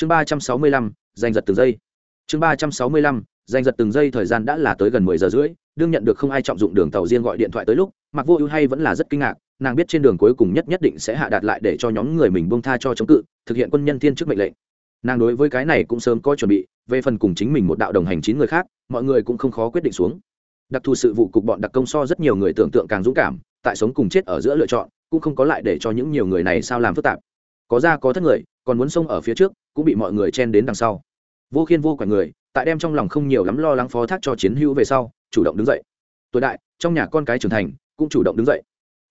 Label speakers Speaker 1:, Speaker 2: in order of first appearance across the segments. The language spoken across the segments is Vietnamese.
Speaker 1: chương ba trăm sáu mươi lăm giành giật từng giây. Chương ba trăm sáu mươi lăm giành giật từng giây thời gian đã là tới gần mười giờ rưỡi, đương nhận được không ai trọng dụng đường tàu riêng gọi điện thoại tới lúc mặc vô ưu hay vẫn là rất kinh ngạc, nàng biết trên đường cuối cùng nhất nhất định sẽ hạ đạt lại để cho nhóm người mình bông tha cho chống cự, thực hiện quân nhân thiên chức mệnh lệnh. Nàng đối với cái này cũng sớm có chuẩn bị, về phần cùng chính mình một đạo đồng hành chín người khác, mọi người cũng không khó quyết định xuống. Đặc thù sự vụ cục bọn đặc công so rất nhiều người tưởng tượng càng dũng cảm, tại sống cùng chết ở giữa lựa chọn, cũng không có lại để cho những nhiều người này sao làm phức tạp. Có ra có thất người, còn muốn xông ở phía trước cũng bị mọi người chen đến đằng sau. Vô khiên vô quả người, tại đem trong lòng không nhiều lắm lo lắng phó thác cho chiến hữu về sau, chủ động đứng dậy. Tuổi đại, trong nhà con cái trưởng thành, cũng chủ động đứng dậy.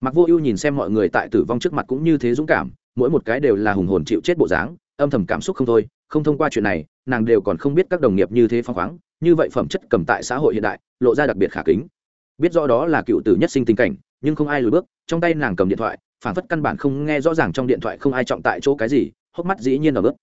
Speaker 1: Mặc vô ưu nhìn xem mọi người tại tử vong trước mặt cũng như thế dũng cảm, mỗi một cái đều là hùng hồn chịu chết bộ dáng, âm thầm cảm xúc không thôi, không thông qua chuyện này, nàng đều còn không biết các đồng nghiệp như thế phong khoáng, như vậy phẩm chất cầm tại xã hội hiện đại, lộ ra đặc biệt khả kính. Biết rõ đó là cựu tử nhất sinh tình cảnh, nhưng không ai lùi bước, trong tay nàng cầm điện thoại phản phất căn bản không nghe rõ ràng trong điện thoại không ai trọng tại chỗ cái gì, hốc mắt dĩ nhiên ở bước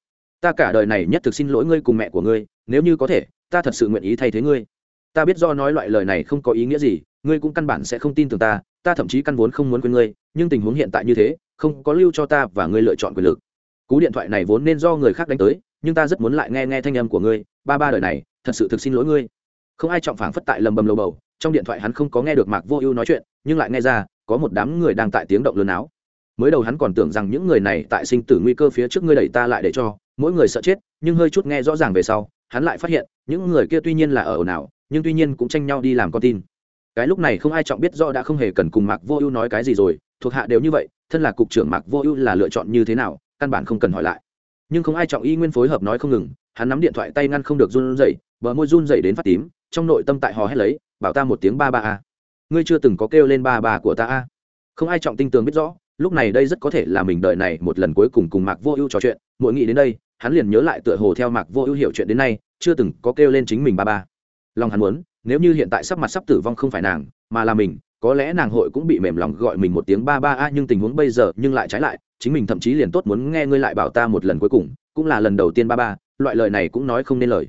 Speaker 1: ta cả đời này nhất thực xin lỗi ngươi cùng mẹ của ngươi, nếu như có thể, ta thật sự nguyện ý thay thế ngươi. Ta biết do nói loại lời này không có ý nghĩa gì, ngươi cũng căn bản sẽ không tin tưởng ta ta thậm chí căn vốn không muốn quên ngươi, nhưng tình huống hiện tại như thế, không có lưu cho ta và ngươi lựa chọn quyền lực. Cú điện thoại này vốn nên do người khác đánh tới, nhưng ta rất muốn lại nghe nghe thanh âm của ngươi, ba ba đời này, thật sự thực xin lỗi ngươi. Không ai trọng phảng phất tại lầm bầm lầu bầu, trong điện thoại hắn không có nghe được mạc vô ưu nói chuyện, nhưng lại nghe ra, có một đám người đang tại tiếng động lớn áo. Mới đầu hắn còn tưởng rằng những người này tại sinh tử nguy cơ phía trước ngươi đẩy ta lại để cho mỗi người sợ chết, nhưng hơi chút nghe rõ ràng về sau, hắn lại phát hiện, những người kia tuy nhiên là ở ồn ào, nhưng tuy nhiên cũng tranh nhau đi làm con tin. Cái lúc này không ai trọng biết do đã không hề cần cùng mạc vô ưu nói cái gì rồi, thuộc hạ đều như vậy, thân là cục trưởng mạc vô ưu là lựa chọn như thế nào, căn bản không cần hỏi lại. Nhưng không ai trọng y nguyên phối hợp nói không ngừng, hắn nắm điện thoại tay ngăn không được run rẩy, bờ môi run rẩy đến phát tím, trong nội tâm tại hò hét lấy, bảo ta một tiếng ba ba a. Ngươi chưa từng có kêu lên ba ba của ta a. Không ai trọng tinh tường biết rõ, lúc này đây rất có thể là mình đợi này một lần cuối cùng cùng mạc vô ưu trò chuyện mỗi nghĩ đến đây hắn liền nhớ lại tựa hồ theo mạc vô ưu hiểu chuyện đến nay, chưa từng có kêu lên chính mình ba ba. Lòng hắn muốn, nếu như hiện tại sắp mặt sắp tử vong không phải nàng, mà là mình, có lẽ nàng hội cũng bị mềm lòng gọi mình một tiếng ba ba a, nhưng tình huống bây giờ nhưng lại trái lại, chính mình thậm chí liền tốt muốn nghe ngươi lại bảo ta một lần cuối cùng, cũng là lần đầu tiên ba ba, loại lời này cũng nói không nên lời.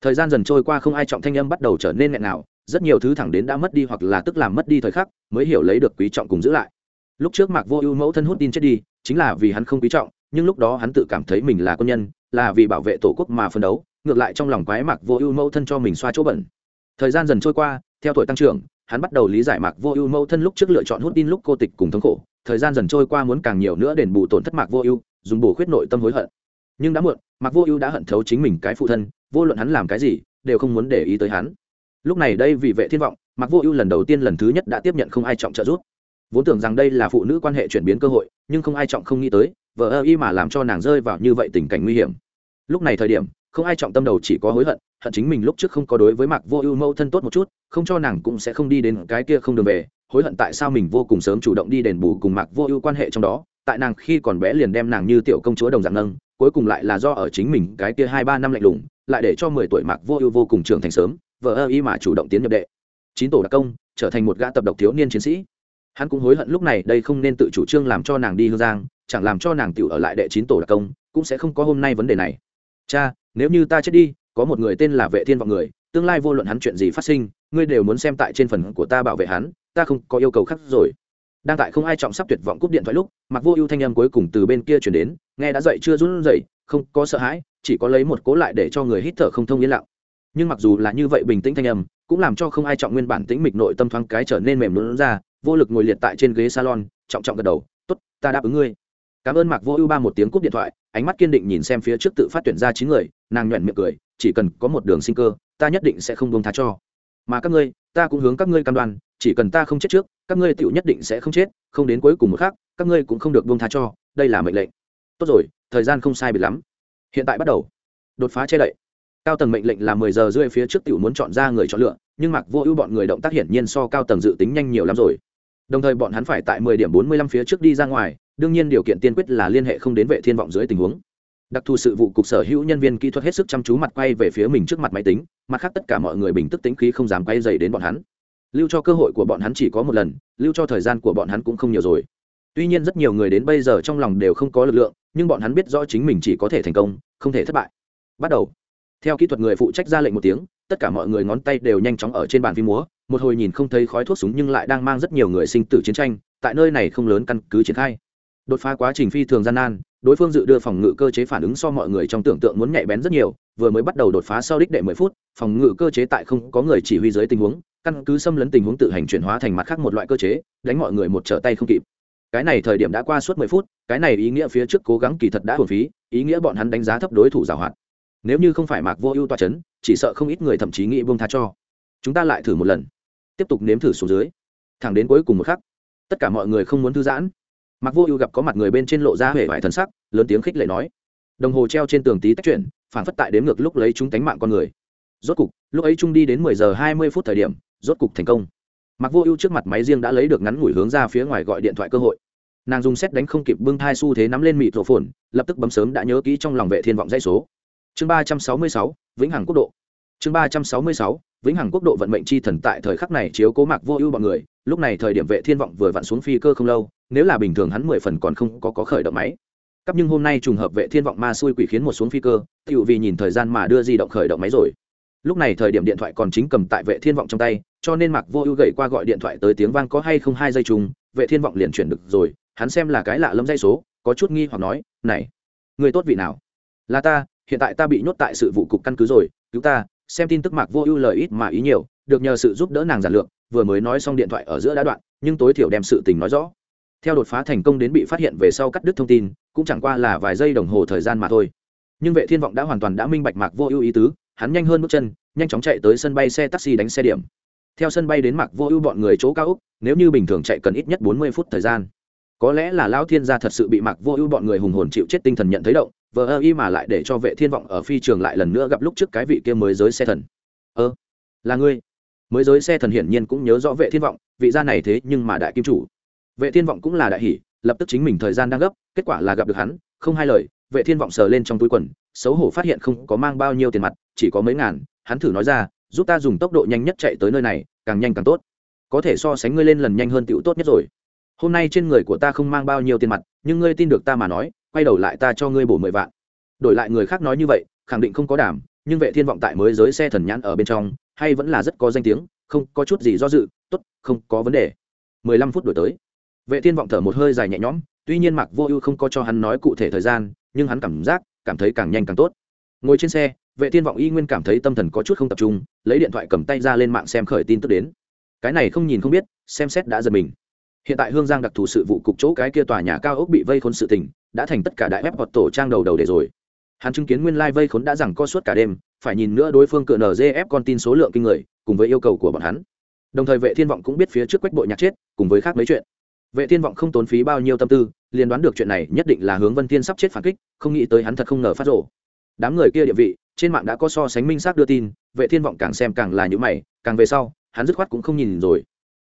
Speaker 1: Thời gian dần trôi qua không ai trọng thanh âm bắt đầu trở nên nghẹn nào rất nhiều thứ thẳng đến đã mất đi hoặc là tức làm mất đi thời khắc, mới hiểu lấy được quý trọng cùng giữ lại. Lúc trước mạc vô ưu mẫu thân hút tin chết đi, chính là vì hắn không quý trọng, nhưng lúc đó hắn tự cảm thấy mình là quân nhân là vì bảo vệ tổ quốc mà phân đấu, ngược lại trong lòng quái mạc vô ưu mẫu thân cho mình xoa chỗ bẩn. Thời gian dần trôi qua, theo tuổi tăng trưởng, hắn bắt đầu lý giải mạc vô ưu mẫu thân lúc trước lựa chọn hút tin lúc cô tịch cùng thống khổ. Thời gian dần trôi qua muốn càng nhiều nữa đền bù tổn thất mạc vô ưu, dùng bổ khuyết nội tâm hối hận. Nhưng đã muộn, mạc vô ưu đã hận thấu chính mình cái phụ thân, vô luận hắn làm cái gì, đều không muốn để ý tới hắn. Lúc này đây vì vệ thiên vọng, mạc vô ưu lần đầu tiên lần thứ nhất đã tiếp nhận không ai trọng trợ giúp. Vốn tưởng rằng đây là phụ nữ quan hệ chuyển biến cơ hội, nhưng không ai trọng không nghĩ tới vợ ơ y mà làm cho nàng rơi vào như vậy tình cảnh nguy hiểm lúc này thời điểm, không ai trọng tâm đầu chỉ có hối hận hận chính mình lúc trước không có đối với mạc vô ưu mẫu thân tốt một chút, không cho nàng cũng sẽ không đi đến cái kia không đường về. Hối hận tại sao mình vô cùng sớm chủ động đi đền bù cùng mạc vô ưu quan hệ trong đó, tại nàng khi còn bé liền đem nàng như tiểu công chúa đồng dạng nâng, cuối cùng lại là do ở chính mình cái kia hai ba năm lạnh lùng, lại để cho mười tuổi mạc vô ưu vô cùng trưởng thành sớm vợ ơ y mà chủ động tiến nhập đệ. Chín tổ đặc công, trở thành một gã tập độc thiếu niên chiến sĩ. Hắn cũng hối hận lúc này đây không nên tự chủ trương làm cho nàng đi hương giang, chẳng làm cho nàng tiểu ở lại đệ chín tổ đặc công, cũng sẽ không có hôm nay vấn đề này cha, nếu như ta chết đi, có một người tên là vệ thiên vọng người, tương lai vô luận hắn chuyện gì phát sinh, ngươi đều muốn xem tại trên phần của ta bảo vệ hắn, ta không có yêu cầu khác rồi. Đang tại không ai trọng sắp tuyệt vọng cúp điện thoại lúc mặc vô ưu thanh âm cuối cùng từ bên kia chuyển đến, nghe đã dậy chưa run rẩy, không có sợ hãi, chỉ có lấy một cố lại để cho người hít thở không thông yên lặng. Nhưng mặc dù là như vậy bình tĩnh thanh âm, cũng làm cho không ai trọng nguyên bản tĩnh mịch nội tâm thoáng cái trở nên mềm lún ra, vô lực ngồi liệt tại trên ghế salon, trọng trọng gật đầu, tốt, ta đáp ứng ngươi cảm ơn mạc vô ưu ba một tiếng cúp điện thoại, ánh mắt kiên định nhìn xem phía trước tự phát tuyển ra chín người, nàng nhoẻn miệng cười, chỉ cần có một đường sinh cơ, ta nhất định sẽ không buông tha cho. Mà các ngươi, ta cũng hướng các ngươi cam đoan, chỉ cần ta không chết trước, các ngươi tựu nhất định sẽ không chết, không đến cuối cùng một khác các ngươi cũng không được buông tha cho, đây là mệnh lệnh. Tốt rồi, thời gian không sai biệt lắm. Hiện tại bắt đầu. Đột phá che đậy. Cao tầng mệnh lệnh là mười giờ rưỡi phía trước tiểu muốn chọn ra người chọn lựa, nhưng mặc vô ưu bọn người động tác hiển nhiên so cao tầng dự tính nhanh nhiều lắm rồi đồng thời bọn hắn phải tại mười điểm bốn mươi lăm phía trước đi ra ngoài, đương nhiên điều kiện tiên quyết là liên hệ không đến vệ thiên vọng dưới tình huống. Đặc thù sự vụ cục sở hữu nhân viên kỹ thuật hết sức chăm chú mặt quay về phía mình trước mặt máy tính, mặt khác tất cả mọi người bình tức tính khí không dám quay dày đến bọn hắn. Lưu cho cơ hội của bọn hắn chỉ có một lần, lưu cho thời gian của bọn hắn cũng không nhiều rồi. Tuy nhiên rất nhiều người đến bây giờ trong lòng đều không có lực lượng, nhưng bọn hắn biết rõ chính mình chỉ có thể thành công, không thể thất bại. Bắt đầu. Theo kỹ thuật người phụ trách ra lệnh một tiếng tất cả mọi người ngón tay đều nhanh chóng ở trên bàn phim múa, một hồi nhìn không thấy khói thuốc súng nhưng lại đang mang rất nhiều người sinh tử chiến tranh, tại nơi này không lớn căn cứ triển khai. Đột phá quá trình phi thường gian nan, đối phương dự đưa phòng ngự cơ chế phản ứng so mọi người trong tưởng tượng muốn nhạy bén rất nhiều, vừa mới bắt đầu đột phá sau đích đệ mười phút, phòng ngự cơ chế tại không có người chỉ huy dưới tình huống, căn cứ xâm lấn tình huống tự hành chuyển hóa thành mặt khác một loại cơ chế, đánh mọi người một trở tay không kịp. Cái này thời điểm đã qua suốt mười phút, cái này ý nghĩa phía trước cố gắng kỳ thật đã hồn phí, ý nghĩa bọn hắn đánh giá thấp đối thủ giảo hoạt nếu như không phải mạc vô ưu toa c h ấ n chỉ sợ không ít người thậm chí nghĩ buông tha cho. Chúng ta lại thử một lần. Tiếp tục nếm thử xuống dưới. Thẳng đến cuối cùng một khắc, tất cả mọi người không muốn thư giãn. Mạc vô ưu gặp có mặt người bên trên lộ ra hệ vải thân sắc, lớn tiếng khích lệ nói. Đồng hồ treo trên tường tí tách chuyển phản phất tại đếm ngược lúc lấy chúng tánh mạng con người. Rốt cục, lúc ấy trung đi đến mười giờ hai mươi phút thời điểm, rốt cục thành công. Mặc vô ưu trước mặt máy riêng đã lấy được ngắn ngủi hướng ra phía ngoài gọi điện thoại cơ hội. Nàng dùng xét đánh không kịp bưng thai xu thế nắm lên mịt rổ phồn, lập tức bấm sớm đã nhớ kỹ trong lòng vệ thiên vọng dây số chương ba trăm sáu mươi sáu vĩnh hằng quốc độ. Chương ba trăm sáu mươi sáu vĩnh hằng quốc độ vận mệnh chi thần tại thời khắc này chiếu cố mạc vô ưu bọn người lúc này thời điểm vệ thiên vọng vừa vặn xuống phi cơ không lâu nếu là bình thường hắn mười phần còn không có, có khởi động máy. Cấp nhưng hôm nay trùng hợp vệ thiên vọng ma xui quỷ khiến một xuống phi cơ tự vì nhìn thời gian mà đưa di động khởi động máy rồi. Lúc này thời điểm điện thoại còn chính cầm tại vệ thiên vọng trong tay cho nên mạc vô ưu gậy qua gọi điện thoại tới tiếng vang có hay không hai giây trùng vệ thiên vọng liền chuyển được rồi hắn xem là cái lạ lâm dây số có chút nghi hoặc nói này người tốt vị nào? Là ta hiện tại ta bị nhốt tại sự vụ cục căn cứ rồi, cứu ta, xem tin tức mạc vô ưu lời ít mà ý nhiều, được nhờ sự giúp đỡ nàng giản lược, vừa mới nói xong điện thoại ở giữa đã đoạn, nhưng tối thiểu đem sự tình nói rõ. Theo đột phá thành công đến bị phát hiện về sau cắt đứt thông tin, cũng chẳng qua là vài giây đồng hồ thời gian mà thôi. Nhưng vệ thiên vọng đã hoàn toàn đã minh bạch mạc vô ưu ý tứ, hắn nhanh hơn bước chân, nhanh chóng chạy tới sân bay xe taxi đánh xe điểm. Theo sân bay đến mạc vô ưu bọn người chỗ cao úc nếu như bình thường chạy cần ít nhất bốn mươi phút thời gian. Có lẽ là lao thiên gia thật sự bị mạc vô ưu bọn người hùng hồn chịu chết tinh thần nhận thấy động vờ ơ y mà lại để cho vệ thiên vọng ở phi trường lại lần nữa gặp lúc trước cái vị kia mới giới xe thần. Ơ, là ngươi. Mới giới xe thần hiển nhiên cũng nhớ rõ vệ thiên vọng, vị gia này thế nhưng mà đại kim chủ. Vệ thiên vọng cũng là đại hỷ lập tức chính mình thời gian đang gấp, kết quả là gặp được hắn, không hai lời, vệ thiên vọng sờ lên trong túi quần, xấu hổ phát hiện không có mang bao nhiêu tiền mặt, chỉ có mấy ngàn, hắn thử nói ra, giúp ta dùng tốc độ nhanh nhất chạy tới nơi này, càng nhanh càng tốt. Có thể so sánh ngươi lên lần nhanh hơn tiểu tốt nhất rồi. Hôm nay trên người của ta không mang bao nhiêu tiền mặt, nhưng ngươi tin được ta mà nói quay đầu lại ta cho ngươi bổ mười vạn. Đổi lại người khác nói như vậy, khẳng định không có đảm, nhưng vệ thiên vọng tại mới giới xe thần nhãn ở bên trong, hay vẫn là rất có danh tiếng, không có chút gì do dự, tốt, không có vấn đề. Mười lăm phút đổi tới. Vệ thiên vọng thở một hơi dài nhẹ nhõm, tuy nhiên mặc vô ưu không có cho hắn nói cụ thể thời gian, nhưng hắn cảm giác, cảm thấy càng nhanh càng tốt. Ngồi trên xe, vệ thiên vọng y nguyên cảm thấy tâm thần có chút không tập trung, lấy điện thoại cầm tay ra lên mạng xem khởi tin tức đến. Cái này không nhìn không biết, xem xét đã giật mình. Hiện tại hương giang đặc thù sự vụ cục chỗ cái kia tòa nhà cao ốc bị vây khốn sự tình đã thành tất cả đại ép hoặc tổ trang đầu đầu để rồi. Hắn chứng kiến nguyên lai、like、vây khốn đã rằng co suốt cả đêm, phải nhìn nữa đối phương cựa nzf con tin số lượng kinh người, cùng với yêu cầu của bọn hắn. Đồng thời vệ thiên vọng cũng biết phía trước quách bộ nhạc chết, cùng với khác mấy chuyện. Vệ thiên vọng không tốn phí bao nhiêu tâm tư, liền đoán được chuyện này nhất định là hướng vân thiên sắp chết phản kích, không nghĩ tới hắn thật không ngờ phát rổ đám người kia địa vị, trên mạng đã có so sánh minh xác đưa tin, vệ thiên vọng càng xem càng là những mày, càng về sau, hắn dứt khoát cũng không nhìn rồi.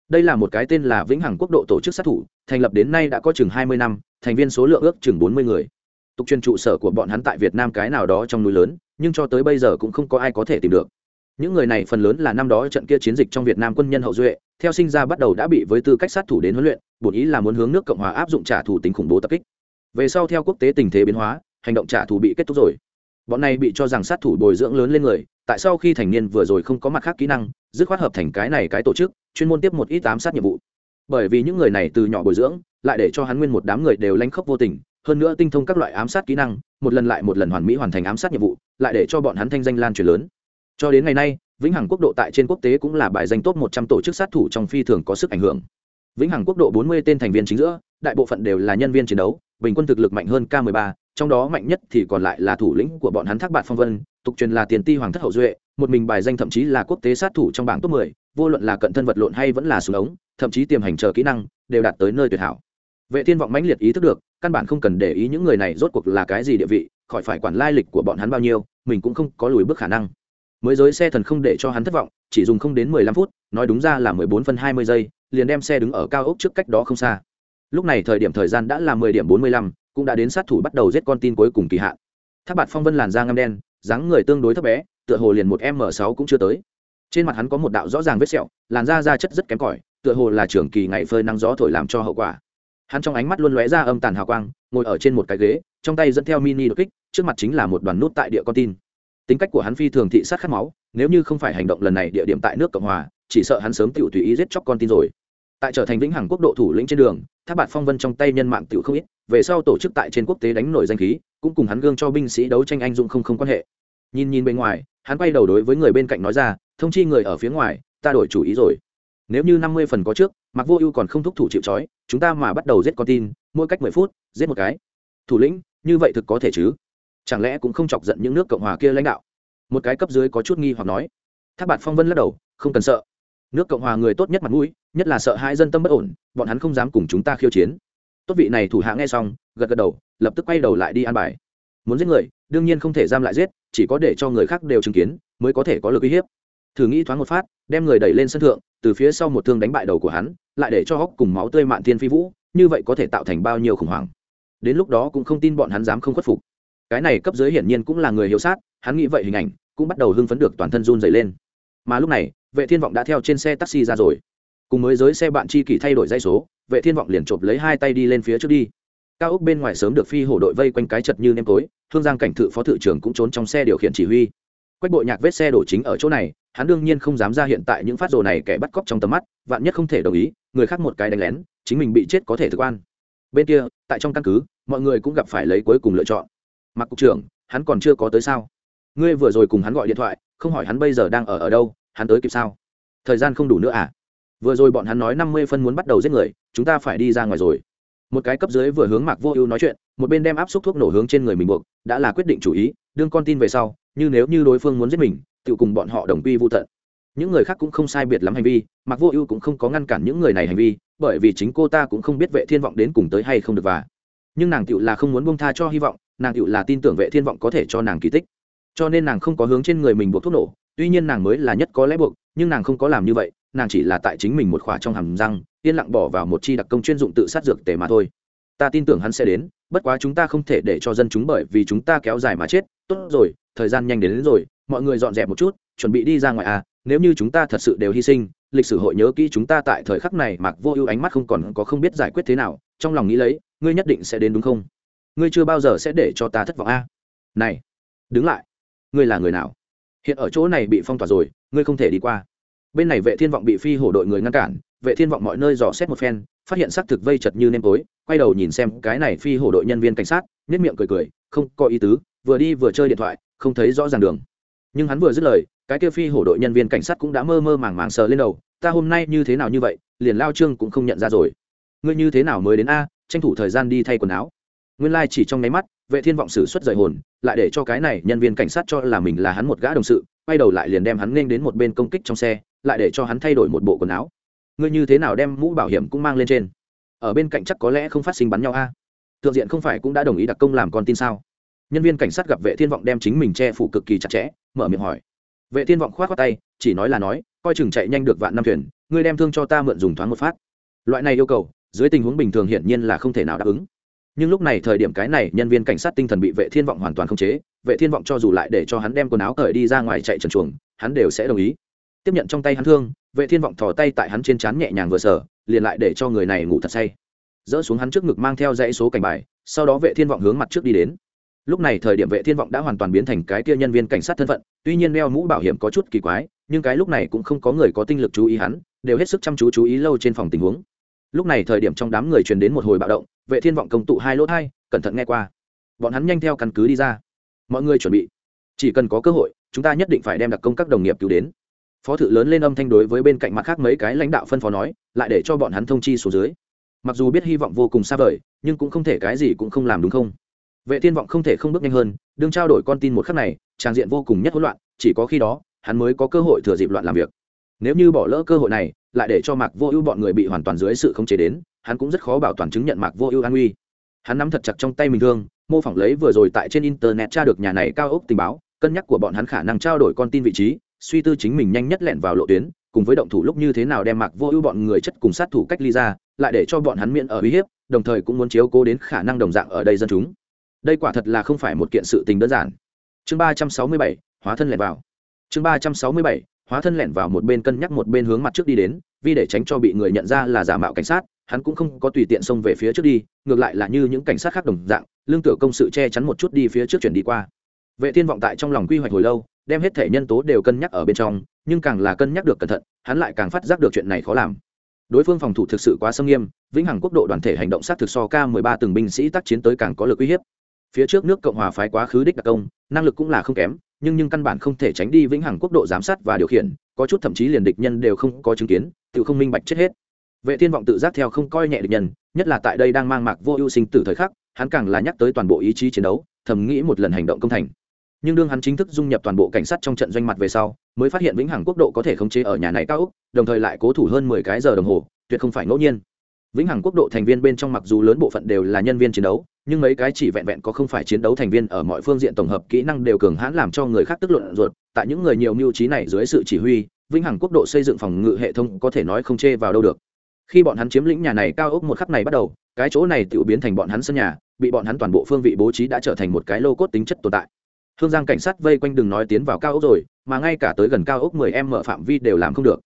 Speaker 1: Đây là một cái tên là vĩnh hằng quốc độ tổ chức sát thủ thành lập đến nay đã có chừng hai mươi năm, thành viên số lượng ước chừng bốn mươi người. Tục truyền trụ sở của bọn hắn tại việt nam cái nào đó trong núi lớn, nhưng cho tới bây giờ cũng không có ai có thể tìm được. Những người này phần lớn là năm đó trận kia chiến dịch trong việt nam quân nhân hậu duệ, theo sinh ra bắt đầu đã bị với tư cách sát thủ đến huấn luyện, bổn ý là muốn hướng nước cộng hòa áp dụng trả thù tính khủng bố tập kích. Về sau theo quốc tế tình thế biến hóa, hành động trả thù bị kết thúc rồi. Bọn này bị cho rằng sát thủ bồi dưỡng lớn lên người, tại sau khi thành niên vừa rồi không có mặt khác kỹ năng, dứt khoát hợp thành cái này cái tổ chức, chuyên môn tiếp một ít tám sát nhiệm vụ bởi vì những người này từ nhỏ bồi dưỡng lại để cho hắn nguyên một đám người đều lanh khốc vô tình hơn nữa tinh thông các loại ám sát kỹ năng một lần lại một lần hoàn mỹ hoàn thành ám sát nhiệm vụ lại để cho bọn hắn thanh danh lan truyền lớn. Cho đến ngày nay vĩnh hằng quốc độ tại trên quốc tế cũng là bài danh top một trăm tổ chức sát thủ trong phi thường có sức ảnh hưởng. Vĩnh hằng quốc độ bốn mươi tên thành viên chính giữa đại bộ phận đều là nhân viên chiến đấu bình quân thực lực mạnh hơn k 13 trong đó mạnh nhất thì còn lại là thủ lĩnh của bọn hắn thác bạt phong vân tục truyền là tiền ti hoàng thất hậu duệ một mình bài danh thậm chí là quốc tế sát thủ trong bảng top 10, vô luận là cận thân vật lộn hay vẫn là súng ống thậm chí tiềm hành chờ kỹ năng đều đạt tới nơi tuyệt hảo. Vệ thiên vọng mãnh liệt ý thức được căn bản không cần để ý những người này rốt cuộc là cái gì địa vị khỏi phải quản lai lịch của bọn hắn bao nhiêu mình cũng không có lùi bước khả năng. Mới giới xe thần không để cho hắn thất vọng chỉ dùng không đến 15 phút nói đúng ra là 14 phân 20 giây liền đem xe đứng ở cao ốc trước cách đó không xa. Lúc này thời điểm thời gian đã là 10 điểm 45, cũng đã đến sát thủ bắt đầu giết con tin cuối cùng kỳ hạn. Tháp bạt phong vân làn da ngăm đen dáng người tương đối thấp bé tựa hồ liền một m sáu cũng chưa tới trên mặt hắn có một đạo rõ ràng vết sẹo, làn da da chất rất kém cỏi, tựa hồ là trưởng kỳ ngày phơi nắng gió thổi làm cho hậu quả. Hắn trong ánh mắt luôn lóe ra âm tàn hào quang, ngồi ở trên một cái ghế, trong tay dẫn theo mini đột kích, trước mặt chính là một đoàn nút tại địa con tin. Tính cách của hắn phi thường thị sát khát máu, nếu như không phải hành động lần này địa điểm tại nước cộng hòa, chỉ sợ hắn sớm tự tùy ý giết chóc con tin rồi. Tại trở thành vĩnh hằng quốc độ thủ lĩnh trên đường tháp bạt phong vân trong tay nhân mạng tự không ít, về sau tổ chức tại trên quốc tế đánh nổi danh khí, cũng cùng hắn gương cho binh sĩ đấu tranh anh dũng không không quan hệ. Nhìn nhìn bên ngoài, hắn quay đầu đối với người bên cạnh nói ra thông chi người ở phía ngoài, ta đổi chủ ý rồi. Nếu như năm mươi phần có trước mặc vô ưu còn không thúc thủ chịu trói, chúng ta mà bắt đầu giết con tin, mỗi cách mười phút, giết một cái. Thủ lĩnh, như vậy thực có thể chứ? Chẳng lẽ cũng không chọc giận những nước cộng hòa kia lãnh đạo? Một cái cấp dưới có chút nghi hoặc nói. Tháp bạt phong vân lắc đầu, không cần sợ. Nước cộng hòa người tốt nhất mặt mũi, nhất là sợ hai dân tâm bất ổn, bọn hắn không dám cùng chúng ta khiêu chiến. Tốt vị này thủ hạ nghe xong, gật gật đầu, lập tức quay đầu lại đi an bài. Muốn giết người, đương nhiên không thể giam lại giết, chỉ có để cho người khác đều chứng kiến, mới có thể có lực uy hiếp thử nghĩ thoáng một phát, đem người đẩy lên sân thượng, từ phía sau một thương đánh bại đầu của hắn, lại để cho hóc cùng máu tươi mạn thiên phi vũ, như vậy có thể tạo thành bao nhiêu khủng hoảng. Đến lúc đó cũng không tin bọn hắn dám không khuất phục. Cái này cấp dưới hiển nhiên cũng là người hiệu sát, hắn nghĩ vậy hình ảnh cũng bắt đầu hưng phấn được toàn thân run dày lên. Mà lúc này, vệ thiên vọng đã theo trên xe taxi ra rồi. Cùng mới giới xe bạn chi kỷ thay đổi dây số, vệ thiên vọng liền chộp lấy hai tay đi lên phía trước đi. Cao ốc bên ngoài sớm được phi hổ đội vây quanh cái chật như nêm tối, hương giang cảnh thự phó thự trưởng cũng trốn trong xe điều khiển chỉ huy quách bộ nhạc vết xe đổ chính ở chỗ này, hắn đương nhiên không dám ra hiện tại những phát rồ này kẻ bắt cóc trong tầm mắt, vạn nhất không thể đồng ý, người khác một cái đánh lén, chính mình bị chết có thể thực quan. Bên kia, tại trong căn cứ, mọi người cũng gặp phải lấy cuối cùng lựa chọn. Mặc cục trưởng, hắn còn chưa có tới sao? Ngươi vừa rồi cùng hắn gọi điện thoại, không hỏi hắn bây giờ đang ở ở đâu, hắn tới kịp sao? Thời gian không đủ nữa à? Vừa rồi bọn hắn nói năm mươi phân muốn bắt đầu giết người, chúng ta phải đi ra ngoài rồi. Một cái cấp dưới vừa hướng mạc vô ưu nói chuyện, một bên đem áp xúc thuốc nổ hướng trên người mình buộc, đã là quyết định chủ ý, đương con tin về sau như nếu như đối phương muốn giết mình tự cùng bọn họ đồng quy vô tận. Những người khác cũng không sai biệt lắm hành vi mặc vô ưu cũng không có ngăn cản những người này hành vi, bởi vì chính cô ta cũng không biết vệ thiên vọng đến cùng tới hay không được và. Nhưng nàng tựu là không muốn bông tha cho hy vọng, nàng tựu là tin tưởng vệ thiên vọng có thể cho nàng kỳ tích. Cho nên nàng không có hướng trên người mình buộc thuốc nổ, tuy nhiên nàng mới là nhất có lẽ buộc, nhưng nàng không có làm như vậy, nàng chỉ là tại chính mình một khỏa trong hàm răng, yên lặng bỏ vào một chi đặc công chuyên dụng tự sát dược tề mà thôi. Ta tin tưởng hắn sẽ đến, bất quá chúng ta không thể để cho dân chúng bởi vì chúng ta kéo dài mà chết. Tốt rồi thời gian nhanh đến, đến rồi mọi người dọn dẹp một chút chuẩn bị đi ra ngoài à. Nếu như chúng ta thật sự đều hy sinh lịch sử hội nhớ kỹ chúng ta tại thời khắc này mặc vô ưu ánh mắt không còn có không biết giải quyết thế nào trong lòng nghĩ lấy ngươi nhất định sẽ đến đúng không? Ngươi chưa bao giờ sẽ để cho ta thất vọng a à? này đứng lại. Ngươi là người nào? Hiện ở chỗ này bị phong tỏa rồi ngươi không thể đi qua. Bên này vệ thiên vọng bị phi hổ đội người ngăn cản vệ thiên vọng mọi nơi dò xét một phen phát hiện xác thực vây chật như nêm tối quay đầu nhìn xem cái này phi hổ đội nhân viên cảnh sát nếp miệng cười cười không có ý tứ vừa đi vừa chơi điện thoại không thấy rõ ràng đường. Nhưng hắn vừa dứt lời, cái kia phi hổ đội nhân viên cảnh sát cũng đã mơ mơ màng màng sờ lên đầu, ta hôm nay như thế nào như vậy, liền lao trương cũng không nhận ra rồi. Ngươi như thế nào mới đến a, tranh thủ thời gian đi thay quần áo. Nguyên lai chỉ trong nháy mắt, vệ thiên vọng sử xuất rời hồn, lại để cho cái này nhân viên cảnh sát cho là mình là hắn một gã đồng sự, quay đầu lại liền đem hắn nên đến một bên công kích trong xe, lại để cho hắn thay đổi một bộ quần áo. Ngươi như thế nào đem mũ bảo hiểm cũng mang lên trên? Ở bên cạnh chắc có lẽ không phát sinh bắn nhau a. Thượng diện không phải cũng đã đồng ý đặc công làm con tin sao? Nhân viên cảnh sát gặp vệ thiên vọng đem chính mình che phủ cực kỳ chặt chẽ, mở miệng hỏi. Vệ thiên vọng khoát khoát tay, chỉ nói là nói, coi chừng chạy nhanh được vạn năm thuyền, ngươi đem thương cho ta mượn dùng thoáng một phát. Loại này yêu cầu, dưới tình huống bình thường hiển nhiên là không thể nào đáp ứng. Nhưng lúc này thời điểm cái này nhân viên cảnh sát tinh thần bị vệ thiên vọng hoàn toàn không chế, vệ thiên vọng cho dù lại để cho hắn đem quần áo cởi đi ra ngoài chạy trần chuồng, hắn đều sẽ đồng ý. Tiếp nhận trong tay hắn thương, vệ thiên vọng thò tay tại hắn trên trán nhẹ nhàng vừa sở liền lại để cho người này ngủ thật say. Dỡ xuống hắn trước ngực mang theo dãy số cảnh bài, sau đó vệ thiên vọng hướng mặt trước đi đến lúc này thời điểm vệ thiên vọng đã hoàn toàn biến thành cái kia nhân viên cảnh sát thân phận, tuy nhiên đeo mũ bảo hiểm có chút kỳ quái, nhưng cái lúc này cũng không có người có tinh lực chú ý hắn, đều hết sức chăm chú chú ý lâu trên phòng tình huống. Lúc này thời điểm trong đám người truyền đến một hồi bạo động, vệ thiên vọng công tụ hai lỗ thai, cẩn thận nghe qua. Bọn hắn nhanh theo căn cứ đi ra. Mọi người chuẩn bị. Chỉ cần có cơ hội, chúng ta nhất định phải đem đặc công các đồng nghiệp cứu đến. Phó thự lớn lên âm thanh đối với bên cạnh mặt khác mấy cái lãnh đạo phân phó nói, lại để cho bọn hắn thông chi số dưới. Mặc dù biết hy vọng vô cùng xa vời, nhưng cũng không thể cái gì cũng không làm đúng không? Vệ thiên vọng không thể không bước nhanh hơn, đương trao đổi con tin một khắc này trang diện vô cùng nhất hỗn loạn, chỉ có khi đó, hắn mới có cơ hội thừa dịp loạn làm việc. Nếu như bỏ lỡ cơ hội này, lại để cho mạc vô ưu bọn người bị hoàn toàn dưới sự khống chế đến, hắn cũng rất khó bảo toàn chứng nhận mạc vô ưu an uy. Hắn nắm thật chặt trong tay mình thương, mô phỏng lấy vừa rồi tại trên internet tra được nhà này cao ốc tình báo, cân nhắc của bọn hắn khả năng trao đổi con tin vị trí, suy tư chính mình nhanh nhất lẹn vào lộ tuyến, cùng với động thủ lúc như thế nào đem mạc vô ưu bọn người chất cùng sát thủ cách ly ra, lại để cho bọn hắn miễn ở uy hiếp, đồng thời cũng muốn chiếu cố đến khả năng đồng dạng ở đây dân chúng đây quả thật là không phải một kiện sự tình đơn giản. Chương ba trăm sáu mươi bảy, hóa thân lẻn vào. Chương ba trăm sáu mươi bảy, hóa thân lẻn vào một bên cân nhắc một bên hướng mặt trước đi đến, vì để tránh cho bị người nhận ra là giả mạo cảnh sát, hắn cũng không có tùy tiện xông về phía trước đi, ngược lại là như những cảnh sát khác đồng dạng, lương tử công sự che chắn một chút đi phía trước chuyển đi qua. Vệ thiên vọng tại trong lòng quy hoạch hồi lâu, đem hết thể nhân tố đều cân nhắc ở bên trong, nhưng càng là cân nhắc được cẩn thận, hắn lại càng phát giác được chuyện này khó làm. Đối phương phòng thủ thực sự quá xâm nghiêm, vĩnh hằng quốc độ đoàn thể hành động sát thực so k 13 từng binh sĩ tác chiến tới càng có lực uy hiếp phía trước nước cộng hòa phái quá khứ đích đặc công, năng lực cũng là không kém, nhưng nhưng căn bản không thể tránh đi vĩnh hằng quốc độ giám sát và điều khiển, có chút thậm chí liền địch nhân đều không có chứng kiến, tự không minh bạch chết hết. Vệ thiên vọng tự giác theo không coi nhẹ địch nhân, nhất là tại đây đang mang mạc vô ưu sinh tử thời khắc, hắn càng là nhắc tới toàn bộ ý chí chiến đấu, thầm nghĩ một lần hành động công thành. Nhưng đương hắn chính thức dung nhập toàn bộ cảnh sát trong trận doanh mặt về sau, mới phát hiện vĩnh hằng quốc độ có thể khống chế ở nhà này cao úc đồng thời lại cố thủ hơn mười cái giờ đồng hồ, tuyệt không phải ngẫu nhiên vĩnh hằng quốc độ thành viên bên trong mặc dù lớn bộ phận đều là nhân viên chiến đấu, nhưng mấy cái chỉ vẹn vẹn có không phải chiến đấu thành viên ở mọi phương diện tổng hợp kỹ năng đều cường hãn làm cho người khác tức luận ruột. Tại những người nhiều mưu trí này dưới sự chỉ huy, vĩnh hằng quốc độ xây dựng phòng ngự hệ thống có thể nói không chê vào đâu được. Khi bọn hắn chiếm lĩnh nhà này cao ốc một khắc này bắt đầu, cái chỗ này tự biến thành bọn hắn sân nhà, bị bọn hắn toàn bộ phương vị bố trí đã trở thành một cái lô cốt tính chất tồn tại. Hương giang cảnh sát vây quanh đừng nói tiến vào cao ốc rồi, mà ngay cả tới gần cao ốc 10 m phạm vi đều làm không được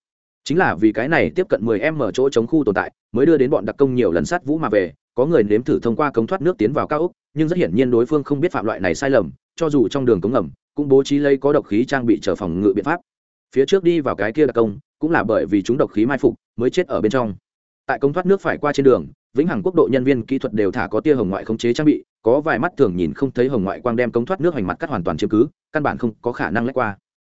Speaker 1: chính là vì cái này tiếp cận 10 mở chỗ chống khu tồn tại, mới đưa đến bọn đặc công nhiều lần sát vũ mà về, có người nếm thử thông qua cống thoát nước tiến vào cao ốc, nhưng rất hiển nhiên đối phương không biết phạm loại này sai lầm, cho dù trong đường cống ngầm, cũng bố trí lấy có độc khí trang bị trở phòng ngự biện pháp. Phía trước đi vào cái kia đặc công, cũng là bởi vì chúng độc khí mai phục, mới chết ở bên trong. Tại công thoát nước phải qua trên đường, vĩnh hằng quốc độ nhân viên kỹ thuật đều thả có tia hồng ngoại khống chế trang bị, có vài mắt thường nhìn không thấy hồng ngoại quang đem công thoát nước hoành mặt cắt hoàn toàn chiếm cứ, căn bản không có khả năng lách qua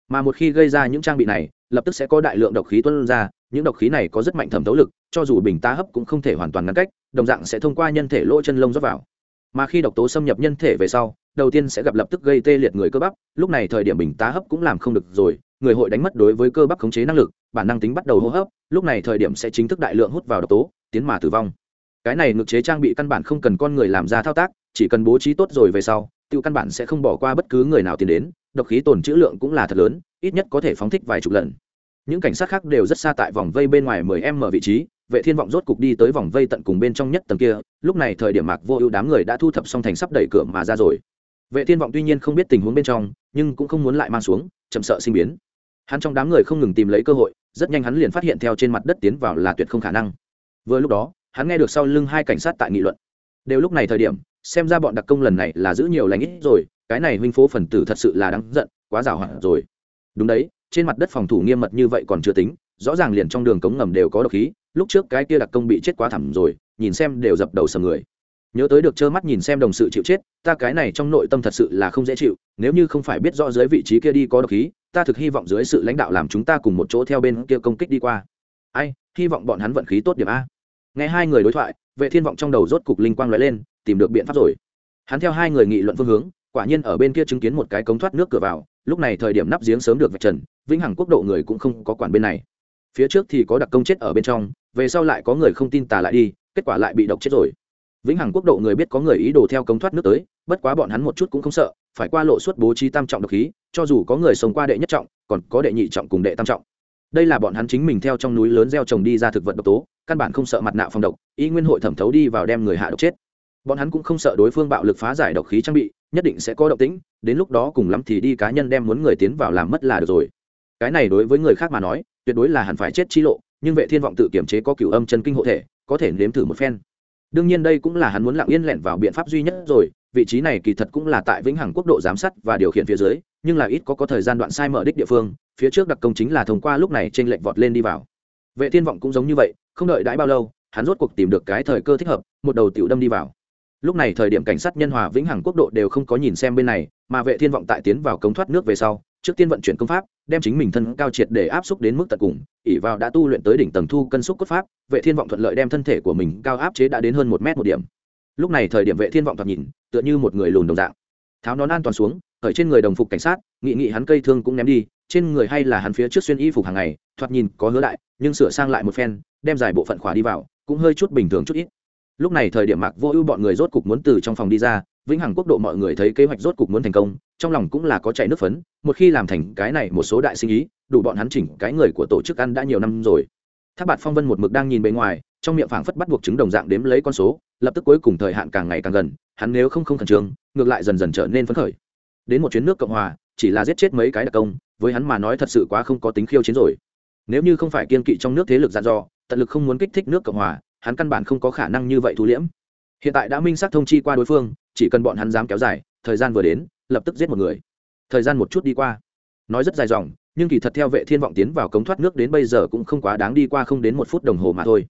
Speaker 1: mà một khi gây ra những trang bị này, lập tức sẽ có đại lượng độc khí tuân ra, những độc khí này có rất mạnh thẩm thấu lực, cho dù bình tá hấp cũng không thể hoàn toàn ngăn cách, đồng dạng sẽ thông qua nhân thể lỗ chân lông rót vào. Mà khi độc tố xâm nhập nhân thể về sau, đầu tiên sẽ gặp lập tức gây tê liệt người cơ bắp, lúc này thời điểm bình tá hấp cũng làm không được rồi, người hội đánh mất đối với cơ bắp khống chế năng lực, bản năng tính bắt đầu hô hấp, lúc này thời điểm sẽ chính thức đại lượng hút vào độc tố, tiến mà tử vong. Cái này ngược chế trang bị căn bản không cần con người làm ra thao tác, chỉ cần bố trí tốt rồi về sau, tiêu căn bản sẽ không bỏ qua bất cứ người nào tiến đến độc khí tồn trữ lượng cũng là thật lớn, ít nhất có thể phóng thích vài chục lần. Những cảnh sát khác đều rất xa tại vòng vây bên ngoài 10 m vị trí, vệ thiên vọng rốt cục đi tới vòng vây tận cùng bên trong nhất tầng kia, lúc này thời điểm mạc vô ưu đám người đã thu thập xong thành sắp đẩy cửa mà ra rồi. Vệ thiên vọng tuy nhiên không biết tình huống bên trong, nhưng cũng không muốn lại mang xuống, chậm sợ sinh biến. Hắn trong đám người không ngừng tìm lấy cơ hội, rất nhanh hắn liền phát hiện theo trên mặt đất tiến vào là tuyệt không khả năng. Vừa lúc đó, hắn nghe được sau lưng hai cảnh sát tại nghị luận. Đều lúc này thời điểm, xem ra bọn đặc công lần này là giữ nhiều lành ít rồi cái này huynh phố phần tử thật sự là đáng giận, quá rào hoạn rồi. Đúng đấy, trên mặt đất phòng thủ nghiêm mật như vậy còn chưa tính, rõ ràng liền trong đường cống ngầm đều có độc khí, lúc trước cái kia đặc công bị chết quá thẳm rồi, nhìn xem đều dập đầu sầm người. Nhớ tới được trơ mắt nhìn xem đồng sự chịu chết, ta cái này trong nội tâm thật sự là không dễ chịu, nếu như không phải biết rõ dưới vị trí kia đi có độc khí, ta thực hy vọng dưới sự lãnh đạo làm chúng ta cùng một chỗ theo bên kia công kích đi qua. Ai, hy vọng bọn hắn vận khí tốt điểm a. Nghe hai người đối thoại, vệ thiên vọng trong đầu rốt cục linh quang lóe lên, tìm được biện pháp rồi. Hắn theo hai người nghị luận phương hướng quả nhiên ở bên kia chứng kiến một cái cống thoát nước cửa vào, lúc này thời điểm nắp giếng sớm được vạch trần, vĩnh hằng quốc độ người cũng không có quản bên này. Phía trước thì có đặc công chết ở bên trong, về sau lại có người không tin tà lại đi, kết quả lại bị độc chết rồi. Vĩnh hằng quốc độ người biết có người ý đồ theo cống thoát nước tới, bất quá bọn hắn một chút cũng không sợ, phải qua lộ suất bố trí tam trọng độc khí, cho dù có người sống qua đệ nhất trọng, còn có đệ nhị trọng cùng đệ tam trọng. Đây là bọn hắn chính mình theo trong núi lớn gieo trồng đi ra thực vật độc tố, căn bản không sợ mặt nạ phòng độc, y nguyên hội thẩm thấu đi vào đem người hạ độc chết. Bọn hắn cũng không sợ đối phương bạo lực phá giải độc khí trang bị nhất định sẽ có động tĩnh, đến lúc đó cùng lắm thì đi cá nhân đem muốn người tiến vào làm mất là được rồi. Cái này đối với người khác mà nói, tuyệt đối là hẳn phải chết chi lộ, nhưng vệ thiên vọng tự kiểm chế có cửu âm chân kinh hộ thể, có thể nếm thử một phen. Đương nhiên đây cũng là hắn muốn lặng yên lẹn vào biện pháp duy nhất rồi, vị trí này kỳ thật cũng là tại vĩnh hằng quốc độ giám sát và điều khiển phía dưới, nhưng là ít có có thời gian đoạn sai mở đích địa phương, phía trước đặc công chính là thông qua lúc này trên lệnh vọt lên đi vào. Vệ thiên vọng cũng giống như vậy, không đợi đãi bao lâu, hắn rốt cuộc tìm được cái thời cơ thích hợp, một đầu tiểu đâm đi vào lúc này thời điểm cảnh sát nhân hòa vĩnh hằng quốc độ đều không có nhìn xem bên này, mà vệ thiên vọng tại tiến vào cống thoát nước về sau, trước tiên vận chuyển công pháp, đem chính mình thân cao triệt để áp xúc đến mức tận cùng ỉ vào đã tu luyện tới đỉnh tầng thu cân xúc cốt pháp, vệ thiên vọng thuận lợi đem thân thể của mình cao áp chế đã đến hơn một mét một điểm. Lúc này thời điểm vệ thiên vọng thoạt nhìn, tựa như một người lùn đồng dạng. Tháo nón an toàn xuống, ở trên người đồng phục cảnh sát, nghị nghị hắn cây thương cũng ném đi, trên người hay là hắn phía trước xuyên y phục hàng ngày, thoạt nhìn có hứa lại nhưng sửa sang lại một phen, đem giải bộ phận khỏa đi vào, cũng hơi chút bình thường chút ít lúc này thời điểm mạc vô ưu bọn người rốt cục muốn từ trong phòng đi ra, vĩnh hằng quốc độ mọi người thấy kế hoạch rốt cục muốn thành công, trong lòng cũng là có chạy nước phấn, một khi làm thành cái này một số đại sinh ý, đủ bọn hắn chỉnh cái người của tổ chức ăn đã nhiều năm rồi. Tháp bạt phong vân một mực đang nhìn bề ngoài, trong miệng phảng phất bắt buộc chứng đồng dạng đếm lấy con số, lập tức cuối cùng thời hạn càng ngày càng gần, hắn nếu không không khẩn trương, ngược lại dần dần trở nên phấn khởi. Đến một chuyến nước cộng hòa, chỉ là giết chết mấy cái đặc công, với hắn mà nói thật sự quá không có tính khiêu chiến rồi. Nếu như không phải kiên kỵ trong nước thế lực gian do tận lực không muốn kích thích nước cộng hòa hắn căn bản không có khả năng như vậy thu liễm. Hiện tại đã minh xác thông chi qua đối phương, chỉ cần bọn hắn dám kéo dài, thời gian vừa đến, lập tức giết một người. Thời gian một chút đi qua. Nói rất dài dòng, nhưng kỳ thật theo vệ thiên vọng tiến vào cống thoát nước đến bây giờ cũng không quá đáng đi qua không đến một phút đồng hồ mà thôi.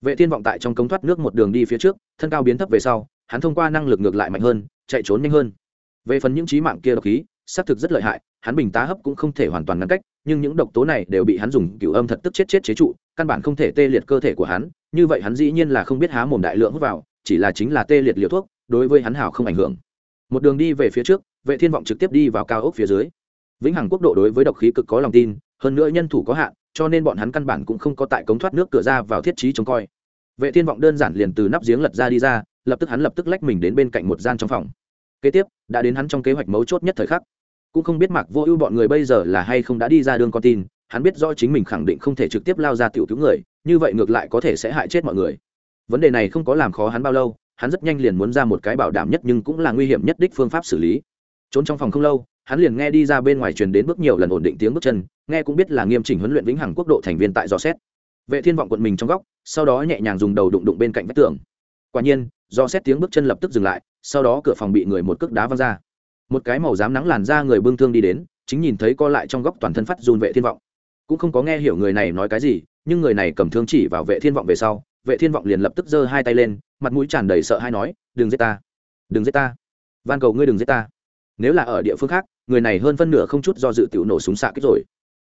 Speaker 1: Vệ thiên vọng tại trong cống thoát nước một đường đi phía trước, thân cao biến thấp về sau, hắn thông qua năng lực ngược lại mạnh hơn, chạy trốn nhanh hơn. Về phần những trí mạng kia độc khí xác thực rất lợi hại, hắn bình tá hấp cũng không thể hoàn toàn ngăn cách, nhưng những độc tố này đều bị hắn dùng cửu âm thật tức chết chết chế trụ, căn bản không thể tê liệt cơ thể của hắn, như vậy hắn dĩ nhiên là không biết há mồm đại lượng hút vào, chỉ là chính là tê liệt liều thuốc, đối với hắn hảo không ảnh hưởng. Một đường đi về phía trước, vệ thiên vọng trực tiếp đi vào cao ốc phía dưới. Vĩnh hằng quốc độ đối với độc khí cực có lòng tin, hơn nữa nhân thủ có hạn, cho nên bọn hắn căn bản cũng không có tại cống thoát nước cửa ra vào thiết trí trông coi. Vệ thiên vọng đơn giản liền từ nắp giếng lật ra đi ra, lập tức hắn lập tức lách mình đến bên cạnh một gian trong phòng. Kế tiếp, đã đến hắn trong kế hoạch mấu chốt nhất thời khắc cũng không biết mặc vô ưu bọn người bây giờ là hay không đã đi ra đường con tin, hắn biết rõ chính mình khẳng định không thể trực tiếp lao ra tiểu cứu người, như vậy ngược lại có thể sẽ hại chết mọi người. Vấn đề này không có làm khó hắn bao lâu, hắn rất nhanh liền muốn ra một cái bảo đảm nhất nhưng cũng là nguy hiểm nhất đích phương pháp xử lý. Trốn trong phòng không lâu, hắn liền nghe đi ra bên ngoài truyền đến bước nhiều lần ổn định tiếng bước chân, nghe cũng biết là nghiêm chỉnh huấn luyện vĩnh hằng quốc độ thành viên tại dò xét. Vệ thiên vọng quận mình trong góc, sau đó nhẹ nhàng dùng đầu đụng đụng bên cạnh vách tường. Quả nhiên do xét tiếng bước chân lập tức dừng lại, sau đó cửa phòng bị người một cước đá văng ra một cái màu dám nắng làn ra người bưng thương đi đến, chính nhìn thấy co lại trong góc toàn thân phát run vệ thiên vọng. Cũng không có nghe hiểu người này nói cái gì, nhưng người này cầm thương chỉ vào vệ thiên vọng về sau, vệ thiên vọng liền lập tức giơ hai tay lên, mặt mũi tràn đầy sợ hay nói, đừng giết ta, đừng giết ta. Van cầu ngươi đừng giết ta. Nếu là ở địa phương khác, người này hơn phân nửa không chút do dự tiểu nổ súng xạ kích rồi.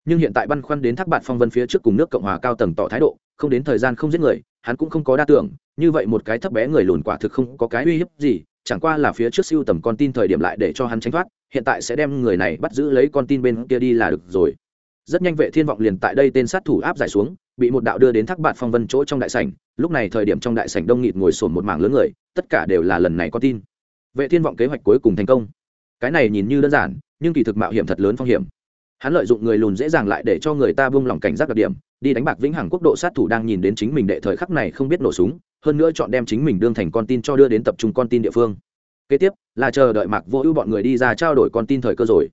Speaker 1: Nhưng hiện tại băn khoăn đến thác bạn phong vân phía trước cùng nước cộng hòa cao tầng tỏ thái độ, không đến thời gian không giết người, hắn cũng không có đa tưởng, như vậy một cái thấp bé người lùn quả thực không có cái uy hiếp gì chẳng qua là phía trước siêu tầm con tin thời điểm lại để cho hắn tránh thoát, hiện tại sẽ đem người này bắt giữ lấy con tin bên kia đi là được rồi. Rất nhanh vệ thiên vọng liền tại đây tên sát thủ áp giải xuống, bị một đạo đưa đến thác bạt phong vân chỗ trong đại sảnh. Lúc này thời điểm trong đại sảnh đông nghịt ngồi sồn một mảng lớn người, tất cả đều là lần này có tin. Vệ thiên vọng kế hoạch cuối cùng thành công. Cái này nhìn như đơn giản, nhưng kỳ thực mạo hiểm thật lớn phong hiểm. Hắn lợi dụng người lùn dễ dàng lại để cho người ta buông lỏng cảnh giác đặc điểm, đi đánh bạc vĩnh hằng quốc độ sát thủ đang nhìn đến chính mình đệ thời khắc này không biết nổ súng hơn nữa chọn đem chính mình đương thành con tin cho đưa đến tập trung con tin địa phương. Kế tiếp, là chờ đợi mạc vô ưu bọn người đi ra trao đổi con tin thời cơ rồi.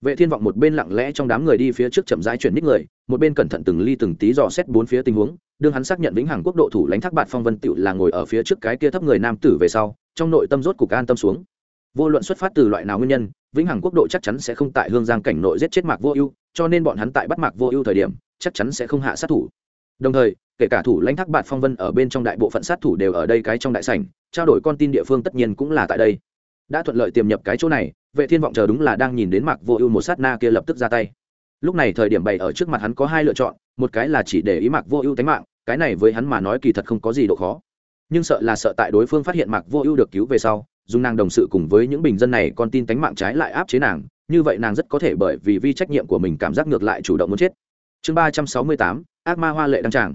Speaker 1: Vệ thiên vọng một bên lặng lẽ trong đám người đi phía trước chậm rãi chuyển ních người, một bên cẩn thận từng ly từng tí dò xét bốn phía tình huống, đương hắn xác nhận vĩnh hằng quốc độ thủ lãnh thác bạt phong vân tựu là ngồi ở phía trước cái kia thấp người nam tử về sau, trong nội tâm rốt cục an tâm xuống. Vô luận xuất phát từ loại nào nguyên nhân, vĩnh hằng quốc độ chắc chắn sẽ không tại hương giang cảnh nội giết chết mạc vô ưu, cho nên bọn hắn tại bắt mạc vô ưu thời điểm, chắc chắn sẽ không hạ sát thủ. Đồng thời kể cả thủ lãnh thác bạt phong vân ở bên trong đại bộ phận sát thủ đều ở đây cái trong đại sảnh, trao đổi con tin địa phương tất nhiên cũng là tại đây. Đã thuận lợi tiềm nhập cái chỗ này, vệ thiên vọng chờ đúng là đang nhìn đến mạc vô ưu một sát na kia lập tức ra tay. Lúc này thời điểm bày ở trước mặt hắn có hai lựa chọn, một cái là chỉ để ý mạc vô ưu tánh mạng, cái này với hắn mà nói kỳ thật không có gì độ khó. Nhưng sợ là sợ tại đối phương phát hiện mạc vô ưu được cứu về sau, dùng nàng đồng sự cùng với những bình dân này con tin tánh mạng trái lại áp chế nàng, như vậy nàng rất có thể bởi vì vi trách nhiệm của mình cảm giác ngược lại chủ động muốn chết. Chương ba trăm sáu mươi tám, ác ma hoa lệ đăng tràng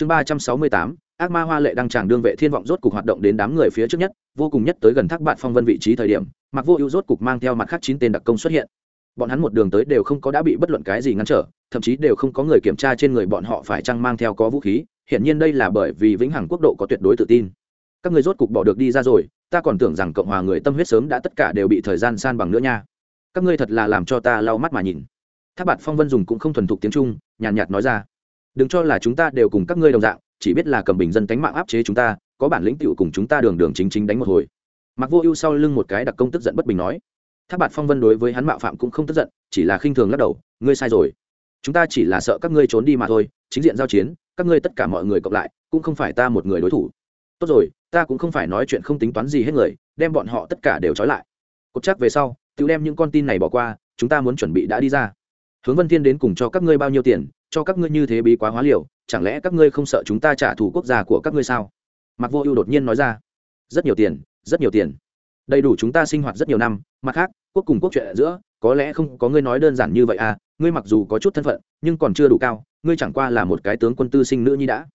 Speaker 1: chương ba trăm sáu mươi tám, ác ma hoa lệ đăng tràng đương vệ thiên vọng rốt cục hoạt động đến đám người phía trước nhất, vô cùng nhất tới gần thác bạn phong vân vị trí thời điểm, mặc vô ưu rốt cục mang theo mặt khác chín tên đặc công xuất hiện. Bọn hắn một đường tới đều không có đã bị bất luận cái gì ngăn trở, thậm chí đều không có người kiểm tra trên người bọn họ phải chăng mang theo có vũ khí, hiển nhiên đây là bởi vì vĩnh hằng quốc độ có tuyệt đối tự tin. Các người rốt cục bỏ được đi ra rồi, ta còn tưởng rằng cộng hòa người tâm huyết sớm đã tất cả đều bị thời gian san bằng nữa nha. Các ngươi thật là làm cho ta lau mắt mà nhìn. Tháp bạt phong vân dùng cũng không thuần thục tiếng trung, nhàn nhạt nói ra đừng cho là chúng ta đều cùng các ngươi đồng dạng, chỉ biết là cầm bình dân tánh mạng áp chế chúng ta, có bản lĩnh tựu cùng chúng ta đường đường chính chính đánh một hồi. Mặc vô ưu sau lưng một cái đặc công tức giận bất bình nói. Tháp bạt phong vân đối với hắn mạo phạm cũng không tức giận, chỉ là khinh thường lắc đầu, ngươi sai rồi. Chúng ta chỉ là sợ các ngươi trốn đi mà thôi, chính diện giao chiến, các ngươi tất cả mọi người cộng lại, cũng không phải ta một người đối thủ. Tốt rồi, ta cũng không phải nói chuyện không tính toán gì hết người, đem bọn họ tất cả đều trói lại. Cột chắc về sau tự đem những con tin này bỏ qua, chúng ta muốn chuẩn bị đã đi ra. Hướng vân thiên đến cùng cho các ngươi bao nhiêu tiền cho các ngươi như thế bí quá hóa liều, chẳng lẽ các ngươi không sợ chúng ta trả thù quốc gia của các ngươi sao? Mặc vô ưu đột nhiên nói ra. Rất nhiều tiền, rất nhiều tiền. Đầy đủ chúng ta sinh hoạt rất nhiều năm, mặt khác, quốc cùng quốc chuyện giữa, có lẽ không có ngươi nói đơn giản như vậy à ngươi mặc dù có chút thân phận, nhưng còn chưa đủ cao, ngươi chẳng qua là một cái tướng quân tư sinh nữ nhi đã.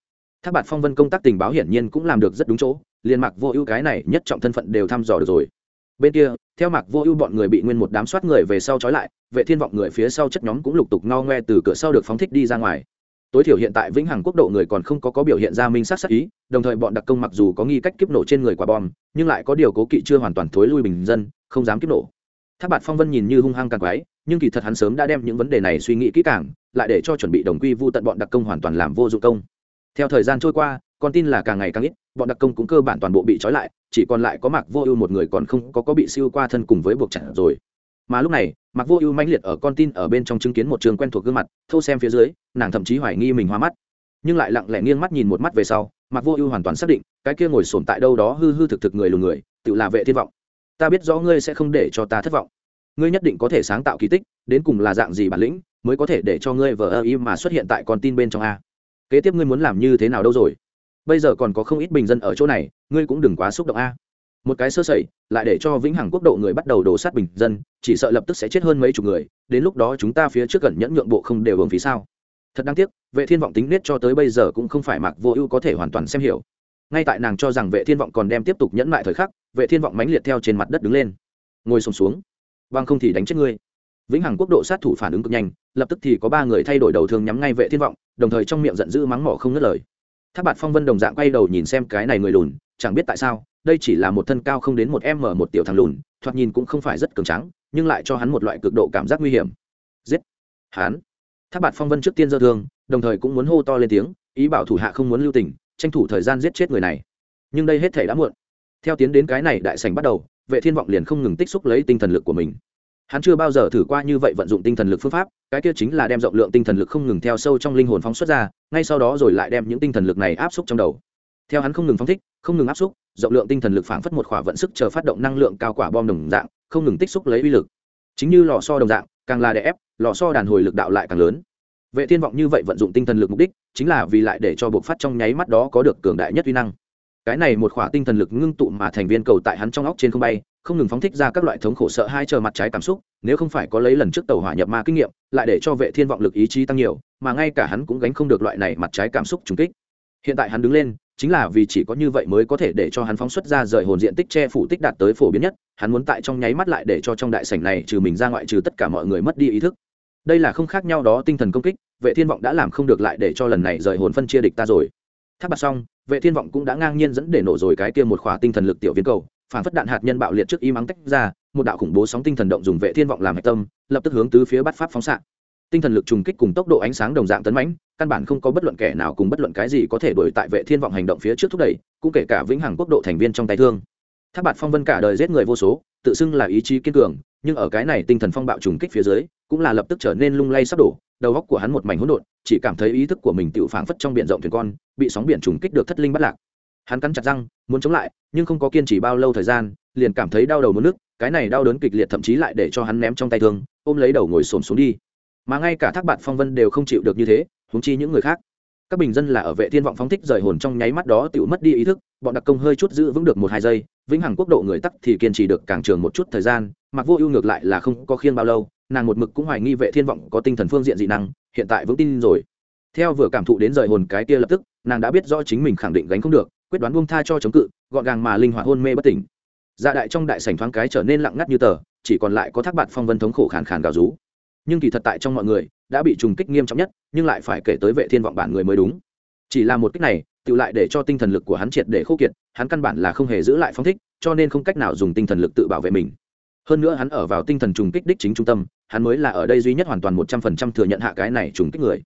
Speaker 1: Thác bạt phong vân công tác tình báo hiển nhiên cũng làm được rất đúng chỗ, liền mặc vô ưu cái này nhất trọng thân phận đều thăm dò được rồi. Bên kia theo mạc vô ưu bọn người bị nguyên một đám soát người về sau trói lại, vệ thiên vọng người phía sau chất nhóm cũng lục tục no ngoe từ cửa sau được phóng thích đi ra ngoài. Tối thiểu hiện tại vĩnh hằng quốc độ người còn không có có biểu hiện ra minh sát sắc ý, đồng thời bọn đặc công mặc dù có nghi cách kiếp nổ trên người quả bom, nhưng lại có điều cố kỵ chưa hoàn toàn thối lui bình dân, không dám kiếp nổ. Tháp bạt phong vân nhìn như hung hăng càng quái, nhưng kỳ thật hắn sớm đã đem những vấn đề này suy nghĩ kỹ càng, lại để cho chuẩn bị đồng quy vu tận bọn đặc công hoàn toàn làm vô dụng công. Theo thời gian trôi qua con tin là càng ngày càng ít, bọn đặc công cũng cơ bản toàn bộ bị trói lại, chỉ còn lại có mạc vô ưu một người còn không có có bị siêu qua thân cùng với buộc chặt rồi. Mà lúc này mặc vô ưu mãnh liệt ở con tin ở bên trong chứng kiến một trường quen thuộc gương mặt, thâu xem phía dưới, nàng thậm chí hoài nghi mình hoa mắt. Nhưng lại lặng lẽ nghiêng mắt nhìn một mắt về sau mặc vô ưu hoàn toàn xác định, cái kia ngồi sồn tại đâu đó hư hư thực thực người lùn người, tự là vệ thiên vọng. Ta biết rõ ngươi sẽ không để cho ta thất vọng. Ngươi nhất định có thể sáng tạo kỳ tích, đến cùng là dạng gì bản lĩnh, mới có thể để cho ngươi vờ ơ y mà xuất hiện tại con tin bên trong a? Kế tiếp ngươi muốn làm như thế nào đâu rồi? Bây giờ còn có không ít bình dân ở chỗ này ngươi cũng đừng quá xúc động a. Một cái sơ sẩy lại để cho vĩnh hằng quốc độ người bắt đầu đổ sát bình dân chỉ sợ lập tức sẽ chết hơn mấy chục người đến lúc đó chúng ta phía trước gần nhẫn nhượng bộ không đều hưởng phí sao? Thật đáng tiếc vệ thiên vọng tính nết cho tới bây giờ cũng không phải mặc vô ưu có thể hoàn toàn xem hiểu. Ngay tại nàng cho rằng vệ thiên vọng còn đem tiếp tục nhẫn lại thời khắc vệ thiên vọng mãnh liệt theo trên mặt đất đứng lên. Ngồi sùng xuống, xuống. Vâng không thì đánh chết ngươi. Vĩnh hằng quốc độ sát thủ phản ứng cực nhanh lập tức thì có ba người thay đổi đầu thương nhắm ngay vệ thiên vọng đồng thời trong miệng giận dữ mắng mỏ không ngớt lời tháp bạt phong vân đồng dạng quay đầu nhìn xem cái này người lùn, chẳng biết tại sao, đây chỉ là một thân cao không đến một m một tiểu thằng lùn, thoạt nhìn cũng không phải rất cường trắng nhưng lại cho hắn một loại cực độ cảm giác nguy hiểm. Giết! Hắn! Tháp bạt phong vân trước tiên dơ thương, đồng thời cũng muốn hô to lên tiếng, ý bảo thủ hạ không muốn lưu tình, tranh thủ thời gian giết chết người này. Nhưng đây hết thể đã muộn. Theo tiến đến cái này đại sảnh bắt đầu, vệ thiên vọng liền không ngừng tích xúc lấy tinh thần lực của mình hắn chưa bao giờ thử qua như vậy vận dụng tinh thần lực phương pháp, cái kia chính là đem rộng lượng tinh thần lực không ngừng theo sâu trong linh hồn phóng xuất ra, ngay sau đó rồi lại đem những tinh thần lực này áp xúc trong đầu. Theo hắn không ngừng phóng thích, không ngừng áp xúc, rộng lượng tinh thần lực phảng phất một khỏa vận sức chờ phát động năng lượng cao quả bom đồng dạng, không ngừng tích xúc lấy uy lực. Chính như lò so đồng dạng, càng là đè ép, lò so đàn hồi lực đạo lại càng lớn. Vệ thiên vọng như vậy vận dụng tinh thần lực mục đích, chính là vì lại để cho buộc phát trong nháy mắt đó có được cường đại nhất uy năng cái này một khỏa tinh thần lực ngưng tụ mà thành viên cầu tại hắn trong óc trên không bay, không ngừng phóng thích ra các loại thống khổ sợ hai chờ mặt trái cảm xúc, nếu không phải có lấy lần trước tàu hỏa nhập ma kinh nghiệm, lại để cho vệ thiên vọng lực ý chí tăng nhiều, mà ngay cả hắn cũng gánh không được loại này mặt trái cảm xúc trùng kích. Hiện tại hắn đứng lên, chính là vì chỉ có như vậy mới có thể để cho hắn phóng xuất ra rời hồn diện tích che phủ tích đạt tới phổ biến nhất, hắn muốn tại trong nháy mắt lại để cho trong đại sảnh này trừ mình ra ngoại trừ tất cả mọi người mất đi ý thức. Đây là không khác nhau đó tinh thần công kích, vệ thiên vọng đã làm không được lại để cho lần này rời hồn phân chia địch ta rồi. Tháp bạc xong vệ thiên vọng cũng đã ngang nhiên dẫn để nổ rồi cái kia một khỏa tinh thần lực tiểu viên cầu, phản phất đạn hạt nhân bạo liệt trước y mắng tách ra, một đạo khủng bố sóng tinh thần động dùng vệ thiên vọng làm hạch tâm, lập tức hướng tứ phía bắt pháp phóng xạ. Tinh thần lực trùng kích cùng tốc độ ánh sáng đồng dạng tấn mãnh, căn bản không có bất luận kẻ nào cùng bất luận cái gì có thể đổi tại vệ thiên vọng hành động phía trước thúc đẩy, cũng kể cả vĩnh hằng quốc độ thành viên trong tay thương. Tháp bạt phong vân cả đời giết người vô số, tự xưng là ý chí kiên cường, nhưng ở cái này tinh thần phong bạo trùng kích phía dưới, cũng là lập tức trở nên lung lay sắp đổ đầu óc của hắn một mảnh hỗn độn, chỉ cảm thấy ý thức của mình tự phảng phất trong biển rộng thuyền con, bị sóng biển trùng kích được thất linh bắt lạc. Hắn cắn chặt răng, muốn chống lại, nhưng không có kiên trì bao lâu thời gian, liền cảm thấy đau đầu muốn nước, cái này đau đớn kịch liệt thậm chí lại để cho hắn ném trong tay thương, ôm lấy đầu ngồi xổm xuống đi. Mà ngay cả thác bạt phong vân đều không chịu được như thế húng chi những người khác. Các bình dân là ở vệ thiên vọng phóng thích rời hồn trong nháy mắt đó tự mất đi ý thức, bọn đặc công hơi chút giữ vững được một hai giây, vĩnh hằng quốc độ người tắc thì kiên trì được càng trường một chút thời gian, mặc vô ưu ngược lại là không có khiên bao lâu nàng một mực cũng hoài nghi vệ thiên vọng có tinh thần phương diện dị năng, hiện tại vững tin rồi. Theo vừa cảm thụ đến rời hồn cái kia lập tức, nàng đã biết rõ chính mình khẳng định gánh không được, quyết đoán buông tha cho chống cự, gọn gàng mà linh hoạt hôn mê bất tỉnh. Dạ đại trong đại sảnh thoáng cái trở nên lặng ngắt như tờ, chỉ còn lại có thác bạn phong vân thống khổ khàn khàn gào rú. Nhưng kỳ thật tại trong mọi người, đã bị trùng kích nghiêm trọng nhất, nhưng lại phải kể tới vệ thiên vọng bản người mới đúng. Chỉ là một kích này, tự lại để cho tinh thần lực của hắn triệt để khô kiệt, hắn căn bản là không hề giữ lại phong thích, cho nên không cách nào dùng tinh thần lực tự bảo vệ mình. Hơn nữa hắn ở vào tinh thần trùng kích đích chính trung tâm hắn mới là ở đây duy nhất hoàn toàn một trăm phần trăm thừa nhận hạ cái này trùng kích người.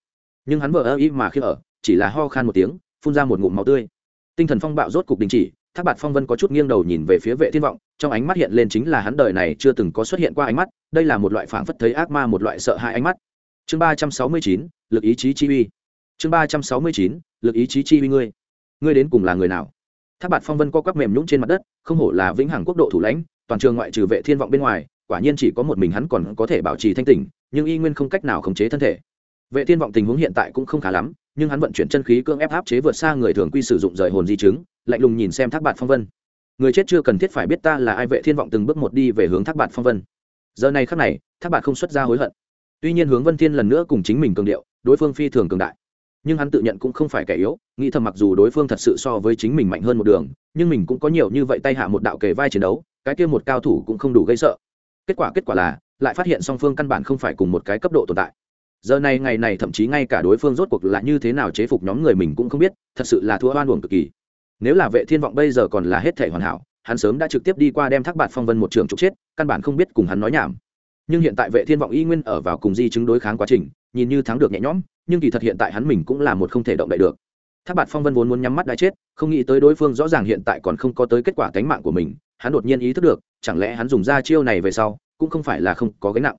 Speaker 1: Nhưng hắn vờ ơ ý mà khi ở, chỉ là ho khan một tiếng, phun ra một ngụm máu tươi. Tinh thần phong bạo rốt cục đình chỉ, thác bạt phong vân có chút nghiêng đầu nhìn về phía vệ thiên vọng, trong ánh mắt hiện lên chính là hắn đời này chưa từng có xuất hiện qua ánh mắt, đây là một loại phảng phất thấy ác ma, một loại sợ hãi ánh mắt. Chương ba trăm sáu mươi chín, lực ý chí chi uy. Chương ba trăm sáu mươi chín, lực ý chí chi uy ngươi. Ngươi đến cùng là người nào? Thác bạt phong vân co quắp mềm nhũng trên mặt đất, không hổ là vĩnh hằng quốc độ thủ lãnh, toàn trường ngoại trừ vệ thiên vọng bên ngoài quả nhiên chỉ có một mình hắn còn có thể bảo trì thanh tỉnh, nhưng y nguyên không cách nào khống chế thân thể. Vệ thiên vọng tình huống hiện tại cũng không khá lắm, nhưng hắn vận chuyển chân khí cưỡng ép áp chế vượt xa người thường quy sử dụng rời hồn di chứng, lạnh lùng nhìn xem thác bạt phong vân. Người chết chưa cần thiết phải biết ta là ai, vệ thiên vọng từng bước một đi về hướng thác bạt phong vân. Giờ này khắc này, thác bạt không xuất ra hối hận. Tuy nhiên hướng vân thiên lần nữa cùng chính mình cường điệu, đối phương phi thường cường đại. Nhưng hắn tự nhận cũng không phải kẻ yếu, nghĩ thầm mặc dù đối phương thật sự so với chính mình mạnh hơn một đường, nhưng mình cũng có nhiều như vậy tay hạ một đạo kề vai chiến đấu, cái kia một cao thủ cũng không đủ gây sợ kết quả kết quả là, lại phát hiện song phương căn bản không phải cùng một cái cấp độ tồn tại. Giờ này, ngày này, thậm chí ngay cả đối phương rốt cuộc là như thế nào chế phục nhóm người mình cũng không biết, thật sự là thua oan uổng cực kỳ. Nếu là vệ thiên vọng bây giờ còn là hết thể hoàn hảo, hắn sớm đã trực tiếp đi qua đem thác bạt phong vân một trường trục chết, căn bản không biết cùng hắn nói nhảm. Nhưng hiện tại vệ thiên vọng y nguyên ở vào cùng di chứng đối kháng quá trình, nhìn như thắng được nhẹ nhõm, nhưng kỳ thật hiện tại hắn mình cũng là một không thể động đậy được. Thác bạt phong vân vốn muốn nhắm mắt đã chết, không nghĩ tới đối phương rõ ràng hiện tại còn không có tới kết quả tánh mạng của mình, hắn đột nhiên ý thức được chẳng lẽ hắn dùng ra chiêu này về sau, cũng không phải là không có gánh nặng.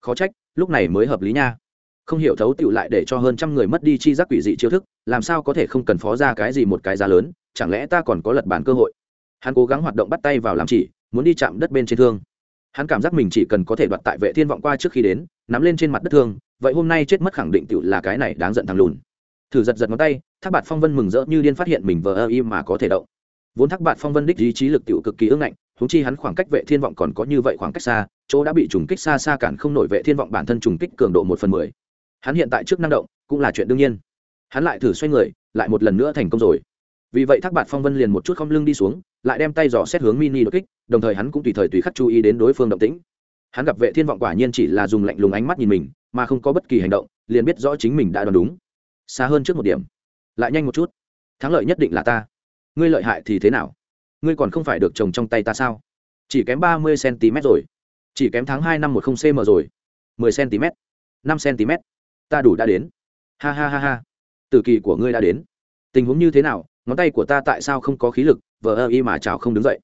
Speaker 1: Khó trách, lúc này mới hợp lý nha. Không hiểu thấu tựu lại để cho hơn trăm người mất đi chi giác quỷ dị chiêu thức, làm sao có thể không cần phó ra cái gì một cái giá lớn, chẳng lẽ ta còn có lật bản cơ hội? Hắn cố gắng hoạt động bắt tay vào làm chỉ, muốn đi chạm đất bên trên thương. Hắn cảm giác mình chỉ cần có thể đoạt tại vệ thiên vọng qua trước khi đến, nắm lên trên mặt đất thương, vậy hôm nay chết mất khẳng định tựu là cái này đáng giận thằng lùn. Thử giật giật ngón tay, thác bạt phong vân mừng rỡ như điên phát hiện mình vờ ơ im mà có thể động. Vốn thác bạt phong vân đích ý chí lực tựu cực kỳ ưng ngạnh húng chi hắn khoảng cách vệ thiên vọng còn có như vậy khoảng cách xa, chỗ đã bị trùng kích xa xa cản không nổi vệ thiên vọng bản thân trùng kích cường độ một phần mười. Hắn hiện tại trước năng động, cũng là chuyện đương nhiên. Hắn lại thử xoay người, lại một lần nữa thành công rồi. Vì vậy thác bạt phong vân liền một chút không lưng đi xuống, lại đem tay dò xét hướng mini đột kích, đồng thời hắn cũng tùy thời tùy khắc chú ý đến đối phương động tĩnh. Hắn gặp vệ thiên vọng quả nhiên chỉ là dùng lạnh lùng ánh mắt nhìn mình, mà không có bất kỳ hành động, liền biết rõ chính mình đã đoán đúng. Xa hơn trước một điểm. Lại nhanh một chút. Thắng lợi nhất định là ta. Ngươi lợi hại thì thế nào? Ngươi còn không phải được trồng trong tay ta sao? Chỉ kém ba mươi cm rồi. Chỉ kém tháng hai năm một không cm rồi. mười cm năm cm ta đủ đã đến. Ha ha ha ha. Tử kỳ của ngươi đã đến. Tình huống như thế nào? Ngón tay của ta tại sao không có khí lực? Vờ ơ y mà chào không đứng dậy.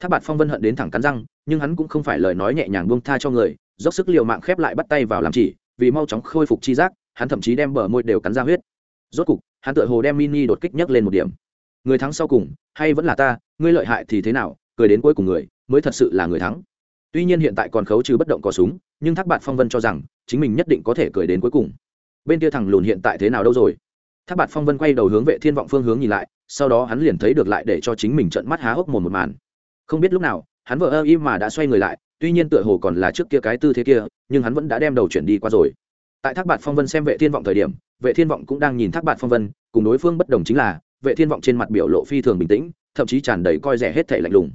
Speaker 1: Tháp bạt phong vân hận đến thẳng cắn răng, nhưng hắn cũng không phải lời nói nhẹ nhàng buông tha cho người, dốc sức l i ề u mạng khép lại bắt tay vào làm chỉ, vì mau chóng khôi phục chi giác, hắn thậm chí đem bờ môi đều cắn ra huyết. Rốt cục, hắn tự hồ đem mini đột kích nhấc lên một điểm. Người thắng sau cùng, hay vẫn là ta ngươi lợi hại thì thế nào, cười đến cuối cùng người, mới thật sự là người thắng. Tuy nhiên hiện tại còn khấu trừ bất động cò súng, nhưng thác bạt phong vân cho rằng, chính mình nhất định có thể cười đến cuối cùng. Bên kia thằng lùn hiện tại thế nào đâu rồi? Thác bạt phong vân quay đầu hướng vệ thiên vọng phương hướng nhìn lại, sau đó hắn liền thấy được lại để cho chính mình trận mắt há hốc mồm một màn. Không biết lúc nào, hắn vợ ơ im mà đã xoay người lại, tuy nhiên tựa hồ còn là trước kia cái tư thế kia, nhưng hắn vẫn đã đem đầu chuyển đi qua rồi. Tại thác bạt phong vân xem vệ thiên vọng thời điểm, vệ thiên vọng cũng đang nhìn thác bạt phong vân, cùng đối phương bất đồng chính là vệ thiên vọng trên mặt biểu lộ phi thường bình tĩnh, thậm chí tràn đầy coi rẻ hết thể lạnh lùng.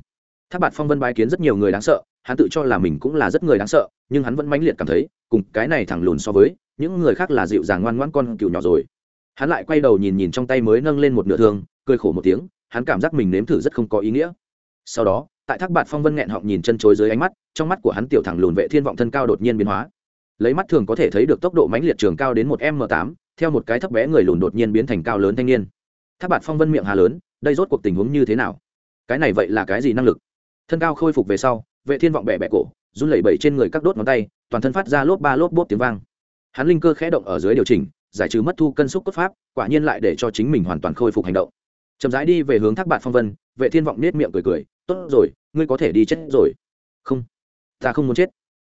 Speaker 1: Thác bạt phong vân bái kiến rất nhiều người đáng sợ, hắn tự cho là mình cũng là rất người đáng sợ, nhưng hắn vẫn mãnh liệt cảm thấy, cùng cái này thẳng lùn so với, những người khác là dịu dàng ngoan ngoãn con cừu nhỏ rồi. Hắn lại quay đầu nhìn nhìn trong tay mới nâng lên một nửa thương, cười khổ một tiếng, hắn cảm giác mình nếm thử rất không có ý nghĩa. Sau đó, tại thác bạt phong vân nghẹn họng nhìn chân chối dưới ánh mắt, trong mắt của hắn tiểu thẳng lùn vệ thiên vọng thân cao đột nhiên biến hóa. Lấy mắt thường có thể thấy được tốc độ mãnh liệt trường cao đến một m tám, theo một cái thấp bé người lùn đột nhiên biến thành cao lớn thanh niên tháp bạt phong vân miệng hà lớn, đây rốt cuộc tình huống như thế nào? Cái này vậy là cái gì năng lực? Thân cao khôi phục về sau, vệ thiên vọng bẻ bẻ cổ, run lẩy bẩy trên người các đốt ngón tay, toàn thân phát ra lốp ba lốp bốp tiếng vang. Hắn linh cơ khẽ động ở dưới điều chỉnh, giải trừ mất thu cân xúc cốt pháp, quả nhiên lại để cho chính mình hoàn toàn khôi phục hành động. Chậm rãi đi về hướng thác bạt phong vân, vệ thiên vọng nết miệng cười cười, tốt rồi, ngươi có thể đi chết rồi. Không, ta không muốn chết.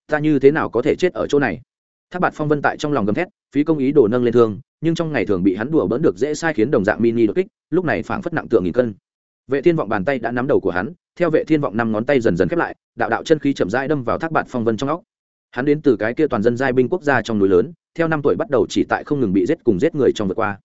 Speaker 1: Ta như thế nào có thể chết ở chỗ này? Thác bạt phong vân tại trong lòng gầm thét, phí công ý đồ nâng lên thương nhưng trong ngày thường bị hắn đùa bỡn được dễ sai khiến đồng dạng mini đột kích, lúc này phảng phất nặng tượng nghìn cân. Vệ thiên vọng bàn tay đã nắm đầu của hắn, theo vệ thiên vọng năm ngón tay dần dần khép lại, đạo đạo chân khí chậm rãi đâm vào thác bạt phong vân trong óc. Hắn đến từ cái kia toàn dân giai binh quốc gia trong núi lớn, theo năm tuổi bắt đầu chỉ tại không ngừng bị giết cùng giết người trong vượt qua.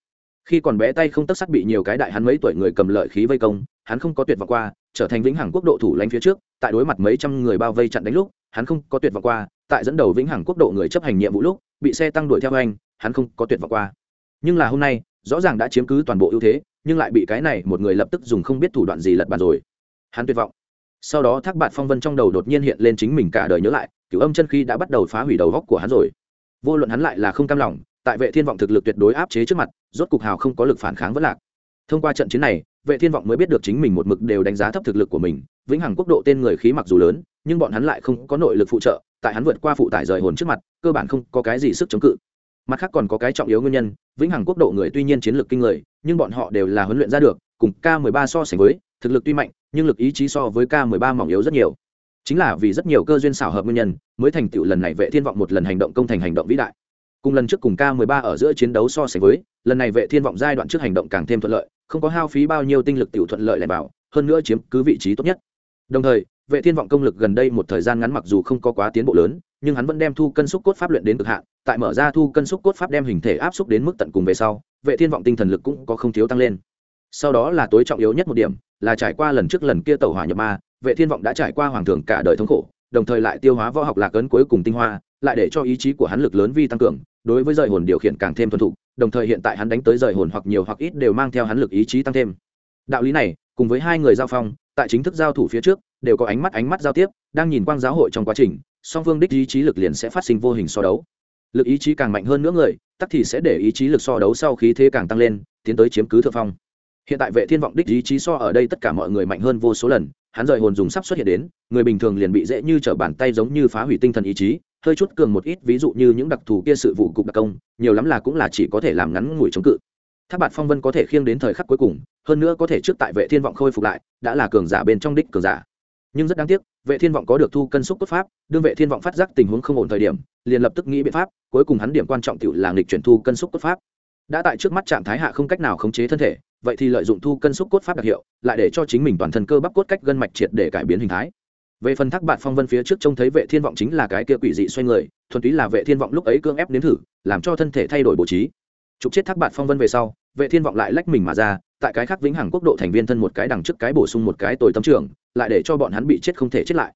Speaker 1: Khi còn bé tay không tất sắc bị nhiều cái đại hắn mấy tuổi người cầm lợi khí vây công, hắn không có tuyệt vọng qua, trở thành vĩnh hằng quốc độ thủ lãnh phía trước, tại đối mặt mấy trăm người bao vây chặn đánh lúc, hắn không có tuyệt vọng qua, tại dẫn đầu vĩnh hằng quốc độ người chấp hành nhiệm vụ lúc, bị xe tăng đuổi theo anh, hắn không có tuyệt vọng qua nhưng là hôm nay, rõ ràng đã chiếm cứ toàn bộ ưu thế, nhưng lại bị cái này một người lập tức dùng không biết thủ đoạn gì lật bàn rồi. Hắn tuyệt vọng. Sau đó thác bạt phong vân trong đầu đột nhiên hiện lên chính mình cả đời nhớ lại cửu âm chân khi đã bắt đầu phá hủy đầu góc của hắn rồi. Vô luận hắn lại là không cam lòng, tại vệ thiên vọng thực lực tuyệt đối áp chế trước mặt, rốt cục hào không có lực phản kháng vẫn lạc. Thông qua trận chiến này, vệ thiên vọng mới biết được chính mình một mực đều đánh giá thấp thực lực của mình, vĩnh hằng quốc độ tên người khí mặc dù lớn, nhưng bọn hắn lại không có nội lực phụ trợ, tại hắn vượt qua phụ tải rời hồn trước mặt, cơ bản không có cái gì sức chống cự mặt khác còn có cái trọng yếu nguyên nhân, vĩnh hằng quốc độ người tuy nhiên chiến lược kinh người, nhưng bọn họ đều là huấn luyện ra được, cùng k 13 so sánh với, thực lực tuy mạnh, nhưng lực ý chí so với k 13 mỏng yếu rất nhiều. Chính là vì rất nhiều cơ duyên xảo hợp nguyên nhân, mới thành tựu lần này vệ thiên vọng một lần hành động công thành hành động vĩ đại. Cùng lần trước cùng k 13 ở giữa chiến đấu so sánh với, lần này vệ thiên vọng giai đoạn trước hành động càng thêm thuận lợi, không có hao phí bao nhiêu tinh lực tiểu thuận lợi lại bảo, hơn nữa chiếm cứ vị trí tốt nhất. Đồng thời, vệ thiên vọng công lực gần đây một thời gian ngắn mặc dù không có quá tiến bộ lớn nhưng hắn vẫn đem thu cân xúc cốt pháp luyện đến cực hạn, tại mở ra thu cân xúc cốt pháp đem hình thể áp xúc đến mức tận cùng về sau, vệ thiên vọng tinh thần lực cũng có không thiếu tăng lên. Sau đó là tối trọng yếu nhất một điểm, là trải qua lần trước lần kia tàu hỏa nhập ma, vệ thiên vọng đã trải qua hoàng thường cả đời thống khổ, đồng thời lại tiêu hóa võ học lạc ấn cuối cùng tinh hoa, lại để cho ý chí của hắn lực lớn vi tăng cường, đối với rời hồn điều khiển càng thêm thuần thục, đồng thời hiện tại hắn đánh tới rời hồn hoặc nhiều hoặc ít đều mang theo hắn lực ý chí tăng thêm. Đạo lý này, cùng với hai người giao phong, tại chính thức giao thủ phía trước, đều có ánh mắt ánh mắt giao tiếp, đang nhìn quang giáo hội trong quá trình song phương đích ý chí lực liền sẽ phát sinh vô hình so đấu. Lực ý chí càng mạnh hơn nữa người, tắc thì sẽ để ý chí lực so đấu sau khí thế càng tăng lên, tiến tới chiếm cứ thượng phong. Hiện tại vệ thiên vọng đích ý chí so ở đây tất cả mọi người mạnh hơn vô số lần, hắn rời hồn dùng sắp xuất hiện đến, người bình thường liền bị dễ như trở bàn tay giống như phá hủy tinh thần ý chí, hơi chút cường một ít, ví dụ như những đặc thù kia sự vụ cục đặc công, nhiều lắm là cũng là chỉ có thể làm ngắn ngủi chống cự. Tháp bạt phong vân có thể khiêng đến thời khắc cuối cùng, hơn nữa có thể trước tại vệ thiên vọng khôi phục lại, đã là cường giả bên trong đích cường giả nhưng rất đáng tiếc, vệ thiên vọng có được thu cân xúc cốt pháp, đương vệ thiên vọng phát giác tình huống không ổn thời điểm, liền lập tức nghĩ biện pháp, cuối cùng hắn điểm quan trọng tiểu là nghịch chuyển thu cân xúc cốt pháp. Đã tại trước mắt trạng thái hạ không cách nào khống chế thân thể, vậy thì lợi dụng thu cân xúc cốt pháp đặc hiệu, lại để cho chính mình toàn thân cơ bắp cốt cách gân mạch triệt để cải biến hình thái. Về phần thác bạn phong vân phía trước trông thấy vệ thiên vọng chính là cái kia quỷ dị xoay người, thuần túy là vệ thiên vọng lúc ấy cưỡng ép nếm thử, làm cho thân thể thay đổi bố trí. Trục chết thác bạn phong vân về sau, vệ thiên vọng lại lách mình mà ra, tại cái khác vĩnh hằng quốc độ thành viên thân một cái đằng trước cái bổ sung một cái tồi tâm trưởng lại để cho bọn hắn bị chết không thể chết lại.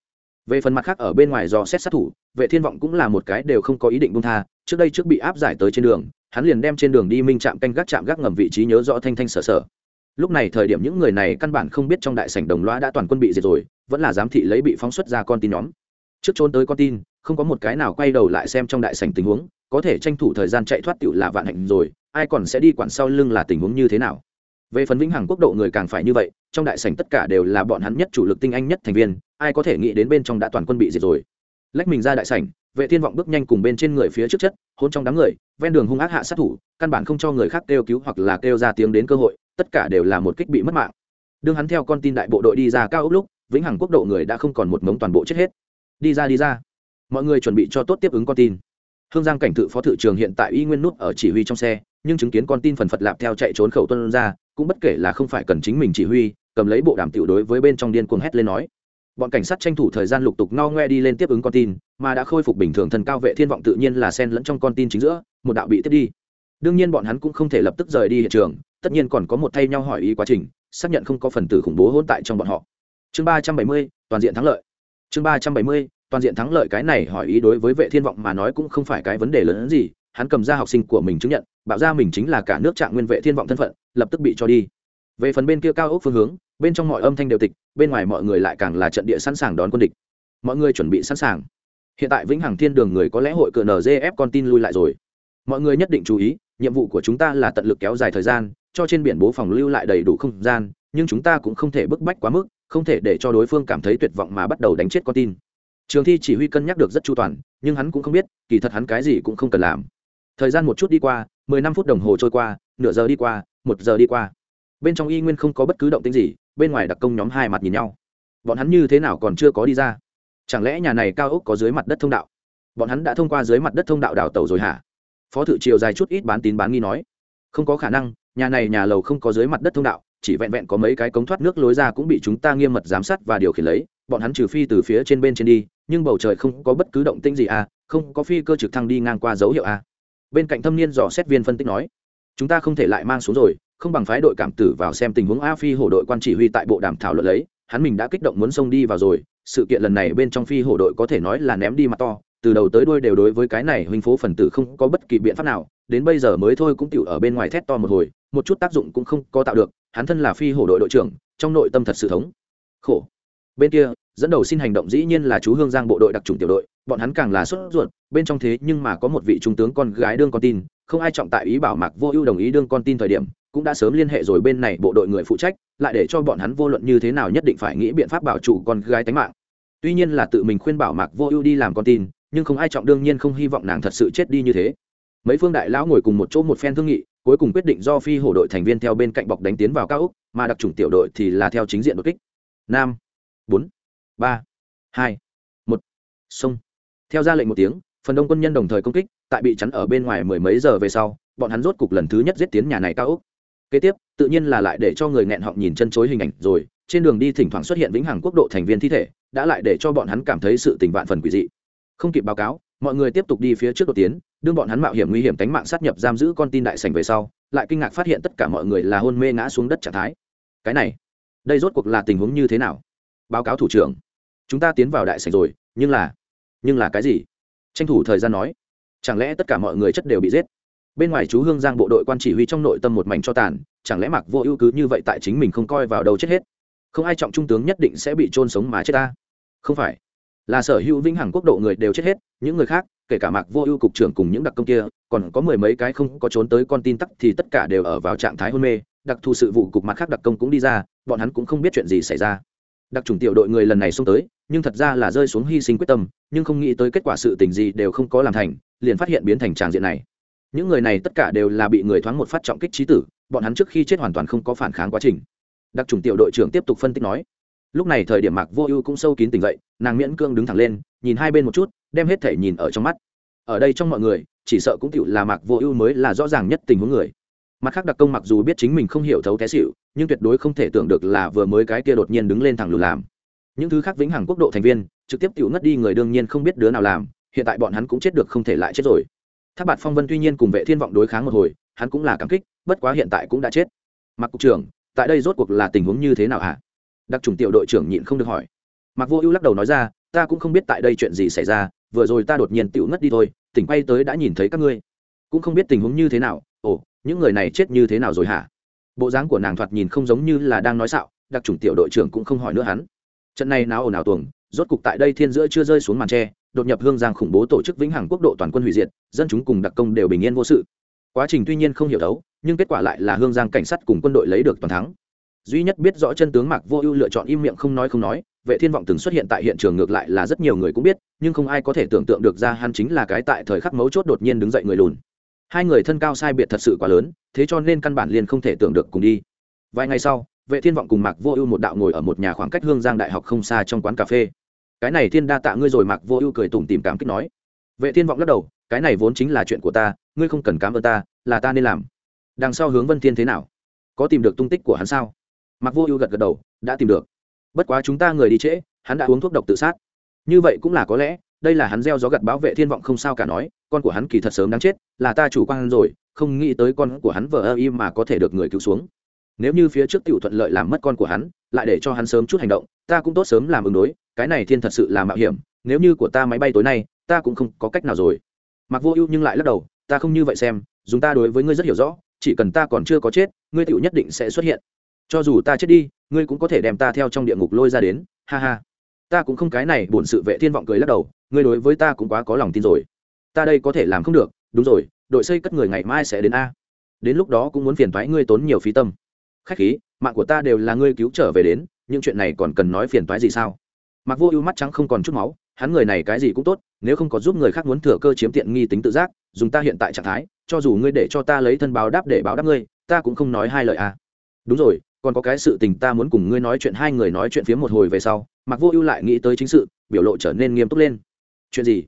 Speaker 1: Về phần mặt khác ở bên ngoài do xét sát thủ, vệ thiên vọng cũng là một cái đều không có ý định buông tha, trước đây trước bị áp giải tới trên đường, hắn liền đem trên đường đi minh chạm canh gác chạm gác ngầm vị trí nhớ rõ thanh thanh sở sở. Lúc này thời điểm những người này căn bản không biết trong đại sảnh đồng loa đã toàn quân bị diệt rồi, vẫn là giám thị lấy bị phóng xuất ra con tin nhóm. Trước trốn tới con tin, không có một cái nào quay đầu lại xem trong đại sảnh tình huống, có thể tranh thủ thời gian chạy thoát tựu là vạn hạnh rồi, ai còn sẽ đi quản sau lưng là tình huống như thế nào về phần vĩnh hằng quốc độ người càng phải như vậy, trong đại sảnh tất cả đều là bọn hắn nhất chủ lực tinh anh nhất thành viên, ai có thể nghĩ đến bên trong đã toàn quân bị diệt rồi. Lách mình ra đại sảnh, vệ thiên vọng bước nhanh cùng bên trên người phía trước chất, hôn trong đám người, ven đường hung ác hạ sát thủ, căn bản không cho người khác kêu cứu hoặc là kêu ra tiếng đến cơ hội, tất cả đều là một kích bị mất mạng. Đương hắn theo con tin đại bộ đội đi ra cao ốc lúc, vĩnh hằng quốc độ người đã không còn một mống toàn bộ chết hết. Đi ra đi ra. Mọi người chuẩn bị cho tốt tiếp ứng con tin. Hương giang cảnh tự phó thự trường hiện tại y nguyên nút ở chỉ huy trong xe, nhưng chứng kiến con tin phần phật lạp theo chạy trốn khẩu tuân ra cũng bất kể là không phải cần chính mình chỉ huy, cầm lấy bộ đàm tiểu đối với bên trong điên cuồng hét lên nói. Bọn cảnh sát tranh thủ thời gian lục tục no ngoe đi lên tiếp ứng con tin, mà đã khôi phục bình thường thần cao vệ thiên vọng tự nhiên là sen lẫn trong con tin chính giữa, một đạo bị tiếp đi. Đương nhiên bọn hắn cũng không thể lập tức rời đi hiện trường, tất nhiên còn có một thay nhau hỏi ý quá trình, xác nhận không có phần tử khủng bố hỗn tại trong bọn họ. Chương ba trăm bảy mươi, toàn diện thắng lợi. Chương ba trăm bảy mươi, toàn diện thắng lợi cái này hỏi ý đối với vệ thiên vọng mà nói cũng không phải cái vấn đề lớn hơn gì, hắn cầm ra học sinh của mình chứng nhận bảo ra mình chính là cả nước trạng nguyên vệ thiên vọng thân phận lập tức bị cho đi. Về phần bên kia cao ốc phương hướng, bên trong mọi âm thanh đều tịch, bên ngoài mọi người lại càng là trận địa sẵn sàng đón quân địch. Mọi người chuẩn bị sẵn sàng. Hiện tại vĩnh hằng thiên đường người có lẽ hội cờ nzf con tin lui lại rồi. Mọi người nhất định chú ý, nhiệm vụ của chúng ta là tận lực kéo dài thời gian, cho trên biển bố phòng lưu lại đầy đủ không gian, nhưng chúng ta cũng không thể bức bách quá mức, không thể để cho đối phương cảm thấy tuyệt vọng mà bắt đầu đánh chết con tin. Trường thi chỉ huy cân nhắc được rất chu toàn, nhưng hắn cũng không biết, kỳ thật hắn cái gì cũng không cần làm. Thời gian một chút đi qua, mười năm phút đồng hồ trôi qua, nửa giờ đi qua một giờ đi qua. Bên trong y nguyên không có bất cứ động tính gì, bên ngoài đặc công nhóm hai mặt nhìn nhau. Bọn hắn như thế nào còn chưa có đi ra? Chẳng lẽ nhà này cao ốc có dưới mặt đất thông đạo? Bọn hắn đã thông qua dưới mặt đất thông đạo đào tàu rồi hả? Phó thự triều dài chút ít bán tín bán nghi nói. Không có khả năng, nhà này nhà lầu không có dưới mặt đất thông đạo, chỉ vẹn vẹn có mấy cái cống thoát nước lối ra cũng bị chúng ta nghiêm mật giám sát và điều khiển lấy. Bọn hắn trừ phi từ phía trên bên trên đi, nhưng bầu trời không có bất cứ động tĩnh gì à không có phi cơ trực thăng đi ngang qua dấu hiệu à. Bên cạnh thâm niên dò xét viên phân tích nói chúng ta không thể lại mang xuống rồi, không bằng phái đội cảm tử vào xem tình huống a phi hổ đội quan chỉ huy tại bộ đàm thảo luận lấy, hắn mình đã kích động muốn xông đi vào rồi, sự kiện lần này bên trong phi hổ đội có thể nói là ném đi mặt to, từ đầu tới đuôi đều đối với cái này huynh phố phần tử không có bất kỳ biện pháp nào, đến bây giờ mới thôi cũng tiểu ở bên ngoài thét to một hồi, một chút tác dụng cũng không có tạo được, hắn thân là phi hổ đội đội trưởng, trong nội tâm thật sự thống. Khổ. Bên kia, dẫn đầu xin hành động dĩ nhiên là chú hương giang bộ đội đặc trùng tiểu đội bọn hắn càng là sốt ruột, bên trong thế nhưng mà có một vị trung tướng con gái đương con tin, không ai trọng tại ý bảo mạc vô ưu đồng ý đương con tin thời điểm, cũng đã sớm liên hệ rồi bên này bộ đội người phụ trách, lại để cho bọn hắn vô luận như thế nào nhất định phải nghĩ biện pháp bảo trụ con gái tánh mạng. Tuy nhiên là tự mình khuyên bảo mạc vô ưu đi làm con tin, nhưng không ai trọng đương nhiên không hy vọng nàng thật sự chết đi như thế. Mấy phương đại lão ngồi cùng một chỗ một phen thương nghị, cuối cùng quyết định do phi hổ đội thành viên theo bên cạnh bọc đánh tiến vào cao úc mà đặc trùng tiểu đội thì là theo chính diện đột kích. Năm bốn, ba, hai, một. Sông theo ra lệnh một tiếng, phần đông quân nhân đồng thời công kích, tại bị chắn ở bên ngoài mười mấy giờ về sau, bọn hắn rốt cục lần thứ nhất giết tiến nhà này cao úc kế tiếp, tự nhiên là lại để cho người nghẹn họng nhìn chân chối hình ảnh rồi, trên đường đi thỉnh thoảng xuất hiện vĩnh hằng quốc độ thành viên thi thể, đã lại để cho bọn hắn cảm thấy sự tình vạn phần quỷ dị. Không kịp báo cáo, mọi người tiếp tục đi phía trước đột tiến, đương bọn hắn mạo hiểm nguy hiểm tánh mạng sát nhập giam giữ con tin đại sành về sau, lại kinh ngạc phát hiện tất cả mọi người là hôn mê ngã xuống đất trạng thái. Cái này, đây rốt cuộc là tình huống như thế nào? Báo cáo thủ trưởng, chúng ta tiến vào đại sành rồi, nhưng là nhưng là cái gì? Tranh thủ thời gian nói. Chẳng lẽ tất cả mọi người chất đều bị giết? Bên ngoài chú hương giang bộ đội quan chỉ huy trong nội tâm một mảnh cho tàn, chẳng lẽ mặc vô ưu cứ như vậy tại chính mình không coi vào đầu chết hết? Không ai trọng trung tướng nhất định sẽ bị trôn sống mà chết ta. Không phải. Là sở hữu vĩnh hằng quốc độ người đều chết hết, những người khác, kể cả mạc vô ưu cục trưởng cùng những đặc công kia, còn có mười mấy cái không có trốn tới con tin tắc thì tất cả đều ở vào trạng thái hôn mê, đặc thù sự vụ cục mặt khác đặc công cũng đi ra, bọn hắn cũng không biết chuyện gì xảy ra. Đặc trùng tiểu đội người lần này xông tới nhưng thật ra là rơi xuống hy sinh quyết tâm, nhưng không nghĩ tới kết quả sự tình gì đều không có làm thành, liền phát hiện biến thành tràng diện này. Những người này tất cả đều là bị người thoáng một phát trọng kích trí tử, bọn hắn trước khi chết hoàn toàn không có phản kháng quá trình. Đặc trùng tiểu đội trưởng tiếp tục phân tích nói, lúc này thời điểm mạc vô ưu cũng sâu kín tỉnh dậy, nàng miễn cương đứng thẳng lên, nhìn hai bên một chút, đem hết thể nhìn ở trong mắt. Ở đây trong mọi người, chỉ sợ cũng tựu là mạc vô ưu mới là rõ ràng nhất tình huống người. Mặt khác đặc công mặc dù biết chính mình không hiểu thấu té xịu nhưng tuyệt đối không thể tưởng được là vừa mới cái kia đột nhiên đứng lên thẳng lùn làm những thứ khác vĩnh hằng quốc độ thành viên, trực tiếp tự ngất đi người đương nhiên không biết đứa nào làm, hiện tại bọn hắn cũng chết được không thể lại chết rồi. Tháp bạt phong vân tuy nhiên cùng vệ thiên vọng đối kháng một hồi, hắn cũng là cảm kích, bất quá hiện tại cũng đã chết. Mặc cục trưởng, tại đây rốt cuộc là tình huống như thế nào hả? Đặc trùng tiểu đội trưởng nhịn không được hỏi. Mặc vô ưu lắc đầu nói ra, ta cũng không biết tại đây chuyện gì xảy ra, vừa rồi ta đột nhiên tựu ngất đi thôi, tỉnh quay tới đã nhìn thấy các ngươi. Cũng không biết tình huống như thế nào, ồ, những người này chết như thế nào rồi hả? Bộ dáng của nàng thoạt nhìn không giống như là đang nói xạo, đặc trùng tiểu đội trưởng cũng không hỏi nữa hắn trận này nào ồn ào tuồng, rốt cục tại đây thiên giữa chưa rơi xuống màn tre, đột nhập hương giang khủng bố tổ chức vĩnh hằng quốc độ toàn quân hủy diệt, dân chúng cùng đặc công đều bình yên vô sự. Quá trình tuy nhiên không hiểu đấu, nhưng kết quả lại là hương giang cảnh sát cùng quân đội lấy được toàn thắng. Duy nhất biết rõ chân tướng mạc vô ưu lựa chọn im miệng không nói không nói, vệ thiên vọng từng xuất hiện tại hiện trường ngược lại là rất nhiều người cũng biết, nhưng không ai có thể tưởng tượng được ra hắn chính là cái tại thời khắc mấu chốt đột nhiên đứng dậy người lùn. Hai người thân cao sai biệt thật sự quá lớn, thế cho nên căn bản liền không thể tưởng được cùng đi. Vài ngày sau vệ thiên vọng cùng mạc vô ưu một đạo ngồi ở một nhà khoảng cách hương giang đại học không xa trong quán cà phê. Cái này thiên đa tạ ngươi rồi, mạc vô ưu cười tủm tìm cảm kích nói. Vệ thiên vọng lắc đầu, cái này vốn chính là chuyện của ta, ngươi không cần cảm ơn ta, là ta nên làm. Đằng sau hướng vân thiên thế nào? Có tìm được tung tích của hắn sao? Mạc vô ưu gật gật đầu, đã tìm được. Bất quá chúng ta người đi trễ, hắn đã uống thuốc độc tự sát. Như vậy cũng là có lẽ, đây là hắn gieo gió gặt báo vệ thiên vọng không sao cả nói, con của hắn kỳ thật sớm đáng chết, là ta chủ quan rồi, không nghĩ tới con của hắn vợ ơ im mà có thể được người cứu xuống nếu như phía trước tiểu thuận lợi làm mất con của hắn, lại để cho hắn sớm chút hành động, ta cũng tốt sớm làm ứng đối, cái này thiên thật sự là mạo hiểm, nếu như của ta máy bay tối nay, ta cũng không có cách nào rồi. Mặc vô ưu nhưng lại lắc đầu, ta không như vậy xem, dùng ta đối với ngươi rất hiểu rõ, chỉ cần ta còn chưa có chết, ngươi tiểu nhất định sẽ xuất hiện. Cho dù ta chết đi, ngươi cũng có thể đem ta theo trong địa ngục lôi ra đến, ha ha. Ta cũng không cái này, bổn sự vệ thiên vọng cười lắc đầu, ngươi đối với ta cũng quá có lòng tin rồi. Ta đây có thể làm không được, đúng rồi, đội xây cất người ngày mai sẽ đến a. Đến lúc đó cũng muốn phiền thoái ngươi tốn nhiều phí tâm khách khí, mạng của ta đều là ngươi cứu trở về đến, những chuyện này còn cần nói phiền toái gì sao? Mặc vô ưu mắt trắng không còn chút máu, hắn người này cái gì cũng tốt, nếu không có giúp người khác muốn thừa cơ chiếm tiện nghi tính tự giác, dùng ta hiện tại trạng thái, cho dù ngươi để cho ta lấy thân báo đáp để báo đáp ngươi, ta cũng không nói hai lời à. Đúng rồi, còn có cái sự tình ta muốn cùng ngươi nói chuyện, hai người nói chuyện phía một hồi về sau mặc vô ưu lại nghĩ tới chính sự, biểu lộ trở nên nghiêm túc lên. Chuyện gì?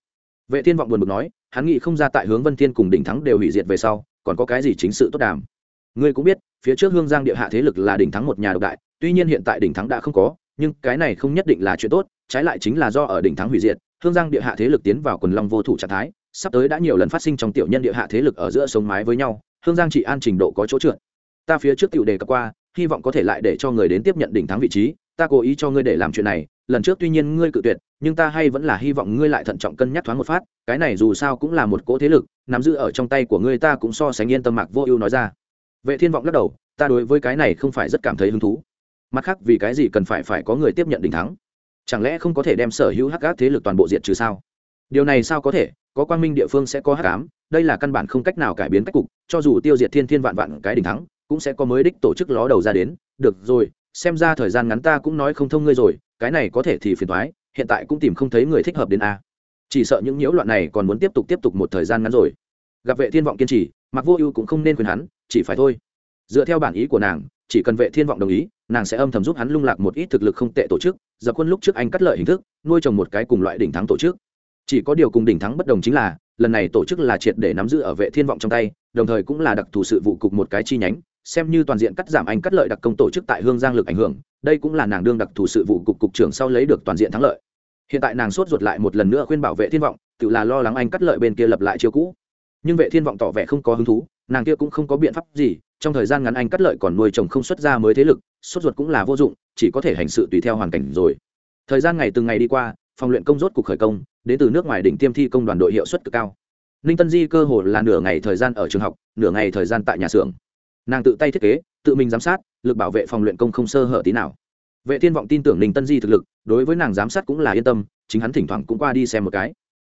Speaker 1: Vệ thiên vọng buồn bực nói, hắn nghĩ không ra tại hướng vân thiên cùng đỉnh thắng đều hủy diệt về sau, còn có cái gì chính sự tốt đàm. Ngươi cũng biết phía trước hương giang địa hạ thế lực là đỉnh thắng một nhà độc đại, tuy nhiên hiện tại đỉnh thắng đã không có, nhưng cái này không nhất định là chuyện tốt, trái lại chính là do ở đỉnh thắng hủy diệt, hương giang địa hạ thế lực tiến vào quần long vô thủ trạng thái, sắp tới đã nhiều lần phát sinh trong tiểu nhân địa hạ thế lực ở giữa sống mái với nhau, hương giang chỉ an trình độ có chỗ trượt. Ta phía trước tiểu đề cập qua, hy vọng có thể lại để cho người đến tiếp nhận đỉnh thắng vị trí, ta cố ý cho ngươi để làm chuyện này, lần trước tuy nhiên ngươi cự tuyệt, nhưng ta hay vẫn là hy vọng ngươi lại thận trọng cân nhắc thoáng một phát, cái này dù sao cũng là một cỗ thế lực, nắm giữ ở trong tay của ngươi ta cũng so sánh yên tâm mạc vô ưu nói ra vệ thiên vọng lắc đầu, ta đối với cái này không phải rất cảm thấy hứng thú. Mặt khác, vì cái gì cần phải phải có người tiếp nhận đỉnh thắng? Chẳng lẽ không có thể đem sở hữu hắc ác thế lực toàn bộ diện trừ sao? Điều này sao có thể? Có quang minh địa phương sẽ có hắc ám, đây là căn bản không cách nào cải biến cách cục, cho dù tiêu diệt thiên thiên vạn vạn cái đỉnh thắng, cũng sẽ có mới đích tổ chức ló đầu ra đến. Được rồi, xem ra thời gian ngắn ta cũng nói không thông ngươi rồi, cái này có thể thì phiền thoái hiện tại cũng tìm không thấy người thích hợp đến a. Chỉ sợ những nhiễu loạn này còn muốn tiếp tục tiếp tục một thời gian ngắn rồi. Gặp vệ thiên vọng kiên trì mặc vô ưu cũng không nên khuyên hắn chỉ phải thôi. Dựa theo bản ý của nàng, chỉ cần vệ thiên vọng đồng ý, nàng sẽ âm thầm giúp hắn lung lạc một ít thực lực không tệ tổ chức dập quân lúc trước anh cắt lợi hình thức, nuôi trồng một cái cùng loại đỉnh thắng tổ chức. Chỉ có điều cùng đỉnh thắng bất đồng chính là, lần này tổ chức là triệt để nắm giữ ở vệ thiên vọng trong tay, đồng thời cũng là đặc thù sự vụ cục một cái chi nhánh, xem như toàn diện cắt giảm anh cắt lợi đặc công tổ chức tại hương giang lực ảnh hưởng, đây cũng là nàng đương đặc thù sự vụ cục cục trưởng sau lấy được toàn diện thắng lợi. Hiện tại nàng sốt ruột lại một lần nữa khuyên bảo vệ thiên vọng, tự là lo lắng anh cắt lợi bên kia lập lại chiêu cũ nhưng vệ thiên vọng tỏ vẻ không có hứng thú, nàng kia cũng không có biện pháp gì, trong thời gian ngắn anh cắt lợi còn nuôi chồng không xuất ra mới thế lực, sốt ruột cũng là vô dụng, chỉ có thể hành sự tùy theo hoàn cảnh rồi. Thời gian ngày từng ngày đi qua, phòng luyện công rốt cuộc khởi công, đến từ nước ngoài đỉnh tiêm thi công đoàn đội hiệu suất cực cao. Ninh tân di cơ hồ là nửa ngày thời gian ở trường học, nửa ngày thời gian tại nhà xưởng. Nàng tự tay thiết kế, tự mình giám sát, lực bảo vệ phòng luyện công không sơ hở tí nào. Vệ thiên vọng tin tưởng ninh tân di thực lực, đối với nàng giám sát cũng là yên tâm, chính hắn thỉnh thoảng cũng qua đi xem một cái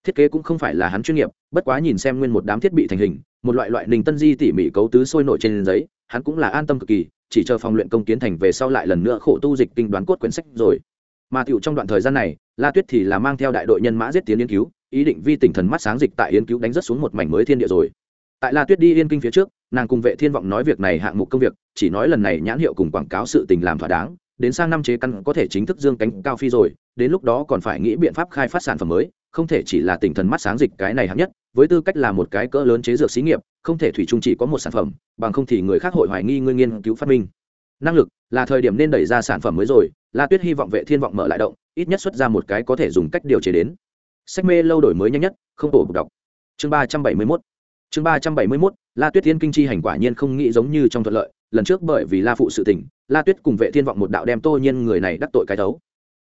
Speaker 1: thiết kế cũng không phải là hắn chuyên nghiệp, bất quá nhìn xem nguyên một đám thiết bị thành hình, một loại loại nình tân di tỉ mỉ cấu tứ sôi nổi trên giấy, hắn cũng là an tâm cực kỳ, chỉ chờ phòng luyện công kiến thành về sau lại lần nữa khổ tu dịch kinh đoán cốt quyển sách rồi. Mà tựu trong đoạn thời gian này, la tuyết thì là mang theo đại đội nhân mã giết tiến nghiên cứu, ý định vi tỉnh thần mắt sáng dịch tại nghiên cứu đánh rất xuống một mảnh mới thiên địa rồi. Tại la tuyết đi yên kinh phía trước, nàng cùng vệ thiên vọng nói việc này hạng mục công việc, chỉ nói lần này nhãn hiệu cùng quảng cáo sự tình làm thỏa đáng, đến sang năm chế căn có thể chính thức dương cánh cao phi rồi, đến lúc đó còn phải nghĩ biện pháp khai phát sản phẩm mới không thể chỉ là tỉnh thần mắt sáng dịch cái này hạng nhất, với tư cách là một cái cỡ lớn chế dược xí nghiệp, không thể thủy chung chỉ có một sản phẩm, bằng không thì người khác hội hoài nghi ngươi nghiên cứu phát minh. Năng lực là thời điểm nên đẩy ra sản phẩm mới rồi, la tuyết hy vọng vệ thiên vọng mở lại động, ít nhất xuất ra một cái có thể dùng cách điều chế đến. Sách mê lâu đổi mới nhanh nhất, không tổ bục đọc. Chương ba trăm bảy mươi 371 chương ba trăm bảy mươi 371 la tuyết thiên kinh chi hành quả nhiên không nghĩ giống như trong thuận lợi, lần trước bởi vì la phụ sự tình, la tuyết cùng vệ thiên vọng một đạo đem tô nhiên người này đắc tội cái thấu.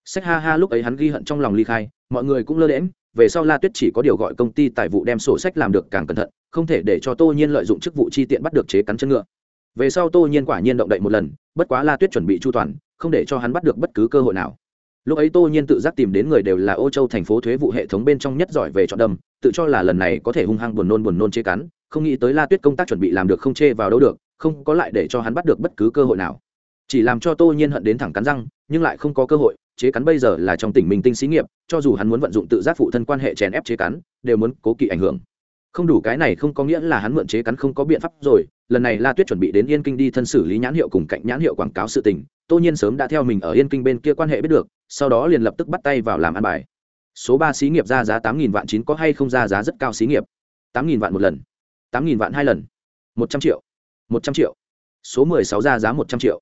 Speaker 1: Sách ha ha lúc ấy hắn ghi hận trong lòng ly khai, mọi người cũng lơ đễm về sau la tuyết chỉ có điều gọi công ty tài vụ đem sổ sách làm được càng cẩn thận, không thể để cho tô nhiên lợi dụng chức vụ chi tiện bắt được chế cắn chân ngựa. Về sau tô nhiên quả nhiên động đậy một lần, bất quá la tuyết chuẩn bị chu toàn, không để cho hắn bắt được bất cứ cơ hội nào. Lúc ấy tô nhiên tự giác tìm đến người đều là ô châu thành phố thuế vụ hệ thống bên trong nhất giỏi về chọn đâm tự cho là lần này có thể hung hăng buồn nôn buồn nôn chế cắn, không nghĩ tới la tuyết công tác chuẩn bị làm được không chê vào đâu được, không có lại để cho hắn bắt được bất cứ cơ hội nào. Chỉ làm cho tô nhiên hận đến thẳng cắn răng, nhưng lại không có cơ hội chế cắn bây giờ là trong tỉnh minh tinh xí nghiệp, cho dù hắn muốn vận dụng tự giác phụ thân quan hệ chèn ép chế cắn, đều muốn cố kỵ ảnh hưởng. Không đủ cái này không có nghĩa là hắn mượn chế cắn không có biện pháp rồi, lần này la tuyết chuẩn bị đến yên kinh đi thân xử lý nhãn hiệu cùng cạnh nhãn hiệu quảng cáo sự tình, tô nhiên sớm đã theo mình ở yên kinh bên kia quan hệ biết được, sau đó liền lập tức bắt tay vào làm ăn bài. Số ba xí nghiệp ra giá tám nghìn vạn chín có hay không ra giá rất cao xí nghiệp? tám nghìn vạn một lần. tám nghìn vạn hai lần. một trăm triệu. một trăm triệu. Số mười sáu ra giá một trăm triệu.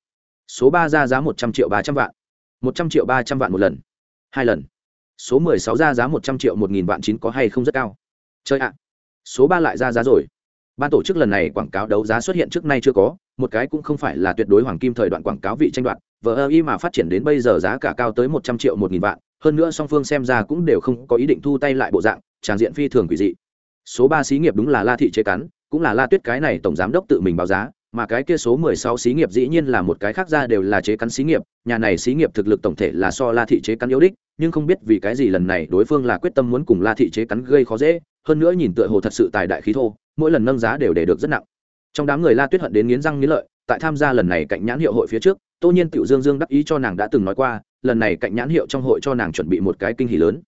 Speaker 1: Số ba ra giá một trăm triệu ba trăm vạn một trăm triệu ba trăm vạn một lần. Hai lần. Số mười sáu ra giá một trăm triệu một nghìn vạn chín có hay không rất cao. Chơi ạ. Số ba lại ra giá rồi. Ban tổ chức lần này quảng cáo đấu giá xuất hiện trước nay chưa có, một cái cũng không phải là tuyệt đối hoàng kim thời đoạn quảng cáo vị tranh đoạt, vờ ơ y mà phát triển đến bây giờ giá cả cao tới một trăm triệu một nghìn vạn, hơn nữa song phương xem ra cũng đều không có ý định thu tay lại bộ dạng tràng diện phi thường quỷ dị. Số ba xí nghiệp đúng là la thị chế cắn, cũng là la tuyết cái này tổng giám đốc tự mình báo giá mà cái kia số mười sáu xí nghiệp dĩ nhiên là một cái khác ra đều là chế cắn xí nghiệp, nhà này xí nghiệp thực lực tổng thể là so la thị chế cắn yếu đích, nhưng không biết vì cái gì lần này đối phương là quyết tâm muốn cùng la thị chế cắn gây khó dễ, hơn nữa nhìn tựa hồ thật sự tài đại khí thô, mỗi lần nâng giá đều để được rất nặng. Trong đám người la tuyết hận đến nghiến răng nghiến lợi, tại tham gia lần này cạnh nhãn hiệu hội phía trước, tô nhiên tiểu dương dương đắc ý cho nàng đã từng nói qua, lần này cạnh nhãn hiệu trong hội cho nàng chuẩn bị một cái kinh hỉ lớn.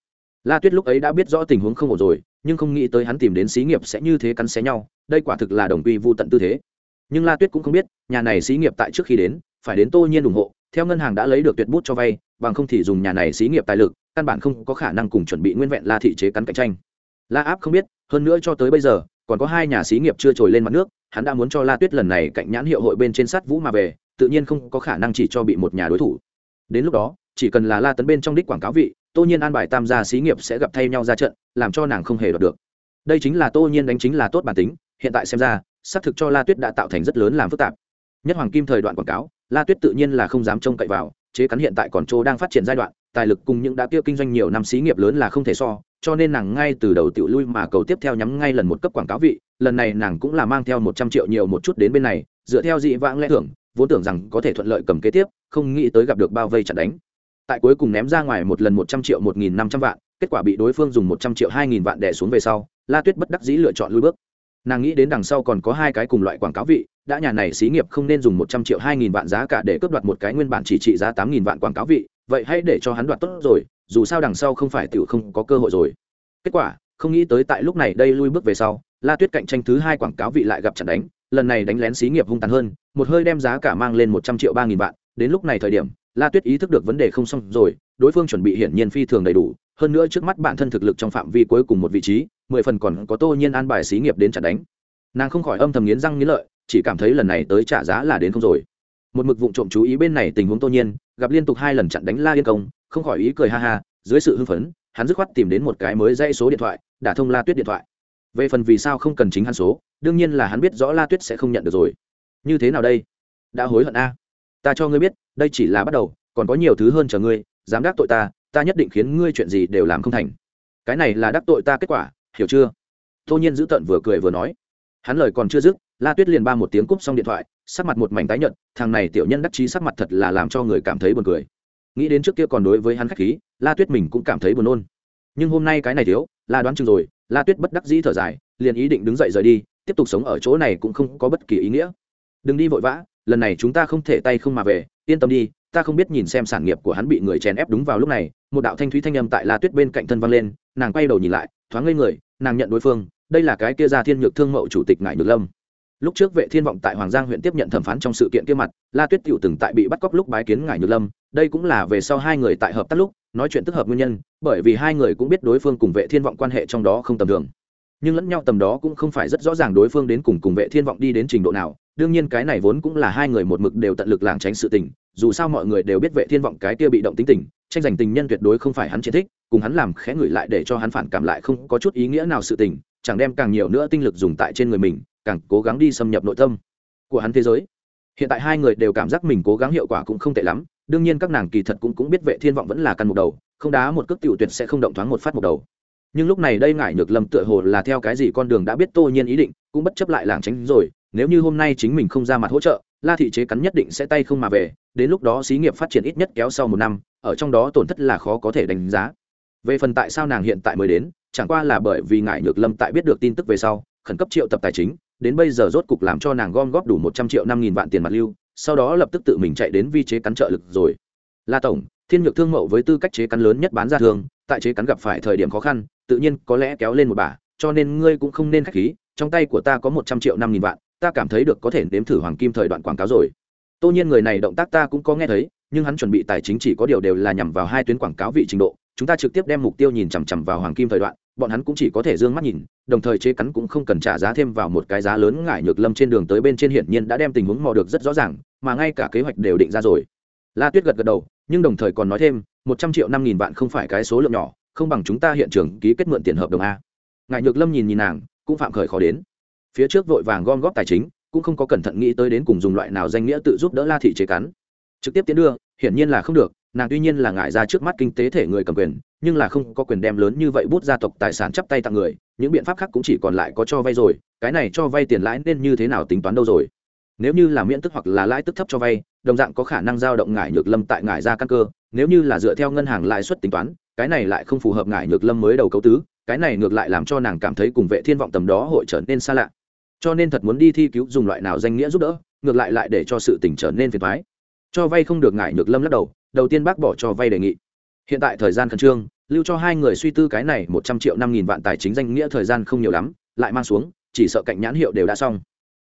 Speaker 1: La tuyết lúc ấy đã biết rõ tình huống không ổn rồi, nhưng không nghĩ tới hắn tìm đến xí nghiệp sẽ như thế cắn xé nhau, đây quả thực là đồng quy vu tận tư thế nhưng la tuyết cũng không biết, nhà này xí nghiệp tại trước khi đến, phải đến tô nhiên ủng hộ, theo ngân hàng đã lấy được tuyệt bút cho vay, bằng không thì dùng nhà này xí nghiệp tài lực, căn bản không có khả năng cùng chuẩn bị nguyên vẹn la thị chế cắn cạnh tranh. La áp không biết, hơn nữa cho tới bây giờ, còn có hai nhà xí nghiệp chưa trồi lên mặt nước, hắn đã muốn cho la tuyết lần này cạnh nhãn hiệu hội bên trên sắt vũ mà về, tự nhiên không có khả năng chỉ cho bị một nhà đối thủ. Đến lúc đó, chỉ cần là la tấn bên trong đích quảng cáo vị, tô nhiên an bài tam gia xí nghiệp sẽ gặp thay nhau ra trận, làm cho nàng không hề đoạt được. Đây chính là tô nhiên đánh chính là tốt bản tính, hiện tại xem ra xác thực cho la tuyết đã tạo thành rất lớn làm phức tạp. Nhất hoàng kim thời đoạn quảng cáo, la tuyết tự nhiên là không dám trông cậy vào, chế cắn hiện tại còn chỗ đang phát triển giai đoạn, tài lực cùng những đã tiêu kinh doanh nhiều năm xí nghiệp lớn là không thể so, cho nên nàng ngay từ đầu tiểu lui mà cầu tiếp theo nhắm ngay lần một cấp quảng cáo vị, lần này nàng cũng là mang theo một trăm triệu nhiều một chút đến bên này, dựa theo dị vãng lẽ thưởng, vốn tưởng rằng có thể thuận lợi cầm kế tiếp, không nghĩ tới gặp được bao vây chặn đánh. Tại cuối cùng ném ra ngoài một lần một trăm triệu một nghìn năm trăm vạn, kết quả bị đối phương dùng một trăm triệu hai nghìn vạn đẻ xuống về sau, la tuyết bất đắc dĩ lựa chọn lui bước nàng nghĩ đến đằng sau còn có hai cái cùng loại quảng cáo vị, đã nhà này xí nghiệp không nên dùng một trăm triệu, hai nghìn vạn giá cả để cướp đoạt một cái nguyên bản chỉ trị giá tám nghìn vạn quảng cáo vị, vậy hãy để cho hắn đoạt tốt rồi, dù sao đằng sau không phải tiểu không có cơ hội rồi. Kết quả, không nghĩ tới tại lúc này đây lui bước về sau, la tuyết cạnh tranh thứ hai quảng cáo vị lại gặp trận đánh, lần này đánh lén xí nghiệp hung tàn hơn, một hơi đem giá cả mang lên một trăm triệu, ba nghìn vạn. Đến lúc này thời điểm, la tuyết ý thức được vấn đề không xong rồi, đối phương chuẩn bị hiển nhiên phi thường đầy đủ, hơn nữa trước mắt bản thân thực lực trong phạm vi cuối cùng một vị trí mười phần còn có tô nhiên an bài xí nghiệp đến chặt đánh. Nàng không khỏi âm thầm nghiến răng nghiến lợi, chỉ cảm thấy lần này tới trả giá là đến không rồi. Một mực vụ trộm chú ý bên này tình huống tô nhiên, gặp liên tục hai lần chặn đánh la yên công, không khỏi ý cười ha ha, dưới sự hưng phấn, hắn dứt khoát tìm đến một cái mới dây số điện thoại, đả thông la tuyết điện thoại. Về phần vì sao không cần chính hắn số, đương nhiên là hắn biết rõ la tuyết sẽ không nhận được rồi. Như thế nào đây? Đã hối hận a. Ta cho ngươi biết, đây chỉ là bắt đầu, còn có nhiều thứ hơn chờ ngươi, dám đắc tội ta ta nhất định khiến ngươi chuyện gì đều làm không thành. Cái này là đắc tội ta kết quả hiểu chưa? Tô nhiên giữ tận vừa cười vừa nói. Hắn lời còn chưa dứt, la tuyết liền ba một tiếng cúp xong điện thoại, sắc mặt một mảnh tái nhợt, thằng này tiểu nhân đắc chí sắc mặt thật là làm cho người cảm thấy buồn cười. Nghĩ đến trước kia còn đối với hắn khách khí, la tuyết mình cũng cảm thấy buồn nôn. Nhưng hôm nay cái này thiếu, la đoán chừng rồi, la tuyết bất đắc dĩ thở dài, liền ý định đứng dậy rời đi, tiếp tục sống ở chỗ này cũng không có bất kỳ ý nghĩa. Đừng đi vội vã, lần này chúng ta không thể tay không mà về, yên tâm đi, ta không biết nhìn xem sản nghiệp của hắn bị người chèn ép đúng vào lúc này, một đạo thanh thúy thanh âm tại la tuyết bên cạnh thân vang lên, nàng quay đầu nhìn lại, thoáng ngây người nàng nhận đối phương, đây là cái kia gia thiên nhược thương mậu chủ tịch ngải nhược lâm. Lúc trước vệ thiên vọng tại hoàng giang huyện tiếp nhận thẩm phán trong sự kiện kia mặt, la tuyết tiểu từng tại bị bắt cóc lúc bái kiến ngải nhược lâm, đây cũng là về sau hai người tại hợp tác lúc, nói chuyện tức hợp nguyên nhân, bởi vì hai người cũng biết đối phương cùng vệ thiên vọng quan hệ trong đó không tầm thường. Nhưng lẫn nhau tầm đó cũng không phải rất rõ ràng đối phương đến cùng cùng vệ thiên vọng đi đến trình độ nào, đương nhiên cái này vốn cũng là hai người một mực đều tận lực làng tránh sự tình, dù sao mọi người đều biết vệ thiên vọng cái kia bị động tính tình tranh giành tình nhân tuyệt đối không phải hắn chiến thích, cùng hắn làm khẽ ngửi lại để cho hắn phản cảm lại không có chút ý nghĩa nào sự tình, chẳng đem càng nhiều nữa tinh lực dùng tại trên người mình, càng cố gắng đi xâm nhập nội tâm của hắn thế giới. Hiện tại hai người đều cảm giác mình cố gắng hiệu quả cũng không tệ lắm, đương nhiên các nàng kỳ thật cũng cũng biết vệ thiên vọng vẫn là căn một đầu, không đá một cước tiểu tuyệt sẽ không động thoáng một phát một đầu. Nhưng lúc này đây ngải nhược lâm tựa hồ là theo cái gì con đường đã biết tô nhiên ý định, cũng bất chấp lại làng tránh rồi, nếu như hôm nay chính mình không ra mặt hỗ trợ la thị chế cắn nhất định sẽ tay không mà về, đến lúc đó xí nghiệp phát triển ít nhất kéo sau một năm, ở trong đó tổn thất là khó có thể đánh giá. Về phần tại sao nàng hiện tại mới đến, chẳng qua là bởi vì ngải nhược lâm tại biết được tin tức về sau, khẩn cấp triệu tập tài chính, đến bây giờ rốt cục làm cho nàng gom góp đủ một trăm triệu năm nghìn vạn tiền mặt lưu, sau đó lập tức tự mình chạy đến vi chế cắn trợ lực rồi. La tổng, thiên nhược thương mậu với tư cách chế cắn lớn nhất bán ra thường, tại chế cắn gặp phải thời điểm khó khăn, tự nhiên có lẽ kéo lên một bà, cho nên ngươi cũng không nên khách khí, trong tay của ta có một trăm triệu năm nghìn vạn ta cảm thấy được có thể nếm thử hoàng kim thời đoạn quảng cáo rồi. Tô nhiên người này động tác ta cũng có nghe thấy, nhưng hắn chuẩn bị tài chính chỉ có điều đều là nhằm vào hai tuyến quảng cáo vị trình độ. Chúng ta trực tiếp đem mục tiêu nhìn chằm chằm vào hoàng kim thời đoạn, bọn hắn cũng chỉ có thể d ư ơ n g mắt nhìn, đồng thời chế cắn cũng không cần trả giá thêm vào một cái giá lớn ngải nhược lâm trên đường tới bên trên hiển nhiên đã đem tình huống mò được rất rõ ràng, mà ngay cả kế hoạch đều định ra rồi. La tuyết gật gật đầu, nhưng đồng thời còn nói thêm, một trăm triệu năm nghìn vạn không phải cái số lượng nhỏ, không bằng chúng ta hiện trường ký kết mượn tiền hợp đồng a. Ngại nhược lâm nhìn nhìn nàng, cũng phạm khởi khó đến phía trước vội vàng gom góp tài chính, cũng không có cẩn thận nghĩ tới đến cùng dùng loại nào danh nghĩa tự giúp đỡ la thị chế cắn. Trực tiếp tiến đưa, hiển nhiên là không được, nàng tuy nhiên là ngại ra trước mắt kinh tế thể người cầm quyền, nhưng là không có quyền đem lớn như vậy bút gia tộc tài sản chắp tay tặng người, những biện pháp khác cũng chỉ còn lại có cho vay rồi, cái này cho vay tiền lãi nên như thế nào tính toán đâu rồi? Nếu như là miễn tức hoặc là lãi tức thấp cho vay, đồng dạng có khả năng giao động ngải nhược lâm tại ngải ra căn cơ, nếu như là dựa theo ngân hàng lãi suất tính toán, cái này lại không phù hợp ngải nhược lâm mới đầu cấu tứ, cái này ngược lại làm cho nàng cảm thấy cùng vệ thiên vọng tầm đó hội trở nên xa lạ cho nên thật muốn đi thi cứu dùng loại nào danh nghĩa giúp đỡ, ngược lại lại để cho sự tỉnh trở nên phiền thoái cho vay không được ngải nhược lâm lắc đầu đầu tiên bác bỏ cho vay đề nghị. Hiện tại thời gian khẩn trương, lưu cho hai người suy tư cái này một trăm triệu năm nghìn vạn tài chính danh nghĩa thời gian không nhiều lắm, lại mang xuống, chỉ sợ cạnh nhãn hiệu đều đã xong.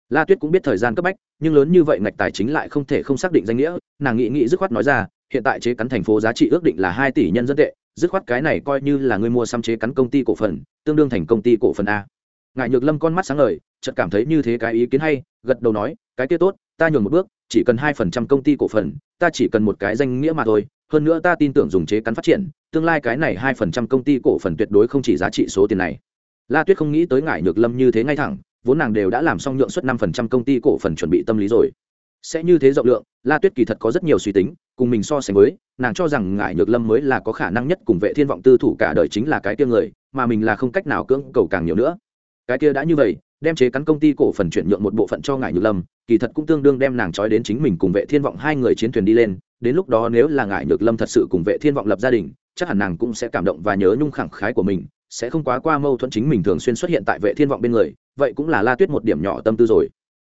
Speaker 1: La tuyết cũng biết thời gian cấp bách, nhưng lớn như vậy ngạch tài chính lại không thể không xác định danh nghĩa, nàng nghĩ nghĩ dứt khoát nói ra, hiện tại chế cắn thành phố giá trị ước định là hai tỷ nhân dân tệ, dứt khoát cái này coi như là người mua xăm chế cắn công ty cổ phần, tương đương thành công ty cổ phần a ngài nhược lâm con mắt sáng ngời, chợt cảm thấy như thế cái ý kiến hay, gật đầu nói, cái kia tốt, ta nhường một bước, chỉ cần hai phần trăm công ty cổ phần, ta chỉ cần một cái danh nghĩa mà thôi, hơn nữa ta tin tưởng dùng chế cắn phát triển, tương lai cái này hai phần trăm công ty cổ phần tuyệt đối không chỉ giá trị số tiền này. La tuyết không nghĩ tới ngải nhược lâm như thế ngay thẳng, vốn nàng đều đã làm xong nhượng suất năm phần trăm công ty cổ phần chuẩn bị tâm lý rồi. Sẽ như thế rộng lượng, la tuyết kỳ thật có rất nhiều suy tính, cùng mình so sánh với, nàng cho rằng ngải nhược lâm mới là có khả năng nhất cùng vệ thiên vọng tư thủ cả đời chính là cái kia người, mà mình là không cách nào cưỡng cầu càng nhiều nữa cái kia đã như vậy đem chế cắn công ty cổ phần chuyển nhượng một bộ phận cho ngải nhược lâm kỳ thật cũng tương đương đem nàng trói đến chính mình cùng vệ thiên vọng hai người chiến thuyền đi lên đến lúc đó nếu là ngải nhược lâm thật sự cùng vệ thiên vọng lập gia đình chắc hẳn nàng cũng sẽ cảm động và nhớ nhung khẳng khái của mình sẽ không quá qua mâu thuẫn chính mình thường xuyên xuất hiện tại vệ thiên vọng bên người vậy cũng là la tuyết một điểm nhỏ tâm tư rồi.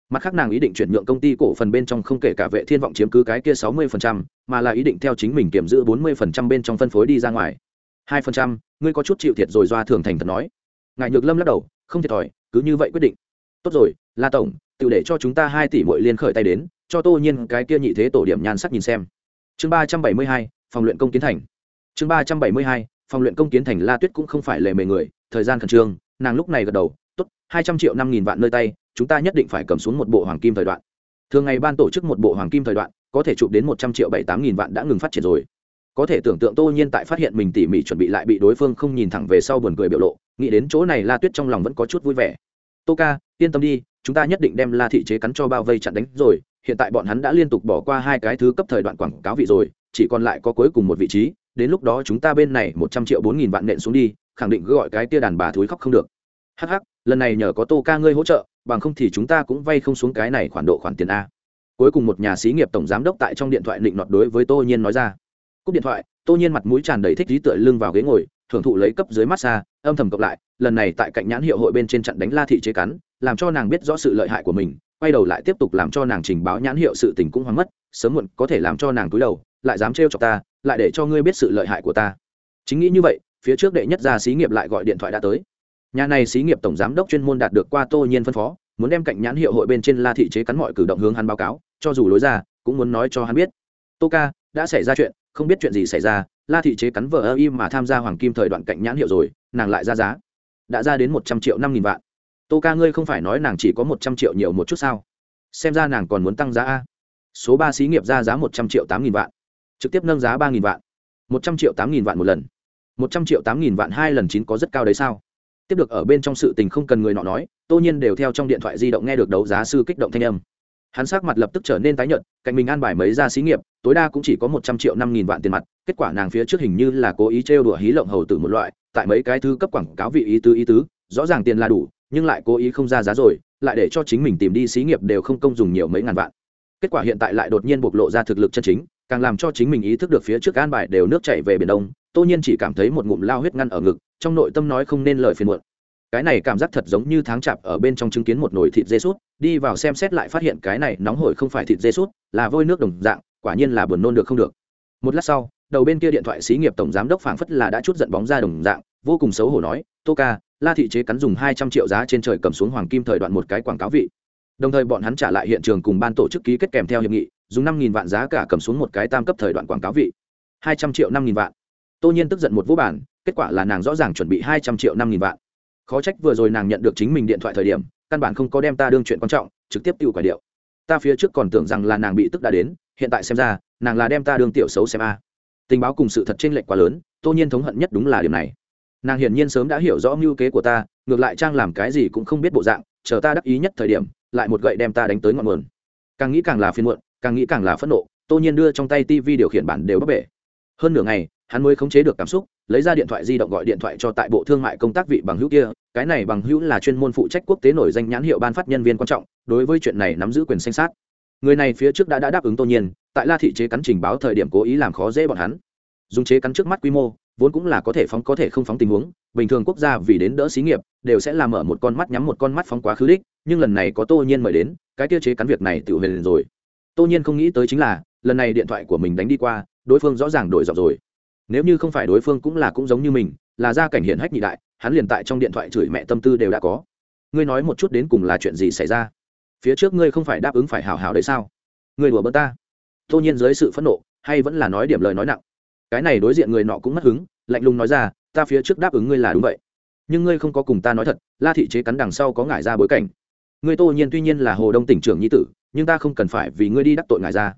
Speaker 1: Mặt khác nàng ý định chuyển nhượng công ty cổ phần bên trong không kể cả vệ thiên vọng chiếm cứ cái kia 60%, mà là ý định theo chính mình kiểm giữ 40% bên trong phân phối đi ra ngoài. 2%, ngươi có chút chịu thiệt rồi doa thường thành thật nói. Ngài nhược lâm lắc đầu không thiệt thòi, cứ như vậy quyết định. Tốt rồi, la tổng, tự để cho chúng ta hai tỷ mỗi liên khởi tay đến, cho tô nhiên cái kia nhị thế tổ điểm nhan sắc nhìn xem. Chương ba trăm bảy mươi hai, phòng luyện công kiến thành. Chương ba trăm bảy mươi hai, phòng luyện công kiến thành la tuyết cũng không phải lề mề người, thời gian khẩn trương, nàng lúc này gật đầu, tốt, hai trăm triệu năm nghìn vạn nơi tay, chúng ta nhất định phải cầm xuống một bộ hoàng kim thời đoạn. Thường ngày ban tổ chức một bộ hoàng kim thời đoạn, có thể chụp đến một trăm triệu bảy tám nghìn vạn đã ngừng phát triển rồi. Có thể tưởng tượng tô nhiên tại phát hiện mình tỉ mỉ chuẩn bị lại bị đối phương không nhìn thẳng về sau buồn cười biểu lộ nghĩ đến chỗ này la tuyết trong lòng vẫn có chút vui vẻ. Tô ca, yên tâm đi, chúng ta nhất định đem la thị chế cắn cho bao vây chặn đánh rồi, hiện tại bọn hắn đã liên tục bỏ qua hai cái thứ cấp thời đoạn quảng cáo vị rồi, chỉ còn lại có cuối cùng một vị trí, đến lúc đó chúng ta bên này một trăm triệu bốn nghìn vạn nện xuống đi, khẳng định gọi cái tia đàn bà thúi khóc không được. Hắc hắc, lần này nhờ có tô ca ngươi hỗ trợ, bằng không thì chúng ta cũng vay không xuống cái này khoản độ khoản tiền a. Cuối cùng một nhà xí nghiệp tổng giám đốc tại trong điện thoại định nọt đối với tô nhiên nói ra. Cúp điện thoại, tô nhiên mặt mũi tràn đầy thích lý tựa lưng vào ghế ngồi thưởng thụ lấy cấp dưới massage, âm thầm cộng lại, lần này tại cạnh nhãn hiệu hội bên trên trận đánh la thị chế cắn, làm cho nàng biết rõ sự lợi hại của mình, quay đầu lại tiếp tục làm cho nàng trình báo nhãn hiệu sự tình cũng hoang mất, sớm muộn có thể làm cho nàng túi đầu, lại dám trêu chọc ta, lại để cho ngươi biết sự lợi hại của ta. Chính nghĩ như vậy, phía trước đệ nhất gia xí nghiệp lại gọi điện thoại đã tới. Nhà này xí nghiệp tổng giám đốc chuyên môn đạt được qua tô nhiên phân phó, muốn đem cạnh nhãn hiệu hội bên trên la thị chế cắn mọi cử động hướng hắn báo cáo, cho dù lối ra, cũng muốn nói cho hắn biết. Tô ca, đã xảy ra chuyện, không biết chuyện gì xảy ra la thị chế cắn vợ ơ im mà tham gia hoàng kim thời đoạn cạnh nhãn hiệu rồi, nàng lại ra giá. Đã ra đến một trăm triệu năm nghìn vạn. Tô ca ngươi không phải nói nàng chỉ có một trăm triệu nhiều một chút sao? Xem ra nàng còn muốn tăng giá a. Số ba xí nghiệp ra giá một trăm triệu tám nghìn vạn. Trực tiếp nâng giá ba nghìn vạn. Một trăm triệu tám nghìn vạn một lần. Một trăm triệu tám nghìn vạn hai lần chín có rất cao đấy sao? Tiếp được ở bên trong sự tình không cần người nọ nói, tô nhiên đều theo trong điện thoại di động nghe được đấu giá sư kích động thanh âm hắn sắc mặt lập tức trở nên tái nhợt, cạnh mình an bài mấy ra xí nghiệp, tối đa cũng chỉ có một trăm triệu năm nghìn vạn tiền mặt, kết quả nàng phía trước hình như là cố ý trêu đùa hí lộng hầu tử một loại, tại mấy cái thư cấp quảng cáo vị ý tứ ý tứ, rõ ràng tiền là đủ, nhưng lại cố ý không ra giá rồi, lại để cho chính mình tìm đi xí nghiệp đều không công dùng nhiều mấy ngàn vạn. Kết quả hiện tại lại đột nhiên bộc lộ ra thực lực chân chính, càng làm cho chính mình ý thức được phía trước an bài đều nước chảy về biển đông, tô nhiên chỉ cảm thấy một ngụm lao huyết ngăn ở ngực, trong nội tâm nói không nên lời phiền muộn. Cái này cảm giác thật giống như tháng chạp ở bên trong chứng kiến một nồi thịt dê sút đi vào xem xét lại phát hiện cái này nóng hổi không phải thịt dê sút, là vôi nước đồng dạng, quả nhiên là buồn nôn được không được. Một lát sau, đầu bên kia điện thoại xí nghiệp tổng giám đốc phảng phất là đã chút giận bóng ra đồng dạng, vô cùng xấu hổ nói, tô ca, la thị chế cắn dùng hai trăm triệu giá trên trời cầm xuống hoàng kim thời đoạn một cái quảng cáo vị. Đồng thời bọn hắn trả lại hiện trường cùng ban tổ chức ký kết kèm theo hiệp nghị, dùng năm nghìn vạn giá cả cầm xuống một cái tam cấp thời đoạn quảng cáo vị. Hai trăm triệu năm nghìn vạn. Tô nhiên tức giận một vũ bản kết quả là nàng rõ ràng chuẩn bị hai trăm triệu năm nghìn vạn. Khó trách vừa rồi nàng nhận được chính mình điện thoại thời điểm căn bản không có đem ta đương chuyện quan trọng, trực tiếp tiêu quả điệu. Ta phía trước còn tưởng rằng là nàng bị tức đã đến, hiện tại xem ra, nàng là đem ta đương tiểu xấu xem a. Tình báo cùng sự thật trên lệch quá lớn, tô nhiên thống hận nhất đúng là điểm này. Nàng hiển nhiên sớm đã hiểu rõ mưu kế của ta, ngược lại trang làm cái gì cũng không biết bộ dạng, chờ ta đắc ý nhất thời điểm, lại một gậy đem ta đánh tới ngọn nguồn. Càng nghĩ càng là phiên muộn, càng nghĩ càng là phẫn nộ, tô nhiên đưa trong tay tivi điều khiển bản đều bất bể. Hơn nửa ngày hắn mới khống chế được cảm xúc lấy ra điện thoại di động gọi điện thoại cho tại bộ thương mại công tác vị bằng hữu kia cái này bằng hữu là chuyên môn phụ trách quốc tế nổi danh nhãn hiệu ban phát nhân viên quan trọng đối với chuyện này nắm giữ quyền danh sát. Người này phía trước đã, đã đáp ứng tô nhiên tại la thị chế cắn trình báo thời điểm cố ý làm khó dễ bọn hắn. Dùng chế cắn trước mắt quy mô vốn cũng là có thể phóng có thể không phóng tình huống bình thường quốc gia vì đến đỡ xí nghiệp đều sẽ làm mở một con mắt nhắm một con mắt phóng quá khứ đích nhưng lần này có tô nhiên mời đến cái tiêu chế cắn việc này tự huyền rồi. Tô nhiên không nghĩ tới chính là lần này điện thoại của mình đánh đi qua đối phương rõ ràng đổi giọng rồi nếu như không phải đối phương cũng là cũng giống như mình, là gia cảnh hiện hách nhị đại, hắn liền tại trong điện thoại chửi mẹ tâm tư đều đã có. Ngươi nói một chút đến cùng là chuyện gì xảy ra? Phía trước ngươi không phải đáp ứng phải hào hào đấy sao? Ngươi đùa bỡ ta. Tô nhiên dưới sự phẫn nộ, hay vẫn là nói điểm lời nói nặng. Cái này đối diện người nọ cũng mất hứng, lạnh lùng nói ra, ta phía trước đáp ứng ngươi là đúng vậy. Nhưng ngươi không có cùng ta nói thật, la thị chế cắn đằng sau có ngại ra bối cảnh. Ngươi tô nhiên tuy nhiên là hồ đông tỉnh trưởng nhi tử, nhưng ta không cần phải vì ngươi đi đắc tội ngại ra.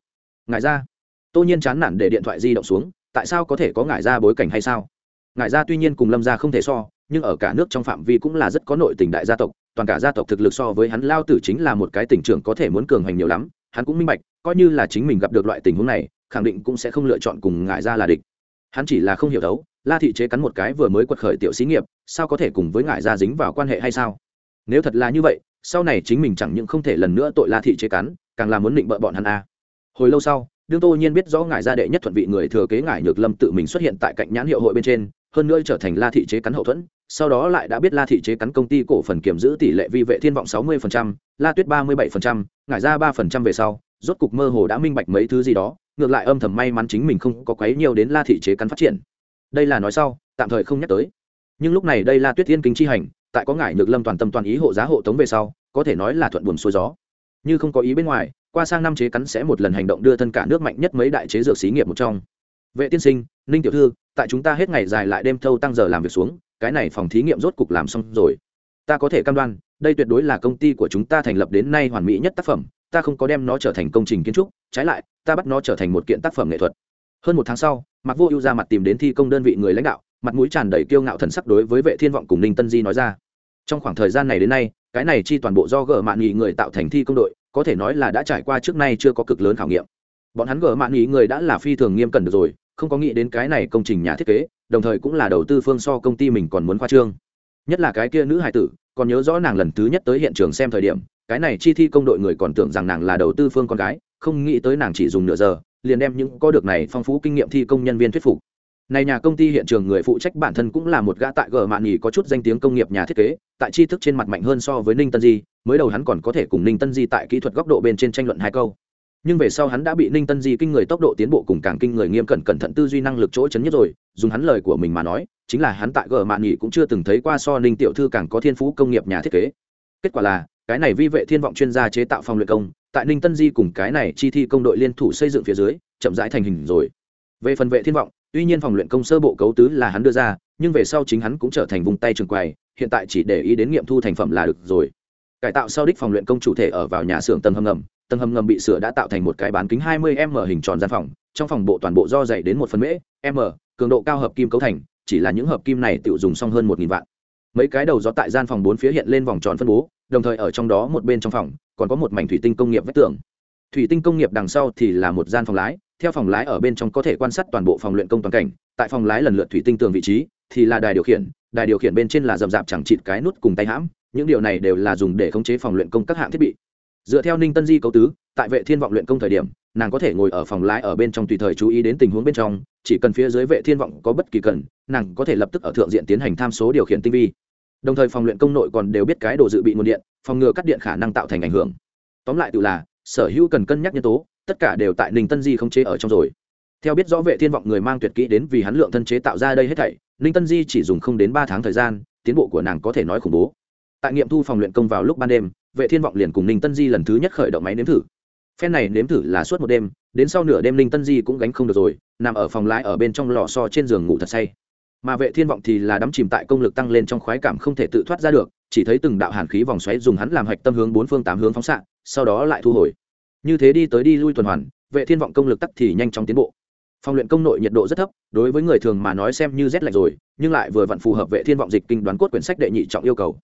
Speaker 1: Ngại ra? Tô nhiên chán nản để điện thoại di động xuống tại sao có thể có ngải ra bối cảnh hay sao? Ngải ra tuy nhiên cùng lâm gia không thể so, nhưng ở cả nước trong phạm vi cũng là rất có nội tình đại gia tộc, toàn cả gia tộc thực lực so với hắn lao tử chính là một cái tỉnh trưởng có thể muốn cường hành nhiều lắm, hắn cũng minh bạch, coi như là chính mình gặp được loại tình huống này, khẳng định cũng sẽ không lựa chọn cùng ngại ra là địch. Hắn chỉ là không hiểu đấu, la thị chế cắn một cái vừa mới quật khởi tiểu xí nghiệp, sao có thể cùng với ngại ra dính vào quan hệ hay sao? Nếu thật là như vậy, sau này chính mình chẳng những không thể lần nữa tội la thị chế cắn, càng là muốn định bợ bọn hắn a hồi lâu sau đương tô nhiên biết rõ ngài gia đệ nhất thuận vị người thừa kế ngài nhược lâm tự mình xuất hiện tại cạnh nhãn hiệu hội bên trên hơn nữa trở thành la thị chế cắn hậu thuẫn sau đó lại đã biết la thị chế cắn công ty cổ phần kiểm giữ tỷ lệ vi vệ thiên vọng 60%, la tuyết 37%, ngài ra 3% về sau rốt cục mơ hồ đã minh bạch mấy thứ gì đó ngược lại âm thầm may mắn chính mình không có quấy nhiều đến la thị chế cắn phát triển. Đây là nói sau tạm thời không nhắc tới. Nhưng lúc này đây la tuyết thiên kính chi hành tại có ngải nhược lâm toàn tâm toàn ý hộ giá hộ tống về sau có thể nói là thuận buồm xuôi gió. Như không có ý bên ngoài qua sang năm chế cắn sẽ một lần hành động đưa thân cả nước mạnh nhất mấy đại chế dược xí nghiệp một trong. Vệ tiên sinh, ninh tiểu thư, tại chúng ta hết ngày dài lại đêm thâu tăng giờ làm việc xuống, cái này phòng thí nghiệm rốt cục làm xong rồi. Ta có thể cam đoan, đây tuyệt đối là công ty của chúng ta thành lập đến nay hoàn mỹ nhất tác phẩm, ta không có đem nó trở thành công trình kiến trúc, trái lại, ta bắt nó trở thành một kiện tác phẩm nghệ thuật. Hơn một tháng sau mặc vô ưu ra mặt tìm đến thi công đơn vị người lãnh đạo, mặt mũi tràn đầy kiêu ngạo thần sắc đối với vệ thiên vọng cùng ninh tân di nói ra. Trong khoảng thời gian này đến nay, cái này chi toàn bộ do gỡ mạn nghị người tạo thành thi công đội có thể nói là đã trải qua trước nay chưa có cực lớn khảo nghiệm. Bọn hắn gỡ mạn ý người đã là phi thường nghiêm cẩn được rồi, không có nghĩ đến cái này công trình nhà thiết kế, đồng thời cũng là đầu tư phương so công ty mình còn muốn khoa trương. Nhất là cái kia nữ hải tử, còn nhớ rõ nàng lần thứ nhất tới hiện trường xem thời điểm, cái này chi thi công đội người còn tưởng rằng nàng là đầu tư phương con gái, không nghĩ tới nàng chỉ dùng nửa giờ, liền đem những có được này phong phú kinh nghiệm thi công nhân viên thuyết phục này nhà công ty hiện trường người phụ trách bản thân cũng là một gã tại gờ mạn nghỉ có chút danh tiếng công nghiệp nhà thiết kế, tại tri thức trên mặt mạnh hơn so với ninh tân di, mới đầu hắn còn có thể cùng ninh tân di tại kỹ thuật góc độ bên trên tranh luận hai câu. Nhưng về sau hắn đã bị ninh tân di kinh người tốc độ tiến bộ cùng càng kinh người nghiêm cẩn cẩn thận tư duy năng lực chỗ chấn nhất rồi, dùng hắn lời của mình mà nói, chính là hắn tại gờ mạn nghỉ cũng chưa từng thấy qua so ninh tiểu thư càng có thiên phú công nghiệp nhà thiết kế. Kết quả là, cái này vi vệ thiên vọng chuyên gia chế tạo phòng luyện công, tại ninh tân di cùng cái này chi thi công đội liên thủ xây dựng phía dưới, chậm rãi thành hình rồi. Về phần vệ thiên vọng tuy nhiên phòng luyện công sơ bộ cấu tứ là hắn đưa ra, nhưng về sau chính hắn cũng trở thành vùng tay trường quầy, hiện tại chỉ để ý đến nghiệm thu thành phẩm là được rồi. Cải tạo sau đích phòng luyện công chủ thể ở vào nhà xưởng tầng hầm ngầm, tầng hầm ngầm bị sửa đã tạo thành một cái bán kính 20 m hình tròn gian phòng, trong phòng bộ toàn bộ do dày đến một phần mễ, m, cường độ cao hợp kim cấu thành, chỉ là những hợp kim này tự dùng xong hơn một nghìn vạn. Mấy cái đầu gió tại gian phòng bốn phía hiện lên vòng tròn phân bố, đồng thời ở trong đó một bên trong phòng, còn có một mảnh thủy tinh công nghiệp vách tường. Thủy tinh công nghiệp đằng sau thì là một gian phòng lái theo phòng lái ở bên trong có thể quan sát toàn bộ phòng luyện công toàn cảnh, tại phòng lái lần lượt thủy tinh tường vị trí thì là đài điều khiển, đài điều khiển bên trên là rậm rạp chẳng chịt cái nút cùng tay hãm, những điều này đều là dùng để khống chế phòng luyện công các hạng thiết bị. Dựa theo ninh tân di cấu tứ, tại vệ thiên vọng luyện công thời điểm, nàng có thể ngồi ở phòng lái ở bên trong tùy thời chú ý đến tình huống bên trong, chỉ cần phía dưới vệ thiên vọng có bất kỳ cần, nàng có thể lập tức ở thượng diện tiến hành tham số điều khiển tinh vi. Đồng thời phòng luyện công nội còn đều biết cái đồ dự bị nguồn điện, phòng ngừa cắt điện khả năng tạo thành ảnh hưởng. Tóm lại tự là, sở hữu cần cân nhắc nhân tố tất cả đều tại ninh tân di không chế ở trong rồi. Theo biết rõ vệ thiên vọng người mang tuyệt kỹ đến vì hắn lượng thân chế tạo ra đây hết thảy, ninh tân di chỉ dùng không đến ba tháng thời gian, tiến bộ của nàng có thể nói khủng bố. Tại nghiệm thu phòng luyện công vào lúc ban đêm, vệ thiên vọng liền cùng ninh tân di lần thứ nhất khởi động máy nếm thử. Phen này nếm thử là suốt một đêm, đến sau nửa đêm ninh tân di cũng gánh không được rồi, nằm ở phòng lái ở bên trong lò so trên giường ngủ thật say. Mà vệ thiên vọng thì là đắm chìm tại công lực tăng lên trong khoái cảm không thể tự thoát ra được, chỉ thấy từng đạo hàn khí vòng xoáy dùng hắn làm hạch tâm hướng bốn phương tám hướng phóng xạ, sau đó lại thu hồi như thế đi tới đi lui tuần hoàn, vệ thiên vọng công lực tắc thì nhanh chóng tiến bộ. Phòng luyện công nội nhiệt độ rất thấp, đối với người thường mà nói xem như rét lạnh rồi, nhưng lại vừa vặn phù hợp vệ thiên vọng dịch kinh đoán cốt quyển sách đệ nhị trọng yêu cầu.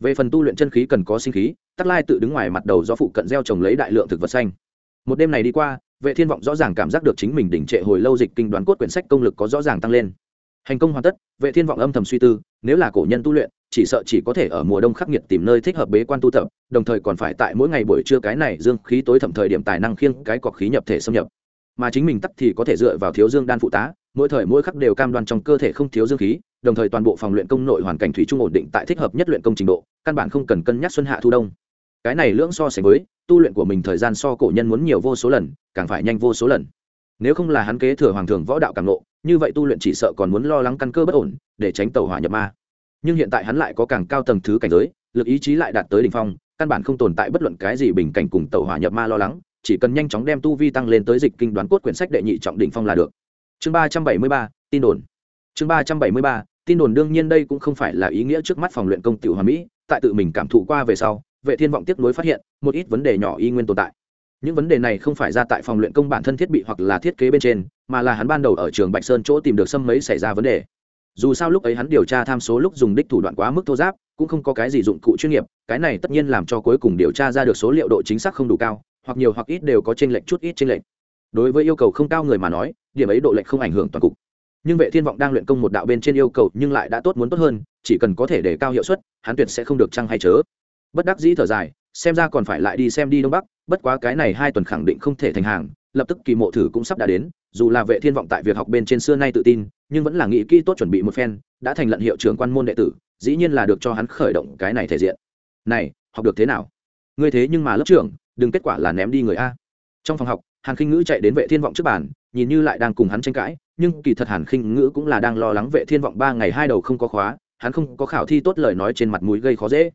Speaker 1: Về phần tu luyện chân khí cần có sinh khí, tắc lai tự đứng ngoài mặt đầu do phụ cận gieo trồng lấy đại lượng thực vật xanh. Một đêm này đi qua, vệ thiên vọng rõ ràng cảm giác được chính mình đỉnh trệ hồi lâu dịch kinh đoán cốt quyển sách công lực có rõ ràng tăng lên. Hành công hoàn tất, vệ thiên vọng âm thầm suy tư, nếu là cổ nhân tu luyện chỉ sợ chỉ có thể ở mùa đông khắc nghiệt tìm nơi thích hợp bế quan tu tập đồng thời còn phải tại mỗi ngày buổi trưa cái này dương khí tối thẩm thời điểm tài năng khiêng cái cọc khí nhập thể xâm nhập. Mà chính mình tắc thì có thể dựa vào thiếu dương đan phụ tá mỗi thời mỗi khắc đều cam đoan trong cơ thể không thiếu dương khí đồng thời toàn bộ phòng luyện công nội hoàn cảnh thủy chung ổn định tại thích hợp nhất luyện công trình độ căn bản không cần cân nhắc xuân hạ thu đông. Cái này lưỡng so sánh với tu luyện của mình thời gian so cổ nhân muốn nhiều vô số lần càng phải nhanh vô số lần. Nếu không là hắn kế thừa hoàng thượng võ đạo cảm ngộ, như vậy tu luyện chỉ sợ còn muốn lo lắng căn cơ bất ổn để tránh tẩu hỏa nhập ma nhưng hiện tại hắn lại có càng cao tầng thứ cảnh giới, lực ý chí lại đạt tới đỉnh phong, căn bản không tồn tại bất luận cái gì bình cảnh cùng tàu hỏa nhập ma lo lắng, chỉ cần nhanh chóng đem tu vi tăng lên tới dịch kinh đoán cốt quyển sách đệ nhị trọng đỉnh phong là được. Chương ba trăm bảy mươi ba, tin đồn. Chương ba trăm bảy mươi ba, tin đồn đương nhiên đây cũng không phải là ý nghĩa trước mắt phòng luyện công tiểu hòa mỹ, tại tự mình cảm thụ qua về sau, vệ thiên vọng tiếp nối phát hiện, một ít vấn đề nhỏ y nguyên tồn tại. Những vấn đề này không phải ra tại phòng luyện công bản thân thiết bị hoặc là thiết kế bên trên, mà là hắn ban đầu ở trường bạch sơn chỗ tìm được xâm mấy xảy ra vấn đề dù sao lúc ấy hắn điều tra tham số lúc dùng đích thủ đoạn quá mức thô giáp, cũng không có cái gì dụng cụ chuyên nghiệp, cái này tất nhiên làm cho cuối cùng điều tra ra được số liệu độ chính xác không đủ cao, hoặc nhiều hoặc ít đều có t r ê n lệch chút ít t r ê n lệch. Đối với yêu cầu không cao người mà nói, điểm ấy độ lệch không ảnh hưởng toàn cục. Nhưng vệ thiên vọng đang luyện công một đạo bên trên yêu cầu nhưng lại đã tốt muốn tốt hơn, chỉ cần có thể để cao hiệu suất, hắn tuyệt sẽ không được trăng hay chớ. Bất đắc dĩ thở dài, xem ra còn phải lại đi xem đi đông bắc, bất quá cái này hai tuần khẳng định không thể thành hàng lập tức kỳ mộ thử cũng sắp đã đến, dù là vệ thiên vọng tại việc học bên trên xưa nay tự tin, nhưng vẫn là nghĩ kỹ tốt chuẩn bị một phen, đã thành lận hiệu trưởng quan môn đệ tử, dĩ nhiên là được cho hắn khởi động cái này thể diện. Này, học được thế nào? Ngươi thế nhưng mà lớp trưởng, đừng kết quả là ném đi người a. Trong phòng học, hàn khinh ngữ chạy đến vệ thiên vọng trước bàn, nhìn như lại đang cùng hắn tranh cãi, nhưng kỳ thật hàn khinh ngữ cũng là đang lo lắng vệ thiên vọng ba ngày hai đầu không có khóa, hắn không có khảo thi tốt lời nói trên mặt mũi gây khó dễ.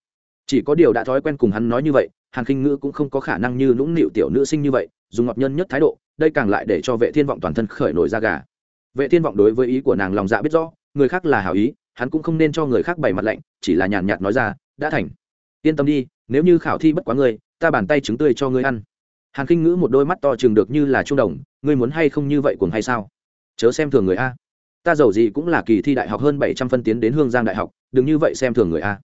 Speaker 1: Chỉ có điều đã thói quen cùng hắn nói như vậy hàn khinh ngữ cũng không có khả năng như nũng nịu tiểu nữ sinh như vậy, dùng ngọc nhân nhất thái độ, đây càng lại để cho vệ thiên vọng toàn thân khởi nổi ra gà. Vệ thiên vọng đối với ý của nàng lòng dạ biết rõ, người khác là hảo ý, hắn cũng không nên cho người khác bày mặt lạnh, chỉ là nhàn nhạt nói ra, đã thành. Yên tâm đi, nếu như khảo thi bất quá ngươi, ta bàn tay trứng tươi cho ngươi ăn. Hàn khinh ngữ một đôi mắt to chừng được như là trung đồng, ngươi muốn hay không như vậy cũng hay sao? Chớ xem thường người a. Ta giàu gì cũng là kỳ thi đại học hơn bảy trăm phân tiến đến hương giang đại học, đừng như vậy xem thường người a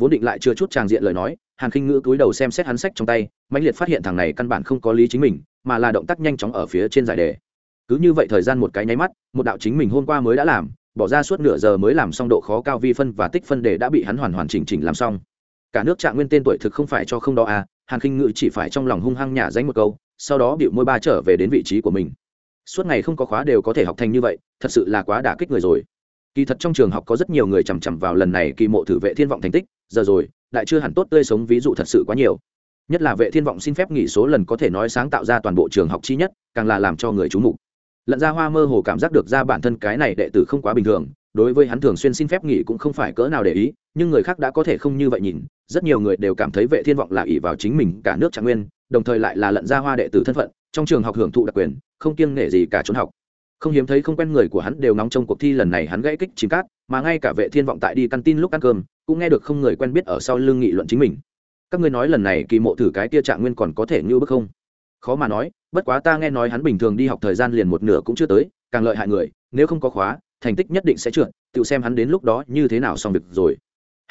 Speaker 1: vốn định lại chưa chút tràng diện lời nói, hàn khinh ngữ cúi đầu xem xét hắn sách trong tay, mãnh liệt phát hiện thằng này căn bản không có lý chính mình, mà là động tác nhanh chóng ở phía trên giải đề. Cứ như vậy thời gian một cái nháy mắt, một đạo chính mình hôm qua mới đã làm, bỏ ra suốt nửa giờ mới làm xong độ khó cao vi phân và tích phân đề đã bị hắn hoàn hoàn chỉnh chỉnh làm xong. Cả nước trạng nguyên tên tuổi thực không phải cho không đó à hàn khinh ngữ chỉ phải trong lòng hung hăng nhả danh một câu, sau đó bịu môi ba trở về đến vị trí của mình. Suốt ngày không có khóa đều có thể học thành như vậy, thật sự là quá đả kích người rồi. Kỳ thật trong trường học có rất nhiều người chằm chằm vào lần này kỳ mộ thử vệ thiên vọng thành tích giờ rồi, đại chưa hẳn tốt tươi sống ví dụ thật sự quá nhiều. Nhất là vệ thiên vọng xin phép nghỉ số lần có thể nói sáng tạo ra toàn bộ trường học chi nhất, càng là làm cho người chú mục. Lận ra hoa mơ hồ cảm giác được ra bản thân cái này đệ tử không quá bình thường, đối với hắn thường xuyên xin phép nghỉ cũng không phải cỡ nào để ý, nhưng người khác đã có thể không như vậy nhìn, rất nhiều người đều cảm thấy vệ thiên vọng là ỷ vào chính mình cả nước trạng nguyên, đồng thời lại là lận ra hoa đệ tử thân phận, trong trường học hưởng thụ đặc quyền, không kiêng nể gì cả trốn học. Không hiếm thấy không quen người của hắn đều nóng trong cuộc thi lần này hắn gãy kích chìm cát, mà ngay cả vệ thiên vọng tại đi căn tin lúc ăn cơm cũng nghe được không người quen biết ở sau lưng nghị luận chính mình. Các ngươi nói lần này kỳ mộ thử cái kia trạng nguyên còn có thể như bức không? Khó mà nói, bất quá ta nghe nói hắn bình thường đi học thời gian liền một nửa cũng chưa tới, càng lợi hại người, nếu không có khóa, thành tích nhất định sẽ trượt, tự xem hắn đến lúc đó như thế nào xong việc rồi.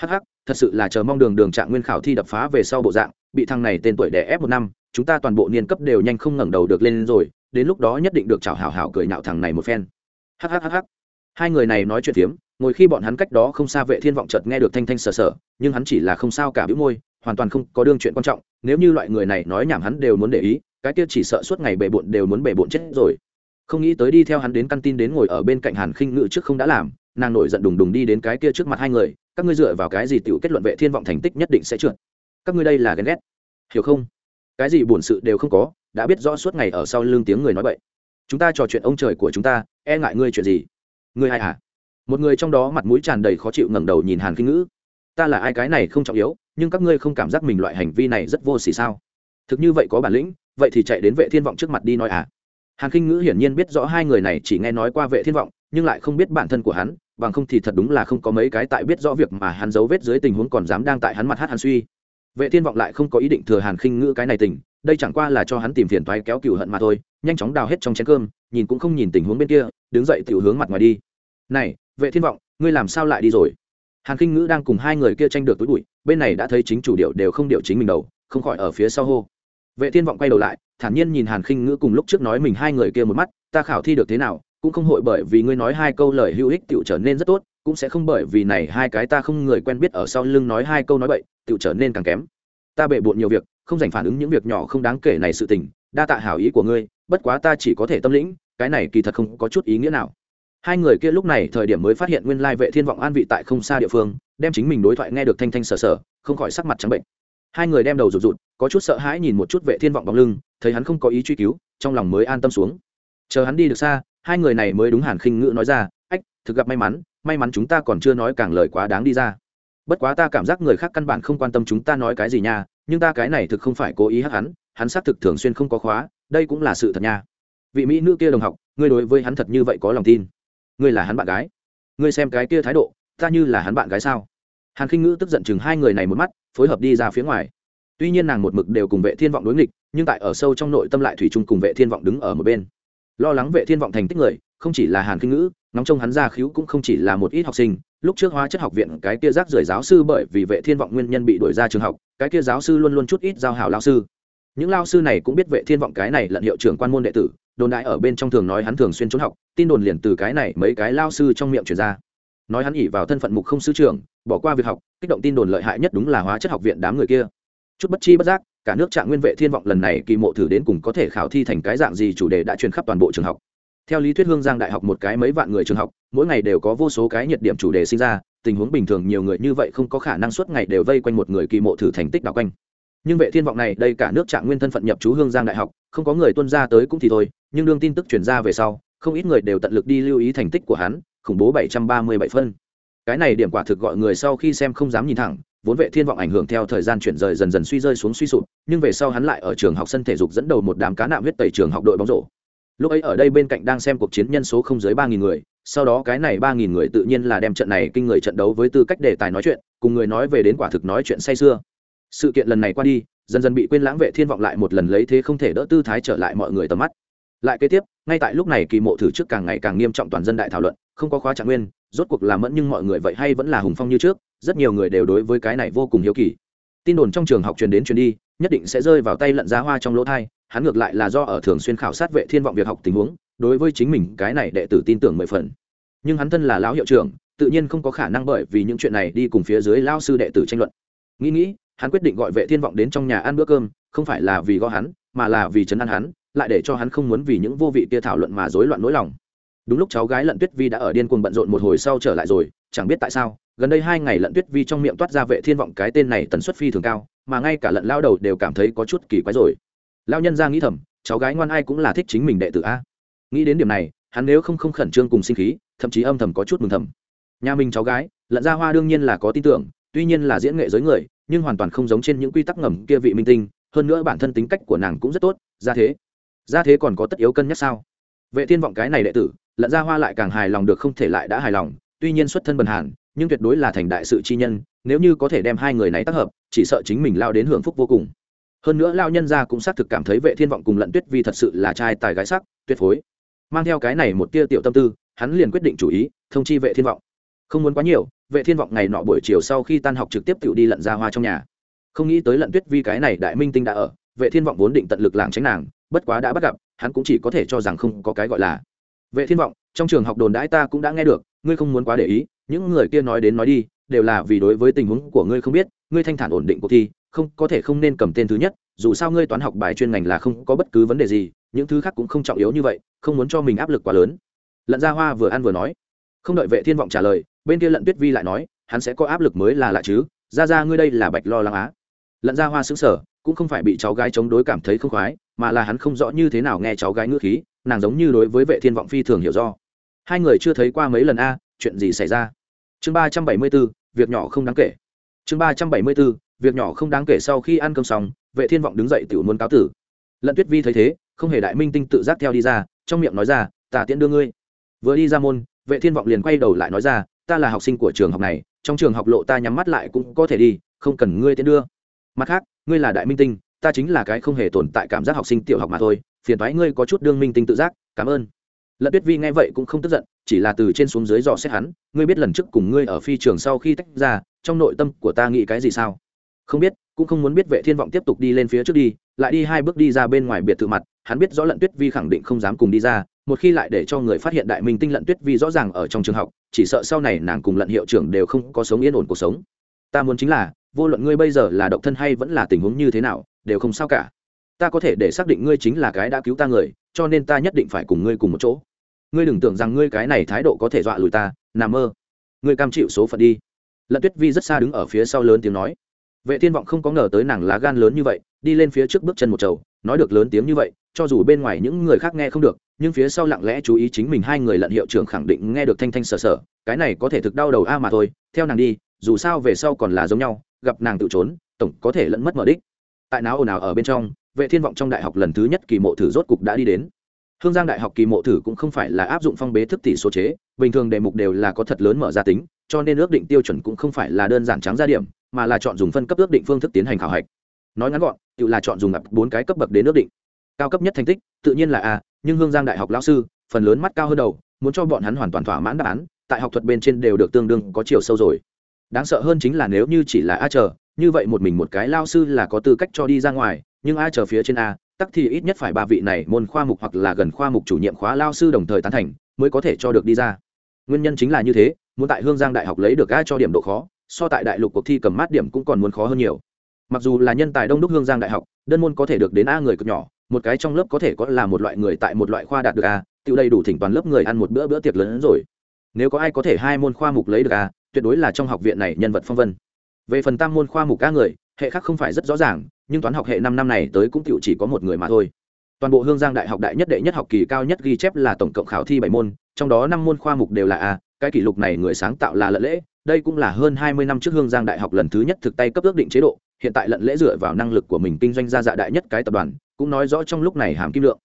Speaker 1: Hh thật sự là chờ mong đường đường trạng nguyên khảo thi đập phá về sau bộ dạng, bị thằng này tên tuổi đẻ ép một năm, chúng ta toàn bộ niên cấp đều nhanh không ngẩng đầu được lên rồi, đến lúc đó nhất định được chào hảo hảo cười nhạo thằng này một phen. Hhhh hai người này nói chuyện phiếm ngồi khi bọn hắn cách đó không xa vệ thiên vọng chợt nghe được thanh thanh sờ sờ, nhưng hắn chỉ là không sao cả bĩu môi, hoàn toàn không có đương chuyện quan trọng, nếu như loại người này nói nhảm hắn đều muốn để ý, cái kia chỉ sợ suốt ngày bề bộn đều muốn bề bộn chết rồi. Không nghĩ tới đi theo hắn đến căn tin đến ngồi ở bên cạnh hàn khinh ngự trước không đã làm, nàng nổi giận đùng đùng đi đến cái kia trước mặt hai người, các ngươi dựa vào cái gì tiểu kết luận vệ thiên vọng thành tích nhất định sẽ trượt? Các ngươi đây là ghen ghét. Hiểu không? Cái gì buồn sự đều không có, đã biết rõ suốt ngày ở sau lưng tiếng người nói bậy. Chúng ta trò chuyện ông trời của chúng ta e ngại ngươi chuyện gì? Ngươi ai hả? Một người trong đó mặt mũi tràn đầy khó chịu ngẩng đầu nhìn hàn kinh ngữ. Ta là ai, cái này không trọng yếu, nhưng các ngươi không cảm giác mình loại hành vi này rất vô xỉ sao? Thực như vậy có bản lĩnh, vậy thì chạy đến vệ thiên vọng trước mặt đi nói à. Hàn kinh ngữ hiển nhiên biết rõ hai người này chỉ nghe nói qua vệ thiên vọng, nhưng lại không biết bản thân của hắn, bằng không thì thật đúng là không có mấy cái tại biết rõ việc mà hắn giấu vết dưới tình huống còn dám đang tại hắn mặt hát hắn suy. Vệ thiên vọng lại không có ý định thừa hàn khinh ngữ cái này tình, đây chẳng qua là cho hắn tìm phiền toái kéo cựu hận mà thôi, nhanh chóng đào hết trong chén cơm, nhìn cũng không nhìn tình huống bên kia, đứng dậy tiểu hướng mặt ngoài đi. Này vệ thiên vọng, ngươi làm sao lại đi rồi? Hàn khinh ngữ đang cùng hai người kia tranh được túi bụi, bên này đã thấy chính chủ điệu đều không điệu chính mình đầu, không khỏi ở phía sau hô. Vệ thiên vọng quay đầu lại, thản nhiên nhìn hàn khinh ngữ cùng lúc trước nói mình hai người kia một mắt, ta khảo thi được thế nào, cũng không hội bởi vì ngươi nói hai câu lời hữu ích tựu trở nên rất tốt, cũng sẽ không bởi vì này hai cái ta không người quen biết ở sau lưng nói hai câu nói bậy tựu trở nên càng kém. Ta bệ bộn nhiều việc, không dành phản ứng những việc nhỏ không đáng kể này sự tình, đa tạ hảo ý của ngươi, bất quá ta chỉ có thể tâm lĩnh, cái này kỳ thật không có chút ý nghĩa nào hai người kia lúc này thời điểm mới phát hiện nguyên lai vệ thiên vọng an vị tại không xa địa phương, đem chính mình đối thoại nghe được thanh thanh sờ sờ, không khỏi sắc mặt trắng bệnh. Hai người đem đầu rụt rụt, có chút sợ hãi nhìn một chút vệ thiên vọng bóng lưng, thấy hắn không có ý truy cứu, trong lòng mới an tâm xuống. Chờ hắn đi được xa, hai người này mới đúng hàn khinh ngữ nói ra, ách, thực gặp may mắn may mắn chúng ta còn chưa nói càng lời quá đáng đi ra. Bất quá ta cảm giác người khác căn bản không quan tâm chúng ta nói cái gì nha, nhưng ta cái này thực không phải cố ý hắc hắn hắn xác thực thường xuyên không có khóa, đây cũng là sự thật nha. Vị mỹ nữ kia đồng học, ngươi đối với hắn thật như vậy có lòng tin ngươi là hắn bạn gái. Ngươi xem cái kia thái độ, ta như là hắn bạn gái sao? Hàn khinh ngữ tức giận chừng hai người này một mắt, phối hợp đi ra phía ngoài. Tuy nhiên nàng một mực đều cùng vệ thiên vọng đối nghịch, nhưng tại ở sâu trong nội tâm lại thủy chung cùng vệ thiên vọng đứng ở một bên. Lo lắng vệ thiên vọng thành tích người, không chỉ là hàn kinh ngữ, nóng trong hắn ra khíu cũng không chỉ là một ít học sinh. Lúc trước hóa chất học viện cái kia rác rưởi giáo sư bởi vì vệ thiên vọng nguyên nhân bị đuổi ra trường học, cái kia giáo sư luôn luôn chút ít giao hảo lao sư. Những lao sư này cũng biết vệ thiên vọng cái này lận hiệu trưởng quan môn đệ tử đồn đại ở bên trong thường nói hắn thường xuyên trốn học, tin đồn liền từ cái này mấy cái lao sư trong miệng truyền ra. Nói hắn ỉ vào thân phận mục không sư trưởng, bỏ qua việc học, kích động tin đồn lợi hại nhất đúng là hóa chất học viện đám người kia. Chút bất chi bất giác, cả nước trạng nguyên vệ thiên vọng lần này kỳ mộ thử đến cùng có thể khảo thi thành cái dạng gì chủ đề đã truyền khắp toàn bộ trường học. Theo lý thuyết hương giang đại học một cái mấy vạn người trường học, mỗi ngày đều có vô số cái nhiệt điểm chủ đề sinh ra, tình huống bình thường nhiều người như vậy không có khả năng suốt ngày đều vây quanh một người kỳ mộ thử thành tích đảo quanh. Nhưng vệ thiên vọng này, đây cả nước trạng nguyên thân phận nhập chú hương giang đại học, không có người tuân ra tới cũng thì thôi nhưng đương tin tức truyền ra về sau, không ít người đều tận lực đi lưu ý thành tích của hắn, khủng bố 737 phân. Cái này điểm quả thực gọi người sau khi xem không dám nhìn thẳng, vốn vệ thiên vọng ảnh hưởng theo thời gian chuyển rời dần dần suy rơi xuống suy sụp, nhưng về sau hắn lại ở trường học sân thể dục dẫn đầu một đám cá nạm huyết tẩy trường học đội bóng rổ. Lúc ấy ở đây bên cạnh đang xem cuộc chiến nhân số không dưới ba nghìn người, sau đó cái này ba nghìn người tự nhiên là đem trận này kinh người trận đấu với tư cách đề tài nói chuyện, cùng người nói về đến quả thực nói chuyện say sưa. Sự kiện lần này qua đi, dần dần bị quên lãng vệ thiên vọng lại một lần lấy thế không thể đỡ tư thái trở lại mọi người tầm mắt lại kế tiếp, ngay tại lúc này kỳ mộ thử trước càng ngày càng nghiêm trọng toàn dân đại thảo luận, không có khóa trạng nguyên, rốt cuộc làm mẫn nhưng mọi người vậy hay vẫn là hùng phong như trước, rất nhiều người đều đối với cái này vô cùng hiếu kỳ. Tin đồn trong trường học truyền đến truyền đi, nhất định sẽ rơi vào tay lận giá hoa trong lỗ thai, hắn ngược lại là do ở thường xuyên khảo sát vệ thiên vọng việc học tình huống, đối với chính mình cái này đệ tử tin tưởng mười phần. Nhưng hắn thân là lão hiệu trưởng, tự nhiên không có khả năng bởi vì những chuyện này đi cùng phía dưới lao sư đệ tử tranh luận. Nghĩ nghĩ, hắn quyết định gọi vệ thiên vọng đến trong nhà ăn bữa cơm, không phải là vì gõ hắn, mà là vì chấn an hắn lại để cho hắn không muốn vì những vô vị kia thảo luận mà rối loạn nỗi lòng. Đúng lúc cháu gái lận tuyết vi đã ở điên cuồng bận rộn một hồi sau trở lại rồi, chẳng biết tại sao, gần đây hai ngày lận tuyết vi trong miệng toát ra vệ thiên vọng cái tên này tần suất phi thường cao, mà ngay cả lận lao đầu đều cảm thấy có chút kỳ quái rồi. Lao nhân ra nghĩ thầm, cháu gái ngoan ai cũng là thích chính mình đệ tử a. Nghĩ đến điểm này, hắn nếu không không khẩn trương cùng sinh khí, thậm chí âm thầm có chút mừng thầm. Nhà mình cháu gái, lận ra hoa đương nhiên là có tin tưởng, tuy nhiên là diễn nghệ giới người, nhưng hoàn toàn không giống trên những quy tắc ngầm kia vị minh tinh, hơn nữa bản thân tính cách của nàng cũng rất tốt, ra thế ra thế còn có tất yếu cân nhắc sao? Vệ thiên vọng cái này đệ tử lận ra hoa lại càng hài lòng được không thể lại đã hài lòng, tuy nhiên xuất thân bần hàn, nhưng tuyệt đối là thành đại sự chi nhân, nếu như có thể đem hai người này tác hợp, chỉ sợ chính mình lao đến hưởng phúc vô cùng. Hơn nữa lao nhân gia cũng xác thực cảm thấy vệ thiên vọng cùng lận tuyết vi thật sự là trai tài gái sắc, tuyệt phối. Mang theo cái này một tia tiểu tâm tư, hắn liền quyết định chủ ý, thông chi vệ thiên vọng. Không muốn quá nhiều, vệ thiên vọng ngày nọ buổi chiều sau khi tan học trực tiếp tự đi lận ra hoa trong nhà. Không nghĩ tới lận tuyết vi cái này đại minh tinh đã ở, vệ thiên vọng vốn định tận lực làng tránh nàng bất quá đã bắt gặp, hắn cũng chỉ có thể cho rằng không có cái gọi là. Vệ thiên vọng, trong trường học đồn đãi ta cũng đã nghe được, ngươi không muốn quá để ý, những người kia nói đến nói đi, đều là vì đối với tình huống của ngươi không biết, ngươi thanh thản ổn định cuộc thi, không, có thể không nên cầm tên thứ nhất, dù sao ngươi toán học bài chuyên ngành là không có bất cứ vấn đề gì, những thứ khác cũng không trọng yếu như vậy, không muốn cho mình áp lực quá lớn. Lận gia hoa vừa ăn vừa nói. Không đợi vệ thiên vọng trả lời, bên kia lận tuyết vi lại nói, hắn sẽ có áp lực mới là lạ chứ ra ra ngươi đây là bạch lo lắng á. Lận gia hoa xứng sở cũng không phải bị cháu gái chống đối cảm thấy không khoái mà là hắn không rõ như thế nào nghe cháu gái ngữ khí nàng giống như đối với vệ thiên vọng phi thường hiểu do. Hai người chưa thấy qua mấy lần a chuyện gì xảy ra? Chương ba trăm bảy mươi 374, việc nhỏ không đáng kể. Chương ba trăm bảy mươi 374, việc nhỏ không đáng kể sau khi ăn cơm xong vệ thiên vọng đứng dậy tiểu muốn cáo tử. Lận tuyết vi thấy thế không hề đại minh tinh tự giác theo đi ra trong miệng nói ra ta tiễn đưa ngươi. Vừa đi ra môn vệ thiên vọng liền quay đầu lại nói ra ta là học sinh của trường học này trong trường học lộ ta nhắm mắt lại cũng có thể đi không cần ngươi tiễn đưa. Mặt khác ngươi là đại minh tinh, ta chính là cái không hề tồn tại cảm giác học sinh tiểu học mà thôi, phiền thoái ngươi có chút đương minh tinh tự giác, cảm ơn. Lận tuyết vi nghe vậy cũng không tức giận, chỉ là từ trên xuống dưới dò xét hắn, ngươi biết lần trước cùng ngươi ở phi trường sau khi tách ra, trong nội tâm của ta nghĩ cái gì sao? Không biết, cũng không muốn biết vệ thiên vọng tiếp tục đi lên phía trước đi, lại đi hai bước đi ra bên ngoài biệt thự mặt, hắn biết rõ lận tuyết vi khẳng định không dám cùng đi ra, một khi lại để cho người phát hiện đại minh tinh lận tuyết vi rõ ràng ở trong trường học, chỉ sợ sau này nàng cùng lận hiệu trưởng đều không có sống yên ổn cuộc sống. Ta muốn chính là vô luận ngươi bây giờ là độc thân hay vẫn là tình huống như thế nào, đều không sao cả. Ta có thể để xác định ngươi chính là cái đã cứu ta người, cho nên ta nhất định phải cùng ngươi cùng một chỗ. Ngươi đừng tưởng rằng ngươi cái này thái độ có thể dọa lùi ta nằm mơ. Ngươi cam chịu số phận đi. Lận tuyết vi rất xa đứng ở phía sau lớn tiếng nói. Vệ thiên vọng không có ngờ tới nàng lá gan lớn như vậy, đi lên phía trước bước chân một chầu nói được lớn tiếng như vậy, cho dù bên ngoài những người khác nghe không được, nhưng phía sau lặng lẽ chú ý chính mình hai người lận hiệu trưởng khẳng định nghe được thanh thanh sờ sờ, cái này có thể thực đau đầu a mà thôi, theo nàng đi, dù sao về sau còn là giống nhau gặp nàng tự trốn, tổng có thể lẫn mất mở đích. Tại náo ồn ào ở bên trong, vệ thiên vọng trong đại học lần thứ nhất kỳ mộ thử rốt cục đã đi đến. Hương giang đại học kỳ mộ thử cũng không phải là áp dụng phong bế thức tỷ số chế, bình thường đề mục đều là có thật lớn mở ra tính, cho nên ước định tiêu chuẩn cũng không phải là đơn giản trắng ra điểm, mà là chọn dùng phân cấp ước định phương thức tiến hành khảo hạch. Nói ngắn gọn, tự là chọn dùng ập bốn cái cấp bậc đến ước định. Cao cấp nhất thành tích, tự nhiên là a, nhưng hương giang đại học lão sư, phần lớn mắt cao hơn đầu, muốn cho bọn hắn hoàn toàn thỏa mãn đáp án, tại học thuật bên trên đều được tương đương có chiều sâu rồi đáng sợ hơn chính là nếu như chỉ là a chờ, như vậy một mình một cái lao sư là có tư cách cho đi ra ngoài, nhưng a chờ phía trên a, tắc thì ít nhất phải ba vị này môn khoa mục hoặc là gần khoa mục chủ nhiệm khóa lao sư đồng thời tán thành, mới có thể cho được đi ra. Nguyên nhân chính là như thế, muốn tại hương giang đại học lấy được a cho điểm độ khó, so tại đại lục cuộc thi cầm mát điểm cũng còn muốn khó hơn nhiều. Mặc dù là nhân tài đông đúc hương giang đại học, đơn môn có thể được đến a người cực nhỏ, một cái trong lớp có thể có là một loại người tại một loại khoa đạt được a, tự đầy đủ thỉnh toàn lớp người ăn một bữa bữa tiệc lớn hơn rồi. Nếu có ai có thể hai môn khoa mục lấy được a tuyệt đối là trong học viện này nhân vật phong vân. Về phần tam môn khoa mục ca người, hệ khác không phải rất rõ ràng, nhưng toán học hệ năm năm này tới cũng tự chỉ có một người mà thôi. Toàn bộ hương giang đại học đại nhất đệ nhất học kỳ cao nhất ghi chép là tổng cộng khảo thi bảy môn, trong đó năm môn khoa mục đều là a, cái kỷ lục này người sáng tạo là lận lễ, đây cũng là hơn hai mươi năm trước hương giang đại học lần thứ nhất thực tay cấp ước định chế độ, hiện tại lận lễ dựa vào năng lực của mình kinh doanh ra dạ đại nhất cái tập đoàn, cũng nói rõ trong lúc này hàm kim lượng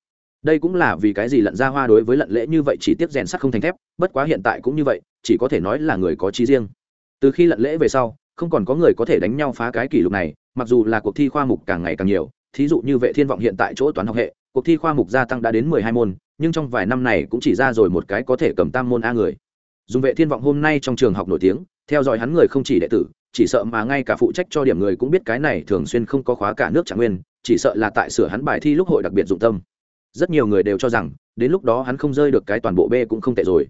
Speaker 1: đây cũng là vì cái gì lận ra hoa đối với lận lễ như vậy chỉ tiếp rèn sắt không thành thép, bất quá hiện tại cũng như vậy, chỉ có thể nói là người có trí riêng. Từ khi lận lễ về sau, không còn có người có thể đánh nhau phá cái kỷ lục này, mặc dù là cuộc thi khoa mục càng ngày càng nhiều, thí dụ như vệ thiên vọng hiện tại chỗ toán học hệ, cuộc thi khoa mục gia tăng đã đến mười hai môn, nhưng trong vài năm này cũng chỉ ra rồi một cái có thể cầm tam môn a người. Dùng vệ thiên vọng hôm nay trong trường học nổi tiếng, theo dõi hắn người không chỉ đệ tử, chỉ sợ mà ngay cả phụ trách cho điểm người cũng biết cái này thường xuyên không có khóa cả nước trạng nguyên, chỉ sợ là tại sửa hắn bài thi lúc hội đặc biệt dụng tâm rất nhiều người đều cho rằng, đến lúc đó hắn không rơi được cái toàn bộ b cũng không tệ rồi.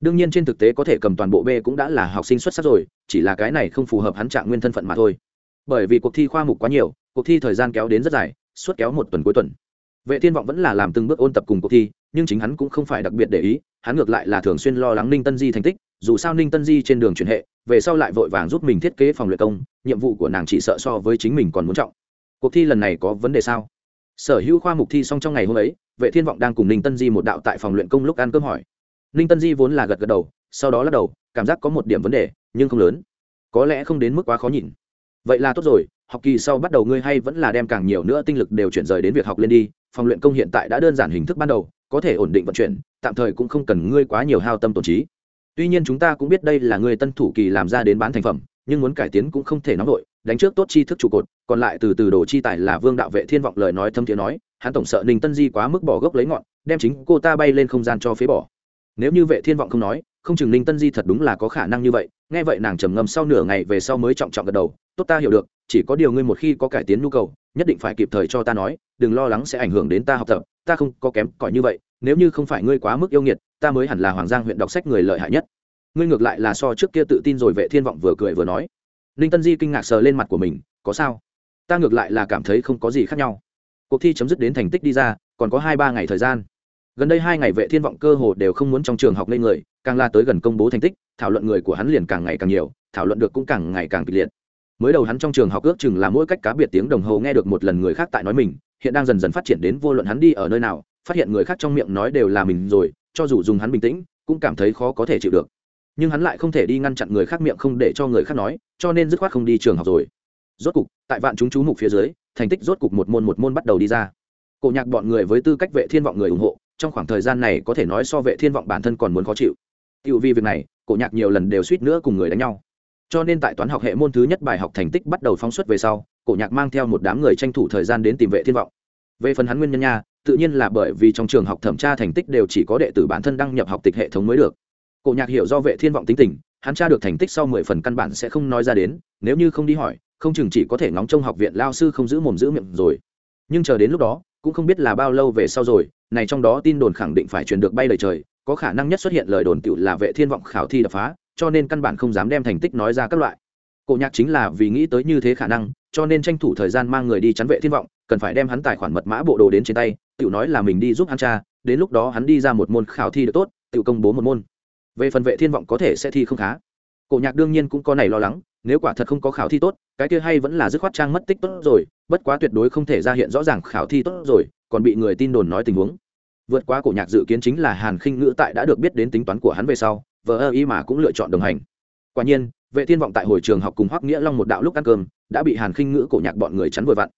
Speaker 1: Đương nhiên trên thực tế có thể cầm toàn bộ b cũng đã là học sinh xuất sắc rồi, chỉ là cái này không phù hợp hắn trạng nguyên thân phận mà thôi. Bởi vì cuộc thi khoa mục quá nhiều, cuộc thi thời gian kéo đến rất dài, suốt kéo một tuần cuối tuần. Vệ thiên vọng vẫn là làm từng bước ôn tập cùng cuộc thi, nhưng chính hắn cũng không phải đặc biệt để ý, hắn ngược lại là thường xuyên lo lắng ninh tân di thành tích, dù sao ninh tân di trên đường chuyển hệ, về sau lại vội vàng giúp mình thiết kế phòng luyện công, nhiệm vụ của nàng chỉ sợ so với chính mình còn muốn trọng. Cuộc thi lần này có vấn đề sao? Sở hữu khoa mục thi xong trong ngày hôm ấy vệ thiên vọng đang cùng ninh tân di một đạo tại phòng luyện công lúc ăn cơm hỏi. Ninh tân di vốn là gật gật đầu, sau đó lắc đầu, cảm giác có một điểm vấn đề, nhưng không lớn. Có lẽ không đến mức quá khó nhìn. Vậy là tốt rồi, học kỳ sau bắt đầu ngươi hay vẫn là đem càng nhiều nữa tinh lực đều chuyển rời đến việc học lên đi. Phòng luyện công hiện tại đã đơn giản hình thức ban đầu, có thể ổn định vận chuyển, tạm thời cũng không cần ngươi quá nhiều hao tâm tổn trí. Tuy nhiên chúng ta cũng biết đây là ngươi tân thủ kỳ làm ra đến bán thành phẩm, nhưng muốn cải tiến cũng không thể nóng vội, đánh trước tốt chi thức trụ cột, còn lại từ từ đồ chi tài là vương đạo vệ thiên vọng lời nói thâm thiế nói hắn tổng sợ ninh tân di quá mức bỏ gốc lấy ngọn, đem chính cô ta bay lên không gian cho phế bỏ. Nếu như vệ thiên vọng không nói, không chừng ninh tân di thật đúng là có khả năng như vậy. Nghe vậy nàng trầm ngâm sau nửa ngày về sau mới trọng trọng gật đầu. Tốt, ta hiểu được, chỉ có điều ngươi một khi có cải tiến nhu cầu, nhất định phải kịp thời cho ta nói, đừng lo lắng sẽ ảnh hưởng đến ta học tập, ta không có kém cỏi như vậy, nếu như không phải ngươi quá mức yêu nghiệt, ta mới hẳn là hoàng giang huyện đọc sách người lợi hại nhất. Ngươi ngược lại là so trước kia tự tin rồi, vệ thiên vọng vừa cười vừa nói. Ninh tân di kinh ngạc sờ lên mặt của mình, có sao? Ta ngược lại là cảm thấy không có gì khác nhau cuộc thi chấm dứt đến thành tích đi ra, còn có hai ba ngày thời gian. Gần đây hai ngày vệ thiên vọng cơ hồ đều không muốn trong trường học lên người, càng la tới gần công bố thành tích, thảo luận người của hắn liền càng ngày càng nhiều, thảo luận được cũng càng ngày càng kịch liệt. Mới đầu hắn trong trường học ước chừng là mỗi cách cá biệt tiếng đồng hồ nghe được một lần người khác tại nói mình, hiện đang dần dần phát triển đến vô luận hắn đi ở nơi nào, phát hiện người khác trong miệng nói đều là mình rồi, cho dù dùng hắn bình tĩnh, cũng cảm thấy khó có thể chịu được. Nhưng hắn lại không thể đi ngăn chặn người khác miệng không để cho người khác nói, cho nên dứt khoát không đi trường học rồi. Rốt cục, tại vạn chúng chú mục phía dưới thành tích rốt cục một môn một môn bắt đầu đi ra. Cổ nhạc bọn người với tư cách vệ thiên vọng người ủng hộ, trong khoảng thời gian này có thể nói so vệ thiên vọng bản thân còn muốn khó chịu. Tiểu vì việc này, cổ nhạc nhiều lần đều suýt nữa cùng người đánh nhau. Cho nên tại toán học hệ môn thứ nhất bài học thành tích bắt đầu phóng xuất về sau, cổ nhạc mang theo một đám người tranh thủ thời gian đến tìm vệ thiên vọng. Về phần hắn nguyên nhân nha, tự nhiên là bởi vì trong trường học thẩm tra thành tích đều chỉ có đệ tử bản thân đăng nhập học tịch hệ thống mới được. Cổ nhạc hiểu do vệ thiên vọng tính tình, hắn tra được thành tích sau mười phần căn bản sẽ không nói ra đến, nếu như không đi hỏi không chừng chỉ có thể ngóng trong học viện lao sư không giữ mồm giữ miệng rồi. Nhưng chờ đến lúc đó, cũng không biết là bao lâu về sau rồi, này trong đó tin đồn khẳng định phải truyền được bay lời trời, có khả năng nhất xuất hiện lời đồn tựu là vệ thiên vọng khảo thi đập phá, cho nên căn bản không dám đem thành tích nói ra các loại. Cổ nhạc chính là vì nghĩ tới như thế khả năng, cho nên tranh thủ thời gian mang người đi chắn vệ thiên vọng, cần phải đem hắn tài khoản mật mã bộ đồ đến trên tay tựu nói là mình đi giúp hắn cha đến lúc đó hắn đi ra một môn khảo thi được tốt tựu công bố một môn. Về phần vệ thiên vọng có thể sẽ thi không khá. Cổ nhạc đương nhiên cũng có này lo lắng nếu quả thật không có khảo thi tốt, cái kia hay vẫn là dứt khoát trang mất tích tốt rồi, bất quá tuyệt đối không thể ra hiện rõ ràng khảo thi tốt rồi, còn bị người tin đồn nói tình huống. Vượt qua cổ nhạc dự kiến chính là hàn khinh ngữ tại đã được biết đến tính toán của hắn về sau vợ ơ ý mà cũng lựa chọn đồng hành. Quả nhiên, vệ thiên vọng tại hồi trường học cùng hoắc nghĩa long một đạo lúc ăn cơm, đã bị hàn khinh ngữ cổ nhạc bọn người chắn vừa vặn.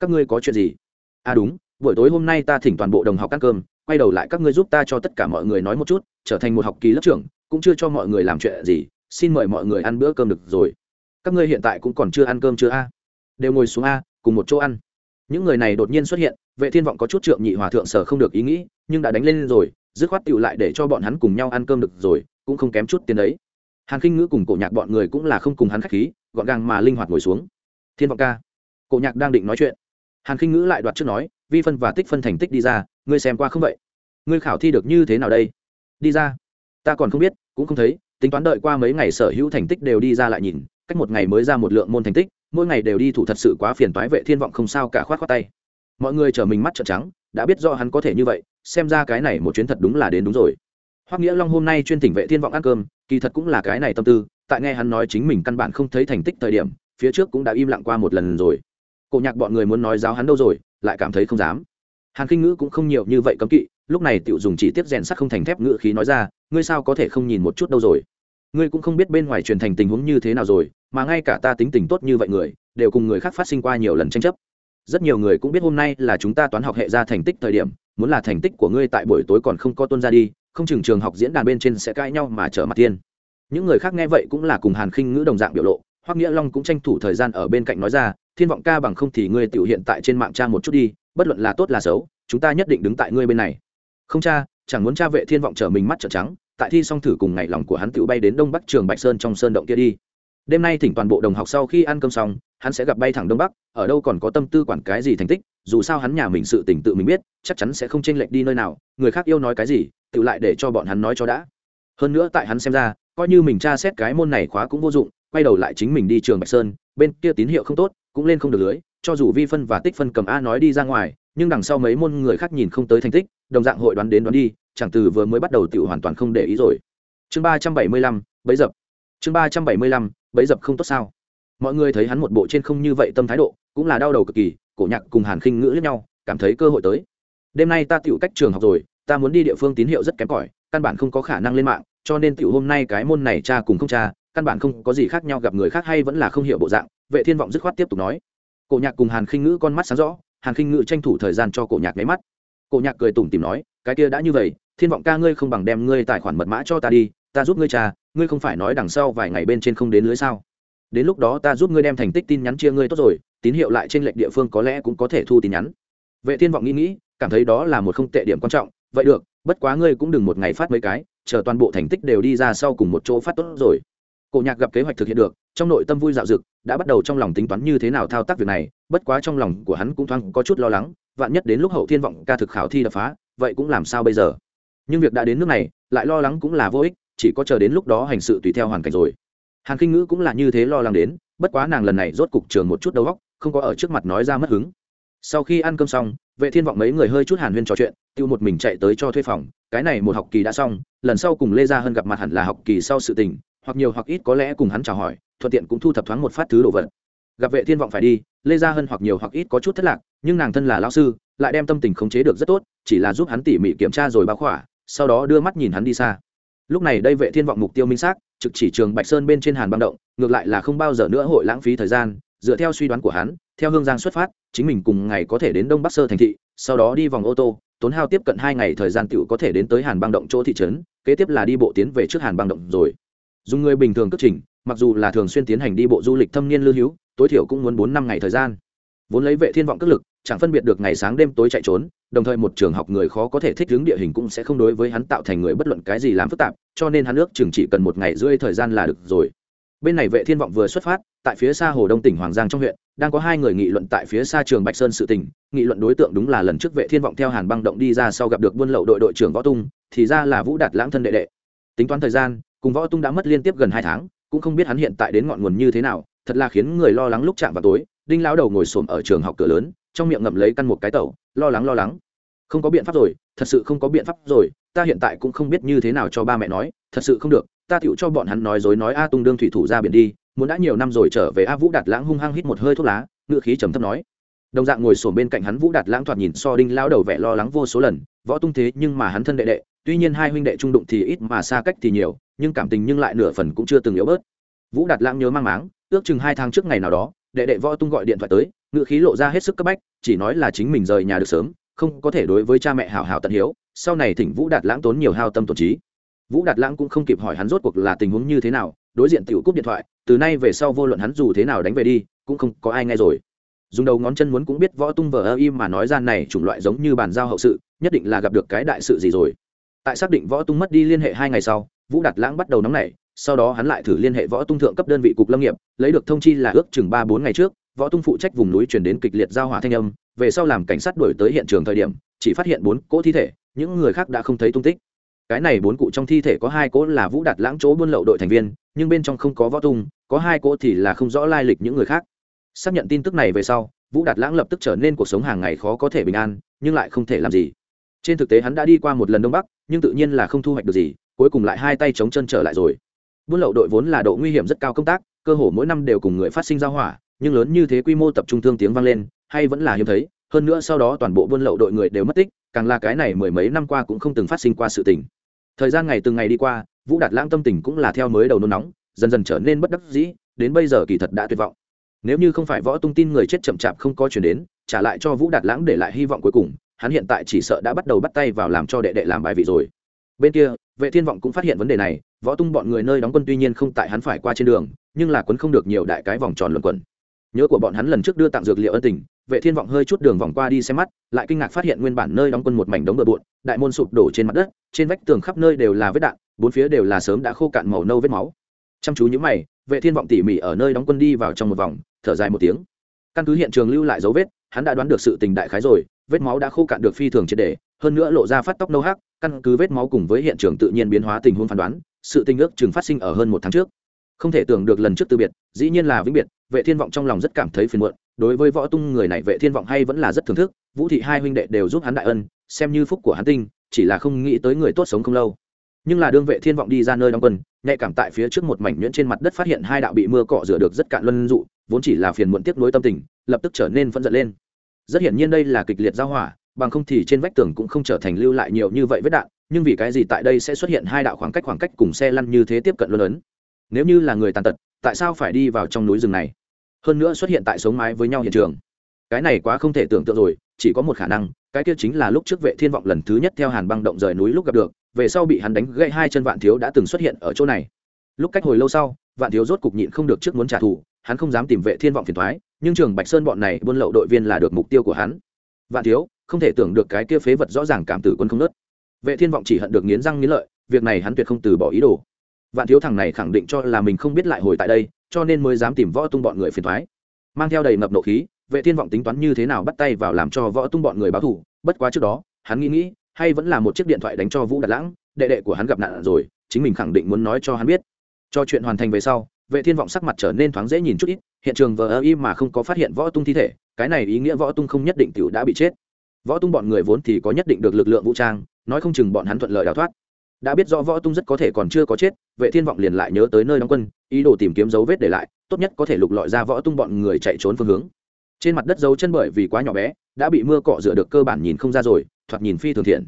Speaker 1: Các ngươi có chuyện gì? À đúng, buổi tối hôm nay ta thỉnh toàn bộ đồng học ăn cơm, quay đầu lại các ngươi giúp ta cho tất cả mọi người nói một chút, trở thành một học kỳ lớp trưởng, cũng chưa cho mọi người làm chuyện gì, xin mời mọi người ăn bữa cơm được rồi các ngươi hiện tại cũng còn chưa ăn cơm chưa a? Đều ngồi xuống a, cùng một chỗ ăn. Những người này đột nhiên xuất hiện, vệ thiên vọng có chút trượng nhị hòa thượng sở không được ý nghĩ, nhưng đã đánh lên rồi, dứt khoát tựu lại để cho bọn hắn cùng nhau ăn cơm được rồi, cũng không kém chút tiền đấy. Hàn khinh ngữ cùng cổ nhạc bọn người cũng là không cùng hắn khách khí, gọn gàng mà linh hoạt ngồi xuống. Thiên vọng ca, cổ nhạc đang định nói chuyện. Hàn khinh ngữ lại đoạt trước nói, vi phân và tích phân thành tích đi ra, ngươi xem qua không vậy? Ngươi khảo thi được như thế nào đây? Đi ra. Ta còn không biết, cũng không thấy, tính toán đợi qua mấy ngày sở hữu thành tích đều đi ra lại nhìn cách một ngày mới ra một lượng môn thành tích, mỗi ngày đều đi thủ thật sự quá phiền toái vệ thiên vọng không sao cả khoát khoát tay. Mọi người chờ mình mắt trợn trắng, đã biết do hắn có thể như vậy, xem ra cái này một chuyến thật đúng là đến đúng rồi. Hoắc nghĩa long hôm nay chuyên tỉnh vệ thiên vọng ăn cơm, kỳ thật cũng là cái này tâm tư, tại nghe hắn nói chính mình căn bản không thấy thành tích thời điểm, phía trước cũng đã im lặng qua một lần rồi. Cổ nhạc bọn người muốn nói giáo hắn đâu rồi, lại cảm thấy không dám. Hàn kinh ngữ cũng không nhiều như vậy cấm kỵ, lúc này tiểu dùng chỉ tiếp rèn sắt không thành thép ngữ khí nói ra, ngươi sao có thể không nhìn một chút đâu rồi? Ngươi cũng không biết bên ngoài truyền thành tình huống như thế nào rồi, mà ngay cả ta tính tình tốt như vậy người, đều cùng người khác phát sinh qua nhiều lần tranh chấp. Rất nhiều người cũng biết hôm nay là chúng ta toán học hệ ra thành tích thời điểm, muốn là thành tích của ngươi tại buổi tối còn không có tuân ra đi, không chừng trường học diễn đàn bên trên sẽ cãi nhau mà trở mặt tiên. Những người khác nghe vậy cũng là cùng hàn khinh ngữ đồng dạng biểu lộ, hoắc nghĩa long cũng tranh thủ thời gian ở bên cạnh nói ra, thiên vọng ca bằng không thì ngươi tiểu hiện tại trên mạng cha một chút đi, bất luận là tốt là xấu, chúng ta nhất định đứng tại ngươi bên này. Không cha chẳng muốn cha vệ thiên vọng trở mình mắt trợn trắng tại thi xong thử cùng ngày lòng của hắn tự bay đến đông bắc trường bạch sơn trong sơn động kia đi. Đêm nay thỉnh toàn bộ đồng học sau khi ăn cơm xong, hắn sẽ gặp bay thẳng đông bắc, ở đâu còn có tâm tư quản cái gì thành tích, dù sao hắn nhà mình sự tỉnh tự mình biết, chắc chắn sẽ không chênh lệch đi nơi nào, người khác yêu nói cái gì, tự lại để cho bọn hắn nói cho đã. Hơn nữa tại hắn xem ra, coi như mình tra xét cái môn này khóa cũng vô dụng, quay đầu lại chính mình đi trường bạch sơn, bên kia tín hiệu không tốt, cũng lên không được lưới, cho dù vi phân và tích phân cầm a nói đi ra ngoài, nhưng đằng sau mấy môn người khác nhìn không tới thành tích, đồng dạng hội đoán đến đoán đi chẳng từ vừa mới bắt đầu tiểu hoàn toàn không để ý rồi. Chương ba trăm bảy mươi lăm, bấy dập. Chương ba trăm bảy mươi lăm, bấy dập không tốt sao? Mọi người thấy hắn một bộ trên không như vậy tâm thái độ, cũng là đau đầu cực kỳ, cổ nhạc cùng hàn khinh ngữ lẫn nhau, cảm thấy cơ hội tới. Đêm nay ta tiểu cách trường học rồi, ta muốn đi địa phương tín hiệu rất kém cỏi, căn bản không có khả năng lên mạng, cho nên tiểu hôm nay cái môn này cha cùng không cha, căn bản không có gì khác nhau, gặp người khác hay vẫn là không hiểu bộ dạng, vệ thiên vọng dứt khoát tiếp tục nói. Cổ nhạc cùng hàn khinh ngữ con mắt sáng rõ, hàn khinh ngữ tranh thủ thời gian cho cổ nhạc máy mắt. Cổ nhạc cười tủm tìm nói, cái kia đã như vậy thiên vọng ca ngươi không bằng đem ngươi tài khoản mật mã cho ta đi, ta giúp ngươi cha ngươi không phải nói đằng sau vài ngày bên trên không đến lưới sao? Đến lúc đó ta giúp ngươi đem thành tích tin nhắn chia ngươi tốt rồi, tín hiệu lại trên lệnh địa phương có lẽ cũng có thể thu tin nhắn. Vệ thiên vọng nghĩ nghĩ, cảm thấy đó là một không tệ điểm quan trọng, vậy được, bất quá ngươi cũng đừng một ngày phát mấy cái, chờ toàn bộ thành tích đều đi ra sau cùng một chỗ phát tốt rồi. Cổ nhạc gặp kế hoạch thực hiện được, trong nội tâm vui dạo dực, đã bắt đầu trong lòng tính toán như thế nào thao tác việc này, bất quá trong lòng của hắn cũng thoáng có chút lo lắng, vạn nhất đến lúc hậu thiên vọng ca thực khảo thi đập phá, vậy cũng làm sao bây giờ? Nhưng việc đã đến nước này, lại lo lắng cũng là vô ích, chỉ có chờ đến lúc đó hành sự tùy theo hoàn cảnh rồi. Hàn kinh ngữ cũng là như thế lo lắng đến, bất quá nàng lần này rốt cục trường một chút đầu óc, không có ở trước mặt nói ra mất hứng. Sau khi ăn cơm xong, vệ thiên vọng mấy người hơi chút hàn huyên trò chuyện, tiêu một mình chạy tới cho thuê phòng, cái này một học kỳ đã xong, lần sau cùng lê gia hơn gặp mặt hẳn là học kỳ sau sự tình, hoặc nhiều hoặc ít có lẽ cùng hắn chào hỏi, thuận tiện cũng thu thập thoáng một phát thứ đồ vật. Gặp vệ thiên vọng phải đi, lê gia hơn hoặc nhiều hoặc ít có chút thất lạc, nhưng nàng thân là lão sư, lại đem tâm tình khống chế được rất tốt, chỉ là giúp hắn tỉ mỉ kiểm tra rồi báo khỏa sau đó đưa mắt nhìn hắn đi xa. Lúc này đây vệ thiên vọng mục tiêu minh xác, trực chỉ trường bạch sơn bên trên hàn băng động, ngược lại là không bao giờ nữa hội lãng phí thời gian, dựa theo suy đoán của hắn, theo hương giang xuất phát, chính mình cùng ngày có thể đến đông bắc sơ thành thị, sau đó đi vòng ô tô, tốn hao tiếp cận hai ngày thời gian tựu có thể đến tới hàn băng động chỗ thị trấn, kế tiếp là đi bộ tiến về trước hàn băng động rồi. Dùng người bình thường cất trình, mặc dù là thường xuyên tiến hành đi bộ du lịch thâm niên lưu hữu, tối thiểu cũng muốn bốn năm ngày thời gian. Vốn lấy vệ thiên vọng cất lực chẳng phân biệt được ngày sáng đêm tối chạy trốn, đồng thời một trường học người khó có thể thích ứng địa hình cũng sẽ không đối với hắn tạo thành người bất luận cái gì làm phức tạp, cho nên hắn ước chừng chỉ cần một ngày rưỡi thời gian là được rồi. Bên này vệ thiên vọng vừa xuất phát, tại phía xa hồ đông tỉnh hoàng giang trong huyện, đang có hai người nghị luận tại phía xa trường bạch sơn sự tỉnh nghị luận đối tượng đúng là lần trước vệ thiên vọng theo hàn băng động đi ra sau gặp được buôn lậu đội đội trưởng võ tung, thì ra là vũ đạt lãng thân đệ đệ. Tính toán thời gian, cùng võ tung đã mất liên tiếp gần hai tháng, cũng không biết hắn hiện tại đến ngọn nguồn như thế nào, thật là khiến người lo lắng lúc chạm vào tối. Đinh lão đầu ngồi xổm ở trường học cửa lớn trong miệng ngậm lấy căn một cái tẩu, lo lắng lo lắng. Không có biện pháp rồi, thật sự không có biện pháp rồi, ta hiện tại cũng không biết như thế nào cho ba mẹ nói, thật sự không được, ta tựu cho bọn hắn nói dối nói a tung đương thủy thủ ra biển đi, muốn đã nhiều năm rồi trở về a vũ đạt lãng hung hăng hít một hơi thuốc lá, ngựa khí trầm thấp nói. Đồng dạng ngồi sổm bên cạnh hắn vũ đạt lãng thoạt nhìn so đinh lao đầu vẻ lo lắng vô số lần, võ tung thế nhưng mà hắn thân đệ đệ, tuy nhiên hai huynh đệ trung đụng thì ít mà xa cách thì nhiều, nhưng cảm tình nhưng lại nửa phần cũng chưa từng yếu bớt. Vũ đạt lãng nhớ mang máng, ước chừng hai tháng trước ngày nào đó đệ đệ võ tung gọi điện thoại tới ngựa khí lộ ra hết sức cấp bách, chỉ nói là chính mình rời nhà được sớm, không có thể đối với cha mẹ hảo hảo tận hiếu, sau này thỉnh vũ đạt lãng tốn nhiều hao tâm tổn trí. Vũ đạt lãng cũng không kịp hỏi hắn rốt cuộc là tình huống như thế nào, đối diện tiểu cúp điện thoại, từ nay về sau vô luận hắn dù thế nào đánh về đi, cũng không có ai nghe rồi. Dùng đầu ngón chân muốn cũng biết võ tung vờ ơ im mà nói ra này chủng loại giống như bàn giao hậu sự, nhất định là gặp được cái đại sự gì rồi. Tại xác định võ tung mất đi liên hệ hai ngày sau, vũ đạt lãng bắt đầu nóng nảy sau đó hắn lại thử liên hệ võ tung thượng cấp đơn vị cục lâm nghiệp, lấy được thông chi là ước chừng ba bốn ngày trước, võ tung phụ trách vùng núi chuyển đến kịch liệt giao hỏa thanh âm, về sau làm cảnh sát đổi tới hiện trường thời điểm, chỉ phát hiện bốn cỗ thi thể, những người khác đã không thấy tung tích. Cái này bốn cụ trong thi thể có hai cỗ là vũ đạt lãng chỗ buôn lậu đội thành viên, nhưng bên trong không có võ tung, có hai cỗ thì là không rõ lai lịch những người khác. Xác nhận tin tức này về sau, vũ đạt lãng lập tức trở nên cuộc sống hàng ngày khó có thể bình an, nhưng lại không thể làm gì. Trên thực tế hắn đã đi qua một lần đông bắc, nhưng tự nhiên là không thu hoạch được gì, cuối cùng lại hai tay chống chân trở lại rồi buôn lậu đội vốn là độ nguy hiểm rất cao công tác, cơ hồ mỗi năm đều cùng người phát sinh giao hỏa, nhưng lớn như thế quy mô tập trung thương tiếng vang lên, hay vẫn là hiếm thấy, hơn nữa sau đó toàn bộ buôn lậu đội người đều mất tích, càng là cái này mười mấy năm qua cũng không từng phát sinh qua sự tình. Thời gian ngày từng ngày đi qua, vũ đạt lãng tâm tình cũng là theo mới đầu nôn nóng, dần dần trở nên bất đắc dĩ, đến bây giờ kỳ thật đã tuyệt vọng. Nếu như không phải võ tung tin người chết chậm chạp không có chuyển đến, trả lại cho vũ đạt lãng để lại hy vọng cuối cùng, hắn hiện tại chỉ sợ đã bắt đầu bắt tay vào làm cho đệ đệ làm bài vị rồi. Bên kia, vệ thiên vọng cũng phát hiện vấn đề này võ tung bọn người nơi đóng quân tuy nhiên không tại hắn phải qua trên đường, nhưng là quấn không được nhiều đại cái vòng tròn luẩn quẩn. Nhớ của bọn hắn lần trước đưa tặng dược liệu ân tình, vệ thiên vọng hơi chút đường vòng qua đi xem mắt, lại kinh ngạc phát hiện nguyên bản nơi đóng quân một mảnh đống bừa bộn, đại môn sụp đổ trên mặt đất, trên vách tường khắp nơi đều là vết đạn, bốn phía đều là sớm đã khô cạn màu nâu vết máu. Chăm chú những mày, vệ thiên vọng tỉ mỉ ở nơi đóng quân đi vào trong một vòng, thở dài một tiếng. Căn cứ hiện trường lưu lại dấu vết, hắn đã đoán được sự tình đại khái rồi, vết máu đã khô cạn được phi thường triệt để, hơn nữa lộ ra phát tóc nâu hắc, căn cứ vết máu cùng với hiện trường tự nhiên biến hóa tình huống phán đoán sự tình ước chừng phát sinh ở hơn một tháng trước. Không thể tưởng được lần trước từ biệt, dĩ nhiên là vĩnh biệt, vệ thiên vọng trong lòng rất cảm thấy phiền muộn, đối với võ tung người này vệ thiên vọng hay vẫn là rất thưởng thức, vũ thị hai huynh đệ đều giúp hắn đại ân, xem như phúc của hắn tinh, chỉ là không nghĩ tới người tốt sống không lâu. Nhưng là đương vệ thiên vọng đi ra nơi đóng quân, nhạy cảm tại phía trước một mảnh nhuyễn trên mặt đất phát hiện hai đạo bị mưa cọ rửa được rất cạn luân dụ, vốn chỉ là phiền muộn tiếc nuối tâm tình, lập tức trở nên phẫn giận lên. Rất hiển nhiên đây là kịch liệt giao hỏa, bằng không thì trên vách tường cũng không trở thành lưu lại nhiều như vậy vết đạn nhưng vì cái gì tại đây sẽ xuất hiện hai đạo khoảng cách khoảng cách cùng xe lăn như thế tiếp cận luôn lớn. nếu như là người tàn tật, tại sao phải đi vào trong núi rừng này? Hơn nữa xuất hiện tại sống mái với nhau hiện trường. Cái này quá không thể tưởng tượng rồi, chỉ có một khả năng, cái kia chính là lúc trước vệ thiên vọng lần thứ nhất theo hàn băng động rời núi lúc gặp được, về sau bị hắn đánh gãy hai chân vạn thiếu đã từng xuất hiện ở chỗ này. Lúc cách hồi lâu sau, vạn thiếu rốt cục nhịn không được trước muốn trả thù, hắn không dám tìm vệ thiên vọng phiền thoái nhưng trường bạch sơn bọn này buôn lậu đội viên là được mục tiêu của hắn. Vạn thiếu, không thể tưởng được cái kia phế vật rõ ràng cảm tử quân không nớt vệ thiên vọng chỉ hận được nghiến răng nghiến lợi, việc này hắn tuyệt không từ bỏ ý đồ. Vạn thiếu thằng này khẳng định cho là mình không biết lại hồi tại đây, cho nên mới dám tìm võ tung bọn người phiền thoái mang theo đầy ngập nộ khí, vệ thiên vọng tính toán như thế nào bắt tay vào làm cho võ tung bọn người báo thù, bất quá trước đó, hắn nghĩ nghĩ, hay vẫn là một chiếc điện thoại đánh cho vũ đạt lãng, đệ đệ của hắn gặp nạn rồi, chính mình khẳng định muốn nói cho hắn biết. Cho chuyện hoàn thành về sau, vệ thiên vọng sắc mặt trở nên thoáng dễ nhìn chút ít, hiện trường vờ ơ y mà không có phát hiện võ tung thi thể, cái này ý nghĩa võ tung không nhất định tiểu đã bị chết. Võ tung bọn người vốn thì có nhất định được lực lượng vũ trang nói không chừng bọn hắn thuận lợi đào thoát. Đã biết rõ võ tung rất có thể còn chưa có chết, vệ thiên vọng liền lại nhớ tới nơi đóng quân, ý đồ tìm kiếm dấu vết để lại, tốt nhất có thể lục lọi ra võ tung bọn người chạy trốn phương hướng. Trên mặt đất dấu chân bởi vì quá nhỏ bé, đã bị mưa cọ rửa được cơ bản nhìn không ra rồi, thoạt nhìn phi thường thiện.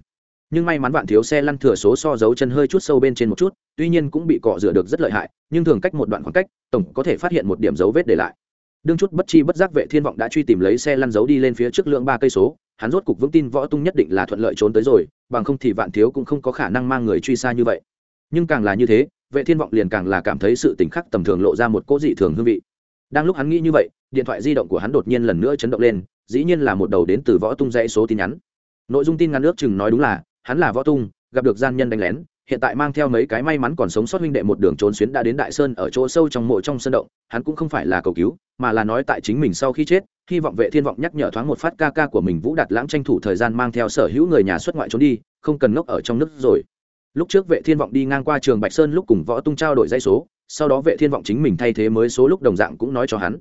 Speaker 1: Nhưng may mắn vạn thiếu xe lăn thừa số so dấu chân hơi chút sâu bên trên một chút, tuy nhiên cũng bị cọ rửa được rất lợi hại, nhưng thường cách một đoạn khoảng cách, tổng có thể phát hiện một điểm dấu vết để lại đương chút bất chi bất giác vệ thiên vọng đã truy tìm lấy xe lăn giấu đi lên phía trước lượng ba cây số, hắn rốt cục vững tin võ tung nhất định là thuận lợi trốn tới rồi, bằng không thì vạn thiếu cũng không có khả năng mang người truy xa như vậy. Nhưng càng là như thế, vệ thiên vọng liền càng là cảm thấy sự tỉnh khắc tầm thường lộ ra một cỗ dị thường hương vị. Đang lúc hắn nghĩ như vậy, điện thoại di động của hắn đột nhiên lần nữa chấn động lên, dĩ nhiên là một đầu đến từ võ tung dãy số tin nhắn. Nội dung tin ngắn nước chừng nói đúng là, hắn là võ tung, gặp được gian nhân đánh lén hiện tại mang theo mấy cái may mắn còn sống sót huynh đệ một đường trốn xuyến đã đến đại sơn ở chỗ sâu trong mộ trong sân động, hắn cũng không phải là cầu cứu, mà là nói tại chính mình sau khi chết, hy vọng vệ thiên vọng nhắc nhở thoáng một phát ca ca của mình vũ đạt lãng tranh thủ thời gian mang theo sở hữu người nhà xuất ngoại trốn đi, không cần ngốc ở trong nước rồi. Lúc trước vệ thiên vọng đi ngang qua trường bạch sơn lúc cùng võ tung trao đổi dây số, sau đó vệ thiên vọng chính mình thay thế mới số lúc đồng dạng cũng nói cho hắn.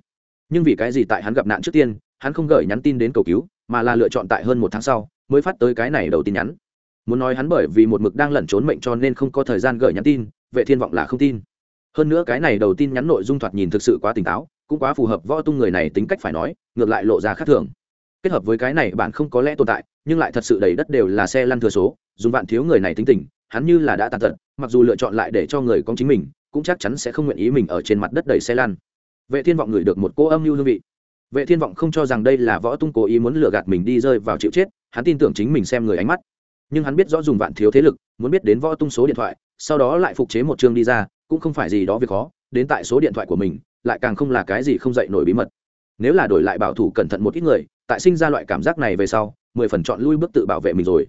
Speaker 1: Nhưng vì cái gì tại hắn gặp nạn trước tiên, hắn không gửi nhắn tin đến cầu cứu, mà là lựa chọn tại hơn một tháng sau mới phát tới cái này đầu tin nhắn muốn nói hắn bởi vì một mực đang lẩn trốn mệnh cho nên không có thời gian gửi nhắn tin, vệ thiên vọng là không tin. Hơn nữa cái này đầu tin nhắn nội dung thoạt nhìn thực sự quá tỉnh táo, cũng quá phù hợp võ tung người này tính cách phải nói, ngược lại lộ ra khác thường. Kết hợp với cái này bạn không có lẽ tồn tại, nhưng lại thật sự đầy đất đều là xe lăn thừa số, dùng bạn thiếu người này tính tình, hắn như là đã tàn tật, mặc dù lựa chọn lại để cho người con chính mình, cũng chắc chắn sẽ không nguyện ý mình ở trên mặt đất đầy xe lăn. Vệ thiên vọng ngửi được một cô âm mưu hương vị. Vệ thiên vọng không cho rằng đây là võ tung cố ý muốn lừa gạt mình đi rơi vào chịu chết, hắn tin tưởng chính mình xem người ánh mắt nhưng hắn biết rõ dùng vạn thiếu thế lực, muốn biết đến võ tung số điện thoại, sau đó lại phục chế một chương đi ra, cũng không phải gì đó việc khó, đến tại số điện thoại của mình, lại càng không là cái gì không dạy nổi bí mật. Nếu là đổi lại bảo thủ cẩn thận một ít người, tại sinh ra loại cảm giác này về sau, mười phần chọn lui bước tự bảo vệ mình rồi.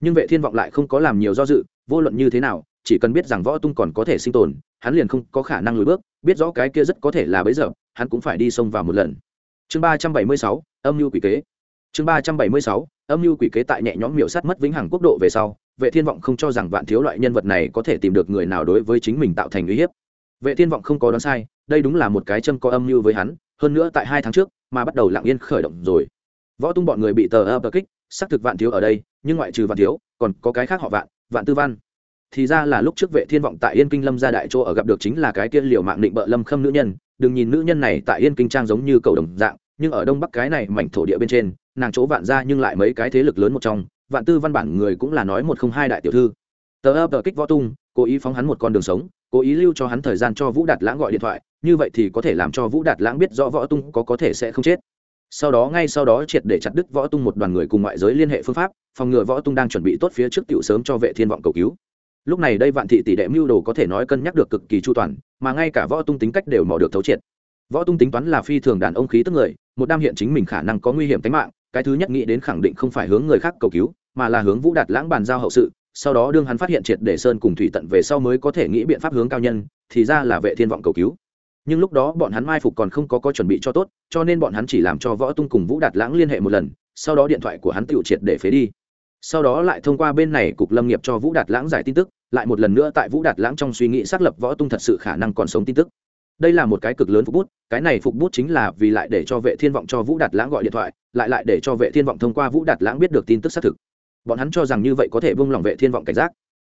Speaker 1: Nhưng vệ thiên vọng lại không có làm nhiều do dự, vô luận như thế nào, chỉ cần biết rằng võ tung còn có thể sinh tồn, hắn liền không có khả năng lùi bước, biết rõ cái kia rất có thể là bấy giờ, hắn cũng phải đi xông vào một lần. Chương ba trăm bảy mươi sáu, âm mưu quỷ kế chương ba trăm bảy mươi sáu, âm mưu quỷ kế tại nhẹ nhõm miểu sát mất vĩnh hằng quốc độ về sau, vệ thiên vọng không cho rằng vạn thiếu loại nhân vật này có thể tìm được người nào đối với chính mình tạo thành uy hiếp. Vệ thiên vọng không có đoán sai, đây đúng là một cái châm có âm mưu với hắn, hơn nữa tại hai tháng trước mà bắt đầu lặng yên khởi động rồi. Võ tung bọn người bị tờ ập kích, xác thực vạn thiếu ở đây, nhưng ngoại trừ vạn thiếu, còn có cái khác họ vạn vạn tư văn. Thì ra là lúc trước vệ thiên vọng tại yên kinh lâm gia đại chỗ ở gặp được chính là cái kia liều mạng định bợ lâm khâm nữ nhân, đừng nhìn nữ nhân này tại yên kinh trang giống như cầu đồng dạng, nhưng ở đông bắc cái này mảnh thổ địa bên trên nàng chỗ vạn ra nhưng lại mấy cái thế lực lớn một trong, vạn tư văn bản người cũng là nói một không hai đại tiểu thư. Tờ ơ tờ kích võ tung, cố ý phóng hắn một con đường sống, cố ý lưu cho hắn thời gian cho vũ đạt lãng gọi điện thoại, như vậy thì có thể làm cho vũ đạt lãng biết rõ võ tung có có thể sẽ không chết. Sau đó ngay sau đó triệt để chặt đứt võ tung một đoàn người cùng ngoại giới liên hệ phương pháp, phòng ngừa võ tung đang chuẩn bị tốt phía trước tiểu sớm cho vệ thiên vọng cầu cứu. Lúc này đây vạn thị tỷ đệ mưu đồ có thể nói cân nhắc được cực kỳ chu toàn, mà ngay cả võ tung tính cách đều mò được thấu triệt. Võ tung tính toán là phi thường đàn ông khí tức người, một đam hiện chính mình khả năng có nguy hiểm tính mạng cái thứ nhất nghĩ đến khẳng định không phải hướng người khác cầu cứu, mà là hướng vũ đạt lãng bàn giao hậu sự, sau đó đương hắn phát hiện triệt để sơn cùng thủy tận về sau mới có thể nghĩ biện pháp hướng cao nhân, thì ra là vệ thiên vọng cầu cứu. Nhưng lúc đó bọn hắn mai phục còn không có có chuẩn bị cho tốt, cho nên bọn hắn chỉ làm cho võ tung cùng vũ đạt lãng liên hệ một lần, sau đó điện thoại của hắn tự triệt để phế đi. Sau đó lại thông qua bên này cục lâm nghiệp cho vũ đạt lãng giải tin tức, lại một lần nữa tại vũ đạt lãng trong suy nghĩ xác lập võ tung thật sự khả năng còn sống tin tức đây là một cái cực lớn phục bút, cái này phục bút chính là vì lại để cho vệ thiên vọng cho vũ đạt lãng gọi điện thoại, lại lại để cho vệ thiên vọng thông qua vũ đạt lãng biết được tin tức xác thực. Bọn hắn cho rằng như vậy có thể buông lỏng vệ thiên vọng cảnh giác.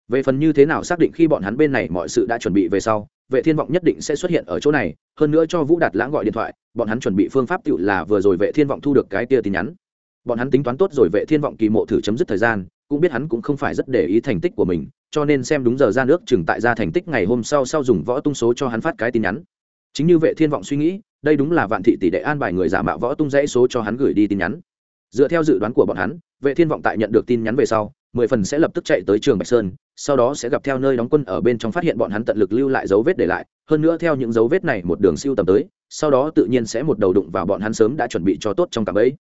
Speaker 1: Về phần như thế nào xác định khi bọn hắn bên này mọi sự đã chuẩn bị về sau, vệ thiên vọng nhất định sẽ xuất hiện ở chỗ này, hơn nữa cho vũ đạt lãng gọi điện thoại, bọn hắn chuẩn bị phương pháp tự là vừa rồi vệ thiên vọng thu được cái tia tin nhắn. Bọn hắn tính toán tốt rồi vệ thiên vọng kỳ mộ thử chấm dứt thời gian, cũng biết hắn cũng không phải rất để ý thành tích của mình, cho nên xem đúng giờ ra nước chừng tại ra thành tích ngày hôm sau sau dùng võ tung số cho hắn phát cái tin nhắn chính như vệ thiên vọng suy nghĩ, đây đúng là vạn thị tỷ đệ an bài người giả mạo võ tung dãy số cho hắn gửi đi tin nhắn. Dựa theo dự đoán của bọn hắn, vệ thiên vọng tại nhận được tin nhắn về sau, mười phần sẽ lập tức chạy tới trường bạch sơn, sau đó sẽ gặp theo nơi đóng quân ở bên trong phát hiện bọn hắn tận lực lưu lại dấu vết để lại. Hơn nữa theo những dấu vết này một đường siêu tầm tới, sau đó tự nhiên sẽ một đầu đụng vào bọn hắn sớm đã chuẩn bị cho tốt trong cạm ấy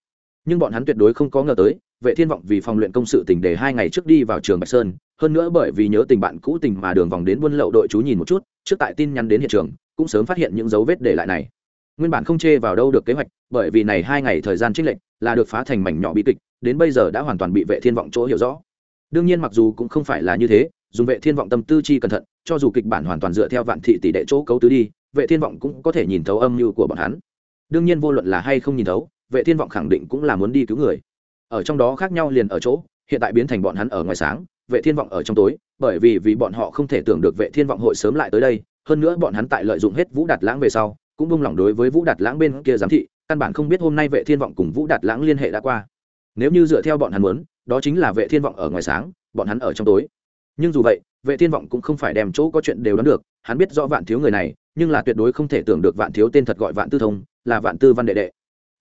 Speaker 1: nhưng bọn hắn tuyệt đối không có ngờ tới, vệ thiên vọng vì phòng luyện công sự tình để hai ngày trước đi vào trường bạch sơn hơn nữa bởi vì nhớ tình bạn cũ tình mà đường vòng đến buôn lậu đội chú nhìn một chút, trước tại tin nhắn đến hiện trường, cũng sớm phát hiện những dấu vết để lại này. Nguyên bản không chê vào đâu được kế hoạch, bởi vì này hai ngày thời gian trích lệnh là được phá thành mảnh nhỏ bi kịch, đến bây giờ đã hoàn toàn bị vệ thiên vọng chỗ hiểu rõ. Đương nhiên mặc dù cũng không phải là như thế, dùng vệ thiên vọng tâm tư chi cẩn thận, cho dù kịch bản hoàn toàn dựa theo vạn thị tỷ đệ chỗ cấu tứ đi, vệ thiên vọng cũng có thể nhìn thấu âm mưu của bọn hắn. Đương nhiên vô luận là hay không nhìn thấu, vệ thiên vọng khẳng định cũng là muốn đi cứu người. Ở trong đó khác nhau liền ở chỗ, hiện tại biến thành bọn hắn ở ngoài sáng vệ thiên vọng ở trong tối, bởi vì vì bọn họ không thể tưởng được vệ thiên vọng hội sớm lại tới đây, hơn nữa bọn hắn tại lợi dụng hết vũ đạt lãng về sau, cũng buông lỏng đối với vũ đạt lãng bên kia giám thị, căn bản không biết hôm nay vệ thiên vọng cùng vũ đạt lãng liên hệ đã qua. Nếu như dựa theo bọn hắn muốn, đó chính là vệ thiên vọng ở ngoài sáng, bọn hắn ở trong tối. Nhưng dù vậy, vệ thiên vọng cũng không phải đem chỗ có chuyện đều đoán được, hắn biết rõ vạn thiếu người này, nhưng là tuyệt đối không thể tưởng được vạn thiếu tên thật gọi vạn tư thông, là vạn tư văn đệ đệ.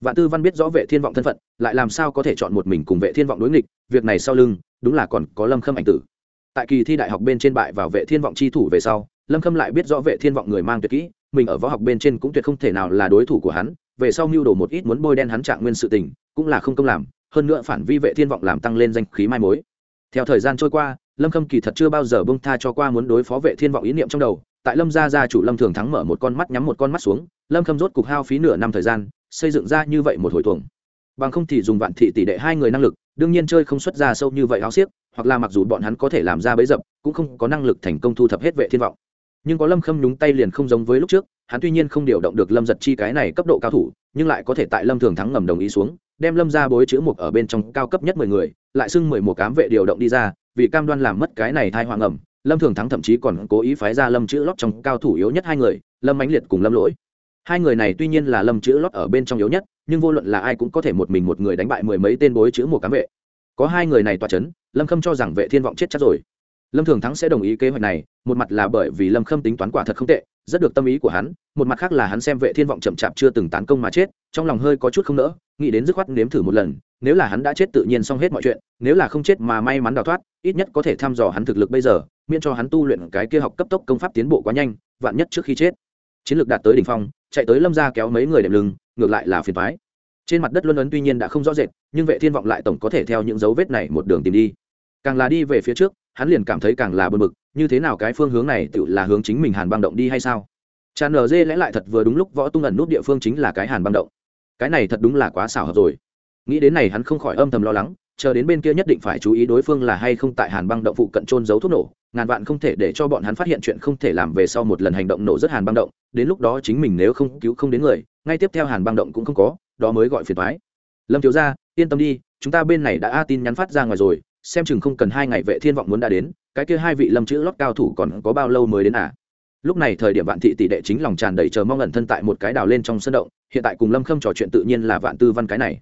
Speaker 1: Vạn tư văn biết rõ vệ thiên vọng thân phận, lại làm sao có thể chọn một mình cùng vệ thiên vọng đối nghịch, việc này sau lưng đúng là còn có lâm khâm ảnh tử. Tại kỳ thi đại học bên trên bại vào vệ thiên vọng chi thủ về sau, lâm khâm lại biết rõ vệ thiên vọng người mang tuyệt kỹ, mình ở võ học bên trên cũng tuyệt không thể nào là đối thủ của hắn, về sau mưu đồ một ít muốn bôi đen hắn trạng nguyên sự tình, cũng là không công làm, hơn nữa phản vi vệ thiên vọng làm tăng lên danh khí mai mối. Theo thời gian trôi qua, lâm khâm kỳ thật chưa bao giờ bông tha cho qua muốn đối phó vệ thiên vọng ý niệm trong đầu, tại lâm gia gia chủ lâm thường thắng mở một con mắt nhắm một con mắt xuống, lâm khâm rốt cục hao phí nửa năm thời gian, xây dựng ra như vậy một hồi tuồng. Bằng không thì dùng vạn thị tỷ đệ hai người năng lực đương nhiên chơi không xuất ra sâu như vậy áo xiếc, hoặc là mặc dù bọn hắn có thể làm ra bấy dập, cũng không có năng lực thành công thu thập hết vệ thiên vọng. Nhưng có lâm khâm nhúng tay liền không giống với lúc trước, hắn tuy nhiên không điều động được lâm giật chi cái này cấp độ cao thủ, nhưng lại có thể tại lâm thường thắng ngầm đồng ý xuống, đem lâm ra bối chữ mục ở bên trong cao cấp nhất mười người, lại xưng mười một cám vệ điều động đi ra, vì cam đoan làm mất cái này thai hoàng ẩm lâm thường thắng thậm chí còn cố ý phái ra lâm chữ lót trong cao thủ yếu nhất hai người, lâm ánh liệt cùng lâm lỗi. Hai người này tuy nhiên là lâm chữ lót ở bên trong yếu nhất nhưng vô luận là ai cũng có thể một mình một người đánh bại mười mấy tên bối chữ một cám vệ. Có hai người này tỏa chấn, lâm khâm cho rằng vệ thiên vọng chết chắc rồi. Lâm thường thắng sẽ đồng ý kế hoạch này một mặt là bởi vì lâm khâm tính toán quả thật không tệ rất được tâm ý của hắn một mặt khác là hắn xem vệ thiên vọng chậm chạp chưa từng tán công mà chết trong lòng hơi có chút không nỡ nghĩ đến dứt khoát nếm thử một lần nếu là hắn đã chết tự nhiên xong hết mọi chuyện nếu là không chết mà may mắn đào thoát ít nhất có thể thăm dò hắn thực lực bây giờ miễn cho hắn tu luyện cái kia học cấp tốc công pháp tiến bộ quá nhanh vạn nhất trước khi chết. Chiến lược đạt tới đỉnh phong chạy tới lâm ra kéo mấy người đệm lưng, ngược lại là phiền thoái trên mặt đất luân ấn tuy nhiên đã không rõ rệt, nhưng vệ thiên vọng lại tổng có thể theo những dấu vết này một đường tìm đi. Càng là đi về phía trước, hắn liền cảm thấy càng là bơ mực như thế nào cái phương hướng này tự là hướng chính mình hàn băng động đi hay sao? Tràn nở dê lẽ lại thật vừa đúng lúc võ tung ẩn nút địa phương chính là cái hàn băng động. Cái này thật đúng là quá xảo hợp rồi. Nghĩ đến này hắn không khỏi âm thầm lo lắng chờ đến bên kia nhất định phải chú ý đối phương là hay không tại hàn băng động phụ cận trôn giấu thuốc nổ, ngàn vạn không thể để cho bọn hắn phát hiện chuyện không thể làm về sau một lần hành động nổ rất hàn băng động, đến lúc đó chính mình nếu không cứu không đến người, ngay tiếp theo hàn băng động cũng không có, đó mới gọi phiền thoái lâm thiếu gia, yên tâm đi, chúng ta bên này đã a tin nhắn phát ra ngoài rồi, xem chừng không cần hai ngày vệ thiên vọng muốn đã đến, cái kia hai vị lâm chữ lót cao thủ còn có bao lâu mới đến à? Lúc này thời điểm vạn thị tỷ đệ chính lòng tràn đầy chờ mong ẩn thân tại một cái đào lên trong sân động, hiện tại cùng lâm khâm trò chuyện tự nhiên là vạn tư văn cái này.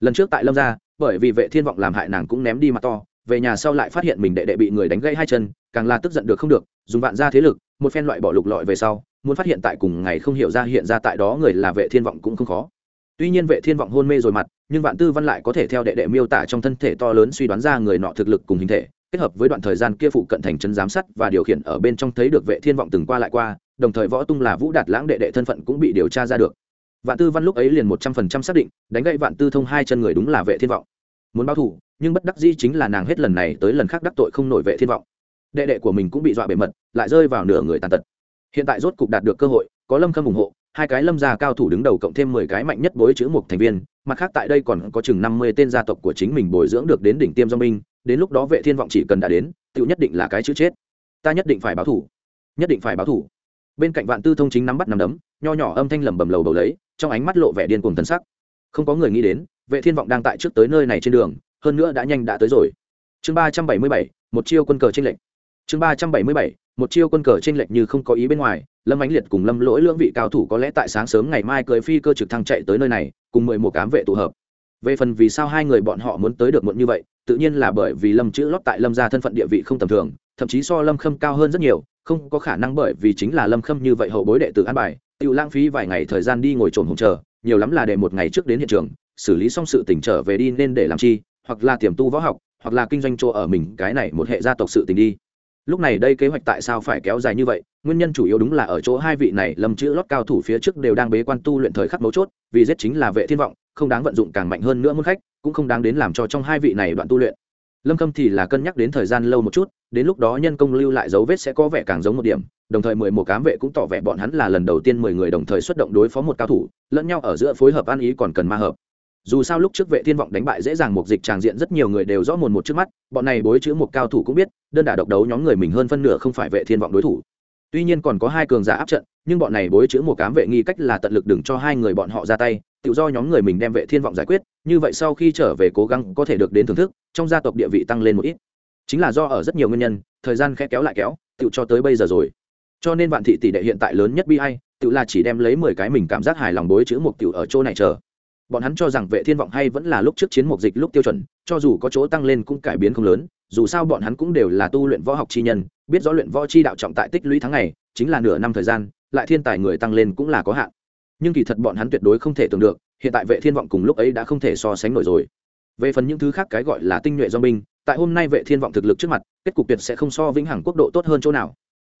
Speaker 1: Lần trước tại lâm gia bởi vì vệ thiên vọng làm hại nàng cũng ném đi mặt to, về nhà sau lại phát hiện mình đệ đệ bị người đánh gãy hai chân, càng là tức giận được không được, dùng vạn gia thế lực, một phen loại bỏ lục lọi về sau, muốn phát hiện tại cùng ngày không hiểu ra hiện ra tại đó người là vệ thiên vọng cũng không khó. Tuy nhiên vệ thiên vọng hôn mê rồi mặt, nhưng vạn tư văn lại có thể theo đệ đệ miêu tả trong thân thể to lớn suy đoán ra người nọ thực lực cùng hình thể, kết hợp với đoạn thời gian kia phụ cận thành chân giám sát và điều khiển ở bên trong thấy được vệ thiên vọng từng qua lại qua, đồng thời võ tung là vũ đạt lãng đệ đệ thân phận cũng bị điều tra ra được vạn tư văn lúc ấy liền một trăm phần trăm xác định, đánh gậy vạn tư thông hai chân người đúng là vệ thiên vọng. Muốn báo thù, nhưng bất đắc dĩ chính là nàng hết lần này tới lần khác đắc tội không nổi vệ thiên vọng. Đệ đệ của mình cũng bị dọa bề mật, lại rơi vào nửa người tàn tật. Hiện tại rốt cục đạt được cơ hội, có lâm khâm ủng hộ, hai cái lâm gia cao thủ đứng đầu cộng thêm mười cái mạnh nhất bối chữ một thành viên, mặt khác tại đây còn có chừng năm mươi tên gia tộc của chính mình bồi dưỡng được đến đỉnh tiêm do minh đến lúc đó vệ thiên vọng chỉ cần đã đến tự nhất định là cái chữ chết. Ta nhất định phải báo thủ nhất định phải báo thủ bên cạnh vạn tư thông chính nắm bắt nắm đấm, nho nhỏ âm thanh lầm bầm lầu bầu lấy trong ánh mắt lộ vẻ điên cuồng thần sắc. Không có người nghĩ đến, vệ thiên vọng đang tại trước tới nơi này trên đường, hơn nữa đã nhanh đã tới rồi. Chương ba trăm bảy mươi bảy, một chiêu quân cờ trên lệnh chương ba trăm bảy mươi bảy, một chiêu quân cờ trên lệnh như không có ý bên ngoài, lâm ánh liệt cùng lâm lỗi lưỡng vị cao thủ có lẽ tại sáng sớm ngày mai cưỡi phi cơ trực thăng chạy tới nơi này, cùng mười một cám vệ tụ hợp. Về phần vì sao hai người bọn họ muốn tới được muộn như vậy, tự nhiên là bởi vì lâm chữ lót tại lâm gia thân phận địa vị không tầm thường, thậm chí so lâm khâm cao hơn rất nhiều, không có khả năng bởi vì chính là lâm khâm như vậy hậu bối đệ tử an bài tự lãng phí vài ngày thời gian đi ngồi trồn hồng chờ, nhiều lắm là để một ngày trước đến hiện trường, xử lý xong sự tỉnh trở về đi nên để làm chi, hoặc là tiềm tu võ học, hoặc là kinh doanh chỗ ở mình, cái này một hệ gia tộc sự tình đi. Lúc này đây kế hoạch tại sao phải kéo dài như vậy, nguyên nhân chủ yếu đúng là ở chỗ hai vị này lâm chữ lót cao thủ phía trước đều đang bế quan tu luyện thời khắc mấu chốt, vì giết chính là vệ thiên vọng, không đáng vận dụng càng mạnh hơn nữa muốn khách, cũng không đáng đến làm cho trong hai vị này đoạn tu luyện. Lâm khâm thì là cân nhắc đến thời gian lâu một chút, đến lúc đó nhân công lưu lại dấu vết sẽ có vẻ càng giống một điểm đồng thời mười một cám vệ cũng tỏ vẻ bọn hắn là lần đầu tiên mười người đồng thời xuất động đối phó một cao thủ, lẫn nhau ở giữa phối hợp ăn ý còn cần ma hợp. Dù sao lúc trước vệ thiên vọng đánh bại dễ dàng một dịch tràng diện rất nhiều người đều rõ mồn một trước mắt, bọn này bối chữ một cao thủ cũng biết, đơn đả độc đấu nhóm người mình hơn phân nửa không phải vệ thiên vọng đối thủ. Tuy nhiên còn có hai cường giả áp trận, nhưng bọn này bối chữ một cám vệ nghi cách là tận lực đừng cho hai người bọn họ ra tay, tự do nhóm người mình đem vệ thiên vọng giải quyết, như vậy sau khi trở về cố gắng có thể được đến thưởng thức, trong gia tộc địa vị tăng lên một ít. Chính là do ở rất nhiều nguyên nhân, thời gian khẽ kéo lại kéo, tự cho tới bây giờ rồi cho nên vạn thị tỷ đệ hiện tại lớn nhất bi hay tự là chỉ đem lấy mười cái mình cảm giác hài lòng bối chữ một tiểu ở chỗ này chờ. Bọn hắn cho rằng vệ thiên vọng hay vẫn là lúc trước chiến mục dịch lúc tiêu chuẩn, cho dù có chỗ tăng lên cũng cải biến không lớn, dù sao bọn hắn cũng đều là tu luyện võ học chi nhân, biết rõ luyện võ chi đạo trọng tại tích lũy tháng ngày, chính là nửa năm thời gian, lại thiên tài người tăng lên cũng là có hạn. Nhưng kỳ thật bọn hắn tuyệt đối không thể tưởng được, hiện tại vệ thiên vọng cùng lúc ấy đã không thể so sánh nổi rồi. Về phần những thứ khác cái gọi là tinh nhuệ do binh, tại hôm nay vệ thiên vọng thực lực trước mặt, kết cục tuyệt sẽ không so vĩnh hằng quốc độ tốt hơn chỗ nào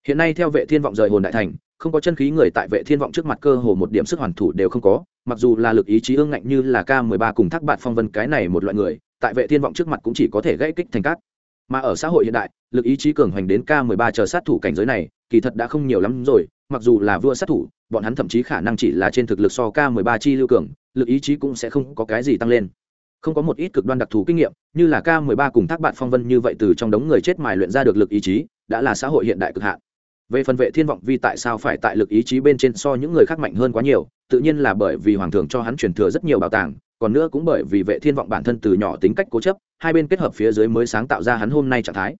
Speaker 1: hiện nay theo vệ thiên vọng rời hồn đại thành, không có chân khí người tại vệ thiên vọng trước mặt cơ hồ một điểm sức hoàn thủ đều không có, mặc dù là lực ý chí ương ngạnh như là k 13 cùng thác bạn phong vân cái này một loại người, tại vệ thiên vọng trước mặt cũng chỉ có thể gãy kích thành cát. Mà ở xã hội hiện đại, lực ý chí cường hoành đến k 13 chờ sát thủ cảnh giới này, kỳ thật đã không nhiều lắm rồi, mặc dù là vua sát thủ, bọn hắn thậm chí khả năng chỉ là trên thực lực so k 13 chi lưu cường, lực ý chí cũng sẽ không có cái gì tăng lên. Không có một ít cực đoan đặc thù kinh nghiệm, như là k 13 cùng thác bạn phong vân như vậy từ trong đống người chết mài luyện ra được lực ý chí, đã là xã hội hiện đại cực hạn về phần vệ thiên vọng vi tại sao phải tại lực ý chí bên trên so những người khác mạnh hơn quá nhiều, tự nhiên là bởi vì hoàng thượng cho hắn truyền thừa rất nhiều bảo tàng, còn nữa cũng bởi vì vệ thiên vọng bản thân từ nhỏ tính cách cố chấp, hai bên kết hợp phía dưới mới sáng tạo ra hắn hôm nay trạng thái.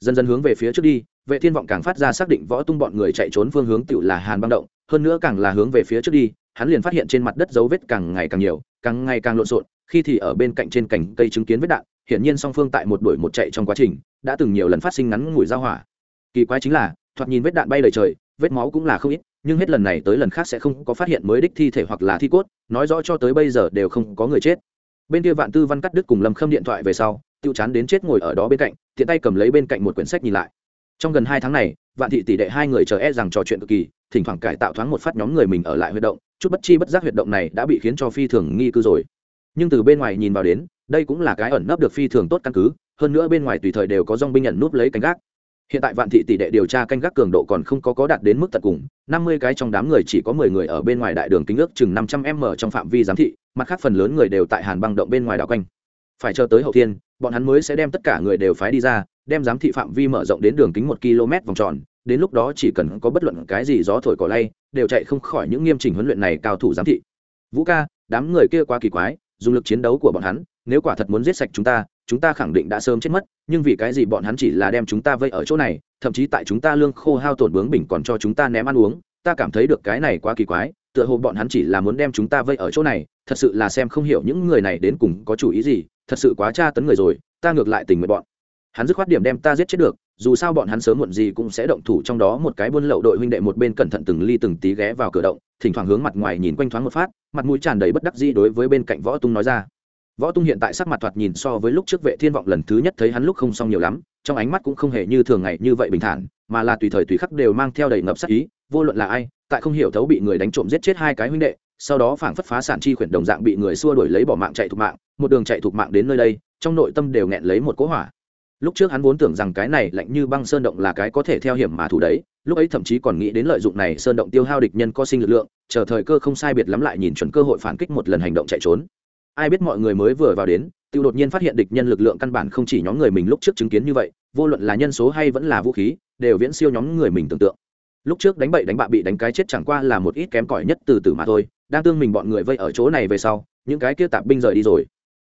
Speaker 1: Dần dần hướng về phía trước đi, vệ thiên vọng càng phát ra xác định võ tung bọn người chạy trốn phương hướng tựu là hàn băng động, hơn nữa càng là hướng về phía trước đi, hắn liền phát hiện trên mặt đất dấu vết càng ngày càng nhiều, càng ngày càng lộn xộn, khi thì ở bên cạnh trên cành cây chứng kiến vết đạn, hiển nhiên song phương tại một đuổi một chạy trong quá trình, đã từng nhiều lần phát sinh ngắn ngủi giao hỏa. Kỳ quái chính là thoạt nhìn vết đạn bay đầy trời, vết máu cũng là không ít, nhưng hết lần này tới lần khác sẽ không có phát hiện mới đích thi thể hoặc là thi cốt, nói rõ cho tới bây giờ đều không có người chết. Bên kia vạn tư văn cắt đứt cùng lâm khâm điện thoại về sau, tiêu chán đến chết ngồi ở đó bên cạnh, tiện tay cầm lấy bên cạnh một quyển sách nhìn lại. Trong gần hai tháng này, vạn thị tỷ đệ hai người chờ e rằng trò chuyện cực kỳ, thỉnh thoảng cải tạo thoáng một phát nhóm người mình ở lại huyệt động, chút bất chi bất giác huyệt động này đã bị khiến cho phi thường nghi cư rồi. Nhưng từ bên ngoài nhìn vào đến, đây cũng là cái ẩn nấp được phi thường tốt căn cứ, hơn nữa bên ngoài tùy thời đều có dong binh nhận núp lấy cánh gác hiện tại vạn thị tỷ đệ điều tra canh gác cường độ còn không có có đạt đến mức tận cùng, năm mươi cái trong đám người chỉ có mười người ở bên ngoài đại đường kính ước chừng năm trăm m trong phạm vi giám thị, mặt khác phần lớn người đều tại hàn băng động bên ngoài đảo quanh. Phải chờ tới hậu thiên, bọn hắn mới sẽ đem tất cả người đều phái đi ra, đem giám thị phạm vi mở rộng đến đường kính một km vòng tròn, đến lúc đó chỉ cần có bất luận cái gì gió thổi cỏ lay, đều chạy không khỏi những nghiêm trình huấn luyện này cao thủ giám thị. Vũ ca, đám người kia quá kỳ quái, dùng lực chiến đấu của bọn hắn, nếu quả thật muốn giết sạch chúng ta chúng ta khẳng định đã sớm chết mất, nhưng vì cái gì bọn hắn chỉ là đem chúng ta vây ở chỗ này, thậm chí tại chúng ta lương khô hao tổn bướng bỉnh còn cho chúng ta ném ăn uống, ta cảm thấy được cái này quá kỳ quái, tựa hồ bọn hắn chỉ là muốn đem chúng ta vây ở chỗ này, thật sự là xem không hiểu những người này đến cùng có chủ ý gì, thật sự quá tra tấn người rồi, ta ngược lại tình nguyện bọn. Hắn dứt khoát điểm đem ta giết chết được, dù sao bọn hắn sớm muộn gì cũng sẽ động thủ trong đó một cái buôn lậu đội huynh đệ một bên cẩn thận từng ly từng tí ghé vào cửa động, thỉnh thoảng hướng mặt ngoài nhìn quanh thoáng một phát, mặt mũi tràn đầy bất đắc dĩ đối với bên cạnh võ tung nói ra võ tung hiện tại sắc mặt thoạt nhìn so với lúc trước vệ thiên vọng lần thứ nhất thấy hắn lúc không xong nhiều lắm, trong ánh mắt cũng không hề như thường ngày như vậy bình thản, mà là tùy thời tùy khắc đều mang theo đầy ngập sắc ý, vô luận là ai, tại không hiểu thấu bị người đánh trộm giết chết hai cái huynh đệ, sau đó phảng phất phá sản chi khuyển đồng dạng bị người xua đuổi lấy bỏ mạng chạy thục mạng, một đường chạy thục mạng đến nơi đây, trong nội tâm đều nghẹn lấy một cỗ hỏa. Lúc trước hắn vốn tưởng rằng cái này lạnh như băng sơn động là cái có thể theo hiểm mà thủ đấy, lúc ấy thậm chí còn nghĩ đến lợi dụng này sơn động tiêu hao địch nhân có sinh lực lượng, chờ thời cơ không sai biệt lắm lại nhìn chuẩn cơ hội phản kích một lần hành động chạy trốn ai biết mọi người mới vừa vào đến, tiêu đột nhiên phát hiện địch nhân lực lượng căn bản không chỉ nhóm người mình lúc trước chứng kiến như vậy, vô luận là nhân số hay vẫn là vũ khí, đều viễn siêu nhóm người mình tưởng tượng. Lúc trước đánh bậy đánh bạ bị đánh cái chết chẳng qua là một ít kém cỏi nhất từ từ mà thôi, đang tương mình bọn người vây ở chỗ này về sau, những cái kia tạp binh rời đi rồi.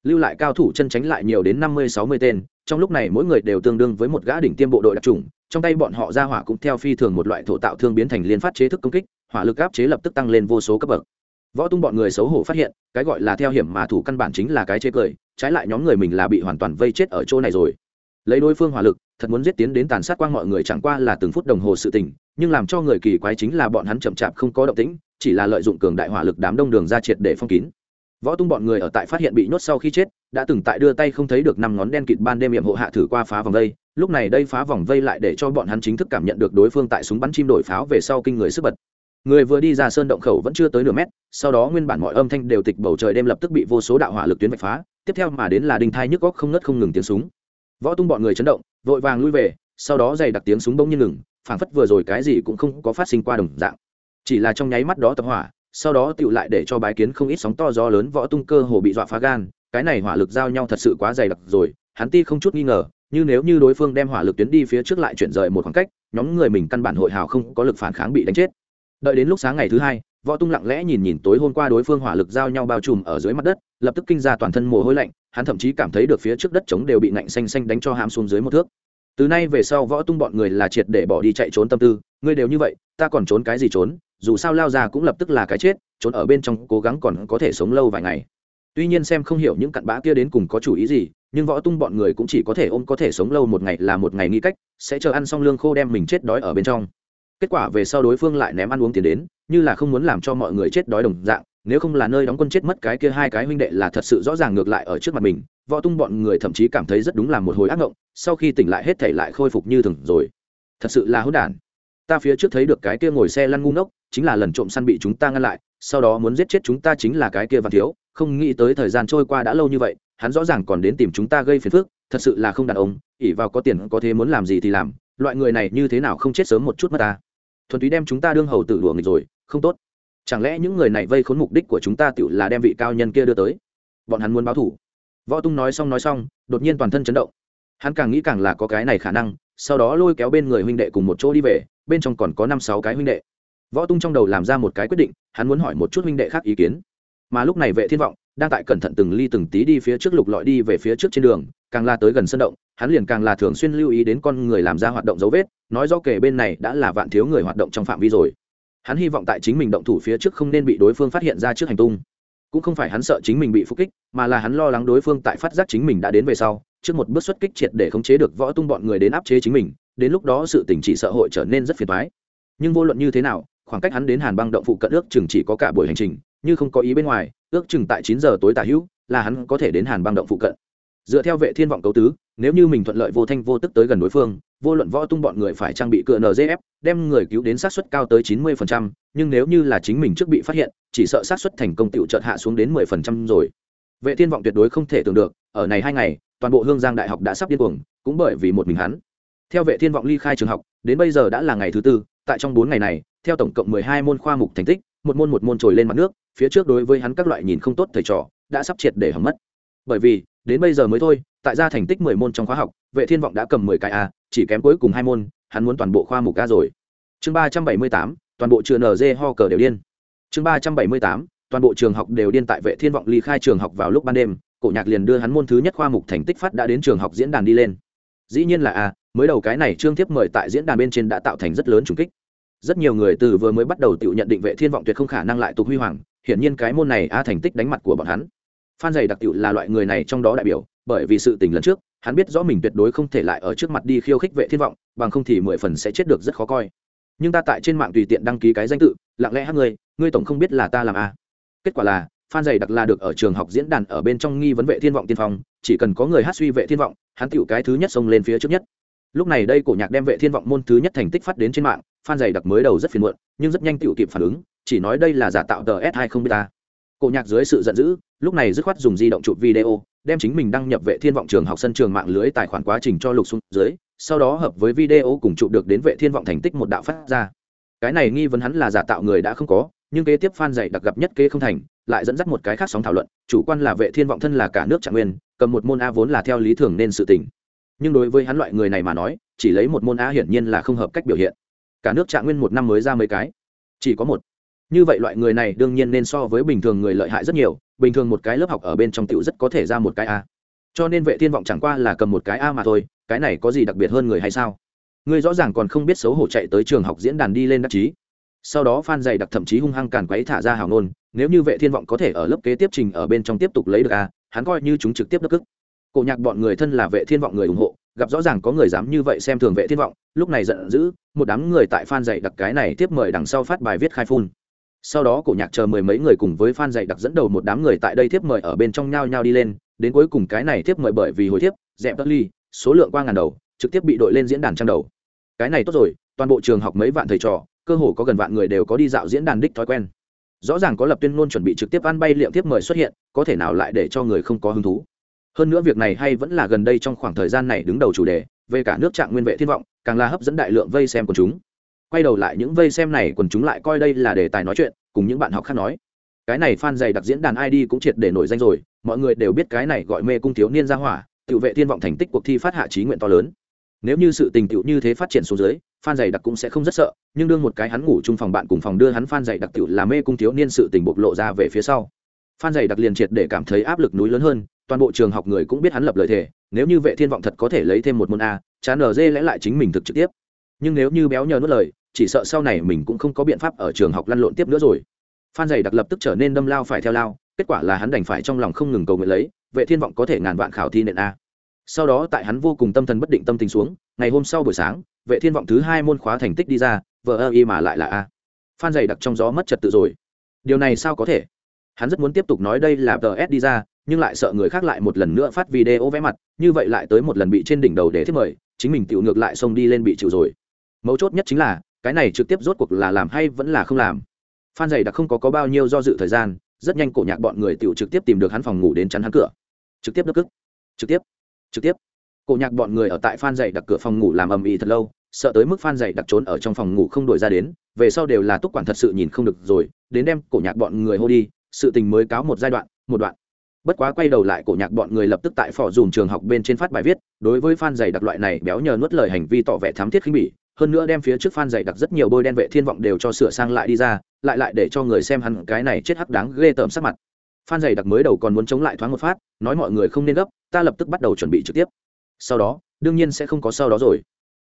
Speaker 1: Lưu lại cao thủ chân tránh lại nhiều đến năm mươi, sáu mươi tên, trong lúc này mỗi người đều tương đương với một gã đỉnh tiêm bộ đội đặc trùng trong tay bọn họ ra hỏa cũng theo phi thường một loại thổ tạo thương biến thành liên phát chế thức công kích, hỏa lực áp chế lập tức tăng lên vô số cấp bậc võ tung bọn người xấu hổ phát hiện, cái gọi là theo hiểm mà thủ căn bản chính là cái chế cười, trái lại nhóm người mình là bị hoàn toàn vây chết ở chỗ này rồi. Lấy đối phương hỏa lực, thật muốn giết tiến đến tàn sát quang mọi người chẳng qua là từng phút đồng hồ sự tình, nhưng làm cho người kỳ quái chính là bọn hắn chậm chạp không có động tĩnh, chỉ là lợi dụng cường đại hỏa lực đám đông đường ra triệt để phong kín. Võ tung bọn người ở tại phát hiện bị nhốt sau khi chết, đã từng tại đưa tay không thấy được năm ngón đen kịt ban đêm hiểm hộ hạ thử qua phá vòng vây, lúc này đây phá vòng vây lại để cho bọn hắn chính thức cảm nhận được đối phương tại súng bắn chim đổi pháo về sau kinh người sức bật người vừa đi ra sơn động khẩu vẫn chưa tới nửa mét, sau đó nguyên bản mọi âm thanh đều tịch bầu trời đêm lập tức bị vô số đạo hỏa lực tuyến vạch phá, tiếp theo mà đến là đinh thai nhức góc không ngất không ngừng tiếng súng. Võ tung bọn người chấn động, vội vàng lui về, sau đó dày đặc tiếng súng bỗng nhiên ngừng, phảng phất vừa rồi cái gì cũng không có phát sinh qua đồng dạng. Chỉ là trong nháy mắt đó tập hỏa, sau đó tựu lại để cho bái kiến không ít sóng to gió lớn võ tung cơ hồ bị dọa phá gan, cái này hỏa lực giao nhau thật sự quá dày đặc rồi, hắn ti không chút nghi ngờ, như nếu như đối phương đem hỏa lực tuyến đi phía trước lại chuyển rời một khoảng cách, nhóm người mình căn bản hội hào không có lực phản kháng bị đánh chết đợi đến lúc sáng ngày thứ hai, võ tung lặng lẽ nhìn nhìn tối hôm qua đối phương hỏa lực giao nhau bao trùm ở dưới mặt đất, lập tức kinh ra toàn thân mồ hôi lạnh, hắn thậm chí cảm thấy được phía trước đất trống đều bị nạnh xanh xanh đánh cho hàm xuống dưới một thước. Từ nay về sau võ tung bọn người là triệt để bỏ đi chạy trốn tâm tư, ngươi đều như vậy, ta còn trốn cái gì trốn? Dù sao lao ra cũng lập tức là cái chết, trốn ở bên trong cố gắng còn có thể sống lâu vài ngày. Tuy nhiên xem không hiểu những cặn bã kia đến cùng có chủ ý gì, nhưng võ tung bọn người cũng chỉ có thể ôm có thể sống lâu một ngày là một ngày nghĩ cách, sẽ chờ ăn xong lương khô đem mình chết đói ở bên trong kết quả về sau đối phương lại ném ăn uống tiền đến, như là không muốn làm cho mọi người chết đói đồng dạng, nếu không là nơi đóng quân chết mất cái kia hai cái huynh đệ là thật sự rõ ràng ngược lại ở trước mặt mình, võ tung bọn người thậm chí cảm thấy rất đúng là một hồi ác ngộng, sau khi tỉnh lại hết thể lại khôi phục như thường rồi. Thật sự là hỗn đản. Ta phía trước thấy được cái kia ngồi xe lăn ngu ngốc, chính là lần trộm săn bị chúng ta ngăn lại, sau đó muốn giết chết chúng ta chính là cái kia văn thiếu, không nghĩ tới thời gian trôi qua đã lâu như vậy, hắn rõ ràng còn đến tìm chúng ta gây phiền phức, thật sự là không đàn ông ỉ vào có tiền có thế muốn làm gì thì làm, loại người này như thế nào không chết sớm một chút mất ta thuần túy đem chúng ta đương hầu tử đùa nghịch rồi, không tốt. Chẳng lẽ những người này vây khốn mục đích của chúng ta tự là đem vị cao nhân kia đưa tới? Bọn hắn muốn báo thủ. Võ tung nói xong nói xong, đột nhiên toàn thân chấn động. Hắn càng nghĩ càng là có cái này khả năng, sau đó lôi kéo bên người huynh đệ cùng một chỗ đi về, bên trong còn có năm sáu cái huynh đệ. Võ tung trong đầu làm ra một cái quyết định, hắn muốn hỏi một chút huynh đệ khác ý kiến. Mà lúc này vệ thiên vọng, đang tại cẩn thận từng ly từng tí đi phía trước lục lọi đi về phía trước trên đường, càng la tới gần sân động, hắn liền càng là thường xuyên lưu ý đến con người làm ra hoạt động dấu vết nói do kể bên này đã là vạn thiếu người hoạt động trong phạm vi rồi. Hắn hy vọng tại chính mình động thủ phía trước không nên bị đối phương phát hiện ra trước hành tung. Cũng không phải hắn sợ chính mình bị phục kích, mà là hắn lo lắng đối phương tại phát giác chính mình đã đến về sau, trước một bước xuất kích triệt để khống chế được võ tung bọn người đến áp chế chính mình, đến lúc đó sự tình chỉ sợ hội trở nên rất phiền thoái nhưng vô luận như thế nào, khoảng cách hắn đến hàn băng động phụ cận ước chừng chỉ có cả buổi hành trình, như không có ý bên ngoài, ước chừng tại chín giờ tối tả hữu là hắn có thể đến hàn băng động phụ cận. Dựa theo vệ thiên vọng cấu tứ, nếu như mình thuận lợi vô thanh vô tức tới gần đối phương vô luận võ tung bọn người phải trang bị cựa nzf đem người cứu đến sát suất cao tới chín mươi phần trăm, nhưng nếu như là chính mình trước bị phát hiện chỉ sợ sát suất thành công tựu chợt hạ xuống đến mười phần trăm rồi. Vệ thiên vọng tuyệt đối không thể tưởng được ở này hai ngày toàn bộ hương giang đại học đã sắp điên cuồng cũng bởi vì một mình hắn. Theo vệ thiên vọng ly khai trường học đến bây giờ đã là ngày thứ tư tại trong bốn ngày này theo tổng cộng mười hai môn khoa mục thành tích một môn một môn trồi lên mặt nước phía trước đối với hắn các loại nhìn không tốt thầy trò đã sắp triệt để hầm mất. Bởi vì đến bây giờ mới thôi tại ra thành tích mười môn trong khóa học vệ thiên vọng đã cầm mười cái a, chỉ kém cuối cùng hai môn, hắn muốn toàn bộ khoa mục a rồi. Chương ba trăm bảy mươi tám, toàn bộ trường nz ho cờ đều điên. Chương ba trăm bảy mươi tám, toàn bộ trường học đều điên tại vệ thiên vọng ly khai trường học vào lúc ban đêm, cổ nhạc liền đưa hắn môn thứ nhất khoa mục thành tích phát đã đến trường học diễn đàn đi lên. Dĩ nhiên là a, mới đầu cái này trương thiếp mời tại diễn đàn bên trên đã tạo thành rất lớn trùng kích. Rất nhiều người từ vừa mới bắt đầu tự nhận định vệ thiên vọng tuyệt không khả năng lại tục huy hoàng, hiển nhiên cái môn này a thành tích đánh mặt của bọn hắn. Phan dày đặc tiệu là loại người này trong đó đại biểu, bởi vì sự tình lần trước hắn biết rõ mình tuyệt đối không thể lại ở trước mặt đi khiêu khích vệ thiên vọng, bằng không thì mười phần sẽ chết được rất khó coi. Nhưng ta tại trên mạng tùy tiện đăng ký cái danh tự, lặng lẽ hát ngươi ngươi tổng không biết là ta làm a kết quả là phan dày đặc là được ở trường học diễn đàn ở bên trong nghi vấn vệ thiên vọng tiên phong, chỉ cần có người hát suy vệ thiên vọng, hắn tựu cái thứ nhất xông lên phía trước nhất. Lúc này đây cổ nhạc đem vệ thiên vọng môn thứ nhất thành tích phát đến trên mạng phan dày đặc mới đầu rất phiền muộn, nhưng rất nhanh tựu kịp phản ứng, chỉ nói đây là giả tạo tờ s hai không biết ta. Cổ nhạc dưới sự giận dữ, lúc này dứt khoát dùng di động chụp video đem chính mình đăng nhập vệ thiên vọng trường học sân trường mạng lưới tài khoản quá trình cho lục xuống dưới, sau đó hợp với video cùng chụp được đến vệ thiên vọng thành tích một đạo phát ra. Cái này nghi vấn hắn là giả tạo người đã không có, nhưng kế tiếp phan dạy đặc gặp nhất kế không thành, lại dẫn dắt một cái khác sóng thảo luận, chủ quan là vệ thiên vọng thân là cả nước trạng nguyên, cầm một môn a vốn là theo lý thường nên sự tình. Nhưng đối với hắn loại người này mà nói, chỉ lấy một môn a hiển nhiên là không hợp cách biểu hiện. Cả nước trạng nguyên một năm mới ra mấy cái? Chỉ có một. Như vậy loại người này đương nhiên nên so với bình thường người lợi hại rất nhiều bình thường một cái lớp học ở bên trong tiểu rất có thể ra một cái a. Cho nên vệ thiên vọng chẳng qua là cầm một cái a mà thôi, cái này có gì đặc biệt hơn người hay sao? Ngươi rõ ràng còn không biết xấu hổ chạy tới trường học diễn đàn đi lên đắc chí. Sau đó phan dày đặc thậm chí hung hăng càn quấy thả ra hào nôn, nếu như vệ thiên vọng có thể ở lớp kế tiếp trình ở bên trong tiếp tục lấy được a, hắn coi như chúng trực tiếp đất cức cổ nhạc bọn người thân là vệ thiên vọng người ủng hộ, gặp rõ ràng có người dám như vậy xem thường vệ thiên vọng, lúc này giận dữ, một đám người tại phan dạy đặc cái này tiếp mời đằng sau phát bài viết khai phun sau đó cổ nhạc chờ mười mấy người cùng với phan dạy đặc dẫn đầu một đám người tại đây tiếp mời ở bên trong nhau nhau đi lên, đến cuối cùng cái này tiếp mời bởi vì hồi tiếp dẹp tất ly, số lượng qua ngàn đầu, trực tiếp bị đội lên diễn đàn trang đầu. Cái này tốt rồi, toàn bộ trường học mấy vạn thầy trò, cơ hồ có gần vạn người đều có đi dạo diễn đàn đích thói quen. Rõ ràng có lập tuyên ngôn chuẩn bị trực tiếp ăn bay liệm tiếp mời xuất hiện, có thể nào lại để cho người không có hứng thú. Hơn nữa việc này hay vẫn là gần đây trong khoảng thời gian này đứng đầu chủ đề, về cả nước trạng nguyên vệ thiên vọng, càng là hấp dẫn đại lượng vây xem của chúng quay đầu lại những vây xem này quần chúng lại coi đây là đề tài nói chuyện, cùng những bạn học khác nói. Cái này fan dày đặc diễn đàn id cũng triệt để nổi danh rồi, mọi người đều biết cái này gọi mê cung thiếu niên ra hỏa tự vệ thiên vọng thành tích cuộc thi phát hạ trí nguyện to lớn. Nếu như sự tình tựu như thế phát triển xuống dưới, fan dày đặc cũng sẽ không rất sợ, nhưng đương một cái hắn ngủ chung phòng bạn cùng phòng đưa hắn fan dày đặc tựu là mê cung thiếu niên sự tình bộc lộ ra về phía sau. Fan dày đặc liền triệt để cảm thấy áp lực núi lớn hơn, toàn bộ trường học người cũng biết hắn lập lời thề, nếu như vệ thiên vọng thật có thể lấy thêm một môn a, chán ở dê lẽ lại chính mình thực trực tiếp nhưng nếu như béo nhờ nuốt lời, chỉ sợ sau này mình cũng không có biện pháp ở trường học lăn lộn tiếp nữa rồi. Phan dày đặc lập tức trở nên đâm lao phải theo lao, kết quả là hắn đành phải trong lòng không ngừng cầu nguyện lấy, vệ thiên vọng có thể ngàn vạn khảo thi nện a. Sau đó tại hắn vô cùng tâm thần bất định tâm tình xuống, ngày hôm sau buổi sáng, vệ thiên vọng thứ hai môn khóa thành tích đi ra vợ ơ y mà lại là a. Phan dày đặc trong gió mất trật tự rồi. Điều này sao có thể? Hắn rất muốn tiếp tục nói đây là tờ s đi ra, nhưng lại sợ người khác lại một lần nữa phát video vẽ mặt, như vậy lại tới một lần bị trên đỉnh đầu để thiết mời, chính mình tự ngược lại xông đi lên bị chịu rồi mấu chốt nhất chính là cái này trực tiếp rốt cuộc là làm hay vẫn là không làm. Phan dày đã không có, có bao nhiêu do dự thời gian rất nhanh cổ nhạc bọn người tự trực tiếp tìm được hắn phòng ngủ đến chắn hắn cửa. Trực tiếp đất cức. Trực tiếp. Trực tiếp. Cổ nhạc bọn người ở tại phan dày đặc cửa phòng ngủ làm ầm ĩ thật lâu sợ tới mức phan dày đặc trốn ở trong phòng ngủ không đổi ra đến về sau đều là túc quản thật sự nhìn không được rồi đến đem cổ nhạc bọn người hô đi sự tình mới cáo một giai đoạn một đoạn. Bất quá quay đầu lại cổ nhạc bọn người lập tức tại phò dùm trường học bên trên phát bài viết đối với Phan dày đặc loại này béo nhờ nuốt lời hành vi tỏ vẻ thám thiết khinh bỉ hơn nữa đem phía trước fan dày đặc rất nhiều bôi đen vệ thiên vọng đều cho sửa sang lại đi ra, lại lại để cho người xem hắn cái này chết hắc đáng ghê tởm sắc mặt. Fan dày đặc mới đầu còn muốn chống lại thoáng một phát, nói mọi người không nên gấp, ta lập tức bắt đầu chuẩn bị trực tiếp. Sau đó, đương nhiên sẽ không có sau đó rồi.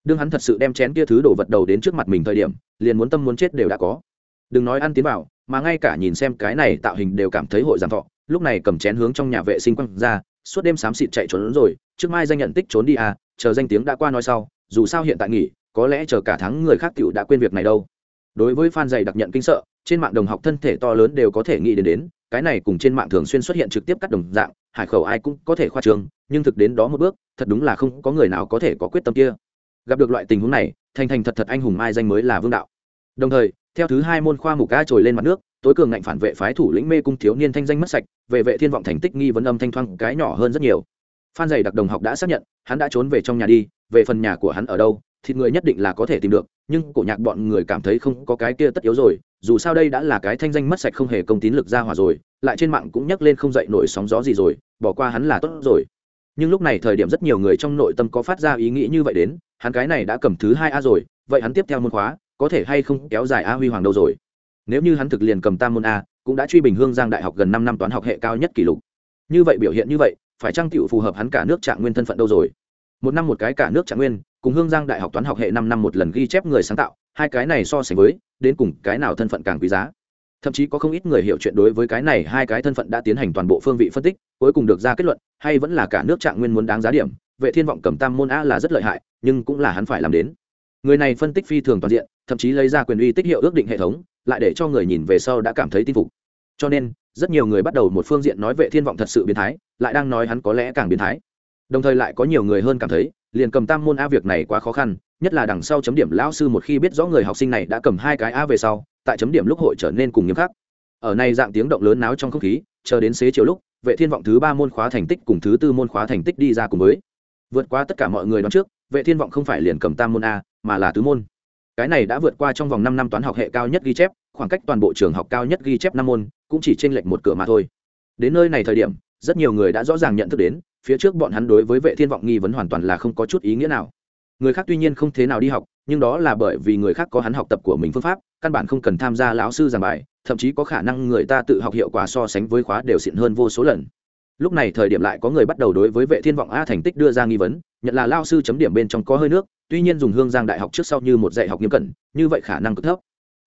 Speaker 1: Đương hắn thật sự đem chén kia thứ đổ vật đầu đến trước mặt mình thời điểm, liền muốn tâm muốn chết đều đã có. Đừng nói ăn tiến vào, mà ngay cả nhìn xem cái này tạo hình đều cảm thấy hội giảm thọ. Lúc này cầm chén hướng trong nhà vệ sinh quăng ra, suốt đêm xám xịt chạy trốn rồi, trước mai danh nhận tích trốn đi à chờ danh tiếng đã qua nói sau, dù sao hiện tại nghỉ có lẽ chờ cả tháng người khác tiểu đã quên việc này đâu. Đối với fan dày đặc nhận kinh sợ, trên mạng đồng học thân thể to lớn đều có thể nghĩ đến đến, cái này cùng trên mạng thường xuyên xuất hiện trực tiếp cắt đồng dạng, hải khẩu ai cũng có thể khoa trường, nhưng thực đến đó một bước, thật đúng là không có người nào có thể có quyết tâm kia. Gặp được loại tình huống này, thành thành thật thật anh hùng mai danh mới là vương đạo. Đồng thời, theo thứ hai môn khoa mục ca trồi lên mặt nước, tối cường ngạnh phản vệ phái thủ lĩnh mê cung thiếu niên thanh danh mất sạch, về vệ thiên vọng thành tích nghi vấn âm thanh thoang cái nhỏ hơn rất nhiều. Phan dày đặc đồng học đã xác nhận, hắn đã trốn về trong nhà đi, về phần nhà của hắn ở đâu thịt người nhất định là có thể tìm được, nhưng cổ nhạc bọn người cảm thấy không có cái kia tất yếu rồi, dù sao đây đã là cái thanh danh mất sạch không hề công tín lực ra hòa rồi, lại trên mạng cũng nhắc lên không dậy nổi sóng gió gì rồi, bỏ qua hắn là tốt rồi. Nhưng lúc này thời điểm rất nhiều người trong nội tâm có phát ra ý nghĩ như vậy đến, hắn cái này đã cầm thứ hai a rồi, vậy hắn tiếp theo môn khóa, có thể hay không kéo dài a huy hoàng đâu rồi? Nếu như hắn thực liền cầm tam môn a, cũng đã truy bình hương giang đại học gần năm năm toán học hệ cao nhất kỷ lục. Như vậy biểu hiện như vậy, phải trang tiểu phù hợp hắn cả nước trạng nguyên thân phận đâu rồi? Một năm một cái cả nước trạng nguyên, cùng hương giang đại học toán học hệ năm năm một lần ghi chép người sáng tạo, hai cái này so sánh với, đến cùng cái nào thân phận càng quý giá. Thậm chí có không ít người hiểu chuyện đối với cái này hai cái thân phận đã tiến hành toàn bộ phương vị phân tích, cuối cùng được ra kết luận, hay vẫn là cả nước trạng nguyên muốn đáng giá điểm, vệ thiên vọng cầm tam môn a là rất lợi hại, nhưng cũng là hắn phải làm đến. Người này phân tích phi thường toàn diện, thậm chí lấy ra quyền uy tích hiệu ước định hệ thống, lại để cho người nhìn về sau đã cảm thấy tin phục. Cho nên, rất nhiều người bắt đầu một phương diện nói vệ thiên vọng thật sự biến thái, lại đang nói hắn có lẽ càng biến thái đồng thời lại có nhiều người hơn cảm thấy, liền cầm tam môn a việc này quá khó khăn, nhất là đằng sau chấm điểm lão sư một khi biết rõ người học sinh này đã cầm hai cái a về sau, tại chấm điểm lúc hội trở nên cùng nghiêm khắc. Ở này dạng tiếng động lớn náo trong không khí, chờ đến xế chiều lúc, vệ thiên vọng thứ ba môn khóa thành tích cùng thứ tư môn khóa thành tích đi ra cùng với. Vượt qua tất cả mọi người đoán trước, vệ thiên vọng không phải liền cầm tam môn a, mà là tứ môn. Cái này đã vượt qua trong vòng 5 năm toán học hệ cao nhất ghi chép, khoảng cách toàn bộ trường học cao nhất ghi chép năm môn, cũng chỉ chênh lệch một cửa mà thôi. Đến nơi này thời điểm, rất nhiều người đã rõ ràng nhận thức đến phía trước bọn hắn đối với vệ thiên vọng nghi vấn hoàn toàn là không có chút ý nghĩa nào. Người khác tuy nhiên không thế nào đi học, nhưng đó là bởi vì người khác có hắn học tập của mình phương pháp, căn bản không cần tham gia lão sư giảng bài, thậm chí có khả năng người ta tự học hiệu quả so sánh với khóa đều xịn hơn vô số lần. Lúc này thời điểm lại có người bắt đầu đối với vệ thiên vọng a thành tích đưa ra nghi vấn, nhận là lao sư chấm điểm bên trong có hơi nước, tuy nhiên dùng hương giang đại học trước sau như một dạy học nghiêm cẩn, như vậy khả năng cực thấp.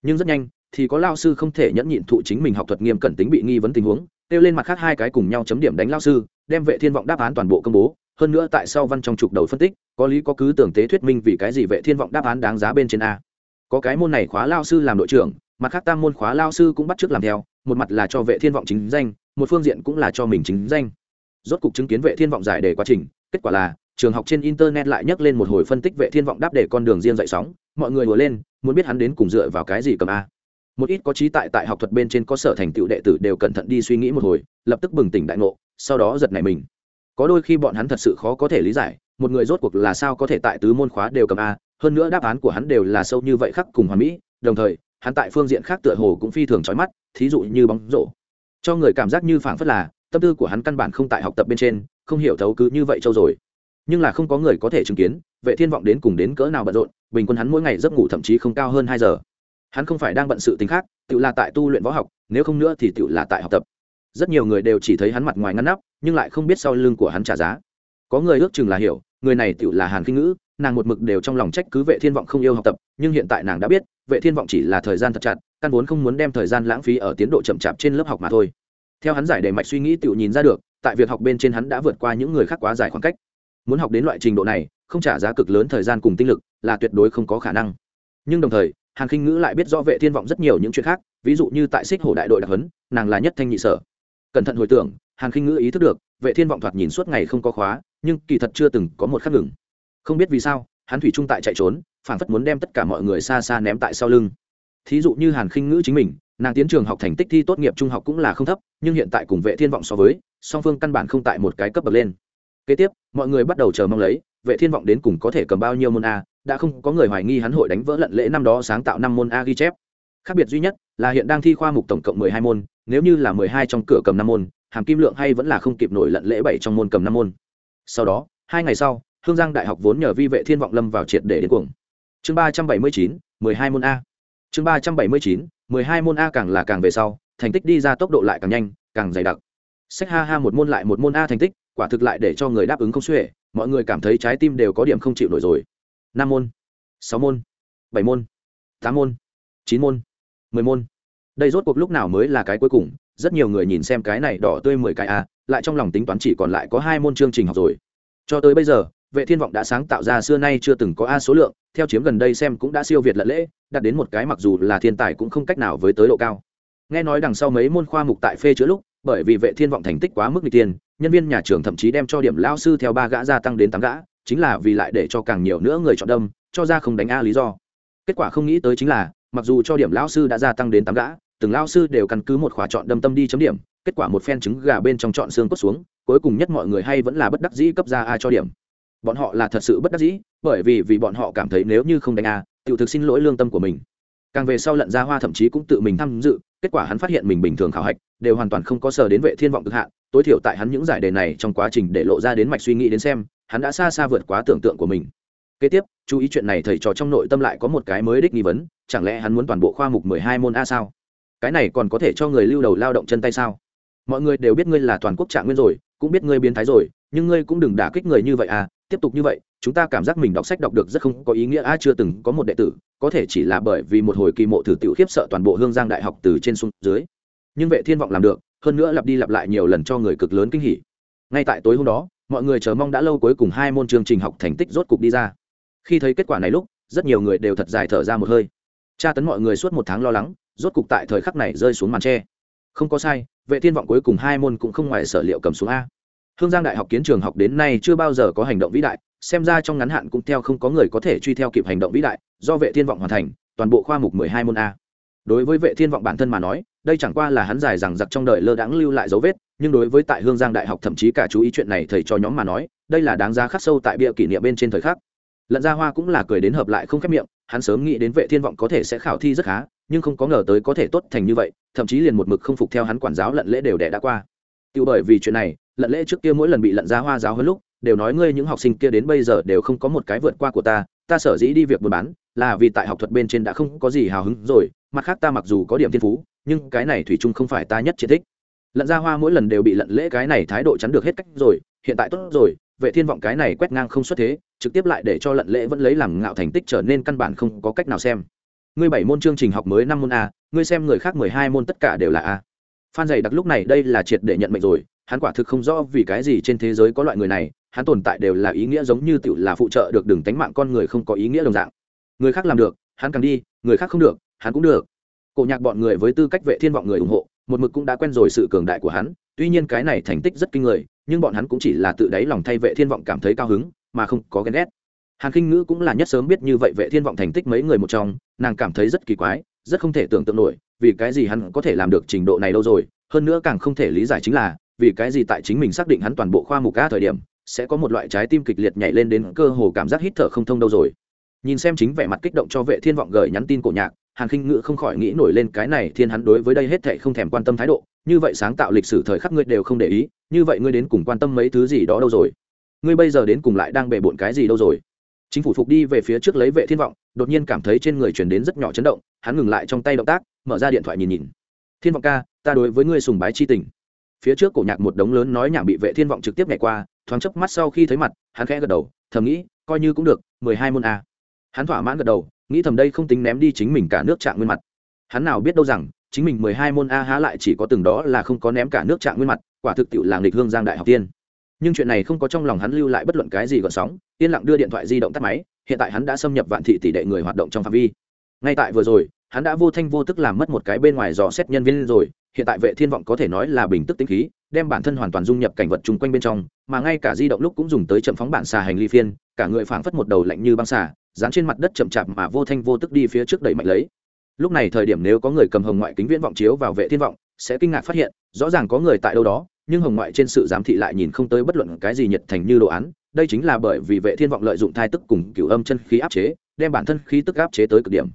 Speaker 1: Nhưng rất nhanh, thì có lao sư không thể nhẫn nhịn thụ chính mình học thuật nghiêm cẩn tính bị nghi vấn tình huống kêu lên mặt khác hai cái cùng nhau chấm điểm đánh lao sư, đem vệ thiên vọng đáp án toàn bộ công bố. Hơn nữa tại sau văn trong trục đầu phân tích, có lý có cứ tưởng tế thuyết minh vì cái gì vệ thiên vọng đáp án đáng giá bên trên a. Có cái môn này khóa lao sư làm đội trưởng, mặt khác tam môn khóa lao sư cũng bắt trước làm theo, một mặt là cho vệ thiên vọng chính danh, một phương diện cũng là cho mình chính danh. Rốt cục chứng kiến vệ thiên vọng giải đề quá trình, kết quả là, trường học trên internet lại nhắc lên một hồi phân tích vệ thiên vọng đáp để con đường riêng dậy sóng, mọi người vừa lên, muốn biết hắn đến cùng dựa vào cái gì cầm a một ít có trí tại tại học thuật bên trên có sở thành tựu đệ tử đều cẩn thận đi suy nghĩ một hồi, lập tức bừng tỉnh đại ngộ, sau đó giật nảy mình. Có đôi khi bọn hắn thật sự khó có thể lý giải, một người rốt cuộc là sao có thể tại tứ môn khóa đều cầm a, hơn nữa đáp án của hắn đều là sâu như vậy khắc cùng hoàn mỹ, đồng thời, hắn tại phương diện khác tựa hồ cũng phi thường trói mắt, thí dụ như bóng rổ. Cho người cảm giác như phảng phất là, tâm tư của hắn căn bản không tại học tập bên trên, không hiểu thấu cứ như vậy trâu rồi. Nhưng là không có người có thể chứng kiến, vệ thiên vọng đến cùng đến cỡ nào bận rộn, bình quân hắn mỗi ngày giấc ngủ thậm chí không cao hơn hai giờ hắn không phải đang bận sự tính khác, tự là tại tu luyện võ học, nếu không nữa thì tự là tại học tập. Rất nhiều người đều chỉ thấy hắn mặt ngoài ngăn nắp, nhưng lại không biết sau lưng của hắn trả giá. Có người ước chừng là hiểu, người này tự là hàn kinh ngữ, nàng một mực đều trong lòng trách cứ vệ thiên vọng không yêu học tập, nhưng hiện tại nàng đã biết, vệ thiên vọng chỉ là thời gian thật chặt, căn vốn không muốn đem thời gian lãng phí ở tiến độ chậm chạp trên lớp học mà thôi. Theo hắn giải đề mạch suy nghĩ tự nhìn ra được, tại việc học bên trên hắn đã vượt qua những người khác quá dài khoảng cách. Muốn học đến loại trình độ này, không trả giá cực lớn thời gian cùng tinh lực là tuyệt đối không có khả năng. Nhưng đồng thời hàn khinh ngữ lại biết rõ vệ thiên vọng rất nhiều những chuyện khác, ví dụ như tại xích hổ đại đội đặc huấn, nàng là nhất thanh nhị sở. Cẩn thận hồi tưởng, hàn khinh ngữ ý thức được, vệ thiên vọng thoạt nhìn suốt ngày không có khóa, nhưng kỳ thật chưa từng có một khắc ngừng. Không biết vì sao, hắn thủy trung tại chạy trốn phản phất muốn đem tất cả mọi người xa xa ném tại sau lưng. Thí dụ như hàn khinh ngữ chính mình, nàng tiến trường học thành tích thi tốt nghiệp trung học cũng là không thấp, nhưng hiện tại cùng vệ thiên vọng so với, song phương căn bản không tại một cái cấp bậc lên. Kế tiếp, mọi người bắt đầu chờ mong lấy vệ thiên vọng đến cùng có thể cầm bao nhiêu môn a, đã không có người hoài nghi hắn hội đánh vỡ lận lễ năm đó sáng tạo năm môn a ghi chép. Khác biệt duy nhất là hiện đang thi khoa mục tổng cộng 12 môn, nếu như là 12 trong cửa cầm năm môn, hàm kim lượng hay vẫn là không kịp nổi lận lễ bảy trong môn cầm năm môn. Sau đó, hai ngày sau, hương giang đại học vốn nhờ vi vệ thiên vọng lâm vào triệt để đến cuồng. Chương ba trăm bảy mươi chín, mười hai môn a. Chương ba trăm bảy mươi chín, mười hai môn a càng là càng về sau, thành tích đi ra tốc độ lại càng nhanh, càng dày đặc. Sách ha ha một môn lại một môn a thành tích, quả thực lại để cho người đáp ứng không xuể mọi người cảm thấy trái tim đều có điểm không chịu nổi rồi. Năm môn, sáu môn, bảy môn, tám môn, chín môn, mười môn. Đây rốt cuộc lúc nào mới là cái cuối cùng? Rất nhiều người nhìn xem cái này đỏ tươi mười cái a, lại trong lòng tính toán chỉ còn lại có hai môn chương trình học rồi. Cho tới bây giờ, vệ thiên vọng đã sáng tạo ra xưa nay chưa từng có a số lượng, theo chiếm gần đây xem cũng đã siêu việt lận lễ, đạt đến một cái mặc dù là thiên tài cũng không cách nào với tới độ cao. Nghe nói đằng sau mấy môn khoa mục tại phê chữa lúc, bởi vì vệ thiên vọng thành tích quá mức n tiền nhân viên nhà trường thậm chí đem cho điểm lao sư theo ba gã gia tăng đến tám gã, chính là vì lại để cho càng nhiều nữa người chọn đâm, cho ra không đánh a lý do. Kết quả không nghĩ tới chính là, mặc dù cho điểm lao sư đã gia tăng đến tám gã, từng lao sư đều căn cứ một khóa chọn đâm tâm đi chấm điểm, kết quả một phen trứng gà bên trong chọn xương cốt xuống, cuối cùng nhất mọi người hay vẫn là bất đắc dĩ cấp ra a cho điểm. Bọn họ là thật sự bất đắc dĩ, bởi vì vì bọn họ cảm thấy nếu như không đánh a tự thực xin lỗi lương tâm của mình. Càng về sau lận ra hoa thậm chí cũng tự mình tham dự kết quả hắn phát hiện mình bình thường khảo hạch đều hoàn toàn không có sờ đến vệ thiên vọng cực hạn, tối thiểu tại hắn những giải đề này trong quá trình để lộ ra đến mạch suy nghĩ đến xem, hắn đã xa xa vượt quá tưởng tượng của mình. Kế tiếp, chú ý chuyện này thầy trò trong nội tâm lại có một cái mới đích nghi vấn, chẳng lẽ hắn muốn toàn bộ khoa mục mười hai môn a sao? Cái này còn có thể cho người lưu đầu lao động chân tay sao? Mọi người đều biết ngươi là toàn quốc trạng nguyên rồi, cũng biết ngươi biến thái rồi, nhưng ngươi cũng đừng đả kích người như vậy à tiếp tục như vậy, chúng ta cảm giác mình đọc sách đọc được rất không có ý nghĩa. A, chưa từng có một đệ tử, có thể chỉ là bởi vì một hồi kỳ mộ thử tiểu khiếp sợ toàn bộ hương giang đại học từ trên xuống dưới. Nhưng vệ thiên vọng làm được, hơn nữa lặp đi lặp lại nhiều lần cho người cực lớn kinh hỉ. Ngay tại tối hôm đó, mọi người chờ mong đã lâu cuối cùng hai môn chương trình học thành tích rốt cục đi ra. Khi thấy kết quả này lúc, rất nhiều người đều thật dài thở ra một hơi. Tra tấn mọi người suốt một tháng lo lắng, rốt cục tại thời khắc này rơi xuống màn tre. Không có sai, vệ thiên vọng cuối cùng hai môn cũng không ngoài sở liệu cầm xuống a hương giang đại học kiến trường học đến nay chưa bao giờ có hành động vĩ đại, xem ra trong ngắn hạn cũng theo không có người có thể truy theo kịp hành động vĩ đại, do vệ thiên vọng hoàn thành, toàn bộ khoa mục 12 môn a. Đối với vệ thiên vọng bản thân mà nói, đây chẳng qua là hắn dài rằng giặc trong đời lơ đãng lưu lại dấu vết, nhưng đối với tại hương giang đại học thậm chí cả chú ý chuyện này thầy cho nhóm mà nói, đây là đáng giá khắc sâu tại bia kỷ niệm bên trên thời khắc. Lận ra hoa cũng là cười đến hợp lại không khép miệng, hắn sớm nghĩ đến vệ thiên vọng có thể sẽ khảo thi rất khá, nhưng không có ngờ tới có thể tốt thành như vậy, thậm chí liền một mực không phục theo hắn quản giáo lận lễ đều đẻ đã qua. Tiêu bởi vì chuyện này lận lễ trước kia mỗi lần bị lận ra hoa giáo hơn lúc, đều nói ngươi những học sinh kia đến bây giờ đều không có một cái vượt qua của ta ta sở dĩ đi việc buôn bán, là vì tại học thuật bên trên đã không có gì hào hứng rồi, mặt khác ta mặc dù có điểm thiên phú, nhưng cái này thủy chung không phải ta nhất chiến thích. Lận ra hoa mỗi lần đều bị lận lễ cái này thái độ chắn được hết cách rồi, hiện tại tốt rồi, vệ thiên vọng cái này quét ngang không xuất thế, trực tiếp lại để cho lận lễ vẫn lấy làm ngạo thành tích trở nên căn bản không có cách nào xem. Ngươi bảy môn chương trình học mới năm môn a, ngươi xem người khác mười hai môn tất cả đều là a. Phan dày đặc lúc này đây là triệt để nhận mệnh rồi hắn quả thực không rõ vì cái gì trên thế giới có loại người này, hắn tồn tại đều là ý nghĩa giống như tự là phụ trợ được đừng tánh mạng con người không có ý nghĩa đồng dạng. Người khác làm được, hắn càng đi, người khác không được, hắn cũng được. Cổ nhạc bọn người với tư cách vệ thiên vọng người ủng hộ, một mực cũng đã quen rồi sự cường đại của hắn, tuy nhiên cái này thành tích rất kinh người, nhưng bọn hắn cũng chỉ là tự đáy lòng thay vệ thiên vọng cảm thấy cao hứng, mà không có ghen ghét. Hàn kinh ngữ cũng là nhất sớm biết như vậy vệ thiên vọng thành tích mấy người một trong, nàng cảm thấy rất kỳ quái, rất không thể tưởng tượng nổi, vì cái gì hắn có thể làm được trình độ này đâu rồi, hơn nữa càng không thể lý giải chính là vì cái gì tại chính mình xác định hắn toàn bộ khoa mục ca thời điểm, sẽ có một loại trái tim kịch liệt nhảy lên đến cơ hồ cảm giác hít thở không thông đâu rồi. Nhìn xem chính vẻ mặt kích động cho vệ thiên vọng gửi nhắn tin cổ nhạc, hàn khinh ngự không khỏi nghĩ nổi lên cái này thiên hắn đối với đây hết thệ không thèm quan tâm thái độ, như vậy sáng tạo lịch sử thời khắc ngươi đều không để ý, như vậy ngươi đến cùng quan tâm mấy thứ gì đó đâu rồi? Ngươi bây giờ đến cùng lại đang bề bộn cái gì đâu rồi? Chính phủ phục đi về phía trước lấy vệ thiên vọng, đột nhiên cảm thấy trên người chuyển đến rất nhỏ chấn động, hắn ngừng lại trong tay động tác, mở ra điện thoại nhìn nhìn. Thiên vọng ca, ta đối với ngươi sùng bái chi tình phía trước cổ nhạc một đống lớn nói nhảm bị vệ thiên vọng trực tiếp nhảy qua, thoáng chớp mắt sau khi thấy mặt, hắn khẽ gật đầu, thầm nghĩ, coi như cũng được, mười hai môn a. Hắn thỏa mãn gật đầu, nghĩ thầm đây không tính ném đi chính mình cả nước trạng nguyên mặt. Hắn nào biết đâu rằng, chính mình mười hai môn a há lại chỉ có từng đó là không có ném cả nước trạng nguyên mặt, quả thực tiệu làng địch hương giang đại học tiên. Nhưng chuyện này không có trong lòng hắn lưu lại bất luận cái gì gọn sóng, yên lặng đưa điện thoại di động tắt máy, hiện tại hắn đã xâm nhập vạn thị tỷ đệ người hoạt động trong phạm vi. Ngay tại vừa rồi, hắn đã vô thanh vô tức làm mất một cái bên ngoài dò xét nhân viên rồi hiện tại vệ thiên vọng có thể nói là bình tức tính khí, đem bản thân hoàn toàn dung nhập cảnh vật chung quanh bên trong, mà ngay cả di động lúc cũng dùng tới chậm phóng bản xà hành ly phiên, cả người phảng phất một đầu lạnh như băng xà, dán trên mặt đất chậm chạp mà vô thanh vô tức đi phía trước đẩy mạnh lấy. Lúc này thời điểm nếu có người cầm hồng ngoại kính viễn vọng chiếu vào vệ thiên vọng, sẽ kinh ngạc phát hiện, rõ ràng có người tại đâu đó, nhưng hồng ngoại trên sự giám thị lại nhìn không tới bất luận cái gì nhiệt thành như đồ án, đây chính là bởi vì vệ thiên vọng lợi dụng thai tức cùng cửu âm chân khí áp chế, đem bản thân khí tức áp chế tới cực điểm.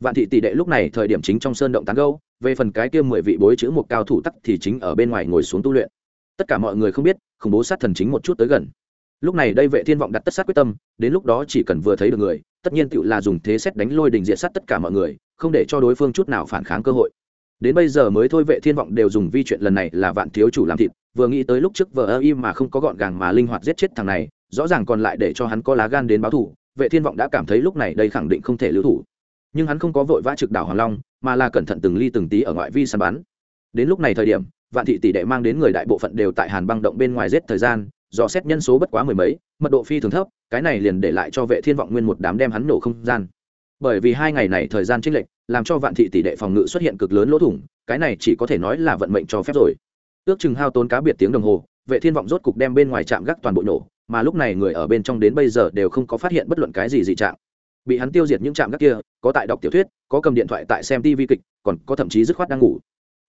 Speaker 1: Vạn thị tỷ đệ lúc này thời điểm chính trong sơn động tán gâu về phần cái kia mười vị bối chữ một cao thủ tắc thì chính ở bên ngoài ngồi xuống tu luyện. Tất cả mọi người không biết, khủng bố sát thần chính một chút tới gần. Lúc này đây vệ thiên vọng đặt tất sát quyết tâm, đến lúc đó chỉ cần vừa thấy được người, tất nhiên tựu là dùng thế xét đánh lôi đình diện sát tất cả mọi người, không để cho đối phương chút nào phản kháng cơ hội. Đến bây giờ mới thôi vệ thiên vọng đều dùng vi chuyện lần này là vạn thiếu chủ làm thịt, vừa nghĩ tới lúc trước vợ ơ im mà không có gọn gàng mà linh hoạt giết chết thằng này, rõ ràng còn lại để cho hắn có lá gan đến báo thủ vệ thiên vọng đã cảm thấy lúc này đây khẳng định không thể lưu thủ. Nhưng hắn không có vội vã trực đảo hoàng long mà là cẩn thận từng ly từng tí ở ngoại vi săn bắn. Đến lúc này thời điểm, vạn thị tỷ đệ mang đến người đại bộ phận đều tại hàn băng động bên ngoài giết thời gian dò xét nhân số bất quá mười mấy, mật độ phi thường thấp, cái này liền để lại cho vệ thiên vọng nguyên một đám đem hắn nổ không gian. Bởi vì hai ngày này thời gian chênh lệch, làm cho vạn thị tỷ đệ phòng ngự xuất hiện cực lớn lỗ thủng, cái này chỉ có thể nói là vận mệnh cho phép rồi. Ước chừng hao tốn cá biệt tiếng đồng hồ, vệ thiên vọng rốt cục đem bên ngoài trạm gác toàn bộ nổ, mà lúc này người ở bên trong đến bây giờ đều không có phát hiện bất luận cái gì dị trạng bị hắn tiêu diệt những trạm gác kia, có tại đọc tiểu thuyết, có cầm điện thoại tại xem tv kịch, còn có thậm chí dứt khoát đang ngủ.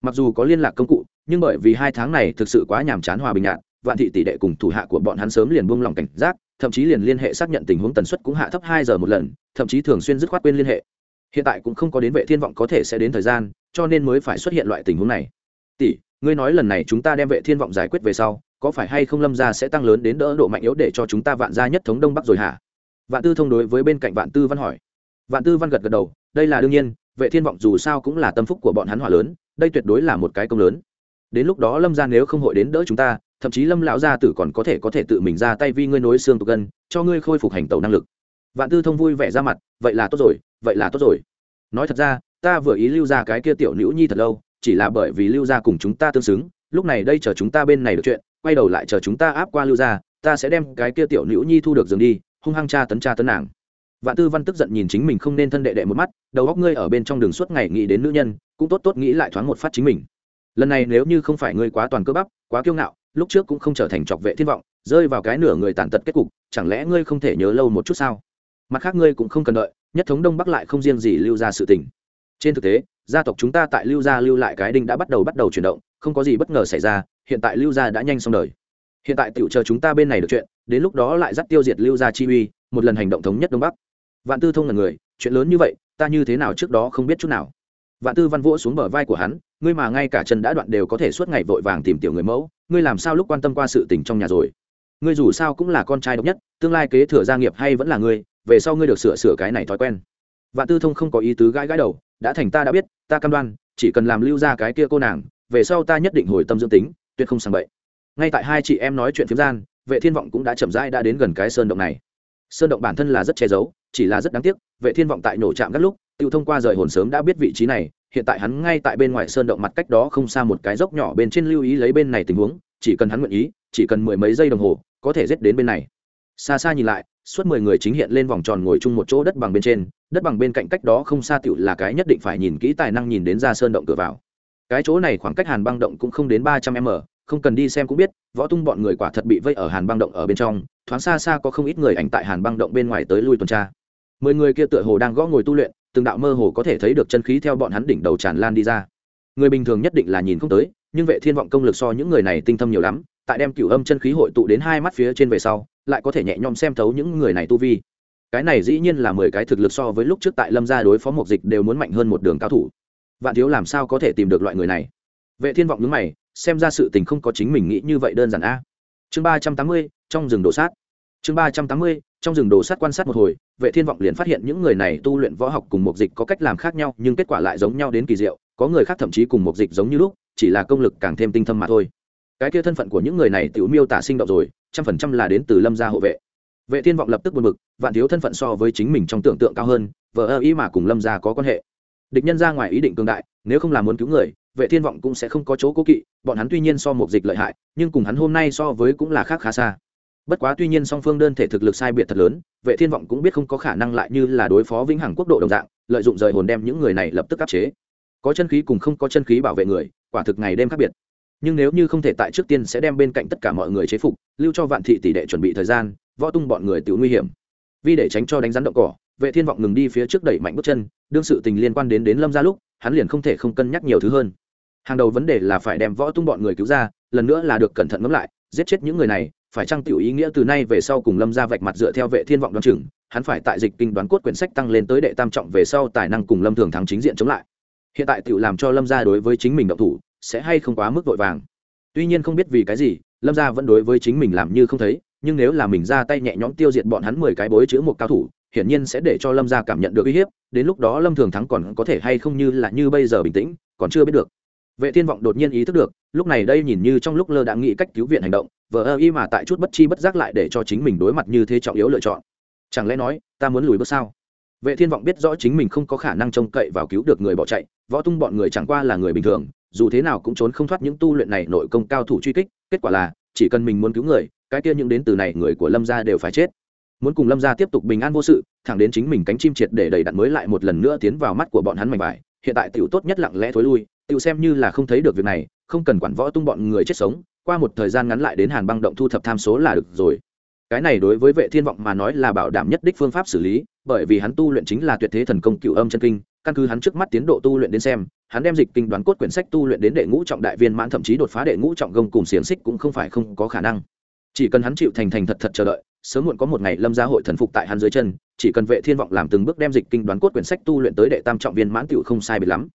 Speaker 1: Mặc dù có liên lạc công cụ, nhưng bởi vì hai tháng này thực sự quá nhàm chán hòa bình nhạt vạn thị tỷ đệ cùng thủ hạ của bọn hắn sớm liền buông lỏng cảnh giác, thậm chí liền liên hệ xác nhận tình huống tần suất cũng hạ thấp hai giờ một lần, thậm chí thường xuyên dứt khoát quên liên hệ. Hiện tại cũng không có đến vệ thiên vọng có thể sẽ đến thời gian, cho nên mới phải xuất hiện loại tình huống này. Tỷ, ngươi nói lần này chúng ta đem vệ thiên vọng giải quyết về sau, có phải hay không lâm gia sẽ tăng lớn đến đỡ độ mạnh yếu để cho chúng ta vạn gia nhất thống đông bắc rồi hả? Vạn tư thông đối với bên cạnh vạn tư văn hỏi. Vạn tư văn gật gật đầu, đây là đương nhiên, vệ thiên vọng dù sao cũng là tâm phúc của bọn hắn hỏa lớn, đây tuyệt đối là một cái công lớn. Đến lúc đó lâm gia nếu không hội đến đỡ chúng ta, thậm chí lâm lão gia tử còn có thể có thể tự mình ra tay vi ngươi nối xương tục gân, cho ngươi khôi phục hành tẩu năng lực. Vạn tư thông vui vẻ ra mặt, vậy là tốt rồi, vậy là tốt rồi. Nói thật ra, ta vừa ý lưu ra cái kia tiểu nữ nhi thật lâu, chỉ là bởi vì lưu ra cùng chúng ta tương xứng, lúc này đây chờ chúng ta bên này được chuyện, quay đầu lại chờ chúng ta áp qua lưu ra ta sẽ đem cái kia tiểu nữ nhi thu được giường đi hung hăng cha tấn cha tấn nàng. Vạn tư văn tức giận nhìn chính mình không nên thân đệ đệ một mắt, đầu góc ngươi ở bên trong đường suốt ngày nghĩ đến nữ nhân, cũng tốt tốt nghĩ lại thoáng một phát chính mình. Lần này nếu như không phải ngươi quá toàn cơ bắp, quá kiêu ngạo, lúc trước cũng không trở thành trọc vệ thiên vọng, rơi vào cái nửa người tàn tật kết cục, chẳng lẽ ngươi không thể nhớ lâu một chút sao? Mặt khác ngươi cũng không cần đợi, nhất thống đông bắc lại không riêng gì lưu ra sự tình. Trên thực tế, gia tộc chúng ta tại lưu gia lưu lại cái đinh đã bắt đầu bắt đầu chuyển động, không có gì bất ngờ xảy ra, hiện tại lưu gia đã nhanh xong đời hiện tại tiểu chờ chúng ta bên này được chuyện, đến lúc đó lại dắt tiêu diệt lưu gia chi uy, một lần hành động thống nhất đông bắc. Vạn tư thông là người, chuyện lớn như vậy, ta như thế nào trước đó không biết chút nào. Vạn tư văn vỗ xuống bờ vai của hắn, ngươi mà ngay cả chân đã đoạn đều có thể suốt ngày vội vàng tìm tiểu người mẫu, ngươi làm sao lúc quan tâm qua sự tình trong nhà rồi? Ngươi dù sao cũng là con trai độc nhất, tương lai kế thừa gia nghiệp hay vẫn là ngươi, về sau ngươi được sửa sửa cái này thói quen. Vạn tư thông không có ý tứ gãi gãi đầu, đã thành ta đã biết, ta cam đoan, chỉ cần làm lưu ra cái kia cô nàng, về sau ta nhất định hồi tâm dưỡng tính, tuyệt không sang bậy ngay tại hai chị em nói chuyện phiếm gian, vệ thiên vọng cũng đã chậm rãi đã đến gần cái sơn động này. Sơn động bản thân là rất che giấu, chỉ là rất đáng tiếc, vệ thiên vọng tại nổ chạm các lúc, tiêu thông qua rời hồn sớm đã biết vị trí này, hiện tại hắn ngay tại bên ngoài sơn động mặt cách đó không xa một cái dốc nhỏ bên trên lưu ý lấy bên này tình huống, chỉ cần hắn nguyện ý, chỉ cần mười mấy giây đồng hồ, có thể giết đến bên này. Xa xa nhìn lại, suốt mười người chính hiện lên vòng tròn ngồi chung một chỗ đất bằng bên trên, đất bằng bên cạnh cách đó không xa tựu là cái nhất định phải nhìn kỹ tài năng nhìn đến ra sơn động cửa vào. Cái chỗ này khoảng cách hàn băng động cũng không đến ba trăm m không cần đi xem cũng biết, võ tung bọn người quả thật bị vây ở hàn băng động ở bên trong, thoáng xa xa có không ít người ảnh tại hàn băng động bên ngoài tới lui tuần tra. Mười người kia tựa hồ đang gõ ngồi tu luyện, từng đạo mơ hồ có thể thấy được chân khí theo bọn hắn đỉnh đầu tràn lan đi ra. Người bình thường nhất định là nhìn không tới, nhưng vệ thiên vọng công lực so những người này tinh thâm nhiều lắm, tại đem cửu âm chân khí hội tụ đến hai mắt phía trên về sau, lại có thể nhẹ nhõm xem thấu những người này tu vi. Cái này dĩ nhiên là mười cái thực lực so với lúc trước tại lâm gia đối phó một dịch đều muốn mạnh hơn một đường cao thủ. Vạn thiếu làm sao có thể tìm được loại người này? Vệ thiên vọng nhướng mày xem ra sự tình không có chính mình nghĩ như vậy đơn giản a. Chương ba trăm tám mươi, trong rừng đổ sát. Chương ba trăm tám mươi, trong rừng đổ sát quan sát một hồi, vệ thiên vọng liền phát hiện những người này tu luyện võ học cùng một dịch có cách làm khác nhau, nhưng kết quả lại giống nhau đến kỳ diệu, có người khác thậm chí cùng một dịch giống như lúc, chỉ là công lực càng thêm tinh thâm mà thôi. Cái kia thân phận của những người này tiểu miêu tả sinh động rồi, trăm phần trăm là đến từ lâm gia hộ vệ. Vệ thiên vọng lập tức buồn bực, vạn thiếu thân phận so với chính mình trong tưởng tượng cao hơn vợ ơ ý mà cùng lâm gia có quan hệ. Địch nhân ra ngoài ý định cương đại, nếu không là muốn cứu người vệ thiên vọng cũng sẽ không có chỗ cố kỵ, bọn hắn tuy nhiên so một dịch lợi hại, nhưng cùng hắn hôm nay so với cũng là khác khá xa. Bất quá tuy nhiên song phương đơn thể thực lực sai biệt thật lớn, vệ thiên vọng cũng biết không có khả năng lại như là đối phó vĩnh hằng quốc độ đồng dạng, lợi dụng rời hồn đem những người này lập tức áp chế. Có chân khí cùng không có chân khí bảo vệ người, quả thực ngày đêm khác biệt. Nhưng nếu như không thể tại trước tiên sẽ đem bên cạnh tất cả mọi người chế phục, lưu cho vạn thị tỷ đệ chuẩn bị thời gian, võ tung bọn người tự nguy hiểm. Vì để tránh cho đánh rắn động cỏ, vệ thiên vọng ngừng đi phía trước đẩy mạnh bước chân, đương sự tình liên quan đến đến lâm Gia lúc, hắn liền không thể không cân nhắc nhiều thứ hơn hàng đầu vấn đề là phải đem võ tung bọn người cứu ra, lần nữa là được cẩn thận ngẫm lại, giết chết những người này, phải trang tiểu ý nghĩa từ nay về sau cùng lâm ra vạch mặt dựa theo vệ thiên vọng đoán chừng, hắn phải tại dịch kinh đoán cốt quyển sách tăng lên tới đệ tam trọng về sau tài năng cùng lâm thường thắng chính diện chống lại. Hiện tại tiểu làm cho lâm ra đối với chính mình động thủ, sẽ hay không quá mức vội vàng. Tuy nhiên không biết vì cái gì, lâm gia vẫn đối với chính mình làm như không thấy, nhưng nếu là mình ra tay nhẹ nhõm tiêu diệt bọn hắn mười cái bối chữ một cao thủ, hiển nhiên sẽ để cho lâm gia cảm nhận được uy hiếp, đến lúc đó lâm thường thắng còn có thể hay không như là như bây giờ bình tĩnh, còn chưa biết được vệ thiên vọng đột nhiên ý thức được, lúc này đây nhìn như trong lúc lơ đã nghĩ cách cứu viện hành động, vờ ơ y mà tại chút bất chi bất giác lại để cho chính mình đối mặt như thế trọng yếu lựa chọn. Chẳng lẽ nói, ta muốn lùi bước sao? Vệ thiên vọng biết rõ chính mình không có khả năng trông cậy vào cứu được người bỏ chạy, võ tung bọn người chẳng qua là người bình thường, dù thế nào cũng trốn không thoát những tu luyện này nội công cao thủ truy kích, kết quả là, chỉ cần mình muốn cứu người, cái kia những đến từ này người của lâm gia đều phải chết. Muốn cùng lâm gia tiếp tục bình an vô sự, thẳng đến chính mình cánh chim triệt để đầy đặn mới lại một lần nữa tiến vào mắt của bọn hắn mảnh vải, hiện tại tiểu tốt nhất lặng lẽ thối lui tự xem như là không thấy được việc này, không cần quản võ tung bọn người chết sống, qua một thời gian ngắn lại đến hàn băng động thu thập tham số là được rồi. Cái này đối với vệ thiên vọng mà nói là bảo đảm nhất đích phương pháp xử lý, bởi vì hắn tu luyện chính là tuyệt thế thần công cửu âm chân kinh, căn cứ hắn trước mắt tiến độ tu luyện đến xem, hắn đem dịch kinh đoán cốt quyển sách tu luyện đến đệ ngũ trọng đại viên mãn, thậm chí đột phá đệ ngũ trọng gông cùng xiềng xích cũng không phải không có khả năng. Chỉ cần hắn chịu thành thành thật thật chờ đợi, sớm muộn có một ngày lâm gia hội thần phục tại hắn dưới chân, chỉ cần vệ thiên vọng làm từng bước đem dịch kinh đoán cốt quyển sách tu luyện tới đệ tam trọng viên mãn tiểu không sai biệt lắm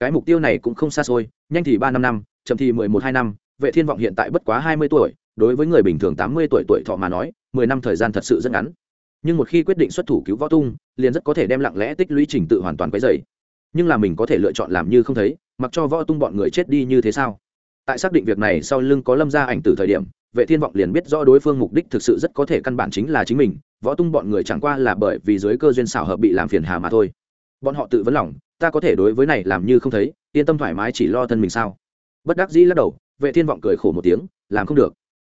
Speaker 1: cái mục tiêu này cũng không xa xôi, nhanh thì ba năm năm, chậm thì mười một hai năm, vệ thiên vọng hiện tại bất quá hai mươi tuổi, đối với người bình thường tám mươi tuổi tuổi thọ mà nói, mười năm thời gian thật sự rất ngắn. Nhưng một khi quyết định xuất thủ cứu võ tung, liền rất có thể đem lặng lẽ tích lũy trình tự hoàn toàn quấy dày nhưng là mình có thể lựa chọn làm như không thấy, mặc cho võ tung bọn người chết đi như thế sao? Tại xác định việc này sau lưng có lâm ra ảnh từ thời điểm, vệ thiên vọng liền biết rõ đối phương mục đích thực sự rất có thể căn bản chính là chính mình, võ tung bọn người chẳng qua là bởi vì dưới cơ duyên xảo hợp bị làm phiền hà mà thôi. Bọn họ tự vấn lòng ta có thể đối với này làm như không thấy, yên tâm thoải mái chỉ lo thân mình sao? Bất đắc dĩ lắc đầu, vệ thiên vọng cười khổ một tiếng, làm không được.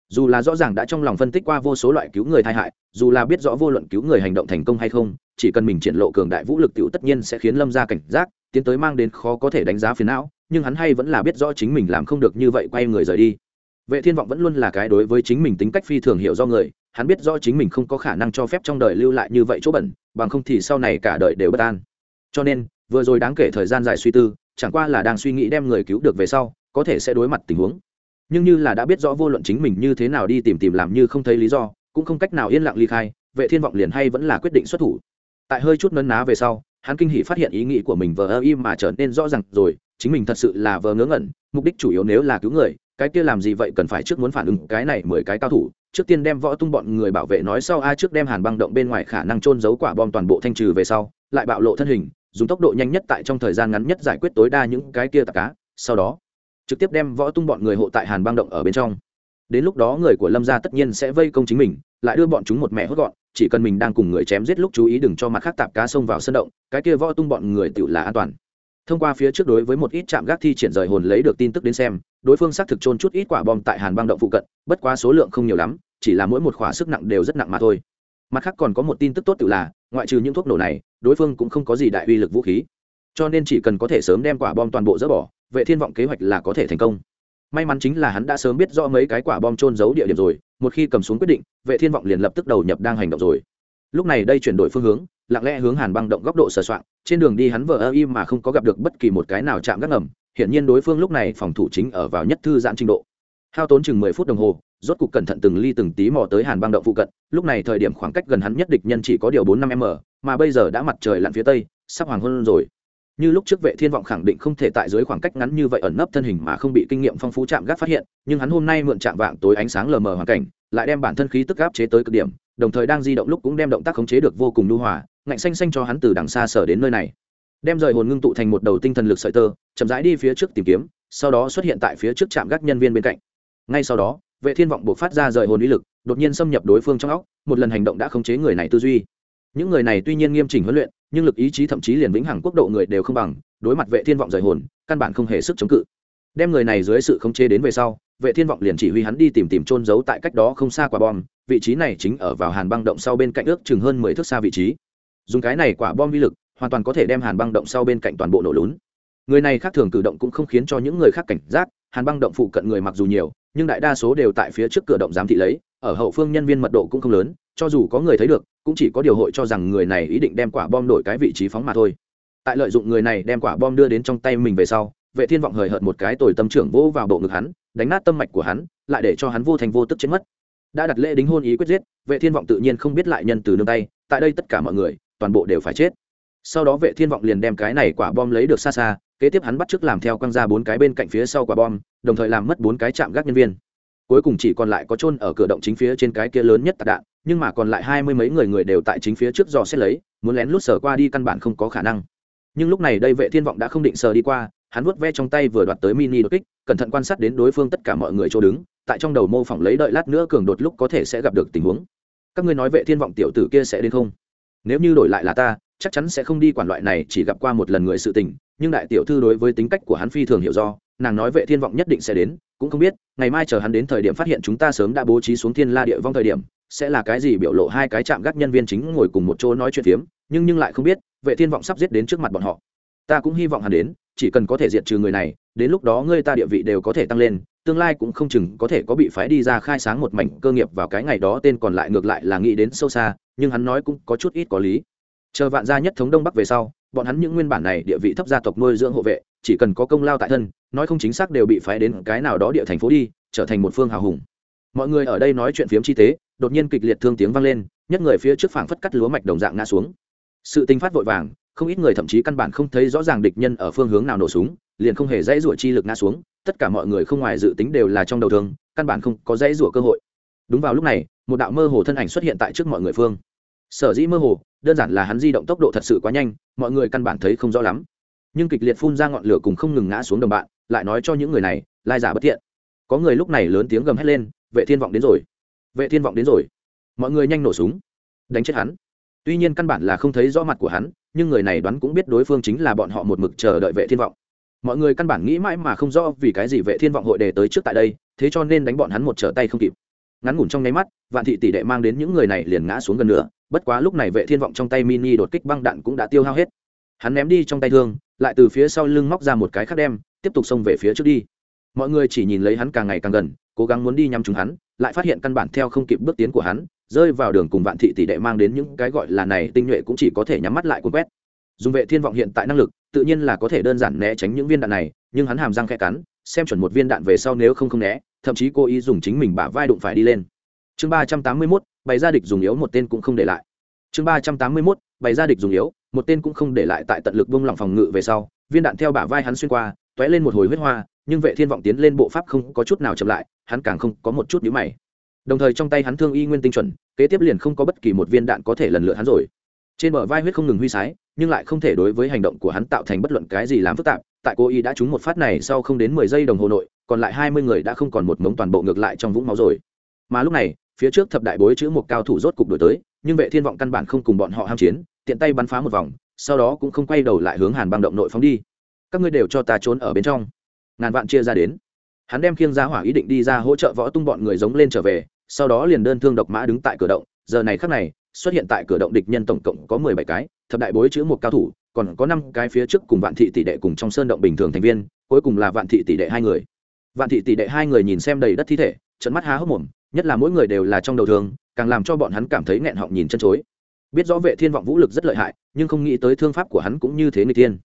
Speaker 1: Dù là rõ ràng đã trong lòng phân tích qua vô số loại cứu người tai hại, dù là biết rõ vô luận cứu người hành động thành công hay không, chỉ cần mình triển lộ cường đại vũ lực tiểu tất nhiên sẽ khiến lâm ra cảnh giác, tiến tới mang đến khó có thể đánh giá phiền não, nhưng hắn hay vẫn là biết rõ chính mình làm không được như vậy quay người rời đi. Vệ thiên vọng vẫn luôn là cái đối với chính mình tính cách phi thường hiểu do người, hắn biết rõ chính mình không có khả năng cho phép trong đời lưu lại như vậy chỗ bẩn, bằng không thì sau này cả đời đều bất an. Cho nên vừa rồi đáng kể thời gian dài suy tư, chẳng qua là đang suy nghĩ đem người cứu được về sau, có thể sẽ đối mặt tình huống. Nhưng như là đã biết rõ vô luận chính mình như thế nào đi tìm tìm làm như không thấy lý do, cũng không cách nào yên lặng ly khai, vệ thiên vọng liền hay vẫn là quyết định xuất thủ. Tại hơi chút nấn ná về sau, hắn kinh hỉ phát hiện ý nghĩ của mình vờ ơ im mà trở nên rõ ràng rồi, chính mình thật sự là vờ ngớ ngẩn, mục đích chủ yếu nếu là cứu người, cái kia làm gì vậy cần phải trước muốn phản ứng cái này mười cái cao thủ, trước tiên đem võ tung bọn người bảo vệ nói sau ai trước đem hàn băng động bên ngoài khả năng trôn giấu quả bom toàn bộ thanh trừ về sau, lại bạo lộ thân hình dùng tốc độ nhanh nhất tại trong thời gian ngắn nhất giải quyết tối đa những cái kia tạp cá, sau đó, trực tiếp đem võ tung bọn người hộ tại hàn băng động ở bên trong. Đến lúc đó người của lâm gia tất nhiên sẽ vây công chính mình, lại đưa bọn chúng một mẹ hốt gọn, chỉ cần mình đang cùng người chém giết lúc chú ý đừng cho mặt khác tạp cá xông vào sân động, cái kia võ tung bọn người tự là an toàn. Thông qua phía trước đối với một ít trạm gác thi triển rời hồn lấy được tin tức đến xem, đối phương xác thực trôn chút ít quả bom tại hàn băng động phụ cận, bất quá số lượng không nhiều lắm, chỉ là mỗi một khỏa sức nặng đều rất nặng mà thôi. Mặt khác còn có một tin tức tốt tự là ngoại trừ những thuốc nổ này, đối phương cũng không có gì đại uy lực vũ khí. Cho nên chỉ cần có thể sớm đem quả bom toàn bộ dỡ bỏ, vệ thiên vọng kế hoạch là có thể thành công. May mắn chính là hắn đã sớm biết rõ mấy cái quả bom trôn giấu địa điểm rồi, một khi cầm xuống quyết định, vệ thiên vọng liền lập tức đầu nhập đang hành động rồi. Lúc này đây chuyển đổi phương hướng, lặng lẽ hướng hàn băng động góc độ sờ soạn, trên đường đi hắn vờ ơ im mà không có gặp được bất kỳ một cái nào chạm gác ngầm, hiển nhiên đối phương lúc này phòng thủ chính ở vào nhất thư giãn trình độ. Hao tốn chừng mười phút đồng hồ rốt cục cẩn thận từng ly từng tí mò tới hàn băng động phụ cận, lúc này thời điểm khoảng cách gần hắn nhất địch nhân chỉ có điều bốn năm m mà bây giờ đã mặt trời lặn phía tây, sắp hoàng hôn rồi. Như lúc trước vệ thiên vọng khẳng định không thể tại dưới khoảng cách ngắn như vậy ẩn nấp thân hình mà không bị kinh nghiệm phong phú chạm gác phát hiện, nhưng hắn hôm nay mượn chạm vạng tối ánh sáng lờ mờ hoàn cảnh, lại đem bản thân khí tức áp chế tới cực điểm, đồng thời đang di động lúc cũng đem động tác khống chế được vô cùng lưu hòa, ngạnh xanh xanh cho hắn từ đằng xa sở đến nơi này. Đem rời hồn ngưng tụ thành một đầu tinh thần lực sợi tơ, chậm rãi đi phía trước tìm kiếm, sau đó xuất hiện tại phía trước trạm gác nhân viên bên cạnh. Ngay sau đó vệ thiên vọng buộc phát ra rời hồn ý lực, đột nhiên xâm nhập đối phương trong óc, một lần hành động đã khống chế người này tư duy. Những người này tuy nhiên nghiêm chỉnh huấn luyện, nhưng lực ý chí thậm chí liền vĩnh hằng quốc độ người đều không bằng, đối mặt vệ thiên vọng rời hồn, căn bản không hề sức chống cự. Đem người này dưới sự khống chế đến về sau, vệ thiên vọng liền chỉ huy hắn đi tìm tìm trôn giấu tại cách đó không xa quả bom, vị trí này chính ở vào hàn băng động sau bên cạnh ước chừng hơn mười thước xa vị trí. Dùng cái này quả bom vi lực, hoàn toàn có thể đem hàn băng động sau bên cạnh toàn bộ nổ lún. Người này khác thường cử động cũng không khiến cho những người khác cảnh giác, hàn băng động phụ cận người mặc dù nhiều nhưng đại đa số đều tại phía trước cửa động giám thị lấy, ở hậu phương nhân viên mật độ cũng không lớn, cho dù có người thấy được, cũng chỉ có điều hội cho rằng người này ý định đem quả bom đổi cái vị trí phóng mà thôi. Tại lợi dụng người này đem quả bom đưa đến trong tay mình về sau, vệ thiên vọng hời hợt một cái tồi tâm trưởng vỗ vào bộ ngực hắn, đánh nát tâm mạch của hắn, lại để cho hắn vô thành vô tức chết mất. Đã đặt lễ đính hôn ý quyết giết, vệ thiên vọng tự nhiên không biết lại nhân từ nương tay, tại đây tất cả mọi người, toàn bộ đều phải chết. Sau đó vệ thiên vọng liền đem cái này quả bom lấy được xa xa kế tiếp hắn bắt chước làm theo quăng ra bốn cái bên cạnh phía sau quả bom, đồng thời làm mất bốn cái chạm gác nhân viên. Cuối cùng chỉ còn lại có chôn ở cửa động chính phía trên cái kia lớn nhất tạc đạn, nhưng mà còn lại hai mươi mấy người người đều tại chính phía trước dò xét lấy, muốn lén lút sờ qua đi căn bản không có khả năng. Nhưng lúc này đây vệ thiên vọng đã không định sờ đi qua, hắn vuốt ve trong tay vừa đoạt tới mini đột kích, cẩn thận quan sát đến đối phương tất cả mọi người chỗ đứng, tại trong đầu mô phỏng lấy đợi lát nữa cường đột lúc có thể sẽ gặp được tình huống. Các ngươi nói vệ thiên vọng tiểu tử kia sẽ đến không? Nếu như đổi lại là ta, chắc chắn sẽ không đi quản loại này, chỉ gặp qua một lần người sự tình nhưng đại tiểu thư đối với tính cách của hắn phi thường hiểu do, nàng nói vệ thiên vọng nhất định sẽ đến, cũng không biết, ngày mai chờ hắn đến thời điểm phát hiện chúng ta sớm đã bố trí xuống thiên la địa vong thời điểm, sẽ là cái gì biểu lộ hai cái chạm gác nhân viên chính ngồi cùng một chỗ nói chuyện phiếm, nhưng nhưng lại không biết, vệ thiên vọng sắp giết đến trước mặt bọn họ. Ta cũng hy vọng hắn đến, chỉ cần có thể diệt trừ người này, đến lúc đó ngươi ta địa vị đều có thể tăng lên, tương lai cũng không chừng có thể có bị phái đi ra khai sáng một mảnh cơ nghiệp vào cái ngày đó tên còn lại ngược lại là nghĩ đến sâu xa, nhưng hắn nói cũng có chút ít có lý. Chờ vạn gia nhất thống đông bắc về sau bọn hắn những nguyên bản này địa vị thấp gia tộc nuôi dưỡng hộ vệ, chỉ cần có công lao tại thân, nói không chính xác đều bị phái đến cái nào đó địa thành phố đi, trở thành một phương hào hùng. Mọi người ở đây nói chuyện phiếm chi tế, đột nhiên kịch liệt thương tiếng vang lên, nhất người phía trước phảng phất cắt lúa mạch đồng dạng ngã xuống. Sự tinh phát vội vàng, không ít người thậm chí căn bản không thấy rõ ràng địch nhân ở phương hướng nào nổ súng, liền không hề dãy rủa chi lực ngã xuống, tất cả mọi người không ngoài dự tính đều là trong đầu thương, căn bản không có dãy rủa cơ hội. Đúng vào lúc này, một đạo mơ hồ thân ảnh xuất hiện tại trước mọi người phương sở dĩ mơ hồ, đơn giản là hắn di động tốc độ thật sự quá nhanh, mọi người căn bản thấy không rõ lắm. Nhưng kịch liệt phun ra ngọn lửa cùng không ngừng ngã xuống đồng bạn, lại nói cho những người này, lai giả bất thiện. Có người lúc này lớn tiếng gầm hét lên, vệ thiên vọng đến rồi! Vệ thiên vọng đến rồi! Mọi người nhanh nổ súng, đánh chết hắn. Tuy nhiên căn bản là không thấy rõ mặt của hắn, nhưng người này đoán cũng biết đối phương chính là bọn họ một mực chờ đợi vệ thiên vọng. Mọi người căn bản nghĩ mãi mà không rõ vì cái gì vệ thiên vọng hội đề tới trước tại đây, thế cho nên đánh bọn hắn một trở tay không kịp. Ngắn ngủn trong nháy mắt, vạn thị tỷ đệ mang đến những người này liền ngã xuống gần nửa bất quá lúc này vệ thiên vọng trong tay mini đột kích băng đạn cũng đã tiêu hao hết. Hắn ném đi trong tay thương lại từ phía sau lưng móc ra một cái khác đem tiếp tục xông về phía trước đi. Mọi người chỉ nhìn lấy hắn càng ngày càng gần cố gắng muốn đi nhắm chúng hắn lại phát hiện căn bản theo không kịp bước tiến của hắn rơi vào đường cùng vạn thị tỷ đệ mang đến những cái gọi là này tinh nhuệ cũng chỉ có thể nhắm mắt lại cuốn quét. Dùng vệ thiên vọng hiện tại năng lực tự nhiên là có thể đơn giản né tránh những viên đạn này nhưng hắn hàm răng khẽ cắn xem chuẩn một viên đạn về sau nếu không không né thậm chí cố ý dùng chính mình bả vai đụng phải đi lên. Chương ba trăm tám mươi 381, bày ra địch dùng yếu một tên cũng không để lại. Chương ba trăm tám mươi 381, bày ra địch dùng yếu một tên cũng không để lại tại tận lực vung lòng phòng ngự về sau viên đạn theo bả vai hắn xuyên qua t lên một hồi huyết hoa nhưng vệ thiên vọng tiến lên bộ pháp không có chút nào chậm lại hắn càng không có một chút nhíu mày. Đồng thời trong tay hắn thương y nguyên tinh chuẩn kế tiếp liền không có bất kỳ một viên đạn có thể lần lượt hắn rồi. Trên bờ vai huyết không ngừng huy sái nhưng lại không thể đối với hành động của hắn tạo thành bất luận cái gì làm phức tạp tại cô y đã trúng một phát này sau không đến mười giây đồng hồ nội còn lại hai mươi người đã không còn một mống toàn bộ ngược lại trong vũng máu rồi. Mà lúc này phía trước thập đại bối chữ một cao thủ rốt cục đổi tới, nhưng vệ thiên vọng căn bản không cùng bọn họ ham chiến, tiện tay bắn phá một vòng, sau đó cũng không quay đầu lại hướng hàn băng động nội phóng đi. Các ngươi đều cho ta trốn ở bên trong. Ngàn vạn chia ra đến. Hắn đem khiêng ra hỏa ý định đi ra hỗ trợ võ tung bọn người giống lên trở về, sau đó liền đơn thương độc mã đứng tại cửa động. Giờ này khắc này, xuất hiện tại cửa động địch nhân tổng cộng có mười bảy cái, thập đại bối chữ một cao thủ, còn có năm cái phía trước cùng vạn thị tỷ đệ cùng trong sơn động bình thường thành viên, cuối cùng là vạn thị tỷ đệ hai người. Vạn thị tỷ đệ hai người nhìn xem đầy đất thi thể trận mắt há hốc mồm nhất là mỗi người đều là trong đầu thường, càng làm cho bọn hắn cảm thấy nghẹn họng nhìn chân chối. Biết rõ vệ thiên vọng vũ lực rất lợi hại, nhưng không nghĩ tới thương pháp của hắn cũng như thế người tiên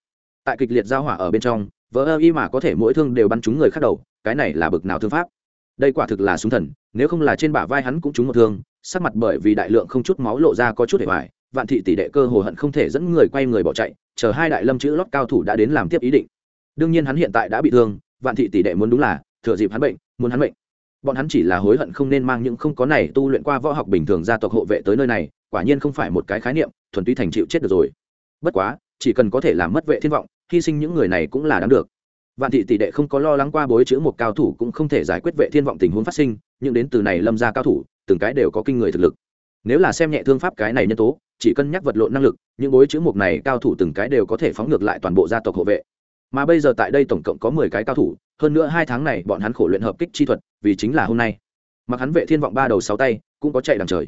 Speaker 1: tại kịch liệt giao hỏa ở bên trong, vỡ ơ y mà có thể mỗi thương đều bắn trúng người khác đầu, cái này là bực nào thương pháp. Đây quả thực là súng thần, nếu không là trên bả vai hắn cũng trúng một thương, sắc mặt bởi vì đại lượng không chút máu lộ ra có chút để hoài, vạn thị tỷ đệ cơ hồ hận không thể dẫn người quay người bỏ chạy, chờ hai đại lâm chữ lót cao thủ đã đến làm tiếp ý định. Đương nhiên hắn hiện tại đã bị thương, vạn thị tỷ đệ muốn đúng là thừa dịp hắn bệnh, muốn hắn bệnh bọn hắn chỉ là hối hận không nên mang những không có này tu luyện qua võ học bình thường gia tộc hộ vệ tới nơi này, quả nhiên không phải một cái khái niệm, thuần túy thành chịu chết được rồi. Bất quá, chỉ cần có thể làm mất vệ thiên vọng, hy sinh những người này cũng là đáng được. Vạn thị tỷ đệ không có lo lắng qua bối chữ một cao thủ cũng không thể giải quyết vệ thiên vọng tình huống phát sinh, nhưng đến từ này lâm ra cao thủ, từng cái đều có kinh người thực lực. Nếu là xem nhẹ thương pháp cái này nhân tố, chỉ cân nhắc vật lộn năng lực, những bối chữ một này cao thủ từng cái đều có thể phóng ngược lại toàn bộ gia tộc hộ vệ. Mà bây giờ tại đây tổng cộng có mười cái cao thủ hơn nữa hai tháng này bọn hắn khổ luyện hợp kích chi thuật, vì chính là hôm nay. Mặc hắn vệ thiên vọng ba đầu sáu tay, cũng có chạy đằng trời.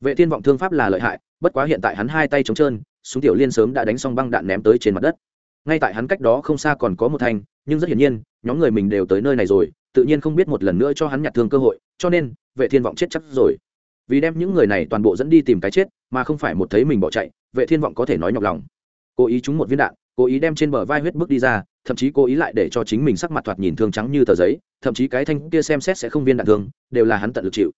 Speaker 1: Vệ thiên vọng thương pháp là lợi hại, bất quá hiện tại hắn hai tay trống trơn, súng tiểu liên sớm đã đánh xong băng đạn ném tới trên mặt đất. Ngay tại hắn cách đó không xa còn có một thanh, nhưng rất hiển nhiên, nhóm người mình đều tới nơi này rồi, tự nhiên không biết một lần nữa cho hắn nhặt thương cơ hội, cho nên, vệ thiên vọng chết chắc rồi. Vì đem những người này toàn bộ dẫn đi tìm cái chết, mà không phải một thấy mình bỏ chạy, vệ thiên vọng có thể nói nhọc lòng. Cố ý trúng một viên đạn, cố ý đem trên bờ vai huyết bước đi ra thậm chí cố ý lại để cho chính mình sắc mặt thoạt nhìn thương trắng như tờ giấy, thậm chí cái thanh kia xem xét sẽ không viên đạn thương, đều là hắn tận lực chịu.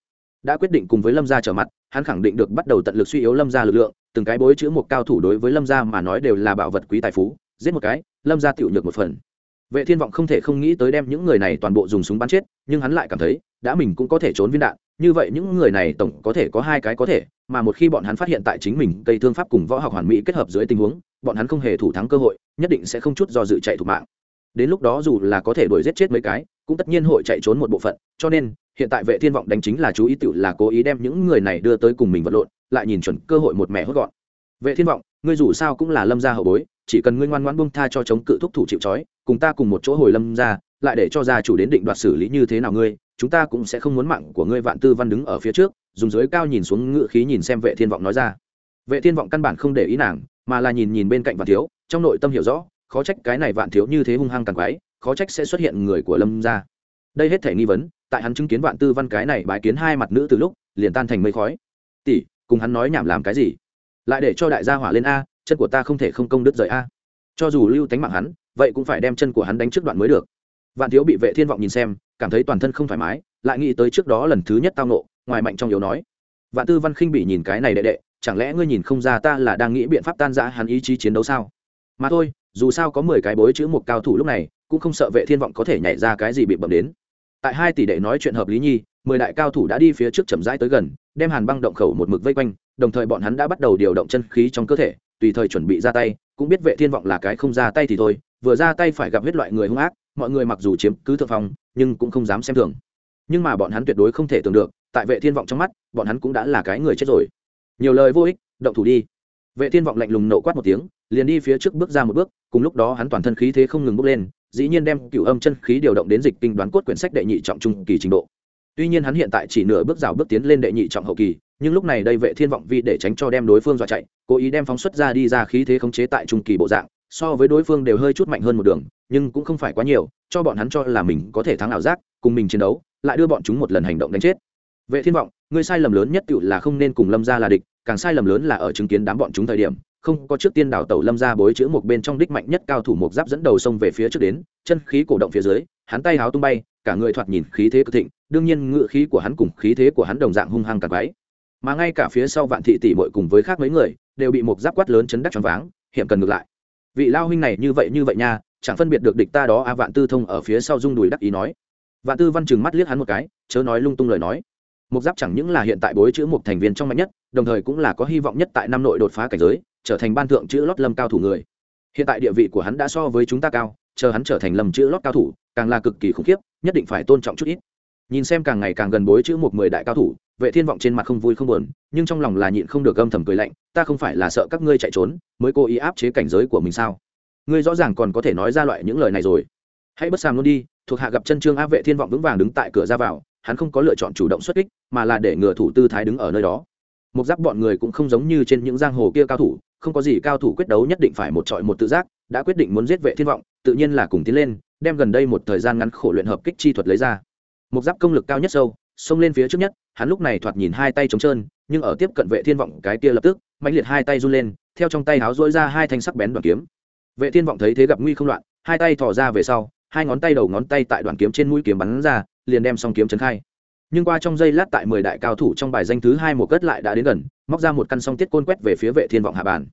Speaker 1: Đã quyết định cùng với lâm gia trở mặt, hắn khẳng định được bắt đầu tận lực suy yếu lâm gia lực lượng, từng cái bối chữ một cao thủ đối với lâm gia mà nói đều là bảo vật quý tài phú, giết một cái, lâm gia tiểu nhược một phần. Vệ thiên vọng không thể không nghĩ tới đem những người này toàn bộ dùng súng bắn chết, nhưng hắn lại cảm thấy, đã mình cũng có thể trốn viên đạn như vậy những người này tổng có thể có hai cái có thể, mà một khi bọn hắn phát hiện tại chính mình cây thương pháp cùng võ học hoàn mỹ kết hợp dưới tình huống, bọn hắn không hề thủ thắng cơ hội, nhất định sẽ không chút do dự chạy thủ mạng. Đến lúc đó dù là có thể đuổi giết chết mấy cái, cũng tất nhiên hội chạy trốn một bộ phận, cho nên, hiện tại vệ thiên vọng đánh chính là chú ý tự là cố ý đem những người này đưa tới cùng mình vật lộn, lại nhìn chuẩn cơ hội một mẹ hốt gọn. Vệ thiên vọng, ngươi dù sao cũng là lâm gia hậu bối, chỉ cần ngươi ngoan ngoãn buông tha cho chống cự thúc thủ chịu trói, cùng ta cùng một chỗ hồi lâm gia, lại để cho gia chủ đến định đoạt xử lý như thế nào ngươi chúng ta cũng sẽ không muốn mạng của ngươi vạn tư văn đứng ở phía trước, dùng dưới cao nhìn xuống ngự khí nhìn xem vệ thiên vọng nói ra. Vệ thiên vọng căn bản không để ý nàng, mà là nhìn nhìn bên cạnh vạn thiếu, trong nội tâm hiểu rõ, khó trách cái này vạn thiếu như thế hung hăng càng quái, khó trách sẽ xuất hiện người của lâm gia. Đây hết thể nghi vấn, tại hắn chứng kiến vạn tư văn cái này bái kiến hai mặt nữ từ lúc, liền tan thành mây khói. Tỷ, cùng hắn nói nhảm làm cái gì? Lại để cho đại gia hỏa lên a, chân của ta không thể không công đứt rời a. Cho dù lưu tánh mạng hắn, vậy cũng phải đem chân của hắn đánh trước đoạn mới được vạn thiếu bị vệ thiên vọng nhìn xem, cảm thấy toàn thân không thoải mái, lại nghĩ tới trước đó lần thứ nhất tao nộ, ngoài mạnh trong yếu nói. Vạn tư văn khinh bị nhìn cái này đệ đệ, chẳng lẽ ngươi nhìn không ra ta là đang nghĩ biện pháp tan giã hắn ý chí chiến đấu sao? Mà thôi, dù sao có mười cái bối chữ một cao thủ lúc này, cũng không sợ vệ thiên vọng có thể nhảy ra cái gì bị bẩm đến. Tại hai tỷ đệ nói chuyện hợp lý nhi, mười đại cao thủ đã đi phía trước chậm rãi tới gần, đem hàn băng động khẩu một mực vây quanh, đồng thời bọn hắn đã bắt đầu điều động chân khí trong cơ thể, tùy thời chuẩn bị ra tay, cũng biết vệ thiên vọng là cái không ra tay thì thôi vừa ra tay phải gặp huyết loại người hung ác, mọi người mặc dù chiếm cứ thượng phong, nhưng cũng không dám xem thường. Nhưng mà bọn hắn tuyệt đối không thể tưởng được, tại vệ thiên vọng trong mắt, bọn hắn cũng đã là cái người chết rồi. Nhiều lời vô ích, động thủ đi. Vệ thiên vọng lạnh lùng nộ quát một tiếng, liền đi phía trước bước ra một bước, cùng lúc đó hắn toàn thân khí thế không ngừng bốc lên, dĩ nhiên đem cựu âm chân khí điều động đến dịch kinh đoán cốt quyển sách đệ nhị trọng trung kỳ trình độ. Tuy nhiên hắn hiện tại chỉ nửa bước rào bước tiến lên đệ nhị trọng hậu kỳ, nhưng lúc này đây vệ thiên vọng vì để tránh cho đem đối phương dọa chạy, cố ý đem phóng xuất ra đi ra khí thế khống chế tại trung kỳ bộ dạng so với đối phương đều hơi chút mạnh hơn một đường, nhưng cũng không phải quá nhiều, cho bọn hắn cho là mình có thể thắng ảo giác, cùng mình chiến đấu, lại đưa bọn chúng một lần hành động đánh chết. Vệ thiên vọng, ngươi sai lầm lớn nhất tự là không nên cùng lâm gia là địch, càng sai lầm lớn là ở chứng kiến đám bọn chúng thời điểm, không có trước tiên đảo tàu lâm gia bối chữ một bên trong đích mạnh nhất cao thủ một giáp dẫn đầu sông về phía trước đến, chân khí cổ động phía dưới, hắn tay háo tung bay, cả người thoạt nhìn khí thế cực thịnh, đương nhiên ngự khí của hắn cùng khí thế của hắn đồng dạng hung hăng càng quái. Mà ngay cả phía sau vạn thị tỷ bội cùng với khác mấy người, đều bị một giáp quát lớn chấn đắc choáng váng, hiểm cần ngược lại vị lao huynh này như vậy như vậy nha, chẳng phân biệt được địch ta đó. A vạn tư thông ở phía sau rung đùi đắc ý nói. Vạn tư văn chừng mắt liếc hắn một cái, chớ nói lung tung lời nói. Mục giáp chẳng những là hiện tại bối chữ một thành viên trong mạnh nhất, đồng thời cũng là có hy vọng nhất tại năm nội đột phá cảnh giới, trở thành ban thượng chữ lót lâm cao thủ người. Hiện tại địa vị của hắn đã so với chúng ta cao, chờ hắn trở thành lâm chữ lót cao thủ, càng là cực kỳ khủng khiếp, nhất định phải tôn trọng chút ít nhìn xem càng ngày càng gần bối chữ một mười đại cao thủ, vệ thiên vọng trên mặt không vui không buồn, nhưng trong lòng là nhịn không được âm thầm cười lạnh, ta không phải là sợ các ngươi chạy trốn, mới cố ý áp chế cảnh giới của mình sao? Ngươi rõ ràng còn có thể nói ra loại những lời này rồi. Hãy bất sàm luôn đi, thuộc hạ gặp chân trương á vệ thiên vọng vững vàng đứng tại cửa ra vào, hắn không có lựa chọn chủ động xuất kích, mà là để ngừa thủ tư thái đứng ở nơi đó. Một giáp bọn người cũng không giống như trên những giang hồ kia cao thủ, không có gì cao thủ quyết đấu nhất định phải một trọi một tự giác, đã quyết định muốn giết vệ thiên vọng, tự nhiên là cùng tiến lên, đem gần đây một thời gian ngắn khổ luyện hợp kích chi thuật lấy ra một giáp công lực cao nhất sâu, xông lên phía trước nhất, hắn lúc này thoạt nhìn hai tay trống trơn, nhưng ở tiếp cận vệ thiên vọng cái kia lập tức, mãnh liệt hai tay run lên, theo trong tay háo dỗi ra hai thanh sắc bén đoàn kiếm. Vệ thiên vọng thấy thế gặp nguy không loạn, hai tay thò ra về sau, hai ngón tay đầu ngón tay tại đoàn kiếm trên mũi kiếm bắn ra, liền đem xong kiếm chấn khai. Nhưng qua trong giây lát tại mười đại cao thủ trong bài danh thứ hai một cất lại đã đến gần, móc ra một căn song tiết côn quét về phía vệ thiên vọng hạ bàn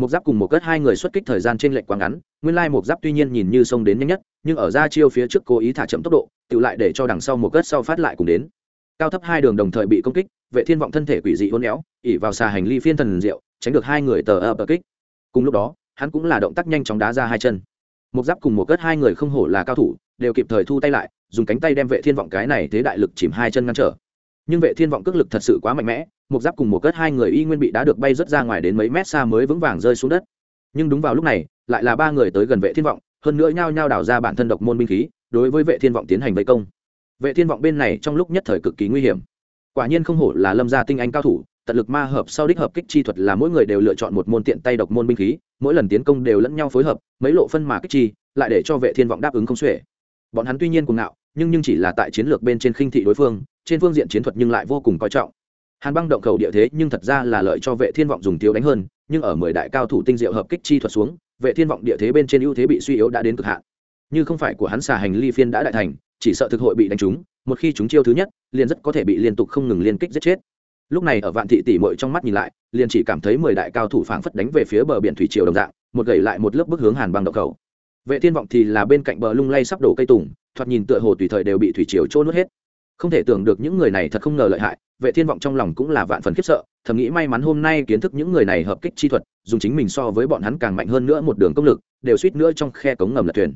Speaker 1: một giáp cùng một cất hai người xuất kích thời gian trên lệnh quá ngắn, nguyên lai một giáp tuy nhiên nhìn như xông đến nhanh nhất, nhưng ở ra chiêu phía trước cố ý thả chậm tốc độ tự lại để cho đằng sau một cất sau phát lại cùng đến. Cao thấp hai đường đồng thời bị công kích, vệ thiên vọng thân thể quỷ dị uốn éo, ỉ vào xà hành ly phiên thần diệu, tránh được hai người tờ ập kích. Cùng lúc đó, hắn cũng là động tác nhanh chóng đá ra hai chân. Một giáp cùng một cất hai người không hổ là cao thủ, đều kịp thời thu tay lại, dùng cánh tay đem vệ thiên vọng cái này thế đại lực chìm hai chân ngăn trở nhưng vệ thiên vọng cước lực thật sự quá mạnh mẽ, một giáp cùng một cất hai người y nguyên bị đá được bay rất ra ngoài đến mấy mét xa mới vững vàng rơi xuống đất. Nhưng đúng vào lúc này, lại là ba người tới gần vệ thiên vọng, hơn nữa nhao nhao đào ra bản thân độc môn binh khí, đối với vệ thiên vọng tiến hành vây công. Vệ thiên vọng bên này trong lúc nhất thời cực kỳ nguy hiểm. Quả nhiên không hổ là lâm gia tinh anh cao thủ, tận lực ma hợp sau đích hợp kích chi thuật là mỗi người đều lựa chọn một môn tiện tay độc môn binh khí, mỗi lần tiến công đều lẫn nhau phối hợp, mấy lộ phân mà kích chi, lại để cho vệ thiên vọng đáp ứng không xuể. Bọn hắn tuy nhiên cùng ngạo, nhưng nhưng chỉ là tại chiến lược bên trên khinh thị đối phương trên phương diện chiến thuật nhưng lại vô cùng coi trọng. Hàn băng động khẩu địa thế nhưng thật ra là lợi cho vệ thiên vọng dùng thiếu đánh hơn, nhưng ở mười đại cao thủ tinh diệu hợp kích chi thuật xuống, vệ thiên vọng địa thế bên trên ưu thế bị suy yếu đã đến cực hạn. Như không phải của hắn xà hành ly phiên đã đại thành, chỉ sợ thực hội bị đánh trúng, một khi chúng chiêu thứ nhất, liền rất có thể bị liên tục không ngừng liên kích giết chết. Lúc này ở vạn thị tỷ mội trong mắt nhìn lại, liền chỉ cảm thấy mười đại cao thủ phảng phất đánh về phía bờ biển thủy triều đồng dạng, một gậy lại một lớp bức hướng hàn băng động khẩu. Vệ thiên vọng thì là bên cạnh bờ lung lay sắp đổ cây tùng, thoạt nhìn tựa hồ tùy thời đều bị thủy triều trôn nuốt hết không thể tưởng được những người này thật không ngờ lợi hại, vệ thiên vọng trong lòng cũng là vạn phần khiếp sợ, thầm nghĩ may mắn hôm nay kiến thức những người này hợp kích chi thuật, dùng chính mình so với bọn hắn càng mạnh hơn nữa một đường công lực, đều suýt nữa trong khe cống ngầm lật thuyền.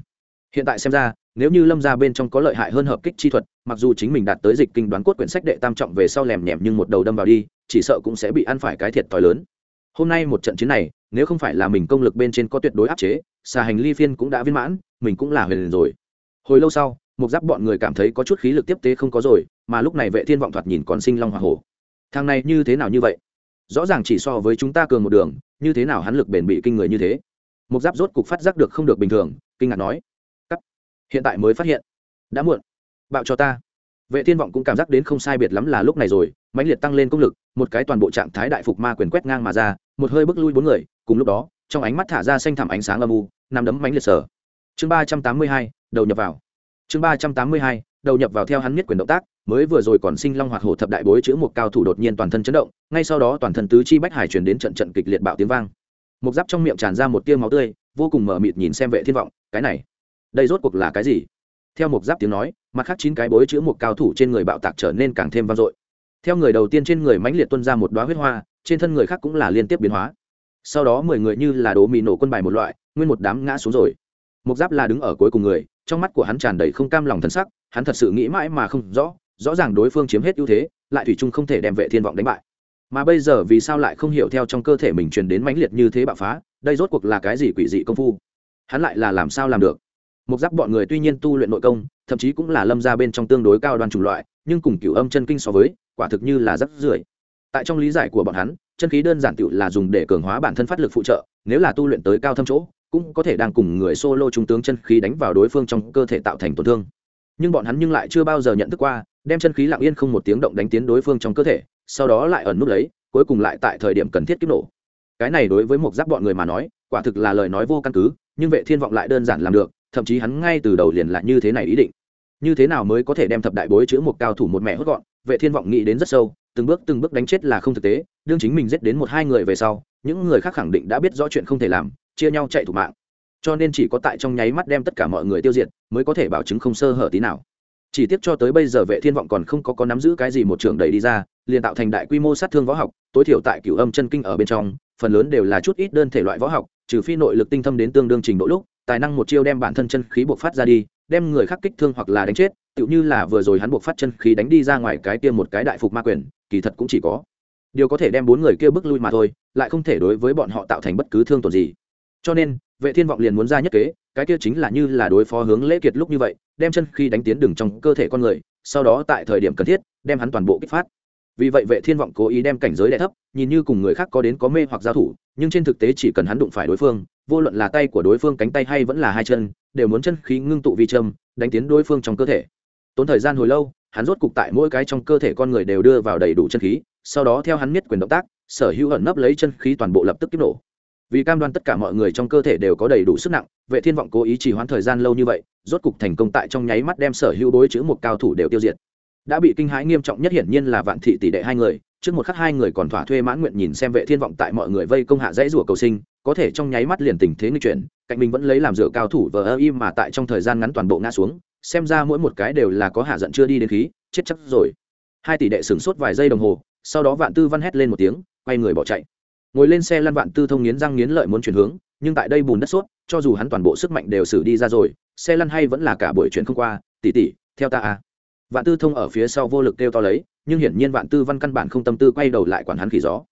Speaker 1: Hiện tại xem ra, nếu như lâm ra bên trong có lợi hại hơn hợp kích chi thuật, mặc dù chính mình đạt tới dịch kinh đoán cốt quyển sách đệ tam trọng về sau lèm nhèm nhưng một đầu đâm vào đi, chỉ sợ cũng sẽ bị ăn phải cái thiệt t lớn. Hôm nay một trận chiến này, nếu không phải là mình công lực bên trên có tuyệt đối áp chế, xà hành ly phiên cũng đã viên mãn, mình cũng là huyền rồi. Hồi lâu sau một giáp bọn người cảm thấy có chút khí lực tiếp tế không có rồi, mà lúc này vệ thiên vọng thoạt nhìn còn sinh long hoa hổ. Thằng này như thế nào như vậy? Rõ ràng chỉ so với chúng ta cường một đường, như thế nào hắn lực bền bị kinh người như thế? Một giáp rốt cục phát giác được không được bình thường, kinh ngạc nói. Cắt. Hiện tại mới phát hiện. Đã muộn. Bạo cho ta. Vệ thiên vọng cũng cảm giác đến không sai biệt lắm là lúc này rồi, mãnh liệt tăng lên công lực, một cái toàn bộ trạng thái đại phục ma quyền quét ngang mà ra, một hơi bước lui bốn người, cùng lúc đó, trong ánh mắt thả ra xanh thẳm ánh sáng âm u, nằm đấm mãnh liệt sở. Chương ba trăm tám mươi hai, đầu nhập vào chương ba trăm tám mươi hai, đầu nhập vào theo hắn nhất quyền động tác, mới vừa rồi còn sinh long hoạt hổ thập đại bối chữ một cao thủ đột nhiên toàn thân chấn động, ngay sau đó toàn thân tứ chi bách hải truyền đến trận trận kịch liệt bạo tiếng vang. Một giáp trong miệng tràn ra một tia máu tươi, vô cùng mở mịt nhìn xem vệ thiên vọng, cái này, đây rốt cuộc là cái gì? Theo một giáp tiếng nói, mặt khác chín cái bối chữ một cao thủ trên người bạo tạc trở nên càng thêm vang dội. Theo người đầu tiên trên người mãnh liệt tuân ra một đoá huyết hoa, trên thân người khác cũng là liên tiếp biến hóa. Sau đó mười người như là đố mì nổ quân bài một loại, nguyên một đám ngã xuống rồi. Một giáp là đứng ở cuối cùng người trong mắt của hắn tràn đầy không cam lòng thân sắc, hắn thật sự nghĩ mãi mà không rõ rõ ràng đối phương chiếm hết ưu thế, lại thủy chung không thể đem vệ thiên vọng đánh bại. Mà bây giờ vì sao lại không hiểu theo trong cơ thể mình truyền đến mãnh liệt như thế bạo phá, đây rốt cuộc là cái gì quỷ dị công phu? Hắn lại là làm sao làm được? Một giáp bọn người tuy nhiên tu luyện nội công, thậm chí cũng là lâm ra bên trong tương đối cao đoan chủng loại, nhưng cùng cửu âm chân kinh so với, quả thực như là rắc rưởi. Tại trong lý giải của bọn hắn, chân khí đơn giản tựu là dùng để cường hóa bản thân phát lực phụ trợ, nếu là tu luyện tới cao thâm chỗ cũng có thể đang cùng người solo trung tướng chân khí đánh vào đối phương trong cơ thể tạo thành tổn thương. Nhưng bọn hắn nhưng lại chưa bao giờ nhận thức qua, đem chân khí lặng yên không một tiếng động đánh tiến đối phương trong cơ thể, sau đó lại ẩn nút lấy cuối cùng lại tại thời điểm cần thiết kích nổ. Cái này đối với một giáp bọn người mà nói, quả thực là lời nói vô căn cứ, nhưng vệ thiên vọng lại đơn giản làm được, thậm chí hắn ngay từ đầu liền là như thế này ý định. Như thế nào mới có thể đem thập đại bối chữ một cao thủ một mẹ hốt gọn, vệ thiên vọng nghĩ đến rất sâu, từng bước từng bước đánh chết là không thực tế, đương chính mình giết đến một hai người về sau, những người khác khẳng định đã biết rõ chuyện không thể làm chia nhau chạy thủ mạng. Cho nên chỉ có tại trong nháy mắt đem tất cả mọi người tiêu diệt mới có thể bảo chứng không sơ hở tí nào. Chỉ tiếc cho tới bây giờ vệ thiên vọng còn không có có nắm giữ cái gì một trường đẩy đi ra, liền tạo thành đại quy mô sát thương võ học, tối thiểu tại cửu âm chân kinh ở bên trong, phần lớn đều là chút ít đơn thể loại võ học, trừ phi nội lực tinh thâm đến tương đương trình độ lúc, tài năng một chiêu đem bản thân chân khí buộc phát ra đi, đem người khác kích thương hoặc là đánh chết, tựu như là vừa rồi hắn buộc phát chân khí đánh đi ra ngoài cái kia một cái đại phục ma quyền, kỳ thật cũng chỉ có. Điều có thể đem bốn người kia bước lui mà thôi, lại không thể đối với bọn họ tạo thành bất cứ thương tổn gì cho nên, vệ thiên vọng liền muốn ra nhất kế, cái kia chính là như là đối phó hướng lễ kiệt lúc như vậy, đem chân khi đánh tiến đường trong cơ thể con người, sau đó tại thời điểm cần thiết, đem hắn toàn bộ kích phát. Vì vậy vệ thiên vọng cố ý đem cảnh giới đẻ thấp, nhìn như cùng người khác có đến có mê hoặc giao thủ, nhưng trên thực tế chỉ cần hắn đụng phải đối phương, vô luận là tay của đối phương cánh tay hay vẫn là hai chân, đều muốn chân khí ngưng tụ vi châm, đánh tiến đối phương trong cơ thể. Tốn thời gian hồi lâu, hắn rốt cục tại mỗi cái trong cơ thể con người đều đưa vào đầy đủ chân khí, sau đó theo hắn miết quyền động tác, sở hữu ẩn nấp lấy chân khí toàn bộ lập tức kích nổ vì cam đoan tất cả mọi người trong cơ thể đều có đầy đủ sức nặng, vệ thiên vọng cố ý trì hoãn thời gian lâu như vậy, rốt cục thành công tại trong nháy mắt đem sở hữu bối chữ một cao thủ đều tiêu diệt. Đã bị kinh hãi nghiêm trọng nhất hiển nhiên là vạn thị tỷ đệ hai người, trước một khắc hai người còn thỏa thuê mãn nguyện nhìn xem vệ thiên vọng tại mọi người vây công hạ dãy rủa cầu sinh, có thể trong nháy mắt liền tình thế nguy chuyển, cạnh mình vẫn lấy làm dựa cao thủ vờ ơ im mà tại trong thời gian ngắn toàn bộ ngã xuống, xem ra mỗi một cái đều là có hạ giận chưa đi đến khí, chết chắc rồi. Hai tỷ đệ sửng sốt vài giây đồng hồ, sau đó vạn tư văn hét lên một tiếng, quay người bỏ chạy ngồi lên xe lăn vạn tư thông nghiến răng nghiến lợi muốn chuyển hướng, nhưng tại đây bùn đất suốt cho dù hắn toàn bộ sức mạnh đều xử đi ra rồi, xe lăn hay vẫn là cả buổi chuyển không qua tỉ tỉ theo ta à. Vạn tư thông ở phía sau vô lực kêu to lấy, nhưng hiển nhiên vạn tư văn căn bản không tâm tư quay đầu lại quản hắn khỉ gió.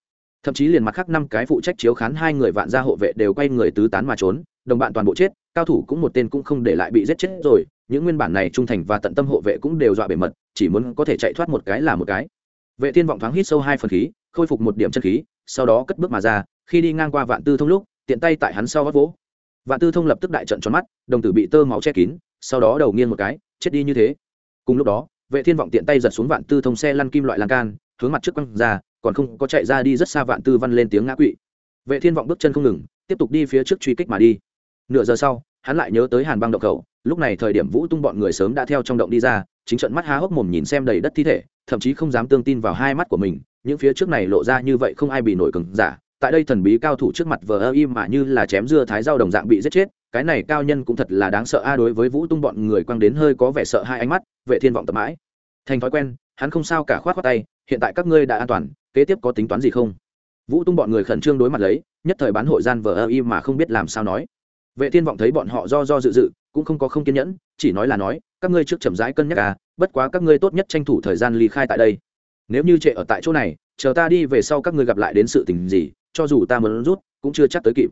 Speaker 1: Thậm chí liền mặt khác năm cái phụ trách chiếu khán hai người vạn gia hộ vệ đều quay người tứ tán mà trốn, đồng bạn toàn bộ chết, cao thủ cũng một tên cũng không để lại bị giết chết rồi, những nguyên bản này trung thành và tận tâm hộ vệ cũng đều dọa bề mật, chỉ muốn có thể chạy thoát một cái là một cái. Vệ thiên vọng thoáng hít sâu hai phần khí, khôi phục một điểm chân khí sau đó cất bước mà ra, khi đi ngang qua vạn tư thông lúc, tiện tay tại hắn sau vắt vỗ. Vạn tư thông lập tức đại trận tròn mắt, đồng tử bị tơ máu che kín, sau đó đầu nghiêng một cái, chết đi như thế. Cùng lúc đó, vệ thiên vọng tiện tay giật xuống vạn tư thông xe lăn kim loại lan can, hướng mặt trước quăng ra, còn không có chạy ra đi rất xa vạn tư văn lên tiếng ngã quỵ. Vệ thiên vọng bước chân không ngừng, tiếp tục đi phía trước truy kích mà đi. Nửa giờ sau, hắn lại nhớ tới hàn băng động khẩu, lúc này thời điểm vũ tung bọn người sớm đã theo trong động đi ra, chính trận mắt há hốc mồm nhìn xem đầy đất thi thể, thậm chí không dám tương tin vào hai mắt của mình những phía trước này lộ ra như vậy không ai bị nổi cứng giả, tại đây thần bí cao thủ trước mặt vờ ơ im mà như là chém dưa thái dao đồng dạng bị giết chết, cái này cao nhân cũng thật là đáng sợ a, đối với vũ tung bọn người quăng đến hơi có vẻ sợ hai ánh mắt, vệ thiên vọng tập mãi. Thành thói quen, hắn không sao cả khoát khoát tay, hiện tại các ngươi đã an toàn, kế tiếp có tính toán gì không? Vũ tung bọn người khẩn trương đối mặt lấy, nhất thời bán hội gian vờ ơ im mà không biết làm sao nói. Vệ thiên vọng thấy bọn họ do do dự dự, cũng không có không kiên nhẫn, chỉ nói là nói, các ngươi trước chậm rãi cân nhắc à bất quá các ngươi tốt nhất tranh thủ thời gian ly khai tại đây nếu như trệ ở tại chỗ này, chờ ta đi về sau các ngươi gặp lại đến sự tình gì, cho dù ta muốn rút, cũng chưa chắc tới kịp.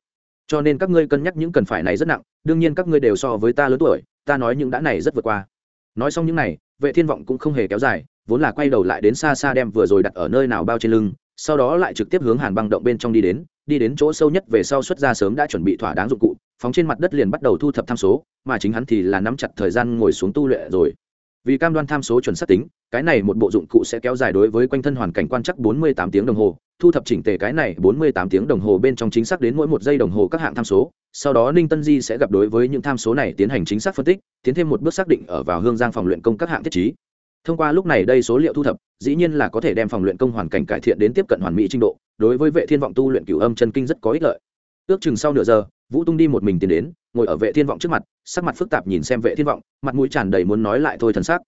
Speaker 1: Cho nên các ngươi cân nhắc những cần phải này rất nặng, đương nhiên các ngươi đều so với ta lớn tuổi, ta nói những đã này rất vượt qua. Nói xong những này, vệ thiên vọng cũng không hề kéo dài, vốn là quay đầu lại đến xa xa đem vừa rồi đặt ở nơi nào bao trên lưng, sau đó lại trực tiếp hướng hàn băng động bên trong đi đến đi đến chỗ sâu nhất về sau xuất ra sớm đã chuẩn bị thỏa đáng dụng cụ, phóng trên mặt đất liền bắt đầu thu thập tham số, mà chính hắn thì là nắm chặt thời gian ngồi xuống tu luyện rồi vì cam đoan tham số chuẩn xác tính, cái này một bộ dụng cụ sẽ kéo dài đối với quanh thân hoàn cảnh quan chắc 48 tiếng đồng hồ, thu thập chỉnh tề cái này 48 tiếng đồng hồ bên trong chính xác đến mỗi một giây đồng hồ các hạng tham số. Sau đó ninh tân di sẽ gặp đối với những tham số này tiến hành chính xác phân tích, tiến thêm một bước xác định ở vào hương giang phòng luyện công các hạng thiết chí thông qua lúc này đây số liệu thu thập, dĩ nhiên là có thể đem phòng luyện công hoàn cảnh cải thiện đến tiếp cận hoàn mỹ trình độ, đối với vệ thiên vọng tu luyện cửu âm chân kinh rất có ích lợi. Ước chừng sau nửa giờ, vũ tung đi một mình tiến đến ngồi ở vệ thiên vọng trước mặt, sắc mặt phức tạp nhìn xem vệ thiên vọng, mặt mũi tràn đầy muốn nói lại thôi thần sắc.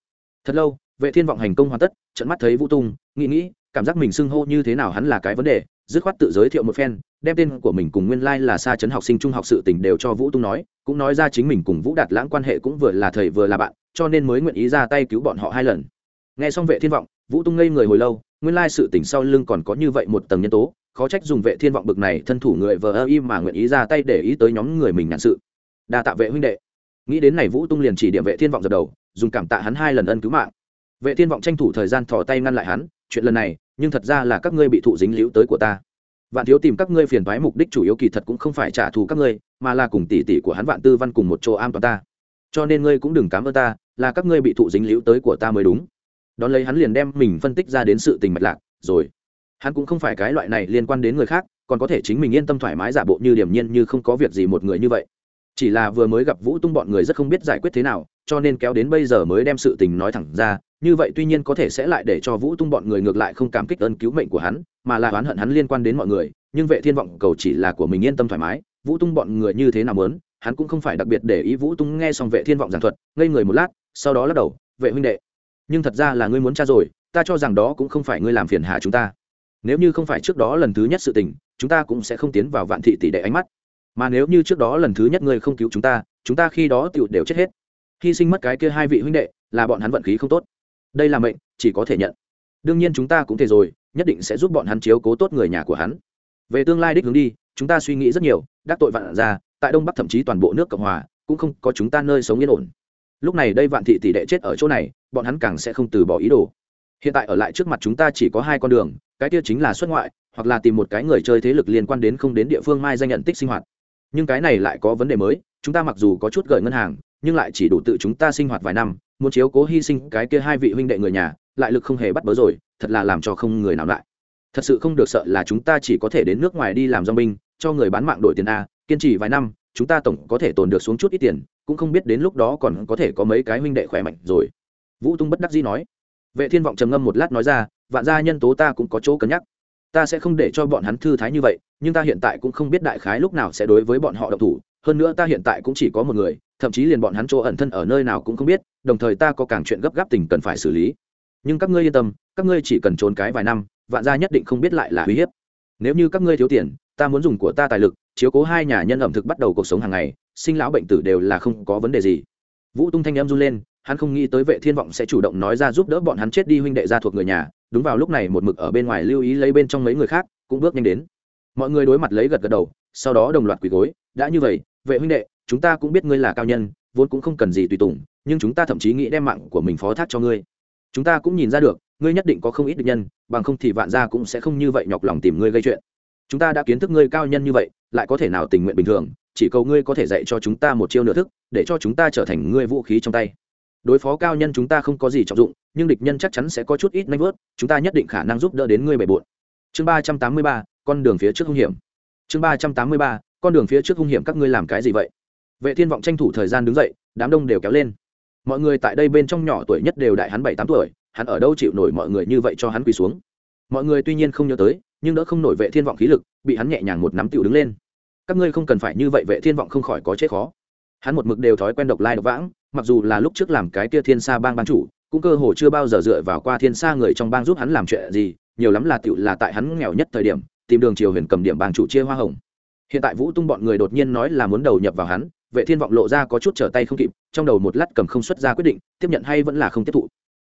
Speaker 1: Thật lâu, vệ thiên vọng hành công hoàn tất trận mắt thấy vũ tung, nghĩ nghĩ, cảm giác mình xưng hô như thế nào hắn là cái vấn đề, dứt khoát tự giới thiệu một phen, đem tên của mình cùng nguyên lai like là xa chấn học sinh trung học sự tình đều cho vũ tung nói, cũng nói ra chính mình cùng vũ đạt lãng quan hệ cũng vừa là thầy vừa là bạn, cho nên mới nguyện ý ra tay cứu bọn họ hai lần. Nghe xong vệ thiên vọng, vũ tung ngây người hồi lâu, nguyên lai sự tỉnh sau lưng còn có như vậy một tầng nhân tố, khó trách dùng vệ thiên vọng bực này thân thủ người vờ ơ y mà nguyện ý ra tay để ý tới nhóm người mình nhàn sự đa tạ vệ huynh đệ. Nghĩ đến này vũ tung liền chỉ điểm vệ thiên vọng dập đầu, dùng cảm tạ hắn hai lần ân cứu mạng. Vệ thiên vọng tranh thủ thời gian thò tay ngăn lại hắn, chuyện lần này, nhưng thật ra là các ngươi bị thụ dính liễu tới của ta. Vạn thiếu tìm các ngươi phiền toái mục đích chủ yếu kỳ thật cũng không phải trả thù các ngươi, mà là cùng tỷ tỷ của hắn vạn tư văn cùng một chỗ am toàn ta. Cho nên ngươi cũng đừng cám ơn ta, là các ngươi bị thụ dính liễu tới của ta mới đúng. Đón lấy hắn liền đem mình phân tích ra đến sự tình mạch lạc, rồi. Hắn cũng không phải cái loại này liên quan đến người khác, còn có thể chính mình yên tâm thoải mái giả bộ như điểm nhiên như không có việc gì một người như vậy chỉ là vừa mới gặp vũ tung bọn người rất không biết giải quyết thế nào, cho nên kéo đến bây giờ mới đem sự tình nói thẳng ra, như vậy tuy nhiên có thể sẽ lại để cho vũ tung bọn người ngược lại không cảm kích ơn cứu mệnh của hắn, mà là oán hận hắn liên quan đến mọi người, nhưng vệ thiên vọng cầu chỉ là của mình yên tâm thoải mái, vũ tung bọn người như thế nào muốn, hắn cũng không phải đặc biệt để ý vũ tung nghe xong vệ thiên vọng giảng thuật, ngây người một lát, sau đó lắc đầu, vệ huynh đệ, nhưng thật ra là ngươi muốn cha rồi, ta cho rằng đó cũng không phải ngươi làm phiền hà chúng ta. Nếu như không phải trước đó lần thứ nhất sự tình, chúng ta cũng sẽ không tiến vào vạn thị tỷ đệ ánh mắt mà nếu như trước đó lần thứ nhất ngươi không cứu chúng ta chúng ta khi đó tựu đều chết hết. Hy sinh mất cái kia hai vị huynh đệ, là bọn hắn vận khí không tốt. Đây là mệnh, chỉ có thể nhận. Đương nhiên chúng ta cũng thể rồi, nhất định sẽ giúp bọn hắn chiếu cố tốt người nhà của hắn. Về tương lai đích hướng đi, chúng ta suy nghĩ rất nhiều, đắc tội vạn ra tại đông bắc thậm chí toàn bộ nước cộng hòa, cũng không có chúng ta nơi sống yên ổn. Lúc này đây vạn thị tỷ đệ chết ở chỗ này, bọn hắn càng sẽ không từ bỏ ý đồ. Hiện tại ở lại trước mặt chúng ta chỉ có hai con đường, cái kia chính là xuất ngoại, hoặc là tìm một cái người chơi thế lực liên quan đến không đến địa phương mai danh nhận tích sinh hoạt nhưng cái này lại có vấn đề mới, chúng ta mặc dù có chút gợi ngân hàng, nhưng lại chỉ đủ tự chúng ta sinh hoạt vài năm, muốn chiếu cố hy sinh cái kia hai vị huynh đệ người nhà, lại lực không hề bắt bớ rồi, thật là làm cho không người nào lại. Thật sự không được sợ là chúng ta chỉ có thể đến nước ngoài đi làm dong binh, cho người bán mạng đổi tiền a, kiên trì vài năm, chúng ta tổng có thể tồn được xuống chút ít tiền, cũng không biết đến lúc đó còn có thể có mấy cái huynh đệ khỏe mạnh rồi. Vũ tung bất đắc dĩ nói. Vệ thiên vọng trầm ngâm một lát nói ra, vạn gia nhân tố ta cũng có chỗ cân nhắc. Ta sẽ không để cho bọn hắn thư thái như vậy nhưng ta hiện tại cũng không biết đại khái lúc nào sẽ đối với bọn họ động thủ, hơn nữa ta hiện tại cũng chỉ có một người, thậm chí liền bọn hắn chỗ ẩn thân ở nơi nào cũng không biết, đồng thời ta có càng chuyện gấp gáp tình cần phải xử lý. Nhưng các ngươi yên tâm, các ngươi chỉ cần trốn cái vài năm, vạn gia nhất định không biết lại là uy hiếp. Nếu như các ngươi thiếu tiền, ta muốn dùng của ta tài lực, chiếu cố hai nhà nhân ẩm thực bắt đầu cuộc sống hàng ngày, sinh lão bệnh tử đều là không có vấn đề gì. Vũ tung thanh em run lên, hắn không nghĩ tới vệ thiên vọng sẽ chủ động nói ra giúp đỡ bọn hắn chết đi huynh đệ gia thuộc người nhà, đúng vào lúc này một mực ở bên ngoài lưu ý lấy bên trong mấy người khác, cũng bước nhanh đến mọi người đối mặt lấy gật gật đầu, sau đó đồng loạt quỳ gối, đã như vậy, vệ huynh đệ, chúng ta cũng biết ngươi là cao nhân, vốn cũng không cần gì tùy tùng, nhưng chúng ta thậm chí nghĩ đem mạng của mình phó thác cho ngươi. Chúng ta cũng nhìn ra được, ngươi nhất định có không ít được nhân, bằng không thì vạn gia cũng sẽ không như vậy nhọc lòng tìm ngươi gây chuyện. Chúng ta đã kiến thức ngươi cao nhân như vậy, lại có thể nào tình nguyện bình thường, chỉ cầu ngươi có thể dạy cho chúng ta một chiêu nửa thức, để cho chúng ta trở thành ngươi vũ khí trong tay. Đối phó cao nhân chúng ta không có gì trọng dụng, nhưng địch nhân chắc chắn sẽ có chút ít nanh vớt chúng ta nhất định khả năng giúp đỡ đến ngươi bề bộn. Chương ba trăm tám mươi ba con đường phía trước hung hiểm. Chương ba trăm tám mươi ba, con đường phía trước hung hiểm các ngươi làm cái gì vậy? Vệ thiên vọng tranh thủ thời gian đứng dậy, đám đông đều kéo lên. Mọi người tại đây bên trong nhỏ tuổi nhất đều đại hắn bảy tám tuổi, hắn ở đâu chịu nổi mọi người như vậy cho hắn quỳ xuống? Mọi người tuy nhiên không nhớ tới, nhưng đỡ không nổi vệ thiên vọng khí lực, bị hắn nhẹ nhàng một nắm tiểu đứng lên. Các ngươi không cần phải như vậy, vệ thiên vọng không khỏi có chết khó. Hắn một mực đều thói quen độc lai độc vãng, mặc dù là lúc trước làm cái kia thiên sa bang ban chủ, cũng cơ hồ chưa bao giờ dựa vào qua thiên sa người trong bang giúp hắn làm chuyện gì, nhiều lắm là tiểu là tại hắn nghèo nhất thời điểm tìm đường triều huyền cầm điểm bang chủ chia hoa hồng. Hiện tại vũ tung bọn người đột nhiên nói là muốn đầu nhập vào hắn, vệ thiên vọng lộ ra có chút trở tay không kịp, trong đầu một lát cầm không xuất ra quyết định, tiếp nhận hay vẫn là không tiếp thụ.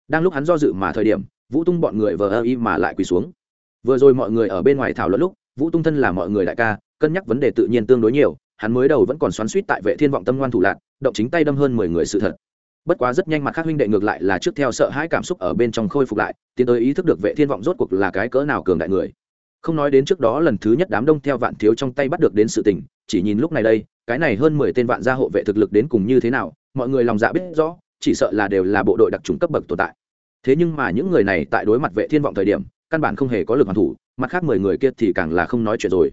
Speaker 1: Đang lúc hắn do dự mà thời điểm, vũ tung bọn người vờ ơ y mà lại quỳ xuống. Vừa rồi mọi người ở bên ngoài thảo luận lúc, vũ tung thân là mọi người đại ca, cân nhắc vấn đề tự nhiên tương đối nhiều, hắn mới đầu vẫn còn xoắn suýt tại vệ thiên vọng tâm ngoan thủ lạc, động chính tay đâm hơn mười người sự thật. Bất quá rất nhanh mặt khác huynh đệ ngược lại là trước theo sợ hãi cảm xúc ở bên trong khôi phục lại, tiến tới ý thức được vệ thiên vọng rốt cuộc là cái cỡ nào cường đại người không nói đến trước đó lần thứ nhất đám đông theo vạn thiếu trong tay bắt được đến sự tình, chỉ nhìn lúc này đây, cái này hơn mười tên vạn gia hộ vệ thực lực đến cùng như thế nào, mọi người lòng dạ biết rõ, chỉ sợ là đều là bộ đội đặc trùng cấp bậc tồn tại. Thế nhưng mà những người này tại đối mặt vệ thiên vọng thời điểm, căn bản không hề có lực hoàn thủ, mặt khác mười người kia thì càng là không nói chuyện rồi.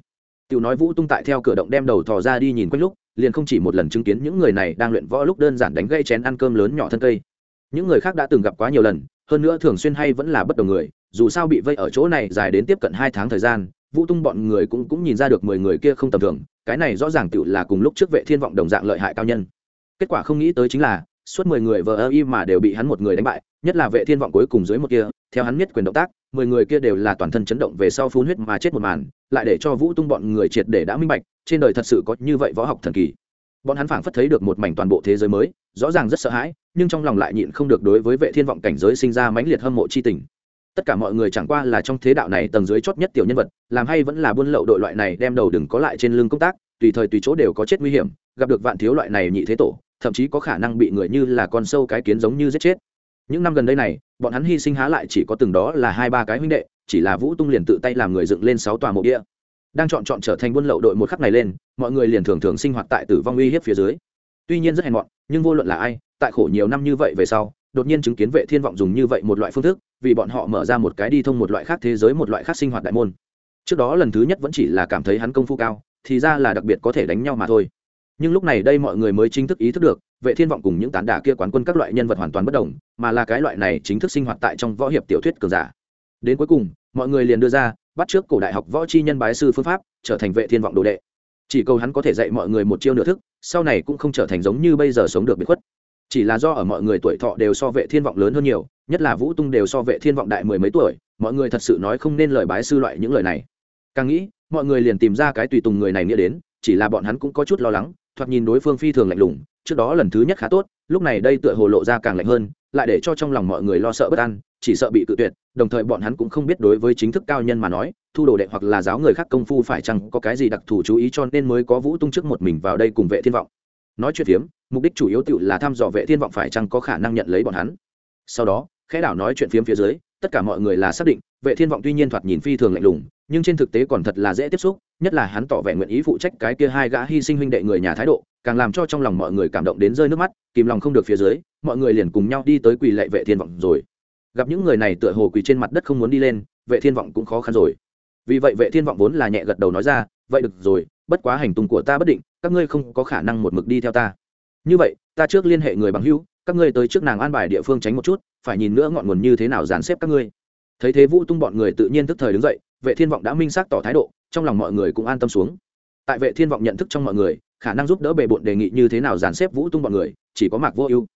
Speaker 1: Tiểu nói vũ tung tại theo cửa động đem đầu thò ra đi nhìn quanh lúc, liền không chỉ một lần chứng kiến những người này đang luyện võ lúc đơn giản đánh gây chén ăn cơm lớn nhỏ thân cây. Những người khác đã từng gặp quá nhiều lần, hơn nữa thường xuyên hay vẫn là bất đồng người dù sao bị vây ở chỗ này dài đến tiếp cận hai tháng thời gian, vũ tung bọn người cũng cũng nhìn ra được mười người kia không tầm thường, cái này rõ ràng tựu là cùng lúc trước vệ thiên vọng đồng dạng lợi hại cao nhân. Kết quả không nghĩ tới chính là, suốt mười người vờ ơ y mà đều bị hắn một người đánh bại, nhất là vệ thiên vọng cuối cùng dưới một kia, theo hắn nhất quyền động tác, mười người kia đều là toàn thân chấn động về sau phun huyết mà chết một màn, lại để cho vũ tung bọn người triệt để đã minh bạch, trên đời thật sự có như vậy võ học thần kỳ. Bọn hắn phảng phất thấy được một mảnh toàn bộ thế giới mới, rõ ràng rất sợ hãi, nhưng trong lòng lại nhịn không được đối với vệ thiên vọng cảnh giới sinh ra mãnh liệt hâm mộ chi tình tất cả mọi người chẳng qua là trong thế đạo này tầng dưới chót nhất tiểu nhân vật, làm hay vẫn là buôn lậu đội loại này đem đầu đừng có lại trên lưng công tác, tùy thời tùy chỗ đều có chết nguy hiểm, gặp được vạn thiếu loại này nhị thế tổ, thậm chí có khả năng bị người như là con sâu cái kiến giống như giết chết. Những năm gần đây này, bọn hắn hy sinh há lại chỉ có từng đó là hai ba cái huynh đệ, chỉ là vũ tung liền tự tay làm người dựng lên sáu tòa mộ địa. Đang chọn chọn trở thành buôn lậu đội một khắc này lên, mọi người liền thường thường sinh hoạt tại tử vong uy hiếp phía dưới. Tuy nhiên rất hèn mọn, nhưng vô luận là ai, tại khổ nhiều năm như vậy về sau, đột nhiên chứng kiến vệ thiên vọng dùng như vậy một loại phương thức vì bọn họ mở ra một cái đi thông một loại khác thế giới một loại khác sinh hoạt đại môn. Trước đó lần thứ nhất vẫn chỉ là cảm thấy hắn công phu cao, thì ra là đặc biệt có thể đánh nhau mà thôi. Nhưng lúc này đây mọi người mới chính thức ý thức được, vệ thiên vọng cùng những tán đả kia quán quân các loại nhân vật hoàn toàn bất đồng, mà là cái loại này chính thức sinh hoạt tại trong võ hiệp tiểu thuyết cường giả. Đến cuối cùng, mọi người liền đưa ra, bắt trước cổ đại học võ chi nhân bái sư phương pháp, trở thành vệ thiên vọng đồ đệ. Chỉ cầu hắn có thể dạy mọi người một chiêu nửa thức, sau này cũng không trở thành giống như bây giờ sống được biệt khuất chỉ là do ở mọi người tuổi thọ đều so vệ thiên vọng lớn hơn nhiều, nhất là vũ tung đều so vệ thiên vọng đại mười mấy tuổi, mọi người thật sự nói không nên lời bái sư loại những lời này. Càng nghĩ, mọi người liền tìm ra cái tùy tùng người này nghĩa đến, chỉ là bọn hắn cũng có chút lo lắng, thoạt nhìn đối phương phi thường lạnh lùng, trước đó lần thứ nhất khá tốt, lúc này đây tựa hồ lộ ra càng lạnh hơn, lại để cho trong lòng mọi người lo sợ bất an, chỉ sợ bị cự tuyệt, đồng thời bọn hắn cũng không biết đối với chính thức cao nhân mà nói, thu đồ đệ hoặc là giáo người khác công phu phải chăng có cái gì đặc thù chú ý cho nên mới có vũ tung trước một mình vào đây cùng vệ thiên vọng nói chuyện phiếm, mục đích chủ yếu tự là thăm dò vệ thiên vọng phải chăng có khả năng nhận lấy bọn hắn. Sau đó, khẽ đảo nói chuyện phiếm phía dưới, tất cả mọi người là xác định, vệ thiên vọng tuy nhiên thoạt nhìn phi thường lạnh lùng, nhưng trên thực tế còn thật là dễ tiếp xúc, nhất là hắn tỏ vẻ nguyện ý phụ trách cái kia hai gã hy sinh huynh đệ người nhà thái độ, càng làm cho trong lòng mọi người cảm động đến rơi nước mắt, kìm lòng không được phía dưới, mọi người liền cùng nhau đi tới quỳ lệ vệ thiên vọng rồi. Gặp những người này tựa hồ quỳ trên mặt đất không muốn đi lên, vệ thiên vọng cũng khó khăn rồi vì vậy vệ thiên vọng vốn là nhẹ gật đầu nói ra, vậy được rồi, bất quá hành tung của ta bất định, các ngươi không có khả năng một mực đi theo ta. Như vậy, ta trước liên hệ người bằng hữu, các ngươi tới trước nàng an bài địa phương tránh một chút, phải nhìn nữa ngọn nguồn như thế nào dàn xếp các ngươi. Thấy thế vũ tung bọn người tự nhiên tức thời đứng dậy, vệ thiên vọng đã minh xác tỏ thái độ, trong lòng mọi người cũng an tâm xuống. Tại vệ thiên vọng nhận thức trong mọi người, khả năng giúp đỡ bề bộn đề nghị như thế nào dàn xếp vũ tung bọn người, chỉ có mạc vô ưu.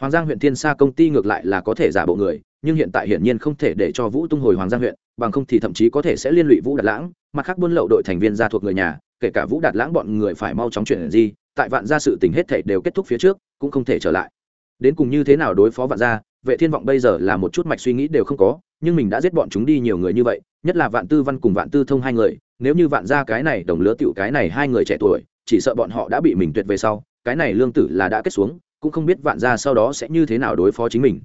Speaker 1: Hoàng giang huyện thiên sa công ty ngược lại là có thể giả bộ người nhưng hiện tại hiển nhiên không thể để cho vũ tung hồi hoàng giang huyện, bằng không thì thậm chí có thể sẽ liên lụy vũ đạt lãng. Mặt khác buôn lậu đội thành viên ra thuộc người nhà, kể cả vũ đạt lãng bọn người phải mau chóng chuyển gì tại vạn gia sự tình hết thể đều kết thúc phía trước, cũng không thể trở lại. Đến cùng như thế nào đối phó vạn gia, vệ thiên vọng bây giờ là một chút mạch suy nghĩ đều không có, nhưng mình đã giết bọn chúng đi nhiều người như vậy, nhất là vạn tư văn cùng vạn tư thông hai người, nếu như vạn gia cái này đồng lứa tiểu cái này hai người trẻ tuổi, chỉ sợ bọn họ đã bị mình tuyệt về sau, cái này lương tử là đã kết xuống, cũng không biết vạn gia sau đó sẽ như thế nào đối phó chính mình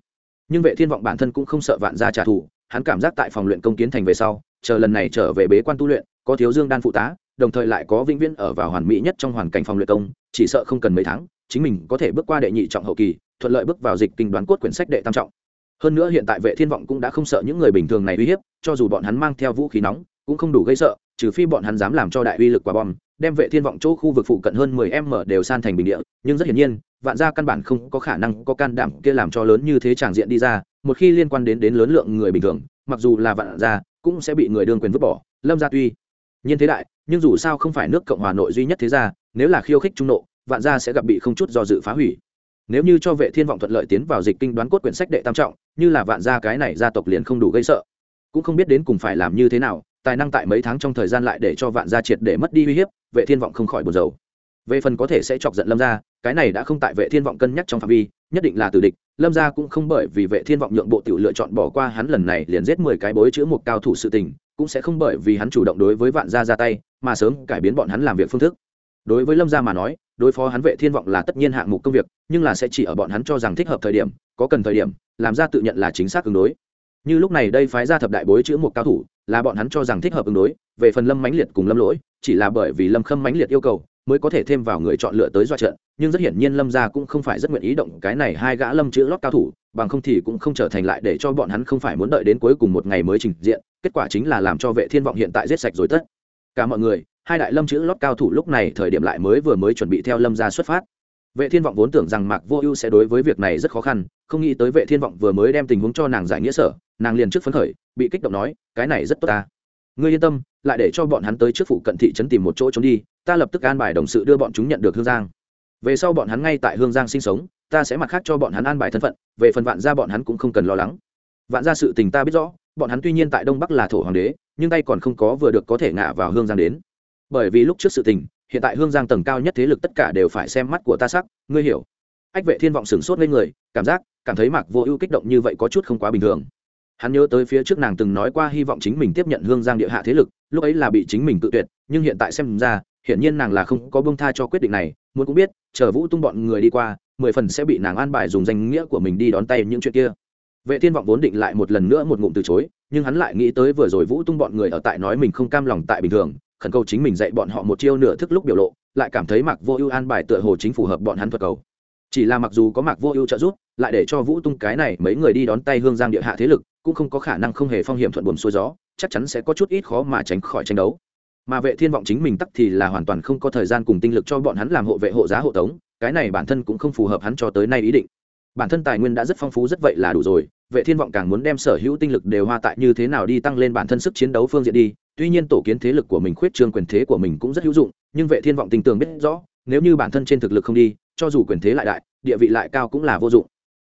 Speaker 1: nhưng vệ thiên vọng bản thân cũng không sợ vạn gia trả thù, hắn cảm giác tại phòng luyện công kiến thành về sau, chờ lần này trở về bế quan tu luyện, có thiếu dương đan phụ tá, đồng thời lại có vĩnh viễn ở vào hoàn mỹ nhất trong hoàn cảnh phòng luyện công, chỉ sợ không cần mấy tháng, chính mình có thể bước qua đệ nhị trọng hậu kỳ, thuận lợi bước vào dịch kinh đoán cốt quyển sách đệ tam trọng. Hơn nữa hiện tại vệ thiên vọng cũng đã không sợ những người bình thường này uy hiếp, cho dù bọn hắn mang theo vũ khí nóng, cũng không đủ gây sợ, trừ phi bọn hắn dám làm cho đại uy lực quả bom đem vệ thiên vọng chỗ khu vực phụ cận hơn 10 m đều san thành bình địa, nhưng rất hiển nhiên, vạn gia căn bản không có khả năng có can đảm kia làm cho lớn như thế tràng diện đi ra, một khi liên quan đến đến lớn lượng người bình thường, mặc dù là vạn gia, cũng sẽ bị người đương quyền vứt bỏ, lâm gia tuy nhiên thế đại, nhưng dù sao không phải nước cộng hòa nội duy nhất thế gia, nếu là khiêu khích trung nộ, vạn gia sẽ gặp bị không chút do dự phá hủy. Nếu như cho vệ thiên vọng thuận lợi tiến vào dịch kinh đoán cốt quyển sách đệ tam trọng, như là vạn gia cái này gia tộc liền không đủ gây sợ. Cũng không biết đến cùng phải làm như thế nào tài năng tại mấy tháng trong thời gian lại để cho vạn gia triệt để mất đi uy hiếp, vệ thiên vọng không khỏi buồn rầu. Về phần có thể sẽ chọc giận lâm gia, cái này đã không tại vệ thiên vọng cân nhắc trong phạm vi, nhất định là từ địch. Lâm gia cũng không bởi vì vệ thiên vọng nhượng bộ tiểu lựa chọn bỏ qua hắn lần này liền giết 10 cái bối chữa một cao thủ sự tình, cũng sẽ không bởi vì hắn chủ động đối với vạn gia ra tay, mà sớm cải biến bọn hắn làm việc phương thức. Đối với lâm gia mà nói, đối phó hắn vệ thiên vọng là tất nhiên hạng mục công việc, nhưng là sẽ chỉ ở bọn hắn cho rằng thích hợp thời điểm, có cần thời điểm, làm ra tự nhận là chính xác ứng đối như lúc này đây phái ra thập đại bối chữ một cao thủ, là bọn hắn cho rằng thích hợp ứng đối, về phần lâm mãnh liệt cùng lâm lỗi, chỉ là bởi vì lâm khâm mãnh liệt yêu cầu, mới có thể thêm vào người chọn lựa tới dọa trận, nhưng rất hiển nhiên lâm gia cũng không phải rất nguyện ý động cái này hai gã lâm chữ lót cao thủ, bằng không thì cũng không trở thành lại để cho bọn hắn không phải muốn đợi đến cuối cùng một ngày mới trình diện, kết quả chính là làm cho vệ thiên vọng hiện tại giết sạch rồi tất. Cả mọi người, hai đại lâm chữ lót cao thủ lúc này thời điểm lại mới vừa mới chuẩn bị theo lâm gia xuất phát vệ thiên vọng vốn tưởng rằng mạc vô ưu sẽ đối với việc này rất khó khăn, không nghĩ tới vệ thiên vọng vừa mới đem tình huống cho nàng giải nghĩa sở, nàng liền trước phấn khởi, bị kích động nói, cái này rất tốt ta. Ngươi yên tâm, lại để cho bọn hắn tới trước phụ cận thị trấn tìm một chỗ trốn đi, ta lập tức an bài đồng sự đưa bọn chúng nhận được hương giang. Về sau bọn hắn ngay tại hương giang sinh sống, ta sẽ mặt khác cho bọn hắn an bài thân phận, về phần vạn gia bọn hắn cũng không cần lo lắng. Vạn gia sự tình ta biết rõ, bọn hắn tuy nhiên tại đông bắc là thổ hoàng đế, nhưng tay còn không có vừa được có thể ngả vào hương giang đến. Bởi vì lúc trước sự tình hiện tại hương giang tầng cao nhất thế lực tất cả đều phải xem mắt của ta sắc, ngươi hiểu. Ách vệ thiên vọng sửng sốt lên người, cảm giác, cảm thấy mạc vô ưu kích động như vậy có chút không quá bình thường. Hắn nhớ tới phía trước nàng từng nói qua hy vọng chính mình tiếp nhận hương giang địa hạ thế lực, lúc ấy là bị chính mình tự tuyệt, nhưng hiện tại xem ra, hiển nhiên nàng là không có bông tha cho quyết định này, muốn cũng biết, chờ vũ tung bọn người đi qua, mười phần sẽ bị nàng an bài dùng danh nghĩa của mình đi đón tay những chuyện kia. Vệ thiên vọng vốn định lại một lần nữa một ngụm từ chối, nhưng hắn lại nghĩ tới vừa rồi vũ tung bọn người ở tại nói mình không cam lòng tại bình thường khẩn cầu chính mình dạy bọn họ một chiêu nửa thức lúc biểu lộ, lại cảm thấy mặc vô ưu an bài tựa hồ chính phù hợp bọn hắn thuật cầu. Chỉ là mặc dù có mặc vô ưu trợ giúp, lại để cho vũ tung cái này mấy người đi đón tay hương giang địa hạ thế lực, cũng không có khả năng không hề phong hiểm thuận buồm xuôi gió, chắc chắn sẽ có chút ít khó mà tránh khỏi tranh đấu. Mà vệ thiên vọng chính mình tắc thì là hoàn toàn không có thời gian cùng tinh lực cho bọn hắn làm hộ vệ hộ giá hộ tống, cái này bản thân cũng không phù hợp hắn cho tới nay ý định. Bản thân tài nguyên đã rất phong phú rất vậy là đủ rồi vệ thiên vọng càng muốn đem sở hữu tinh lực đều hoa tại như thế nào đi tăng lên bản thân sức chiến đấu phương diện đi. Tuy nhiên tổ kiến thế lực của mình khuyết trương quyền thế của mình cũng rất hữu dụng, nhưng vệ thiên vọng tình tường biết rõ, nếu như bản thân trên thực lực không đi, cho dù quyền thế lại đại, địa vị lại cao cũng là vô dụng.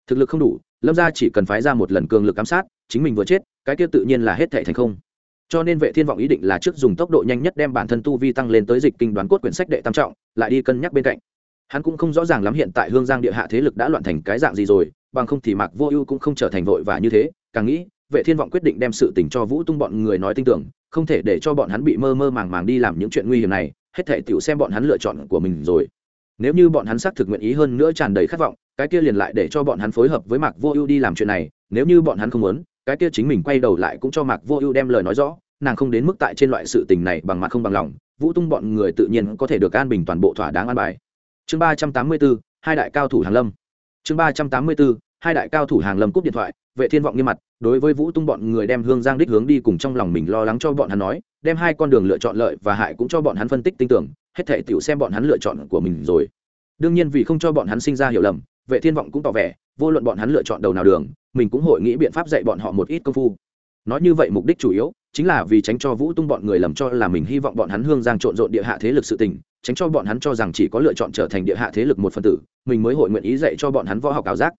Speaker 1: Thực lực không đủ, lâm gia chỉ cần phái ra một lần cường lực ám sát, chính mình vừa chết, cái kia tự nhiên là hết thệ thành không. Cho nên vệ thiên vọng ý định là trước dùng tốc độ nhanh nhất đem bản thân tu vi tăng lên tới dịch kinh đoán cốt quyển sách đệ tam trọng, lại đi cân nhắc bên cạnh. Hắn cũng không rõ ràng lắm hiện tại hương giang địa hạ thế lực đã loạn thành cái dạng gì rồi bằng không thì mạc vô ưu cũng không trở thành vội và như thế, càng nghĩ, vệ thiên vọng quyết định đem sự tình cho vũ tung bọn người nói tin tưởng, không thể để cho bọn hắn bị mơ mơ màng màng đi làm những chuyện nguy hiểm này, hết thể tiểu xem bọn hắn lựa chọn của mình rồi. Nếu như bọn hắn xác thực nguyện ý hơn nữa tràn đầy khát vọng, cái kia liền lại để cho bọn hắn phối hợp với mạc vô ưu đi làm chuyện này, nếu như bọn hắn không muốn, cái kia chính mình quay đầu lại cũng cho mạc vô ưu đem lời nói rõ, nàng không đến mức tại trên loại sự tình này bằng mặt không bằng lòng, vũ tung bọn người tự nhiên có thể được an bình toàn bộ thỏa đáng an bài. Chương ba trăm tám mươi bốn, hai đại cao thủ hàn lâm. Chương ba trăm tám mươi bốn hai đại cao thủ hàng lâm cúp điện thoại, vệ thiên vọng nghiêm mặt, đối với vũ tung bọn người đem hương giang đích hướng đi cùng trong lòng mình lo lắng cho bọn hắn nói, đem hai con đường lựa chọn lợi và hại cũng cho bọn hắn phân tích tin tưởng, hết thể tiểu xem bọn hắn lựa chọn của mình rồi. Đương nhiên vì không cho bọn hắn sinh ra hiểu lầm, vệ thiên vọng cũng tỏ vẻ, vô luận bọn hắn lựa chọn đầu nào đường, mình cũng hội nghĩ biện pháp dạy bọn họ một ít công phu. Nói như vậy mục đích chủ yếu, chính là vì tránh cho vũ tung bọn người lầm cho là mình hy vọng bọn hắn hương giang trộn rộn địa hạ thế lực sự tình, tránh cho bọn hắn cho rằng chỉ có lựa chọn trở thành địa hạ thế lực một phần tử, mình mới hội nguyện ý dạy cho bọn hắn võ học ảo giác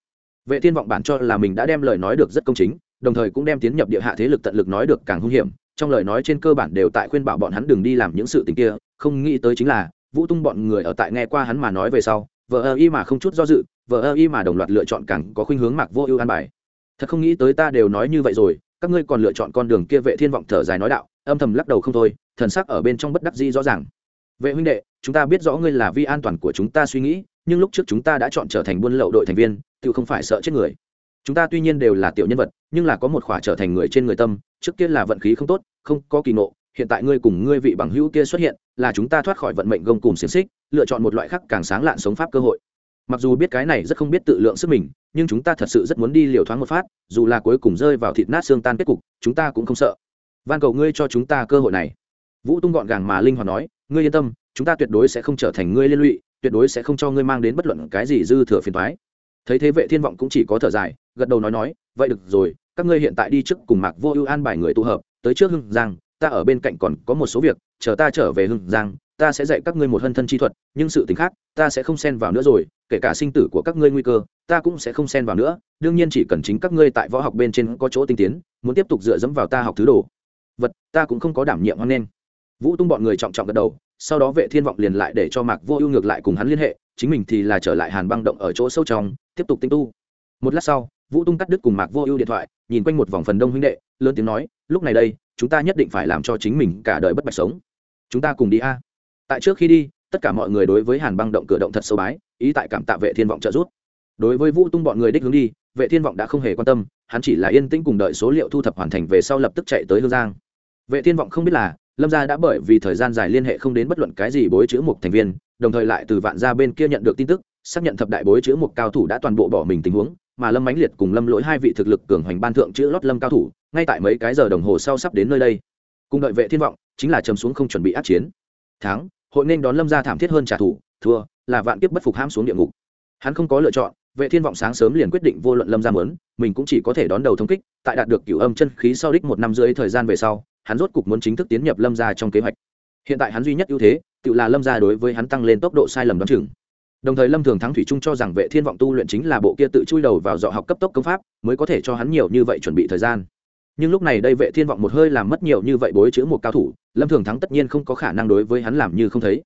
Speaker 1: vệ thiên vọng bản cho là mình đã đem lời nói được rất công chính, đồng thời cũng đem tiến nhập địa hạ thế lực tận lực nói được càng hung hiểm. Trong lời nói trên cơ bản đều tại khuyên bảo bọn hắn đừng đi làm những sự tình kia, không nghĩ tới chính là, vũ tung bọn người ở tại nghe qua hắn mà nói về sau, vợ ơ y mà không chút do dự, vợ ơ y mà đồng loạt lựa chọn càng có khuynh hướng mạc vô ưu an bài. Thật không nghĩ tới ta đều nói như vậy rồi, các ngươi còn lựa chọn con đường kia vệ thiên vọng thở dài nói đạo, âm thầm lắc đầu không thôi, thần sắc ở bên trong bất đắc dĩ rõ ràng vệ huynh đệ, chúng ta biết rõ ngươi là vi an toàn của chúng ta suy nghĩ, nhưng lúc trước chúng ta đã chọn trở thành buôn lậu đội thành viên tự không phải sợ chết người. Chúng ta tuy nhiên đều là tiểu nhân vật, nhưng là có một khỏa trở thành người trên người tâm, trước kia là vận khí không tốt, không có kỳ ngộ, hiện tại ngươi cùng ngươi vị bằng hữu kia xuất hiện, là chúng ta thoát khỏi vận mệnh gông cùng xiềng xích, lựa chọn một loại khác càng sáng lạn sống pháp cơ hội. Mặc dù biết cái này rất không biết tự lượng sức mình, nhưng chúng ta thật sự rất muốn đi liều thoáng một phát, dù là cuối cùng rơi vào thịt nát xương tan kết cục, chúng ta cũng không sợ. Van cầu ngươi cho chúng ta cơ hội này. Vũ tung gọn gàng mà linh hoạt nói ngươi yên tâm, chúng ta tuyệt đối sẽ không trở thành ngươi liên lụy, tuyệt đối sẽ không cho ngươi mang đến bất luận cái gì dư thừa phiền toái. Thấy thế vệ thiên vọng cũng chỉ có thở dài, gật đầu nói nói, vậy được rồi, các ngươi hiện tại đi trước cùng mạc vô ưu an bài người tụ hợp, tới trước hưng giang, ta ở bên cạnh còn có một số việc, chờ ta trở về hưng giang, ta sẽ dạy các ngươi một hân thân chi thuật, nhưng sự tình khác, ta sẽ không xen vào nữa rồi, kể cả sinh tử của các ngươi nguy cơ, ta cũng sẽ không xen vào nữa, đương nhiên chỉ cần chính các ngươi tại võ học bên trên có chỗ tinh tiến, muốn tiếp tục dựa dẫm vào ta học thứ đồ. Vật, ta cũng không có đảm nhiệm hoan nghênh vũ tung bọn người trọng trọng gật đầu, sau đó vệ thiên vọng liền lại để cho mạc vô ưu ngược lại cùng hắn liên hệ, chính mình thì là trở lại hàn băng động ở chỗ sâu trong, tiếp tục tinh tu. Một lát sau, vũ tung cắt đứt cùng mạc vô ưu điện thoại, nhìn quanh một vòng phần đông huynh đệ, lớn tiếng nói, lúc này đây, chúng ta nhất định phải làm cho chính mình cả đời bất bạch sống. Chúng ta cùng đi a. Tại trước khi đi, tất cả mọi người đối với hàn băng động cửa động thật sâu bái, ý tại cảm tạ vệ thiên vọng trợ giúp. Đối với vũ tung bọn người đích hướng đi, vệ thiên vọng đã không hề quan tâm, hắn chỉ là yên tĩnh cùng đợi số liệu thu thập hoàn thành về sau lập tức chạy tới hương giang. Vệ thiên vọng không biết là lâm gia đã bởi vì thời gian dài liên hệ không đến bất luận cái gì bối chữ một thành viên đồng thời lại từ vạn gia bên kia nhận được tin tức xác nhận thập đại bối chữ một cao thủ đã toàn bộ bỏ mình tình huống mà lâm mãnh liệt cùng lâm lỗi hai vị thực lực cường hoành ban thượng chữ lót lâm cao thủ ngay tại mấy cái giờ đồng hồ sau sắp đến nơi đây. Cùng đợi vệ thiên vọng chính là trầm xuống không chuẩn bị át chiến. Tháng hội nên đón lâm gia thảm thiết hơn trả thù thua là vạn kiếp bất phục ham xuống địa ngục. Hắn không có lựa chọn vệ thiên vọng sáng sớm liền quyết định vô luận lâm gia muốn, mình cũng chỉ có thể đón đầu thông kích tại đạt được cửu âm chân khí sau đích một năm rưỡi thời gian về sau hắn rốt cục muốn chính thức tiến nhập lâm gia trong kế hoạch. Hiện tại hắn duy nhất ưu thế, tự là lâm gia đối với hắn tăng lên tốc độ sai lầm đoán chừng. Đồng thời lâm thường thắng thủy trung cho rằng vệ thiên vọng tu luyện chính là bộ kia tự chui đầu vào dọ học cấp tốc công pháp, mới có thể cho hắn nhiều như vậy chuẩn bị thời gian. Nhưng lúc này đây vệ thiên vọng một hơi làm mất nhiều như vậy bối chữ một cao thủ, lâm thường thắng tất nhiên không có khả năng đối với hắn làm như không thấy.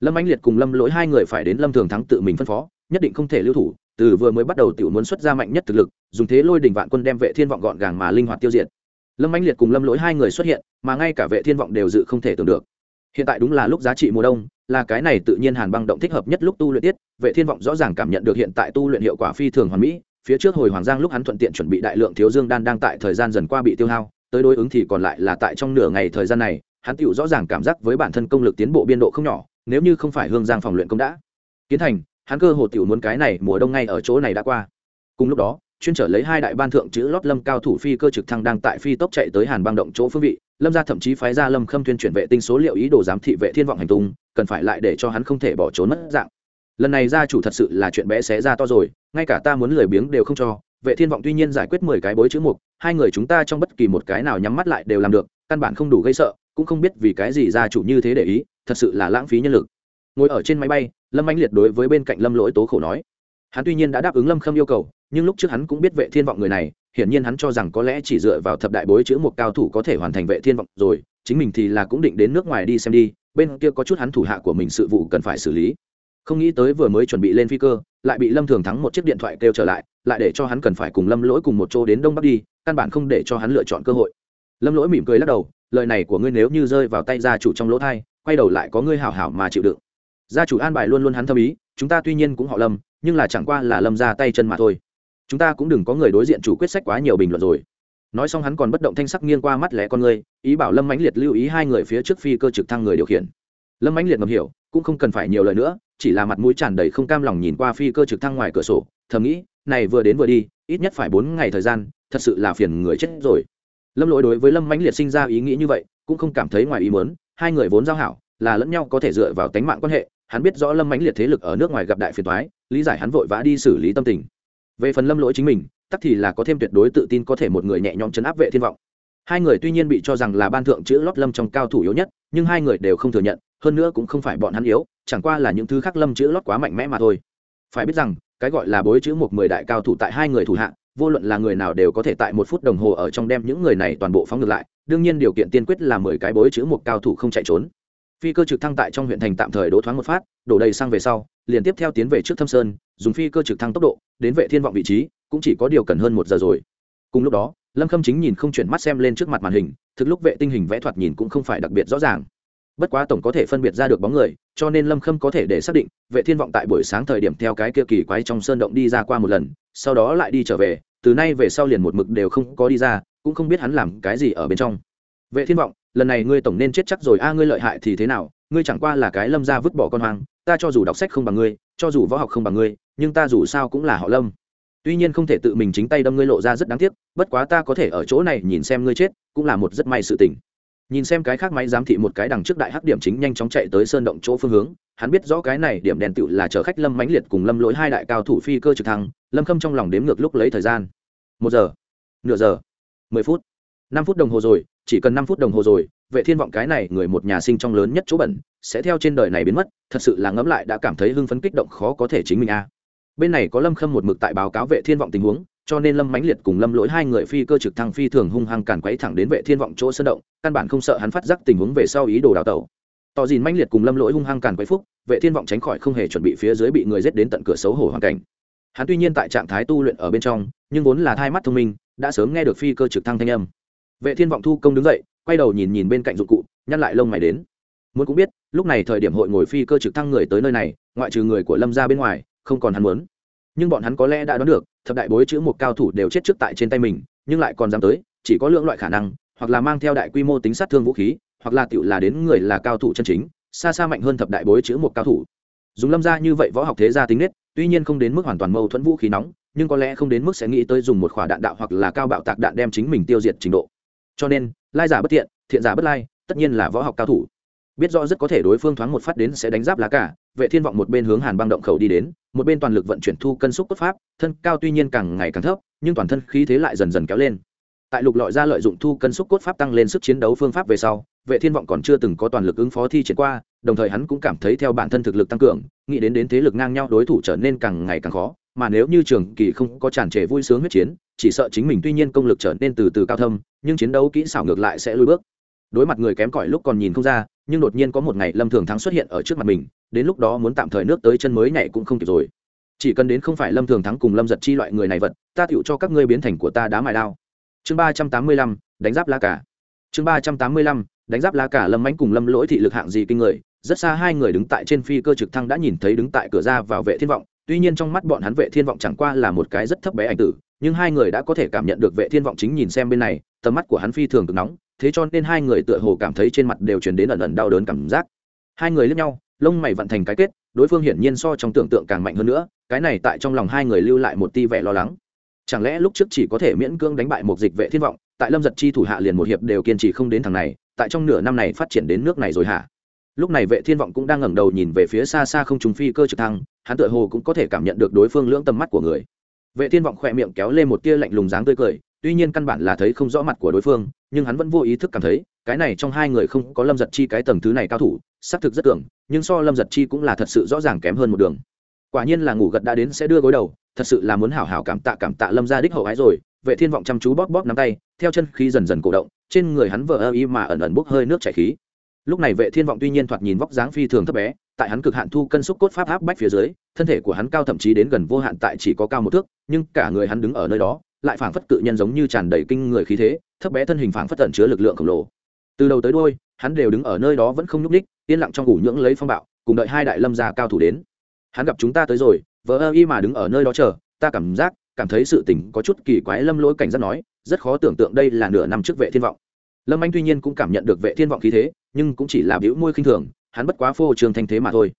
Speaker 1: Lâm anh liệt cùng lâm lỗi hai người phải đến lâm thường thắng tự mình phân phó, nhất định không thể lưu thủ, từ vừa mới bắt đầu tiểu muốn xuất ra mạnh nhất thực lực, dùng thế lôi đình vạn quân đem vệ thiên vọng gọn gàng mà linh hoạt tiêu diệt lâm anh liệt cùng lâm lỗi hai người xuất hiện, mà ngay cả vệ thiên vọng đều dự không thể tưởng được. Hiện tại đúng là lúc giá trị mùa đông, là cái này tự nhiên hàn băng động thích hợp nhất lúc tu luyện tiết, vệ thiên vọng rõ ràng cảm nhận được hiện tại tu luyện hiệu quả phi thường hoàn mỹ, phía trước hồi hoàng giang lúc hắn thuận tiện chuẩn bị đại lượng thiếu dương đan đang tại thời gian dần qua bị tiêu hao, tới đối ứng thì còn lại là tại trong nửa ngày thời gian này, hắn tựu rõ ràng cảm giác với bản thân công lực tiến bộ biên độ không nhỏ, nếu như không phải hương giang phòng luyện công đã kiến thành, hắn cơ hồ tiểu muốn cái này mùa đông ngay ở chỗ này đã qua. Cùng lúc đó chuyên trở lấy hai đại ban thượng chữ lót lâm cao thủ phi cơ trực thăng đang tại phi tốc chạy tới hàn băng động chỗ phương vị. Lâm gia thậm chí phái ra lâm khâm tuyên chuyển vệ tinh số liệu ý đồ giám thị vệ thiên vọng hành tung, cần phải lại để cho hắn không thể bỏ trốn mất dạng. Lần này gia chủ thật sự là chuyện bé xé ra to rồi, ngay cả ta muốn lười biếng đều không cho. Vệ thiên vọng tuy nhiên giải quyết mười cái bối chữ mục, hai người chúng ta trong bất kỳ một cái nào nhắm mắt lại đều làm được, căn bản không đủ gây sợ, cũng không biết vì cái gì gia chủ như thế để ý, thật sự là lãng phí nhân lực. Ngồi ở trên máy bay, lâm anh liệt đối với bên cạnh lâm lỗi tố khổ nói. Hắn tuy nhiên đã đáp ứng lâm khâm yêu cầu nhưng lúc trước hắn cũng biết vệ thiên vọng người này, hiển nhiên hắn cho rằng có lẽ chỉ dựa vào thập đại bối chữ một cao thủ có thể hoàn thành vệ thiên vọng rồi, chính mình thì là cũng định đến nước ngoài đi xem đi, bên kia có chút hắn thủ hạ của mình sự vụ cần phải xử lý. Không nghĩ tới vừa mới chuẩn bị lên phi cơ, lại bị lâm thường thắng một chiếc điện thoại kêu trở lại lại để cho hắn cần phải cùng lâm lỗi cùng một chỗ đến đông bắc đi, căn bản không để cho hắn lựa chọn cơ hội. Lâm lỗi mỉm cười lắc đầu, lời này của ngươi nếu như rơi vào tay gia chủ trong lỗ thai, quay đầu lại có ngươi hảo hảo mà chịu đựng. Gia chủ an bài luôn luôn hắn thâm ý, chúng ta tuy nhiên cũng họ lâm, nhưng là chẳng qua là lâm ra tay chân mà thôi chúng ta cũng đừng có người đối diện chủ quyết sách quá nhiều bình luận rồi. Nói xong hắn còn bất động thanh sắc nghiêng qua mắt lẽ con người ý bảo lâm mãnh liệt lưu ý hai người phía trước phi cơ trực thăng người điều khiển. Lâm mãnh liệt ngầm hiểu, cũng không cần phải nhiều lời nữa, chỉ là mặt mũi tràn đầy không cam lòng nhìn qua phi cơ trực thăng ngoài cửa sổ, thầm nghĩ, này vừa đến vừa đi, ít nhất phải bốn ngày thời gian, thật sự là phiền người chết rồi. Lâm lỗi đối với lâm mãnh liệt sinh ra ý nghĩ như vậy, cũng không cảm thấy ngoài ý mớn hai người vốn giao hảo, là lẫn nhau có thể dựa vào tánh mạng quan hệ, hắn biết rõ lâm mãnh liệt thế lực ở nước ngoài gặp đại phiền thoái lý giải hắn vội vã đi xử lý tâm tình về phần lâm lỗi chính mình, tắc thì là có thêm tuyệt đối tự tin có thể một người nhẹ nhõm chấn áp vệ thiên vọng. Hai người tuy nhiên bị cho rằng là ban thượng chữ lót lâm trong cao thủ yếu nhất, nhưng hai người đều không thừa nhận, hơn nữa cũng không phải bọn hắn yếu, chẳng qua là những thứ khác lâm chữ lót quá mạnh mẽ mà thôi. Phải biết rằng, cái gọi là bối chữ một mười đại cao thủ tại hai người thủ hạ, vô luận là người nào đều có thể tại một phút đồng hồ ở trong đem những người này toàn bộ phóng ngược lại, đương nhiên điều kiện tiên quyết là mười cái bối chữ một cao thủ không chạy trốn phi cơ trực thăng tại trong huyện thành tạm thời đỗ thoáng một phát, đổ đầy sang về sau, liền tiếp theo tiến về trước thâm sơn, dùng phi cơ trực thăng tốc độ, đến vệ thiên vọng vị trí, cũng chỉ có điều cần hơn một giờ rồi. Cùng lúc đó, lâm khâm chính nhìn không chuyển mắt xem lên trước mặt màn hình, thực lúc vệ tinh hình vẽ thoạt nhìn cũng không phải đặc biệt rõ ràng. Bất quá tổng có thể phân biệt ra được bóng người, cho nên lâm khâm có thể để xác định, vệ thiên vọng tại buổi sáng thời điểm theo cái kia kỳ quái trong sơn động đi ra qua một lần, sau đó lại đi trở về, từ nay về sau liền một mực đều không có đi ra, cũng không biết hắn làm cái gì ở bên trong. Vệ thiên vọng lần này ngươi tổng nên chết chắc rồi. A, ngươi lợi hại thì thế nào? Ngươi chẳng qua là cái lâm ra vứt bỏ con hoang. Ta cho dù đọc sách không bằng ngươi, cho dù võ học không bằng ngươi, nhưng ta dù sao cũng là họ lâm. Tuy nhiên không thể tự mình chính tay đâm ngươi lộ ra rất đáng tiếc, bất quá ta có thể ở chỗ này nhìn xem ngươi chết, cũng là một rất may sự tình. Nhìn xem cái khác máy giám thị một cái đằng trước đại hắc điểm chính nhanh chóng chạy tới sơn động chỗ phương hướng, hắn biết rõ cái này điểm đèn tựu là chở khách lâm mãnh liệt cùng lâm lỗi hai đại cao thủ phi cơ trực thăng, lâm khâm trong lòng đếm ngược lúc lấy thời gian. Một giờ, nửa giờ, mười phút, năm phút đồng hồ rồi chỉ cần năm phút đồng hồ rồi, vệ thiên vọng cái này người một nhà sinh trong lớn nhất chỗ bẩn, sẽ theo trên đời này biến mất, thật sự là ngẫm lại đã cảm thấy hưng phấn kích động khó có thể chính mình a. Bên này có lâm khâm một mực tại báo cáo vệ thiên vọng tình huống, cho nên lâm mãnh liệt cùng lâm lỗi hai người phi cơ trực thăng phi thường hung hăng càn quấy thẳng đến vệ thiên vọng chỗ sân động, căn bản không sợ hắn phát giác tình huống về sau ý đồ đào tẩu. Tỏ dìn mãnh liệt cùng lâm lỗi hung hăng càn quấy phúc, vệ thiên vọng tránh khỏi không hề chuẩn bị phía dưới bị người giết đến tận cửa xấu hổ hoàn cảnh. Hắn tuy nhiên tại trạng thái tu luyện ở bên trong, nhưng vốn là thai mắt thông minh, đã sớm nghe được phi cơ trực thăng thanh âm vệ thiên vọng thu công đứng dậy, quay đầu nhìn nhìn bên cạnh dụng cụ, nhăn lại lông mày đến. Muốn cũng biết, lúc này thời điểm hội ngồi phi cơ trực thăng người tới nơi này, ngoại trừ người của lâm ra bên ngoài, không còn hắn muốn. Nhưng bọn hắn có lẽ đã đoán được, thập đại bối chữ một cao thủ đều chết trước tại trên tay mình, nhưng lại còn dám tới, chỉ có lượng loại khả năng, hoặc là mang theo đại quy mô tính sát thương vũ khí, hoặc là tựu là đến người là cao thủ chân chính, xa xa mạnh hơn thập đại bối chữ một cao thủ. Dùng lâm ra như vậy võ học thế gia tính nết, tuy nhiên không đến mức hoàn toàn mâu thuẫn vũ khí nóng, nhưng có lẽ không đến mức sẽ nghĩ tới dùng một khỏa đạn đạo hoặc là cao bạo tạc đạn đem chính mình tiêu diệt trình độ cho nên, lai giả bất thiện thiện giả bất lai, tất nhiên là võ học cao thủ. Biết rõ rất có thể đối phương thoáng một phát đến sẽ đánh giáp lá cả vệ thiên vọng một bên hướng hàn băng động khẩu đi đến, một bên toàn lực vận chuyển thu cân xúc cốt pháp, thân cao tuy nhiên càng ngày càng thấp, nhưng toàn thân khí thế lại dần dần kéo lên. Tại lục lọi ra lợi dụng thu cân xúc cốt pháp tăng lên sức chiến đấu phương pháp về sau, vệ thiên vọng còn chưa từng có toàn lực ứng phó thi triển qua, đồng thời hắn cũng cảm thấy theo bản thân thực lực tăng cường, nghĩ đến đến thế lực ngang nhau đối thủ trở nên càng ngày càng khó mà nếu như trường kỳ không có tràn trề vui sướng huyết chiến, chỉ sợ chính mình tuy nhiên công lực trở nên từ từ cao thâm, nhưng chiến đấu kỹ xảo ngược lại sẽ lùi bước. Đối mặt người kém cỏi lúc còn nhìn không ra, nhưng đột nhiên có một ngày lâm thường thắng xuất hiện ở trước mặt mình, đến lúc đó muốn tạm thời nước tới chân mới nhảy cũng không kịp rồi. Chỉ cần đến không phải lâm thường thắng cùng lâm giật chi loại người này vật, ta tựu cho các ngươi biến thành của ta đá mài đao. Chương ba trăm tám mươi lăm, đánh giáp la cả chương ba trăm tám mươi lăm, đánh giáp la cả lâm mánh cùng lâm lỗi thị lực hạng gì kinh người. Rất xa hai người đứng tại trên phi cơ trực thăng đã nhìn thấy đứng tại cửa ra vào vệ thiên vọng tuy nhiên trong mắt bọn hắn vệ thiên vọng chẳng qua là một cái rất thấp bé ảnh tử, nhưng hai người đã có thể cảm nhận được vệ thiên vọng chính nhìn xem bên này, tầm mắt của hắn phi thường cực nóng, thế cho nên hai người tựa hồ cảm thấy trên mặt đều truyền đến ẩn ẩn đau đớn cảm giác. Hai người lướt nhau, lông mày vận thành cái kết, đối phương hiển nhiên so trong tưởng tượng càng mạnh hơn nữa, cái này tại trong lòng hai người lưu lại một ti vẻ lo lắng. Chẳng lẽ lúc trước chỉ có thể miễn cưỡng đánh bại một dịch vệ thiên vọng, tại lâm giật chi thủ hạ liền một hiệp đều kiên trì không đến thằng này, tại trong nửa năm này phát triển đến nước này rồi hả? Lúc này vệ thiên vọng cũng đang ngẩng đầu nhìn về phía xa xa không trùng phi cơ trực thăng hắn tựa hồ cũng có thể cảm nhận được đối phương lưỡng tầm mắt của người. Vệ thiên vọng khỏe miệng kéo lên một tia lạnh lùng dáng tươi cười, tuy nhiên căn bản là thấy không rõ mặt của đối phương, nhưng hắn vẫn vô ý thức cảm thấy, cái này trong hai người không có lâm giật chi cái tầng thứ này cao thủ, xác thực rất tưởng nhưng so lâm giật chi cũng là thật sự rõ ràng kém hơn một đường. Quả nhiên là ngủ gật đã đến sẽ đưa gối đầu, thật sự là muốn hảo hảo cảm tạ cảm tạ lâm gia đích hậu ái rồi. Vệ thiên vọng chăm chú bóp bóp nắm tay, theo chân khí dần dần cổ động, trên người hắn vờ ơ y mà ẩn ẩn bốc hơi nước chảy khí lúc này vệ thiên vọng tuy nhiên thoạt nhìn vóc dáng phi thường thấp bé, tại hắn cực hạn thu cân xúc cốt pháp áp bách phía dưới, thân thể của hắn cao thậm chí đến gần vô hạn tại chỉ có cao một thước, nhưng cả người hắn đứng ở nơi đó, lại phảng phất cự nhân giống như tràn đầy kinh người khí thế, thấp bé thân hình phảng phất tận chứa lực lượng khổng lồ. Từ đầu tới đuôi, hắn đều đứng ở nơi đó vẫn không nhúc ních yên lặng trong ngủ nhưỡng lấy phong bạo, cùng đợi hai đại lâm gia cao thủ đến. Hắn gặp chúng ta tới rồi vợ ơ y mà đứng ở nơi đó chờ, ta cảm giác, cảm thấy sự tình có chút kỳ quái lâm lỗi cảnh giác nói, rất khó tưởng tượng đây là nửa năm trước vệ thiên vọng lâm anh tuy nhiên cũng cảm nhận được vệ thiên vọng khí thế, nhưng cũng chỉ là biểu môi khinh thường, hắn bất quá phô trường thanh thế mà thôi.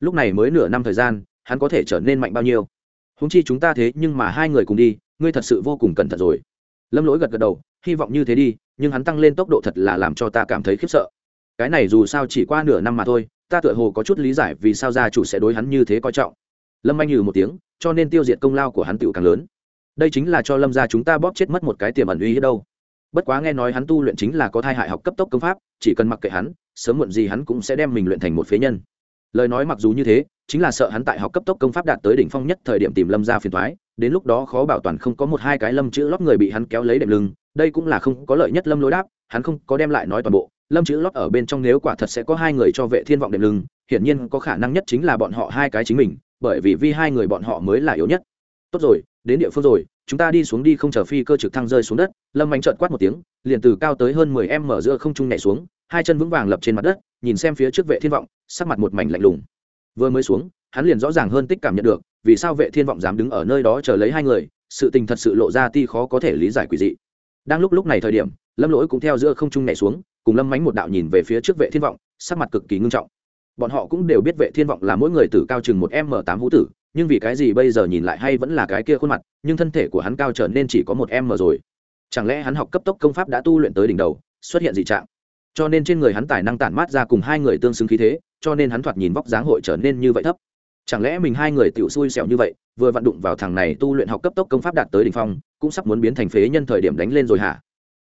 Speaker 1: Lúc này mới nửa năm thời gian, hắn có thể trở nên mạnh bao nhiêu? Húng chi chúng ta thế nhưng mà hai người cùng đi, ngươi thật sự vô cùng cẩn thận rồi. Lâm lỗi gật gật đầu, hy vọng như thế đi, nhưng hắn tăng lên tốc độ thật là làm cho ta cảm thấy khiếp sợ. Cái này dù sao chỉ qua nửa năm mà thôi, ta tựa hồ có chút lý giải vì sao gia chủ sẽ đối hắn như thế coi trọng. Lâm anh nhừ một tiếng, cho nên tiêu diệt công lao của hắn tựu càng lớn. Đây chính là cho lâm gia chúng ta bóp chết mất một cái tiềm ẩn uy hết đâu bất quá nghe nói hắn tu luyện chính là có thai hại học cấp tốc công pháp, chỉ cần mặc kệ hắn, sớm muộn gì hắn cũng sẽ đem mình luyện thành một phế nhân. Lời nói mặc dù như thế, chính là sợ hắn tại học cấp tốc công pháp đạt tới đỉnh phong nhất thời điểm tìm lâm ra phiền thoái đến lúc đó khó bảo toàn không có một hai cái lâm chữ lót người bị hắn kéo lấy đệm lưng, đây cũng là không có lợi nhất lâm lối đáp, hắn không có đem lại nói toàn bộ. Lâm chữ lót ở bên trong nếu quả thật sẽ có hai người cho vệ thiên vọng đệm lưng, hiển nhiên có khả năng nhất chính là bọn họ hai cái chính mình, bởi vì vì hai người bọn họ mới là yếu nhất. Tốt rồi, đến địa phương rồi chúng ta đi xuống đi không chờ phi cơ trực thăng rơi xuống đất, lâm anh trợn quát một tiếng, liền từ cao tới hơn mười em mở giữa không trung nhảy xuống, hai chân vững vàng lập trên mặt đất, nhìn xem phía trước vệ thiên vọng, sắc mặt một mảnh lạnh lùng. Vừa mới xuống, hắn liền rõ ràng hơn tích cảm nhận được, vì sao vệ thiên vọng dám đứng ở nơi đó chờ lấy hai người, sự tình thật sự lộ ra ti khó có thể lý giải quỷ dị. Đang lúc lúc này thời điểm, lâm lỗi cũng theo giữa không trung nhảy xuống, cùng lâm mánh một đạo nhìn về phía trước vệ thiên vọng, sắc mặt cực kỳ ngưng trọng. Bọn họ cũng đều biết vệ thiên vọng là mỗi người từ cao chừng một m tám hữu tử nhưng vì cái gì bây giờ nhìn lại hay vẫn là cái kia khuôn mặt, nhưng thân thể của hắn cao trở nên chỉ có một em mờ rồi. Chẳng lẽ hắn học cấp tốc công pháp đã tu luyện tới đỉnh đầu, xuất hiện dị trạng? Cho nên trên người hắn tài năng tản mát ra cùng hai người tương xứng khí thế, cho nên hắn thoạt nhìn vóc dáng hội trở nên như vậy thấp. Chẳng lẽ mình hai người tiểu xui xẻo như vậy, vừa vặn đụng vào thằng này tu luyện học cấp tốc công pháp đạt tới đỉnh phong, cũng sắp muốn biến thành phế nhân thời điểm đánh lên rồi hả?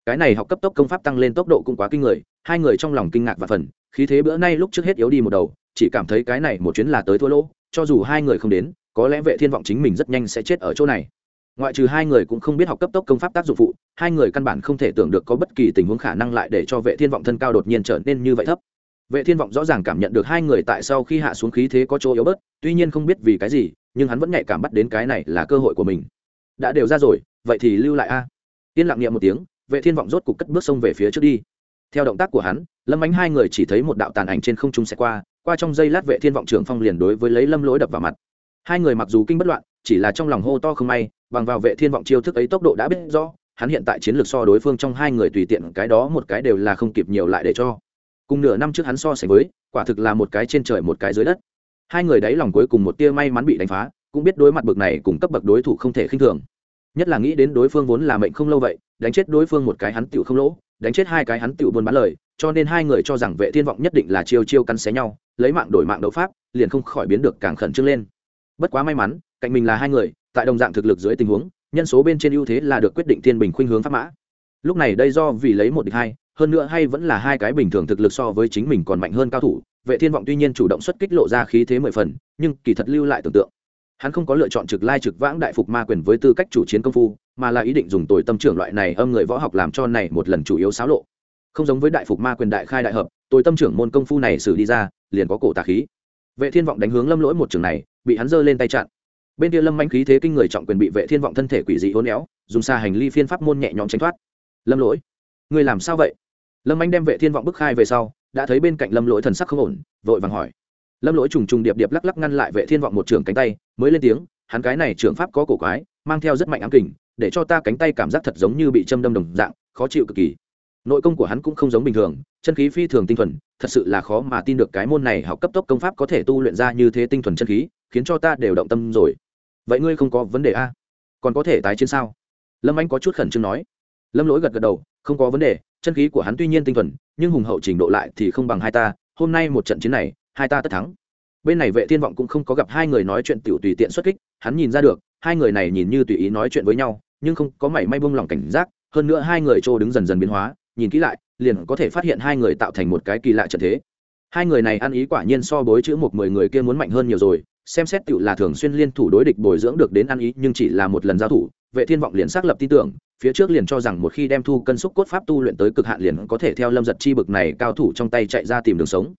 Speaker 1: Cái này học cấp tốc công pháp tăng lên tốc độ cũng quá kinh người, hai người trong lòng kinh ngạc và phần khí thế bữa nay lúc trước hết yếu đi một đầu, chỉ cảm thấy cái này một chuyến là tới thua lỗ cho dù hai người không đến, có lẽ vệ thiên vọng chính mình rất nhanh sẽ chết ở chỗ này. Ngoại trừ hai người cũng không biết học cấp tốc công pháp tác dụng phụ, hai người căn bản không thể tưởng được có bất kỳ tình huống khả năng lại để cho vệ thiên vọng thân cao đột nhiên trở nên như vậy thấp. Vệ thiên vọng rõ ràng cảm nhận được hai người tại sau khi hạ xuống khí thế có chỗ yếu bớt, tuy nhiên không biết vì cái gì, nhưng hắn vẫn nhạy cảm bắt đến cái này là cơ hội của mình. Đã đều ra rồi, vậy thì lưu lại a. Yên lặng niệm một tiếng, vệ thiên vọng rốt cục cất bước sông về phía trước đi. Theo động tác của hắn, lâm ánh hai người chỉ thấy một đạo tàn ảnh trên không trung sẽ qua qua trong giây lát vệ thiên vọng trưởng phong liền đối với lấy lâm lối đập vào mặt. Hai người mặc dù kinh bất loạn, chỉ là trong lòng hô to không may, bằng vào vệ thiên vọng chiêu thức ấy tốc độ đã biết rõ, hắn hiện tại chiến lược so đối phương trong hai người tùy tiện cái đó một cái đều là không kịp nhiều lại để cho. Cùng nửa năm trước hắn so sánh với, quả thực là một cái trên trời một cái dưới đất. Hai người đáy lòng cuối cùng một tia may mắn bị đánh phá, cũng biết đối mặt bực này cùng cấp bậc đối thủ không thể khinh thường. Nhất là nghĩ đến đối phương vốn là mệnh không lâu vậy, đánh chết đối phương một cái hắn tiểu không lỗ, đánh chết hai cái hắn tiểu buôn bán lời, cho nên hai người cho rằng vệ thiên vọng nhất định là chiêu chiêu cắn xé nhau lấy mạng đổi mạng đấu pháp, liền không khỏi biến được càng khẩn trương lên. Bất quá may mắn, cạnh mình là hai người, tại đồng dạng thực lực dưới tình huống, nhân số bên trên ưu thế là được quyết định thiên bình khuynh hướng pháp mã. Lúc này đây do vì lấy một địch hai, hơn nữa hay vẫn là hai cái bình thường thực lực so với chính mình còn mạnh hơn cao thủ, vệ thiên vọng tuy nhiên chủ động xuất kích lộ ra khí thế mười phần, nhưng kỳ thật lưu lại tưởng tượng. Hắn không có lựa chọn trực lai trực vãng đại phục ma quyền với tư cách chủ chiến công phu, mà là ý định dùng tồi tâm trưởng loại này âm người võ học làm cho này một lần chủ yếu xáo lộ không giống với đại phục ma quyền đại khai đại hợp, tôi tâm trưởng môn công phu này xử đi ra, liền có cổ tà khí. Vệ thiên vọng đánh hướng lâm lỗi một trường này, bị hắn giơ lên tay chặn. Bên kia lâm manh khí thế kinh người trọng quyền bị vệ thiên vọng thân thể quỷ dị hôn éo, dùng xa hành ly phiên pháp môn nhẹ nhõm tránh thoát. Lâm lỗi người làm sao vậy? Lâm anh đem vệ thiên vọng bức khai về sau, đã thấy bên cạnh lâm lỗi thần sắc không ổn, vội vàng hỏi. Lâm lỗi trùng trùng điệp điệp lắc lắc ngăn lại vệ thiên vọng một trường cánh tay, mới lên tiếng, hắn cái này trường pháp có cổ quái, mang theo rất mạnh ám kình, để cho ta cánh tay cảm giác thật giống như bị châm đâm đồng dạng, khó chịu cực kỳ nội công của hắn cũng không giống bình thường, chân khí phi thường tinh thuần, thật sự là khó mà tin được cái môn này học cấp tốc công pháp có thể tu luyện ra như thế tinh thuần chân khí, khiến cho ta đều động tâm rồi. Vậy ngươi không có vấn đề a còn có thể tái chiến sao? Lâm anh có chút khẩn trương nói. Lâm lỗi gật gật đầu, không có vấn đề, chân khí của hắn tuy nhiên tinh thuần, nhưng hùng hậu trình độ lại thì không bằng hai ta, hôm nay một trận chiến này, hai ta tất thắng. Bên này vệ thiên vọng cũng không có gặp hai người nói chuyện tiểu tùy tiện xuất kích, hắn nhìn ra được, hai người này nhìn như tùy ý nói chuyện với nhau, nhưng không có mảy may buông lỏng cảnh giác, hơn nữa hai người trô đứng dần dần biến hóa nhìn kỹ lại, liền có thể phát hiện hai người tạo thành một cái kỳ lạ trận thế. Hai người này ăn ý quả nhiên so bối chữ một mười người kia muốn mạnh hơn nhiều rồi, xem xét tựu là thường xuyên liên thủ đối địch bồi dưỡng được đến ăn ý, nhưng chỉ là một lần giao thủ, vệ thiên vọng liền xác lập tin tưởng, phía trước liền cho rằng một khi đem thu cân xúc cốt pháp tu luyện tới cực hạn liền có thể theo lâm giật chi bực này cao thủ trong tay chạy ra tìm đường sống.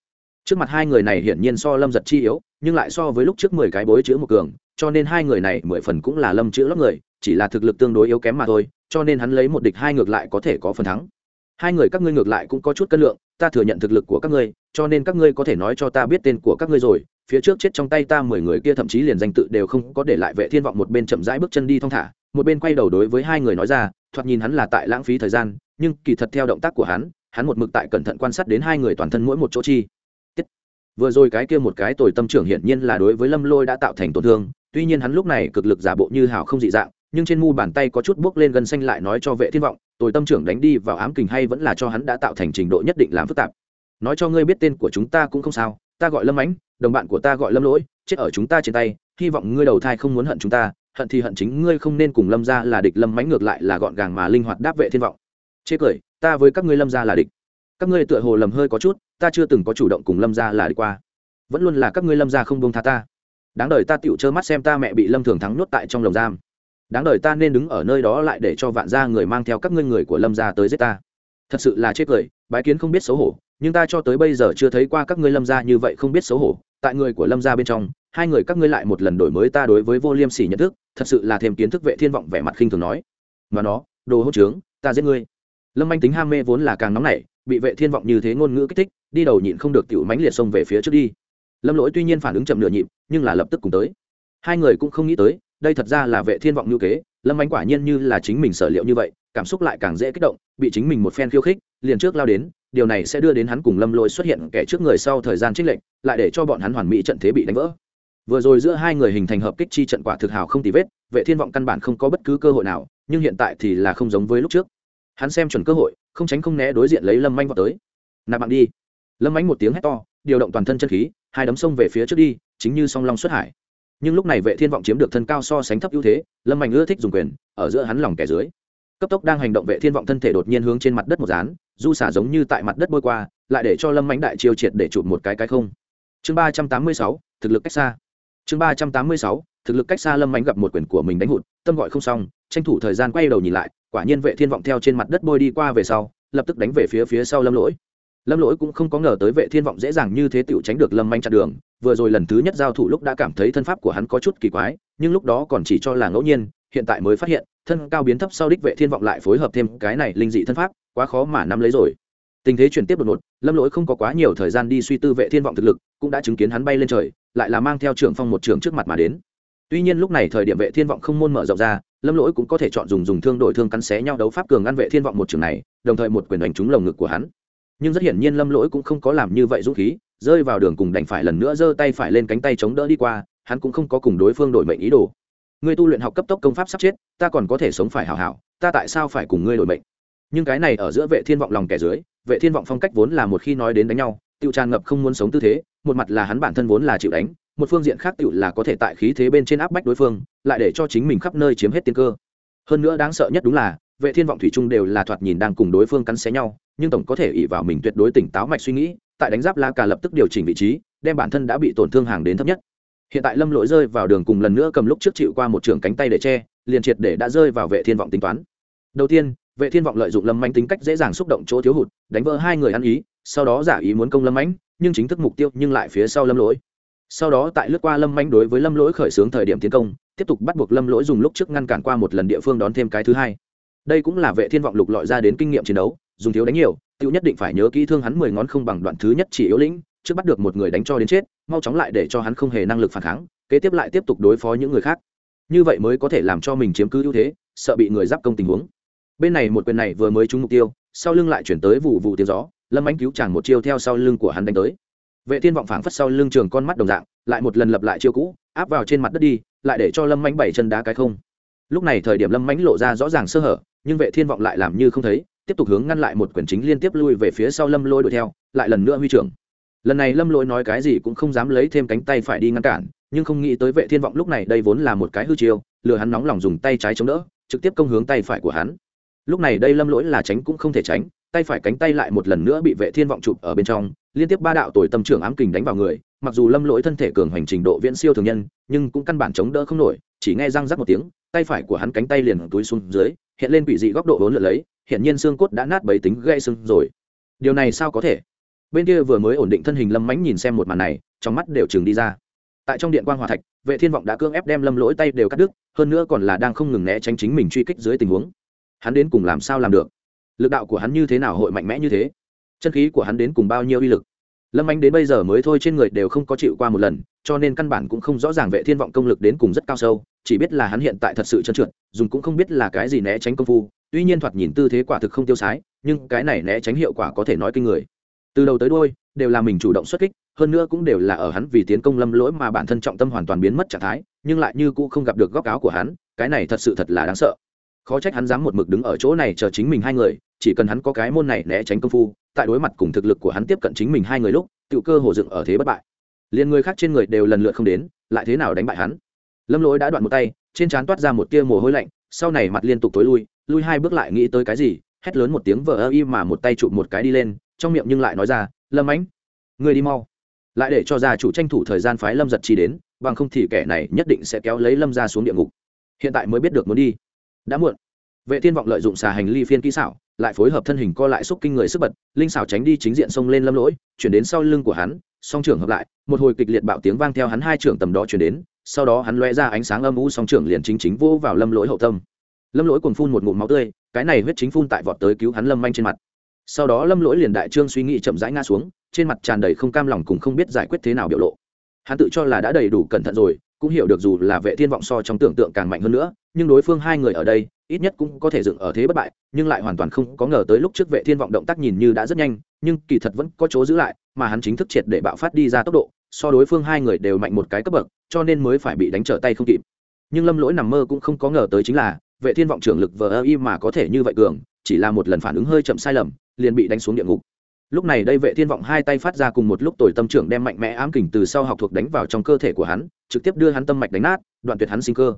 Speaker 1: Trước mặt hai người này hiển nhiên so lâm giật chi yếu, nhưng lại so với lúc trước mười cái bối chữ một cường, cho nên hai người này mười phần cũng là lâm chữ lớp người, chỉ là thực lực tương đối yếu kém mà thôi, cho nên hắn lấy một địch hai ngược lại có thể có phần thắng hai người các ngươi ngược lại cũng có chút cân lượng, ta thừa nhận thực lực của các ngươi, cho nên các ngươi có thể nói cho ta biết tên của các ngươi rồi phía trước chết trong tay ta mười người kia thậm chí liền danh tự đều không có để lại vệ thiên vọng một bên chậm rãi bước chân đi thong thả, một bên quay đầu đối với hai người nói ra, thoạt nhìn hắn là tại lãng phí thời gian, nhưng kỳ thật theo động tác của hắn hắn một mực tại cẩn thận quan sát đến hai người toàn thân mỗi một chỗ chi Tiết. vừa rồi cái kia một cái tồi tâm trưởng hiển nhiên là đối với lâm lôi đã tạo thành tổn thương, tuy nhiên hắn lúc này cực lực giả bộ như hào không dị dạng, nhưng trên mu bàn tay có chút bước lên gần xanh lại nói cho vệ thiên vọng tồi tâm trưởng đánh đi vào ám kình hay vẫn là cho hắn đã tạo thành trình độ nhất định làm phức tạp. Nói cho ngươi biết tên của chúng ta cũng không sao, ta gọi lâm ánh đồng bạn của ta gọi lâm lỗi, chết ở chúng ta trên tay, hy vọng ngươi đầu thai không muốn hận chúng ta, hận thì hận chính ngươi không nên cùng lâm ra là địch, lâm mánh ngược lại là gọn gàng mà linh hoạt đáp vệ thiên vọng. Chê cười, ta với các ngươi lâm ra là địch. Các ngươi tựa hồ lầm hơi có chút, ta chưa từng có chủ động cùng lâm ra là địch qua. Vẫn luôn là các ngươi lâm ra không bông tha ta. Đáng đời ta tựu trơ mắt xem ta mẹ bị lâm thường thắng nhốt tại trong lồng giam đáng đời ta nên đứng ở nơi đó lại để cho vạn gia người mang theo các ngươi người của lâm gia tới giết ta. Thật sự là chết cười, bái kiến không biết xấu hổ, nhưng ta cho tới bây giờ chưa thấy qua các ngươi lâm gia như vậy không biết xấu hổ. Tại người của lâm gia bên trong, hai người các ngươi lại một lần đổi mới ta đối với vô liêm sỉ nhận thức, thật sự là thêm kiến thức vệ thiên vọng vẻ mặt khinh thường nói. Mà nó, đồ hỗn trướng, ta giết ngươi. Lâm anh tính ham mê vốn là càng nóng nảy, bị vệ thiên vọng như thế ngôn ngữ kích thích, đi đầu nhịn không được tiểu mánh liệt xông về phía trước đi. Lâm lỗi tuy nhiên phản ứng chậm nửa nhịp, nhưng là lập tức cùng tới. Hai người cũng không nghĩ tới đây thật ra là vệ thiên vọng như kế, lâm anh quả nhiên như là chính mình sở liệu như vậy, cảm xúc lại càng dễ kích động, bị chính mình một phen khiêu khích, liền trước lao đến, điều này sẽ đưa đến hắn cùng lâm lôi xuất hiện kẻ trước người sau thời gian trích lệnh, lại để cho bọn hắn hoàn mỹ trận thế bị đánh vỡ. Vừa rồi giữa hai người hình thành hợp kích chi trận quả thực hào không tì vết, vệ thiên vọng căn bản không có bất cứ cơ hội nào, nhưng hiện tại thì là không giống với lúc trước. Hắn xem chuẩn cơ hội, không tránh không né đối diện lấy lâm anh vào tới. Nạp bạn đi. Lâm anh một tiếng hét to, điều động toàn thân chân khí, hai đấm sông về phía trước đi, chính như song long xuất hải nhưng lúc này vệ thiên vọng chiếm được thân cao so sánh thấp ưu thế, lâm mạnh ưa thích dùng quyền, ở giữa hắn lòng kẻ dưới. Cấp tốc đang hành động vệ thiên vọng thân thể đột nhiên hướng trên mặt đất một dán, du xả giống như tại mặt đất bôi qua, lại để cho lâm mạnh đại chiêu triệt để chụp một cái cái không. Chương ba trăm tám mươi sáu, thực lực cách xa. Chương ba trăm tám mươi sáu, thực lực cách xa lâm mạnh gặp một quyền của mình đánh hụt, tâm gọi không xong, tranh thủ thời gian quay đầu nhìn lại, quả nhiên vệ thiên vọng theo trên mặt đất bôi đi qua về sau, lập tức đánh về phía phía sau lâm lỗi. Lâm lỗi cũng không có ngờ tới vệ thiên vọng dễ dàng như thế tựu tránh được lâm manh chặn đường vừa rồi lần thứ nhất giao thủ lúc đã cảm thấy thân pháp của hắn có chút kỳ quái, nhưng lúc đó còn chỉ cho là ngẫu nhiên, hiện tại mới phát hiện, thân cao biến thấp sau đích vệ thiên vọng lại phối hợp thêm cái này linh dị thân pháp, quá khó mà nắm lấy rồi. Tình thế chuyển tiếp đột ngột, lâm lỗi không có quá nhiều thời gian đi suy tư vệ thiên vọng thực lực, cũng đã chứng kiến hắn bay lên trời, lại là mang theo trưởng phong một trường trước mặt mà đến. Tuy nhiên lúc này thời điểm vệ thiên vọng không môn mở rộng ra, lâm lỗi cũng có thể chọn dùng dùng thương đổi thương cắn xé nhau đấu pháp cường ngăn vệ thiên vọng một trường này, đồng thời một quyền đánh trúng lồng ngực của hắn. Nhưng rất hiển nhiên lâm lỗi cũng không có làm như vậy dũng khí rơi vào đường cùng đành phải lần nữa giơ tay phải lên cánh tay chống đỡ đi qua, hắn cũng không có cùng đối phương đổi mệnh ý đồ. Ngươi tu luyện học cấp tốc công pháp sắp chết, ta còn có thể sống phải hảo hảo, ta tại sao phải cùng ngươi đổi mệnh? Nhưng cái này ở giữa vệ thiên vọng lòng kẻ dưới, vệ thiên vọng phong cách vốn là một khi nói đến đánh nhau tiêu tràn ngập không muốn sống tư thế, một mặt là hắn bản thân vốn là chịu đánh, một phương diện khác tự là có thể tại khí thế bên trên áp bách đối phương, lại để cho chính mình khắp nơi chiếm hết tiên cơ. Hơn nữa đáng sợ nhất đúng là, vệ thiên vọng thủy chung đều là thoạt nhìn đang cùng đối phương cắn xé nhau, nhưng tổng có thể ỉ vào mình tuyệt đối tỉnh táo mạch suy nghĩ tại đánh giáp la cả lập tức điều chỉnh vị trí, đem bản thân đã bị tổn thương hàng đến thấp nhất. Hiện tại lâm lỗi rơi vào đường cùng lần nữa cầm lúc trước chịu qua một trường cánh tay để che, liền triệt để đã rơi vào vệ thiên vọng tính toán. Đầu tiên, vệ thiên vọng lợi dụng lâm manh tính cách dễ dàng xúc động chỗ thiếu hụt, đánh vỡ hai người ăn ý, sau đó giả ý muốn công lâm mãnh, nhưng chính thức mục tiêu nhưng lại phía sau lâm lỗi. Sau đó tại lướt qua lâm manh đối với lâm lỗi khởi xướng thời điểm tiến công, tiếp tục bắt buộc lâm lỗi dùng lúc trước ngăn cản qua một lần địa phương đón thêm cái thứ hai. Đây cũng là vệ thiên vọng lục lọi ra đến kinh nghiệm chiến đấu, dùng thiếu đánh nhiều tiêu nhất định phải nhớ kỹ thương hắn mười ngón không bằng đoạn thứ nhất chỉ yếu lĩnh, trước bắt được một người đánh cho đến chết, mau chóng lại để cho hắn không hề năng lực phản kháng, kế tiếp lại tiếp tục đối phó những người khác. Như vậy mới có thể làm cho mình chiếm cứ ưu thế, sợ bị người giáp công tình huống. Bên này một quyền này vừa mới trúng mục tiêu, sau lưng lại chuyển tới vụ vụ tiếng gió, lâm ánh cứu chàng một chiêu theo sau lưng của hắn đánh tới. Vệ thiên vọng phảng phất sau lưng trường con mắt đồng dạng, lại một lần lập lại chiêu cũ, áp vào trên mặt đất đi, lại để cho lâm ánh bảy chân đá cái không. Lúc này thời điểm lâm ánh lộ ra rõ ràng sơ hở, nhưng vệ thiên vọng lại làm như không thấy tiếp tục hướng ngăn lại một quyền chính liên tiếp lui về phía sau lâm lôi đuổi theo, lại lần nữa huy trưởng. Lần này lâm lỗi nói cái gì cũng không dám lấy thêm cánh tay phải đi ngăn cản, nhưng không nghĩ tới vệ thiên vọng lúc này đây vốn là một cái hư chiêu, lừa hắn nóng lòng dùng tay trái chống đỡ, trực tiếp công hướng tay phải của hắn. Lúc này đây lâm lỗi là tránh cũng không thể tránh, tay phải cánh tay lại một lần nữa bị vệ thiên vọng chụp ở bên trong, liên tiếp ba đạo tuổi tâm trưởng ám kình đánh vào người, mặc dù lâm lỗi thân thể cường hành trình độ viễn siêu thường nhân, nhưng cũng căn bản chống đỡ không nổi chỉ nghe răng rắc một tiếng, tay phải của hắn cánh tay liền túi xuống dưới, hiện lên quỷ dị góc độ vốn lượn lấy, hiện nhiên xương cốt đã nát bấy tính gây xương rồi. Điều này sao có thể? Bên kia vừa mới ổn định thân hình lâm mãnh nhìn xem một màn này, trong mắt đều chừng đi ra. Tại trong điện quan hòa thạch, vệ thiên vọng đã cưỡng ép đem lâm lỗi tay đều cắt đứt, hơn nữa còn là đang không ngừng né tránh chính mình truy kích dưới tình huống. Hắn đến cùng làm sao làm được? Lực đạo của hắn như thế nào hội mạnh mẽ như thế? Chân khí của hắn đến cùng bao nhiêu uy lực? Lâm anh đến bây giờ mới thôi trên người đều không có chịu qua một lần, cho nên căn bản cũng không rõ ràng vệ thiên vọng công lực đến cùng rất cao sâu, chỉ biết là hắn hiện tại thật sự trơn trượt, dùng cũng không biết là cái gì né tránh công phu. Tuy nhiên thoạt nhìn tư thế quả thực không tiêu sái, nhưng cái này né tránh hiệu quả có thể nói kinh người. Từ đầu tới đôi đều là mình chủ động xuất kích, hơn nữa cũng đều là ở hắn vì tiến công lâm lỗi mà bản thân trọng tâm hoàn toàn biến mất trạng thái, nhưng lại như cũ không gặp được góc áo của hắn, cái này thật sự thật là đáng sợ khó trách hắn dám một mực đứng ở chỗ này chờ chính mình hai người, chỉ cần hắn có cái môn này né tránh công phu, tại đối mặt cùng thực lực của hắn tiếp cận chính mình hai người lúc tự cơ hồ dựng ở thế bất bại. Liền người khác trên người đều lần lượt không đến, lại thế nào đánh bại hắn? Lâm lỗi đã đoạn một tay, trên trán toát ra một tia mồ hôi lạnh, sau này mặt liên tục tối lui lui hai bước lại nghĩ tới cái gì, hét lớn một tiếng vờ ơ y mà một tay chụp một cái đi lên, trong miệng nhưng lại nói ra, lâm ánh người đi mau. Lại để cho gia chủ tranh thủ thời gian phái lâm giật chi đến, bằng không thì kẻ này nhất định sẽ kéo lấy lâm ra xuống địa ngục. Hiện tại mới biết được muốn đi đã muộn. Vệ thiên vọng lợi dụng xà hành ly phiên kỹ xảo, lại phối hợp thân hình co lại xúc kinh người sức bật, linh xảo tránh đi chính diện xông lên lâm lỗi, chuyển đến sau lưng của hắn, song trưởng hợp lại, một hồi kịch liệt bạo tiếng vang theo hắn hai trưởng tầm đó chuyển đến, sau đó hắn lóe ra ánh sáng âm u song trưởng liền chính chính vô vào lâm lỗi hậu tâm. Lâm lỗi còn phun một ngụm máu tươi, cái này huyết chính phun tại vọt tới cứu hắn lâm manh trên mặt. Sau đó lâm lỗi liền đại trương suy nghĩ chậm rãi ngã xuống, trên mặt tràn đầy không cam lòng cùng không biết giải quyết thế nào biểu lộ. Hắn tự cho là đã đầy đủ cẩn thận rồi, cũng hiểu được dù là vệ thiên vọng so trong tưởng tượng càng mạnh hơn nữa nhưng đối phương hai người ở đây, ít nhất cũng có thể dựng ở thế bất bại, nhưng lại hoàn toàn không có ngờ tới lúc trước vệ thiên vọng động tác nhìn như đã rất nhanh, nhưng kỳ thật vẫn có chỗ giữ lại, mà hắn chính thức triệt để bạo phát đi ra tốc độ, so đối phương hai người đều mạnh một cái cấp bậc, cho nên mới phải bị đánh trở tay không kịp. Nhưng lâm lỗi nằm mơ cũng không có ngờ tới chính là, vệ thiên vọng trưởng lực vờ ơ y mà có thể như vậy cường, chỉ là một lần phản ứng hơi chậm sai lầm, liền bị đánh xuống địa ngục. Lúc này đây vệ thiên vọng hai tay phát ra cùng một lúc tồi tâm trưởng đem mạnh mẽ ám kình từ sau học thuộc đánh vào trong cơ thể của hắn, trực tiếp đưa hắn tâm mạch đánh nát, đoạn tuyệt hắn sinh cơ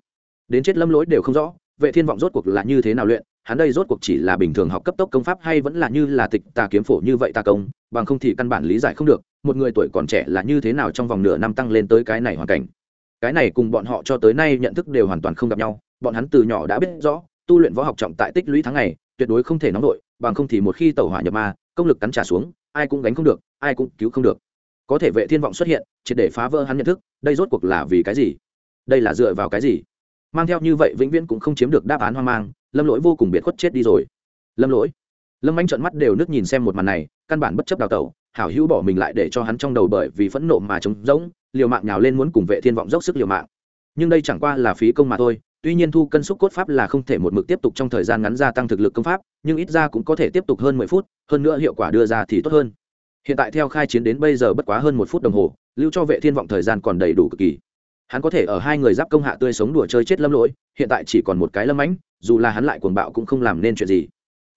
Speaker 1: đến chết lâm lỗi đều không rõ, vệ thiên vọng rốt cuộc là như thế nào luyện, hắn đây rốt cuộc chỉ là bình thường học cấp tốc công pháp hay vẫn là như là tịch tà kiếm phổ như vậy tà công, bằng không thì căn bản lý giải không được, một người tuổi còn trẻ là như thế nào trong vòng nửa năm tăng lên tới cái này hoàn cảnh. Cái này cùng bọn họ cho tới nay nhận thức đều hoàn toàn không gặp nhau, bọn hắn từ nhỏ đã biết rõ, tu luyện võ học trọng tại tích lũy tháng ngày, tuyệt đối không thể nóng nổi bằng không thì một khi tẩu hỏa nhập ma, công lực cắn trả xuống, ai cũng gánh không được, ai cũng cứu không được. Có thể vệ thiên vọng xuất hiện, triệt để phá vỡ hắn nhận thức, đây rốt cuộc là vì cái gì? Đây là dựa vào cái gì? Mang theo như vậy vĩnh viễn cũng không chiếm được đáp án hoang mang, lâm lỗi vô cùng biệt khuất chết đi rồi. Lâm lỗi? Lâm anh trợn mắt đều nước nhìn xem một màn này, căn bản bất chấp đào tẩu, hảo hữu bỏ mình lại để cho hắn trong đầu bởi vì phẫn nộ mà trống rỗng, liều mạng nhào lên muốn cùng vệ thiên vọng dốc sức liều mạng. Nhưng đây chẳng qua là phí công mà thôi, tuy nhiên thu cân xúc cốt pháp là không thể một mực tiếp tục trong thời gian ngắn gia tăng thực lực công pháp, nhưng ít ra cũng có thể tiếp tục hơn mười phút, hơn nữa hiệu quả đưa ra thì tốt hơn. Hiện tại theo khai chiến đến bây giờ bất quá hơn một phút đồng hồ, lưu cho vệ thiên vọng thời gian còn đầy đủ cực kỳ hắn có thể ở hai người giáp công hạ tươi sống đùa chơi chết lâm lỗi, hiện tại chỉ còn một cái lâm mãnh, dù là hắn lại cuồng bạo cũng không làm nên chuyện gì.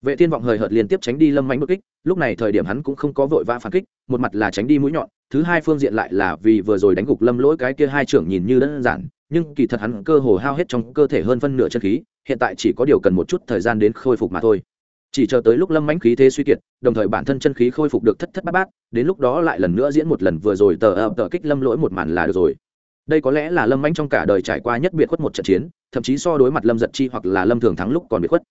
Speaker 1: Vệ thiên vọng hời hợt liên tiếp tránh đi lâm mãnh bất kích, lúc này thời điểm hắn cũng không có vội vã phản kích, một mặt là tránh đi mũi nhọn, thứ hai phương diện lại là vì vừa rồi đánh gục lâm lỗi cái kia hai trưởng nhìn như đơn giản, nhưng kỳ thật hắn cơ hồ hao hết trong cơ thể hơn phân nửa chân khí, hiện tại chỉ có điều cần một chút thời gian đến khôi phục mà thôi. Chỉ chờ tới lúc lâm mãnh khí thế suy kiệt, đồng thời bản thân chân khí khôi phục được thất thất bát bát, đến lúc đó lại lần nữa diễn một lần vừa rồi tờ ập tờ kích lâm lỗi một màn là được rồi đây có lẽ là lâm mãnh trong cả đời trải qua nhất biệt khuất một trận chiến, thậm chí so đối mặt lâm giật chi hoặc là lâm thường thắng lúc còn biệt khuất.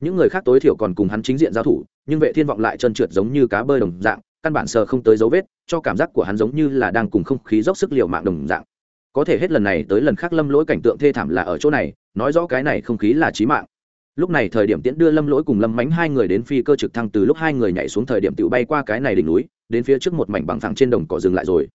Speaker 1: Những người khác tối thiểu còn cùng hắn chính diện giao thủ, nhưng vệ thiên vọng lại trơn trượt giống như cá bơi đồng dạng, căn bản sờ không tới dấu vết, cho cảm giác của hắn giống như là đang cùng không khí dốc sức liều mạng đồng dạng. Có thể hết lần này tới lần khác lâm lỗi cảnh tượng thê thảm là ở chỗ này, nói rõ cái này không khí là trí mạng. Lúc này thời điểm tiễn đưa lâm lỗi cùng lâm mánh hai người đến phi cơ trực thăng từ lúc hai người nhảy xuống thời điểm tự bay qua cái này đỉnh núi, đến phía trước một mảnh bằng thẳng trên đồng cỏ dừng lại rồi.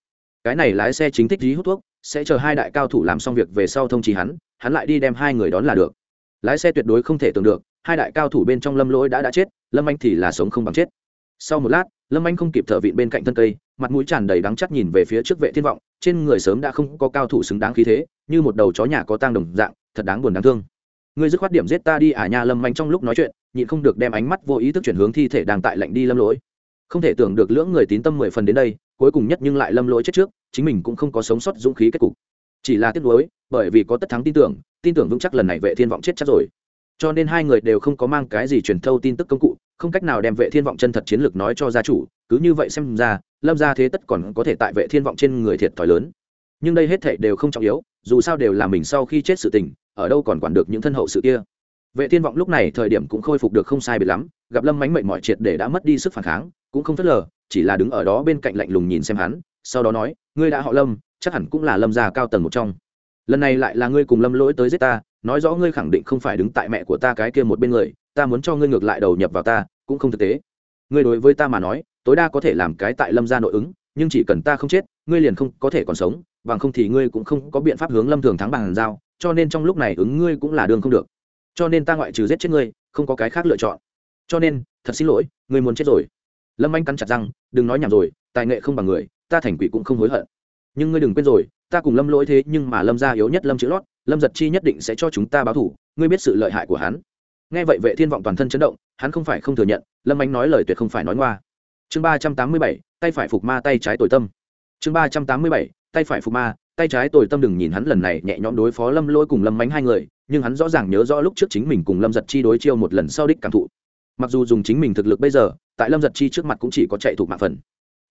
Speaker 1: Cái này lái xe chính thích dí hút thuốc sẽ chờ hai đại cao thủ làm xong việc về sau thông trì hắn hắn lại đi đem hai người đón là được. Lái xe tuyệt đối không thể tưởng được, hai đại cao thủ bên trong lâm lỗi đã đã chết, lâm anh thì là sống không bằng chết. Sau một lát, lâm anh không kịp thở vịn bên cạnh thân cây, mặt mũi tràn đầy đắng chắc nhìn về phía trước vệ thiên vọng, trên người sớm đã không có cao thủ xứng đáng khí thế, như một đầu chó nhà có tang đồng dạng, thật đáng buồn đáng thương. Ngươi dứt khoát điểm giết ta đi à nhà lâm anh trong lúc nói chuyện, nhịn không được đem ánh mắt vô ý thức chuyển hướng thi thể đang tại lạnh đi lâm lỗi. Không thể tưởng được lưỡng người tín tâm mười phần đến đây, cuối cùng nhất nhưng lại lâm lỗi chết trước chính mình cũng không có sống sót dũng khí kết cục. Chỉ là tiếc nuối, bởi vì có tất thắng tin tưởng tin tưởng vững chắc lần này vệ thiên vọng chết chắc rồi. Cho nên hai người đều không có mang cái gì truyền thâu tin tức công cụ, không cách nào đem vệ thiên vọng chân thật chiến lược nói cho gia chủ, cứ như vậy xem ra, lâm gia thế tất còn có thể tại vệ thiên vọng trên người thiệt thòi lớn. Nhưng đây hết thảy đều không trọng yếu, dù sao đều là mình sau khi chết sự tình, ở đâu còn quản được những thân hậu sự kia. Vệ thiên vọng lúc này thời điểm cũng khôi phục được không sai biệt lắm, gặp lâm mánh mệnh mọi triệt để đã mất đi sức phản kháng, cũng không phớt lờ, chỉ là đứng ở đó bên cạnh lạnh lùng nhìn xem hắn sau đó nói, ngươi đã họ lâm, chắc hẳn cũng là lâm gia cao tầng một trong. Lần này lại là ngươi cùng lâm lỗi tới giết ta, nói rõ ngươi khẳng định không phải đứng tại mẹ của ta cái kia một bên người, ta muốn cho ngươi ngược lại đầu nhập vào ta, cũng không thực tế. Ngươi đối với ta mà nói, tối đa có thể làm cái tại lâm gia nội ứng, nhưng chỉ cần ta không chết, ngươi liền không có thể còn sống, bằng không thì ngươi cũng không có biện pháp hướng lâm thường thắng bằng giao, cho nên trong lúc này ứng ngươi cũng là đường không được. Cho nên ta ngoại trừ giết chết ngươi, không có cái khác lựa chọn. Cho nên, thật xin lỗi, ngươi muốn chết rồi. Lâm anh cắn chặt răng, đừng nói nhảm rồi, tài nghệ không bằng người ta thành quỷ cũng không hối hận. Nhưng ngươi đừng quên rồi, ta cùng lâm lỗi thế nhưng mà lâm gia yếu nhất lâm chữ lót, lâm giật chi nhất định sẽ cho chúng ta báo thủ ngươi biết sự lợi hại của hắn. Nghe vậy vệ thiên vọng toàn thân chấn động, hắn không phải không thừa nhận, lâm anh nói lời tuyệt không phải nói ngoa. Chương ba trăm tám mươi bảy, tay phải phục ma, tay trái tội tâm. Chương ba trăm tám mươi bảy, tay phải phục ma, tay trái tội tâm đừng nhìn hắn lần này nhẹ nhõm đối phó lâm lỗi cùng lâm ánh hai người, nhưng hắn rõ ràng nhớ rõ lúc trước chính mình cùng lâm giật chi đối chiêu một lần sau đích cảm thụ. Mặc dù dùng chính mình thực lực bây giờ, tại lâm giật chi trước mặt cũng chỉ có chạy thuộc mạng phần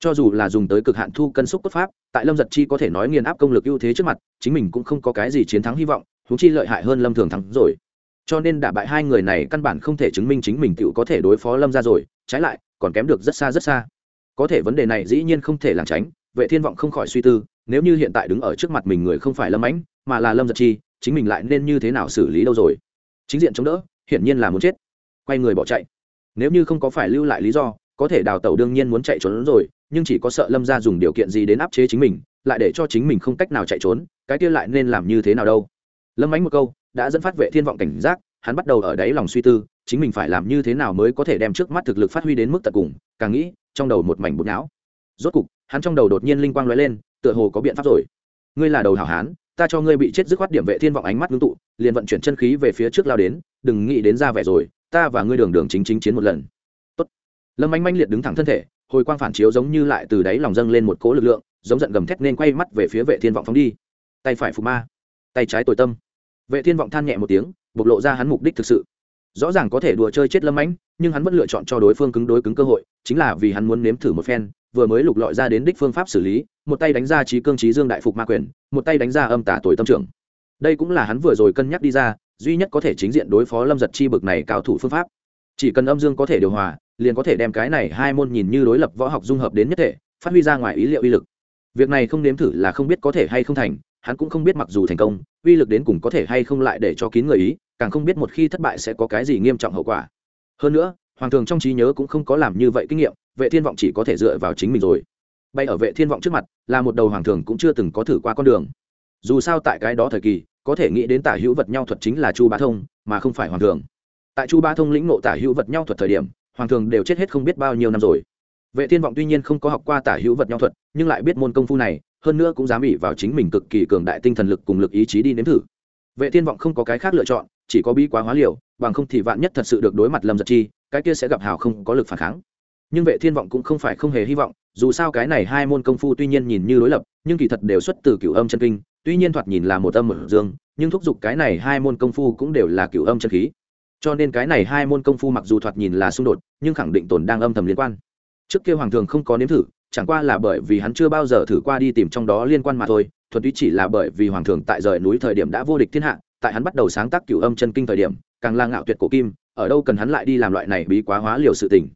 Speaker 1: cho dù là dùng tới cực hạn thu cân xúc cốt pháp, tại lâm giật chi có thể nói nghiền áp công lực ưu thế trước mặt, chính mình cũng không có cái gì chiến thắng hy vọng thú chi lợi hại hơn lâm thường thắng rồi. Cho nên đả bại hai người này căn bản không thể chứng minh chính mình tự có thể đối phó lâm ra rồi, trái lại, còn kém được rất xa rất xa. Có thể vấn đề này dĩ nhiên không thể làm tránh, vệ thiên vọng không khỏi suy tư, nếu như hiện tại đứng ở trước mặt mình người không phải lâm ánh, mà là lâm giật chi, chính mình lại nên như thế nào xử lý đâu rồi? Chính diện chống đỡ, hiển nhiên là muốn chết. Quay người bỏ chạy. Nếu như không có phải lưu lại lý do, có thể đào tẩu đương nhiên muốn chạy trốn rồi nhưng chỉ có sợ lâm ra dùng điều kiện gì đến áp chế chính mình, lại để cho chính mình không cách nào chạy trốn, cái kia lại nên làm như thế nào đâu? Lâm ánh một câu, đã dẫn phát vệ thiên vọng cảnh giác, hắn bắt đầu ở đáy lòng suy tư, chính mình phải làm như thế nào mới có thể đem trước mắt thực lực phát huy đến mức tận cùng, càng nghĩ, trong đầu một mảnh bột não. Rốt cục, hắn trong đầu đột nhiên linh quang lóe lên, tựa hồ có biện pháp rồi. Ngươi là đầu hảo hán, ta cho ngươi bị chết dứt khoát điểm vệ thiên vọng ánh mắt ngưng tụ, liền vận chuyển chân khí về phía trước lao đến, đừng nghĩ đến ra vẻ rồi, ta và ngươi đường đường chính chính chiến một lần. Tốt. lâm ánh manh liệt đứng thẳng thân thể hồi quang phản chiếu giống như lại từ đáy lòng dâng lên một cỗ lực lượng, giống giận gầm thét nên quay mắt về phía vệ thiên vọng phóng đi. Tay phải phục ma, tay trái tồi tâm. Vệ thiên vọng than nhẹ một tiếng, bộc lộ ra hắn mục đích thực sự. Rõ ràng có thể đùa chơi chết lâm ánh nhưng hắn vẫn lựa chọn cho đối phương cứng đối cứng cơ hội, chính là vì hắn muốn nếm thử một phen, vừa mới lục lọi ra đến đích phương pháp xử lý, một tay đánh ra trí cương trí dương đại phục ma quyền, một tay đánh ra âm tả tuổi tâm trưởng. Đây cũng là hắn vừa rồi cân nhắc đi ra, duy nhất có thể chính diện đối phó lâm giật chi bực này cao thủ phương pháp. Chỉ cần âm dương có thể điều hòa liền có thể đem cái này hai môn nhìn như đối lập võ học dung hợp đến nhất thể, phát huy ra ngoài ý liệu uy lực. Việc này không nếm thử là không biết có thể hay không thành, hắn cũng không biết mặc dù thành công, uy lực đến cùng có thể hay không lại để cho kín người ý, càng không biết một khi thất bại sẽ có cái gì nghiêm trọng hậu quả. Hơn nữa, hoàng thường trong trí nhớ cũng không có làm như vậy kinh nghiệm, vệ thiên vọng chỉ có thể dựa vào chính mình rồi. Bay ở vệ thiên vọng trước mặt, là một đầu hoàng thường cũng chưa từng có thử qua con đường. Dù sao tại cái đó thời kỳ, có thể nghĩ đến tả hữu vật nhau thuật chính là chu bá thông, mà không phải hoàng thường. Tại chu bá thông lĩnh ngộ tả hữu vật nhau thuật thời điểm hoàng thường đều chết hết không biết bao nhiêu năm rồi. Vệ thiên vọng tuy nhiên không có học qua tả hữu vật nhau thuật, nhưng lại biết môn công phu này, hơn nữa cũng dám ỉ vào chính mình cực kỳ cường đại tinh thần lực cùng lực ý chí đi nếm thử. Vệ thiên vọng không có cái khác lựa chọn, chỉ có bi quá hóa liều, bằng không thì vạn nhất thật sự được đối mặt lâm giật chi, cái kia sẽ gặp hào không có lực phản kháng. Nhưng vệ thiên vọng cũng không phải không hề hy vọng, dù sao cái này hai môn công phu tuy nhiên nhìn như đối lập, nhưng kỳ thật đều xuất từ cửu âm chân kinh, tuy nhiên thoạt nhìn là một âm một dương, nhưng thúc giục cái này hai môn công phu cũng đều là cửu âm chân khí cho nên cái này hai môn công phu mặc dù thoạt nhìn là xung đột, nhưng khẳng định tồn đang âm thầm liên quan. Trước kia hoàng thường không có nếm thử, chẳng qua là bởi vì hắn chưa bao giờ thử qua đi tìm trong đó liên quan mà thôi, thuần túy chỉ là bởi vì hoàng thường tại rời núi thời điểm đã vô địch thiên hạ, tại hắn bắt đầu sáng tác cửu âm chân kinh thời điểm, càng là ngạo tuyệt cổ kim, ở đâu cần hắn lại đi làm loại này bí quá hóa liều sự tình.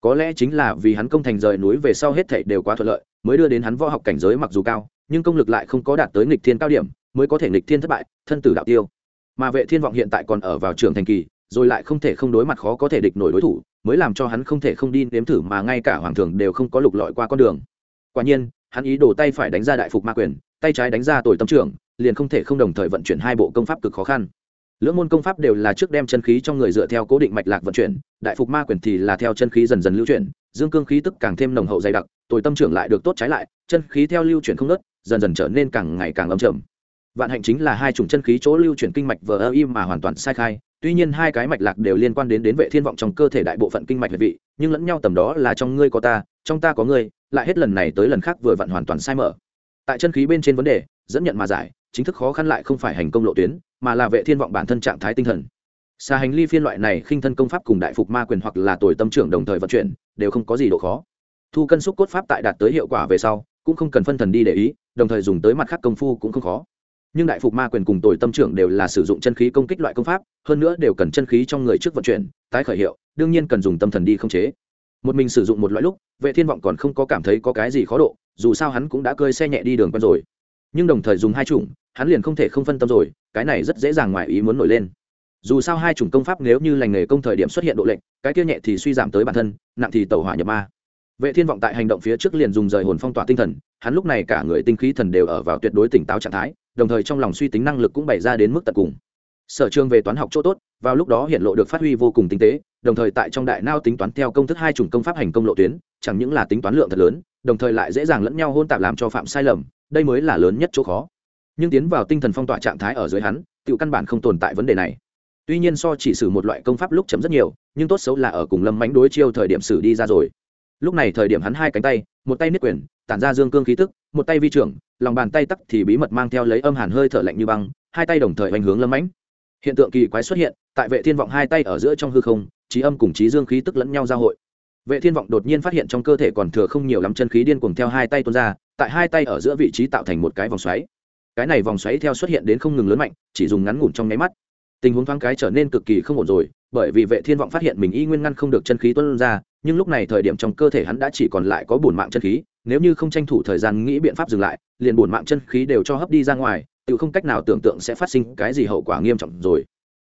Speaker 1: Có lẽ chính là vì hắn công thành rời núi về sau hết thảy đều quá thuận lợi, mới đưa đến hắn võ học cảnh giới mặc dù cao, nhưng công lực lại không có đạt tới nghịch thiên cao điểm, mới có thể nghịch thiên thất bại, thân tử đạo tiêu. Mà vệ thiên vọng hiện tại còn ở vào trường thành kỳ rồi lại không thể không đối mặt khó có thể địch nổi đối thủ, mới làm cho hắn không thể không đi nếm thử mà ngay cả hoàng thường đều không có lục lọi qua con đường. Quả nhiên, hắn ý đồ tay phải đánh ra đại phục ma quyền, tay trái đánh ra tội tâm trưởng, liền không thể không đồng thời vận chuyển hai bộ công pháp cực khó khăn. Lưỡng môn công pháp đều là trước đem chân khí trong người dựa theo cố định mạch lạc vận chuyển, đại phục ma quyền thì là theo chân khí dần dần lưu chuyển, dương cương khí tức càng thêm nồng hậu dày đặc tội tâm trưởng lại được tốt trái lại, chân khí theo lưu chuyển không nớt dần dần trở nên càng ngày càng âm trầm. Vạn hạnh chính là hai chủng chân khí chỗ lưu chuyển kinh mạch vờ ơ im mà hoàn toàn sai khai tuy nhiên hai cái mạch lạc đều liên quan đến đến vệ thiên vọng trong cơ thể đại bộ phận kinh mạch huyệt vị, nhưng lẫn nhau tầm đó là trong ngươi có ta, trong ta có ngươi, lại hết lần này tới lần khác vừa vặn hoàn toàn sai mở. Tại chân khí bên trên vấn đề, dẫn nhận mà giải, chính thức khó khăn lại không phải hành công lộ tuyến, mà là vệ thiên vọng bản thân trạng thái tinh thần. Xa hành ly phiên loại này khinh thân công pháp cùng đại phục ma quyền hoặc là tuổi tâm trưởng đồng thời vận chuyển, đều không có gì độ khó. Thu cân xúc cốt pháp tại đạt tới hiệu quả về sau, cũng không cần phân thần đi để ý, đồng thời dùng tới mặt khác công phu cũng không khó nhưng đại phục ma quyền cùng tồi tâm trưởng đều là sử dụng chân khí công kích loại công pháp, hơn nữa đều cần chân khí trong người trước vận chuyển, tái khởi hiệu, đương nhiên cần dùng tâm thần đi không chế. Một mình sử dụng một loại lúc, vệ thiên vọng còn không có cảm thấy có cái gì khó độ, dù sao hắn cũng đã cơi xe nhẹ đi đường quen rồi. Nhưng đồng thời dùng hai chủng, hắn liền không thể không phân tâm rồi, cái này rất dễ dàng ngoài ý muốn nổi lên. Dù sao hai chủng công pháp nếu như lành nghề công thời điểm xuất hiện độ lệnh cái kia nhẹ thì suy giảm tới bản thân, nặng thì tẩu hỏa nhập ma. Vệ thiên vọng tại hành động phía trước liền dùng rời hồn phong tỏa tinh thần, hắn lúc này cả người tinh khí thần đều ở vào tuyệt đối tỉnh táo trạng thái đồng thời trong lòng suy tính năng lực cũng bày ra đến mức tận cùng. Sở trường về toán học chỗ tốt, vào lúc đó hiện lộ được phát huy vô cùng tinh tế, đồng thời tại trong đại nao tính toán theo công thức hai chủng công pháp hành công lộ tuyến, chẳng những là tính toán lượng thật lớn, đồng thời lại dễ dàng lẫn nhau hôn tạp làm cho phạm sai lầm, đây mới là lớn nhất chỗ khó. Nhưng tiến vào tinh thần phong tỏa trạng thái ở dưới hắn tự căn bản không tồn tại vấn đề này. Tuy nhiên so chỉ sử một loại công pháp lúc chấm rất nhiều, nhưng tốt xấu là ở cùng lâm mánh đối chiêu thời điểm sử đi ra rồi. Lúc này thời điểm hắn hai cánh tay, một tay niết quyền, tản ra dương cương khí tức một tay vi trưởng, lòng bàn tay tắc thì bí mật mang theo lấy âm hàn hơi thở lạnh như băng, hai tay đồng thời hoành hướng lâm ánh hiện tượng kỳ quái xuất hiện, tại vệ thiên vọng hai tay ở giữa trong hư không, trí âm cùng trí dương khí tức lẫn nhau giao hội. Vệ thiên vọng đột nhiên phát hiện trong cơ thể còn thừa không nhiều lắm chân khí điên cuồng theo hai tay tuôn ra, tại hai tay ở giữa vị trí tạo thành một cái vòng xoáy. Cái này vòng xoáy theo xuất hiện đến không ngừng lớn mạnh, chỉ dùng ngắn ngủn trong nháy mắt. Tình huống thoáng cái trở nên cực kỳ không ổn rồi, bởi vì vệ thiên vọng phát hiện mình y nguyên ngăn không được chân khí tuôn ra, nhưng lúc này thời điểm trong cơ thể hắn đã chỉ còn lại có bổn mạng chân khí nếu như không tranh thủ thời gian nghĩ biện pháp dừng lại, liền bổn mạng chân khí đều cho hấp đi ra ngoài, tự không cách nào tưởng tượng sẽ phát sinh cái gì hậu quả nghiêm trọng rồi.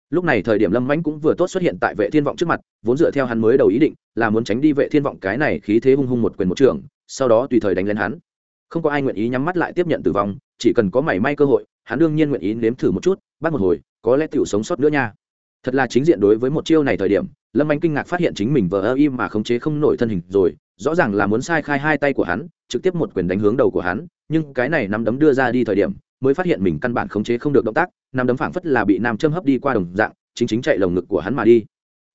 Speaker 1: Lúc này thời điểm lâm mãnh cũng vừa tốt xuất hiện tại vệ thiên vọng trước mặt, vốn dựa theo hắn mới đầu ý định, là muốn tránh đi vệ thiên vọng cái này khí thế hung hung một quyền một trường, sau đó tùy thời đánh lên hắn. Không có ai nguyện ý nhắm mắt lại tiếp nhận tử vong, chỉ cần có mảy may cơ hội, hắn đương nhiên nguyện ý nếm thử một chút, bắt một hồi, có lẽ tiểu sống sót nữa nha. Thật là chính diện đối với một chiêu này thời điểm, lâm anh kinh ngạc phát hiện chính mình vờ ơ im mà khống chế không nổi thân hình rồi rõ ràng là muốn sai khai hai tay của hắn, trực tiếp một quyền đánh hướng đầu của hắn, nhưng cái này nắm đấm đưa ra đi thời điểm, mới phát hiện mình căn bản khống chế không được động tác, nắm đấm phảng phất là bị nam châm hấp đi qua đồng dạng, chính chính chạy lồng ngực của hắn mà đi.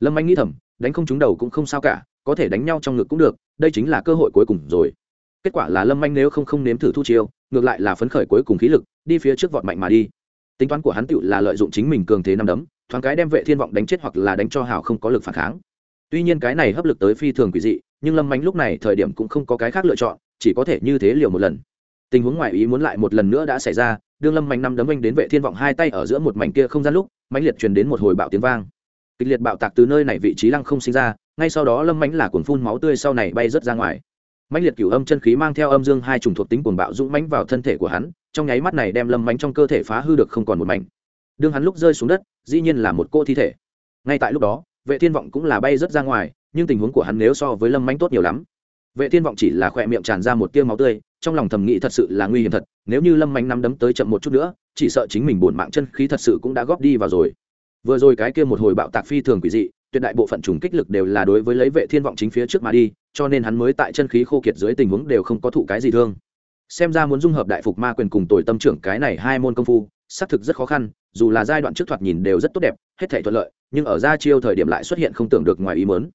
Speaker 1: Lâm anh nghĩ thầm, đánh không trúng đầu cũng không sao cả, có thể đánh nhau trong ngực cũng được, đây chính là cơ hội cuối cùng rồi. Kết quả là lâm anh nếu không không nếm thử thu chiêu, ngược lại là phấn khởi cuối cùng khí lực, đi phía trước vọt mạnh mà đi. Tính toán của hắn tựu là lợi dụng chính mình cường thế nắm đấm, thoáng cái đem vệ thiên vọng đánh chết hoặc là đánh cho hào không có lực phản kháng. Tuy nhiên cái này hấp lực tới phi thường quỷ dị nhưng lâm mánh lúc này thời điểm cũng không có cái khác lựa chọn, chỉ có thể như thế liều một lần. Tình huống ngoại ý muốn lại một lần nữa đã xảy ra, đương lâm mánh năm đấm anh đến vệ thiên vọng hai tay ở giữa một mảnh kia không gian lúc, mãnh liệt truyền đến một hồi bạo tiếng vang. Kịch liệt bạo tạc từ nơi này vị trí lăng không sinh ra, ngay sau đó lâm mánh là cuồn phun máu tươi sau này bay rớt ra ngoài. Mãnh liệt cửu âm chân khí mang theo âm dương hai trùng thuộc tính cuồng bạo dũng mãnh vào thân thể của hắn, trong nháy mắt này đem lâm mánh trong cơ thể phá hư được không còn một mảnh. Đương hắn lúc rơi xuống đất, dĩ nhiên là một cô thi thể. Ngay tại lúc đó, vệ thiên vọng cũng là bay rất ra ngoài nhưng tình huống của hắn nếu so với lâm mánh tốt nhiều lắm. Vệ thiên vọng chỉ là khỏe miệng tràn ra một tia máu tươi, trong lòng thầm nghĩ thật sự là nguy hiểm thật, nếu như lâm mánh nắm đấm tới chậm một chút nữa, chỉ sợ chính mình buồn mạng chân khí thật sự cũng đã góp đi vào rồi. Vừa rồi cái kia một hồi bạo tạc phi thường quỷ dị, tuyệt đại bộ phận trùng kích lực đều là đối với lấy vệ thiên vọng chính phía trước mà đi, cho nên hắn mới tại chân khí khô kiệt dưới tình huống đều không có thụ cái gì thương. Xem ra muốn dung hợp đại phục ma quyền cùng tồi tâm trưởng cái này hai môn công phu, xác thực rất khó khăn, dù là giai đoạn trước thoạt nhìn đều rất tốt đẹp, hết thể thuận lợi, nhưng ở ra chiêu thời điểm lại xuất hiện không tưởng được ngoài ý mớn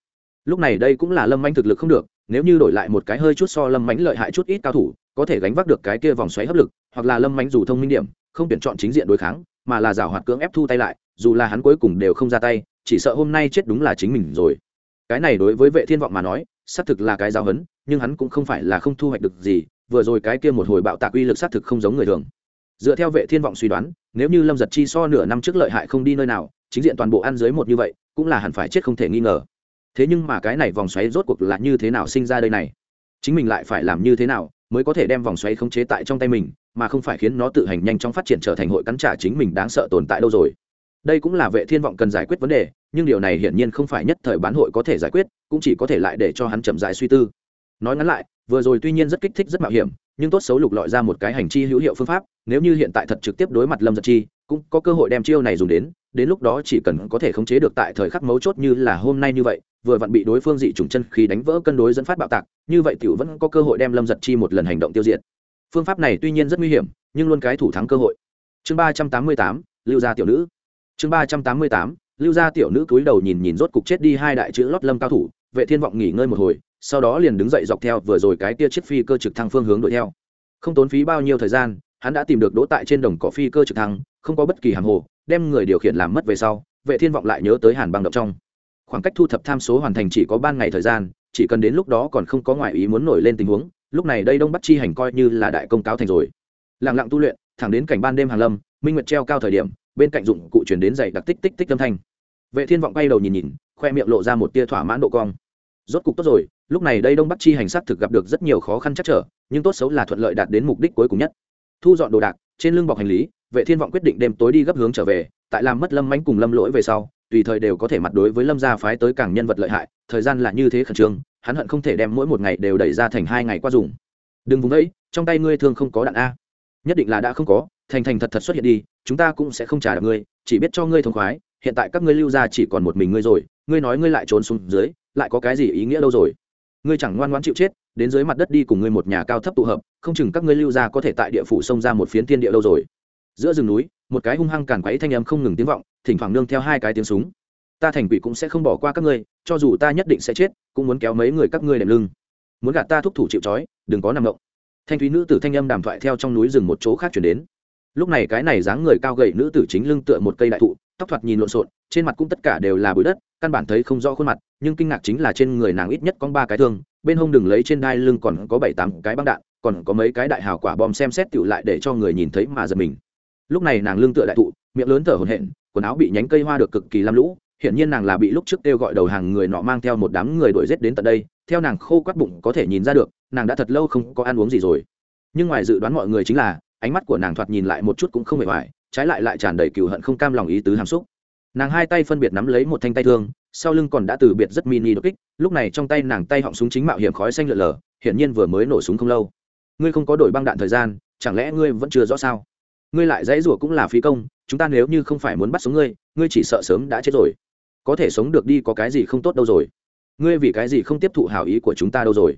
Speaker 1: lúc này đây cũng là lâm manh thực lực không được, nếu như đổi lại một cái hơi chút so lâm mánh lợi hại chút ít cao thủ, có thể gánh vác được cái kia vòng xoáy hấp lực, hoặc là lâm mánh dù thông minh điểm, không tuyển chọn chính diện đối kháng, mà là rào hoạt cưỡng ép thu tay lại, dù là hắn cuối cùng đều không ra tay, chỉ sợ hôm nay chết đúng là chính mình rồi. Cái này đối với vệ thiên vọng mà nói, xác thực là cái giáo hấn nhưng hắn cũng không phải là không thu hoạch được gì, vừa rồi cái kia một hồi bạo tạc uy lực xác thực không giống người thường. Dựa theo vệ thiên vọng suy đoán, nếu như lâm giật chi so nửa năm trước lợi hại không đi nơi nào, chính diện toàn bộ ăn dưới một như vậy, cũng là hẳn phải chết không thể nghi ngờ thế nhưng mà cái này vòng xoáy rốt cuộc là như thế nào sinh ra đây này? Chính mình lại phải làm như thế nào mới có thể đem vòng xoáy khống chế tại trong tay mình, mà không phải khiến nó tự hành nhanh chóng phát triển trở thành hội cắn trả chính mình đáng sợ tồn tại đâu rồi? Đây cũng là vệ thiên vọng cần giải quyết vấn đề, nhưng điều này hiển nhiên không phải nhất thời bán hội có thể giải quyết, cũng chỉ có thể lại để cho hắn chậm dài suy tư. Nói ngắn lại, vừa rồi tuy nhiên rất kích thích rất mạo hiểm, nhưng tốt xấu lục lọi ra một cái hành chi hữu hiệu phương pháp, nếu như hiện tại thật trực tiếp đối mặt lâm giật chi, cũng có cơ hội đem chiêu này dùng đến đến lúc đó chỉ cần có thể khống chế được tại thời khắc mấu chốt như là hôm nay như vậy vừa vặn bị đối phương dị trùng chân khi đánh vỡ cân đối dẫn phát bạo tạc, như vậy tiểu vẫn có cơ hội đem lâm giật chi một lần hành động tiêu diệt. Phương pháp này tuy nhiên rất nguy hiểm, nhưng luôn cái thủ thắng cơ hội. Chương ba trăm tám mươi tám, lưu gia tiểu nữ. Chương ba trăm tám mươi tám, lưu gia tiểu nữ cúi đầu nhìn nhìn rốt cục chết đi hai đại chữ lót lâm cao thủ, vệ thiên vọng nghỉ ngơi một hồi, sau đó liền đứng dậy dọc theo vừa rồi cái kia chiếc phi cơ trực thăng phương hướng đuổi theo. Không tốn phí bao nhiêu thời gian, hắn đã tìm được đỗ tại trên đồng cỏ phi cơ trực thăng, không có bất kỳ hàng hồ, đem người điều khiển làm mất về sau, vệ thiên vọng lại nhớ tới hàn băng động trong khoảng cách thu thập tham số hoàn thành chỉ có ban ngày thời gian, chỉ cần đến lúc đó còn không có ngoại ý muốn nổi lên tình huống, lúc này đây đông bắc chi hành coi như là đại công cáo thành rồi. Lặng lặng tu luyện, thẳng đến cảnh ban đêm hàng lâm, minh nguyệt treo cao thời điểm, bên cạnh dụng cụ chuyển đến dậy đặc tích tích tích âm thanh. Vệ thiên vọng bay đầu nhìn nhìn, khoe miệng lộ ra một tia thỏa mãn độ cong. Rốt cục tốt rồi, lúc này đây đông bắc chi hành sát thực gặp được rất nhiều khó khăn chắc trở, nhưng tốt xấu là thuận lợi đạt đến mục đích cuối cùng nhất. Thu dọn đồ đạc, trên lưng bọc hành lý, vệ thiên vọng quyết định đêm tối đi gấp hướng trở về, tại làm mất lâm mánh cùng lâm lỗi về sau tùy thời đều có thể mặt đối với lâm gia phái tới càng nhân vật lợi hại, thời gian là như thế khẩn trương, hắn hận không thể đem mỗi một ngày đều đẩy ra thành hai ngày qua dùng. Đừng vùng ấy trong tay ngươi thương không có đạn a. Nhất định là đã không có, thành thành thật thật xuất hiện đi, chúng ta cũng sẽ không trả được ngươi, chỉ biết cho ngươi thông khoái, hiện tại các ngươi lưu ra chỉ còn một mình ngươi rồi, ngươi nói ngươi lại trốn xuống dưới, lại có cái gì ý nghĩa đâu rồi? Ngươi chẳng ngoan ngoãn chịu chết, đến dưới mặt đất đi cùng ngươi một nhà cao thấp tụ hợp, không chừng các ngươi lưu ra có thể tại địa phủ xông ra một phiến thiên địa đâu rồi. Giữa rừng núi một cái hung hăng càn quấy thanh âm không ngừng tiếng vọng, thỉnh thoảng nương theo hai cái tiếng súng. Ta thành quỷ cũng sẽ không bỏ qua các ngươi, cho dù ta nhất định sẽ chết, cũng muốn kéo mấy người các ngươi đệm lưng. Muốn gạt ta thúc thủ chịu trói, đừng có nằm động. Thanh thúy nữ tử thanh âm đàm thoại theo trong núi rừng một chỗ khác chuyển đến. Lúc này cái này dáng người cao gầy nữ tử chính lưng tựa một cây đại thụ, tóc thoạt nhìn lộn xộn, trên mặt cũng tất cả đều là bụi đất, căn bản thấy không rõ khuôn mặt, nhưng kinh ngạc chính là trên người nàng ít nhất có ba cái thương, bên hông đừng lấy trên đai lưng còn có bảy tám cái băng đạn, còn có mấy cái đại hào quả bom xem xét tựu lại để cho người nhìn thấy mà giật mình lúc này nàng lưng tựa đại thụ, miệng lớn thở hổn hển, quần áo bị nhánh cây hoa được cực kỳ lam lũ. Hiển nhiên nàng là bị lúc trước kêu gọi đầu hàng người nọ mang theo một đám người đuổi giết đến tận đây. Theo nàng khô quắt bụng có thể nhìn ra được, nàng đã thật lâu không có ăn uống gì rồi. Nhưng ngoài dự đoán mọi người chính là, ánh mắt của nàng thoạt nhìn lại một chút cũng không hề hoài, trái lại lại tràn đầy cừu hận không cam lòng ý tứ hàm xúc. Nàng hai tay phân biệt nắm lấy một thanh tay thương, sau lưng còn đã từ biệt rất mini đột kích. Lúc này trong tay nàng tay họng súng chính mạo hiểm khói xanh lượn lờ, hiển nhiên vừa mới nổ súng không lâu. Ngươi không có đổi băng đạn thời gian, chẳng lẽ ngươi vẫn chưa rõ sao? Ngươi lại dãy rủa cũng là phí công, chúng ta nếu như không phải muốn bắt sống ngươi ngươi chỉ sợ sớm đã chết rồi. Có thể sống được đi có cái gì không tốt đâu rồi. Ngươi vì cái gì không tiếp thụ hảo ý của chúng ta đâu rồi?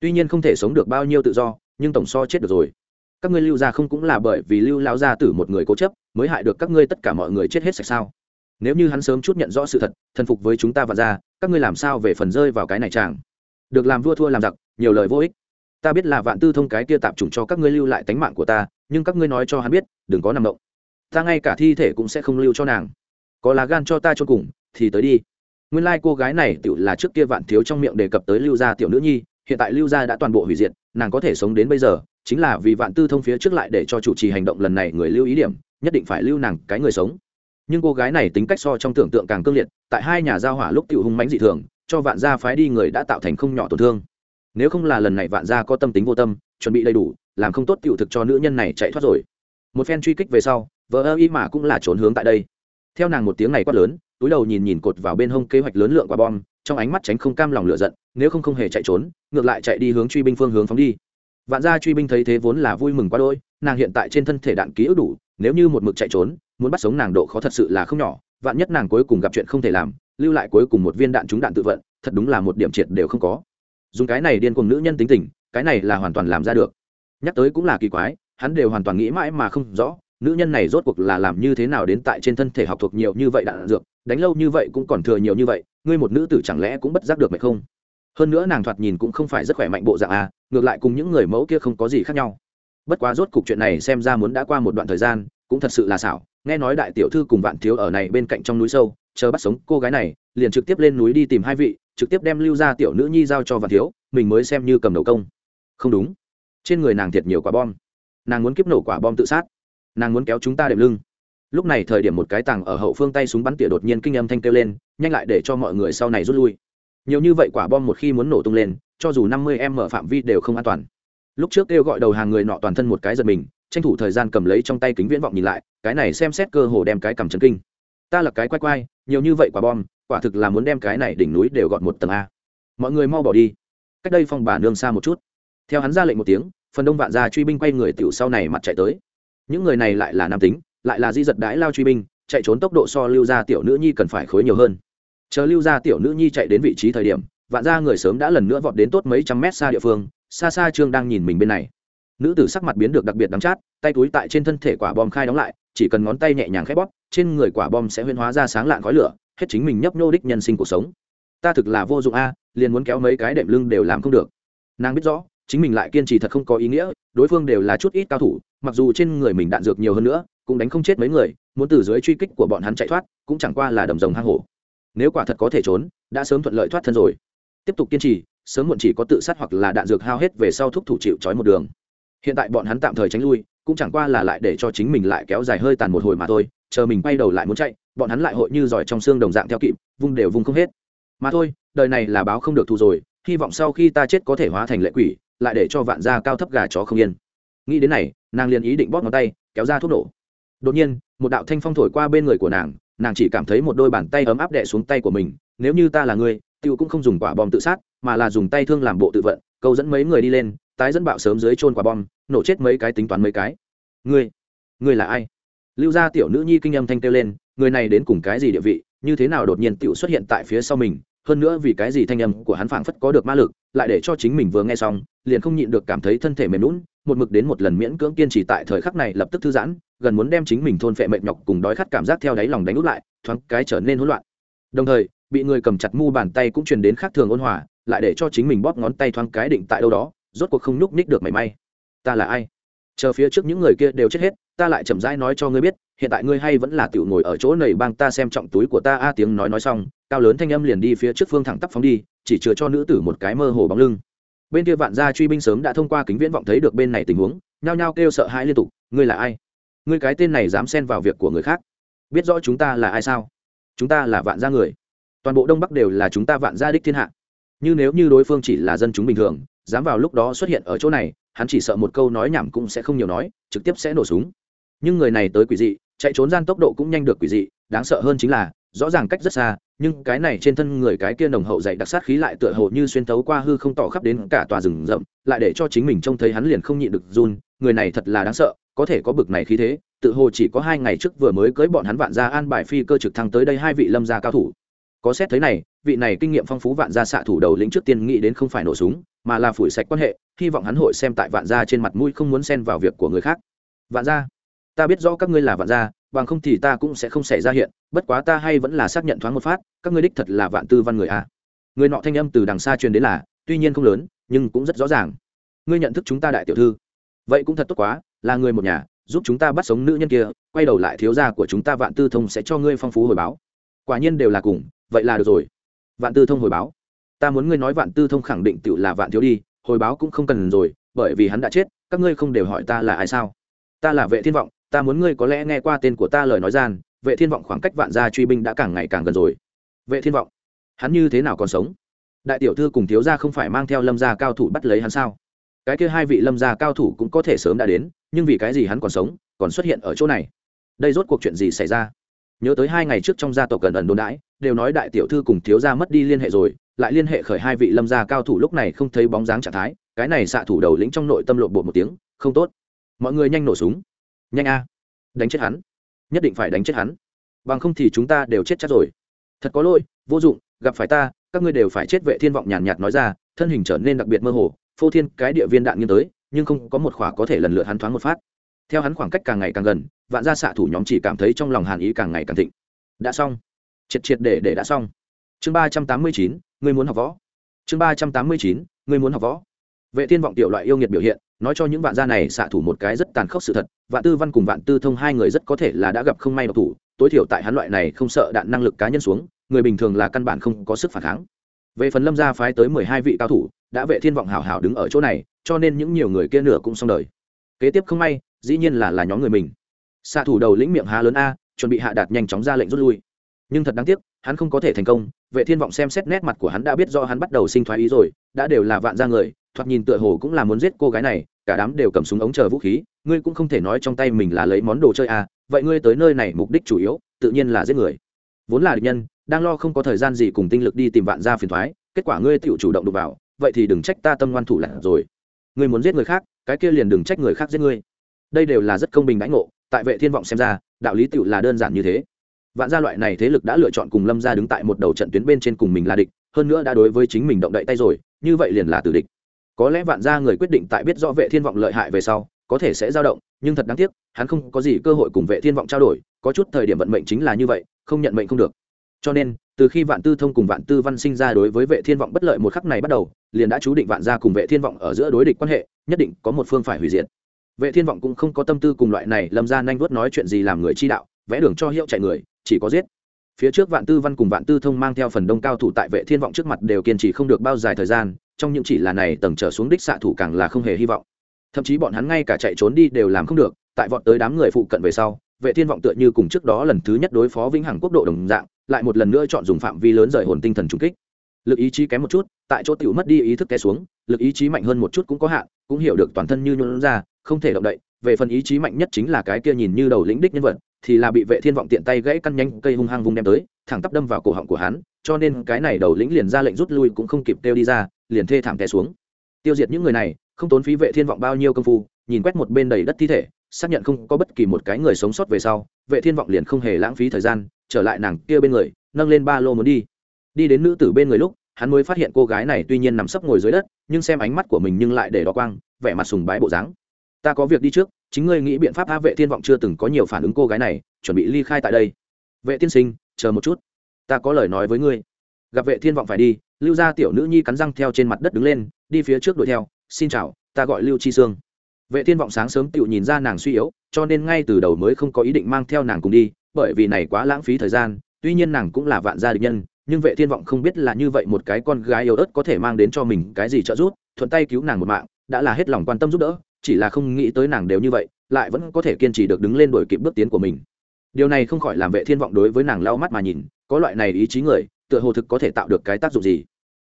Speaker 1: Tuy nhiên không thể sống được bao nhiêu tự do, nhưng tổng so chết được rồi. Các ngươi lưu gia không cũng là bởi vì lưu lao gia tử một người cố chấp, mới hại được các ngươi tất cả mọi người chết hết sạch sao? Nếu như hắn sớm chút nhận rõ sự thật, thần phục với chúng ta và ra các ngươi làm sao về phần rơi vào cái này chàng? Được làm vua thua làm giặc, nhiều lời vô ích. Ta biết là vạn tư thông cái kia tạp chủng cho các ngươi lưu lại tánh mạng của ta nhưng các ngươi nói cho hắn biết, đừng có nằm động. Ta ngay cả thi thể cũng sẽ không lưu cho nàng. Có lá gan cho ta cho cùng, thì tới đi. Nguyên lai、like、cô gái này tự là trước kia vạn thiếu trong miệng đề cập tới lưu gia tiểu nữ nhi, hiện tại lưu gia đã toàn bộ hủy diệt, nàng có thể sống đến bây giờ, chính là vì vạn tư thông phía trước lại để cho chủ trì hành động lần này người lưu ý điểm, nhất định phải lưu nàng cái người sống. Nhưng cô gái này tính cách so trong tưởng tượng càng cương liệt, tại hai nhà giao hỏa lúc tiểu hung mãnh dị thường, cho vạn gia phái đi người đã tạo thành không nhỏ tổn thương. Nếu không là lần này vạn gia có tâm tính vô tâm, chuẩn bị đầy đủ làm không tốt tiểu thực cho nữ nhân này chạy thoát rồi. Một phen truy kích về sau, vợ ơ y mà cũng là trốn hướng tại đây. Theo nàng một tiếng này quát lớn, túi đầu nhìn nhìn cột vào bên hông kế hoạch lớn lượng quả bom, trong ánh mắt tránh không cam lòng lửa giận, nếu không không hề chạy trốn, ngược lại chạy đi hướng truy binh phương hướng phóng đi. Vạn gia truy binh thấy thế vốn là vui mừng quá đôi nàng hiện tại trên thân thể đạn ký ức đủ, nếu như một mực chạy trốn, muốn bắt sống nàng độ khó thật sự là không nhỏ, vạn nhất nàng cuối cùng gặp chuyện không thể làm, lưu lại cuối cùng một viên đạn trúng đạn tự vận, thật đúng là một điểm triệt đều không có. Dùng cái này điên cùng nữ nhân tính tình, cái này là hoàn toàn làm ra được nhắc tới cũng là kỳ quái, hắn đều hoàn toàn nghĩ mãi mà không rõ, nữ nhân này rốt cuộc là làm như thế nào đến tại trên thân thể học thuộc nhiều như vậy đạn dược, đánh lâu như vậy cũng còn thừa nhiều như vậy, ngươi một nữ tử chẳng lẽ cũng bất giác được mày không? Hơn nữa nàng thoạt nhìn cũng không phải rất khỏe mạnh bộ dạng à? ngược lại cùng những người mẫu kia không có gì khác nhau. Bất quá rốt cục chuyện này xem ra muốn đã qua một đoạn thời gian, cũng thật sự là xảo. Nghe nói đại tiểu thư cùng vạn thiếu ở này bên cạnh trong núi sâu, chờ bắt sống cô gái này, liền trực tiếp lên núi đi tìm hai vị, trực tiếp đem lưu ra tiểu nữ nhi giao cho vạn thiếu, mình mới xem như cầm đầu công. Không đúng trên người nàng thiệt nhiều quả bom. Nàng muốn kiếp nổ quả bom tự sát. Nàng muốn kéo chúng ta đệm lưng. Lúc này thời điểm một cái tàng ở hậu phương tay súng bắn tỉa đột nhiên kinh âm thanh kêu lên, nhanh lại để cho mọi người sau này rút lui. Nhiều như vậy quả bom một khi muốn nổ tung lên, cho dù năm mươi em mở phạm vi đều không an toàn. Lúc trước kêu gọi đầu hàng người nọ toàn thân một cái giật mình, tranh thủ thời gian cầm lấy trong tay kính viễn vọng nhìn lại, cái này xem xét cơ hồ đem cái cầm chấn kinh. Ta là cái quay quay nhiều như vậy quả bom, quả thực là muốn đem cái này đỉnh núi đều gọn một tầng a. Mọi người mau bỏ đi. Cách đây phong bà nương xa một chút theo hắn ra lệnh một tiếng, phần đông vạn gia truy binh quay người tiểu sau này mặt chạy tới. Những người này lại là nam tính, lại là di giật đái lao truy binh, chạy trốn tốc độ so lưu gia tiểu nữ nhi cần phải khối nhiều hơn. Chờ lưu gia tiểu nữ nhi chạy đến vị trí thời điểm, vạn gia người sớm đã lần nữa vọt đến tốt mấy trăm mét xa địa phương, xa xa trương đang nhìn mình bên này. Nữ tử sắc mặt biến được đặc biệt đắng chát, tay túi tại trên thân thể quả bom khai đóng lại, chỉ cần ngón tay nhẹ nhàng khép bóp, trên người quả bom sẽ huyên hóa ra sáng lạn khói lửa, hết chính mình nhấp nhô đích nhân sinh cuộc sống. Ta thực là vô dụng a, liền muốn kéo mấy cái đệm lưng đều làm không được. Nàng biết rõ chính mình lại kiên trì thật không có ý nghĩa, đối phương đều là chút ít cao thủ, mặc dù trên người mình đạn dược nhiều hơn nữa, cũng đánh không chết mấy người, muốn từ dưới truy kích của bọn hắn chạy thoát, cũng chẳng qua là đầm rồng hang hổ. Nếu quả thật có thể trốn, đã sớm thuận lợi thoát thân rồi. Tiếp tục kiên trì, sớm muộn chỉ có tự sát hoặc là đạn dược hao hết về sau thúc thủ chịu trói một đường. Hiện tại bọn hắn tạm thời tránh lui, cũng chẳng qua là lại để cho chính mình lại kéo dài hơi tàn một hồi mà thôi, chờ mình quay đầu lại muốn chạy, bọn hắn lại hội như giỏi trong xương đồng dạng theo kịp, vung đều vung không hết. Mà thôi, đời này là báo không được thù rồi, hy vọng sau khi ta chết có thể hóa thành lệ quỷ lại để cho vạn gia cao thấp gà chó không yên. Nghĩ đến này, nàng liền ý định bóp ngón tay, kéo ra thuốc nổ. Đột nhiên, một đạo thanh phong thổi qua bên người của nàng nàng chỉ cảm thấy một đôi bàn tay ấm áp đẻ xuống tay của mình, nếu như ta là người tiêu cũng không dùng quả bom tự sát, mà là dùng tay thương làm bộ tự vận, câu dẫn mấy người đi lên, tái dẫn bạo sớm dưới trôn quả bom, nổ chết mấy cái tính toán mấy cái. Ngươi ngươi là ai? Lưu gia tiểu nữ nhi kinh âm thanh kêu lên, người này đến cùng cái gì địa vị, như thế nào đột nhiên tiểu xuất hiện tại phía sau mình hơn nữa vì cái gì thanh âm của hắn phảng phất có được ma lực lại để cho chính mình vừa nghe xong liền không nhịn được cảm thấy thân thể mềm nhũn, một mực đến một lần miễn cưỡng kiên trì tại thời khắc này lập tức thư giãn gần muốn đem chính mình thôn phệ mệt nhọc cùng đói khát cảm giác theo đáy lòng đánh nút lại thoáng cái trở nên hỗn loạn. Đồng thời bị người cầm chặt mu bàn tay cũng truyền đến khác thường ôn hòa lại để cho chính mình bóp ngón tay thoáng cái định tại đâu đó rốt cuộc không nhúc nhích được mảy may. Ta là ai? Chờ phía trước những người kia đều chết hết ta lại chậm rãi nói cho ngươi biết hiện tại ngươi hay vẫn là tiểu ngồi ở chỗ này bang ta xem trọng túi của ta. A tiếng nói nói xong, cao lớn thanh âm liền đi phía trước phương thẳng tắp phóng đi, chỉ chừa cho nữ tử một cái mơ hồ bóng lưng. Bên kia vạn gia truy binh sớm đã thông qua kính viễn vọng thấy được bên này tình huống, nhao nhao kêu sợ hãi liên tục, ngươi là ai? Ngươi cái tên này dám xen vào việc của người khác? Biết rõ chúng ta là ai sao? Chúng ta là vạn gia người. Toàn bộ đông bắc đều là chúng ta vạn gia đích thiên hạ. Như nếu như đối phương chỉ là dân chúng bình thường, dám vào lúc đó xuất hiện ở chỗ này, hắn chỉ sợ một câu nói nhảm cũng sẽ không nhiều nói, trực tiếp sẽ nổ súng. Nhưng người này tới quỷ dị chạy trốn gian tốc độ cũng nhanh được quỷ dị, đáng sợ hơn chính là, rõ ràng cách rất xa, nhưng cái này trên thân người cái kia nồng hậu dày đặc sát khí lại tựa hồ như xuyên tấu qua hư không tỏ khắp đến cả tòa rừng rậm, lại để cho chính mình trông thấy hắn liền không nhịn được run, người này thật là đáng sợ, có thể có bực này khí thế, tự hồ chỉ có hai ngày trước vừa mới cưới bọn hắn vạn gia an bài phi cơ trực thăng tới đây hai vị lâm gia cao thủ. Có xét thấy này, vị này kinh nghiệm phong phú vạn gia xạ thủ đầu lĩnh trước tiên nghĩ đến không phải nổ súng, mà là phủi sạch quan hệ, hy vọng hắn hội xem tại vạn gia trên mặt mũi không muốn xen vào việc của người khác. Vạn gia ta biết rõ các ngươi là vạn gia, bằng không thì ta cũng sẽ không xảy ra hiện, bất quá ta hay vẫn là xác nhận thoáng một phát, các ngươi đích thật là vạn tư văn người a. Người nọ thanh âm từ đằng xa truyền đến là, tuy nhiên không lớn, nhưng cũng rất rõ ràng. Ngươi nhận thức chúng ta đại tiểu thư. Vậy cũng thật tốt quá, là người một nhà, giúp chúng ta bắt sống nữ nhân kia, quay đầu lại thiếu gia của chúng ta vạn tư thông sẽ cho ngươi phong phú hồi báo. Quả nhiên đều là cùng, vậy là được rồi. Vạn tư thông hồi báo. Ta muốn ngươi nói vạn tư thông khẳng định tự là vạn thiếu đi, hồi báo cũng không cần rồi, bởi vì hắn đã chết, các ngươi không đều hỏi ta là ai sao? Ta là vệ thiên vọng ta muốn ngươi có lẽ nghe qua tên của ta lời nói gian, vệ thiên vọng khoảng cách vạn gia truy binh đã càng ngày càng gần rồi. Vệ thiên vọng, hắn như thế nào còn sống? Đại tiểu thư cùng thiếu gia không phải mang theo lâm gia cao thủ bắt lấy hắn sao? Cái kia hai vị lâm gia cao thủ cũng có thể sớm đã đến, nhưng vì cái gì hắn còn sống, còn xuất hiện ở chỗ này? Đây rốt cuộc chuyện gì xảy ra? Nhớ tới hai ngày trước trong gia tộc gần ẩn đồn đãi, đều nói đại tiểu thư cùng thiếu gia mất đi liên hệ rồi, lại liên hệ khởi hai vị lâm gia cao thủ lúc này không thấy bóng dáng trạng thái, cái này xạ thủ đầu lĩnh trong nội tâm lộn bột một tiếng, không tốt. Mọi người nhanh nổ súng nhanh a. Đánh chết hắn. Nhất định phải đánh chết hắn. Bằng không thì chúng ta đều chết chắc rồi. Thật có lỗi, vô dụng, gặp phải ta, các ngươi đều phải chết vệ thiên vọng nhàn nhạt nói ra, thân hình trở nên đặc biệt mơ hồ, phô thiên cái địa viên đạn nghiêng tới, nhưng không có một khỏa có thể lần lượt hắn thoáng một phát. Theo hắn khoảng cách càng ngày càng gần, vạn gia xạ thủ nhóm chỉ cảm thấy trong lòng hàn ý càng ngày càng thịnh. Đã xong. Triệt triệt để để đã xong. Chương ba trăm tám mươi chín người muốn học võ. Chương ba trăm tám mươi chín người muốn học võ. Vệ thiên vọng tiểu loại yêu nghiệt biểu hiện nói cho những vạn gia này xạ thủ một cái rất tàn khốc sự thật, vạn tư văn cùng vạn tư thông hai người rất có thể là đã gặp không may độc thủ, tối thiểu tại hắn loại này không sợ đạn năng lực cá nhân xuống, người bình thường là căn bản không có sức phản kháng. Về phần lâm gia phái tới mười hai vị cao thủ, đã vệ thiên vọng hảo hảo đứng ở chỗ này, cho nên những nhiều người kia nửa cũng xong đời. Kế tiếp không may, dĩ nhiên là là nhóm người mình. Xạ thủ đầu lĩnh miệng há lớn a, chuẩn bị hạ đạt nhanh chóng ra lệnh rút lui. Nhưng thật đáng tiếc, hắn không có thể thành công, vệ thiên vọng xem xét nét mặt của hắn đã biết do hắn bắt đầu sinh thoái ý rồi, đã đều là vạn gia người thoạt nhìn tựa hồ cũng là muốn giết cô gái này, cả đám đều cầm súng ống chờ vũ khí, ngươi cũng không thể nói trong tay mình là lấy món đồ chơi à vậy ngươi tới nơi này mục đích chủ yếu, tự nhiên là giết người. Vốn là địch nhân, đang lo không có thời gian gì cùng tinh lực đi tìm vạn gia phiền thoái, kết quả ngươi tự chủ động đụng vào, vậy thì đừng trách ta tâm ngoan thủ lạc rồi. Ngươi muốn giết người khác, cái kia liền đừng trách người khác giết ngươi. Đây đều là rất công bình đãi ngộ, tại vệ thiên vọng xem ra, đạo lý tựu là đơn giản như thế. Vạn gia loại này thế lực đã lựa chọn cùng lâm gia đứng tại một đầu trận tuyến bên trên cùng mình là địch, hơn nữa đã đối với chính mình động đậy tay rồi, như vậy liền là tử địch có lẽ vạn gia người quyết định tại biết rõ vệ thiên vọng lợi hại về sau, có thể sẽ dao động, nhưng thật đáng tiếc, hắn không có gì cơ hội cùng vệ thiên vọng trao đổi, có chút thời điểm vận mệnh chính là như vậy, không nhận mệnh không được. Cho nên, từ khi vạn tư thông cùng vạn tư văn sinh ra đối với vệ thiên vọng bất lợi một khắc này bắt đầu, liền đã chú định vạn gia cùng vệ thiên vọng ở giữa đối địch quan hệ, nhất định có một phương phải hủy diệt. Vệ thiên vọng cũng không có tâm tư cùng loại này lâm ra nhanh vuốt nói chuyện gì làm người chi đạo, vẽ đường cho hiệu chạy người, chỉ có giết. Phía trước vạn tư văn cùng vạn tư thông mang theo phần đông cao thủ tại vệ thiên vọng trước mặt đều kiên trì không được bao dài thời gian trong những chỉ là này tầng trở xuống đích xạ thủ càng là không hề hy vọng. Thậm chí bọn hắn ngay cả chạy trốn đi đều làm không được, tại vọt tới đám người phụ cận về sau, vệ thiên vọng tựa như cùng trước đó lần thứ nhất đối phó vĩnh hằng quốc độ đồng dạng, lại một lần nữa chọn dùng phạm vi lớn rời hồn tinh thần trùng kích. Lực ý chí kém một chút, tại chỗ tiểu mất đi ý thức té xuống, lực ý chí mạnh hơn một chút cũng có hạn, cũng hiểu được toàn thân như nhuận ra, không thể động đậy. Về phần ý chí mạnh nhất chính là cái kia nhìn như đầu lĩnh đích nhân vật, thì là bị vệ thiên vọng tiện tay gãy căn nhanh cây hung hăng vung đem tới, thẳng tắp đâm vào cổ họng của hắn, cho nên cái này đầu lĩnh liền ra lệnh rút lui cũng không kịp kêu đi ra liền thê thảm té xuống. Tiêu diệt những người này, không tốn phí vệ thiên vọng bao nhiêu công phu, nhìn quét một bên đầy đất thi thể, xác nhận không có bất kỳ một cái người sống sót về sau, vệ thiên vọng liền không hề lãng phí thời gian, trở lại nàng kia bên người, nâng lên ba lô muốn đi. Đi đến nữ tử bên người lúc, hắn mới phát hiện cô gái này tuy nhiên nằm sấp ngồi dưới đất, nhưng xem ánh mắt của mình nhưng lại để đỏ quang, vẻ mặt sùng bái bộ dáng. Ta có việc đi trước, chính ngươi nghĩ biện pháp a vệ thiên vọng chưa từng có nhiều phản ứng cô gái này, chuẩn bị ly khai tại đây. Vệ tiên sinh, chờ một chút, ta có lời nói với ngươi gặp vệ thiên vọng phải đi, lưu gia tiểu nữ nhi cắn răng theo trên mặt đất đứng lên, đi phía trước đuổi theo, xin chào, ta gọi lưu chi sương. Vệ thiên vọng sáng sớm tựu nhìn ra nàng suy yếu, cho nên ngay từ đầu mới không có ý định mang theo nàng cùng đi, bởi vì này quá lãng phí thời gian, tuy nhiên nàng cũng là vạn gia địch nhân, nhưng vệ thiên vọng không biết là như vậy một cái con gái yếu ớt có thể mang đến cho mình cái gì trợ giúp, thuận tay cứu nàng một mạng, đã là hết lòng quan tâm giúp đỡ, chỉ là không nghĩ tới nàng đều như vậy, lại vẫn có thể kiên trì được đứng lên đuổi kịp bước tiến của mình. Điều này không khỏi làm vệ thiên vọng đối với nàng lau mắt mà nhìn, có loại này ý chí người tựa hồ thực có thể tạo được cái tác dụng gì.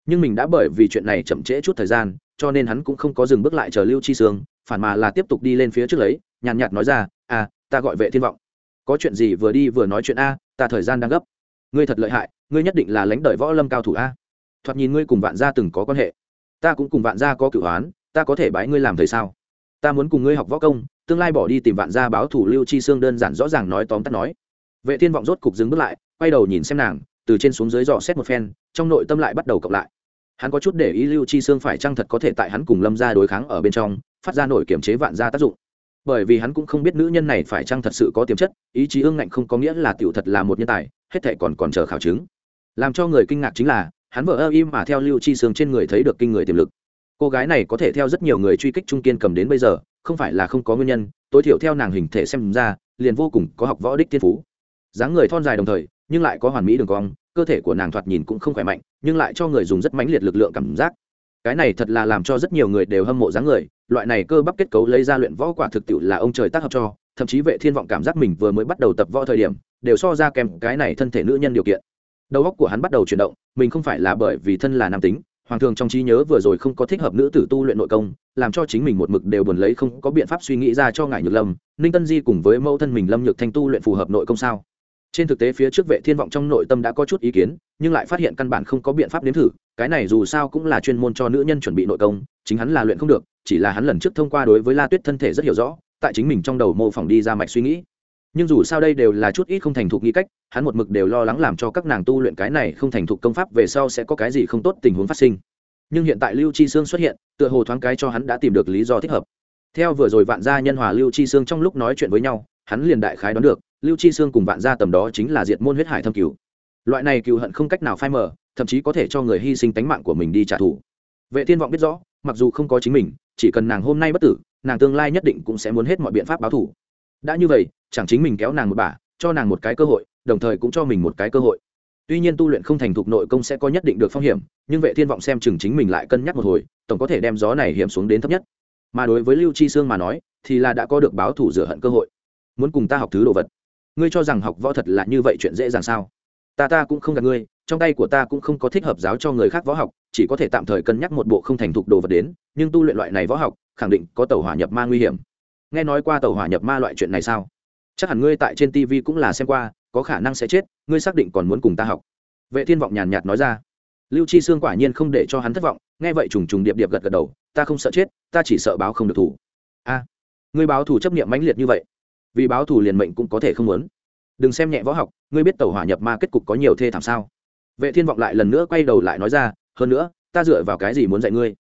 Speaker 1: Nhưng mình đã bởi vì chuyện này chậm trễ chút thời gian, cho nên hắn cũng không có dừng bước lại chờ lưu chi sương, phản mà là tiếp tục đi lên phía trước lấy, nhàn nhạt nói ra à ta gọi vệ thiên vọng. Có chuyện gì vừa đi vừa nói chuyện a, ta thời gian đang gấp. Ngươi thật lợi hại, ngươi nhất định là lãnh đời võ lâm cao thủ a. Thoạt nhìn ngươi cùng vạn gia từng có quan hệ. Ta cũng cùng vạn gia có cửu oán, ta có thể bái ngươi làm thầy sao? Ta muốn cùng ngươi học võ công, tương lai bỏ đi tìm vạn gia báo thủ lưu chi xương đơn giản rõ ràng nói tóm tắt nói. Vệ thiên vọng rốt cục dừng bước lại, quay đầu nhìn xem nàng từ trên xuống dưới dò xét một phen, trong nội tâm lại bắt đầu cộng lại. Hắn có chút để ý lưu chi xương phải chăng thật có thể tại hắn cùng lâm gia đối kháng ở bên trong, phát ra nổi kiểm chế vạn gia tác dụng. Bởi vì hắn cũng không biết nữ nhân này phải chăng thật sự có tiềm chất, ý chí ương ngạnh không có nghĩa là tiểu thật là một nhân tài, hết thể còn còn chờ khảo chứng. Làm cho người kinh ngạc chính là, hắn vợ ơ im mà theo lưu chi sương trên người thấy được kinh người tiềm lực. Cô gái này có thể theo rất nhiều người truy kích trung kiên cầm đến bây giờ, không phải là không có nguyên nhân, tối thiểu theo nàng hình thể xem ra, liền vô cùng có học võ đích thiên phú. Dáng người thon dài đồng thời nhưng lại có hoàn mỹ đường cong, cơ thể của nàng thoạt nhìn cũng không khỏe mạnh, nhưng lại cho người dùng rất mãnh liệt lực lượng cảm giác. Cái này thật là làm cho rất nhiều người đều hâm mộ dáng người, loại này cơ bắp kết cấu lấy ra luyện võ quả thực tiệu là ông trời tác hợp cho, thậm chí vệ thiên vọng cảm giác mình vừa mới bắt đầu tập võ thời điểm, đều so ra kèm cái này thân thể nữ nhân điều kiện. Đầu óc của hắn bắt đầu chuyển động, mình không phải là bởi vì thân là nam tính, hoàng thường trong trí nhớ vừa rồi không có thích hợp nữ tử tu luyện nội công, làm cho chính mình một mực đều buồn lấy không có biện pháp suy nghĩ ra cho ngài nhược lâm, ninh tân di cùng với mẫu thân mình lâm nhược thanh tu luyện phù hợp nội công sao? Trên thực tế phía trước vệ thiên vọng trong nội tâm đã có chút ý kiến, nhưng lại phát hiện căn bản không có biện pháp nếm thử, cái này dù sao cũng là chuyên môn cho nữ nhân chuẩn bị nội công, chính hắn là luyện không được, chỉ là hắn lần trước thông qua đối với la tuyết thân thể rất hiểu rõ, tại chính mình trong đầu mô phỏng đi ra mạch suy nghĩ. Nhưng dù sao đây đều là chút ít không thành thục nghĩ cách, hắn một mực đều lo lắng làm cho các nàng tu luyện cái này không thành thục công pháp về sau sẽ có cái gì không tốt tình huống phát sinh. Nhưng hiện tại lưu chi sương xuất hiện, tựa hồ thoáng cái cho hắn đã tìm được lý do thích hợp. Theo vừa rồi vạn gia nhân hòa lưu chi sương trong lúc nói chuyện với nhau, hắn liền đại khái đoán được lưu chi sương cùng vạn gia tầm đó chính là diệt môn huyết hải thâm cứu loại này cựu hận không cách nào phai mờ, thậm chí có thể cho người hy sinh tánh mạng của mình đi trả thù. Vệ thiên vọng biết rõ, mặc dù không có chính mình, chỉ cần nàng hôm nay bất tử, nàng tương lai nhất định cũng sẽ muốn hết mọi biện pháp báo thù. Đã như vậy, chẳng chính mình kéo nàng một bà, cho nàng một cái cơ hội, đồng thời cũng cho mình một cái cơ hội. Tuy nhiên tu luyện không thành thục nội công sẽ có nhất định được phong hiểm, nhưng vệ thiên vọng xem chừng chính mình lại cân nhắc một hồi, tổng có thể đem gió này hiểm xuống đến thấp nhất. Mà đối với lưu chi sương mà nói, thì là đã có được báo thủ rửa hận cơ hội. Muốn cùng ta học thứ đồ vật ngươi cho rằng học võ thật là như vậy chuyện dễ dàng sao? Ta ta cũng không gặp ngươi, trong tay của ta cũng không có thích hợp giáo cho người khác võ học, chỉ có thể tạm thời cân nhắc một bộ không thành thục đồ vật đến, nhưng tu luyện loại này võ học, khẳng định có tàu hỏa nhập ma nguy hiểm. Nghe nói qua tàu hỏa nhập ma loại chuyện này sao? Chắc hẳn ngươi tại trên tv cũng là xem qua, có khả năng sẽ chết, ngươi xác định còn muốn cùng ta học. Vệ thiên vọng nhàn nhạt nói ra. Lưu chi sương quả nhiên không để cho hắn thất vọng, nghe vậy trùng trùng điệp điệp gật gật đầu, ta không sợ chết, ta chỉ sợ báo không được thủ. A, ngươi báo thủ chấp niệm mãnh liệt như vậy vì báo thù liền mệnh cũng có thể không muốn. Đừng xem nhẹ võ học, ngươi biết tàu hỏa nhập ma kết cục có nhiều thê thảm sao? Vệ thiên vọng lại lần nữa quay đầu lại nói ra, hơn nữa, ta dựa vào cái gì muốn dạy ngươi?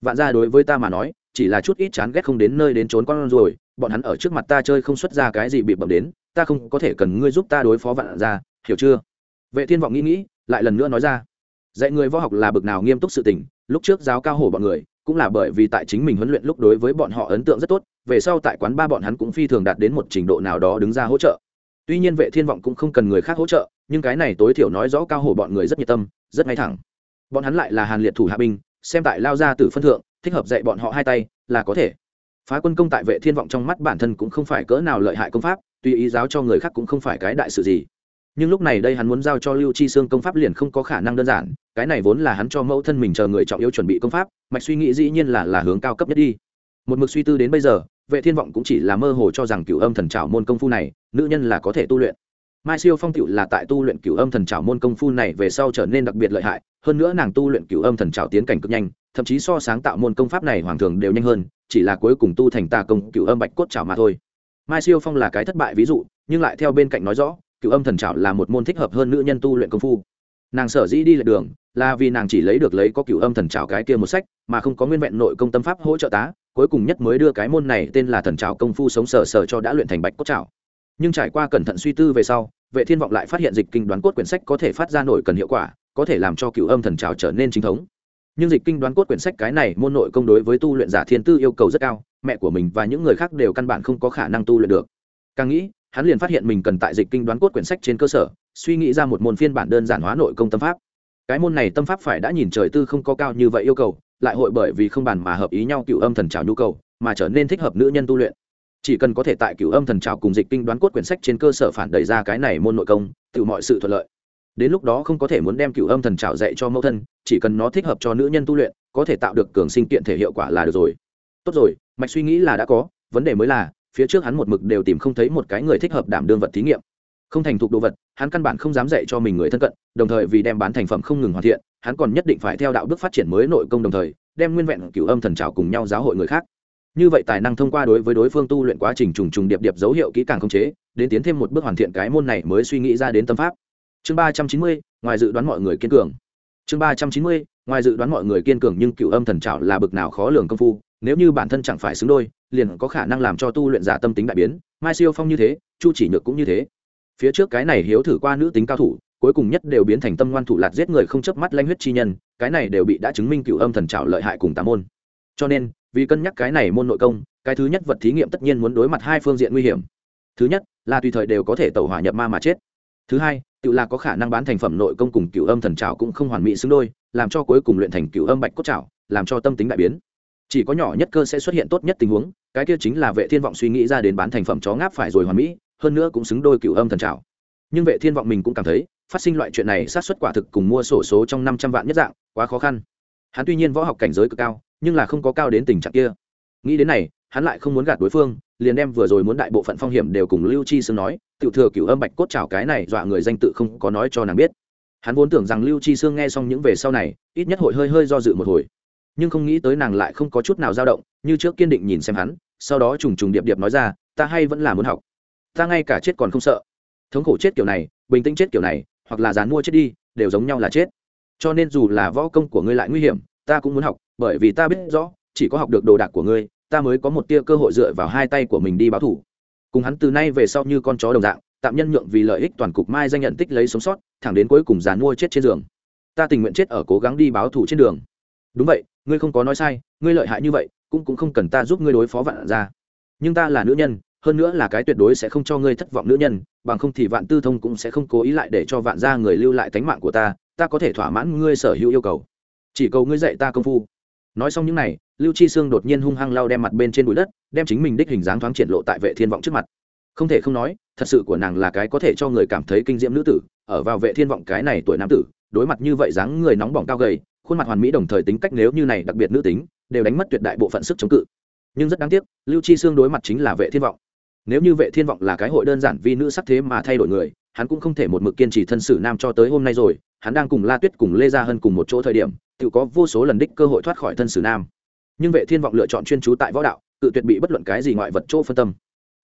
Speaker 1: Vạn ra đối với ta mà nói, chỉ là chút ít chán ghét không đến nơi đến trốn con rồi, bọn hắn ở trước mặt ta chơi không xuất ra cái gì bị bậm đến, ta không có thể cần ngươi giúp ta đối phó vạn ra hiểu chưa? Vệ thiên vọng nghĩ nghĩ, lại lần nữa nói ra, dạy người võ học là bực nào nghiêm túc sự tình, lúc trước giáo cao hổ bọn người, cũng là bởi vì tại chính mình huấn luyện lúc đối với bọn họ ấn tượng rất tốt về sau tại quán ba bọn hắn cũng phi thường đạt đến một trình độ nào đó đứng ra hỗ trợ. Tuy nhiên vệ thiên vọng cũng không cần người khác hỗ trợ, nhưng cái này tối thiểu nói rõ cao hổ bọn người rất nhiệt tâm, rất ngay thẳng. Bọn hắn lại là hàn liệt thủ hạ binh, xem tại lao ra từ phân thượng, thích hợp dạy bọn họ hai tay là có thể. Phá quân công tại vệ thiên vọng trong mắt bản thân cũng không phải cỡ nào lợi hại công pháp, tuy ý giáo cho người khác cũng không phải cái đại sự gì. Nhưng lúc này đây hắn muốn giao cho lưu chi xương công pháp liền không có khả năng đơn giản, cái này vốn là hắn cho mẫu thân mình chờ người trọng yếu chuẩn bị công pháp, mạch suy nghĩ dĩ nhiên là là hướng cao cấp nhất đi một mực suy tư đến bây giờ, vệ thiên vọng cũng chỉ là mơ hồ cho rằng cửu âm thần trảo môn công phu này, nữ nhân là có thể tu luyện. Mai siêu phong tựu là tại tu luyện cửu âm thần trảo môn công phu này về sau trở nên đặc biệt lợi hại, hơn nữa nàng tu luyện cửu âm thần trảo tiến cảnh cực nhanh, thậm chí so sáng tạo môn công pháp này hoàng thường đều nhanh hơn, chỉ là cuối cùng tu thành tà công cửu âm bạch cốt trảo mà thôi. Mai siêu phong là cái thất bại ví dụ, nhưng lại theo bên cạnh nói rõ, cửu âm thần trảo là một môn thích hợp hơn nữ nhân tu luyện công phu. Nàng sở dĩ đi lệch đường, là vì nàng chỉ lấy được lấy có cửu âm thần trảo cái kia một sách, mà không có nguyên vẹn nội công tâm pháp hỗ trợ tá cuối cùng nhất mới đưa cái môn này tên là thần trảo công phu sống sờ sờ cho đã luyện thành bạch cốt trảo. Nhưng trải qua cẩn thận suy tư về sau, vệ thiên vọng lại phát hiện dịch kinh đoán cốt quyển sách có thể phát ra nổi cần hiệu quả, có thể làm cho cửu âm thần trảo trở nên chính thống. Nhưng dịch kinh đoán cốt quyển sách cái này môn nội công đối với tu luyện giả thiên tư yêu cầu rất cao, mẹ của mình và những người khác đều căn bản không có khả năng tu luyện được. Càng nghĩ, hắn liền phát hiện mình cần tại dịch kinh đoán cốt quyển sách trên cơ sở, suy nghĩ ra một môn phiên bản đơn giản hóa nội công tâm pháp. Cái môn này tâm pháp phải đã nhìn trời tư không có cao như vậy yêu cầu lại hội bởi vì không bàn mà hợp ý nhau cựu âm thần trào nhu cầu, mà trở nên thích hợp nữ nhân tu luyện. Chỉ cần có thể tại cựu âm thần trào cùng dịch kinh đoán cốt quyển sách trên cơ sở phản đẩy ra cái này môn nội công, tự mọi sự thuận lợi. Đến lúc đó không có thể muốn đem cựu âm thần trào dạy cho mẫu thân, chỉ cần nó thích hợp cho nữ nhân tu luyện, có thể tạo được cường sinh kiện thể hiệu quả là được rồi. Tốt rồi, mạch suy nghĩ là đã có, vấn đề mới là, phía trước hắn một mực đều tìm không thấy một cái người thích hợp đảm đương vật thí nghiệm không thành thục đồ vật, hắn căn bản không dám dạy cho mình người thân cận, đồng thời vì đem bán thành phẩm không ngừng hoàn thiện, hắn còn nhất định phải theo đạo đức phát triển mới nội công đồng thời, đem nguyên vẹn cửu âm thần trào cùng nhau giáo hội người khác. Như vậy tài năng thông qua đối với đối phương tu luyện quá trình trùng trùng điệp điệp dấu hiệu kỹ càng khống chế, đến tiến thêm một bước hoàn thiện cái môn này mới suy nghĩ ra đến tâm pháp. Chương ba trăm chín mươi, ngoài dự đoán mọi người kiên cường. Chương ba trăm chín mươi, ngoài dự đoán mọi người kiên cường nhưng cửu âm thần trào là bực nào khó lường công phu, nếu như bản thân chẳng phải xứng đôi, liền có khả năng làm cho tu luyện giả tâm tính đại biến. Mai siêu phong như thế, chu chỉ nhược cũng như thế phía trước cái này hiếu thử qua nữ tính cao thủ, cuối cùng nhất đều biến thành tâm ngoan thủ lạt giết người không chớp mắt lanh huyết chi nhân, cái này đều bị đã chứng minh cựu âm thần trào lợi hại cùng tám môn. Cho nên, vì cân nhắc cái này môn nội công, cái thứ nhất vật thí nghiệm tất nhiên muốn đối mặt hai phương diện nguy hiểm. Thứ nhất, là tùy thời đều có thể tẩu hỏa nhập ma mà chết. Thứ hai, tự là có khả năng bán thành phẩm nội công cùng cựu âm thần trào cũng không hoàn mỹ xứng đôi, làm cho cuối cùng luyện thành cựu âm bạch cốt trào làm cho tâm tính đại biến. Chỉ có nhỏ nhất cơ sẽ xuất hiện tốt nhất tình huống, cái kia chính là vệ thiên vọng suy nghĩ ra đến bán thành phẩm chó ngáp phải rồi hoàn mỹ hơn nữa cũng xứng đôi cựu âm thần trào nhưng vệ thiên vọng mình cũng cảm thấy, phát sinh loại chuyện này sát xuất quả thực cùng mua sổ số trong năm trăm vạn nhất dạng, quá khó khăn. Hắn tuy nhiên võ học cảnh giới cực cao, nhưng là không có cao đến tình trạng kia. Nghĩ đến này, hắn lại không muốn gạt đối phương, liền đem vừa rồi muốn đại bộ phận phong hiểm đều cùng lưu chi sương nói, tiểu thừa cửu âm bạch cốt trào cái này dọa người danh tự không có nói cho nàng biết. Hắn vốn tưởng rằng lưu chi sương nghe xong những về sau này, ít nhất hội hơi hơi do dự một hồi. Nhưng không nghĩ tới nàng lại không có chút nào dao động, như trước kiên định nhìn xem hắn, sau đó trùng trùng điệp điệp nói ra, ta hay vẫn là muốn học ta ngay cả chết còn không sợ. Thống khổ chết kiểu này, bình tĩnh chết kiểu này, hoặc là dán mua chết đi, đều giống nhau là chết. Cho nên dù là võ công của ngươi lại nguy hiểm, ta cũng muốn học, bởi vì ta biết rõ, chỉ có học được đồ đạc của ngươi, ta mới có một tia cơ hội dựa vào hai tay của mình đi báo thủ. Cùng hắn từ nay về sau như con chó đồng dạng, tạm nhân nhượng vì lợi ích toàn cục mai danh nhận tích lấy sống sót, thẳng đến cuối cùng dán mua chết trên giường. Ta tình nguyện chết ở cố gắng đi báo thủ trên đường. Đúng vậy, ngươi không có nói sai, ngươi lợi hại như vậy, cũng cũng không cần ta giúp ngươi đối phó vạn ra nhưng ta là nữ nhân hơn nữa là cái tuyệt đối sẽ không cho ngươi thất vọng nữ nhân, bằng không thì vạn tư thông cũng sẽ không cố ý lại để cho vạn gia người lưu lại tánh mạng của ta ta có thể thỏa mãn ngươi sở hữu yêu cầu. Chỉ cầu ngươi dạy ta công phu. Nói xong những n à y lưu chi sương đột nhiên hung hăng lao đem mặt bên trên bụi đất, đem chính mình đích hình dáng thoáng triển lộ tại vệ thiên vọng trước mặt. Không thể không nói, thật sự của nàng là cái có thể cho người cảm thấy kinh diễm nữ tử, ở vào vệ thiên vọng cái này tuổi nam tử, đối mặt như vậy dáng người nóng bỏng cao gầy, khuôn mặt hoàn mỹ đồng thời tính cách nếu như này đặc biệt nữ tính, đều đánh mất tuyệt đại bộ phận sức chống cự. Nhưng rất đáng tiếc, lưu chi sương đối mặt chính là vệ thiên vọng nếu như vệ thiên vọng là cái hội đơn giản vì nữ sắc thế mà thay đổi người, hắn cũng không thể một mực kiên trì thân sử nam cho tới hôm nay rồi. Hắn đang cùng la tuyết, cùng lê gia hân cùng một chỗ thời điểm, tự có vô số lần đích cơ hội thoát khỏi thân sử nam. Nhưng vệ thiên vọng lựa chọn chuyên trú tại võ đạo, tự tuyệt bị bất luận cái gì ngoại vật chỗ phân tâm.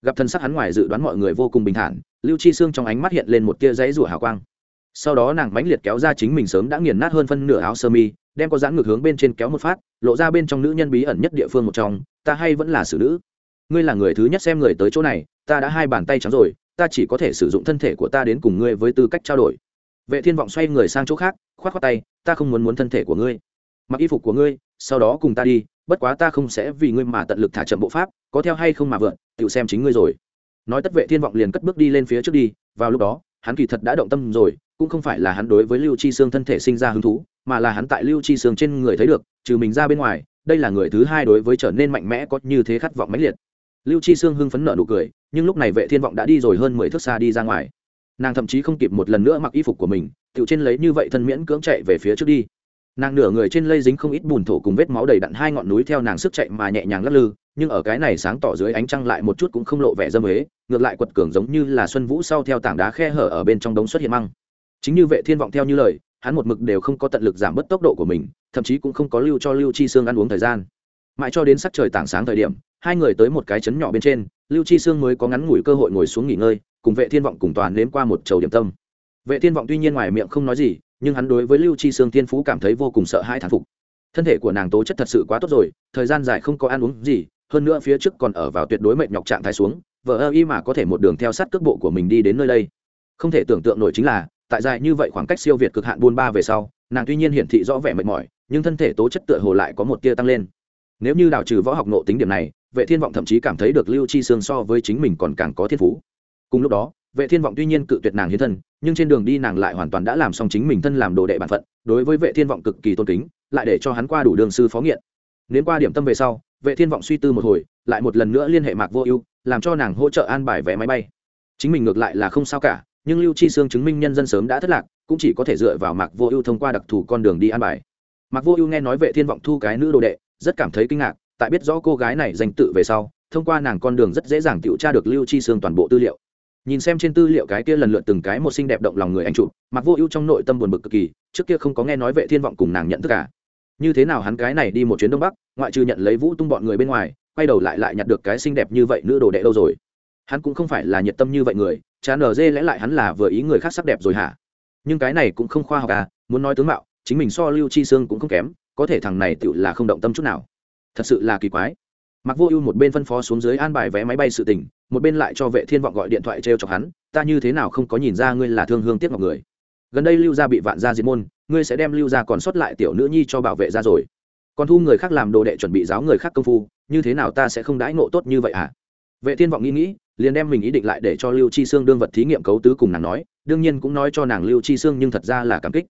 Speaker 1: Gặp thân sắc hắn ngoài dự đoán mọi người vô cùng bình thản, lưu chi xương trong ánh mắt hiện lên một tia giấy rủa hào quang. Sau đó nàng mãnh liệt kéo ra chính mình sớm đã nghiền nát hơn phân nửa áo sơ mi, đem có dáng ngược hướng bên trên kéo một phát, lộ ra bên trong nữ nhân bí ẩn nhất địa phương một trong, ta hay vẫn là xử nữ ngươi là người thứ nhất xem người tới chỗ này, ta đã hai bàn tay trắng rồi, ta chỉ có thể sử dụng thân thể của ta đến cùng ngươi với tư cách trao đổi. Vệ thiên vọng xoay người sang chỗ khác, khoát khoát tay, ta không muốn muốn thân thể của ngươi. Mặc y phục của ngươi, sau đó cùng ta đi, bất quá ta không sẽ vì ngươi mà tận lực thả chậm bộ pháp, có theo hay không mà vượn tự xem chính ngươi rồi. Nói tất vệ thiên vọng liền cất bước đi lên phía trước đi, vào lúc đó, hắn kỳ thật đã động tâm rồi, cũng không phải là hắn đối với lưu chi xương thân thể sinh ra hứng thú, mà là hắn tại lưu chi xương trên người thấy được, trừ mình ra bên ngoài, đây là người thứ hai đối với trở nên mạnh mẽ có như thế khát vọng mãnh liệt lưu chi xương hưng phấn nợ nụ cười nhưng lúc này vệ thiên vọng đã đi rồi hơn mười thước xa đi ra ngoài. Nàng thậm chí không kịp một lần nữa mặc y phục của mình tự trên lấy như vậy thân miễn cưỡng chạy về phía trước đi. Nàng nửa người trên lây dính không ít bùn thổ cùng vết máu đầy đặn hai ngọn núi theo nàng sức chạy mà nhẹ nhàng lắc lư nhưng ở cái này sáng tỏ dưới ánh trăng lại một chút cũng không lộ vẻ dâm ế, ngược lại quật cường giống như là xuân vũ sau theo tảng đá khe hở ở bên trong đống xuất hiện măng. Chính như vệ thiên vọng theo như lời hắn một mực đều không có tận lực giảm bớt tốc độ của mình thậm chí cũng không có lưu cho lưu chi sương ăn uống thời gian. Mãi cho đến sắc trời tảng sáng thời điểm hai người tới một cái chấn nhỏ bên trên, lưu chi sương mới có ngắn ngủi cơ hội ngồi xuống nghỉ ngơi, cùng vệ thiên vọng cùng toàn nếm qua một chầu điểm tâm. Vệ thiên vọng tuy nhiên ngoài miệng không nói gì, nhưng hắn đối với lưu chi sương thiên phú cảm thấy vô cùng sợ hãi thán phục. Thân thể của nàng tố chất thật sự quá tốt rồi, thời gian dài không có ăn uống gì, hơn nữa phía trước còn ở vào tuyệt đối mệnh nhọc trạng thái xuống vợ ơ y mà có thể một đường theo sát cước bộ của mình đi đến nơi đây. Không thể tưởng tượng nổi chính là, tại dài như vậy khoảng cách siêu việt cực hạn buôn ba về sau, nàng tuy nhiên hiển thị rõ vẻ mệt mỏi, nhưng thân thể tố chất tựa hồ lại có một tia tăng lên nếu như đào trừ võ học nộ tính điểm này, vệ thiên vọng thậm chí cảm thấy được lưu chi sương so với chính mình còn càng có thiên phú. Cùng lúc đó, vệ thiên vọng tuy nhiên cự tuyệt nàng hiến thân, nhưng trên đường đi nàng lại hoàn toàn đã làm xong chính mình thân làm đồ đệ bản phận, đối với vệ thiên vọng cực kỳ tôn kính, lại để cho hắn qua đủ đường sư phó nghiện. Đến qua điểm tâm về sau, vệ thiên vọng suy tư một hồi, lại một lần nữa liên hệ mạc vô ưu, làm cho nàng hỗ trợ an bài vé máy bay. Chính mình ngược lại là không sao cả, nhưng lưu chi sương chứng minh nhân dân sớm đã thất lạc, cũng chỉ có thể dựa vào mạc vô ưu thông qua đặc thù con đường đi an bài. Mạc vô ưu nghe nói vệ thiên vọng thu cái nữ đồ đệ rất cảm thấy kinh ngạc, tại biết rõ cô gái này danh tự về sau, thông qua nàng con đường rất dễ dàng tự tra được lưu chi sương toàn bộ tư liệu. Nhìn xem trên tư liệu cái kia lần lượt từng cái một xinh đẹp động lòng người anh chụp mặc vô ưu trong nội tâm buồn bực cực kỳ, trước kia không có nghe nói vệ thiên vọng cùng nàng nhận tất cả. Như thế nào hắn cái này đi một chuyến đông bắc, ngoại trừ nhận lấy vũ tung bọn người bên ngoài, quay đầu lại lại nhặt được cái xinh đẹp như vậy nữ đồ đệ đâu rồi? Hắn cũng không phải là nhiệt tâm như vậy người chán ở dê lẽ lại hắn là vừa ý người khác sắc đẹp rồi hả? Nhưng cái này cũng không khoa học à muốn nói tướng mạo, chính mình so lưu chi sương cũng không kém có thể thằng này tự là không động tâm chút nào. Thật sự là kỳ quái. Mặc vô ưu một bên phân phó xuống dưới an bài vé máy bay sự tình, một bên lại cho vệ thiên vọng gọi điện thoại trêu chọc hắn, ta như thế nào không có nhìn ra ngươi là thương hương tiếc ngọc người? Gần đây lưu gia bị vạn gia diệt môn, ngươi sẽ đem lưu gia còn sót lại tiểu nữ nhi cho bảo vệ ra rồi. Còn thu người khác làm đồ đệ chuẩn bị giáo người khác công phu, như thế nào ta sẽ không đãi ngộ tốt như vậy à vệ thiên vọng nghĩ nghĩ, liền đem mình ý định lại để cho lưu chi xương đương vật thí nghiệm cấu tứ cùng nàng nói, đương nhiên cũng nói cho nàng lưu chi xương nhưng thật ra là cảm kích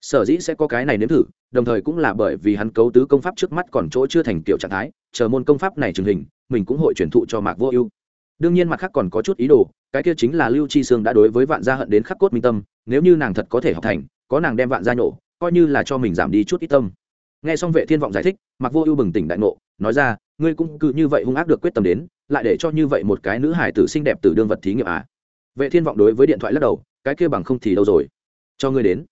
Speaker 1: sở dĩ sẽ có cái này nếm thử, đồng thời cũng là bởi vì hắn cấu tứ công pháp trước mắt còn chỗ chưa thành kiểu trạng thái, chờ môn công pháp này trừng hình, mình cũng hội truyền thụ cho mạc vô ưu. Đương nhiên mặt khác còn có chút ý đồ, cái kia chính là lưu chi sương đã đối với vạn gia hận đến khắc cốt minh tâm, nếu như nàng thật có thể học thành, có nàng đem vạn gia nhổ, coi như là cho mình giảm đi chút ít tâm. Nghe xong vệ thiên vọng giải thích mặc vô ưu bừng tỉnh đại ngộ, nói ra, ngươi cũng cứ như vậy hung ác được quyết tâm đến, lại để cho như vậy một cái nữ hải tử xinh đẹp từ đương vật thí nghiệm à? Vệ thiên vọng đối với điện thoại lắc đầu, cái kia bằng không thì đâu rồi. Cho ngươi đến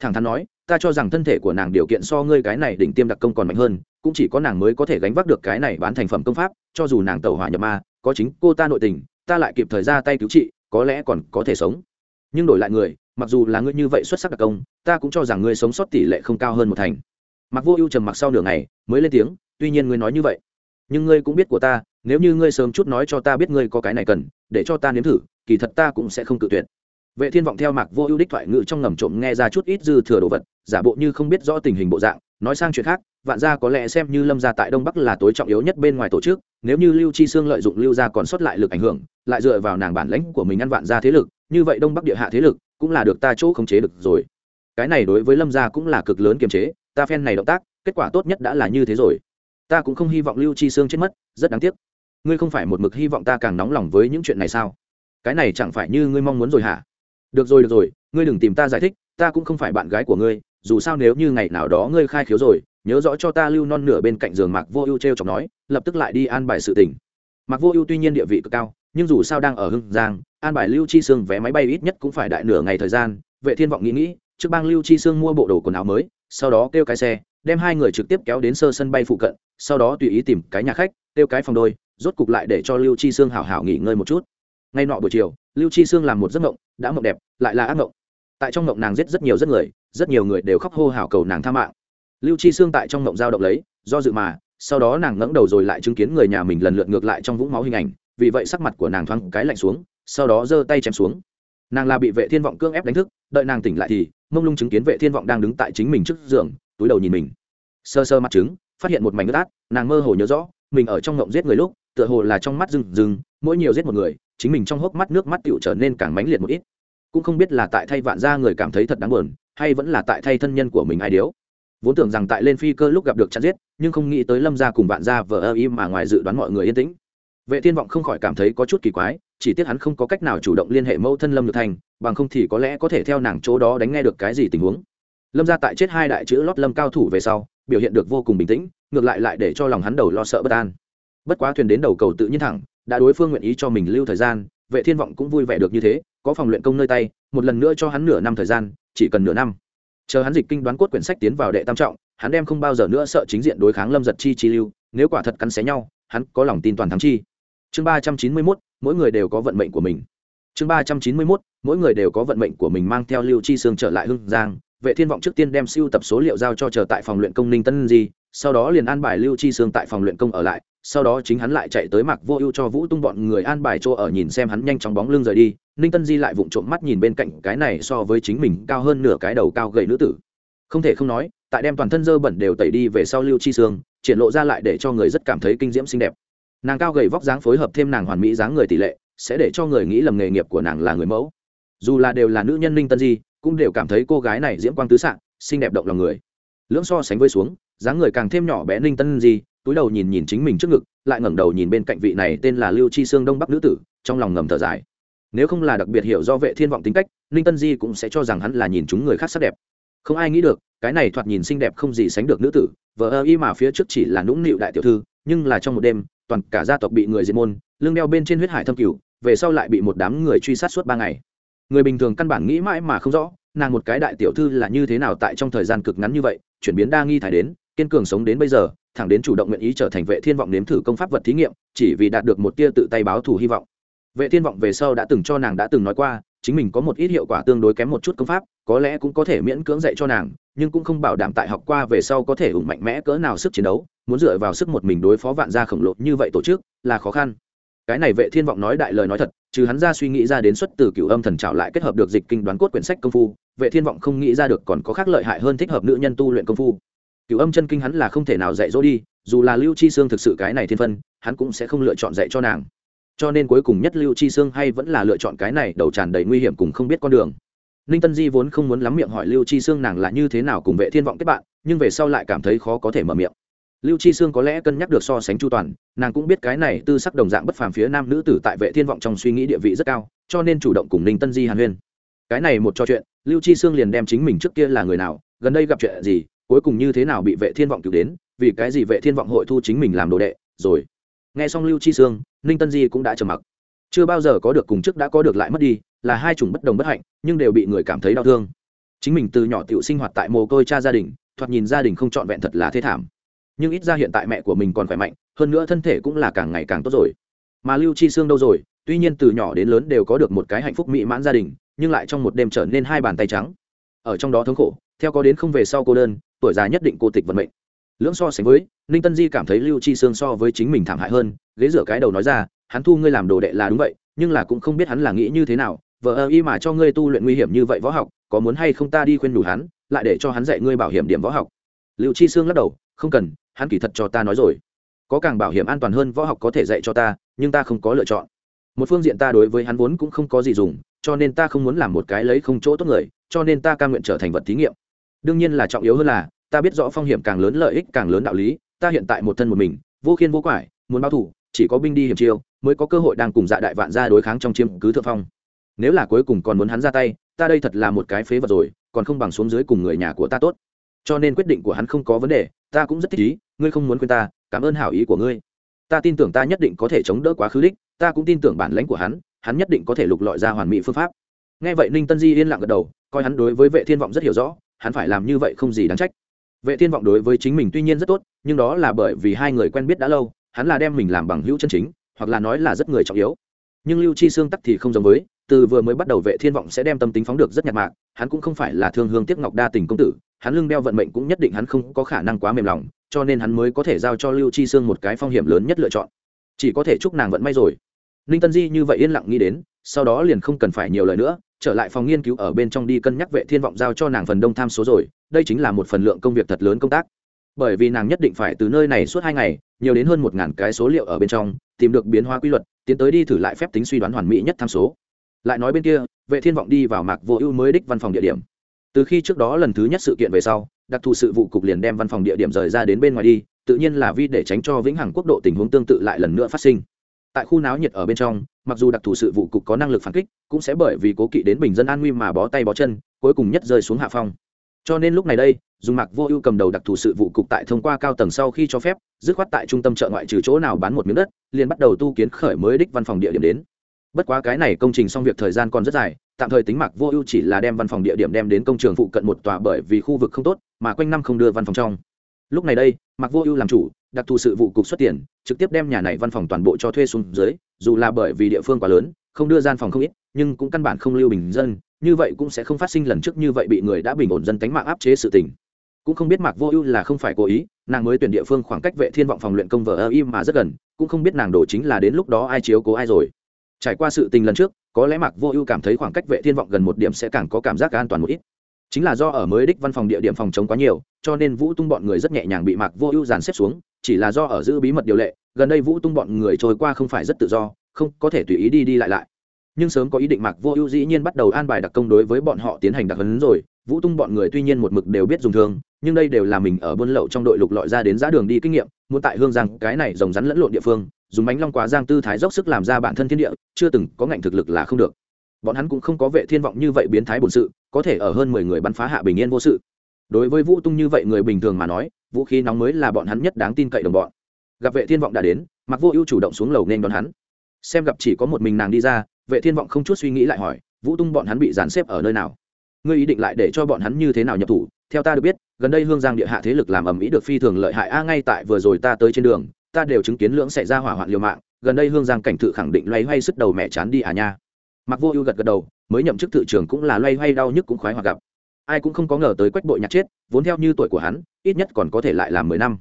Speaker 1: thẳng thắn nói, ta cho rằng thân thể của nàng điều kiện so ngươi cái này đỉnh tiêm đặc công còn mạnh hơn, cũng chỉ có nàng mới có thể gánh vác được cái này bán thành phẩm công pháp, cho dù nàng tẩu hỏa nhập ma, có chính cô ta nội tình, ta lại kịp thời ra tay cứu trị, có lẽ còn có thể sống. Nhưng đổi lại người, mặc dù là ngươi như vậy xuất sắc đặc công, ta cũng cho rằng ngươi sống sót tỷ lệ không cao hơn một thành. Mặc vô ưu trầm mặc sau nửa ngày, mới lên tiếng, tuy nhiên ngươi nói như vậy, nhưng ngươi cũng biết của ta, nếu như ngươi sớm chút nói cho ta biết ngươi có cái này cần, để cho ta nếm thử, kỳ thật ta cũng sẽ không cự tuyệt vệ thiên vọng theo mạc vô ưu đích thoại ngự trong ngầm trộm nghe ra chút ít dư thừa đồ vật, giả bộ như không biết rõ tình hình bộ dạng, nói sang chuyện khác, vạn gia có lẽ xem như lâm gia tại đông bắc là tối trọng yếu nhất bên ngoài tổ chức, nếu như lưu chi sương lợi dụng lưu gia còn sót lại lực ảnh hưởng, lại dựa vào nàng bản lãnh của mình ăn vạn gia thế lực, như vậy đông bắc địa hạ thế lực cũng là được ta chỗ khống chế được rồi. Cái này đối với lâm gia cũng là cực lớn kiềm chế, ta phen này động tác, kết quả tốt nhất đã là như thế rồi. Ta cũng không hy vọng lưu chi sương chết mất, rất đáng tiếc. Ngươi không phải một mực hy vọng ta càng nóng lòng với những chuyện này sao? Cái này chẳng phải như ngươi mong muốn rồi hả? Được rồi được rồi, ngươi đừng tìm ta giải thích, ta cũng không phải bạn gái của ngươi, dù sao nếu như ngày nào đó ngươi khai khiếu rồi, nhớ rõ cho ta lưu non nửa bên cạnh giường mạc vô ưu t r e o chọc nói, lập tức lại đi an bài sự tình. mạc vô ưu tuy nhiên địa vị cực cao, nhưng dù sao đang ở hưng giang, an bài lưu chi sương vé máy bay ít nhất cũng phải đại nửa ngày thời gian, vệ thiên vọng nghĩ nghĩ, trước bang lưu chi sương mua bộ đồ quần áo mới, sau đó kêu cái xe, đem hai người trực tiếp kéo đến sơ sân bay phụ cận, sau đó tùy ý tìm cái nhà khách, kêu cái phòng đôi, rốt cục lại để cho lưu chi sương hảo hảo nghỉ ngơi một chút ngay nọ buổi chiều, lưu chi sương làm một giấc mộng đã mộng đẹp, lại là ác mộng. Tại trong mộng nàng giết rất nhiều rất người, rất nhiều người đều khóc hô hào cầu nàng tha mạng. Lưu chi sương tại trong mộng giao động lấy, do dự mà, sau đó nàng ngẩng đầu rồi lại chứng kiến người nhà mình lần lượt ngược lại trong vũng máu hình ảnh, vì vậy sắc mặt của nàng thoáng cái lạnh xuống, sau đó giơ tay chém xuống. Nàng là bị vệ thiên vọng cưỡng ép đánh thức, đợi nàng tỉnh lại thì, mông lung chứng kiến vệ thiên vọng đang đứng tại chính mình trước giường, túi đầu nhìn mình. Sơ sơ mặt trứng, phát hiện một mảnh ướt át, nàng mơ hồ nhớ rõ, mình ở trong ngộng giết người lúc tựa hồ là trong mắt rừng rừng mỗi nhiều giết một người, chính mình trong hốc mắt nước mắt tựu trở nên càng mãnh liệt một ít. Cũng không biết là tại thay vạn gia người cảm thấy thật đáng buồn, hay vẫn là tại thay thân nhân của mình ai điếu. Vốn tưởng rằng tại lên phi cơ lúc gặp được chặn giết, nhưng không nghĩ tới lâm gia cùng vạn gia vờ ơ y mà ngoài dự đoán mọi người yên tĩnh. Vệ thiên vọng không khỏi cảm thấy có chút kỳ quái, chỉ tiếc hắn không có cách nào chủ động liên hệ mẫu thân lâm nhược thành, bằng không thì có lẽ có thể theo nàng chỗ đó đánh nghe được cái gì tình huống. Lâm gia tại chết hai đại chữ lót lâm cao thủ về sau, biểu hiện được vô cùng bình tĩnh, ngược lại lại để cho lòng hắn đầu lo sợ bất an bất quá thuyền đến đầu cầu tự nhiên thẳng, đã đối phương nguyện ý cho mình lưu thời gian, vệ thiên vọng cũng vui vẻ được như thế, có phòng luyện công nơi tay, một lần nữa cho hắn nửa năm thời gian, chỉ cần nửa năm. Chờ hắn dịch kinh đoán cốt quyển sách tiến vào đệ tam trọng, hắn đem không bao giờ nữa sợ chính diện đối kháng lâm giật chi chi lưu, nếu quả thật cắn xé nhau, hắn có lòng tin toàn thắng chi. Chương ba trăm chín mươi mốt, mỗi người đều có vận mệnh của mình. Chương ba trăm chín mươi mốt, mỗi người đều có vận mệnh của mình mang theo lưu chi sương trở lại hưng giang, vệ thiên vọng trước tiên đem siêu tập số liệu giao cho chờ tại phòng luyện công ninh tân di, sau đó liền an bài lưu chi sương tại phòng luyện công ở lại sau đó chính hắn lại chạy tới mặc vô ưu cho vũ tung bọn người an bài chỗ ở nhìn xem hắn nhanh chóng bóng lưng rời đi, ninh tân di lại vụng trộm mắt nhìn bên cạnh cái này so với chính mình cao hơn nửa cái đầu cao gầy nữ tử. Không thể không nói, tại đem toàn thân dơ bẩn đều tẩy đi về sau lưu chi sương, triển lộ ra lại để cho người rất cảm thấy kinh diễm xinh đẹp. Nàng cao gầy vóc dáng phối hợp thêm nàng hoàn mỹ dáng người tỷ lệ, sẽ để cho người nghĩ lầm nghề nghiệp của nàng là người mẫu. Dù là đều là nữ nhân ninh tân di, cũng đều cảm thấy cô gái này diễm quang tứ s xinh đẹp động lòng người. Lưỡng so sánh với xuống, dáng người càng thêm nhỏ bé ninh tân di túi đầu nhìn nhìn chính mình trước ngực, lại ngẩng đầu nhìn bên cạnh vị này tên là lưu chi sương đông bắc nữ tử, trong lòng ngầm thở dài. Nếu không là đặc biệt hiểu do vệ thiên vọng tính cách, ninh tân di cũng sẽ cho rằng hắn là nhìn chúng người khác sắc đẹp. Không ai nghĩ được, cái này thoạt nhìn xinh đẹp không gì sánh được nữ tử vợ ơ y mà phía trước chỉ là nũng nịu đại tiểu thư, nhưng là trong một đêm, toàn cả gia tộc bị người diệt môn, lưng đeo bên trên huyết hải thâm cửu, về sau lại bị một đám người truy sát suốt ba ngày. Người bình thường căn bản nghĩ mãi mà không rõ, nàng một cái đại tiểu thư là như thế nào tại trong thời gian cực ngắn như vậy, chuyển biến đa nghi thải đến kiên cường sống đến bây giờ, thẳng đến chủ động nguyện ý trở thành vệ thiên vọng nếm thử công pháp vật thí nghiệm, chỉ vì đạt được một tia tự tay báo thù hy vọng. Vệ thiên vọng về sau đã từng cho nàng đã từng nói qua, chính mình có một ít hiệu quả tương đối kém một chút công pháp, có lẽ cũng có thể miễn cưỡng dạy cho nàng, nhưng cũng không bảo đảm tại học qua về sau có thể ủng mạnh mẽ cỡ nào sức chiến đấu, muốn dựa vào sức một mình đối phó vạn gia khổng lồ như vậy tổ chức là khó khăn. Cái này vệ thiên vọng nói đại lời nói thật, trừ hắn ra suy nghĩ ra đến xuất từ cửu âm thần trào lại kết hợp được dịch kinh đoán cốt quyển sách công phu, vệ thiên vọng không nghĩ ra được còn có khác lợi hại hơn thích hợp nữ nhân tu luyện công phu. Cựu âm chân kinh hắn là không thể nào dạy dỗ đi, dù là lưu chi Sương thực sự cái này thiên phân, hắn cũng sẽ không lựa chọn dạy cho nàng. Cho nên cuối cùng nhất lưu chi Sương hay vẫn là lựa chọn cái này đầu tràn đầy nguy hiểm cùng không biết con đường. Ninh tân di vốn không muốn lắm miệng hỏi lưu chi Sương nàng là như thế nào cùng vệ thiên vọng kết bạn, nhưng về sau lại cảm thấy khó có thể mở miệng. Lưu chi sương có lẽ cân nhắc được so sánh chu toàn, nàng cũng biết cái này tư sắc đồng dạng bất phàm phía nam nữ tử tại vệ thiên vọng trong suy nghĩ địa vị rất cao, cho nên chủ động cùng ninh tân di hàn huyên. Cái này một trò chuyện, lưu chi sương liền đem chính mình trước kia là người nào, gần đây gặp chuyện gì cuối cùng như thế nào bị vệ thiên vọng cứu đến, vì cái gì vệ thiên vọng hội thu chính mình làm đồ đệ, rồi. Nghe xong lưu chi sương, ninh tân di cũng đã trầm mặc. Chưa bao giờ có được cùng trước đã có được lại mất đi, là hai chủng bất đồng bất hạnh, nhưng đều bị người cảm thấy đau thương. Chính mình từ nhỏ tiểu sinh hoạt tại mồ côi cha gia đình, thoạt nhìn gia đình không trọn vẹn thật là thế thảm. Nhưng ít ra hiện tại mẹ của mình còn khỏe mạnh, hơn nữa thân thể cũng là càng ngày càng tốt rồi. Mà lưu chi xương đâu rồi, tuy nhiên từ nhỏ đến lớn đều có được một cái hạnh phúc mỹ mãn gia đình, nhưng lại trong một đêm trở nên hai bàn tay trắng. Ở trong đó thống khổ, theo có đến không về sau cô đơn tuổi già nhất định cô tịch vận mệnh. Lưỡng so sánh với, ninh tân di cảm thấy lưu chi Sương so với chính mình thảm hại hơn, ghế rửa cái đầu nói ra, hắn thu ngươi làm đồ đệ là đúng vậy, nhưng là cũng không biết hắn là nghĩ như thế nào vợ ơ y mà cho ngươi tu luyện nguy hiểm như vậy võ học, có muốn hay không ta đi khuyên đủ hắn, lại để cho hắn dạy ngươi bảo hiểm điểm võ học. Lưu chi Sương lắc đầu, không cần, hắn kỳ thật cho ta nói rồi. Có càng bảo hiểm an toàn hơn võ học có thể dạy cho ta, nhưng ta không có lựa chọn. Một phương diện ta đối với hắn vốn cũng không có gì dùng, cho nên ta không muốn làm một cái lấy không chỗ tốt người, cho nên ta cam nguyện trở thành vật thí nghiệm. Đương nhiên là trọng yếu hơn là ta biết rõ phong hiểm càng lớn lợi ích càng lớn đạo lý, ta hiện tại một thân một mình, vô khiên vô quải, muốn báo thủ chỉ có binh đi hiểm chiêu, mới có cơ hội đang cùng dạ đại vạn ra đối kháng trong chiêm cứ thượng phong. Nếu là cuối cùng còn muốn hắn ra tay, ta đây thật là một cái phế vật rồi, còn không bằng xuống dưới cùng người nhà của ta tốt. Cho nên quyết định của hắn không có vấn đề, ta cũng rất thích ý, ngươi không muốn quên ta, cảm ơn hảo ý của ngươi. Ta tin tưởng ta nhất định có thể chống đỡ quá khứ đích, ta cũng tin tưởng bản lãnh của hắn hắn nhất định có thể lục lọi ra hoàn mỹ phương pháp. Nghe vậy ninh tân di yên lặng gật đầu, coi hắn đối với vệ thiên vọng rất hiểu rõ, hắn phải làm như vậy không gì đáng trách vệ thiên vọng đối với chính mình tuy nhiên rất tốt, nhưng đó là bởi vì hai người quen biết đã lâu, hắn là đem mình làm bằng hữu chân chính, hoặc là nói là rất người trọng yếu. Nhưng lưu chi xương tắc thì không giống với, từ vừa mới bắt đầu vệ thiên vọng sẽ đem tâm tính phóng được rất nhạt mạc, hắn cũng không phải là thương hương tiếc ngọc đa tình công tử, hắn lưng đeo vận mệnh cũng nhất định hắn không có khả năng quá mềm lòng, cho nên hắn mới có thể giao cho lưu chi sương một cái phong hiểm lớn nhất lựa chọn. Chỉ có thể chúc nàng vận may rồi. Ninh tân di như vậy yên lặng nghĩ đến, sau đó liền không cần phải nhiều lời nữa trở lại phòng nghiên cứu ở bên trong đi cân nhắc vệ thiên vọng giao cho nàng phần đông tham số rồi, đây chính là một phần lượng công việc thật lớn công tác. Bởi vì nàng nhất định phải từ nơi này suốt hai ngày, nhiều đến hơn một ngàn cái số liệu ở bên trong, tìm được biến hóa quy luật, tiến tới đi thử lại phép tính suy đoán hoàn mỹ nhất tham số. Lại nói bên kia, vệ thiên vọng đi vào mạc vô ưu mới đích văn phòng địa điểm. Từ khi trước đó lần thứ nhất sự kiện về sau, đặc thù sự vụ cục liền đem văn phòng địa điểm rời ra đến bên ngoài đi, tự nhiên là vì để tránh cho vĩnh hằng quốc độ tình huống tương tự lại lần nữa phát sinh tại khu náo nhiệt ở bên trong, mặc dù đặc thù sự vụ cục có năng lực phản kích, cũng sẽ bởi vì cố kỵ đến bình dân an nguy mà bó tay bó chân, cuối cùng nhất rơi xuống hạ phong. Cho nên lúc này đây dùng mặc vô ưu cầm đầu đặc thù sự vụ cục tại thông qua cao tầng sau khi cho phép, dứt khoát tại trung tâm chợ ngoại trừ chỗ nào bán một miếng đất, liền bắt đầu tu kiến khởi mới đích văn phòng địa điểm đến. Bất quá cái này công trình xong việc thời gian còn rất dài, tạm thời tính mặc vô ưu chỉ là đem văn phòng địa điểm đem đến công trường phụ cận một tòa bởi vì khu vực không tốt, mà quanh năm không đưa văn phòng trong lúc này đây mặc vô ưu làm chủ, đặc thù sự vụ cục xuất tiền, trực tiếp đem nhà này văn phòng toàn bộ cho thuê xuống dưới, dù là bởi vì địa phương quá lớn, không đưa gian phòng không ít, nhưng cũng căn bản không lưu bình dân, như vậy cũng sẽ không phát sinh lần trước như vậy bị người đã bình ổn dân tánh mạng áp chế sự tình. Cũng không biết mạc vô ưu là không phải cố ý, nàng mới tuyển địa phương khoảng cách vệ thiên vọng phòng luyện công vợ ơ im mà rất gần, cũng không biết nàng đổ chính là đến lúc đó ai chiếu cố ai rồi. Trải qua sự tình lần trước, có lẽ mạc vô ưu cảm thấy khoảng cách vệ thiên vọng gần một điểm sẽ càng có cảm giác an toàn một ít chính là do ở mới đích văn phòng địa điểm phòng chống quá nhiều, cho nên vũ tung bọn người rất nhẹ nhàng bị mạc vô ưu dàn xếp xuống, chỉ là do ở giữ bí mật điều lệ, gần đây vũ tung bọn người trôi qua không phải rất tự do, không có thể tùy ý đi đi lại lại. Nhưng sớm có ý định mạc vô ưu dĩ nhiên bắt đầu an bài đặc công đối với bọn họ tiến hành đặc hấn rồi, vũ tung bọn người tuy nhiên một mực đều biết dùng thương, nhưng đây đều là mình ở buôn lậu trong đội lục lọi ra đến giá đường đi kinh nghiệm, muốn tại hương giang, cái này rồng rắn lẫn lộn địa phương, dùng bánh long quá giang tư thái dốc sức làm ra bản thân thiên địa, chưa từng có ngạnh thực lực là không được bọn hắn cũng không có vệ thiên vọng như vậy biến thái bổn sự, có thể ở hơn mười người bắn phá hạ bình yên vô sự. Đối với vũ tung như vậy người bình thường mà nói, vũ khí nóng mới là bọn hắn nhất đáng tin cậy đồng bọn. Gặp vệ thiên vọng đã đến mặc vô ưu chủ động xuống lầu nên đón hắn. Xem gặp chỉ có một mình nàng đi ra, vệ thiên vọng không chút suy nghĩ lại hỏi, vũ tung bọn hắn bị dàn xếp ở nơi nào? Ngươi ý định lại để cho bọn hắn như thế nào nhập thủ? Theo ta được biết, gần đây hương giang địa hạ thế lực làm ầm ĩ được phi thường lợi hại. A, ngay tại vừa rồi ta tới trên đường, ta đều chứng kiến lưỡng xảy ra hỏa hoạn liều mạng. Gần đây hương giang cảnh thự khẳng định loay hoay sức đầu mẹ chán đi à nha mặc vô ưu gật gật đầu, mới nhậm chức tự trưởng cũng là loay hoay đau nhức cũng khoái hoặc gặp. Ai cũng không có ngờ tới quách bội nhạc chết, vốn theo như tuổi của hắn, ít nhất còn có thể lại làm mười năm.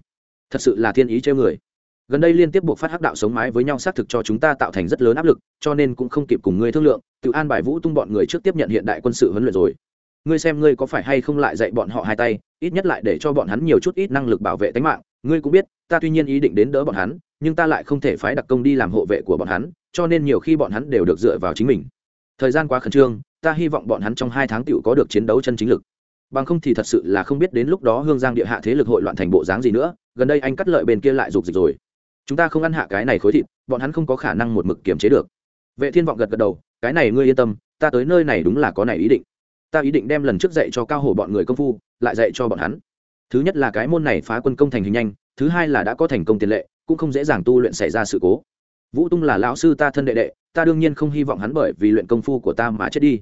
Speaker 1: Thật sự là thiên ý chơi người. Gần đây liên tiếp buộc phát hắc đạo sống mái với nhau xác thực cho chúng ta tạo thành rất lớn áp lực, cho nên cũng không kịp cùng ngươi thương lượng, tự an bài vũ tung bọn người trước tiếp nhận hiện đại quân sự huấn luyện rồi. Ngươi xem ngươi có phải hay không lại dạy bọn họ hai tay, ít nhất lại để cho bọn hắn nhiều chút ít năng lực bảo vệ tính mạng. Ngươi cũng biết, ta tuy nhiên ý định đến đỡ bọn hắn, nhưng ta lại không thể phái đặc công đi làm hộ vệ của bọn hắn cho nên nhiều khi bọn hắn đều được dựa vào chính mình. Thời gian quá khẩn trương, ta hy vọng bọn hắn trong hai tháng tựu có được chiến đấu chân chính lực. Bằng không thì thật sự là không biết đến lúc đó hương giang địa hạ thế lực hội loạn thành bộ dáng gì nữa, gần đây anh cắt lợi bên kia lại rục dịch rồi. Chúng ta không ăn hạ cái này khối thịt, bọn hắn không có khả năng một mực kiềm chế được. Vệ thiên vọng gật gật đầu, cái này ngươi yên tâm, ta tới nơi này đúng là có này ý định. Ta ý định đem lần trước dạy cho cao hổ bọn người công phu, lại dạy cho bọn hắn. Thứ nhất là cái môn này phá quân công thành hình nhanh, thứ hai là đã có thành công tiền lệ, cũng không dễ dàng tu luyện xảy ra sự cố vũ tung là lão sư ta thân đệ đệ, ta đương nhiên không hy vọng hắn bởi vì luyện công phu của ta mà chết đi.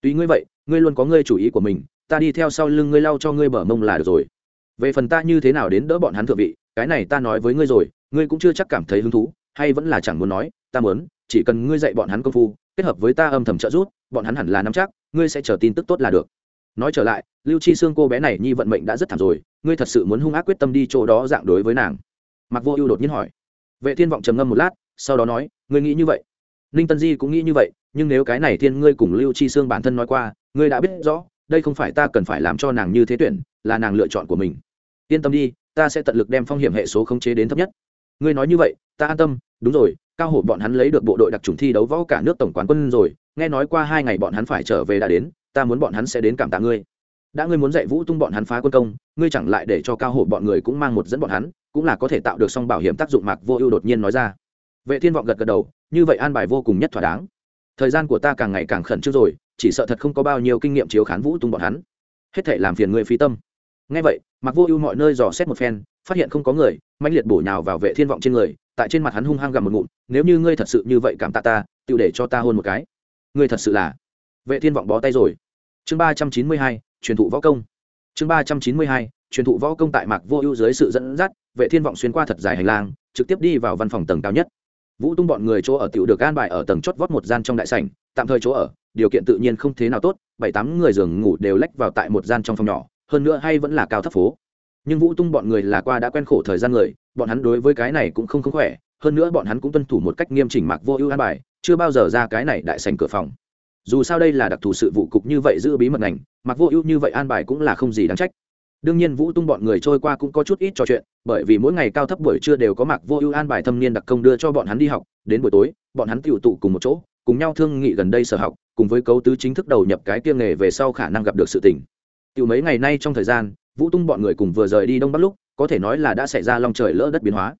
Speaker 1: Tuy ngươi vậy, ngươi luôn có ngươi chủ ý của mình, ta đi theo sau lưng ngươi lau cho ngươi bờ mông là được rồi. Về phần ta như thế nào đến đỡ bọn hắn thượng vị, cái này ta nói với ngươi rồi, ngươi cũng chưa chắc cảm thấy hứng thú, hay vẫn là chẳng muốn nói, ta muốn, chỉ cần ngươi dạy bọn hắn công phu, kết hợp với ta âm thầm trợ giúp, bọn hắn hẳn là nắm chắc, ngươi sẽ chờ tin tức tốt là được. Nói trở lại, lưu chi xương cô bé này nhi vận mệnh đã rất thảm rồi, ngươi thật sự muốn hung ác quyết tâm đi chỗ đó dạng đối với nàng. Mặc vô ưu đột nhiên hỏi. Vệ thiên vọng trầm ngâm một lát sau đó nói, ngươi nghĩ như vậy. Ninh tân di cũng nghĩ như vậy, nhưng nếu cái này thiên ngươi cùng lưu chi xương bản thân nói qua, ngươi đã biết rõ, đây không phải ta cần phải làm cho nàng như thế tuyển, là nàng lựa chọn của mình. Yên tâm đi, ta sẽ tận lực đem phong hiểm hệ số khống chế đến thấp nhất. Ngươi nói như vậy, ta an tâm, đúng rồi, cao hổ bọn hắn lấy được bộ đội đặc trùng thi đấu võ cả nước tổng quán quân rồi, nghe nói qua hai ngày bọn hắn phải trở về đã đến, ta muốn bọn hắn sẽ đến cảm tạ ngươi. Đã ngươi muốn dạy vũ tung bọn hắn phá quân công, ngươi chẳng lại để cho cao hổ bọn người cũng mang một dẫn bọn hắn, cũng là có thể tạo được song bảo hiểm tác dụng mạc vô ưu đột nhiên nói ra vệ thiên vọng gật gật đầu, như vậy an bài vô cùng nhất thỏa đáng. Thời gian của ta càng ngày càng khẩn trương rồi, chỉ sợ thật không có bao nhiêu kinh nghiệm chiếu khán vũ tung bọn hắn. Hết thể làm phiền người phí tâm. Ngay vậy mặc vô ưu mọi nơi dò xét một phen, phát hiện không có người mạnh liệt bổ nhào vào vệ thiên vọng trên người, tại trên mặt hắn hung hăng gặm một ngụm, nếu như ngươi thật sự như vậy cảm tạ ta tự để cho ta hôn một cái. Ngươi thật sự là? Vệ thiên vọng bó tay rồi. Chương ba trăm chín mươi hai, truyền thụ võ công. Chương ba trăm chín mươi hai, truyền thụ võ công tại mạc vô ưu dưới sự dẫn dắt, vệ thiên vọng xuyên qua thật dài hành lang, trực tiếp đi vào văn phòng tầng cao nhất vũ tung bọn người chỗ ở tiểu được an bài ở tầng chót vót một gian trong đại sảnh, tạm thời chỗ ở, điều kiện tự nhiên không thế nào tốt, bảy tám người giường ngủ đều lách vào tại một gian trong phòng nhỏ, hơn nữa hay vẫn là cao thấp phố. Nhưng vũ tung bọn người là qua đã quen khổ thời gian người, bọn hắn đối với cái này cũng không không khỏe, hơn nữa bọn hắn cũng tuân thủ một cách nghiêm chỉnh mặc vô ưu an bài, chưa bao giờ ra cái này đại sành cửa phòng. Dù sao đây là đặc thù sự vụ cục như vậy giữ bí mật ngành mặc vô ưu như vậy an bài cũng là không gì đáng trách đương nhiên vũ tung bọn người trôi qua cũng có chút ít trò chuyện, bởi vì mỗi ngày cao thấp buổi trưa đều có mặc vô ưu an bài thâm niên đặc công đưa cho bọn hắn đi học đến buổi tối, bọn hắn tựu tụ cùng một chỗ, cùng nhau thương nghị gần đây sở học, cùng với cấu tứ chính thức đầu nhập cái kia nghề về sau khả năng gặp được sự tình. tựu mấy ngày nay trong thời gian, vũ tung bọn người cùng vừa rời đi đông bắc lúc, có thể nói là đã xảy ra long trời lỡ đất biến hóa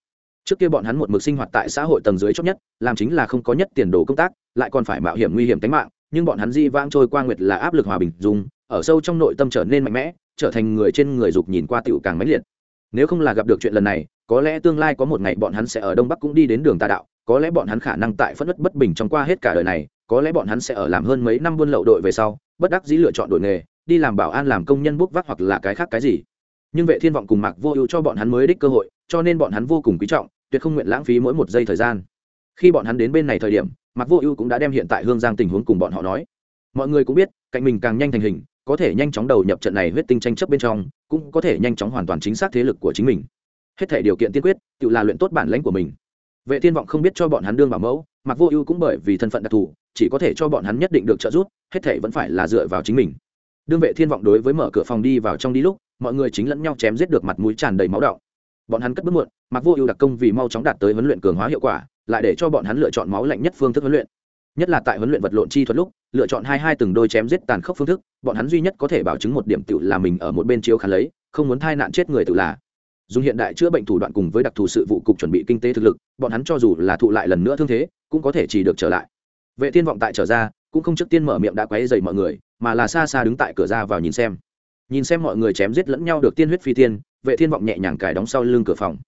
Speaker 1: trước kia bọn hắn một mực sinh hoạt tại xã hội tầng dưới chót nhất, làm chính là không có nhất tiền đồ công tác, lại còn phải mạo hiểm nguy hiểm tính mạng, nhưng bọn hắn di vang trôi qua nguyệt là áp lực hòa bình dùng, ở sâu trong nội tâm trở nên mạnh mẽ trở thành người trên người dục nhìn qua tựu càng mãnh liệt. Nếu không là gặp được chuyện lần này, có lẽ tương lai có một ngày bọn hắn sẽ ở đông bắc cũng đi đến đường tà đạo, có lẽ bọn hắn khả năng tại phất đất bất bình trong qua hết cả đời này, có lẽ bọn hắn sẽ ở làm hơn mấy năm buôn lậu đội về sau, bất đắc dĩ lựa chọn đổi nghề, đi làm bảo an, làm công nhân bốc vác hoặc là cái khác cái gì. Nhưng vệ thiên vọng cùng mạc vô ưu cho bọn hắn mới đích cơ hội, cho nên bọn hắn vô cùng quý trọng, tuyệt không nguyện lãng phí mỗi một giây thời gian. Khi bọn hắn đến bên này thời điểm, mạc vô ưu cũng đã đem hiện tại hương giang tình huống cùng bọn họ nói. Mọi người cũng biết, cạnh mình càng nhanh thành hình có thể nhanh chóng đầu nhập trận này huyết tinh tranh chấp bên trong, cũng có thể nhanh chóng hoàn toàn chính xác thế lực của chính mình. Hết thể điều kiện tiên quyết, tự là luyện tốt bản lãnh của mình. Vệ thiên vọng không biết cho bọn hắn đương bảo mẫu mặc vô ưu cũng bởi vì thân phận đặc thù, chỉ có thể cho bọn hắn nhất định được trợ giúp, hết thể vẫn phải là dựa vào chính mình. Đương vệ thiên vọng đối với mở cửa phòng đi vào trong đi lúc, mọi người chính lẫn nhau chém giết được mặt mũi tràn đầy máu đọng bọn hắn cất bước muộn mặc vô ưu đặc công vì mau chóng đạt tới huấn luyện cường hóa hiệu quả, lại để cho bọn hắn lựa chọn máu lạnh nhất phương thức huấn luyện nhất là tại huấn luyện vật lộn chi thuật lúc, lựa chọn hai hai từng đôi chém giết tàn khốc phương thức, bọn hắn duy nhất có thể bảo chứng một điểm tự là mình ở một bên chiếu khán lấy, không muốn thai nạn chết người tự là. Dùng hiện đại chữa bệnh thủ đoạn cùng với đặc thù sự vụ cục chuẩn bị kinh tế thực lực, bọn hắn cho dù là thụ lại lần nữa thương thế, cũng có thể chỉ được trở lại. Vệ thiên vọng tại trở ra, cũng không trước tiên mở miệng đã quấy dày mọi người, mà là xa xa đứng tại cửa ra vào nhìn xem. Nhìn xem mọi người chém giết lẫn nhau được tiên huyết phi tiên vệ thiên vọng nhẹ nhàng cài đóng sau lưng cửa phòng.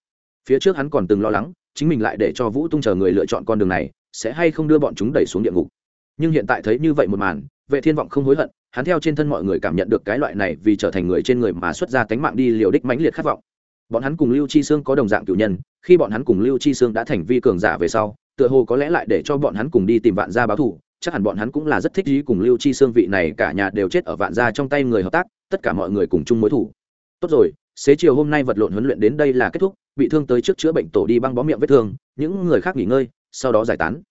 Speaker 1: Phía trước hắn còn từng lo lắng, chính mình lại để cho vũ tung chờ người lựa chọn con đường này sẽ hay không đưa bọn chúng đẩy xuống địa ngục. Nhưng hiện tại thấy như vậy một màn, vệ thiên vọng không hối hận, hắn theo trên thân mọi người cảm nhận được cái loại này vì trở thành người trên người mà xuất ra tánh mạng đi liều đích mãnh liệt khát vọng. Bọn hắn cùng lưu chi sương có đồng dạng cựu nhân, khi bọn hắn cùng lưu chi sương đã thành vi cường giả về sau, tựa hồ có lẽ lại để cho bọn hắn cùng đi tìm vạn gia báo thù, chắc hẳn bọn hắn cũng là rất thích ý cùng lưu chi sương vị này cả nhà đều chết ở vạn gia trong tay người hợp tác, tất cả mọi người cùng chung mối thủ tốt rồi, xế chiều hôm nay vật lộn huấn luyện đến đây là kết thúc, bị thương tới trước chữa bệnh tổ đi băng bó miệng vết thương, những người khác nghỉ ngơi sau đó giải tán.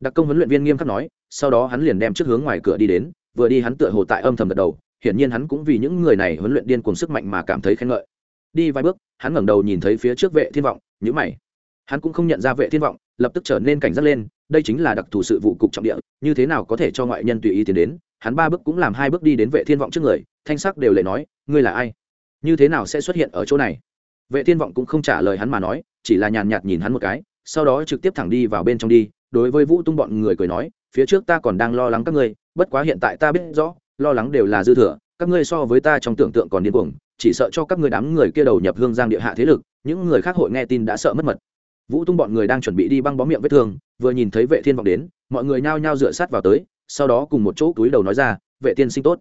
Speaker 1: Đặc công huấn luyện viên nghiêm khắc nói, sau đó hắn liền đem trước hướng ngoài cửa đi đến, vừa đi hắn tựa hồ tại âm thầm gật đầu, hiển nhiên hắn cũng vì những người này huấn luyện điên cuồng sức mạnh mà cảm thấy khen ngợi. Đi vài bước, hắn ngẩng đầu nhìn thấy phía trước vệ thiên vọng nhữ mày. Hắn cũng không nhận ra vệ thiên vọng, lập tức trở nên cảnh giác lên, đây chính là đặc thù sự vụ cục trọng địa, như thế nào có thể cho ngoại nhân tùy ý tiến đến? Hắn ba bước cũng làm hai bước đi đến vệ thiên vọng trước người, thanh sắc đều lệ nói, ngươi là ai? Như thế nào sẽ xuất hiện ở chỗ này? Vệ thiên vọng cũng không trả lời hắn mà nói, chỉ là nhàn nhạt nhìn hắn một cái sau đó trực tiếp thẳng đi vào bên trong đi, đối với vũ tung bọn người cười nói, phía trước ta còn đang lo lắng các ngươi, bất quá hiện tại ta biết rõ, lo lắng đều là dư thừa, các ngươi so với ta trong tưởng tượng còn điên cuồng, chỉ sợ cho các ngươi đám người kia đầu nhập hương giang địa hạ thế lực, những người khác hội nghe tin đã sợ mất mật. Vũ tung bọn người đang chuẩn bị đi băng bó miệng vết thương, vừa nhìn thấy vệ thiên vọng đến, mọi người nhao nhao dựa sát vào tới, sau đó cùng một chỗ túi đầu nói ra, vệ tiên sinh tốt.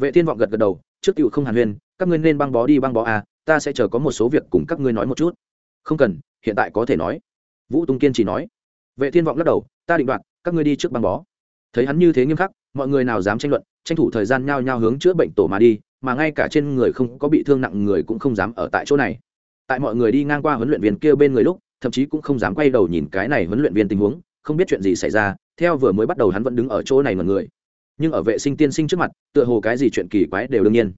Speaker 1: Vệ thiên vọng gật gật đầu, trước cựu không hàn huyên, các ngươi nên băng bó đi băng bó à ta sẽ chờ có một số việc cùng các ngươi nói một chút. Không cần, hiện tại có thể nói vũ tung kiên chỉ nói, vệ thiên vọng lắc đầu, ta định đoạt, các ngươi đi trước băng bó. Thấy hắn như thế nghiêm khắc, mọi người nào dám tranh luận, tranh thủ thời gian nhao nhao hướng chữa bệnh tổ mà đi, mà ngay cả trên người không có bị thương nặng người cũng không dám ở tại chỗ này. Tại mọi người đi ngang qua huấn luyện viên kia bên người lúc, thậm chí cũng không dám quay đầu nhìn cái này huấn luyện viên tình huống, không biết chuyện gì xảy ra, theo vừa mới bắt đầu hắn vẫn đứng ở chỗ này mọi người. Nhưng ở vệ sinh tiên sinh trước mặt, tựa hồ cái gì chuyện kỳ quái đều đương nhiên.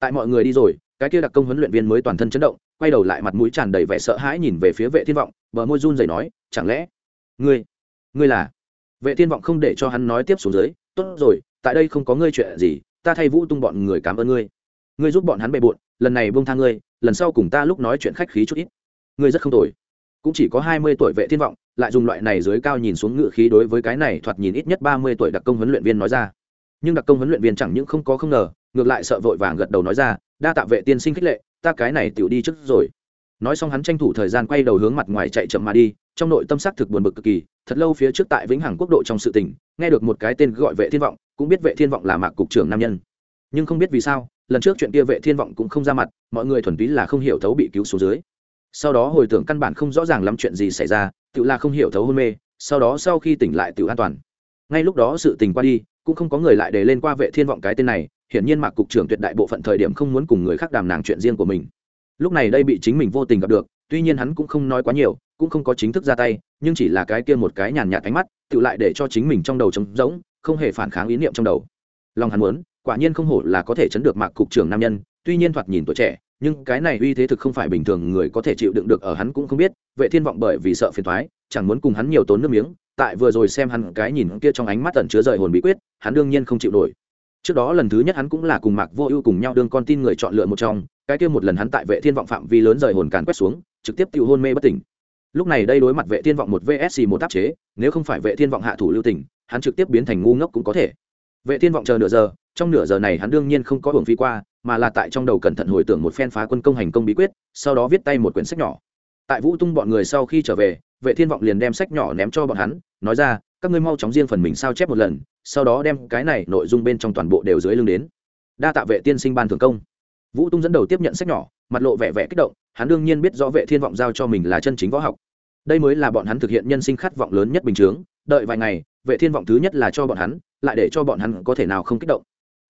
Speaker 1: Tại mọi người đi rồi, cái kia đặc công huấn luyện viên mới toàn thân chấn động quay đầu lại mặt mũi tràn đầy vẻ sợ hãi nhìn về phía vệ thiên vọng, bờ môi run rẩy nói, chẳng lẽ ngươi ngươi là? Vệ thiên vọng không để cho hắn nói tiếp xuống dưới, tốt rồi, tại đây không có ngươi chuyện gì, ta thay vũ tung bọn người cảm ơn ngươi. Ngươi giúp bọn hắn bề bộn, lần này buông tha ngươi, lần sau cùng ta lúc nói chuyện khách khí chút ít. Ngươi rất không tồi. Cũng chỉ có hai mươi tuổi vệ thiên vọng, lại dùng loại này dưới cao nhìn xuống ngự khí đối với cái này thoạt nhìn ít nhất ba mươi tuổi đặc công huấn luyện viên nói ra. Nhưng đặc công huấn luyện viên chẳng những không có không ngờ, ngược lại sợ vội vàng gật đầu nói ra, đa tạ vệ tiên sinh khích lệ ta cái này tiểu đi trước rồi. Nói xong hắn tranh thủ thời gian quay đầu hướng mặt ngoài chạy chậm mà đi, trong nội tâm sắc thực buồn bực cực kỳ, thật lâu phía trước tại vĩnh hằng quốc độ trong sự tình, nghe được một cái tên gọi vệ thiên vọng, cũng biết vệ thiên vọng là mạc cục trưởng nam nhân. Nhưng không biết vì sao, lần trước chuyện kia vệ thiên vọng cũng không ra mặt, mọi người thuần túy là không hiểu thấu bị cứu xuống dưới. Sau đó hồi tưởng căn bản không rõ ràng lắm chuyện gì xảy ra, tự là không hiểu thấu hôn mê, sau đó sau khi tỉnh lại tự an toàn. Ngay lúc đó sự tình qua đi, cũng không có người lại để lên qua vệ thiên vọng cái tên này hiển nhiên mạc cục trưởng tuyệt đại bộ phận thời điểm không muốn cùng người khác đàm nàng chuyện riêng của mình. Lúc này đây bị chính mình vô tình gặp được, tuy nhiên hắn cũng không nói quá nhiều, cũng không có chính thức ra tay, nhưng chỉ là cái kia một cái nhàn nhạt ánh mắt, tự lại để cho chính mình trong đầu trống rỗng, không hề phản kháng ý niệm trong đầu. Lòng hắn muốn, quả nhiên không hổ là có thể chấn được mạc cục trưởng nam nhân, tuy nhiên thoạt nhìn tuổi trẻ, nhưng cái này uy thế thực không phải bình thường, người có thể chịu đựng được ở hắn cũng không biết, vệ thiên vọng bởi vì sợ phiền thoái chẳng muốn cùng hắn nhiều tốn nước miếng, tại vừa rồi xem hắn cái nhìn kia trong ánh mắt tẩn chứa rời hồn bí quyết, hắn đương nhiên không chịu nổi trước đó lần thứ nhất hắn cũng là cùng mạc vô ưu cùng nhau đương con tin người chọn lựa một trong, cái kia một lần hắn tại vệ thiên vọng phạm vi lớn rời hồn càn quét xuống, trực tiếp tự hôn mê bất tỉnh. Lúc này đây đối mặt vệ thiên vọng một vsc một tác chế, nếu không phải vệ thiên vọng hạ thủ lưu tình, hắn trực tiếp biến thành ngu ngốc cũng có thể. Vệ thiên vọng chờ nửa giờ, trong nửa giờ này hắn đương nhiên không có hưởng phi qua, mà là tại trong đầu cẩn thận hồi tưởng một phen phá quân công hành công bí quyết, sau đó viết tay một quyển sách nhỏ. Tại vũ tung bọn người sau khi trở về, vệ thiên vọng liền đem sách nhỏ ném cho bọn hắn, nói ra, các ngươi mau chóng riêng phần mình sao chép một lần sau đó đem cái này nội dung bên trong toàn bộ đều dưới lưng đến. Đa tạ vệ tiên sinh ban thường công. Vũ tung dẫn đầu tiếp nhận sách nhỏ, mặt lộ vẻ vẻ kích động, hắn đương nhiên biết rõ vệ thiên vọng giao cho mình là chân chính võ học. Đây mới là bọn hắn thực hiện nhân sinh khát vọng lớn nhất bình chướng, đợi vài ngày, vệ thiên vọng thứ nhất là cho bọn hắn, lại để cho bọn hắn có thể nào không kích động.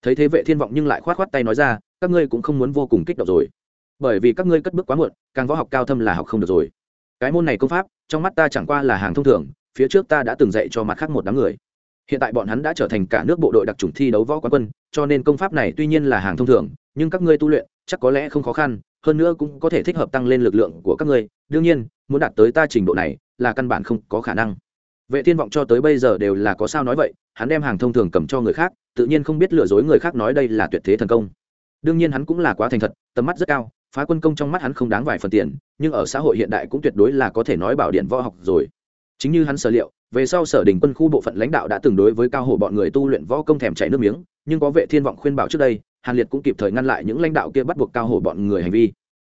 Speaker 1: Thấy thế vệ thiên vọng nhưng lại khoát khoát tay nói ra, các ngươi cũng không muốn vô cùng kích động rồi. Bởi vì các ngươi cất bước quá muộn, càng võ học cao thâm là học không được rồi. Cái môn này công pháp, trong mắt ta chẳng qua là hàng thông thường, phía trước ta đã từng dạy cho mặt khác một đám người hiện tại bọn hắn đã trở thành cả nước bộ đội đặc trùng thi đấu võ quán quân, cho nên công pháp này tuy nhiên là hàng thông thường, nhưng các ngươi tu luyện, chắc có lẽ không khó khăn, hơn nữa cũng có thể thích hợp tăng lên lực lượng của các ngươi. Đương nhiên, muốn đạt tới ta trình độ này, là căn bản không có khả năng. Vệ thiên vọng cho tới bây giờ đều là có sao nói vậy, hắn đem hàng thông thường cầm cho người khác, tự nhiên không biết lừa dối người khác nói đây là tuyệt thế thần công. Đương nhiên hắn cũng là quá thành thật, tầm mắt rất cao, phá quân công trong mắt hắn không đáng vài phần tiền, nhưng ở xã hội hiện đại cũng tuyệt đối là có thể nói bảo điện võ học rồi chính như hắn sở liệu, về sau sở đình quân khu bộ phận lãnh đạo đã từng đối với cao hổ bọn người tu luyện võ công thèm chảy nước miếng, nhưng có vệ thiên vọng khuyên bảo trước đây, hàn liệt cũng kịp thời ngăn lại những lãnh đạo kia bắt buộc cao hổ bọn người hành vi.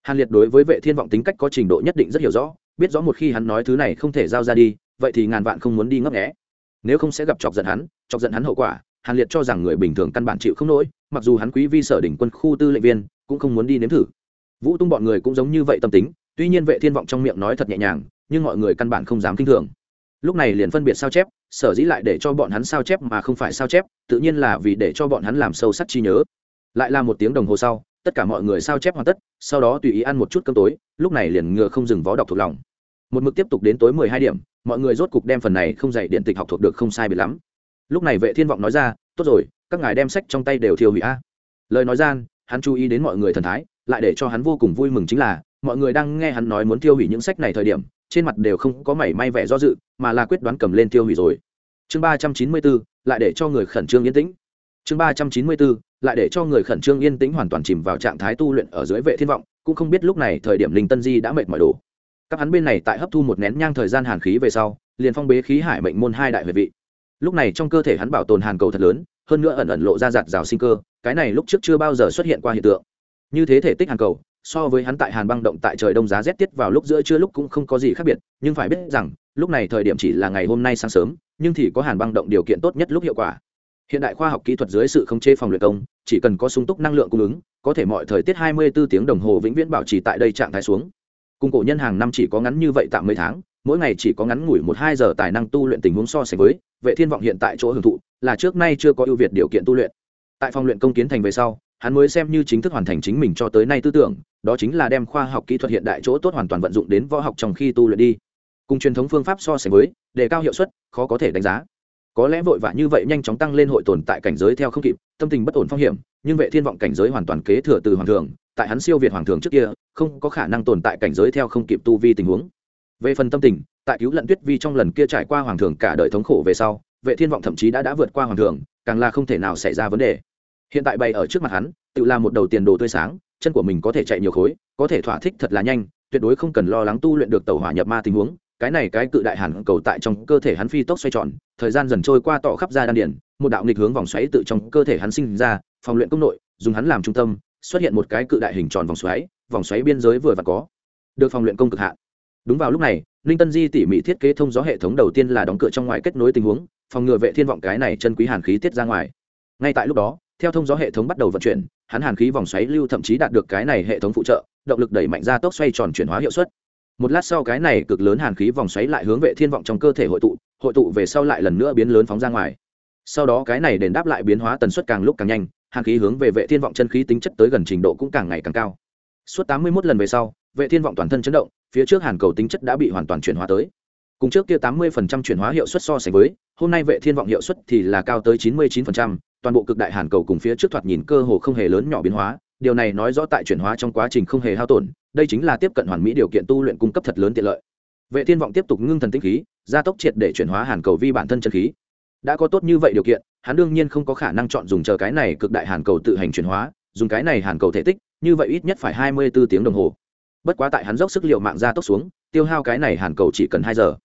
Speaker 1: Hàn liệt đối với vệ thiên vọng tính cách có trình độ nhất định rất hiểu rõ, biết rõ một khi hắn nói thứ này không thể giao ra đi, vậy thì ngàn vạn không muốn đi ngấp nghé. Nếu không sẽ gặp chọc giận hắn, chọc giận hắn hậu quả, hàn liệt cho rằng người bình thường căn bản chịu không nổi, mặc dù hắn quý vi sở đỉnh quân khu tư lệnh viên, cũng không muốn đi nếm thử. Vũ tung bọn người cũng giống như vậy tâm tính, tuy nhiên vệ thiên vọng trong miệng nói thật nhẹ nhàng nhưng mọi người căn bản không dám kinh thường. Lúc này liền phân biệt sao chép, sở dĩ lại để cho bọn hắn sao chép mà không phải sao chép, tự nhiên là vì để cho bọn hắn làm sâu sắc chi nhớ. Lại là một tiếng đồng hồ sau, tất cả mọi người sao chép hoàn tất, sau đó tùy ý ăn một chút cơm tối, lúc này liền ngựa không dừng vó đọc thuộc lòng. Một mực tiếp tục đến tối mười hai điểm, mọi người rốt cục đem phần này không dạy điện tịch học thuộc được không sai bị lắm. Lúc này vệ thiên vọng nói ra, tốt rồi, các ngài đem sách trong tay đều thiêu hủy a. Lời nói gian, hắn chú ý đến mọi người thần thái, lại để cho hắn vô cùng vui mừng chính là, mọi người đang nghe hắn nói muốn thiêu hủy những sách này thời điểm trên mặt đều không có mảy may vẻ do dự, mà là quyết đoán cầm lên tiêu hủy rồi. Chương ba trăm chín mươi bốn, lại để cho người khẩn trương yên tĩnh. Chương ba trăm chín mươi bốn, lại để cho người khẩn trương yên tĩnh hoàn toàn chìm vào trạng thái tu luyện ở dưới vệ thiên vọng, cũng không biết lúc này thời điểm linh tân di đã mệt mỏi đủ các hắn bên này tại hấp thu một nén nhang thời gian hàn khí về sau, liền phong bế khí hải mệnh môn hai đại huyệt vị. Lúc này trong cơ thể hắn bảo tồn hàn cầu thật lớn, hơn nữa ẩn ẩn lộ ra giạt rào sinh cơ, cái này lúc trước chưa bao giờ xuất hiện qua hiện tượng. Như thế thể tích hàn cầu so với hắn tại hàn băng động tại trời đông giá rét tiết vào lúc giữa trưa lúc cũng không có gì khác biệt, nhưng phải biết rằng, lúc này thời điểm chỉ là ngày hôm nay sáng sớm, nhưng thì có hàn băng động điều kiện tốt nhất lúc hiệu quả. Hiện đại khoa học kỹ thuật dưới sự khống chế phòng luyện công, chỉ cần có sung túc năng lượng cung ứng, có thể mọi thời tiết 24 tiếng đồng hồ vĩnh viễn bảo trì tại đây trạng thái xuống. Cùng cổ nhân hàng năm chỉ có ngắn như vậy tạm mấy tháng, mỗi ngày chỉ có ngắn ngủi một hai giờ tài năng tu luyện tình huống so sánh với, vệ thiên vọng hiện tại chỗ hưởng thụ, là trước nay chưa có ưu việt điều kiện tu luyện. Tại phòng luyện công kiến thành về sau hắn mới xem như chính thức hoàn thành chính mình cho tới nay tư tưởng, đó chính là đem khoa học kỹ thuật hiện đại chỗ tốt hoàn toàn vận dụng đến võ học trong khi tu luyện đi. Cùng truyền thống phương pháp so sánh với, đề cao hiệu suất, khó có thể đánh giá. Có lẽ vội vã như vậy nhanh chóng tăng lên hội tồn tại cảnh giới theo không kịp, tâm tình bất ổn phong hiểm, nhưng vệ thiên vọng cảnh giới hoàn toàn kế thừa từ hoàng thường, tại hắn siêu việt hoàng thường trước kia, không có khả năng tồn tại cảnh giới theo không kịp tu vi tình huống. Về phần tâm tình, tại cứu lận tuyết vi trong lần kia trải qua hoàng thường cả đời thống khổ về sau, vệ thiên vọng thậm chí đã đã vượt qua hoàng thường, càng là không thể nào xảy ra vấn đề hiện tại bày ở trước mặt hắn, tự làm một đầu tiền đồ tươi sáng, chân của mình có thể chạy nhiều khối, có thể thỏa thích thật là nhanh, tuyệt đối không cần lo lắng tu luyện được tàu hỏa nhập ma tình huống. Cái này cái cự đại hàn cầu tại trong cơ thể hắn phi tốc xoay tròn, thời gian dần trôi qua tọ khắp ra đan điển, một đạo nghịch hướng vòng xoáy tự trong cơ thể hắn sinh ra, phòng luyện công nội, dùng hắn làm trung tâm, xuất hiện một cái cự đại hình tròn vòng xoáy vòng xoáy biên giới vừa và có. Được phòng luyện công cực hạn. Đúng vào lúc này ninh tân di tỉ mỉ thiết kế thông gió hệ thống đầu tiên là đóng cửa trong ngoài kết nối tình huống, phòng ngừa vệ thiên vọng cái này chân quý hàn khí tiết ra ngoài. Ngay tại lúc đó theo thông gió hệ thống bắt đầu vận chuyển hắn hàn khí vòng xoáy lưu thậm chí đạt được cái này hệ thống phụ trợ động lực đẩy mạnh ra tốc xoay tròn chuyển hóa hiệu suất. Một lát sau cái này cực lớn hàn khí vòng xoáy lại hướng vệ thiên vọng trong cơ thể hội tụ hội tụ về sau lại lần nữa biến lớn phóng ra ngoài. Sau đó cái này đền đáp lại biến hóa tần suất càng lúc càng nhanh hàn khí hướng về vệ thiên vọng chân khí tính chất tới gần trình độ cũng càng ngày càng cao. Suốt 81 lần về sau vệ thiên vọng toàn thân chấn động phía trước hàn cầu tính chất đã bị hoàn toàn chuyển hóa tới. Cùng trước kia 80% chuyển hóa hiệu suất so sánh với hôm nay vệ thiên vọng hiệu suất thì là cao tới 99%, toàn bộ cực đại hàn cầu cùng phía trước thoạt nhìn cơ hồ không hề lớn nhỏ biến hóa, điều này nói rõ tại chuyển hóa trong quá trình không hề hao tổn, đây chính là tiếp cận hoàn mỹ điều kiện tu luyện cung cấp thật lớn tiện lợi. Vệ thiên vọng tiếp tục ngưng thần tinh khí, gia tốc triệt để chuyển hóa hàn cầu vi bản thân chân khí. Đã có tốt như vậy điều kiện, hắn đương nhiên không có khả năng chọn dùng chờ cái này cực đại hàn cầu tự hành chuyển hóa, dùng cái này hàn cầu thể tích, như vậy ít nhất phải hai mươi 24 tiếng đồng hồ. Bất quá tại hắn dốc sức liệu mạng gia tốc xuống, tiêu hao cái này hàn cầu chỉ cần hai giờ.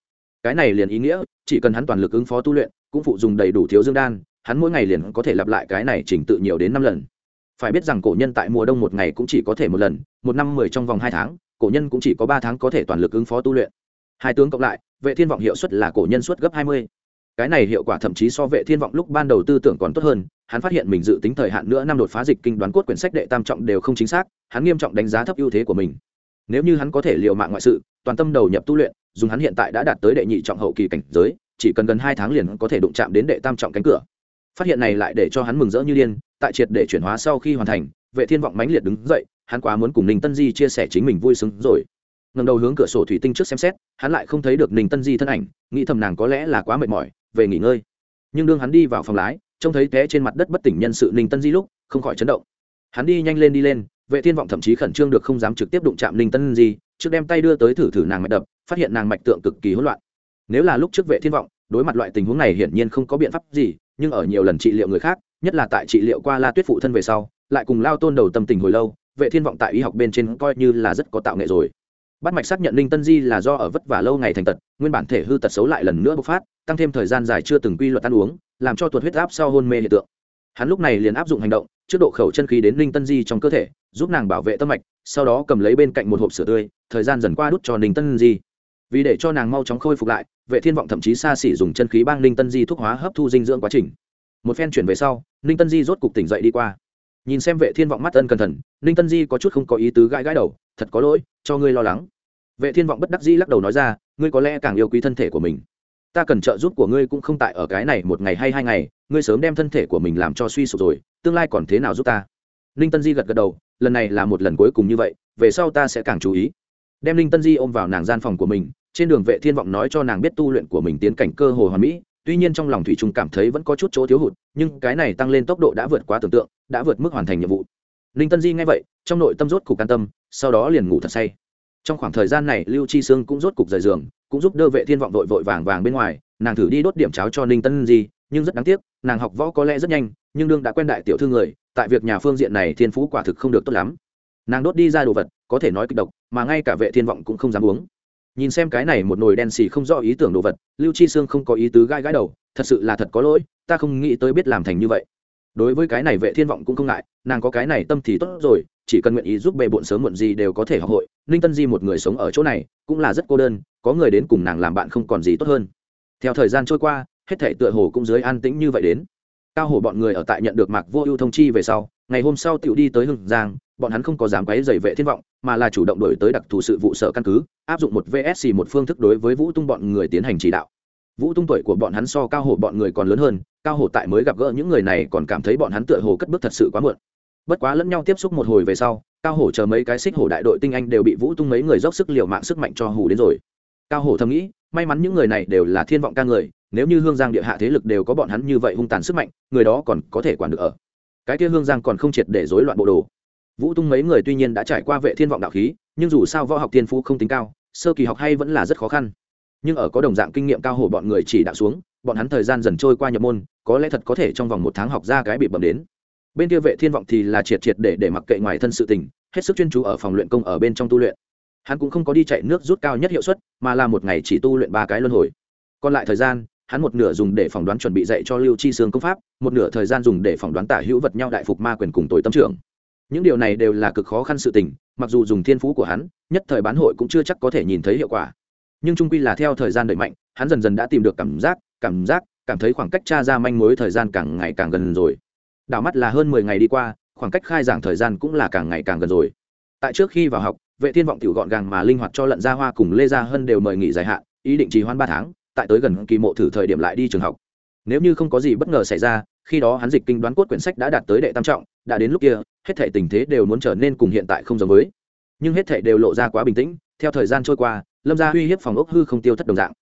Speaker 1: Cái này liền ý nghĩa, chỉ cần hắn toàn lực ứng phó tu luyện, cũng phụ dùng đầy đủ thiếu dương đan hắn mỗi ngày liền có thể lặp lại cái này chỉnh tự nhiều đến năm lần. Phải biết rằng cổ nhân tại mùa đông một ngày cũng chỉ có thể một lần, một năm mười trong vòng hai tháng, cổ nhân cũng chỉ có ba tháng có thể toàn lực ứng phó tu luyện. Hai tướng cộng lại, vệ thiên vọng hiệu suất là cổ nhân suất gấp hai mươi. Cái này hiệu quả thậm chí so vệ thiên vọng lúc ban đầu tư tưởng còn tốt hơn, hắn phát hiện mình dự tính thời hạn nữa năm đột phá dịch kinh đoán cốt quyển sách đệ tam trọng đều không chính xác, hắn nghiêm trọng đánh giá thấp ưu thế của mình. Nếu như hắn có thể liều mạng ngoại sự, toàn tâm đầu nhập tu luyện, dùng hắn hiện tại đã đạt tới đệ nhị trọng hậu kỳ cảnh giới, chỉ cần gần hai tháng liền có thể đụng chạm đến đệ tam trọng cánh cửa phát hiện này lại để cho hắn mừng rỡ như điên, tại triệt để chuyển hóa sau khi hoàn thành, vệ thiên vọng mãnh liệt đứng dậy, hắn quá muốn cùng ninh tân di chia sẻ chính mình vui sướng rồi. Ngầm đầu hướng cửa sổ thủy tinh trước xem xét, hắn lại không thấy được ninh tân di thân ảnh, nghĩ thầm nàng có lẽ là quá mệt mỏi, về nghỉ ngơi. Nhưng đương hắn đi vào phòng lái, trông thấy té trên mặt đất bất tỉnh nhân sự ninh tân di lúc, không khỏi chấn động. Hắn đi nhanh lên đi lên, vệ thiên vọng thậm chí khẩn trương được không dám trực tiếp đụng chạm ninh tân di, trước đem tay đưa tới thử thử nàng mạch đập, phát hiện nàng mạch tượng cực kỳ hỗn loạn. Nếu là lúc trước vệ thiên vọng, đối mặt loại tình huống này hiển nhiên không có biện pháp gì nhưng ở nhiều lần trị liệu người khác, nhất là tại trị liệu qua la tuyết phụ thân về sau, lại cùng lao tôn đầu tâm tình hồi lâu, vệ thiên vọng tại y học bên trên coi như là rất có tạo nghệ rồi. Bắt mạch xác nhận linh tân di là do ở vất vả lâu ngày thành tật, nguyên bản thể hư tật xấu lại lần nữa bộc phát, tăng thêm thời gian dài chưa từng quy luật ăn uống, làm cho tuột huyết áp sau hôn mê hiện tượng. Hắn lúc này liền áp dụng hành động, trước độ khẩu chân khí đến linh tân di trong cơ thể, giúp nàng bảo vệ tâm mạch, sau đó cầm lấy bên cạnh một hộp sữa tươi, thời gian dần qua đút cho ninh tân di. Vì để cho nàng mau chóng khôi phục lại vệ thiên vọng thậm chí xa xỉ dùng chân khí bang ninh tân di thuốc hóa hấp thu dinh dưỡng quá trình. Một phen chuyển về sau, ninh tân di rốt cục tỉnh dậy đi qua. Nhìn xem vệ thiên vọng mắt ân cẩn thận, ninh tân di có chút không có ý tứ gãi gãi đầu, thật có lỗi, cho ngươi lo lắng. Vệ thiên vọng bất đắc di lắc đầu nói ra, ngươi có lẽ càng yêu quý thân thể của mình. Ta cần trợ giúp của ngươi cũng không tại ở cái này một ngày hay hai ngày, ngươi sớm đem thân thể của mình làm cho suy sụp rồi, tương lai còn thế nào giúp ta? Ninh tân di gật gật đầu, lần này là một lần cuối cùng như vậy, về sau ta sẽ càng chú ý đem Linh tân di ôm vào nàng gian phòng của mình, trên đường vệ thiên vọng nói cho nàng biết tu luyện của mình tiến cảnh cơ hồ hoàn mỹ, tuy nhiên trong lòng thủy trung cảm thấy vẫn có chút chỗ thiếu hụt, nhưng cái này tăng lên tốc độ đã vượt quá tưởng tượng, đã vượt mức hoàn thành nhiệm vụ. Linh tân di nghe vậy, trong nội tâm rốt cục can tâm, sau đó liền ngủ thật say. Trong khoảng thời gian này, lưu chi sương cũng rốt cục rời giường, cũng giúp đỡ vệ thiên vọng vội vội vàng vàng bên ngoài, nàng thử đi đốt điểm cháo cho ninh tân di, nhưng rất đáng tiếc, nàng học võ có lẽ rất nhanh, nhưng đương đã quen đại tiểu thư người, tại việc nhà phương diện này thiên phú quả thực không được tốt lắm nàng đốt đi ra đồ vật, có thể nói kịch độc, mà ngay cả vệ thiên vọng cũng không dám uống. Nhìn xem cái này một nồi đen xì không rõ ý tưởng đồ vật, lưu chi sương không có ý tứ gai gãi đầu, thật sự là thật có lỗi, ta không nghĩ tới biết làm thành như vậy. Đối với cái này vệ thiên vọng cũng không ngại, nàng có cái này tâm thì tốt rồi, chỉ cần nguyện ý giúp bề bộn sớm muộn gì đều có thể học hội, ninh tân di một người sống ở chỗ này, cũng là rất cô đơn, có người đến cùng nàng làm bạn không còn gì tốt hơn. Theo thời gian trôi qua, hết thể tựa hồ cũng dưới an tĩnh như vậy đến. Cao hồ bọn người ở tại nhận được mạc vô ưu thông chi về sau ngày hôm sau tựu đi tới hưng giang, bọn hắn không có dám quấy dày vệ thiên vọng, mà là chủ động đổi tới đặc thù sự vụ sở căn cứ, áp dụng một vsc một phương thức đối với vũ tung bọn người tiến hành chỉ đạo. Vũ tung tuổi của bọn hắn so cao Hổ bọn người còn lớn hơn, cao Hổ tại mới gặp gỡ những người này còn cảm thấy bọn hắn tựa hồ cất bước thật sự quá muộn. Bất quá lẫn nhau tiếp xúc một hồi về sau, cao hổ chờ mấy cái xích hổ đại đội tinh anh đều bị vũ tung mấy người dốc sức liều mạng sức mạnh cho hù đến rồi. Cao hổ thầm nghĩ, may mắn những người này đều là thiên vọng ca người, nếu như hương giang địa hạ thế lực đều có bọn hắn như vậy hung tàn sức mạnh, người đó còn có thể quản được ở cái kia hương giang còn không triệt để rối loạn bộ đồ. Vũ tung mấy người tuy nhiên đã trải qua vệ thiên vọng đạo khí, nhưng dù sao võ học tiên phú không tính cao, sơ kỳ học hay vẫn là rất khó khăn. Nhưng ở có đồng dạng kinh nghiệm cao hổ bọn người chỉ đạo xuống, bọn hắn thời gian dần trôi qua nhập môn, có lẽ thật có thể trong vòng một tháng học ra cái bị bẩm đến. Bên kia vệ thiên vọng thì là triệt triệt để để mặc kệ ngoài thân sự tình, hết sức chuyên chú ở phòng luyện công ở bên trong tu luyện. Hắn cũng không có đi chạy nước rút cao nhất hiệu suất, mà là một ngày chỉ tu luyện ba cái luân hồi. Còn lại thời gian hắn một nửa dùng để phỏng đoán chuẩn bị dạy cho lưu chi sương công pháp, một nửa thời gian dùng để phỏng đoán tả hữu vật nhau đại phục ma quyền cùng tội tâm trưởng. Những điều này đều là cực khó khăn sự tình, mặc dù dùng thiên phú của hắn, nhất thời bán hội cũng chưa chắc có thể nhìn thấy hiệu quả. Nhưng trung quy là theo thời gian đẩy mạnh, hắn dần dần đã tìm được cảm giác cảm giác, cảm thấy khoảng cách tra ra manh mối thời gian càng ngày càng gần rồi. Đảo mắt là hơn mười ngày đi qua, khoảng cách khai giảng thời gian cũng là càng ngày càng gần rồi. Tại trước khi vào học, vệ thiên vọng tiểu gọn gàng mà linh hoạt cho lận gia hoa cùng lê gia hân đều mời nghỉ dài hạn, ý định trì hoãn ba tháng tại tới gần kỳ mộ thử thời điểm lại đi trường học. Nếu như không có gì bất ngờ xảy ra, khi đó hắn dịch kinh đoán cốt quyển sách đã đạt tới đệ tam trọng, đã đến lúc kia, hết thể tình thế đều muốn trở nên cùng hiện tại không giống với. Nhưng hết thể đều lộ ra quá bình tĩnh, theo thời gian trôi qua, lâm gia uy hiếp phòng ốc hư không tiêu thất đồng dạng.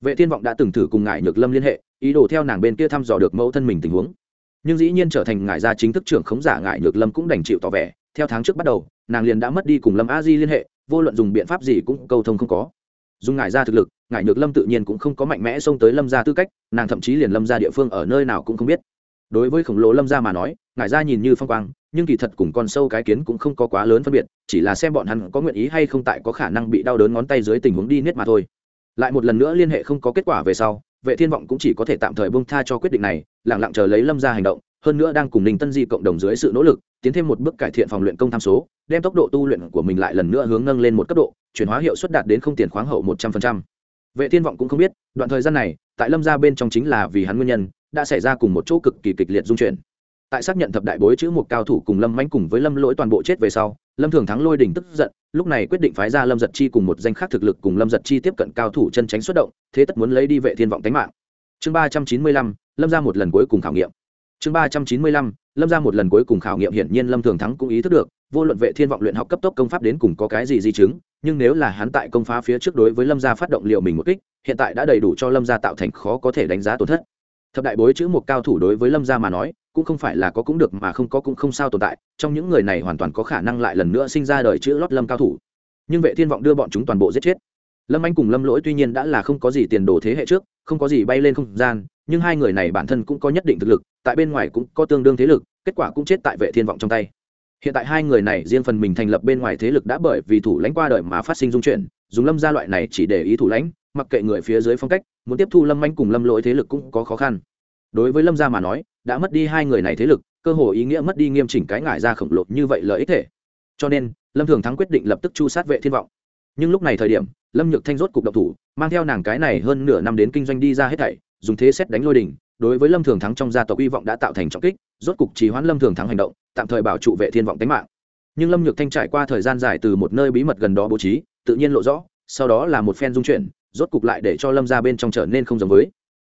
Speaker 1: Vệ thiên vọng đã từng thử cùng ngại nhược lâm liên hệ, ý đồ theo nàng bên kia thăm dò được mẫu thân mình tình huống. Nhưng dĩ nhiên trở thành ngại gia chính thức trưởng khống giả ngại nhược lâm cũng đành chịu tỏ vẻ. Theo tháng trước bắt đầu, nàng liền đã mất đi cùng lâm a di liên hệ, vô luận dùng biện pháp gì cũng câu thông không có dùng ngại ra thực lực ngại nhược lâm tự nhiên cũng không có mạnh mẽ xông tới lâm ra tư cách, nàng thậm chí liền lâm ra địa phương ở nơi nào cũng không biết. Đối với khổng lồ lâm ra mà nói ngại ra nhìn như phong quang, nhưng kỳ thật cùng con sâu cái kiến cũng không có quá lớn phân biệt, chỉ là xem bọn hắn có nguyện ý hay không tại có khả năng bị đau đớn ngón tay dưới tình huống đi nết mà thôi. Lại một lần nữa liên hệ không có kết quả về sau, vệ thiên vọng cũng chỉ có thể tạm thời bông tha cho quyết định này lẳng lặng chờ lấy lâm ra hành động, hơn nữa đang cùng ninh tân di cộng đồng dưới sự nỗ lực, tiến thêm một bước cải thiện phòng luyện công tham số, đem tốc độ tu luyện của mình lại lần nữa hướng nâng lên một cấp độ chuyển hóa hiệu suất đạt đến không tiền khoáng hậu một trăm phần trăm. Vệ thiên vọng cũng không biết, đoạn thời gian này, tại lâm gia bên trong chính là vì hắn nguyên nhân, đã xảy ra cùng một chỗ cực kỳ kịch liệt dung chuyển. Tại xác nhận thập đại bối chữ một cao thủ cùng lâm mãnh cùng với lâm lỗi toàn bộ chết về sau, lâm thường thắng lôi đỉnh tức giận, lúc này quyết định phái ra lâm giật chi cùng một danh khác thực lực cùng lâm giật chi tiếp cận cao thủ chân tránh xuất động, thế tất muốn lấy đi vệ thiên vọng tánh mạng. Chương ba trăm chín mươi lăm, lâm ra một lần cuối cùng khảo nghiệm. Chương ba trăm chín mươi lăm, lâm ra một lần cuối cùng khảo nghiệm hiển nhiên lâm thường thắng cũng ý thức được vô luận vệ thiên vọng luyện học cấp tốc công pháp đến cùng có cái gì di chứng, nhưng nếu là hắn tại công phá phía trước đối với lâm gia phát động liệu mình một kích, hiện tại đã đầy đủ cho lâm gia tạo thành khó có thể đánh giá tổn thất. Thập đại bối chữ một cao thủ đối với lâm gia mà nói, cũng không phải là có cũng được mà không có cũng không sao tồn tại, trong những người này hoàn toàn có khả năng lại lần nữa sinh ra đời chữ lót lâm cao thủ. Nhưng vệ thiên vọng đưa bọn chúng toàn bộ giết chết. Lâm anh cùng lâm lỗi tuy nhiên đã là không có gì tiền đồ thế hệ trước, không có gì bay lên không gian, nhưng hai người này bản thân cũng có nhất định thực lực, tại bên ngoài cũng có tương đương thế lực, kết quả cũng chết tại vệ thiên vọng trong tay hiện tại hai người này riêng phần mình thành lập bên ngoài thế lực đã bởi vì thủ lãnh qua đời mà phát sinh dung chuyển, dùng lâm gia loại này chỉ để ý thủ lãnh, mặc kệ người phía dưới phong cách, muốn tiếp thu lâm anh cùng lâm lỗi thế lực cũng có khó khăn. Đối với lâm gia mà nói, đã mất đi hai người này thế lực, cơ hồ ý nghĩa mất đi nghiêm chỉnh cái ngải ra khổng lồ như vậy lợi ích thể. Cho nên, lâm thường thắng quyết định lập tức chu sát vệ thiên vọng. Nhưng lúc này thời điểm, lâm nhược thanh rốt cục độc thủ, mang theo nàng cái này hơn nửa năm đến kinh doanh đi ra hết thảy, dùng thế xét đánh lôi đỉnh đối với lâm thường thắng trong gia tộc hy vọng đã tạo thành trọng kích, rốt cục trì hoãn lâm thường thắng hành động, tạm thời bảo trụ vệ thiên vọng tính mạng. Nhưng lâm nhược thanh trải qua thời gian dài từ một nơi bí mật gần đó bố trí, tự nhiên lộ rõ, sau đó là một phen dung chuyển, rốt cục lại để cho lâm ra bên trong trở nên không giống với.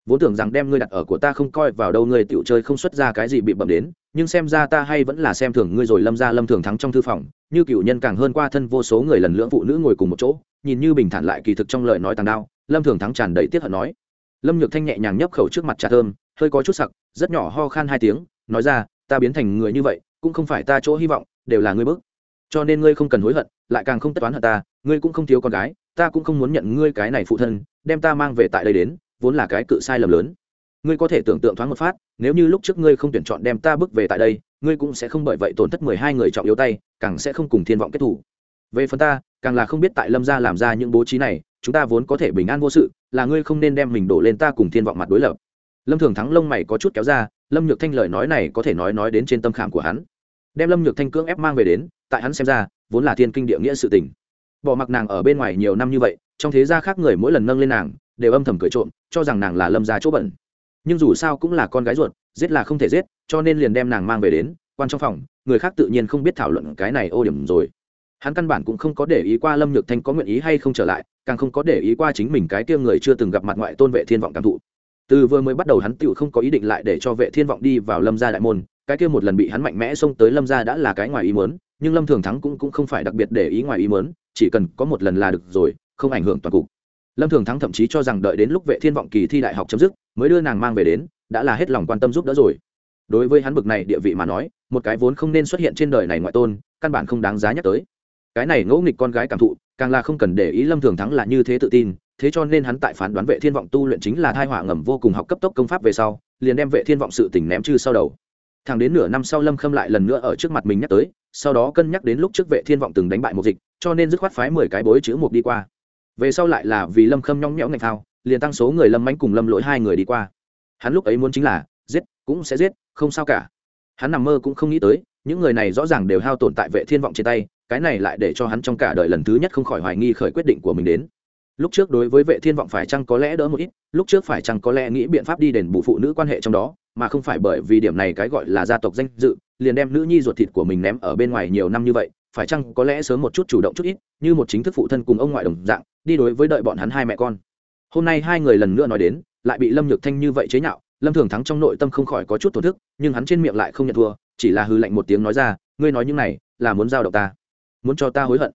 Speaker 1: Vốn tưởng rằng đem ngươi đặt ở của ta không coi vào đâu ngươi tiểu chơi không xuất ra cái gì bị bẩm đến, nhưng xem ra ta hay vẫn là xem thường ngươi rồi lâm ra lâm thường thắng trong thư phòng, như cựu nhân càng hơn qua thân vô số người lần lưỡng phụ nữ ngồi cùng một chỗ, nhìn như bình thản lại kỳ thực trong lời nói tàng đao, lâm thường thắng tràn đầy tiếc hận nói lâm nhược thanh nhẹ nhàng nhấp khẩu trước mặt trà thơm, hơi có chút sặc, rất nhỏ ho khan hai tiếng, nói ra, ta biến thành người như vậy, cũng không phải ta chỗ hy vọng, đều là ngươi bước cho nên ngươi không cần hối hận, lại càng không tất toán hận ta, ngươi cũng không thiếu con gái, ta cũng không muốn nhận ngươi cái này phụ thân, đem ta mang về tại đây đến, vốn là cái cự sai lầm lớn. Ngươi có thể tưởng tượng thoáng một phát, nếu như lúc trước ngươi không tuyển chọn đem ta bước về tại đây, ngươi cũng sẽ không bởi vậy tổn thất mười hai người trọng yếu tay, càng sẽ không cùng thiên vọng kết thủ. Về phần ta càng là không biết tại lâm gia làm ra những bố trí này, chúng ta vốn có thể bình an vô sự, là ngươi không nên đem mình đổ lên ta cùng thiên vọng mặt đối lập. Lâm thường thắng lông mày có chút kéo ra, lâm nhược thanh lời nói này có thể nói nói đến trên tâm khảm của hắn. Đem lâm nhược thanh cưỡng ép mang về đến, tại hắn xem ra, vốn là thiên kinh địa nghĩa sự tình. Bỏ mặc nàng ở bên ngoài nhiều năm như vậy, trong thế gia khác người mỗi lần nâng lên nàng, đều âm thầm cười trộm, cho rằng nàng là lâm gia chỗ bẩn. Nhưng dù sao cũng là con gái ruột, giết là không thể giết, cho nên liền đem nàng mang về đến, quan trong phòng, người khác tự nhiên không biết thảo luận cái này ô điểm rồi hắn căn bản cũng không có để ý qua lâm nhược thanh có nguyện ý hay không trở lại, càng không có để ý qua chính mình cái kia người chưa từng gặp mặt ngoại tôn vệ thiên vọng cảm thụ. Từ vừa mới bắt đầu hắn tựu không có ý định lại để cho vệ thiên vọng đi vào lâm gia đại môn, cái kia một lần bị hắn mạnh mẽ xông tới lâm gia đã là cái ngoài ý muốn, nhưng lâm thường thắng cũng cũng không phải đặc biệt để ý ngoài ý muốn, chỉ cần có một lần là được rồi, không ảnh hưởng toàn cục. Lâm thường thắng thậm chí cho rằng đợi đến lúc vệ thiên vọng kỳ thi đại học chấm dứt, mới đưa nàng mang về đến, đã là hết lòng quan tâm giúp đỡ rồi. Đối với hắn bực này địa vị mà nói, một cái vốn không nên xuất hiện trên đời này ngoại tôn, căn bản không đáng giá nhắc tới cái này ngẫu nghịch con gái cảm thụ, càng là không cần để ý lâm thường thắng là như thế tự tin, thế cho nên hắn tại phán đoán vệ thiên vọng tu luyện chính là thai hỏa ngầm vô cùng học cấp tốc công pháp về sau, liền đem vệ thiên vọng sự tình ném chư sau đầu. Thẳng đến nửa năm sau lâm khâm lại lần nữa ở trước mặt mình nhắc tới, sau đó cân nhắc đến lúc trước vệ thiên vọng từng đánh bại một dịch, cho nên dứt khoát phái mười cái bối chữ một đi qua. Về sau lại là vì lâm khâm nhõng nhẽo ngạch thao, liền tăng số người lâm mánh cùng lâm lỗi hai người đi qua. Hắn lúc ấy muốn chính là, giết, cũng sẽ giết, không sao cả. Hắn nằm mơ cũng không nghĩ tới, những người này rõ ràng đều hao tồn tại vệ thiên vọng trên tay cái này lại để cho hắn trong cả đời lần thứ nhất không khỏi hoài nghi khởi quyết định của mình đến. Lúc trước đối với vệ thiên vọng phải chăng có lẽ đỡ một ít, lúc trước phải chăng có lẽ nghĩ biện pháp đi đền bù phụ nữ quan hệ trong đó, mà không phải bởi vì điểm này cái gọi là gia tộc danh dự, liền đem nữ nhi ruột thịt của mình ném ở bên ngoài nhiều năm như vậy, phải chăng có lẽ sớm một chút chủ động chút ít, như một chính thức phụ thân cùng ông ngoại đồng dạng, đi đối với đợi bọn hắn hai mẹ con. Hôm nay hai người lần nữa nói đến, lại bị lâm nhược thanh như vậy chế nhạo, lâm thường thắng trong nội tâm không khỏi có chút thổn thức, nhưng hắn trên miệng lại không nhận thua, chỉ là hư lạnh một tiếng nói ra, ngươi nói những này là muốn giao động ta muốn cho ta hối hận.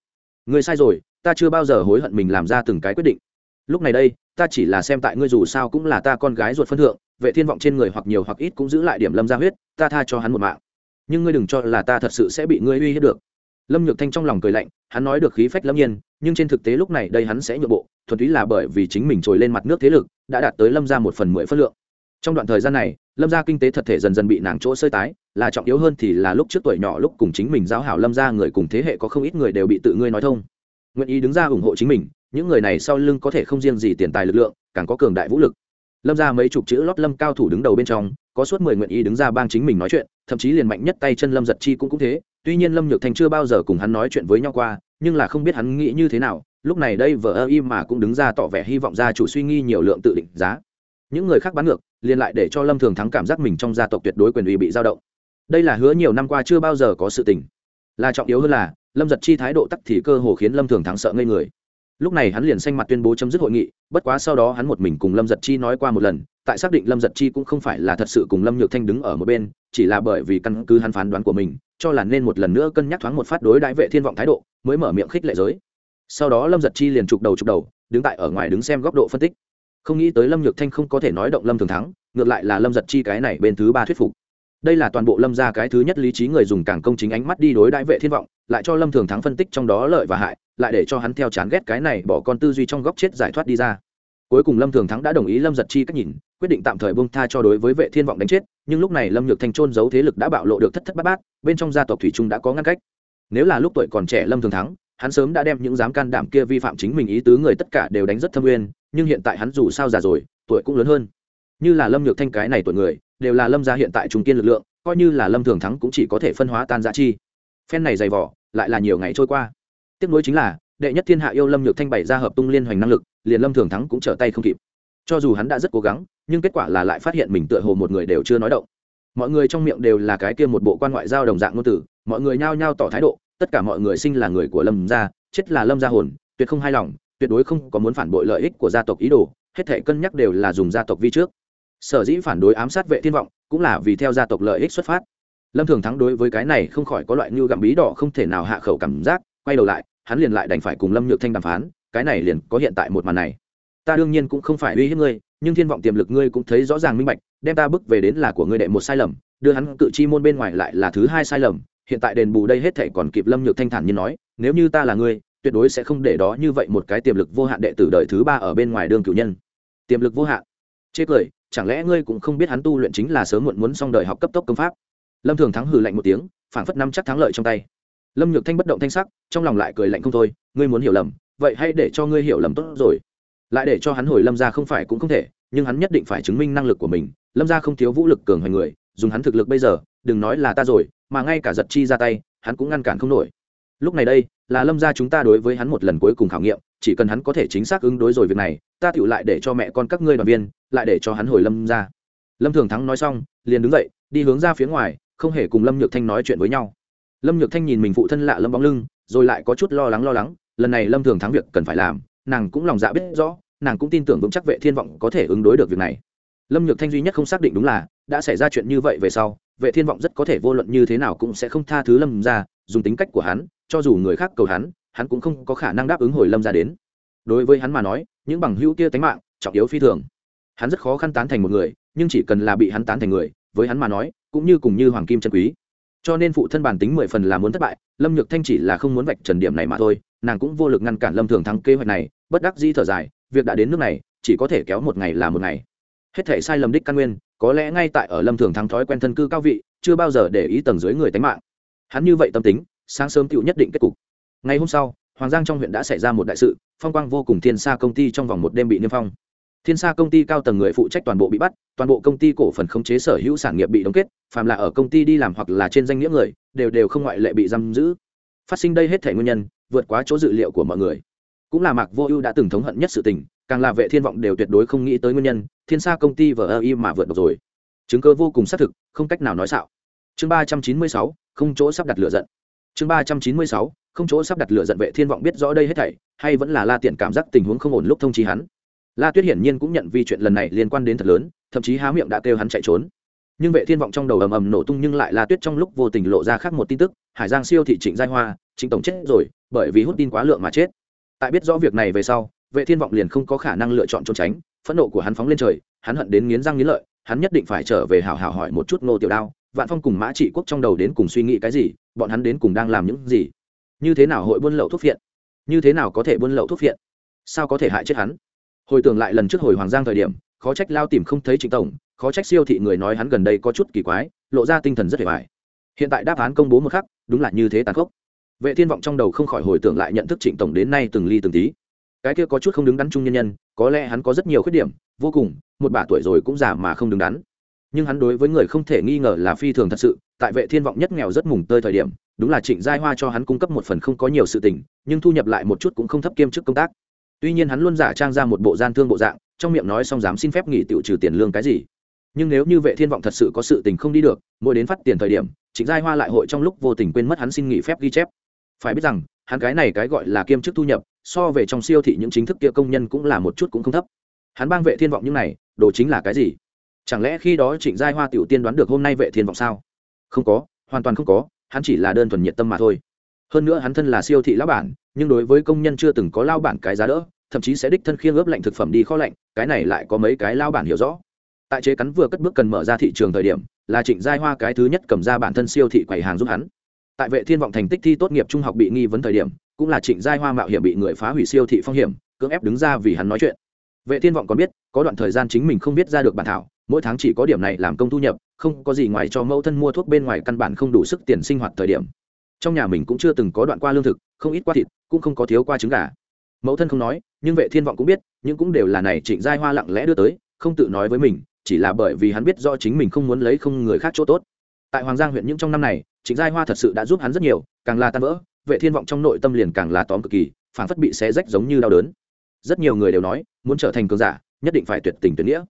Speaker 1: Ngươi sai rồi, ta chưa bao giờ hối hận mình làm ra từng cái quyết định. Lúc này đây, ta chỉ là xem tại ngươi dù sao cũng là ta con gái ruột phân thượng, vệ thiên vọng trên người hoặc nhiều hoặc ít cũng giữ lại điểm lâm ra huyết, ta tha cho hắn một mạng. Nhưng ngươi đừng cho là ta thật sự sẽ bị ngươi uy hiếp được. Lâm nhược thanh trong lòng cười lạnh, hắn nói được khí phách lâm nhiên, nhưng trên thực tế lúc này đây hắn sẽ nhượng bộ, thuần túy là bởi vì chính mình trồi lên mặt nước thế lực, đã đạt tới lâm ra một phần mười phân lượng trong đoạn thời gian này, lâm gia kinh tế thật thể dần dần bị nàng chỗ sơi tái, là trọng yếu hơn thì là lúc trước tuổi nhỏ lúc cùng chính mình giáo hảo lâm gia người cùng thế hệ có không ít người đều bị tự ngươi nói thông. Nguyện ý đứng ra ủng hộ chính mình, những người này sau lưng có thể không riêng gì tiền tài lực lượng, càng có cường đại vũ lực. Lâm ra mấy chục chữ lót lâm cao thủ đứng đầu bên trong, có suốt mười nguyện ý đứng ra bang chính mình nói chuyện, thậm chí liền mạnh nhất tay chân lâm giật chi cũng cũng thế, tuy nhiên lâm nhược thành chưa bao giờ cùng hắn nói chuyện với nhau qua, nhưng là không biết hắn nghĩ như thế nào, lúc này đây vợ ơ im mà cũng đứng ra tỏ vẻ hy vọng gia chủ suy nghi nhiều lượng tự định giá. Những người khác bán ngược liền lại để cho lâm thường thắng cảm giác mình trong gia tộc tuyệt đối quyền uy bị giao động. Đây là hứa nhiều năm qua chưa bao giờ có sự tình. Là trọng yếu hơn là, lâm giật chi thái độ tắc thì cơ hồ khiến lâm thường thắng sợ ngây người. Lúc này hắn liền xanh mặt tuyên bố chấm dứt hội nghị, bất quá sau đó hắn một mình cùng lâm giật chi nói qua một lần, tại xác định lâm giật chi cũng không phải là thật sự cùng lâm nhược thanh đứng ở một bên, chỉ là bởi vì căn cứ hắn phán đoán của mình, cho là nên một lần nữa cân nhắc thoáng một phát đối đại vệ thiên vọng thái độ, mới mở miệng khích lệ giới. Sau đó lâm giật chi liền trục đầu trục đầu, đứng tại ở ngoài đứng xem góc độ phân tích không nghĩ tới lâm nhược thanh không có thể nói động lâm thường thắng, ngược lại là lâm giật chi cái này bên thứ ba thuyết phục. Đây là toàn bộ lâm ra cái thứ nhất lý trí người dùng càng công chính ánh mắt đi đối đại vệ thiên vọng, lại cho lâm thường thắng phân tích trong đó lợi và hại, lại để cho hắn theo chán ghét cái này bỏ con tư duy trong góc chết giải thoát đi ra. Cuối cùng lâm thường thắng đã đồng ý lâm giật chi cách nhìn, quyết định tạm thời bông tha cho đối với vệ thiên vọng đánh chết, nhưng lúc này lâm nhược thanh trôn giấu thế lực đã bạo lộ được thất thất bát bát, bên trong gia tộc thủy trung đã có ngăn cách. Nếu là lúc tuổi còn trẻ lâm thường thắng, hắn sớm đã đem những dám can đảm kia vi phạm chính mình ý tứ người tất cả đều đánh rất thâm uyên nhưng hiện tại hắn dù sao già rồi, tuổi cũng lớn hơn. Như là lâm nhược thanh cái này tuổi người, đều là lâm gia hiện tại trung kiên lực lượng, coi như là lâm thường thắng cũng chỉ có thể phân hóa tan giá chi. Phen này dày vỏ lại là nhiều ngày trôi qua. Tiếp nối chính là, đệ nhất thiên hạ yêu lâm nhược thanh bày ra hợp tung liên hoành năng lực, liền lâm thường thắng cũng trở tay không kịp. Cho dù hắn đã rất cố gắng, nhưng kết quả là lại phát hiện mình tựa hồ một người đều chưa nói động. Mọi người trong miệng đều là cái kia một bộ quan ngoại giao đồng dạng ngôn tử mọi người nhao nhao tỏ thái độ, tất cả mọi người sinh là người của lâm gia, chết là lâm gia hồn, tuyệt không hài lòng tuyệt đối không có muốn phản bội lợi ích của gia tộc ý đồ, hết thể cân nhắc đều là dùng gia tộc vi trước. Sở dĩ phản đối ám sát vệ thiên vọng, cũng là vì theo gia tộc lợi ích xuất phát. Lâm thường thắng đối với cái này không khỏi có loại như gặm bí đỏ không thể nào hạ khẩu cảm giác, quay đầu lại, hắn liền lại đành phải cùng lâm nhược thanh đàm phán, cái này liền có hiện tại một màn này. Ta đương nhiên cũng không phải uy hiếp ngươi, nhưng thiên vọng tiềm lực ngươi cũng thấy rõ ràng minh bạch, đem ta bước về đến là của ngươi đệ một sai lầm, đưa hắn cự chi môn bên ngoài lại là thứ hai sai lầm. Hiện tại đền bù đây hết thể còn kịp lâm nhược thanh thản như nói, nếu như ta là ngươi tuyệt đối sẽ không để đó như vậy một cái tiềm lực vô hạn đệ tử đời thứ ba ở bên ngoài đương cử nhân. Tiềm lực vô hạn. Chê cười, chẳng lẽ ngươi cũng không biết hắn tu luyện chính là sớm muộn muốn xong đời học cấp tốc công pháp? Lâm thường thắng hừ lạnh một tiếng phản phất năm chắc thắng lợi trong tay. Lâm nhược thanh bất động thanh sắc, trong lòng lại cười lạnh không thôi, ngươi muốn hiểu lầm, vậy hãy để cho ngươi hiểu lầm tốt rồi. Lại để cho hắn hồi lâm ra không phải cũng không thể, nhưng hắn nhất định phải chứng minh năng lực của mình. Lâm ra không thiếu vũ lực cường hoành người, dùng hắn thực lực bây giờ, đừng nói là ta rồi, mà ngay cả giật chi ra tay, hắn cũng ngăn cản không nổi. Lúc này đây là lâm ra chúng ta đối với hắn một lần cuối cùng khảo nghiệm, chỉ cần hắn có thể chính xác ứng đối rồi việc này, ta tựu lại để cho mẹ con các ngươi đoàn viên, lại để cho hắn hồi lâm ra lâm thường thắng nói xong, liền đứng dậy, đi hướng ra phía ngoài, không hề cùng lâm nhược thanh nói chuyện với nhau. Lâm nhược thanh nhìn mình phụ thân lạ lâm bóng lưng, rồi lại có chút lo lắng lo lắng, lần này lâm thường thắng việc cần phải làm, nàng cũng lòng dạ biết rõ, nàng cũng tin tưởng vững chắc vệ thiên vọng có thể ứng đối được việc này. Lâm nhược thanh duy nhất không xác định đúng là, đã xảy ra chuyện như vậy về sau, vệ thiên vọng rất có thể vô luận như thế nào cũng sẽ không tha thứ lâm ra dùng tính cách của hắn cho dù người khác cầu hắn hắn cũng không có khả năng đáp ứng hồi lâm ra đến. Đối với hắn mà nói, những bằng hữu kia tánh mạng, trọng yếu phi thường. Hắn rất khó khăn tán thành một người, nhưng chỉ cần là bị hắn tán thành người, với hắn mà nói, cũng như cùng như hoàng kim chân quý. Cho nên phụ thân bản tính mười phần là muốn thất bại, lâm nhược thanh chỉ là không muốn vạch trần điểm này mà thôi, nàng cũng vô lực ngăn cản lâm thường thắng kế hoạch này, bất đắc di thở dài, việc đã đến nước này, chỉ có thể kéo một ngày là một ngày. Hết thể sai lầm đích căn nguyên, có lẽ ngay tại ở lâm thường thắng thói quen thân cư cao vị, chưa bao giờ để ý tầng dưới người tánh mạng. Hắn như vậy tâm tính sáng sớm tựu nhất định kết cục. Ngày hôm sau, hoàng giang trong huyện đã xảy ra một đại sự, phong quang vô cùng thiên sa công ty trong vòng một đêm bị niêm phong. Thiên sa công ty cao tầng người phụ trách toàn bộ bị bắt, toàn bộ công ty cổ phần khống chế sở hữu sản nghiệp bị đóng kết, phàm là ở công ty đi làm hoặc là trên danh nghĩa người, đều đều không ngoại lệ bị giam giữ. Phát sinh đây hết thể nguyên nhân, vượt quá chỗ dự liệu của mọi người. Cũng là mạc vô ưu đã từng thống hận nhất sự tình, càng là vệ thiên vọng đều tuyệt đối không nghĩ tới nguyên nhân, thiên sa công ty vờ ơ y mà vượt được rồi. Chứng cơ vô cùng xác thực, không cách nào nói xạo. Chương ba trăm chín mươi sáu, không chỗ sắp đặt lựa giận chương ba trăm chín mươi sáu, không chỗ sắp đặt lửa giận vệ thiên vọng biết rõ đây hết thảy, hay vẫn là la tiện cảm giác tình huống không ổn lúc thông chi hắn. La tuyết hiển nhiên cũng nhận vì chuyện lần này liên quan đến thật lớn, thậm chí há miệng đã kêu hắn chạy trốn. Nhưng vệ thiên vọng trong đầu ầm ầm nổ tung nhưng lại la tuyết trong lúc vô tình lộ ra khác một tin tức, hải giang siêu thị trịnh giai hoa, trịnh tổng chết rồi, bởi vì hút tin quá lượng mà chết. Tại biết rõ việc này về sau, vệ thiên vọng liền không có khả năng lựa chọn trốn tránh, phẫn nộ của hắn phóng lên trời, hắn hận đến nghiến răng nghiến lợi, hắn nhất định phải trở về hảo hảo hỏi một chút ngô tiểu đao, vạn phong cùng mã trị quốc trong đầu đến cùng suy nghĩ cái gì bọn hắn đến cùng đang làm những gì? Như thế nào hội buôn lậu thuốc phiện? Như thế nào có thể buôn lậu thuốc phiện? Sao có thể hại chết hắn? Hồi tưởng lại lần trước hồi hoàng giang thời điểm, khó trách lao tìm không thấy trịnh tổng, khó trách siêu thị người nói hắn gần đây có chút kỳ quái, lộ ra tinh thần rất hề vải hiện tại đáp án công bố một khắc, đúng là như thế tàn khốc. Vệ thiên vọng trong đầu không khỏi hồi tưởng lại nhận thức trịnh tổng đến nay từng ly từng tí. Cái kia có chút không đứng đắn chung nhân nhân, có lẽ hắn có rất nhiều khuyết điểm, vô cùng, một bà tuổi rồi cũng già mà không đứng đắn nhưng hắn đối với người không thể nghi ngờ là phi thường thật sự, tại vệ thiên vọng nhất nghèo rất mùng tơi thời điểm, đúng là trịnh giai hoa cho hắn cung cấp một phần không có nhiều sự tình, nhưng thu nhập lại một chút cũng không thấp kiêm chức công tác. Tuy nhiên hắn luôn giả trang ra một bộ gian thương bộ dạng, trong miệng nói xong dám xin phép nghỉ tiểu trừ tiền lương cái gì. Nhưng nếu như vệ thiên vọng thật sự có sự tình không đi được, mỗi đến phát tiền thời điểm, trịnh giai hoa lại hội trong lúc vô tình quên mất hắn xin nghỉ phép ghi chép. Phải biết rằng, hắn cái này cái gọi là kiêm chức thu nhập, so về trong siêu thị những chính thức kia công nhân cũng là một chút cũng không thấp. Hắn bang vệ thiên vọng như này, đồ chính là cái gì? Chẳng lẽ khi đó trịnh giai hoa tiểu tiên đoán được hôm nay vệ thiên vọng sao? Không có, hoàn toàn không có, hắn chỉ là đơn thuần nhiệt tâm mà thôi. Hơn nữa hắn thân là siêu thị lão bản, nhưng đối với công nhân chưa từng có lao bản cái giá đỡ, thậm chí sẽ đích thân khiêng ướp lạnh thực phẩm đi kho lạnh, cái này lại có mấy cái lao bản hiểu rõ. Tại chế cắn vừa cất bước cần mở ra thị trường thời điểm, là trịnh giai hoa cái thứ nhất cầm ra bản thân siêu thị quầy hàng giúp hắn. Tại vệ thiên vọng thành tích thi tốt nghiệp trung học bị nghi vấn thời điểm, cũng là trịnh giai hoa mạo hiểm bị người phá hủy siêu thị phong hiểm, cưỡng ép đứng ra vì hắn nói chuyện vệ thiên vọng còn biết, có đoạn thời gian chính mình không biết ra được bản thảo, mỗi tháng chỉ có điểm này làm công thu nhập, không có gì ngoài cho mẫu thân mua thuốc bên ngoài căn bản không đủ sức tiền sinh hoạt thời điểm. Trong nhà mình cũng chưa từng có đoạn qua lương thực, không ít qua thịt, cũng không có thiếu qua trứng gà. Mẫu thân không nói, nhưng vệ thiên vọng cũng biết nhưng cũng đều là này trịnh giai hoa lặng lẽ đưa tới, không tự nói với mình, chỉ là bởi vì hắn biết do chính mình không muốn lấy không người khác chỗ tốt. Tại hoàng giang huyện những trong năm này, trịnh giai hoa thật sự đã giúp hắn rất nhiều, càng là tan vỡ, vệ thiên vọng trong nội tâm liền càng là tóm cực kỳ phản phất bị xé rách giống như đau đớn rất nhiều người đều nói, muốn trở thành cường giả, nhất định phải tuyệt tình tuyệt nghĩa.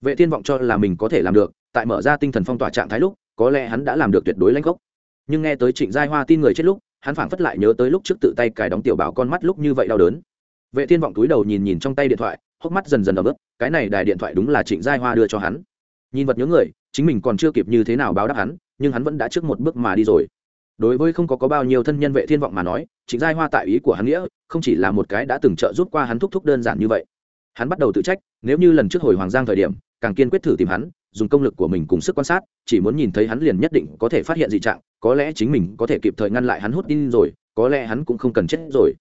Speaker 1: Vệ thiên vọng cho là mình có thể làm được, tại mở ra tinh thần phong tỏa trạng thái lúc, có lẽ hắn đã làm được tuyệt đối lãnh gốc. Nhưng nghe tới trịnh giai hoa tin người chết lúc, hắn phảng phất lại nhớ tới lúc trước tự tay cài đóng tiểu bảo con mắt lúc như vậy đau đớn. Vệ thiên vọng túi đầu nhìn nhìn trong tay điện thoại, hốc mắt dần dần ấm ướt cái này đài điện thoại đúng là trịnh giai hoa đưa cho hắn. Nhìn vật nhớ người, chính mình còn chưa kịp như thế nào báo đáp hắn, nhưng hắn vẫn đã trước một bước mà đi rồi đối với không có có bao nhiêu thân nhân vệ thiên vọng mà nói, trịnh giai hoa tại ý của hắn nghĩa, không chỉ là một cái đã từng trợ giúp qua hắn thúc thúc đơn giản như vậy. Hắn bắt đầu tự trách, nếu như lần trước hồi hoàng giang thời điểm, càng kiên quyết thử tìm hắn, dùng công lực của mình cùng sức quan sát, chỉ muốn nhìn thấy hắn liền nhất định có thể phát hiện dị trạng, có lẽ chính mình có thể kịp thời ngăn lại hắn hút tin rồi, có lẽ hắn cũng không cần chết rồi.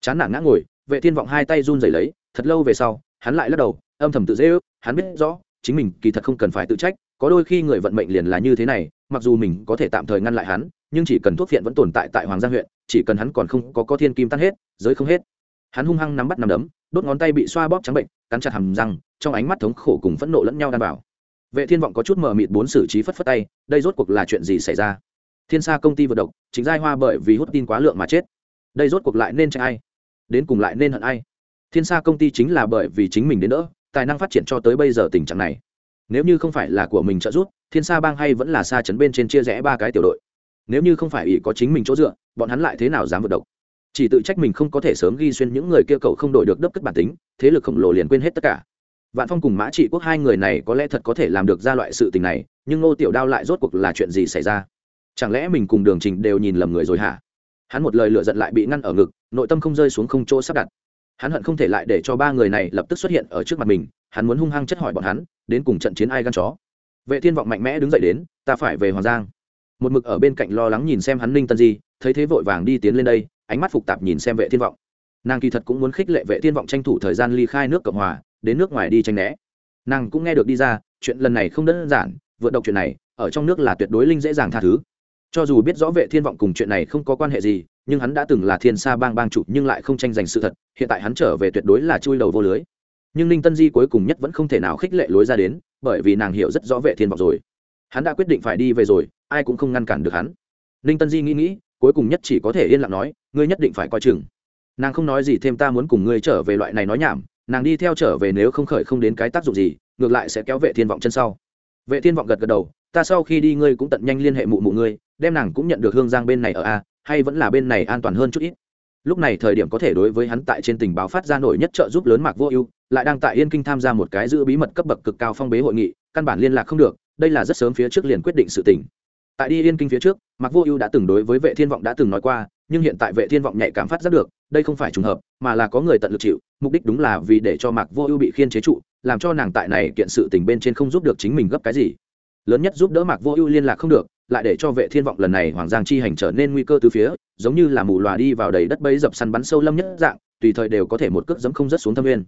Speaker 1: Chán nản ngã ngồi, vệ thiên vọng hai tay run rẩy lấy, thật lâu về sau, hắn lại lắc đầu, âm thầm tự dễ ước, hắn biết rõ, chính mình kỳ thật không cần phải tự trách, có đôi khi người vận mệnh liền là như thế này, mặc dù mình có thể tạm thời ngăn lại hắn nhưng chỉ cần thuốc phiện vẫn tồn tại tại hoàng giang huyện, chỉ cần hắn còn không có có thiên kim tan hết, giới không hết. Hắn hung hăng nắm bắt nắm đấm, đốt ngón tay bị xoa bóp trắng bệnh, cắn chặt hầm răng, trong ánh mắt thống khổ cùng phẫn nộ lẫn nhau đan bảo. Vệ thiên vọng có chút mờ mịt bốn xử trí phất phất tay, đây rốt cuộc là chuyện gì xảy ra? Thiên sa công ty vượt độc, chính giai hoa bởi vì hút tin quá lượng mà chết. Đây rốt cuộc lại nên trách ai? Đến cùng lại nên hận ai? Thiên sa công ty chính là bởi vì chính mình đến đỡ, tài năng phát triển cho tới bây giờ tình trạng này. Nếu như không phải là của mình trợ giúp, thiên sa bang hay vẫn là xa chấn bên trên chia rẽ ba cái tiểu đội nếu như không phải ỷ có chính mình chỗ dựa, bọn hắn lại thế nào dám vượt độc? Chỉ tự trách mình không có thể sớm ghi xuyên những người kia cậu không đổi được đớp cất bản tính, thế lực khổng lồ liền quên hết tất cả. Vạn phong cùng mã trị quốc hai người này có lẽ thật có thể làm được ra loại sự tình này, nhưng ngô tiểu đao lại rốt cuộc là chuyện gì xảy ra? Chẳng lẽ mình cùng đường trình đều nhìn lầm người rồi hả? Hắn một lời lựa giận lại bị ngăn ở ngực, nội tâm không rơi xuống không chỗ sắp đặt. Hắn hận không thể lại để cho ba người này lập tức xuất hiện ở trước mặt mình, hắn muốn hung hăng chất hỏi bọn hắn, đến cùng trận chiến ai gan chó? Vệ thiên vọng mạnh mẽ đứng dậy đến, ta phải về hoàng giang một mực ở bên cạnh lo lắng nhìn xem hắn ninh tân di, thấy thế vội vàng đi tiến lên đây, ánh mắt phục tạp nhìn xem vệ thiên vọng. Nàng kỳ thật cũng muốn khích lệ vệ thiên vọng tranh thủ thời gian ly khai nước cộng hòa, đến nước ngoài đi tranh né. Nàng cũng nghe được đi ra, chuyện lần này không đơn giản, vượt độc chuyện này, ở trong nước là tuyệt đối linh dễ dàng tha thứ. Cho dù biết rõ vệ thiên vọng cùng chuyện này không có quan hệ gì, nhưng hắn đã từng là thiên sa bang bang chủ nhưng lại không tranh giành sự thật, hiện tại hắn trở về tuyệt đối là chui đầu vô lưới. Nhưng ninh tân di cuối cùng nhất vẫn không thể nào khích lệ lối ra đến, bởi vì nàng hiểu rất rõ vệ thiên vọng rồi hắn đã quyết định phải đi về rồi, ai cũng không ngăn cản được hắn. Ninh tân di nghĩ nghĩ, cuối cùng nhất chỉ có thể yên lặng nói, ngươi nhất định phải coi chừng. Nàng không nói gì thêm ta muốn cùng ngươi trở về loại này nói nhảm, nàng đi theo trở về nếu không khởi không đến cái tác dụng gì, ngược lại sẽ kéo vệ thiên vọng chân sau. Vệ thiên vọng gật gật đầu, ta sau khi đi ngươi cũng tận nhanh liên hệ mụ mụ ngươi, đem nàng cũng nhận được hương giang bên này ở a, hay vẫn là bên này an toàn hơn chút ít. Lúc này thời điểm có thể đối với hắn tại trên tình báo phát ra nổi nhất trợ giúp lớn mạc vô ưu, lại đang tại yên kinh tham gia một cái giữ bí mật cấp bậc cực cao phong bế hội nghị, căn bản liên lạc không được đây là rất sớm phía trước liền quyết định sự tình tại đi yên kinh phía trước, mạc vô ưu đã từng đối với vệ thiên vọng đã từng nói qua, nhưng hiện tại vệ thiên vọng nhạy cảm phát giác được, đây không phải trùng hợp, mà là có người tận lực chịu, mục đích đúng là vì để cho mạc vô ưu bị khiên chế trụ, làm cho nàng tại này kiện sự tình bên trên không giúp được chính mình gấp cái gì lớn nhất giúp đỡ mạc vô ưu liên lạc không được, lại để cho vệ thiên vọng lần này hoàng giang chi hành trở nên nguy cơ từ phía, giống như là mù lòa đi vào đầy đất bẫy dập săn bắn sâu lâm nhất dạng, tùy thời đều có thể một cước dẫm không rất xuống thâm nguyên.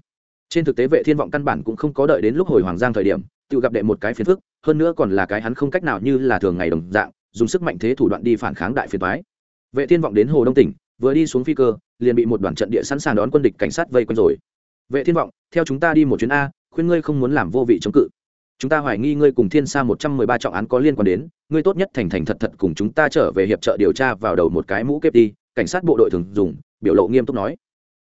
Speaker 1: trên thực tế vệ thiên vọng căn bản cũng không có đợi đến lúc hồi hoàng giang thời điểm tự gặp đệ một cái phiền phức, hơn nữa còn là cái hắn không cách nào như là thường ngày đồng dạng, dùng sức mạnh thế thủ đoạn đi phản kháng đại phiền toái. Vệ thiên vọng đến hồ đông tỉnh, vừa đi xuống phi cơ, liền bị một đoàn trận địa sẵn sàng đón quân địch cảnh sát vây quanh rồi. Vệ thiên vọng, theo chúng ta đi một chuyến a, khuyên ngươi không muốn làm vô vị chống cự. Chúng ta hoài nghi ngươi cùng thiên sa một trăm mười ba trọng án có liên quan đến, ngươi tốt nhất thành thành thật thật cùng chúng ta trở về hiệp trợ điều tra vào đầu một cái mũ kép đi, cảnh sát bộ đội thường dùng, biểu lộ nghiêm túc nói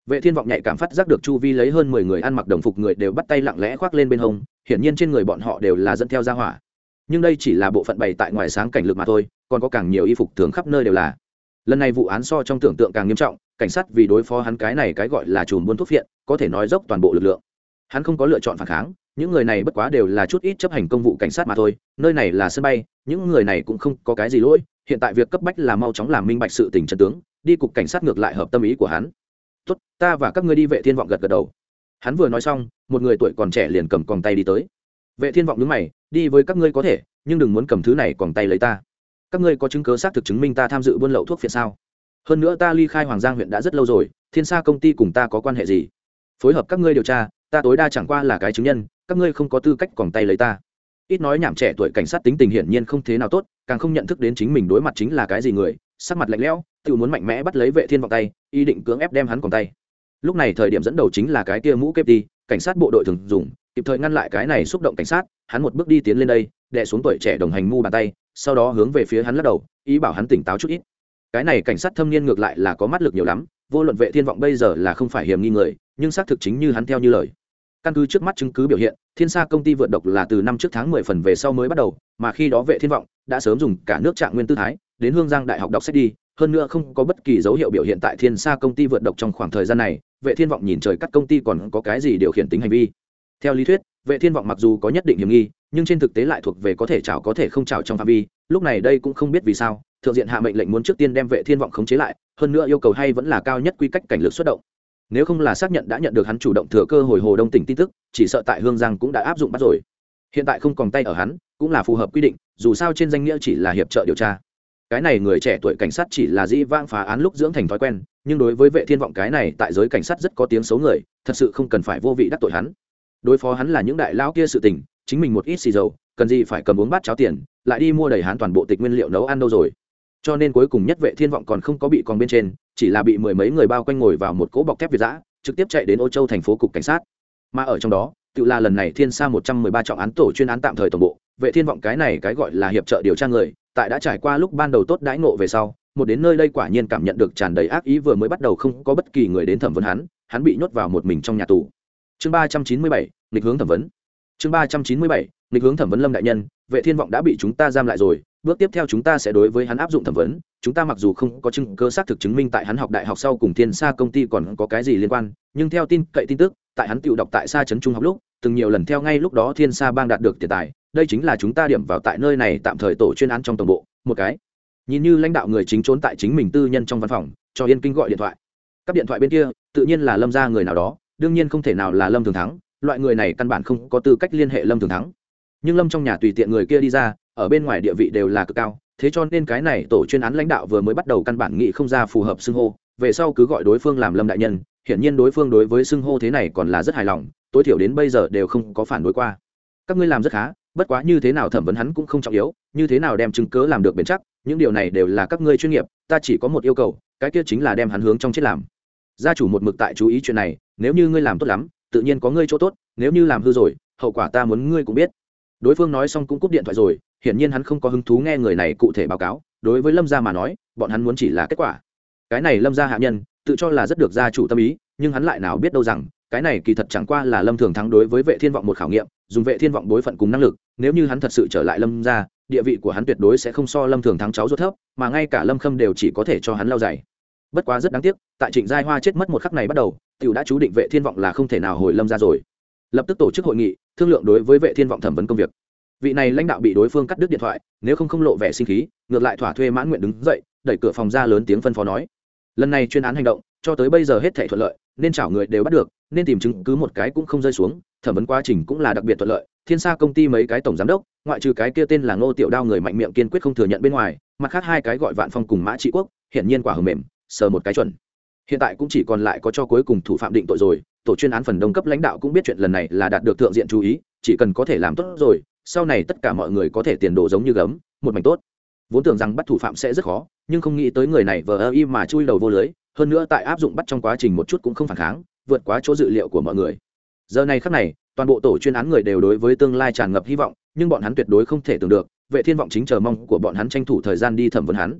Speaker 1: vệ thiên vọng nhạy cảm phát giác được chu vi lấy hơn mười người ăn mặc đồng phục người đều bắt tay lặng lẽ khoác lên bên hông, hiển nhiên trên người bọn họ đều là dẫn theo gia hỏa. Nhưng đây chỉ là bộ phận bày tại ngoài sáng cảnh lực mà thôi, còn có càng nhiều y phục thường khắp nơi đều là. Lần này vụ án so trong tưởng tượng càng nghiêm trọng, cảnh sát vì đối phó hắn cái này cái gọi là chùm buôn thuốc phiện, có thể nói dốc toàn bộ lực lượng. Hắn không có lựa chọn phản kháng, những người này bất quá đều là chút ít chấp hành công vụ cảnh sát mà thôi, nơi này là sân bay, những người này cũng không có cái gì lỗi, hiện tại việc cấp bách là mau chóng làm minh bạch sự tình chân tướng, đi cục cảnh sát ngược lại hợp tâm ý của hắn tốt, ta và các ngươi đi vệ thiên vọng gật gật đầu. Hắn vừa nói xong, một người tuổi còn trẻ liền cầm còn tay đi tới. Vệ thiên vọng đứng mày, đi với các ngươi có thể, nhưng đừng muốn cầm thứ này còn tay lấy ta. Các ngươi có chứng cứ xác thực chứng minh ta tham dự buôn lậu thuốc phiện sao? Hơn nữa ta ly khai hoàng giang huyện đã rất lâu rồi, thiên sa công ty cùng ta có quan hệ gì? Phối hợp các ngươi điều tra, ta tối đa chẳng qua là cái chứng nhân, các ngươi không có tư cách còn tay lấy ta. Ít nói nhảm trẻ tuổi cảnh sát tính tình hiển nhiên không thế nào tốt, càng không nhận thức đến chính mình đối mặt chính là cái gì người, sắc mặt lạnh lẽo tự muốn mạnh mẽ bắt lấy vệ thiên vọng tay, ý định cưỡng ép đem hắn còn tay. Lúc này thời điểm dẫn đầu chính là cái kia mũ kép đi, cảnh sát bộ đội thường dùng, kịp thời ngăn lại cái này xúc động cảnh sát, hắn một bước đi tiến lên đây, đè xuống tuổi trẻ đồng hành mu bàn tay, sau đó hướng về phía hắn lắc đầu, ý bảo hắn tỉnh táo chút ít. Cái này cảnh sát thâm niên ngược lại là có mắt lực nhiều lắm, vô luận vệ thiên vọng bây giờ là không phải hiểm nghi người, nhưng xác thực chính như hắn theo như lời. Căn cứ trước mắt chứng cứ biểu hiện, thiên sa công ty vượt độc là từ năm trước tháng mười phần về sau mới bắt đầu, mà khi đó vệ thiên vọng đã sớm dùng cả nước trạng nguyên tư thái, đến hương giang đại học đọc sách đi hơn nữa không có bất kỳ dấu hiệu biểu hiện tại thiên sa công ty vượt độc trong khoảng thời gian này, vệ thiên vọng nhìn trời cắt công ty còn có cái gì điều khiển tính hành vi. Theo lý thuyết, vệ thiên vọng mặc dù có nhất định hiểm nghi, nhưng trên thực tế lại thuộc về có thể chảo có thể không chảo trong phạm vi, lúc này đây cũng không biết vì sao, thượng diện hạ mệnh lệnh muốn trước tiên đem vệ thiên vọng khống chế lại, hơn nữa yêu cầu hay vẫn là cao nhất quy cách cảnh lực xuất động. Nếu không là xác nhận đã nhận được hắn chủ động thừa cơ hồi hồ đông tỉnh tin tức, chỉ sợ tại hương giang cũng đã áp dụng bắt rồi. Hiện tại không còn tay ở hắn, cũng là phù hợp quy định, dù sao trên danh nghĩa chỉ là hiệp trợ điều tra cái này người trẻ tuổi cảnh sát chỉ là dĩ vãng phá án lúc dưỡng thành thói quen, nhưng đối với vệ thiên vọng cái này tại giới cảnh sát rất có tiếng xấu người, thật sự không cần phải vô vị đắc tội hắn. Đối phó hắn là những đại lão kia sự tình, chính mình một ít xì dầu, cần gì phải cầm uống bát cháo tiền, lại đi mua đầy hắn toàn bộ tịch nguyên liệu nấu ăn đâu rồi. Cho nên cuối cùng nhất vệ thiên vọng còn không có bị còn bên trên, chỉ là bị mười mấy người bao quanh ngồi vào một cỗ bọc thép việt giã, trực tiếp chạy đến ô châu thành phố cục cảnh sát. Mà ở trong đó, tự là lần này thiên sa một trăm mười ba trọng án tổ chuyên án tạm thời tổng bộ, vệ thiên vọng cái này cái gọi là hiệp trợ điều tra người tại đã trải qua lúc ban đầu tốt đãi ngộ về sau, một đến nơi đây quả nhiên cảm nhận được tràn đầy ác ý vừa mới bắt đầu không có bất kỳ người đến thẩm vấn hắn hắn bị nhốt vào một mình trong nhà tù. Chương ba trăm chín mươi bảy, nghịch hướng thẩm vấn. Chương ba trăm chín mươi bảy, nghịch hướng thẩm vấn lâm đại nhân, vệ thiên vọng đã bị chúng ta giam lại rồi, bước tiếp theo chúng ta sẽ đối với hắn áp dụng thẩm vấn, chúng ta mặc dù không có chứng cơ xác thực chứng minh tại hắn học đại học sau cùng thiên sa công ty còn có cái gì liên quan, nhưng theo tin cậy tin tức, tại hắn tự đọc tại sa trấn trung học lúc từng nhiều lần theo ngay lúc đó thiên sa bang đạt được tiền tài, đây chính là chúng ta điểm vào tại nơi này tạm thời tổ chuyên án trong tổng bộ, một cái. Nhìn như lãnh đạo người chính trốn tại chính mình tư nhân trong văn phòng, cho yên kinh gọi điện thoại. Các điện thoại bên kia, tự nhiên là lâm ra người nào đó, đương nhiên không thể nào là lâm thường thắng, loại người này căn bản không có tư cách liên hệ lâm thường thắng. Nhưng lâm trong nhà tùy tiện người kia đi ra, ở bên ngoài địa vị đều là cực cao, thế cho nên cái này tổ chuyên án lãnh đạo vừa mới bắt đầu căn bản nghị không ra phù hợp xưng hô, về sau cứ gọi đối phương làm lâm đại nhân hiển nhiên đối phương đối với xưng hô thế này còn là rất hài lòng, tối thiểu đến bây giờ đều không có phản đối qua. Các ngươi làm rất khá, bất quá như thế nào thẩm vấn hắn cũng không trọng yếu, như thế nào đem chứng cớ làm được bền chắc, những điều này đều là các ngươi chuyên nghiệp, ta chỉ có một yêu cầu, cái kia chính là đem hắn hướng trong chết làm. Gia chủ một mực tại chú ý chuyện này, nếu như ngươi làm tốt lắm, tự nhiên có ngươi chỗ tốt, nếu như làm hư rồi, hậu quả ta muốn ngươi cũng biết. Đối phương nói xong cũng cúp điện thoại rồi, hiển nhiên hắn không có hứng thú nghe người này cụ thể báo cáo, đối với lâm gia mà nói, bọn hắn muốn chỉ là kết quả. Cái này lâm gia hạ nhân tự cho là rất được gia chủ tâm ý, nhưng hắn lại nào biết đâu rằng, cái này kỳ thật chẳng qua là lâm thường thắng đối với vệ thiên vọng một khảo nghiệm, dùng vệ thiên vọng bối phận cùng năng lực, nếu như hắn thật sự trở lại lâm gia, địa vị của hắn tuyệt đối sẽ không so lâm thường thắng cháu ruột thấp, mà ngay cả lâm khâm đều chỉ có thể cho hắn lao dày bất quá rất đáng tiếc, tại trịnh giai hoa chết mất một khắc này bắt đầu, tiểu đã chú định vệ thiên vọng là không thể nào hồi lâm ra rồi. Lập tức tổ chức hội nghị, thương lượng đối với vệ thiên vọng thẩm vấn công việc. Vị này lãnh đạo bị đối phương cắt đứt điện thoại, nếu không không lộ vẻ sinh khí, ngược lại thỏa thuê mãn nguyện đứng dậy, đẩy cửa phòng ra lớn tiếng phân phó nói lần này chuyên án hành động, cho tới bây giờ hết thể thuận lợi, nên chảo người đều bắt được, nên tìm chứng cứ một cái cũng không rơi xuống, thẩm vấn quá trình cũng là đặc biệt thuận lợi. Thiên sa công ty mấy cái tổng giám đốc, ngoại trừ cái kia tên là ngô tiểu đao người mạnh miệng kiên quyết không thừa nhận bên ngoài, mặt khác hai cái gọi vạn phong cùng mã trị quốc, hiển nhiên quả hầm mềm, sờ một cái chuẩn. Hiện tại cũng chỉ còn lại có cho cuối cùng thủ phạm định tội rồi, tổ chuyên án phần đông cấp lãnh đạo cũng biết chuyện lần này là đạt được thượng diện chú ý, chỉ cần có thể làm tốt rồi, sau này tất cả mọi người có thể tiền đồ giống như gấm, một mảnh tốt. Vốn tưởng rằng bắt thủ phạm sẽ rất khó nhưng không nghĩ tới người này vờ ơ y mà chui đầu vô lưới, hơn nữa tại áp dụng bắt trong quá trình một chút cũng không phản kháng, vượt quá chỗ dự liệu của mọi người. Giờ này khắc này, toàn bộ tổ chuyên án người đều đối với tương lai tràn ngập hy vọng, nhưng bọn hắn tuyệt đối không thể tưởng được, vệ thiên vọng chính chờ mong của bọn hắn tranh thủ thời gian đi thẩm vấn hắn.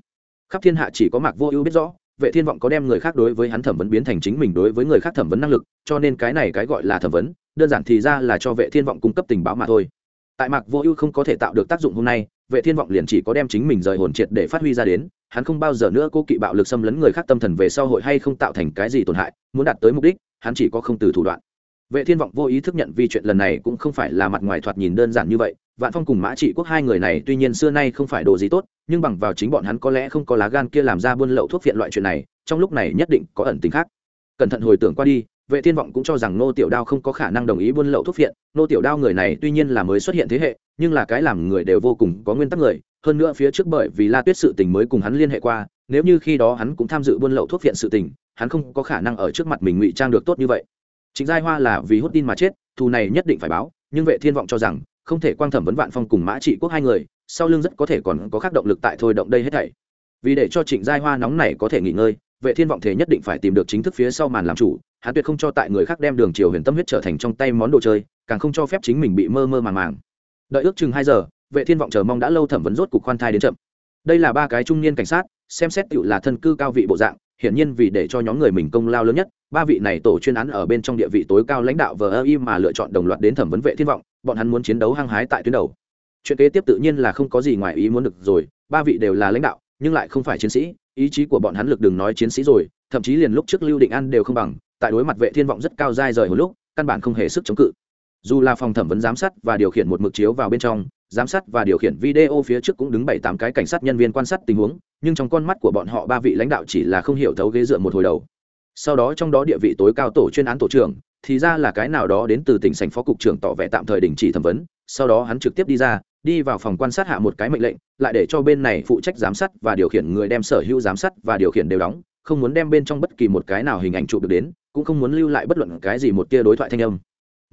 Speaker 1: Khắp thiên hạ chỉ có mạc vô ưu biết rõ, vệ thiên vọng có đem người khác đối với hắn thẩm vấn biến thành chính mình đối với người khác thẩm vấn năng lực, cho nên cái này cái gọi là thẩm vấn, đơn giản thì ra là cho vệ thiên vọng cung cấp tình báo mà thôi. Tại mạc vô ưu không có thể tạo được tác dụng hôm nay, vệ thiên vọng liền chỉ có đem chính mình rời hồn triệt để phát huy ra đến hắn không bao giờ nữa cố kỵ bạo lực xâm lấn người khác tâm thần về sau hội hay không tạo thành cái gì tổn hại, muốn đạt tới mục đích, hắn chỉ có không từ thủ đoạn. Vệ thiên vọng vô ý thức nhận vì chuyện lần này cũng không phải là mặt ngoài thoạt nhìn đơn giản như vậy, vạn phong cùng mã trị quốc hai người này tuy nhiên xưa nay không phải đồ gì tốt, nhưng bằng vào chính bọn hắn có lẽ không có lá gan kia làm ra buôn lậu thuốc phiện loại chuyện này, trong lúc này nhất định có ẩn tính khác. Cẩn thận hồi tưởng qua đi, vệ thiên vọng cũng cho rằng nô tiểu đao không có khả năng đồng ý buôn lậu thuốc phiện nô tiểu đao người này tuy nhiên là mới xuất hiện thế hệ, nhưng là cái làm người đều vô cùng có nguyên tắc người hơn nữa phía trước bởi vì la tuyết sự tình mới cùng hắn liên hệ qua, nếu như khi đó hắn cũng tham dự buôn lậu thuốc viện sự tình, hắn không có khả năng ở trước mặt mình ngụy trang được tốt như vậy. Chính giai hoa là vì hút tin mà chết, thù này nhất định phải báo, nhưng vệ thiên vọng cho rằng, không thể quang thẩm vấn vạn phong cùng mã trị quốc hai người, sau lưng rất có thể còn có khác động lực tại thôi động đây hết thảy. Vì để cho trịnh giai hoa nóng này có thể nghỉ ngơi, vệ thiên vọng thể nhất định phải tìm được chính thức phía sau màn làm chủ, hắn tuyệt không cho tại người khác đem đường triều huyền tâm huyết trở thành trong tay món đồ chơi, càng không cho phép chính mình bị mơ mơ màng màng. Đợi ước chừng hai giờ vệ thiên vọng chờ mong đã lâu thẩm vấn rốt cục khoan thai đến chậm. Đây là ba cái trung niên cảnh sát, xem xét tựu là thân cư cao vị bộ dạng, hiển nhiên vì để cho nhóm người mình công lao lớn nhất, ba vị này tổ chuyên án ở bên trong địa vị tối cao lãnh đạo vờ im mà lựa chọn đồng loạt đến thẩm vấn vệ thiên vọng, bọn hắn muốn chiến đấu hăng hái tại tuyến đầu. Chuyện kế tiếp tự nhiên là không có gì ngoài ý muốn được rồi, ba vị đều là lãnh đạo, nhưng lại không phải chiến sĩ, ý chí của bọn hắn lực đừng nói chiến sĩ rồi, thậm chí liền lúc trước lưu định an đều không bằng, tại đối mặt vệ thiên vọng rất cao dai rời hồi lúc, căn bản không hề sức chống cự. Dù là phòng thẩm vấn giám sát và điều khiển một mực chiếu vào bên trong giám sát và điều khiển video phía trước cũng đứng bảy tám cái cảnh sát nhân viên quan sát tình huống, nhưng trong con mắt của bọn họ ba vị lãnh đạo chỉ là không hiểu thấu ghế dựa một hồi đầu. Sau đó trong đó địa vị tối cao tổ chuyên án tổ trưởng, thì ra là cái nào đó đến từ tỉnh sành phó cục trưởng tỏ vẻ tạm thời đình chỉ thẩm vấn, sau đó hắn trực tiếp đi ra, đi vào phòng quan sát hạ một cái mệnh lệnh, lại để cho bên này phụ trách giám sát và điều khiển người đem sở hữu giám sát và điều khiển đều đóng, không muốn đem bên trong bất kỳ một cái nào hình ảnh chụp được đến, cũng không muốn lưu lại bất luận cái gì một tia đối thoại thanh âm.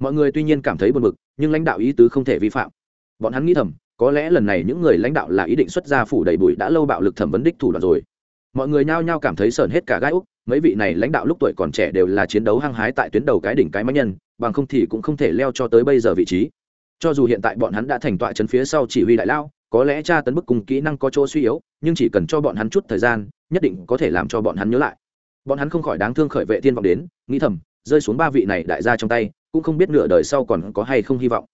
Speaker 1: Mọi người tuy nhiên cảm thấy buồn bực, nhưng lãnh đạo ý tứ không thể vi phạm bọn hắn nghĩ thầm, có lẽ lần này những người lãnh đạo là ý định xuất ra phủ đầy bụi đã lâu bạo lực thẩm vấn đích thủ đoạn rồi. Mọi người nhao nhao cảm thấy sờn hết cả gai úc, mấy vị này lãnh đạo lúc tuổi còn trẻ đều là chiến đấu hăng hái tại tuyến đầu cái đỉnh cái máy nhân, bằng không thì cũng không thể leo cho tới bây giờ vị trí. Cho dù hiện tại bọn hắn đã thành tọa chân phía sau chỉ huy đại lao, có lẽ tra tấn bức cùng kỹ năng có chỗ suy yếu, nhưng chỉ cần cho bọn hắn chút thời gian, nhất định có thể làm cho bọn hắn nhớ lại. Bọn hắn không khỏi đáng thương khởi vệ thiên vọng đến, nghĩ thầm, rơi xuống ba vị này đại gia trong tay, cũng không biết nửa đời sau còn có hay không hy vọng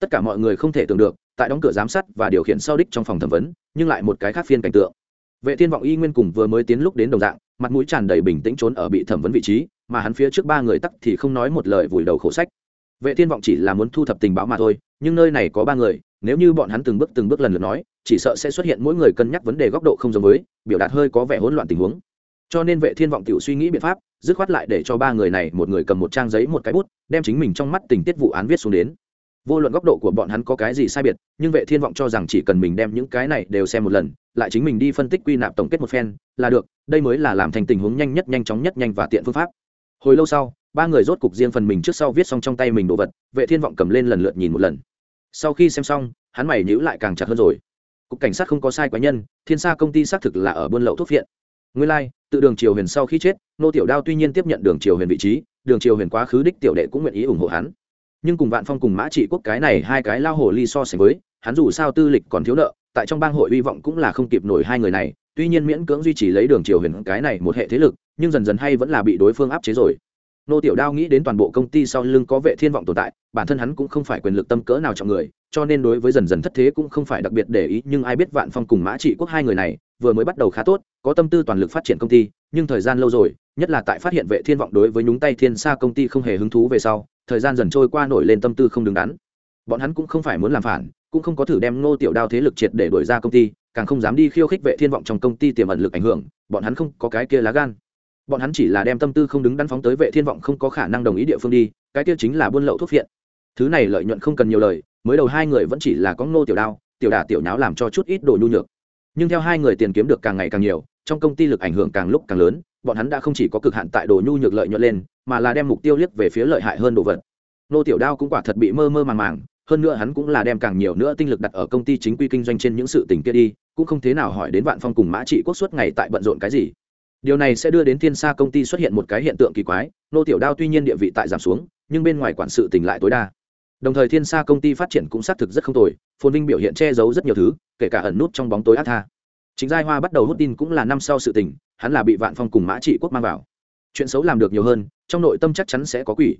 Speaker 1: tất cả mọi người không thể tưởng được, tại đóng cửa giám sát và điều khiển sau đích trong phòng thẩm vấn, nhưng lại một cái khác phiên cảnh tượng. Vệ thiên vọng y nguyên cùng vừa mới tiến lúc đến đồng dạng, mặt mũi tràn đầy bình tĩnh trốn ở bị thẩm vấn vị trí, mà hắn phía trước ba người tắc thì không nói một lời vùi đầu khổ sách. Vệ thiên vọng chỉ là muốn thu thập tình báo mà thôi, nhưng nơi này có ba người, nếu như bọn hắn từng bước từng bước lần lượt nói, chỉ sợ sẽ xuất hiện mỗi người cân nhắc vấn đề góc độ không giống với, biểu đạt hơi có vẻ hỗn loạn tình huống. Cho nên vệ thiên vọng tiểu suy nghĩ biện pháp, dứt khoát lại để cho ba người này một người cầm một trang giấy một cái bút, đem chính mình trong mắt tình tiết vụ án viết xuống đến vô luận góc độ của bọn hắn có cái gì sai biệt nhưng vệ thiên vọng cho rằng chỉ cần mình đem những cái này đều xem một lần lại chính mình đi phân tích quy nạp tổng kết một phen là được đây mới là làm thành tình huống nhanh nhất nhanh chóng nhất nhanh và tiện phương pháp. Hồi lâu sau ba người rốt cục riêng phần mình trước sau viết xong trong tay mình đồ vật vệ thiên vọng cầm lên lần lượt nhìn một lần. Sau khi xem xong hắn mày nhíu lại càng chặt hơn rồi. Cục cảnh sát không có sai quá nhân thiên sa công ty xác thực là ở buôn lậu thuốc viện. Nguyên lai like, tự đường triều huyền sau khi chết nô tiểu đao tuy nhiên tiếp nhận đường triều huyền vị trí đường triều huyền quá khứ đích tiểu đệ cũng nguyện ý ủng hộ hắn nhưng cùng vạn phong cùng mã trị quốc cái này hai cái lao hồ ly so sánh với, hắn dù sao tư lịch còn thiếu nợ, tại trong bang hội hy vọng cũng là không kịp nổi hai người này, tuy nhiên miễn cưỡng duy trì lấy đường triều huyền cái này một hệ thế lực, nhưng dần dần hay vẫn là bị đối phương áp chế rồi. Nô tiểu đao nghĩ đến toàn bộ công ty sau lưng có vệ thiên vọng tồn tại, bản thân hắn cũng không phải quyền lực tâm cỡ nào trọng người, cho nên đối với dần dần thất thế cũng không phải đặc biệt để ý, nhưng ai biết vạn phong cùng mã trị quốc hai người này, vừa mới bắt đầu khá tốt, có tâm tư toàn lực phát triển công ty, nhưng thời gian lâu rồi, nhất là tại phát hiện vệ thiên vọng đối với nhúng tay thiên xa công ty không hề hứng thú về sau thời gian dần trôi qua nổi lên tâm tư không đứng đắn. Bọn hắn cũng không phải muốn làm phản, cũng không có thử đem ngô tiểu đao thế lực triệt để đuổi ra công ty, càng không dám đi khiêu khích vệ thiên vọng trong công ty tiềm ẩn lực ảnh hưởng, bọn hắn không có cái kia lá gan. Bọn hắn chỉ là đem tâm tư không đứng đắn phóng tới vệ thiên vọng không có khả năng đồng ý địa phương đi, cái kia chính là buôn lậu thuốc phiện. Thứ này lợi nhuận không cần nhiều lời, mới đầu hai người vẫn chỉ là có ngô tiểu đao, tiểu đà, tiểu nháo làm cho chút ít đồ nhu nhược. Nhưng theo hai người tiền kiếm được càng ngày càng nhiều, trong công ty lực ảnh hưởng càng lúc càng lớn bọn hắn đã không chỉ có cực hạn tại đồ nhu nhược lợi nhuận lên, mà là đem mục tiêu liếc về phía lợi hại hơn đồ vật. Nô tiểu đao cũng quả thật bị mơ mơ màng màng, hơn nữa hắn cũng là đem càng nhiều nữa tinh lực đặt ở công ty chính quy kinh doanh trên những sự tình kia đi, cũng không thế nào hỏi đến vạn phong cùng mã trị quốc suốt ngày tại bận rộn cái gì. Điều này sẽ đưa đến thiên sa công ty xuất hiện một cái hiện tượng kỳ quái, nô tiểu đao tuy nhiên địa vị tại giảm xuống, nhưng bên ngoài quản sự tỉnh lại tối đa. Đồng thời thiên sa công ty phát triển cũng xác thực rất không tồi, phồn vinh biểu hiện che giấu rất nhiều thứ, kể cả ẩn nút trong bóng tối ác tha. Chính giai hoa bắt đầu hút tin cũng là năm sau sự tình hắn là bị vạn phong cùng mã trị quốc mang vào. Chuyện xấu làm được nhiều hơn, trong nội tâm chắc chắn sẽ có quỷ.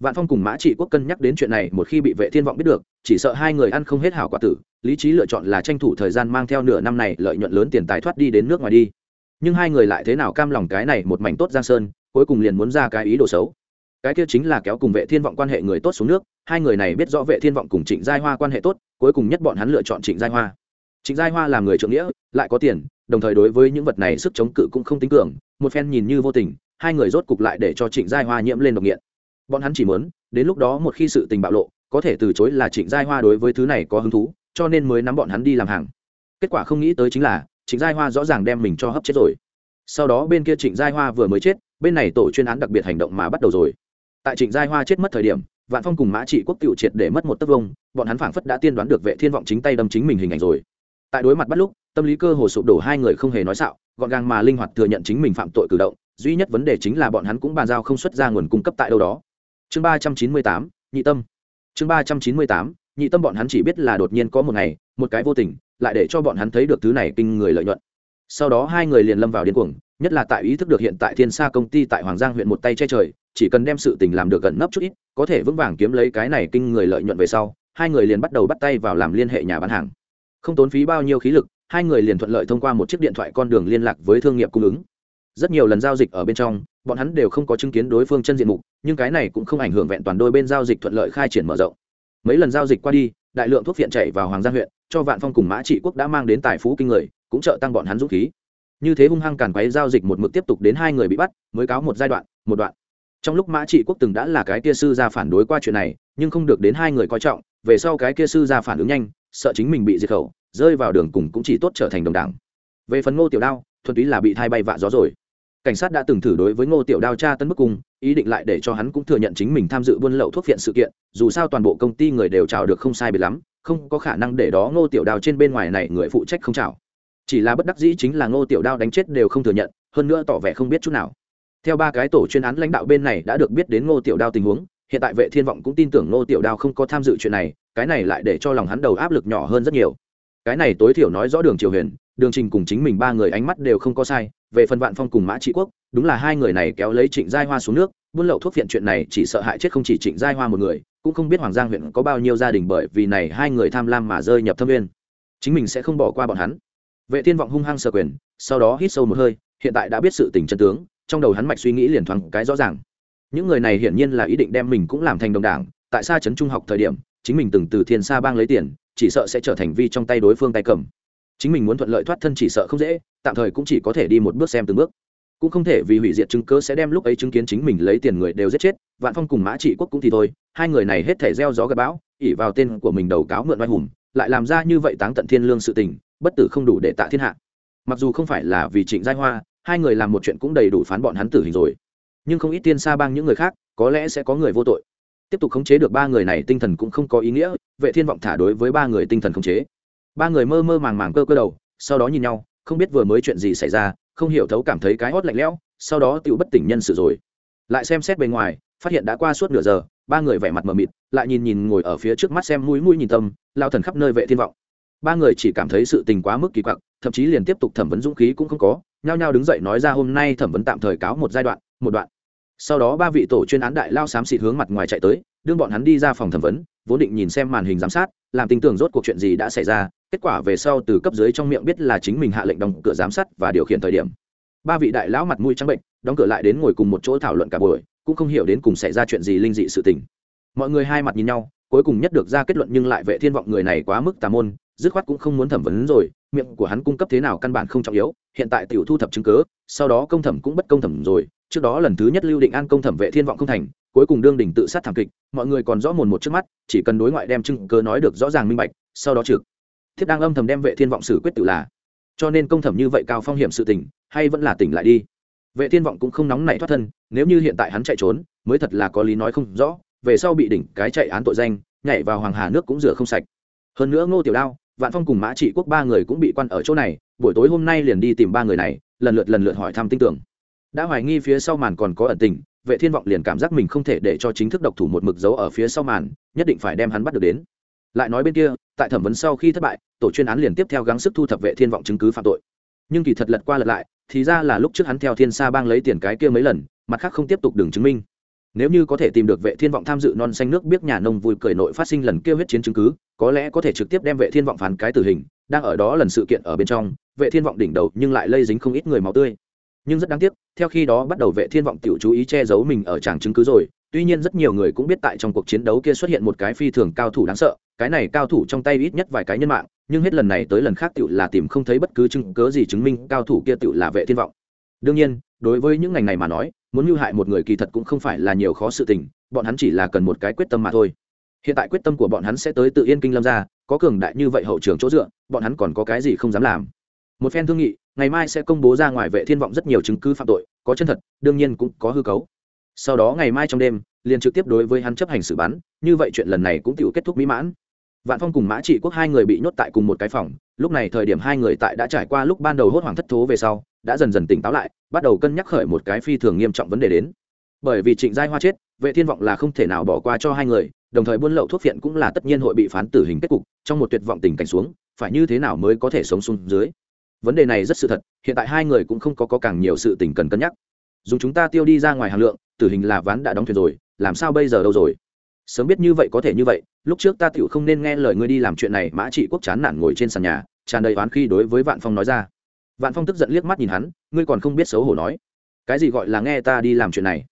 Speaker 1: Vạn phong cùng mã trị quốc cân nhắc đến chuyện này một khi bị vệ thiên vọng biết được, chỉ sợ hai người ăn không hết hảo quả tử, lý trí lựa chọn là tranh thủ thời gian mang theo nửa năm này lợi nhuận lớn tiền tài thoát đi đến nước ngoài đi. Nhưng hai người lại thế nào cam lòng cái này một mảnh tốt giang sơn, cuối cùng liền muốn ra cái ý đồ xấu. Cái kia chính là kéo cùng vệ thiên vọng quan hệ người tốt xuống nước, hai người này biết rõ vệ thiên vọng cùng trịnh giai hoa quan hệ tốt, cuối cùng nhất bọn hắn lựa chọn trịnh giai hoa. Trịnh giai hoa làm người trưởng nghĩa, lại có tiền đồng thời đối với những vật này sức chống cự cũng không tính cường, một phen nhìn như vô tình, hai người rốt cục lại để cho trịnh giai hoa nhiễm lên độc nghiện. Bọn hắn chỉ muốn, đến lúc đó một khi sự tình bạo lộ, có thể từ chối là trịnh giai hoa đối với thứ này có hứng thú, cho nên mới nắm bọn hắn đi làm hàng. Kết quả không nghĩ tới chính là, trịnh giai hoa rõ ràng đem mình cho hấp chết rồi. Sau đó bên kia trịnh giai hoa vừa mới chết, bên này tổ chuyên án đặc biệt hành động mà bắt đầu rồi. Tại trịnh giai hoa chết mất thời điểm, vạn phong cùng mã trị quốc tiệu triệt để mất một tấc vông, bọn hắn phảng phất đã tiên đoán được vệ thiên vọng chính tay đâm chính mình hình ảnh rồi. Tại đối mặt bắt lúc tâm lý cơ hồ sụp đổ hai người không hề nói xạo, gọn gàng mà linh hoạt thừa nhận chính mình phạm tội cử động, duy nhất vấn đề chính là bọn hắn cũng bàn giao không xuất ra nguồn cung cấp tại đâu đó. Chương ba trăm chín mươi tám, nhị tâm. Chương ba trăm chín mươi tám, nhị tâm bọn hắn chỉ biết là đột nhiên có một ngày, một cái vô tình, lại để cho bọn hắn thấy được thứ này kinh người lợi nhuận. Sau đó hai người liền lâm vào điên cuồng, nhất là tại ý thức được hiện tại thiên sa công ty tại hoàng giang huyện một tay che trời, chỉ cần đem sự tình làm được gần nấp chút ít, có thể vững vàng kiếm lấy cái này kinh người lợi nhuận về sau, hai người liền bắt đầu bắt tay vào làm liên hệ nhà bán hàng. Không tốn phí bao nhiêu khí lực hai người liền thuận lợi thông qua một chiếc điện thoại con đường liên lạc với thương nghiệp cung ứng. Rất nhiều lần giao dịch ở bên trong, bọn hắn đều không có chứng kiến đối phương chân diện mục, nhưng cái này cũng không ảnh hưởng vẹn toàn đôi bên giao dịch thuận lợi khai triển mở rộng. Mấy lần giao dịch qua đi, đại lượng thuốc viện chạy vào hoàng gia huyện, cho vạn phong cùng mã trị quốc đã mang đến tài phú kinh người, cũng trợ tăng bọn hắn dũng khí. Như thế hung hăng càn quấy giao dịch một mực tiếp tục đến hai người bị bắt, mới cáo một giai đoạn, một đoạn. Trong lúc mã trị quốc từng đã là cái kia sư ra phản đối qua chuyện này, nhưng không được đến hai người coi trọng, về sau cái kia sư ra phản ứng nhanh sợ chính mình bị diệt khẩu, rơi vào đường cùng cũng chỉ tốt trở thành đồng đảng. Về phần ngô tiểu đao, thuần túy là bị thai bay vạ gió rồi. Cảnh sát đã từng thử đối với ngô tiểu đao tra tấn bức cung, ý định lại để cho hắn cũng thừa nhận chính mình tham dự buôn lậu thuốc phiện sự kiện, dù sao toàn bộ công ty người đều trào được không sai biệt lắm, không có khả năng để đó ngô tiểu đao trên bên ngoài này người phụ trách không trào chỉ là bất đắc dĩ chính là ngô tiểu đao đánh chết đều không thừa nhận, hơn nữa tỏ vẻ không biết chút nào. Theo ba cái tổ chuyên án lãnh đạo bên này đã được biết đến ngô tiểu đao tình huống hiện tại vệ thiên vọng cũng tin tưởng nô tiểu đao không có tham dự chuyện này, cái này lại để cho lòng hắn đầu áp lực nhỏ hơn rất nhiều. Cái này tối thiểu nói rõ đường triều huyền, đường trình cùng chính mình ba người ánh mắt đều không có sai, về phần vạn phong cùng mã trị quốc, đúng là hai người này kéo lấy trịnh giai hoa xuống nước, buôn lậu thuốc viện chuyện này chỉ sợ hại chết không chỉ trịnh giai hoa một người, cũng không biết hoàng giang huyện có bao nhiêu gia đình bởi vì này hai người tham lam mà rơi nhập thâm viên chính mình sẽ không bỏ qua bọn hắn. Vệ thiên vọng hung hăng sờ quyền, sau đó hít sâu một hơi, hiện tại đã biết sự tình chân tướng, trong đầu hắn mạch suy nghĩ liền thoáng cái rõ ràng những người này hiển nhiên là ý định đem mình cũng làm thành đồng đảng, tại xa trấn trung học thời điểm, chính mình từng từ thiên sa bang lấy tiền, chỉ sợ sẽ trở thành vi trong tay đối phương tay cầm. Chính mình muốn thuận lợi thoát thân chỉ sợ không dễ, tạm thời cũng chỉ có thể đi một bước xem từng bước. Cũng không thể vì hủy diệt chứng cớ sẽ đem lúc ấy chứng kiến chính mình lấy tiền người đều giết chết, vạn phong cùng mã trị quốc cũng thì thôi, hai người này hết thể gieo gió gặp bão ỉ vào tên của mình đầu cáo mượn oai hùng, lại làm ra như vậy táng tận thiên lương sự tình, bất tử không đủ để tạ thiên hạ. Mặc dù không phải là vì trịnh giai hoa, hai người làm một chuyện cũng đầy đủ phán bọn hắn tử hình rồi nhưng không ít tiên xa bang những người khác, có lẽ sẽ có người vô tội. Tiếp tục khống chế được ba người này tinh thần cũng không có ý nghĩa, vệ thiên vọng thả đối với ba người tinh thần khống chế. Ba người mơ mơ màng màng cơ cơ đầu, sau đó nhìn nhau, không biết vừa mới chuyện gì xảy ra, không hiểu thấu cảm thấy cái hót lạnh lẽo, sau đó tựu bất tỉnh nhân sự rồi. Lại xem xét bên ngoài, phát hiện đã qua suốt nửa giờ, ba người vẻ mặt mờ mịt, lại nhìn nhìn ngồi ở phía trước mắt xem mũi mũi nhìn tâm, lao thần khắp nơi vệ thiên vọng. Ba người chỉ cảm thấy sự tình quá mức kỳ quặc, thậm chí liền tiếp tục thẩm vấn dũng khí cũng không có, nhao nhao đứng dậy nói ra hôm nay thẩm vấn tạm thời cáo một giai đoạn một đoạn. Sau đó ba vị tổ chuyên án đại lao xám xịt hướng mặt ngoài chạy tới đương bọn hắn đi ra phòng thẩm vấn, vốn định nhìn xem màn hình giám sát, làm tin tưởng rốt cuộc chuyện gì đã xảy ra, kết quả về sau từ cấp dưới trong miệng biết là chính mình hạ lệnh đóng cửa giám sát và điều khiển thời điểm. Ba vị đại lão mặt mũi trắng bệnh, đóng cửa lại đến ngồi cùng một chỗ thảo luận cả buổi, cũng không hiểu đến cùng xảy ra chuyện gì linh dị sự tình. Mọi người hai mặt nhìn nhau, cuối cùng nhất được ra kết luận nhưng lại vệ thiên vọng người này quá mức tà môn, dứt khoát cũng không muốn thẩm vấn rồi, miệng của hắn cung cấp thế nào căn bản không trọng yếu, hiện tại tiểu thu thập chứng cứ, sau đó công thẩm cũng bất công thẩm rồi trước đó lần thứ nhất lưu định an công thẩm vệ thiên vọng không thành, cuối cùng đương đỉnh tự sát thảm kịch, mọi người còn rõ mồn một trước mắt, chỉ cần đối ngoại đem chứng cơ nói được rõ ràng minh bạch, sau đó trực. Thiết đang âm thầm đem vệ thiên vọng xử quyết tự là. Cho nên công thẩm như vậy cao phong hiểm sự tình, hay vẫn là tỉnh lại đi. Vệ thiên vọng cũng không nóng nảy thoát thân, nếu như hiện tại hắn chạy trốn, mới thật là có lý nói không rõ, về sau bị đỉnh cái chạy án tội danh, nhảy vào hoàng hà nước cũng rửa không sạch. Hơn nữa ngô tiểu đao, vạn phong cùng mã trị quốc ba người cũng bị quan ở chỗ này, buổi tối hôm nay liền đi tìm ba người này, lần lượt lần lượt hỏi thăm tin tưởng đã hoài nghi phía sau màn còn có ẩn tình, vệ thiên vọng liền cảm giác mình không thể để cho chính thức độc thủ một mực dấu ở phía sau màn, nhất định phải đem hắn bắt được đến. Lại nói bên kia, tại thẩm vấn sau khi thất bại, tổ chuyên án liền tiếp theo gắng sức thu thập vệ thiên vọng chứng cứ phạm tội. Nhưng kỳ thật lật qua lật lại, thì ra là lúc trước hắn theo thiên sa bang lấy tiền cái kia mấy lần, mặt khác không tiếp tục đường chứng minh. Nếu như có thể tìm được vệ thiên vọng tham dự non xanh nước biết nhà nông vui cười nội phát sinh lần kia huyết chiến chứng cứ, có lẽ có thể trực tiếp đem vệ thiên vọng phán cái tử hình, đang ở đó lần sự kiện ở bên trong, vệ thiên vọng đỉnh đầu nhưng lại lây dính không ít người máu tươi nhưng rất đáng tiếc, theo khi đó bắt đầu vệ thiên vọng tiểu chú ý che giấu mình ở tràng chứng cứ rồi, tuy nhiên rất nhiều người cũng biết tại trong cuộc chiến đấu kia xuất hiện một cái phi thường cao thủ đáng sợ, cái này cao thủ trong tay ít nhất vài cái nhân mạng, nhưng hết lần này tới lần khác tiểu là tìm không thấy bất cứ chứng cớ gì chứng minh cao thủ kia tiểu là vệ thiên vọng. Đương nhiên, đối với những ngành này mà nói, muốn mưu hại một người kỳ thật cũng không phải là nhiều khó sự tình, bọn hắn chỉ là cần một cái quyết tâm mà thôi. Hiện tại quyết tâm của bọn hắn sẽ tới tự yên kinh lâm ra, có cường đại như vậy hậu trường chỗ dựa, bọn hắn còn có cái gì không dám làm. Một phen thương nghị ngày mai sẽ công bố ra ngoài vệ thiên vọng rất nhiều chứng cứ phạm tội, có chân thật, đương nhiên cũng có hư cấu. Sau đó ngày mai trong đêm, liền trực tiếp đối với hắn chấp hành xử bắn, như vậy chuyện lần này cũng tự kết thúc mỹ mãn. Vạn phong cùng mã trị quốc hai người bị nhốt tại cùng một cái phòng, lúc này thời điểm hai người tại đã trải qua lúc ban đầu hốt hoảng thất thố về sau, đã dần dần tỉnh táo lại, bắt đầu cân nhắc khởi một cái phi thường nghiêm trọng vấn đề đến. Bởi vì trịnh giai hoa chết, vệ thiên vọng là không thể nào bỏ qua cho hai người, đồng thời buôn lậu thuốc phiện cũng là tất nhiên hội bị phán tử hình kết cục, trong một tuyệt vọng tình cảnh xuống, phải như thế nào mới có thể sống xuống dưới? Vấn đề này rất sự thật hiện tại hai người cũng không có, có càng nhiều sự tình cần cân nhắc. Dùng chúng ta tiêu đi ra ngoài hàng lượng tử hình là ván đã đóng thuyền rồi làm sao bây giờ đâu rồi? Sớm biết như vậy có thể như vậy lúc trước ta tựu không nên nghe lời ngươi đi làm chuyện này mã trị quốc chán nản ngồi trên sàn nhà tràn đầy oán khi đối với vạn phong nói ra. Vạn phong tức giận liếc mắt nhìn hắn ngươi còn không biết xấu hổ nói. Cái gì gọi là nghe ta đi làm chuyện này?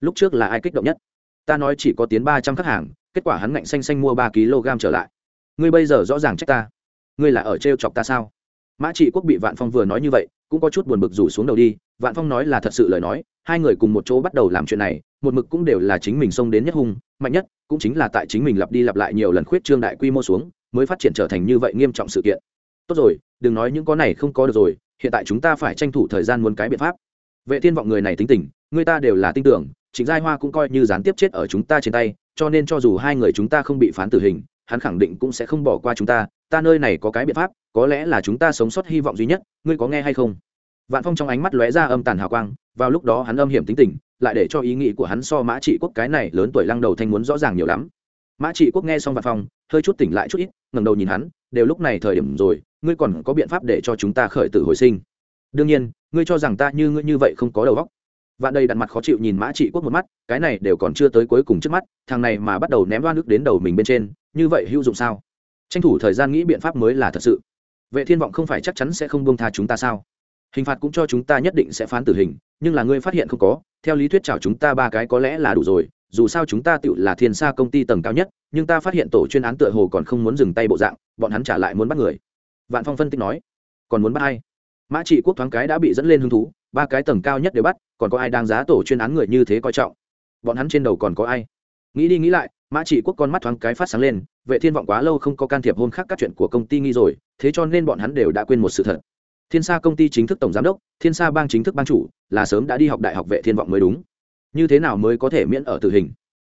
Speaker 1: Lúc trước là ai kích động nhất? Ta nói chỉ có tiến ba trăm khách hàng kết quả hắn ngạnh xanh xanh mua ba kg trở lại. Ngươi bây giờ rõ ràng trách ta. Ngươi là ở t chọc ta sao? Mã trị quốc bị vạn phong vừa nói như vậy, cũng có chút buồn bực rủ xuống đầu đi, vạn phong nói là thật sự lời nói, hai người cùng một chỗ bắt đầu làm chuyện này, một mực cũng đều là chính mình xông đến nhất hung, mạnh nhất cũng chính là tại chính mình lặp đi lặp lại nhiều lần khuyết trương đại quy mô xuống, mới phát triển trở thành như vậy nghiêm trọng sự kiện. Tốt rồi, đừng nói những có này không có được rồi, hiện tại chúng ta phải tranh thủ thời gian muốn cái biện pháp. Vệ thiên vọng người này tính tình, người ta đều là tin tưởng, trịnh giai hoa cũng coi như gián tiếp chết ở chúng ta trên tay, cho nên cho dù hai người chúng ta không bị phán tử hình, hắn khẳng định cũng sẽ không bỏ qua chúng ta ta nơi này có cái biện pháp, có lẽ là chúng ta sống sót hy vọng duy nhất, ngươi có nghe hay không? Vạn phong trong ánh mắt lóe ra âm tàn hào quang, vào lúc đó hắn âm hiểm tính tình, lại để cho ý nghĩ của hắn so mã trị quốc cái này lớn tuổi lăng đầu thanh muốn rõ ràng nhiều lắm. Mã trị quốc nghe xong vạn phong, hơi chút tỉnh lại chút ít, ngẩng đầu nhìn hắn, đều lúc này thời điểm rồi, ngươi còn có biện pháp để cho chúng ta khởi tử hồi sinh. Đương nhiên, ngươi cho rằng ta như ngươi như vậy không có đầu óc. Vạn đây đặt mặt khó chịu nhìn mã trị quốc một mắt, cái này đều còn chưa tới cuối cùng trước mắt, thằng này mà bắt đầu ném loa nước đến đầu mình bên trên, như vậy hữu dụng sao? Tranh thủ thời gian nghĩ biện pháp mới là thật sự. Vệ thiên vọng không phải chắc chắn sẽ không buông tha chúng ta sao? Hình phạt cũng cho chúng ta nhất định sẽ phán tử hình, nhưng là ngươi phát hiện không có, theo lý thuyết chào chúng ta ba cái có lẽ là đủ rồi, dù sao chúng ta tự là thiên sa công ty tầng cao nhất, nhưng ta phát hiện tổ chuyên án tựa hồ còn không muốn dừng tay bộ dạng, bọn hắn trả lại muốn bắt người. Vạn phong phân tích nói, còn muốn bắt ai? Mã trị quốc thoáng cái đã bị dẫn lên hứng thú, ba cái tầng cao nhất đều bắt, còn có ai đang giá tổ chuyên án người như thế coi trọng? Bọn hắn trên đầu còn có ai? Nghĩ đi nghĩ lại mã trị quốc con mắt thoáng cái phát sáng lên, vệ thiên vọng quá lâu không có can thiệp hôn khác các chuyện của công ty nghi rồi, thế cho nên bọn hắn đều đã quên một sự thật. Thiên sa công ty chính thức tổng giám đốc, thiên sa bang chính thức ban chủ, là sớm đã đi học đại học vệ thiên vọng mới đúng. Như thế nào mới có thể miễn ở tử hình?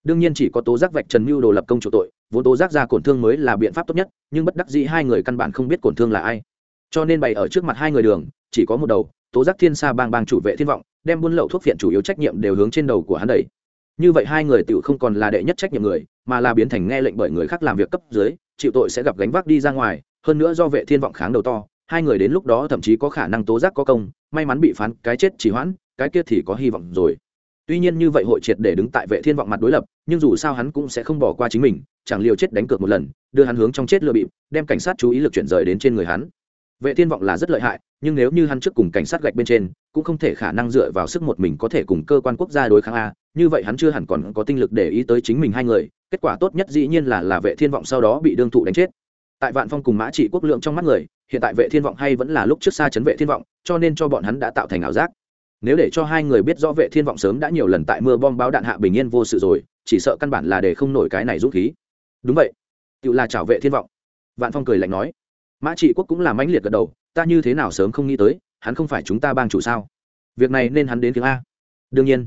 Speaker 1: Đương nhiên chỉ có tố giác vạch trần mưu đồ lập công chủ tội, vốn tố giác ra cổn thương mới là biện pháp tốt nhất, nhưng bất đắc dĩ hai người căn bản không biết cổn thương là ai. Cho nên bày ở trước mặt hai người đường, chỉ có một đầu, tố giác thiên sa bang bang chủ vệ thiên vọng, đem buôn lậu thuốc phiện chủ yếu trách nhiệm đều hướng trên đầu của hắn đẩy như vậy hai người tựu không còn là đệ nhất trách nhiệm người, mà là biến thành nghe lệnh bởi người khác làm việc cấp dưới, chịu tội sẽ gặp gánh vác đi ra ngoài, hơn nữa do vệ thiên vọng kháng đầu to, hai người đến lúc đó thậm chí có khả năng tố giác có công, may mắn bị phán, cái chết chỉ hoãn, cái kia thì có hy vọng rồi. Tuy nhiên như vậy hội triệt để đứng tại vệ thiên vọng mặt đối lập, nhưng dù sao hắn cũng sẽ không bỏ qua chính mình, chẳng liều chết đánh cược một lần, đưa hắn hướng trong chết lừa bịp, đem cảnh sát chú ý lực chuyển rời đến trên người hắn. Vệ thiên vọng là rất lợi hại, nhưng nếu như hắn trước cùng cảnh sát gạch bên trên, cũng không thể khả năng dựa vào sức một mình có thể cùng cơ quan quốc gia đối kháng a như vậy hắn chưa hẳn còn có tinh lực để ý tới chính mình hai người, kết quả tốt nhất dĩ nhiên là là vệ thiên vọng sau đó bị đương thụ đánh chết. Tại vạn phong cùng mã trị quốc lượng trong mắt người, hiện tại vệ thiên vọng hay vẫn là lúc trước xa chấn vệ thiên vọng, cho nên cho bọn hắn đã tạo thành ảo giác. Nếu để cho hai người biết rõ vệ thiên vọng sớm đã nhiều lần tại mưa bom báo đạn hạ bình yên vô sự rồi, chỉ sợ căn bản là để không nổi cái này rút khí. Đúng vậy. Tự là chảo vệ thiên vọng. Vạn phong cười lạnh nói. Mã trị quốc cũng là mãnh liệt gật đầu, ta như thế nào sớm không nghĩ tới, hắn không phải chúng ta bang chủ sao? Việc này nên hắn đến tiếng a. Đương nhiên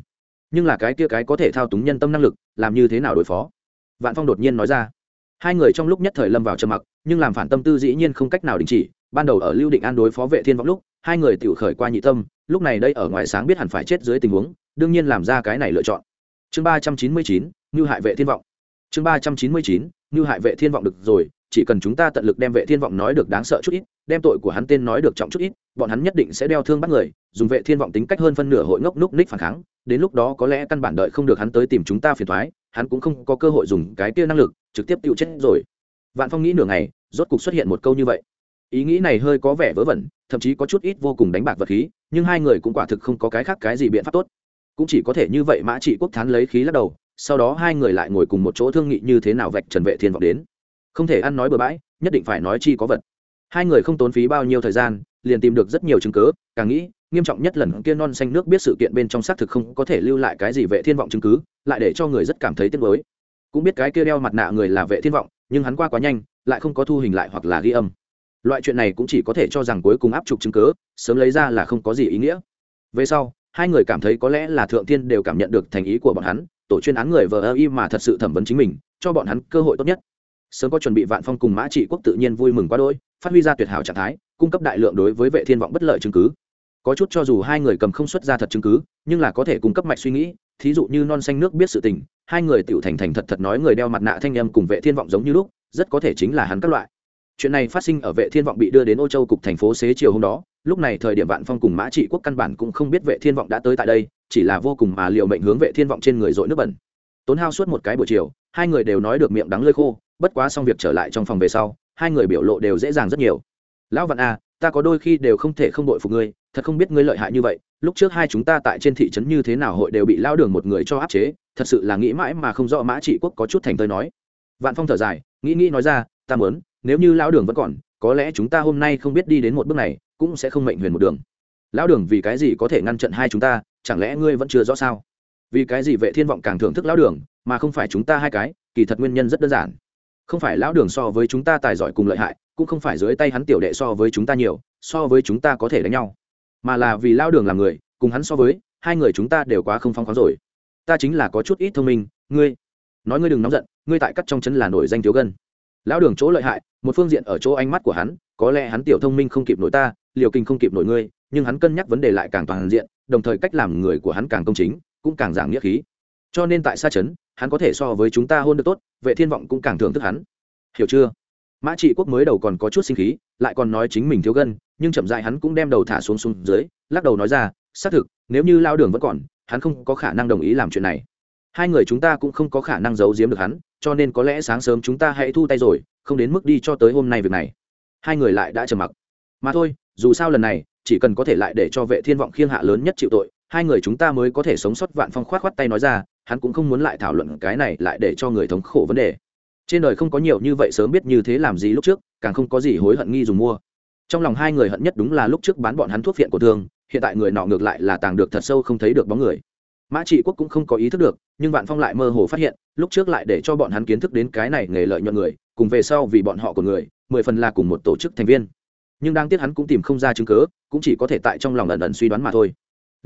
Speaker 1: nhưng là cái kia cái có thể thao túng nhân tâm năng lực, làm như thế nào đối phó? Vạn phong đột nhiên nói ra. Hai người trong lúc nhất thời lâm vào trầm mặc, nhưng làm phản tâm tư dĩ nhiên không cách nào đình chỉ, ban đầu ở lưu định an đối phó vệ thiên vọng lúc, hai người tự khởi qua nhị tâm, lúc này đây ở ngoài sáng biết hẳn phải chết dưới tình huống, đương nhiên làm ra cái này lựa chọn. Chương ba trăm chín mươi chín như hại vệ thiên vọng. Chương ba trăm chín mươi chín như hại vệ thiên vọng được rồi chỉ cần chúng ta tận lực đem vệ thiên vọng nói được đáng sợ chút ít, đem tội của hắn tên nói được trọng chút ít, bọn hắn nhất định sẽ đeo thương bắt người, dùng vệ thiên vọng tính cách hơn phân nửa hội ngốc núc ních phản kháng, đến lúc đó có lẽ căn bản đợi không được hắn tới tìm chúng ta phiền thoái hắn cũng không có cơ hội dùng cái kia năng lực, trực tiếp tiêu chết rồi. Vạn phong nghĩ nửa ngày, rốt cục xuất hiện một câu như vậy. Ý nghĩ này hơi có vẻ vớ vẩn, thậm chí có chút ít vô cùng đánh bạc vật khí, nhưng hai người cũng quả thực không có cái khác cái gì biện pháp tốt. Cũng chỉ có thể như vậy mã trị quốc thán lấy khí lắc đầu, sau đó hai người lại ngồi cùng một chỗ thương nghị như thế nào vạch trần vệ thiên vọng đến không thể ăn nói bừa bãi, nhất định phải nói chi có vật. Hai người không tốn phí bao nhiêu thời gian, liền tìm được rất nhiều chứng cứ, càng nghĩ, nghiêm trọng nhất lần kia non xanh nước biết sự kiện bên trong xác thực không có thể lưu lại cái gì vệ thiên vọng chứng cứ, lại để cho người rất cảm thấy tiếc nuối. Cũng biết cái kia đeo mặt nạ người là vệ thiên vọng, nhưng hắn qua quá nhanh, lại không có thu hình lại hoặc là ghi âm. Loại chuyện này cũng chỉ có thể cho rằng cuối cùng áp trục chứng cứ, sớm lấy ra là không có gì ý nghĩa. Về sau, hai người cảm thấy có lẽ là thượng tiên đều cảm nhận được thành ý của bọn hắn, tổ chuyên án người vờ ơ y mà thật sự thẩm vấn chính mình, cho bọn hắn cơ hội tốt nhất sớm có chuẩn bị vạn phong cùng mã trị quốc tự nhiên vui mừng quá đôi phát huy ra tuyệt hảo trạng thái, cung cấp đại lượng đối với vệ thiên vọng bất lợi chứng cứ. Có chút cho dù hai người cầm không xuất ra thật chứng cứ, nhưng là có thể cung cấp mạch suy nghĩ, thí dụ như non xanh nước biết sự tình, hai người tiểu thành thành thật thật nói người đeo mặt nạ thanh em cùng vệ thiên vọng giống như lúc, rất có thể chính là hắn các loại. Chuyện này phát sinh ở vệ thiên vọng bị đưa đến ô châu cục thành phố xế chiều hôm đó, lúc này thời điểm vạn phong cùng mã trị quốc căn bản cũng không biết vệ thiên vọng đã tới tại đây, chỉ là vô cùng mà liệu mệnh hướng vệ thiên vọng trên người dội nước bẩn tốn hao suốt một cái buổi chiều hai người đều nói được miệng đắng lơi khô bất quá xong việc trở lại trong phòng về sau hai người biểu lộ đều dễ dàng rất nhiều. Lão vạn a à, ta có đôi khi đều không thể không đội phục ngươi thật không biết ngươi lợi hại như vậy lúc trước hai chúng ta tại trên thị trấn như thế nào hội đều bị lao đường một người cho áp chế thật sự là nghĩ mãi mà không rõ mã trị quốc có chút thành tơi nói. Vạn phong thở dài nghĩ nghĩ nói ra ta mớn nếu như lão đường vẫn còn có lẽ chúng ta hôm nay không biết đi đến một bước này cũng sẽ không mệnh huyền một đường. Lão đường vì cái gì có thể ngăn chặn hai chúng ta chẳng lẽ ngươi vẫn chưa rõ sao? Vì cái gì vệ thiên vọng càng thưởng thức lão đường, mà không phải chúng ta hai cái, kỳ thật nguyên nhân rất đơn giản. Không phải lão đường so với chúng ta tài giỏi cùng lợi hại, cũng không phải dưới tay hắn tiểu đệ so với chúng ta nhiều, so với chúng ta có thể đánh nhau. Mà là vì lão đường là người, cùng hắn so với, hai người chúng ta đều quá không phong khoáng rồi. Ta chính là có chút ít thông minh, ngươi. Nói ngươi đừng nóng giận, ngươi tại cắt trong chân là nổi danh thiếu gân. Lão đường chỗ lợi hại, một phương diện ở chỗ ánh mắt của hắn, có lẽ hắn tiểu thông minh không kịp nổi ta, liều kinh không kịp nổi ngươi, nhưng hắn cân nhắc vấn đề lại càng toàn diện, đồng thời cách làm người của hắn càng công chính cũng càng giảng nghĩa khí. Cho nên tại xa trấn, hắn có thể so với chúng ta hôn được tốt, vệ thiên vọng cũng càng thưởng thức hắn. Hiểu chưa? Mã trị quốc mới đầu còn có chút sinh khí, lại còn nói chính mình thiếu gân, nhưng chậm dại hắn cũng đem đầu thả xuống xuống dưới, lắc đầu nói ra, xác thực, nếu như lao đường vẫn còn, hắn không có khả năng đồng ý làm chuyện này. Hai người chúng ta cũng không có khả năng giấu giếm được hắn, cho nên có lẽ sáng sớm chúng ta hãy thu tay rồi, không đến mức đi cho tới hôm nay việc này. Hai người lại đã trầm mặc. Mà thôi, dù sao lần này, chỉ cần có thể lại để cho vệ thiên vọng khiêng hạ lớn nhất chịu tội hai người chúng ta mới có thể sống sót vạn phong khoát khoát tay nói ra, hắn cũng không muốn lại thảo luận cái này lại để cho người thống khổ vấn đề. Trên đời không có nhiều như vậy sớm biết như thế làm gì lúc trước, càng không có gì hối hận nghi dùng mua. Trong lòng hai người hận nhất đúng là lúc trước bán bọn hắn thuốc viện của thương, hiện tại người nọ ngược lại là tàng được thật sâu không thấy được bóng người. Mã trị quốc cũng không có ý thức được, nhưng vạn phong lại mơ hồ phát hiện, lúc trước lại để cho bọn hắn kiến thức đến cái này nghề lợi nhuận người, cùng về sau vì bọn họ của người, mười phần là cùng một tổ chức thành viên. Nhưng đang tiếc hắn cũng tìm không ra chứng cớ cũng chỉ có thể tại trong lòng ẩn ẩn suy đoán mà thôi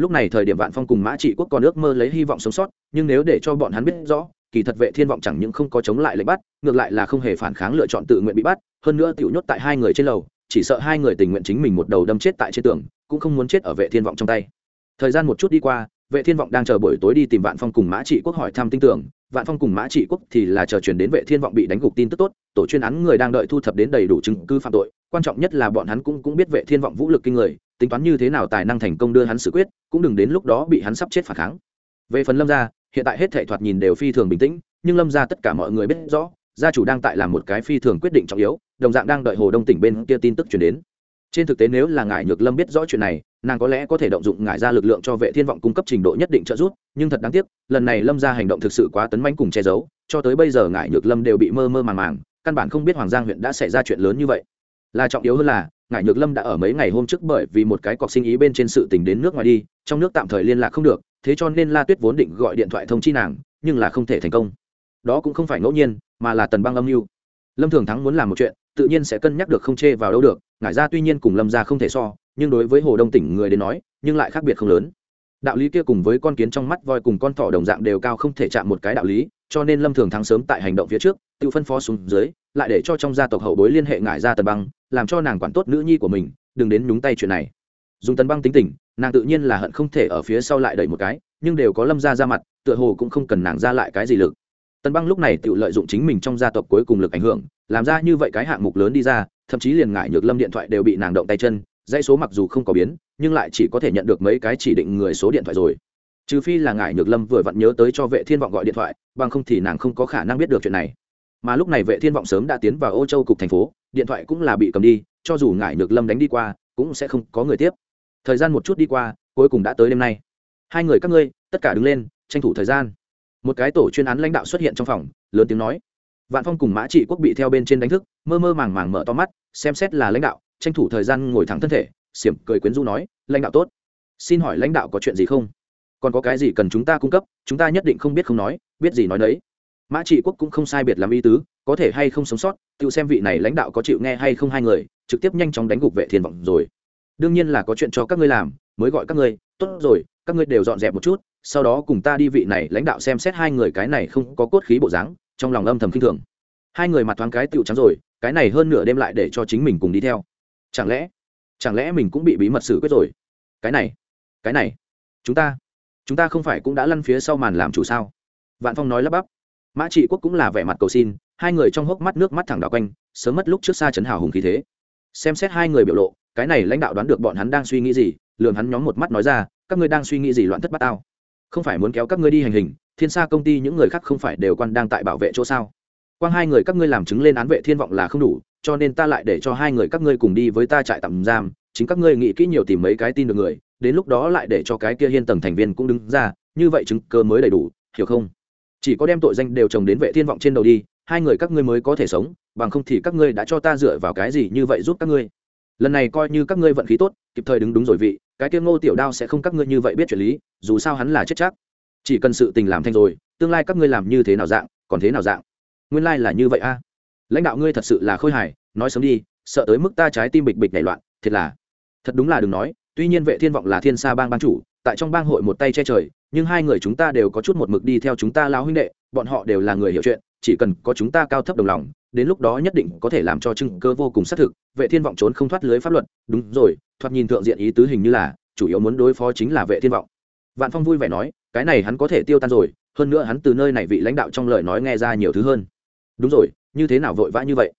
Speaker 1: lúc này thời điểm vạn phong cùng mã trị quốc còn ước mơ lấy hy vọng sống sót, nhưng nếu để cho bọn hắn biết rõ, kỳ thật vệ thiên vọng chẳng những không có chống lại lệnh bắt, ngược lại là không hề phản kháng lựa chọn tự nguyện bị bắt, hơn nữa tiểu nhốt tại hai người trên lầu, chỉ sợ hai người tình nguyện chính mình một đầu đâm chết tại trên tường, cũng không muốn chết ở vệ thiên vọng trong tay. Thời gian một chút đi qua, vệ thiên vọng đang chờ buổi tối đi tìm vạn phong cùng mã trị quốc hỏi thăm tin tưởng, vạn phong cùng mã trị quốc thì là chờ chuyển đến vệ thiên vọng bị đánh gục tin tức tốt, tổ chuyên án người đang đợi thu thập đến đầy đủ chứng cứ phạm tội, quan trọng nhất là bọn hắn cũng cũng biết vệ thiên vọng vũ lực kinh người tính toán như thế nào tài năng thành công đưa hắn xử quyết, cũng đừng đến lúc đó bị hắn sắp chết phản kháng. Về phần lâm gia, hiện tại hết thể thoạt nhìn đều phi thường bình tĩnh, nhưng lâm gia tất cả mọi người biết rõ, gia chủ đang tại làm một cái phi thường quyết định trọng yếu, đồng dạng đang đợi hồ đông tỉnh bên kia tin tức chuyển đến. Trên thực tế nếu là ngài nhược lâm biết rõ chuyện này, nàng có lẽ có thể động dụng ngài ra lực lượng cho vệ thiên vọng cung cấp trình độ nhất định trợ giúp, nhưng thật đáng tiếc, lần này lâm ra hành động thực sự quá tấn manh cùng che giấu, cho tới bây giờ ngài nhược lâm đều bị mơ mơ màng màng, căn bản không biết hoàng giang huyện đã xảy ra chuyện lớn như vậy. Là trọng yếu hơn là ngải nhược lâm đã ở mấy ngày hôm trước bởi vì một cái cọc sinh ý bên trên sự tình đến nước ngoài đi, trong nước tạm thời liên lạc không được, thế cho nên la tuyết vốn định gọi điện thoại thông chi nàng, nhưng là không thể thành công. Đó cũng không phải ngẫu nhiên, mà là tần băng âm mưu. Lâm thường thắng muốn làm một chuyện, tự nhiên sẽ cân nhắc được không chê vào đâu được, ngải ra tuy nhiên cùng lâm ra không thể so, nhưng đối với hồ đông tỉnh người đến nói, nhưng lại khác biệt không lớn. Đạo lý kia cùng với con kiến trong mắt voi cùng con thỏ đồng dạng đều cao không thể chạm một cái đạo lý, cho nên lâm thường thắng sớm tại hành động phía trước, tự phân phó xuống dưới, lại để cho trong gia tộc hậu bối liên hệ ngải ra tần băng làm cho nàng quản tốt nữ nhi của mình, đừng đến nhúng tay chuyện này. Dùng tần băng tính tình, nàng tự nhiên là hận không thể ở phía sau lại đẩy một cái, nhưng đều có lâm ra ra mặt, tựa hồ cũng không cần nàng ra lại cái gì lực. Tần băng lúc này tự lợi dụng chính mình trong gia tộc cuối cùng lực ảnh hưởng, làm ra như vậy cái hạng mục lớn đi ra, thậm chí liền ngại nhược lâm điện thoại đều bị nàng động tay chân, dãy số mặc dù không có biến, nhưng lại chỉ có thể nhận được mấy cái chỉ định người số điện thoại rồi. Trừ phi là ngại nhược lâm vừa vặn nhớ tới cho vệ thiên vọng gọi điện thoại, bằng không thì nàng không có khả năng biết được chuyện này mà lúc này vệ thiên vọng sớm đã tiến vào ô châu cục thành phố, điện thoại cũng là bị cầm đi, cho dù ngải nhược lâm đánh đi qua, cũng sẽ không có người tiếp. Thời gian một chút đi qua, cuối cùng đã tới đêm nay. Hai người các ngươi, tất cả đứng lên, tranh thủ thời gian. Một cái tổ chuyên án lãnh đạo xuất hiện trong phòng, lớn tiếng nói. Vạn phong cùng mã trị quốc bị theo bên trên đánh thức, mơ mơ màng màng mở to mắt, xem xét là lãnh đạo, tranh thủ thời gian ngồi thẳng thân thể, xiểm cười quyến rũ nói, lãnh đạo tốt. Xin hỏi lãnh đạo có chuyện gì không? Còn có cái gì cần chúng ta cung cấp, chúng ta nhất định không biết không nói, biết gì nói đấy mã trị quốc cũng không sai biệt làm ý tứ, có thể hay không sống sót, tự xem vị này lãnh đạo có chịu nghe hay không hai người, trực tiếp nhanh chóng đánh gục vệ thiên vọng rồi. Đương nhiên là có chuyện cho các ngươi làm, mới gọi các ngươi, tốt rồi, các ngươi đều dọn dẹp một chút, sau đó cùng ta đi vị này lãnh đạo xem xét hai người cái này không có cốt khí bộ dáng, trong lòng âm thầm kinh thường. Hai người mặt thoáng cái tựu trắng rồi, cái này hơn nửa đêm lại để cho chính mình cùng đi theo. Chẳng lẽ chẳng lẽ mình cũng bị bí mật xử quyết rồi? Cái này cái này, chúng ta chúng ta không phải cũng đã lăn phía sau màn làm chủ sao? Vạn phong nói lắp bắp mã trị quốc cũng là vẻ mặt cầu xin, hai người trong hốc mắt nước mắt thẳng đảo quanh, sớm mất lúc trước xa chấn hào hùng khí thế. Xem xét hai người biểu lộ, cái này lãnh đạo đoán được bọn hắn đang suy nghĩ gì lường hắn nhóm một mắt nói ra, các ngươi đang suy nghĩ gì loạn thất bát tao? Không phải muốn kéo các ngươi đi hành hình, thiên sa công ty những người khác không phải đều quan đang tại bảo vệ chỗ sao? Quang hai người các ngươi làm chứng lên án vệ thiên vọng là không đủ, cho nên ta lại để cho hai người các ngươi cùng đi với ta trại tạm giam, chính các ngươi nghĩ kỹ nhiều tìm mấy cái tin được người, đến lúc đó lại để cho cái kia hiên tầng thành viên cũng đứng ra, như vậy chứng cơ mới đầy đủ, hiểu không? Chỉ có đem tội danh đều trồng đến vệ thiên vọng trên đầu đi, hai người các ngươi mới có thể sống, bằng không thì các ngươi đã cho ta dựa vào cái gì như vậy giúp các ngươi? Lần này coi như các ngươi vận khí tốt, kịp thời đứng đúng rồi vị, cái kia ngô tiểu đao sẽ không các ngươi như vậy biết chuyện lý, dù sao hắn là chết chắc. Chỉ cần sự tình làm thành rồi, tương lai các ngươi làm như thế nào dạng, còn thế nào dạng? Nguyên lai là như vậy a. Lãnh đạo ngươi thật sự là khôi hài, nói sớm đi, sợ tới mức ta trái tim bịch bịch nảy loạn, thiệt là. Thật đúng là đừng nói, tuy nhiên vệ thiên vọng là thiên sa bang ban chủ, tại trong bang hội một tay che trời nhưng hai người chúng ta đều có chút một mực đi theo chúng ta lao huynh đệ, bọn họ đều là người hiểu chuyện, chỉ cần có chúng ta cao thấp đồng lòng, đến lúc đó nhất định có thể làm cho chứng cơ vô cùng xác thực, vệ thiên vọng trốn không thoát lưới pháp luật, đúng rồi, thoạt nhìn thượng diện ý tứ hình như là, chủ yếu muốn đối phó chính là vệ thiên vọng. Vạn phong vui vẻ nói, cái này hắn có thể tiêu tan rồi, hơn nữa hắn từ nơi này vị lãnh đạo trong lời nói nghe ra nhiều thứ hơn. Đúng rồi, như thế nào vội vã như vậy?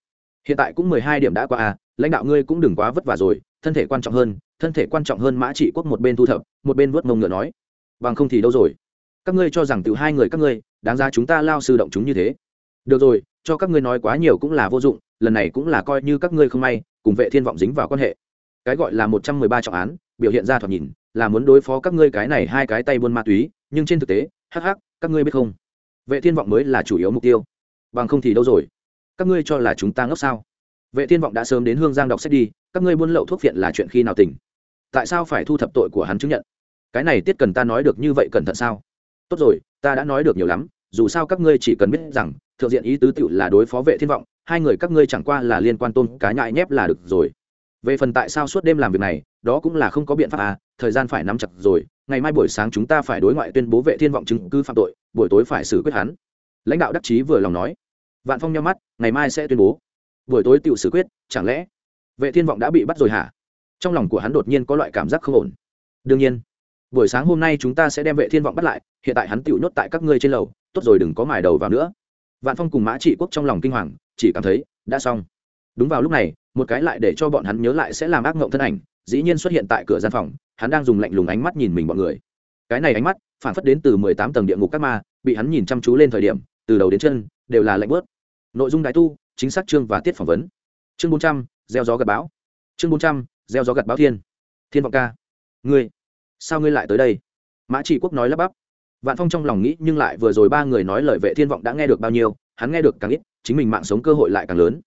Speaker 1: Hiện tại cũng mười hai điểm đã qua à lãnh đạo ngươi cũng đừng quá vất vả rồi, thân thể quan trọng hơn, thân thể quan trọng hơn mã trị quốc một bên thu thập, một bên vớt mông ngựa nói bằng không thì đâu rồi? Các ngươi cho rằng tự hai người các ngươi, đáng ra chúng ta lao sư động chúng như thế. Được rồi, cho các ngươi nói quá nhiều cũng là vô dụng, lần này cũng là coi như các ngươi không may, cùng vệ thiên vọng dính vào quan hệ. Cái gọi là một trăm mười ba trọng án, biểu hiện ra thoạt nhìn, là muốn đối phó các ngươi cái này hai cái tay buôn ma túy, nhưng trên thực tế, hắc hắc, các ngươi biết không? Vệ thiên vọng mới là chủ yếu mục tiêu. Bằng không thì đâu rồi? Các ngươi cho là chúng ta ngốc sao? Vệ thiên vọng đã sớm đến hương giang đọc sách đi, các ngươi buôn lậu thuốc viện là chuyện khi nào tỉnh? Tại sao phải thu thập tội của hắn chứng nhận? Cái này tiết cần ta nói được như vậy cẩn thận sao? Tốt rồi, ta đã nói được nhiều lắm, dù sao các ngươi chỉ cần biết rằng, thượng diện ý tứ tựu là đối phó vệ thiên vọng, hai người các ngươi chẳng qua là liên quan tôn cá nhại nhép là được rồi. Về phần tại sao suốt đêm làm việc này, đó cũng là không có biện pháp à thời gian phải nắm chặt rồi, ngày mai buổi sáng chúng ta phải đối ngoại tuyên bố vệ thiên vọng chứng cứ phạm tội, buổi tối phải xử quyết hắn. Lãnh đạo đắc chí vừa lòng nói. Vạn phong nhau mắt, ngày mai sẽ tuyên bố. Buổi tối tự xử quyết, chẳng lẽ vệ thiên vọng đã bị bắt rồi hả? Trong lòng của hắn đột nhiên có loại cảm giác không ổn. Đương nhiên buổi sáng hôm nay chúng ta sẽ đem vệ thiên vọng bắt lại, hiện tại hắn tiểu nhốt tại các ngươi trên lầu, tốt rồi đừng có mài đầu vào nữa. Vạn phong cùng mã trị quốc trong lòng kinh hoàng, chỉ cảm thấy, đã xong. Đúng vào lúc này, một cái lại để cho bọn hắn nhớ lại sẽ làm ác ngộng thân ảnh, dĩ nhiên xuất hiện tại cửa gian phòng, hắn đang dùng lạnh lùng ánh mắt nhìn mình bọn người. Cái này ánh mắt, phản phất đến từ mười tám tầng địa ngục các ma, bị hắn nhìn chăm chú lên thời điểm, từ đầu đến chân, đều là lạnh bớt nội dung đại tu, chính xác chương và tiết phỏng vấn. Chương bốn trăm, gieo gió gặt bão. Chương bốn trăm, gieo gió gặt bão thiên. Thiên vọng ca. Ngươi sao ngươi lại tới đây? Mã trị quốc nói lắp bắp. Vạn phong trong lòng nghĩ, nhưng lại vừa rồi ba người nói lời vệ thiên vọng đã nghe được bao nhiêu, hắn nghe được càng ít, chính mình mạng sống cơ hội lại càng lớn.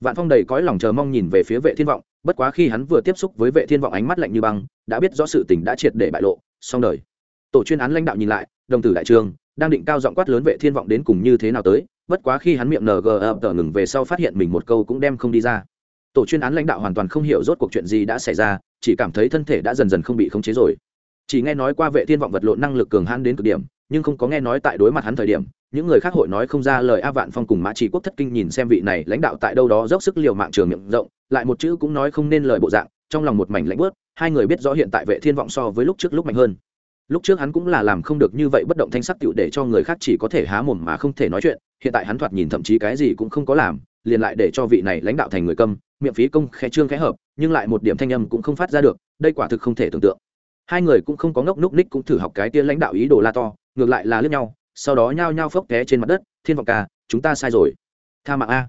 Speaker 1: Vạn phong đầy cõi lòng chờ mong nhìn về phía vệ thiên vọng, bất quá khi hắn vừa tiếp xúc với vệ thiên vọng ánh mắt lạnh như băng, đã biết rõ sự tình đã triệt để bại lộ, xong đời. Tổ chuyên án lãnh đạo nhìn lại, đồng tử đại trường, đang định cao giọng quát lớn vệ thiên vọng đến cùng như thế nào tới, bất quá khi hắn miệng ng tờ ngừng về sau phát hiện mình một câu cũng đem không đi ra. Tổ chuyên án lãnh đạo hoàn toàn không hiểu rốt cuộc chuyện gì đã xảy ra, chỉ cảm thấy thân thể đã dần dần không bị khống chế rồi chỉ nghe nói qua vệ thiên vọng vật lộn năng lực cường hãn đến cực điểm, nhưng không có nghe nói tại đối mặt hắn thời điểm, những người khác hội nói không ra lời a vạn phong cùng mã trí quốc thất kinh nhìn xem vị này lãnh đạo tại đâu đó dốc sức liều mạng trường miệng rộng, lại một chữ cũng nói không nên lời bộ dạng, trong lòng một mảnh lạnh bớt hai người biết rõ hiện tại vệ thiên vọng so với lúc trước lúc mạnh hơn. Lúc trước hắn cũng là làm không được như vậy bất động thanh sắc tựu để cho người khác chỉ có thể há mồm mà không thể nói chuyện, hiện tại hắn thoạt nhìn thậm chí cái gì cũng không có làm, liền lại để cho vị này lãnh đạo thành người câm, miệng phí công khẽ trương khẽ hợp, nhưng lại một điểm thanh âm cũng không phát ra được, đây quả thực không thể tưởng tượng hai người cũng không có ngốc núc ních cũng thử học cái tia lãnh đạo ý đồ la to, ngược lại là lướt nhau, sau đó nhao nhao phốc té trên mặt đất, thiên vọng ca, chúng ta sai rồi. Tha mạng a.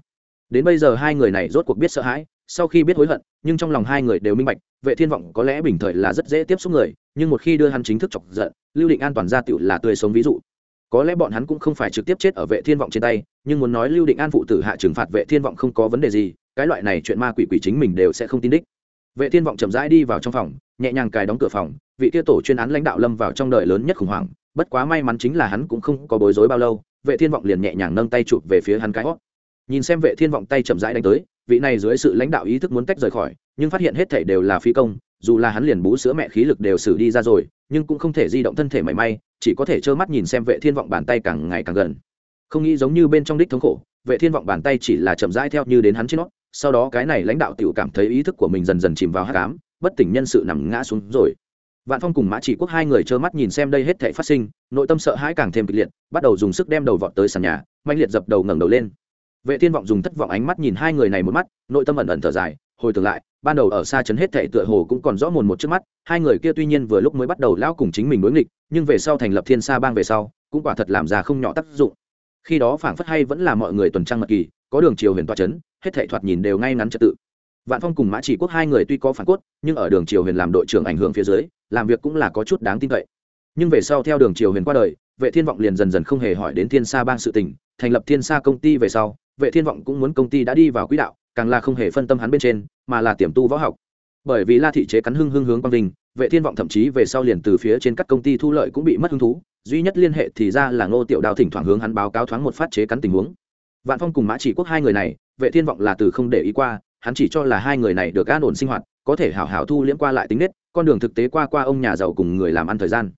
Speaker 1: Đến bây giờ hai người này rốt cuộc biết sợ hãi, sau khi biết hối hận, nhưng trong lòng hai người đều minh bạch, vệ thiên vọng có lẽ bình thời là rất dễ tiếp xúc người, nhưng một khi đưa hắn chính thức chọc giận, lưu định an toàn ra tựu là tươi sống ví dụ. Có lẽ bọn hắn cũng không phải trực tiếp chết ở vệ thiên vọng trên tay, nhưng muốn nói lưu định an phụ tử hạ trừng phạt vệ thiên vọng không có vấn đề gì, cái loại này chuyện ma quỷ quỷ chính mình đều sẽ không tin đích. Vệ thiên vọng chậm rãi đi vào trong phòng nhẹ nhàng cài đóng cửa phòng, vị kia tổ chuyên án lãnh đạo lâm vào trong đời lớn nhất khủng hoảng, bất quá may mắn chính là hắn cũng không có bối rối bao lâu, vệ thiên vọng liền nhẹ nhàng nâng tay chụp về phía hắn cái hót. Nhìn xem vệ thiên vọng tay chậm rãi đánh tới, vị này dưới sự lãnh đạo ý thức muốn tách rời khỏi, nhưng phát hiện hết thể đều là phi công, dù là hắn liền bú sữa mẹ khí lực đều xử đi ra rồi, nhưng cũng không thể di động thân thể mảy may, chỉ có thể trơ mắt nhìn xem vệ thiên vọng bàn tay càng ngày càng gần. Không nghĩ giống như bên trong đích thống khổ, vệ thiên vọng bàn tay chỉ là chậm rãi theo như đến hắn trên nó, sau đó cái này lãnh đạo tiểu cảm thấy ý thức của mình dần dần chìm vào hắc ám bất tỉnh nhân sự nằm ngã xuống rồi. Vạn phong cùng mã chỉ quốc hai người trơ mắt nhìn xem đây hết thể phát sinh, nội tâm sợ hãi càng thêm kịch liệt, bắt đầu dùng sức đem đầu vọt tới sàn nhà mạnh liệt dập đầu ngẩng đầu lên. Vệ thiên vọng dùng thất vọng ánh mắt nhìn hai người này một mắt, nội tâm ẩn ẩn thở dài, hồi tưởng lại, ban đầu ở xa trấn hết thệ tựa hồ cũng còn rõ mồn một trước mắt, hai người kia tuy nhiên vừa lúc mới bắt đầu lão cùng chính mình đối nghịch, nhưng về sau thành lập thiên sa bang về sau, cũng quả thật làm ra không nhỏ tác dụng. Khi đó phảng phất hay vẫn là mọi người tuần trăng mật kỳ, có đường chiều huyền toa trấn, hết thệ thoạt nhìn đều ngay ngắn trật tự vạn phong cùng mã chỉ quốc hai người tuy có phản cốt, nhưng ở đường triều huyền làm đội trưởng ảnh hưởng phía dưới, làm việc cũng là có chút đáng tin cậy. Nhưng về sau theo đường triều huyền qua đời, vệ thiên vọng liền dần dần không hề hỏi đến thiên sa bang sự tình, thành lập thiên sa công ty về sau, vệ thiên vọng cũng muốn công ty đã đi vào quỹ đạo, càng là không hề phân tâm hắn bên trên, mà là tiềm tu võ học. Bởi vì la thị chế cắn hưng hưng hướng quang vinh, vệ thiên vọng thậm chí về sau liền từ phía trên các công ty thu lợi cũng bị mất hứng thú, duy nhất liên hệ thì ra là ngô tiểu đào thỉnh thoảng hướng hắn báo cáo thoáng một phát chế cắn tình huống. Vạn phong cùng mã chỉ quốc hai người này, vệ thiên vọng là từ không để ý qua hắn chỉ cho là hai người này được an ổn sinh hoạt, có thể hảo hảo thu liễm qua lại tính nết, con đường thực tế qua qua ông nhà giàu cùng người làm ăn thời gian.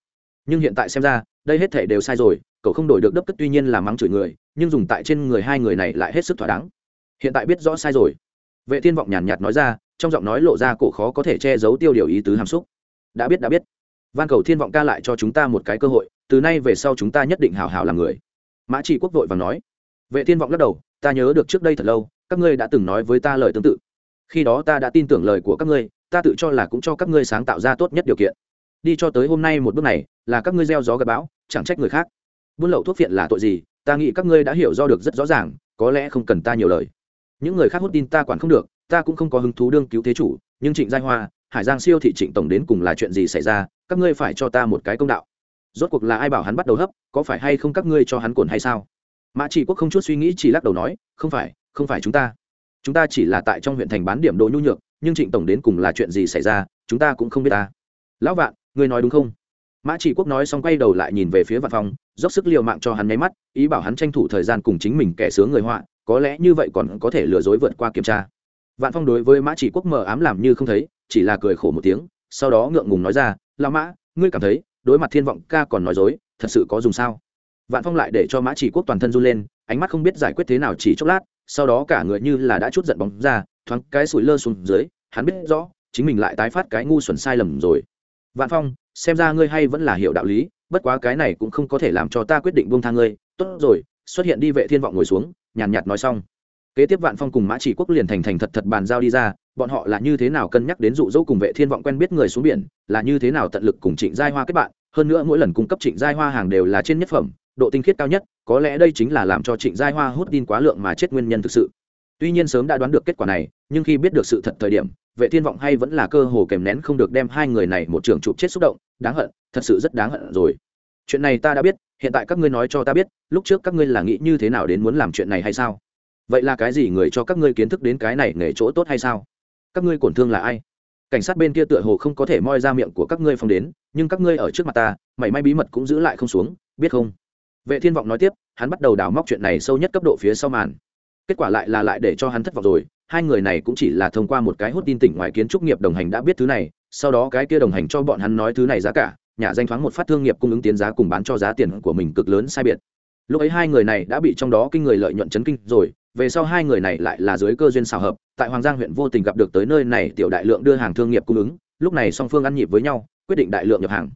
Speaker 1: Nhưng hiện tại xem ra, đây hết thể đều sai rồi, cậu không đổi được đấp cất tuy nhiên là mắng chửi người, nhưng dùng tại trên người hai người này lại hết sức thỏa đáng. Hiện tại biết rõ sai rồi. Vệ thiên vọng nhàn nhạt nói ra, trong giọng nói lộ ra cổ khó có thể che giấu tiêu điều ý tứ hàm xúc. Đã biết đã biết. Van cầu thiên vọng ca lại cho chúng ta một cái cơ hội, từ nay về sau chúng ta nhất định hảo hảo làm người. Mã trị quốc vội và nói. Vệ thiên vọng lắc đầu, ta nhớ được trước đây thật lâu các ngươi đã từng nói với ta lời tương tự. Khi đó ta đã tin tưởng lời của các ngươi, ta tự cho là cũng cho các ngươi sáng tạo ra tốt nhất điều kiện. Đi cho tới hôm nay một bước này, là các ngươi gieo gió gặp bão, chẳng trách người khác. Buôn lậu thuốc phiện là tội gì? Ta nghĩ các ngươi đã hiểu do được rất rõ ràng, có lẽ không cần ta nhiều lời. Những người khác hút tin ta quản không được, ta cũng không có hứng thú đương cứu thế chủ, nhưng trịnh giai hoa, hải giang siêu thị trịnh tổng đến cùng là chuyện gì xảy ra, các ngươi phải cho ta một cái công đạo. Rốt cuộc là ai bảo hắn bắt đầu hấp, có phải hay không các ngươi cho hắn cuộn hay sao? Mã trị quốc không chút suy nghĩ chỉ lắc đầu nói, không phải không phải chúng ta. Chúng ta chỉ là tại trong huyện thành bán điểm đồ nhu nhược, nhưng trịnh tổng đến cùng là chuyện gì xảy ra, chúng ta cũng không biết ta. Lão vạn, ngươi nói đúng không? Mã chỉ quốc nói xong quay đầu lại nhìn về phía vạn phong, dốc sức l i ề u mạng cho hắn nháy mắt, ý bảo hắn tranh thủ thời gian cùng chính mình kẻ sướng người họa, có lẽ như vậy còn có thể lừa dối vượt qua kiểm tra. Vạn phong đối với mã chỉ quốc mờ ám làm như không thấy, chỉ là cười khổ một tiếng, sau đó ngượng ngùng nói ra lao mã, ngươi cảm thấy đối mặt thiên vọng ca còn nói dối, thật sự có dùng sao? Vạn phong lại để cho mã chỉ quốc toàn thân run lên, ánh mắt không biết giải quyết thế nào chỉ chốc lát sau đó cả người như là đã chút giận bóng ra, thoáng cái sủi lơ xuống dưới, hắn biết rõ, chính mình lại tái phát cái ngu xuẩn sai lầm rồi. Vạn phong, xem ra ngươi hay vẫn là hiểu đạo lý, bất quá cái này cũng không có thể làm cho ta quyết định buông tha ngươi. Tốt rồi, xuất hiện đi vệ thiên vọng ngồi xuống, nhàn nhạt nói xong. Kế tiếp vạn phong cùng mã chỉ quốc liền thành thành thật thật bàn giao đi ra, bọn họ là như thế nào cân nhắc đến dụ dỗ cùng vệ thiên vọng quen biết người xuống biển, là như thế nào tận lực cùng trịnh giai hoa kết bạn, hơn nữa mỗi lần cung cấp trịnh giai hoa hàng đều là trên nhất phẩm độ tinh khiết cao nhất, có lẽ đây chính là làm cho trịnh giai hoa hút tin quá lượng mà chết nguyên nhân thực sự. Tuy nhiên sớm đã đoán được kết quả này, nhưng khi biết được sự thật thời điểm, vệ thiên vọng hay vẫn là cơ hồ kèm nén không được đem hai người này một trường chụp chết xúc động, đáng hận, thật sự rất đáng hận rồi. Chuyện này ta đã biết, hiện tại các ngươi nói cho ta biết, lúc trước các ngươi là nghĩ như thế nào đến muốn làm chuyện này hay sao? Vậy là cái gì người cho các ngươi kiến thức đến cái này nghề chỗ tốt hay sao? Các ngươi tổn thương là ai? Cảnh sát bên kia tựa hồ không có thể moi ra miệng của các ngươi phong đến, nhưng các ngươi ở trước mặt ta, mảy may bí mật cũng giữ lại không xuống, biết không? Vệ thiên vọng nói tiếp, hắn bắt đầu đào móc chuyện này sâu nhất cấp độ phía sau màn. Kết quả lại là lại để cho hắn thất vọng rồi, hai người này cũng chỉ là thông qua một cái hút tin tỉnh ngoài kiến trúc nghiệp đồng hành đã biết thứ này, sau đó cái kia đồng hành cho bọn hắn nói thứ này giá cả, nhà danh thoáng một phát thương nghiệp cung ứng tiến giá cùng bán cho giá tiền của mình cực lớn sai biệt. Lúc ấy hai người này đã bị trong đó kinh người lợi nhuận chấn kinh rồi, về sau hai người này lại là dưới cơ duyên xào hợp, tại hoàng giang huyện vô tình gặp được tới nơi này tiểu đại lượng đưa hàng thương nghiệp cung ứng, lúc này song phương ăn nhịp với nhau, quyết định đại lượng nhập hàng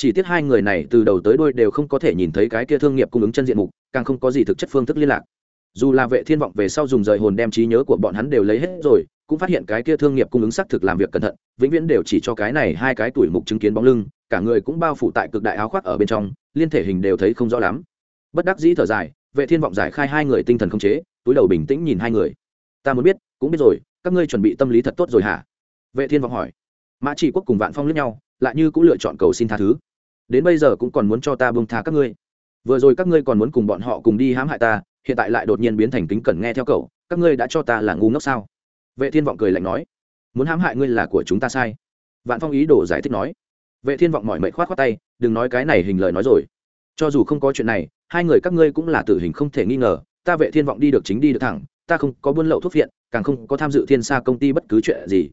Speaker 1: chỉ tiếc hai người này từ đầu tới đôi đều không có thể nhìn thấy cái kia thương nghiệp cung ứng chân diện mục, càng không có gì thực chất phương thức liên lạc. Dù là vệ thiên vọng về sau dùng rời hồn đem trí nhớ của bọn hắn đều lấy hết rồi, cũng phát hiện cái kia thương nghiệp cung ứng xác thực làm việc cẩn thận, vĩnh viễn đều chỉ cho cái này hai cái tuổi mục chứng kiến bóng lưng, cả người cũng bao phủ tại cực đại áo khoác ở bên trong, liên thể hình đều thấy không rõ lắm. Bất đắc dĩ thở dài, vệ thiên vọng giải khai hai người tinh thần không chế, túi đầu bình tĩnh nhìn hai người. Ta muốn biết, cũng biết rồi, các ngươi chuẩn bị tâm lý thật tốt rồi hả? Vệ thiên vọng hỏi. Mã chỉ quốc cùng vạn phong lẫn nhau, lại như cũng lựa chọn cầu xin tha thứ đến bây giờ cũng còn muốn cho ta buông tha các ngươi. Vừa rồi các ngươi còn muốn cùng bọn họ cùng đi hãm hại ta, hiện tại lại đột nhiên biến thành kính cẩn nghe theo cậu, các ngươi đã cho ta là ngu ngốc sao? Vệ thiên vọng cười lạnh nói, muốn hãm hại ngươi là của chúng ta sai. Vạn phong ý đồ giải thích nói, vệ thiên vọng mỏi mệt khoát khoát tay, đừng nói cái này hình lời nói rồi. Cho dù không có chuyện này, hai người các ngươi cũng là tử hình không thể nghi ngờ, ta vệ thiên vọng đi được chính đi được thẳng, ta không có buôn lậu thuốc viện càng không có tham dự thiên sa công ty bất cứ chuyện gì.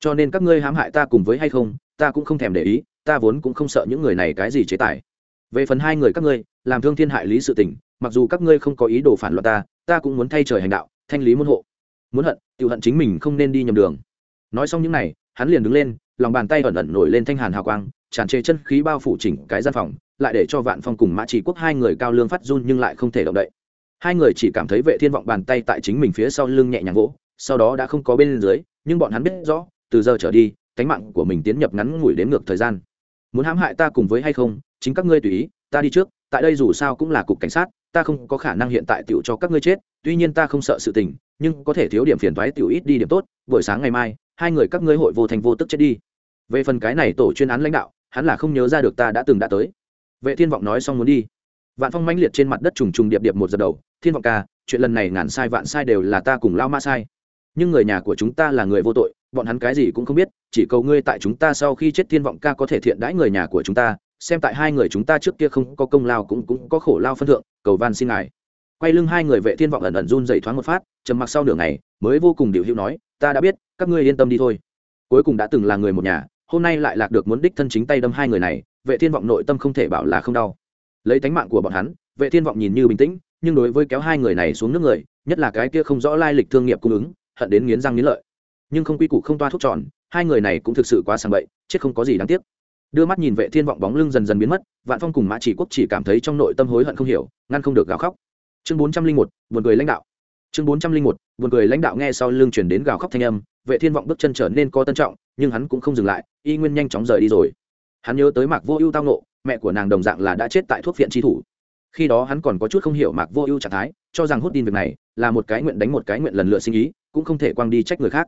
Speaker 1: Cho nên các ngươi hãm hại ta cùng với hay không, ta cũng không thèm để ý ta vốn cũng không sợ những người này cái gì chế tài. Về phần hai người các ngươi, làm thương thiên hại lý sự tình, mặc dù các ngươi không có ý đồ phản loạn ta ta cũng muốn thay trời hành đạo, thanh lý môn hộ. Muốn hận tự hận chính mình không nên đi nhầm đường. Nói xong những này, hắn liền đứng lên, lòng bàn tay ẩn ẩn nổi lên thanh hàn hào quang, tràn trề chân khí bao phủ chỉnh cái gian phòng, lại để cho vạn phong cùng mã chỉ quốc hai người cao lương phát run nhưng lại không thể động đậy. Hai người chỉ cảm thấy vệ thiên vọng bàn tay tại chính mình phía sau lưng nhẹ nhàng vỗ, sau đó đã không có bên dưới, nhưng bọn hắn biết rõ, từ giờ trở đi, cánh mạng của mình tiến nhập ngắn ngủi đến ngược thời gian muốn hãm hại ta cùng với hay không, chính các ngươi tùy ý, ta đi trước, tại đây dù sao cũng là cục cảnh sát, ta không có khả năng hiện tại tiểu cho các ngươi chết, tuy nhiên ta không sợ sự tình, nhưng có thể thiếu điểm phiền toái tiểu ít đi điểm tốt, buổi sáng ngày mai, hai người các ngươi hội vô thành vô tức chết đi. Về phần cái này tổ chuyên án lãnh đạo, hắn là không nhớ ra được ta đã từng đã tới. Vệ thiên vọng nói xong muốn đi. Vạn phong mãnh liệt trên mặt đất trùng trùng điệp điệp một giờ đầu, thiên vọng ca, chuyện lần này ngàn sai vạn sai đều là ta cùng lao ma sai nhưng người nhà của chúng ta là người vô tội, bọn hắn cái gì cũng không biết, chỉ cầu ngươi tại chúng ta sau khi chết thiên vọng ca có thể thiện đãi người nhà của chúng ta, xem tại hai người chúng ta trước kia không có công lao cũng cũng có khổ lao phân thượng, cầu van xin ngài. Quay lưng hai người vệ thiên vọng ẩn ẩn run dậy thoáng một phát, trầm mặc sau nửa ngày, mới vô cùng điều hữu nói, ta đã biết, các ngươi yên tâm đi thôi. Cuối cùng đã từng là người một nhà, hôm nay lại lạc được muốn đích thân chính tay đâm hai người này, vệ thiên vọng nội tâm không thể bảo là không đau. Lấy tánh mạng của bọn hắn, vệ thiên vọng nhìn như bình tĩnh, nhưng đối với kéo hai người này xuống nước người, nhất là cái kia không rõ lai lịch thương nghiệp cung ứng hận đến nghiến răng nghiến lợi. Nhưng không quy củ không toa thuốc tròn, hai người này cũng thực sự quá sang bậy, chết không có gì đáng tiếc. Đưa mắt nhìn vệ thiên vọng bóng lưng dần dần biến mất, vạn phong cùng mã chỉ quốc chỉ cảm thấy trong nội tâm hối hận không hiểu, ngăn không được gào khóc. Chương bốn trăm linh một, buồn cười lãnh đạo. Chương bốn trăm linh một, buồn cười lãnh đạo nghe sau lưng chuyển đến gào khóc thanh âm, vệ thiên vọng bước chân trở nên có tân trọng, nhưng hắn cũng không dừng lại, y nguyên nhanh chóng rời đi rồi. Hắn nhớ tới mạc vô ưu tao nộ mẹ của nàng đồng dạng là đã chết tại thuốc viện tri thủ. Khi đó hắn còn có chút không hiểu mạc vô ưu trạng thái, cho rằng hút tin việc này là một cái nguyện đánh một cái nguyện lần lượt sinh ý cũng không thể quang đi trách người khác.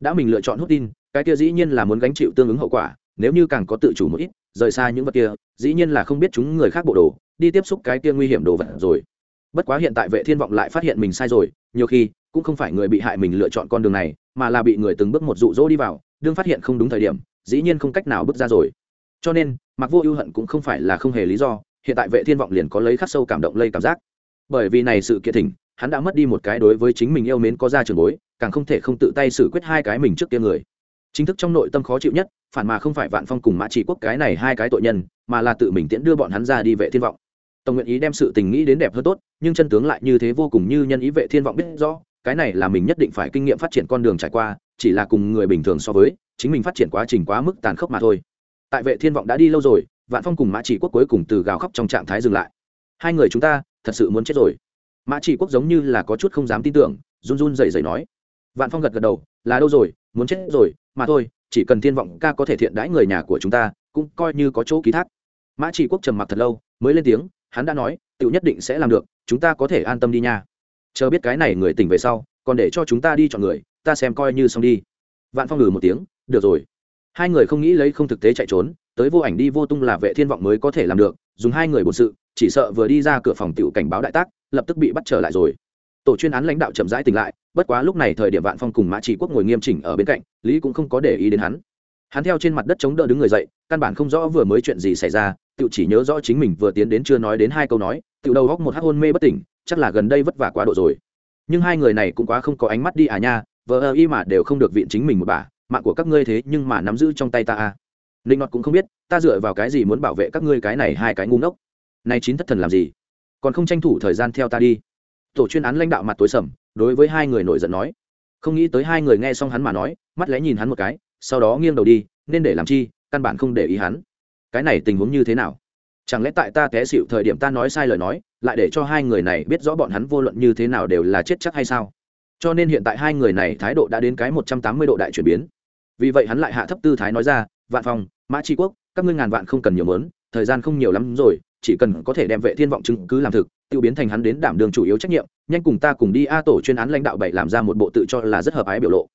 Speaker 1: Đã mình lựa chọn hút tin, cái kia dĩ nhiên là muốn gánh chịu tương ứng hậu quả, nếu như càng có tự chủ một ít, rời xa những vật kia, dĩ nhiên là không biết chúng người khác bộ đồ, đi tiếp xúc cái kia nguy hiểm đồ vật rồi. Bất quá hiện tại vệ thiên vọng lại phát hiện mình sai rồi, nhiều khi cũng không phải người bị hại mình lựa chọn con đường này, mà là bị người từng bước một dụ dỗ đi vào, đương phát hiện không đúng thời điểm, dĩ nhiên không cách nào bước ra rồi. Cho nên, mặc vô ưu hận cũng không phải là không hề lý do, hiện tại vệ thiên vọng liền có lấy khắc sâu cảm động lây cảm giác. Bởi vì này sự kiện thỉnh hắn đã mất đi một cái đối với chính mình yêu mến có ra trường bối, càng không thể không tự tay xử quyết hai cái mình trước kia người. Chính thức trong nội tâm khó chịu nhất, phản mà không phải vạn phong cùng mã chỉ quốc cái này hai cái tội nhân, mà là tự mình tiễn đưa bọn hắn ra đi vệ thiên vọng. Tổng nguyện ý đem sự tình nghĩ đến đẹp hơn tốt, nhưng chân tướng lại như thế vô cùng như nhân ý vệ thiên vọng biết rõ, cái này là mình nhất định phải kinh nghiệm phát triển con đường trải qua, chỉ là cùng người bình thường so với, chính mình phát triển quá trình quá mức tàn khốc mà thôi. Tại vệ thiên vọng đã đi lâu rồi, vạn phong cùng mã chỉ quốc cuối cùng từ gào khóc trong trạng thái dừng lại. Hai người chúng ta thật sự muốn chết rồi mã chỉ quốc giống như là có chút không dám tin tưởng, run run rẩy rẩy nói. Vạn phong gật gật đầu, là đâu rồi, muốn chết rồi, mà thôi, chỉ cần thiên vọng ca có thể thiện đãi người nhà của chúng ta, cũng coi như có chỗ ký thác. Mã chỉ quốc trầm mặc thật lâu, mới lên tiếng, hắn đã nói tự nhất định sẽ làm được, chúng ta có thể an tâm đi nha. Chờ biết cái này người tỉnh về sau, còn để cho chúng ta đi chọn người, ta xem coi như xong đi. Vạn phong ngừ một tiếng, được rồi. Hai người không nghĩ lấy không thực tế chạy trốn, tới vô ảnh đi vô tung là vệ thiên vọng mới có thể làm được, dùng hai người bổn sự chỉ sợ vừa đi ra cửa phòng tiểu cảnh báo đại tác, lập tức bị bắt trở lại rồi. Tổ chuyên án lãnh đạo chậm rãi tỉnh lại, bất quá lúc này thời điểm vạn phong cùng mã chỉ quốc ngồi nghiêm chỉnh ở bên cạnh, lý cũng không có để ý đến hắn. Hắn theo trên mặt đất chống đỡ đứng người dậy, căn bản không rõ vừa mới chuyện gì xảy ra tự chỉ nhớ rõ chính mình vừa tiến đến chưa nói đến hai câu nói tự đầu góc một hắc hôn mê bất tỉnh, chắc là gần đây vất vả quá độ rồi. Nhưng hai người này cũng quá không có ánh mắt đi à nha vừa ơ y mà đều không được viện chính mình một bà, mạng của các ngươi thế nhưng mà nắm giữ trong tay ta à. Ninh ngọt cũng không biết, ta dựa vào cái gì muốn bảo vệ các ngươi cái này hai cái ngu ngốc nay chín thất thần làm gì? Còn không tranh thủ thời gian theo ta đi. Tổ chuyên án lãnh đạo mặt tối sầm, đối với hai người nổi giận nói. Không nghĩ tới hai người nghe xong hắn mà nói, mắt lẽ nhìn hắn một cái, sau đó nghiêng đầu đi, nên để làm chi, căn bản không để ý hắn. Cái này tình huống như thế nào? Chẳng lẽ tại ta té xịu thời điểm ta nói sai lời nói, lại để cho hai người này biết rõ bọn hắn vô luận như thế nào đều là chết chắc hay sao? Cho nên hiện tại hai người này thái độ đã đến cái một trăm tám mươi độ đại chuyển biến. Vì vậy hắn lại hạ thấp tư thái nói ra, vạn phòng mã tri quốc, các ngươi ngàn vạn không cần nhiều mớn, thời gian không nhiều lắm rồi chỉ cần có thể đem vệ thiên vọng chứng cứ làm thực, tiêu biến thành hắn đến đảm đường chủ yếu trách nhiệm, nhanh cùng ta cùng đi a tổ chuyên án lãnh đạo bảy làm ra một bộ tự cho là rất hợp ái biểu lộ.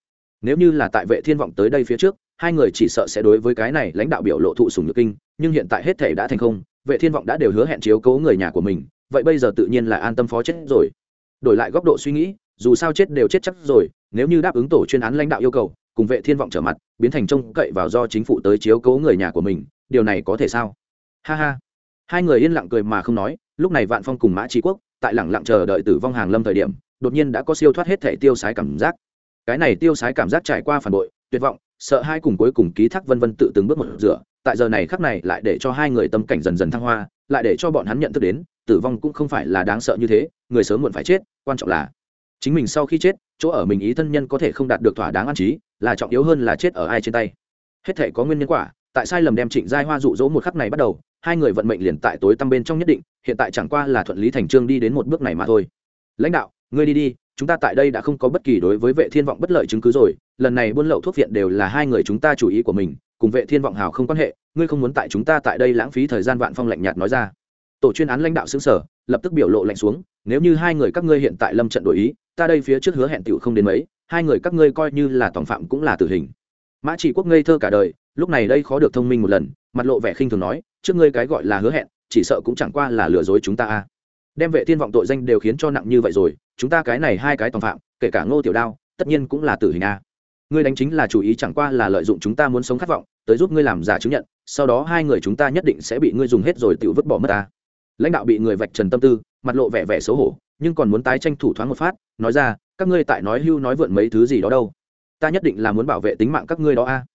Speaker 1: Nếu như là tại vệ thiên vọng tới đây phía trước, hai người chỉ sợ sẽ đối với cái này lãnh đạo biểu lộ thụ sùng nhược kinh, nhưng hiện tại hết thể đã thành không, vệ thiên vọng đã đều hứa hẹn chiếu cố người nhà của mình, vậy bây giờ tự nhiên là an tâm phó chết rồi. Đổi lại góc độ suy nghĩ, dù sao chết đều chết chắc rồi, nếu như đáp ứng tổ chuyên án lãnh đạo yêu cầu, cùng vệ thiên vọng trở mặt, biến thành trông cậy vào do chính phủ tới chiếu cố người nhà của mình, điều này có thể sao? Ha ha hai người yên lặng cười mà không nói, lúc này vạn phong cùng mã trí quốc tại lẳng lặng chờ đợi tử vong hàng lâm thời điểm, đột nhiên đã có siêu thoát hết thể tiêu sái cảm giác. Cái này tiêu sái cảm giác trải qua phản bội, tuyệt vọng, sợ hai cùng cuối cùng ký thác vân vân tự từng bước một rửa, tại giờ này khắc này lại để cho hai người tâm cảnh dần dần thăng hoa, lại để cho bọn hắn nhận thức đến, tử vong cũng không phải là đáng sợ như thế, người sớm muộn phải chết, quan trọng là chính mình sau khi chết, chỗ ở mình ý thân nhân có thể không đạt được thỏa đáng an trí, là trọng yếu hơn là chết ở ai trên tay. Hết thể có nguyên nhân quả, tại sai lầm đem trịnh giai hoa dụ dỗ một khắc này bắt đầu hai người vận mệnh liền tại tối tăm bên trong nhất định, hiện tại chẳng qua là thuận lý thành trương đi đến một bước này mà thôi. Lãnh đạo, ngươi đi đi, chúng ta tại đây đã không có bất kỳ đối với vệ thiên vọng bất lợi chứng cứ rồi, lần này buôn lậu thuốc viện đều là hai người chúng ta chủ ý của mình, cùng vệ thiên vọng hào không quan hệ, ngươi không muốn tại chúng ta tại đây lãng phí thời gian vạn phong lạnh nhạt nói ra. Tổ chuyên án lãnh đạo xứng sở lập tức biểu lộ lạnh xuống, nếu như hai người các ngươi hiện tại lâm trận đổi ý, ta đây phía trước hứa hẹn tiểu không đến mấy, hai người các ngươi coi như là tổng phạm cũng là tử hình. Mã chỉ quốc ngây thơ cả đời lúc này đây khó được thông minh một lần, mặt lộ vẻ khinh thường nói, trước ngươi cái gọi là hứa hẹn, chỉ sợ cũng chẳng qua là lừa dối chúng ta a. Đem vệ thiên vọng tội danh đều khiến cho nặng như vậy rồi, chúng ta cái này hai cái tòng phạm, kể cả ngô tiểu đao, tất nhiên cũng là tử hình a. Ngươi đánh chính là chủ ý chẳng qua là lợi dụng chúng ta muốn sống khát vọng, tới giúp ngươi làm giả chứng nhận, sau đó hai người chúng ta nhất định sẽ bị ngươi dùng hết rồi tự vứt bỏ mất ta lãnh đạo bị người vạch trần tâm tư, mặt lộ vẻ vẻ xấu hổ, nhưng còn muốn tái tranh thủ thoáng một phát, nói ra, các ngươi tại nói hưu nói vượn mấy thứ gì đó đâu? Ta nhất định là muốn bảo vệ tính mạng các ngươi đó a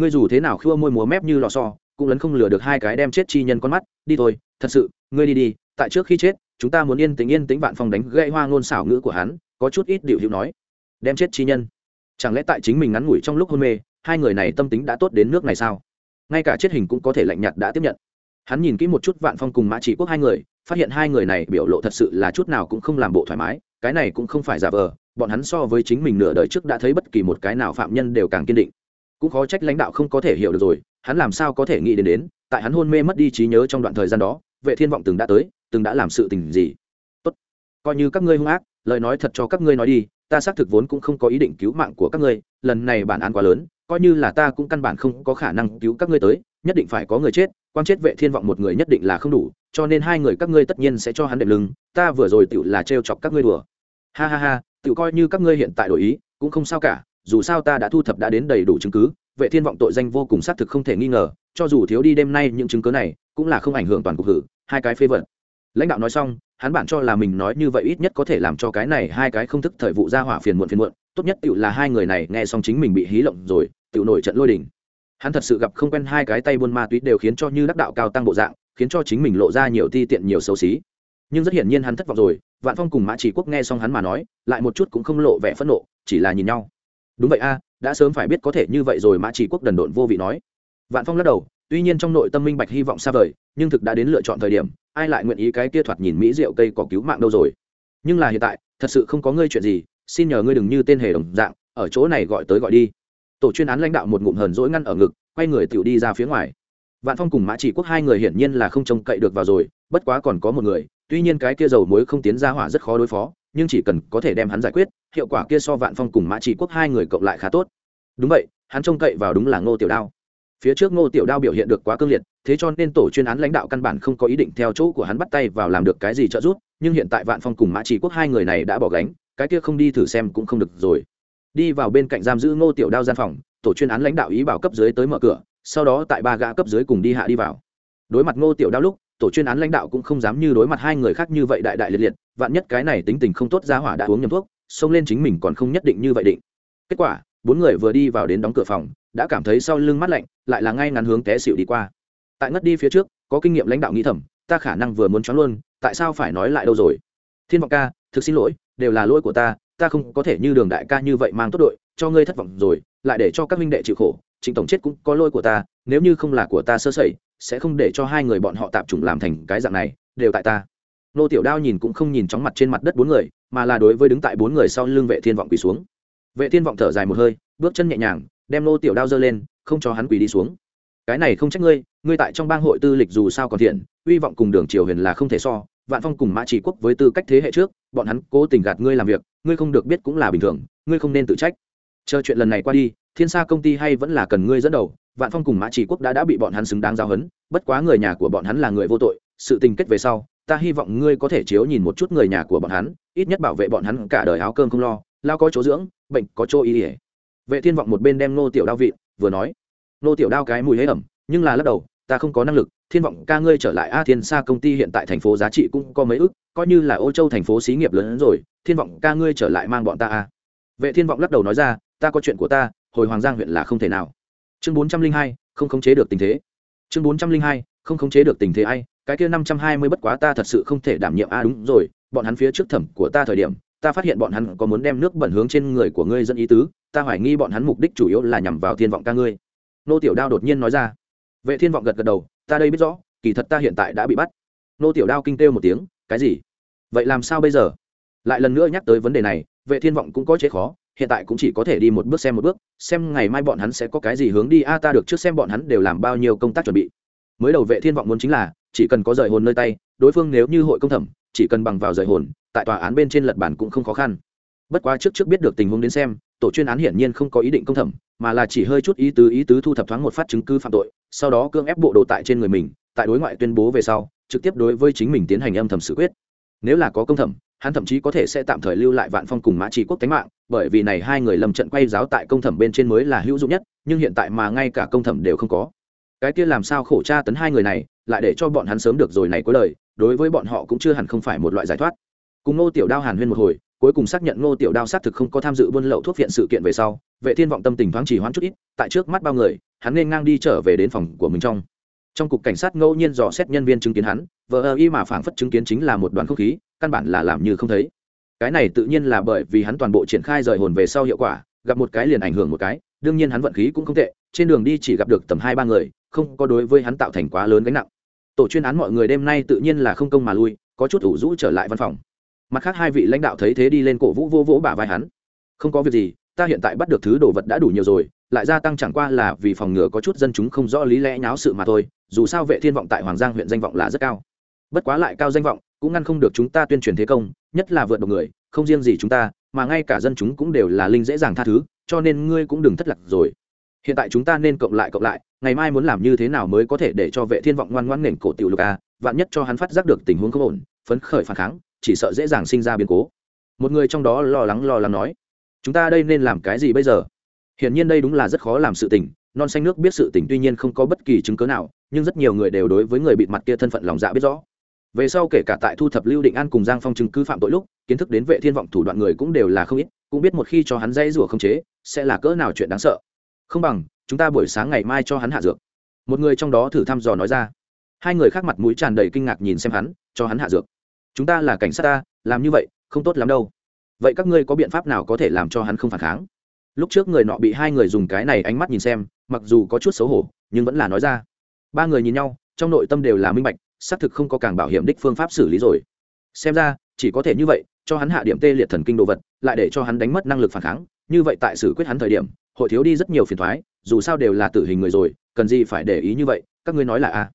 Speaker 1: ngươi dù thế nào khua môi múa mép như lò xo, cũng lấn không lừa được hai cái đem chết chi nhân con mắt, đi thôi, thật sự, ngươi đi đi, tại trước khi chết, chúng ta muốn yên tĩnh yên tĩnh vạn phong đánh gãy hoa ngôn xảo ngữ của hắn, có chút ít điệu hữu nói. Đem chết chi nhân. Chẳng lẽ tại chính mình ngắn ngủi trong lúc hôn mê, hai người này tâm tính đã tốt đến nước này sao? Ngay cả chết hình cũng có thể lạnh nhạt đã tiếp nhận. Hắn nhìn kỹ một chút vạn phong cùng mã chỉ quốc hai người, phát hiện hai người này biểu lộ thật sự là chút nào cũng không làm bộ thoải mái, cái này cũng không phải giả vờ, bọn hắn so với chính mình nửa đời trước đã thấy bất kỳ một cái nào phạm nhân đều càng kiên định cũng khó trách lãnh đạo không có thể hiểu được rồi, hắn làm sao có thể nghĩ đến đến, tại hắn hôn mê mất đi trí nhớ trong đoạn thời gian đó, vệ thiên vọng từng đã tới, từng đã làm sự tình gì. Tốt. Coi như các ngươi hung ác, lời nói thật cho các ngươi nói đi, ta xác thực vốn cũng không có ý định cứu mạng của các ngươi, lần này bản án quá lớn, coi như là ta cũng căn bản không có khả năng cứu các ngươi tới, nhất định phải có người chết, quan chết vệ thiên vọng một người nhất định là không đủ, cho nên hai người các ngươi tất nhiên sẽ cho hắn đệm lưng, ta vừa rồi tựu là trêu chọc các ngươi đùa. Ha ha ha, tựu coi như các ngươi hiện tại đổi ý, cũng không sao cả dù sao ta đã thu thập đã đến đầy đủ chứng cứ, vệ thiên vọng tội danh vô cùng xác thực không thể nghi ngờ, cho dù thiếu đi đêm nay những chứng cứ này, cũng là không ảnh hưởng toàn cục hử, hai cái phê vật. Lãnh đạo nói xong, hắn bản cho là mình nói như vậy ít nhất có thể làm cho cái này hai cái không thức thời vụ ra hỏa phiền muộn phiền muộn, tốt nhất tựu là hai người này nghe xong chính mình bị hí lộng rồi tựu nổi trận lôi đình. Hắn thật sự gặp không quen hai cái tay buôn ma túy đều khiến cho như đắc đạo cao tăng bộ dạng, khiến cho chính mình lộ ra nhiều ti tiện nhiều xấu xí. Nhưng rất hiển nhiên hắn thất vọng rồi, vạn phong cùng mã chỉ quốc nghe xong hắn mà nói, lại một chút cũng không lộ vẻ phẫn nộ, chỉ là nhìn nhau đúng vậy a, đã sớm phải biết có thể như vậy rồi mã chỉ quốc đần độn vô vị nói. Vạn phong lắc đầu, tuy nhiên trong nội tâm minh bạch hy vọng xa vời, nhưng thực đã đến lựa chọn thời điểm, ai lại nguyện ý cái kia thoạt nhìn mỹ rượu cây có cứu mạng đâu rồi? Nhưng là hiện tại, thật sự không có ngươi chuyện gì, xin nhờ ngươi đừng như tên hề đồng dạng, ở chỗ này gọi tới gọi đi. Tổ chuyên án lãnh đạo một ngụm hờn dỗi ngăn ở ngực, quay người tiểu đi ra phía ngoài. Vạn phong cùng mã chỉ quốc hai người hiển nhiên là không trông cậy được vào rồi, bất quá còn có một người, tuy nhiên cái kia dầu muối không tiến ra hỏa rất khó đối phó nhưng chỉ cần có thể đem hắn giải quyết, hiệu quả kia so vạn phong cùng mã chỉ quốc hai người cộng lại khá tốt. Đúng vậy, hắn trông cậy vào đúng là ngô tiểu đao. Phía trước ngô tiểu đao biểu hiện được quá cương liệt, thế cho nên tổ chuyên án lãnh đạo căn bản không có ý định theo chỗ của hắn bắt tay vào làm được cái gì trợ giúp, nhưng hiện tại vạn phong cùng mã chỉ quốc hai người này đã bỏ gánh, cái kia không đi thử xem cũng không được rồi. Đi vào bên cạnh giam giữ ngô tiểu đao gian phòng, tổ chuyên án lãnh đạo ý bảo cấp dưới tới mở cửa, sau đó tại ba gã cấp dưới cùng đi hạ đi vào. Đối mặt ngô tiểu đao lúc, tổ chuyên án lãnh đạo cũng không dám như đối mặt hai người khác như vậy đại đại liệt liệt vạn nhất cái này tính tình không tốt ra hỏa đã uống nhầm thuốc, xông lên chính mình còn không nhất định như vậy định. Kết quả, bốn người vừa đi vào đến đóng cửa phòng, đã cảm thấy sau lưng mắt lạnh, lại là ngay ngắn hướng té xịu đi qua. Tại ngất đi phía trước, có kinh nghiệm lãnh đạo nghĩ thầm, ta khả năng vừa muốn choáng luôn, tại sao phải nói lại đâu rồi? Thiên vọng ca, thực xin lỗi, đều là lỗi của ta ta không có thể như đường đại ca như vậy mang tốt đội, cho ngươi thất vọng rồi, lại để cho các minh đệ chịu khổ, trịnh tổng chết cũng có lỗi của ta, nếu như không là của ta sơ sẩy, sẽ không để cho hai người bọn họ tạp chủng làm thành cái dạng này, đều tại ta nô tiểu đao nhìn cũng không nhìn chóng mặt trên mặt đất bốn người, mà là đối với đứng tại bốn người sau lưng vệ thiên vọng quỳ xuống. Vệ thiên vọng thở dài một hơi, bước chân nhẹ nhàng, đem nô tiểu đao giơ lên, không cho hắn quỳ đi xuống. Cái này không trách ngươi ngươi tại trong bang hội tư lịch dù sao còn thiện uy vọng cùng đường triều huyền là không thể so, vạn phong cùng mã chỉ quốc với tư cách thế hệ trước, bọn hắn cố tình gạt ngươi làm việc, ngươi không được biết cũng là bình thường, ngươi không nên tự trách. Chờ chuyện lần này qua đi, thiên sa công ty hay vẫn là cần ngươi dẫn đầu, vạn phong cùng mã chỉ quốc đã đã bị bọn hắn xứng đáng giao hấn bất quá người nhà của bọn hắn là người vô tội, sự tình kết về sau ta hy vọng ngươi có thể chiếu nhìn một chút người nhà của bọn hắn, ít nhất bảo vệ bọn hắn cả đời áo cơm không lo, lao có chỗ dưỡng, bệnh có chỗ y ỉa vệ thiên vọng một bên đem nô tiểu đao vị vừa nói nô tiểu đao cái mùi hế ẩm, nhưng là lắc đầu, ta không có năng lực, thiên vọng ca ngươi trở lại a thiên sa công ty hiện tại thành phố giá trị cũng có mấy ước, coi như là ô châu thành phố xí nghiệp lớn hơn rồi, thiên vọng ca ngươi trở lại mang bọn ta a. Vệ thiên vọng lắc đầu nói ra, ta có chuyện của ta, hồi hoàng giang huyện là không thể nào. Chương bốn trăm linh hai, không khống chế được tình thế. Chương bốn trăm linh hai, không khống chế được tình thế ai cái kia năm trăm hai mươi bất quá ta thật sự không thể đảm nhiệm. A đúng rồi, bọn hắn phía trước thẩm của ta thời điểm, ta phát hiện bọn hắn có muốn đem nước bẩn hướng trên người của ngươi dẫn ý tứ, ta hoài nghi bọn hắn mục đích chủ yếu là nhằm vào thiên vọng ca ngươi. Nô tiểu đao đột nhiên nói ra. Vệ thiên vọng gật gật đầu, ta đây biết rõ, kỳ thật ta hiện tại đã bị bắt. Nô tiểu đao kinh kêu một tiếng, cái gì? Vậy làm sao bây giờ? Lại lần nữa nhắc tới vấn đề này, vệ thiên vọng cũng có chế khó, hiện tại cũng chỉ có thể đi một bước xem một bước, xem ngày mai bọn hắn sẽ có cái gì hướng đi. A ta được trước xem bọn hắn đều làm bao nhiêu công tác chuẩn bị mới đầu vệ thiên vọng muốn chính là, chỉ cần có rời hồn nơi tay, đối phương nếu như hội công thẩm, chỉ cần bằng vào rời hồn, tại tòa án bên trên lật bản cũng không khó khăn. Bất quá trước trước biết được tình huống đến xem, tổ chuyên án hiển nhiên không có ý định công thẩm, mà là chỉ hơi chút ý tứ ý tứ thu thập thoáng một phát chứng cứ phạm tội, sau đó cưỡng ép bộ đồ tại trên người mình, tại đối ngoại tuyên bố về sau, trực tiếp đối với chính mình tiến hành âm thầm xử quyết. Nếu là có công thẩm, hắn thậm chí có thể sẽ tạm thời lưu lại vạn phong cùng mã trị quốc tánh mạng, bởi vì này hai người lầm trận quay giáo tại công thẩm bên trên mới là hữu dụng nhất, nhưng hiện tại mà ngay cả công thẩm đều không có cái kia làm sao khổ tra tấn hai người này, lại để cho bọn hắn sớm được rồi này cuối lời, đối với bọn họ cũng chưa hẳn không phải một loại giải thoát. Cùng ngô tiểu đao hàn huyên một hồi, cuối cùng xác nhận ngô tiểu đao xác thực không có tham dự buôn lậu thuốc viện sự kiện về sau, vệ thiên vọng tâm tình thoáng chỉ hoãn chút ít, tại trước mắt bao người, hắn nên ngang đi trở về đến phòng của mình trong. Trong cục cảnh sát ngẫu nhiên dò xét nhân viên chứng kiến hắn vợ ơ y mà phảng phất chứng kiến chính là một đoàn không khí, căn bản là làm như không thấy. Cái này tự nhiên là bởi vì hắn toàn bộ triển khai rời hồn về sau hiệu quả, gặp một cái liền ảnh hưởng một cái, đương nhiên hắn vận khí cũng không tệ, trên đường đi chỉ gặp được tầm hai ba người không có đối với hắn tạo thành quá lớn gánh nặng. Tổ chuyên án mọi người đêm nay tự nhiên là không công mà lui, có chút ủ rũ trở lại văn phòng. Mặt khác hai vị lãnh đạo thấy thế đi lên cổ vũ vô vỗ bả vai hắn. Không có việc gì, ta hiện tại bắt được thứ đồ vật đã đủ nhiều rồi, lại gia tăng chẳng qua là vì phòng ngừa có chút dân chúng không rõ lý lẽ nháo sự mà thôi, dù sao vệ thiên vọng tại hoàng giang huyện danh vọng là rất cao. Bất quá lại cao danh vọng, cũng ngăn không được chúng ta tuyên truyền thế công, nhất là vượt độc người, không riêng gì chúng ta, mà ngay cả dân chúng cũng đều là linh dễ dàng tha thứ, cho nên ngươi cũng đừng thất lạc rồi hiện tại chúng ta nên cộng lại cộng lại, ngày mai muốn làm như thế nào mới có thể để cho vệ thiên vọng ngoan ngoãn nền cổ tiểu lục a, vạn nhất cho hắn phát giác được tình huống không ổn, phấn khởi phản kháng, chỉ sợ dễ dàng sinh ra biến cố. Một người trong đó lo lắng lo lắng nói, chúng ta đây nên làm cái gì bây giờ? Hiển nhiên đây đúng là rất khó làm sự tình, non xanh nước biết sự tình tuy nhiên không có bất kỳ chứng cớ nào, nhưng rất nhiều người đều đối với người bịt mặt kia thân phận lòng dạ biết rõ. Về sau kể cả tại thu thập lưu định an cùng giang phong chứng cứ phạm tội lúc, kiến thức đến vệ thiên vọng thủ đoạn người cũng đều là không ít, cũng biết một khi cho hắn dây rủa không chế, sẽ là cỡ nào chuyện đáng sợ không bằng, chúng ta buổi sáng ngày mai cho hắn hạ dược. Một người trong đó thử thăm dò nói ra. Hai người khác mặt mũi tràn đầy kinh ngạc nhìn xem hắn, cho hắn hạ dược. Chúng ta là cảnh sát ta, làm như vậy, không tốt lắm đâu. Vậy các ngươi có biện pháp nào có thể làm cho hắn không phản kháng? Lúc trước người nọ bị hai người dùng cái này ánh mắt nhìn xem, mặc dù có chút xấu hổ, nhưng vẫn là nói ra. Ba người nhìn nhau, trong nội tâm đều là minh bạch, xác thực không có càng bảo hiểm đích phương pháp xử lý rồi. Xem ra, chỉ có thể như vậy, cho hắn hạ điểm tê liệt thần kinh đồ vật, lại để cho hắn đánh mất năng lực phản kháng, như vậy tại xử quyết hắn thời điểm hội thiếu đi rất nhiều phiền thoái, dù sao đều là tử hình người rồi, cần gì phải để ý như vậy, các ngươi nói là a.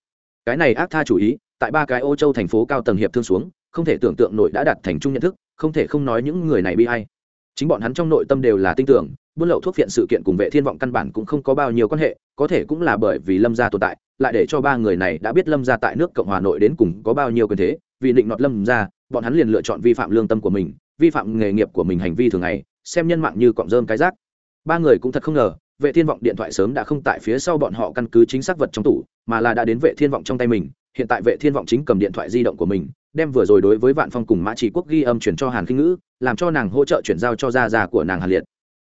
Speaker 1: Cái này ác tha chủ ý, tại ba cái ô châu thành phố cao tầng hiệp thương xuống, không thể tưởng tượng nội đã đạt thành chung nhận thức, không thể không nói những người này bi hay chính bọn hắn trong nội tâm đều là tin tưởng, buôn lậu thuốc phiện sự kiện cùng vệ thiên vọng căn bản cũng không có bao nhiêu quan hệ, có thể cũng là bởi vì lâm gia tồn tại, lại để cho ba người này đã biết lâm gia tại nước cộng hòa nội đến cùng có bao nhiêu quyền thế, vì định nọt lâm gia, bọn hắn liền lựa chọn vi phạm lương tâm của mình, vi phạm nghề nghiệp của mình hành vi thường ngày, xem nhân mạng như cọng rơm cái rác ba người cũng thật không ngờ, vệ thiên vọng điện thoại sớm đã không tại phía sau bọn họ căn cứ chính xác vật trong tủ, mà là đã đến vệ thiên vọng trong tay mình. Hiện tại vệ thiên vọng chính cầm điện thoại di động của mình, đem vừa rồi đối với vạn phong cùng mã chỉ quốc ghi âm chuyển cho hàn kinh ngữ, làm cho nàng hỗ trợ chuyển giao cho gia già của nàng hàn liệt.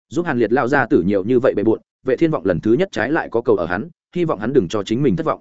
Speaker 1: Giúp hàn liệt lao ra tử nhiều như vậy bề bộn, vệ thiên vọng lần thứ nhất trái lại có cầu ở hắn, hy vọng hắn đừng cho chính mình thất vọng.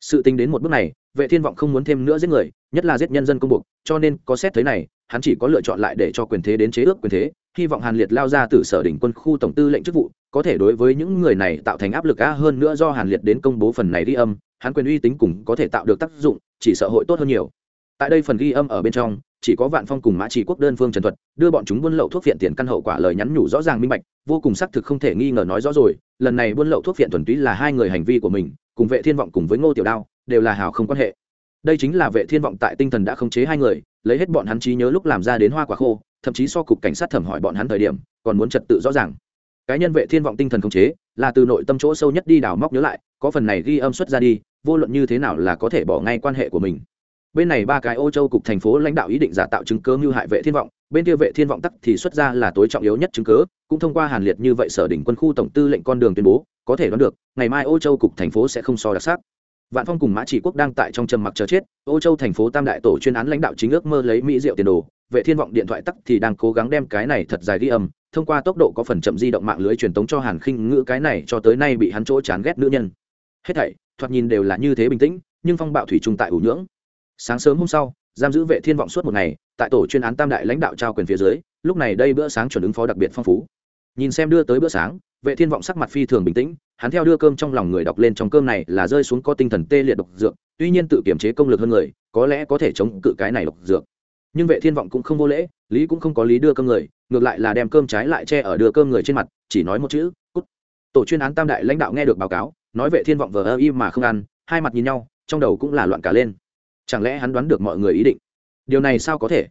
Speaker 1: Sự tính đến một bước này, vệ thiên vọng không muốn thêm nữa giết người, nhất là giết nhân dân công buộc, cho nên có xét thế này, hắn chỉ có lựa chọn lại để cho quyền thế đến chế ước quyền thế hy vọng hàn liệt lao ra từ sở đỉnh quân khu tổng tư lệnh chức vụ, có thể đối với những người này tạo thành áp lực a hơn nữa do hàn liệt đến công bố phần này ghi âm, hắn quyền uy tín cùng có thể tạo được tác dụng, chỉ sợ hội tốt hơn nhiều. Tại đây phần ghi âm ở bên trong, chỉ có vạn phong cùng mã chỉ quốc đơn phương trần thuật, đưa bọn chúng buôn lậu thuốc phiện tiền căn hậu quả lời nhắn nhủ rõ ràng minh bạch, vô cùng xác thực không thể nghi ngờ nói rõ rồi, lần này buôn lậu thuốc phiện thuần túy là hai người hành vi của mình, cùng vệ thiên vọng cùng với ngô tiểu đao, đều là hào không quan hệ. Đây chính là vệ thiên vọng tại tinh thần đã khống chế hai người, lấy hết bọn hắn trí nhớ lúc làm ra đến hoa quả khô thậm chí so cục cảnh sát thẩm hỏi bọn hắn thời điểm, còn muốn trật tự rõ ràng. Cái nhân vệ thiên vọng tinh thần khống chế, là từ nội tâm chỗ sâu nhất đi đào móc nhớ lại, có phần này ghi âm xuất ra đi, vô luận như thế nào là có thể bỏ ngay quan hệ của mình. Bên này ba cái ô châu cục thành phố lãnh đạo ý định giả tạo chứng cớ như hại vệ thiên vọng, bên kia vệ thiên vọng tắc thì xuất ra là tối trọng yếu nhất chứng cớ cũng thông qua hàn liệt như vậy sở đỉnh quân khu tổng tư lệnh con đường tuyên bố, có thể đoán được, ngày mai ô châu cục thành phố sẽ không so đặc sắc. Vạn phong cùng mã chỉ quốc đang tại trong trầm mặc chờ chết ô châu thành phố tam đại tổ chuyên án lãnh đạo chính ước mơ lấy mỹ diệu tiền đồ vệ thiên vọng điện thoại tắc thì đang cố gắng đem cái này thật dài ghi âm, thông qua tốc độ có phần chậm di động mạng lưới truyền tống cho hàn khinh ngữ, cái này cho tới nay bị hắn chỗ chán ghét nữ nhân. Hết thảy, thoạt nhìn đều là như thế bình tĩnh, nhưng phong bạo thủy trung tại ủ nhưỡng. Sáng sớm hôm sau, giam giữ vệ thiên vọng suốt một ngày, tại tổ chuyên án tam đại lãnh đạo trao quyền phía dưới, lúc này đây bữa sáng chuẩn ứng phó đặc biệt phong phú. Nhìn xem đưa tới bữa sáng, vệ thiên vọng sắc mặt phi thường bình tĩnh, hắn theo đưa cơm trong lòng người đọc lên trong cơm này là rơi xuống có tinh thần tê liệt độc dược, tuy nhiên tự kiểm chế công lực hơn người, có lẽ có thể chống cự cái này độc dược nhưng vệ thiên vọng cũng không vô lễ, lý cũng không có lý đưa cơm người, ngược lại là đem cơm trái lại che ở đưa cơm người trên mặt, chỉ nói một chữ, cút. Tổ chuyên án tam đại lãnh đạo nghe được báo cáo, nói vệ thiên vọng vờ ơ im mà không ăn, hai mặt nhìn nhau, trong đầu cũng là loạn cả lên. Chẳng lẽ hắn đoán được mọi người ý định? Điều này sao có thể?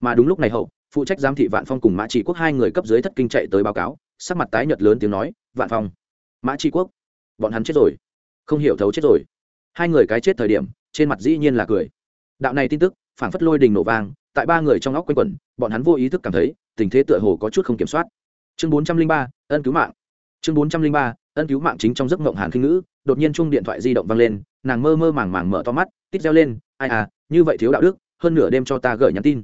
Speaker 1: Mà đúng lúc này hậu, phụ trách giám thị vạn phong cùng mã trị quốc hai người cấp dưới thất kinh chạy tới báo cáo, sắc mặt tái nhợt lớn tiếng nói, vạn phong, mã trị quốc, bọn hắn chết rồi. Không hiểu thấu chết rồi. Hai người cái chết thời điểm, trên mặt dĩ nhiên là cười. Đạo này tin tức phản phất lôi đình nổ vang tại ba người trong óc quanh quẩn, bọn hắn vô ý thức cảm thấy, tình thế tựa hồ có chút không kiểm soát. Chương bốn trăm linh ba, ân cứu mạng. Chương bốn trăm linh ba, ân cứu mạng chính trong giấc mộng hàn khinh ngữ, đột nhiên chung điện thoại di động vang lên, nàng mơ mơ màng màng mở to mắt, tít reo lên, ai à như vậy thiếu đạo đức, hơn nửa đêm cho ta gửi nhắn tin.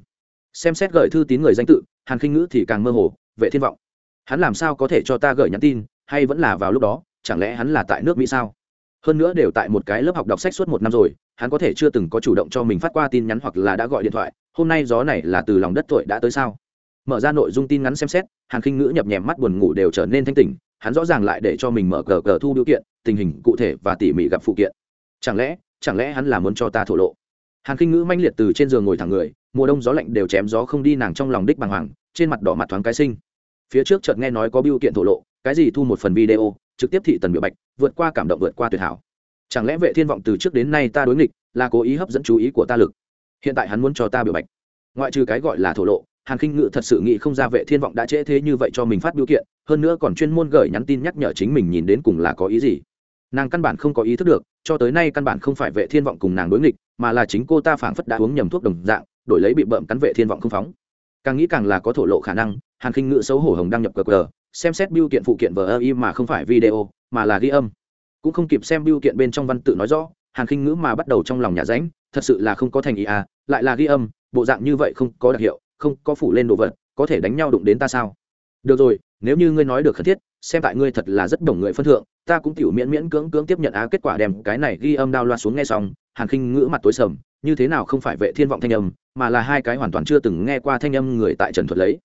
Speaker 1: Xem xét gửi thư tín người danh tự, hàn khinh ngữ thì càng mơ hồ vệ thiên vọng. Hắn làm sao có thể cho ta gửi nhắn tin, hay vẫn là vào lúc đó, chẳng lẽ hắn là tại nước mỹ sao? Hơn nữa đều tại một cái lớp học đọc sách suốt một năm rồi, hắn có thể chưa từng có chủ động cho mình phát qua tin nhắn hoặc là đã gọi điện thoại hôm nay gió này là từ lòng đất tội đã tới sao? Mở ra nội dung tin ngắn xem xét, hàn khinh ngữ nhập nhèm mắt buồn ngủ đều trở nên thanh tỉnh, hắn rõ ràng lại để cho mình mở cờ cờ thu biểu kiện, tình hình cụ thể và tỉ mỉ gặp phụ kiện. Chẳng lẽ chẳng lẽ hắn là muốn cho ta thổ lộ? Hàn khinh ngữ manh liệt từ trên giường ngồi thẳng người, mùa đông gió lạnh đều chém gió không đi nàng trong lòng đích bàng hoàng, trên mặt đỏ mặt thoáng cái sinh phía trước chợt nghe nói có biểu kiện thổ lộ, cái gì thu một phần video, trực tiếp thị tần biểu bạch, vượt qua cảm động vượt qua tuyệt hảo. Chẳng lẽ vệ thiên vọng từ trước đến nay ta đối nghịch, là cố ý hấp dẫn chú ý của ta lực? Hiện tại hắn muốn cho ta biểu bạch. Ngoại trừ cái gọi là thổ lộ, hàn khinh ngự thật sự nghĩ không ra vệ thiên vọng đã trễ thế như vậy cho mình phát biểu kiện, hơn nữa còn chuyên môn gửi nhắn tin nhắc nhở chính mình nhìn đến cùng là có ý gì. Nàng căn bản không có ý thức được, cho tới nay căn bản không phải vệ thiên vọng cùng nàng đối nghịch, mà là chính cô ta phảng phất đã uống nhầm thuốc đồng dạng, đổi lấy bị bợm cắn vệ thiên vọng không phóng. Càng nghĩ càng là có thổ lộ khả năng, hàn khinh ngự xấu hổ hồng đăng nhập cờ cờ xem xét biêu kiện phụ kiện vờ y mà không phải video, mà là ghi âm. Cũng không kịp xem biêu kiện bên trong văn tự nói rõ, hàn khinh ngữ mà bắt đầu trong lòng nhà ránh thật sự là không có thành ý à lại là ghi âm, bộ dạng như vậy không có đặc hiệu, không có phủ lên đồ vật, có thể đánh nhau đụng đến ta sao? Được rồi, nếu như ngươi nói được khẩn thiết, xem tại ngươi thật là rất đồng người phân thượng, ta cũng tiểu miễn miễn cưỡng cưỡng tiếp nhận á, kết quả đem cái này ghi âm đao loa xuống nghe xong, hàn khinh ngữ mặt tối sầm, như thế nào không phải vệ thiên vọng thanh âm, mà là hai cái hoàn toàn chưa từng nghe qua thanh âm người tại trần thuật lấy.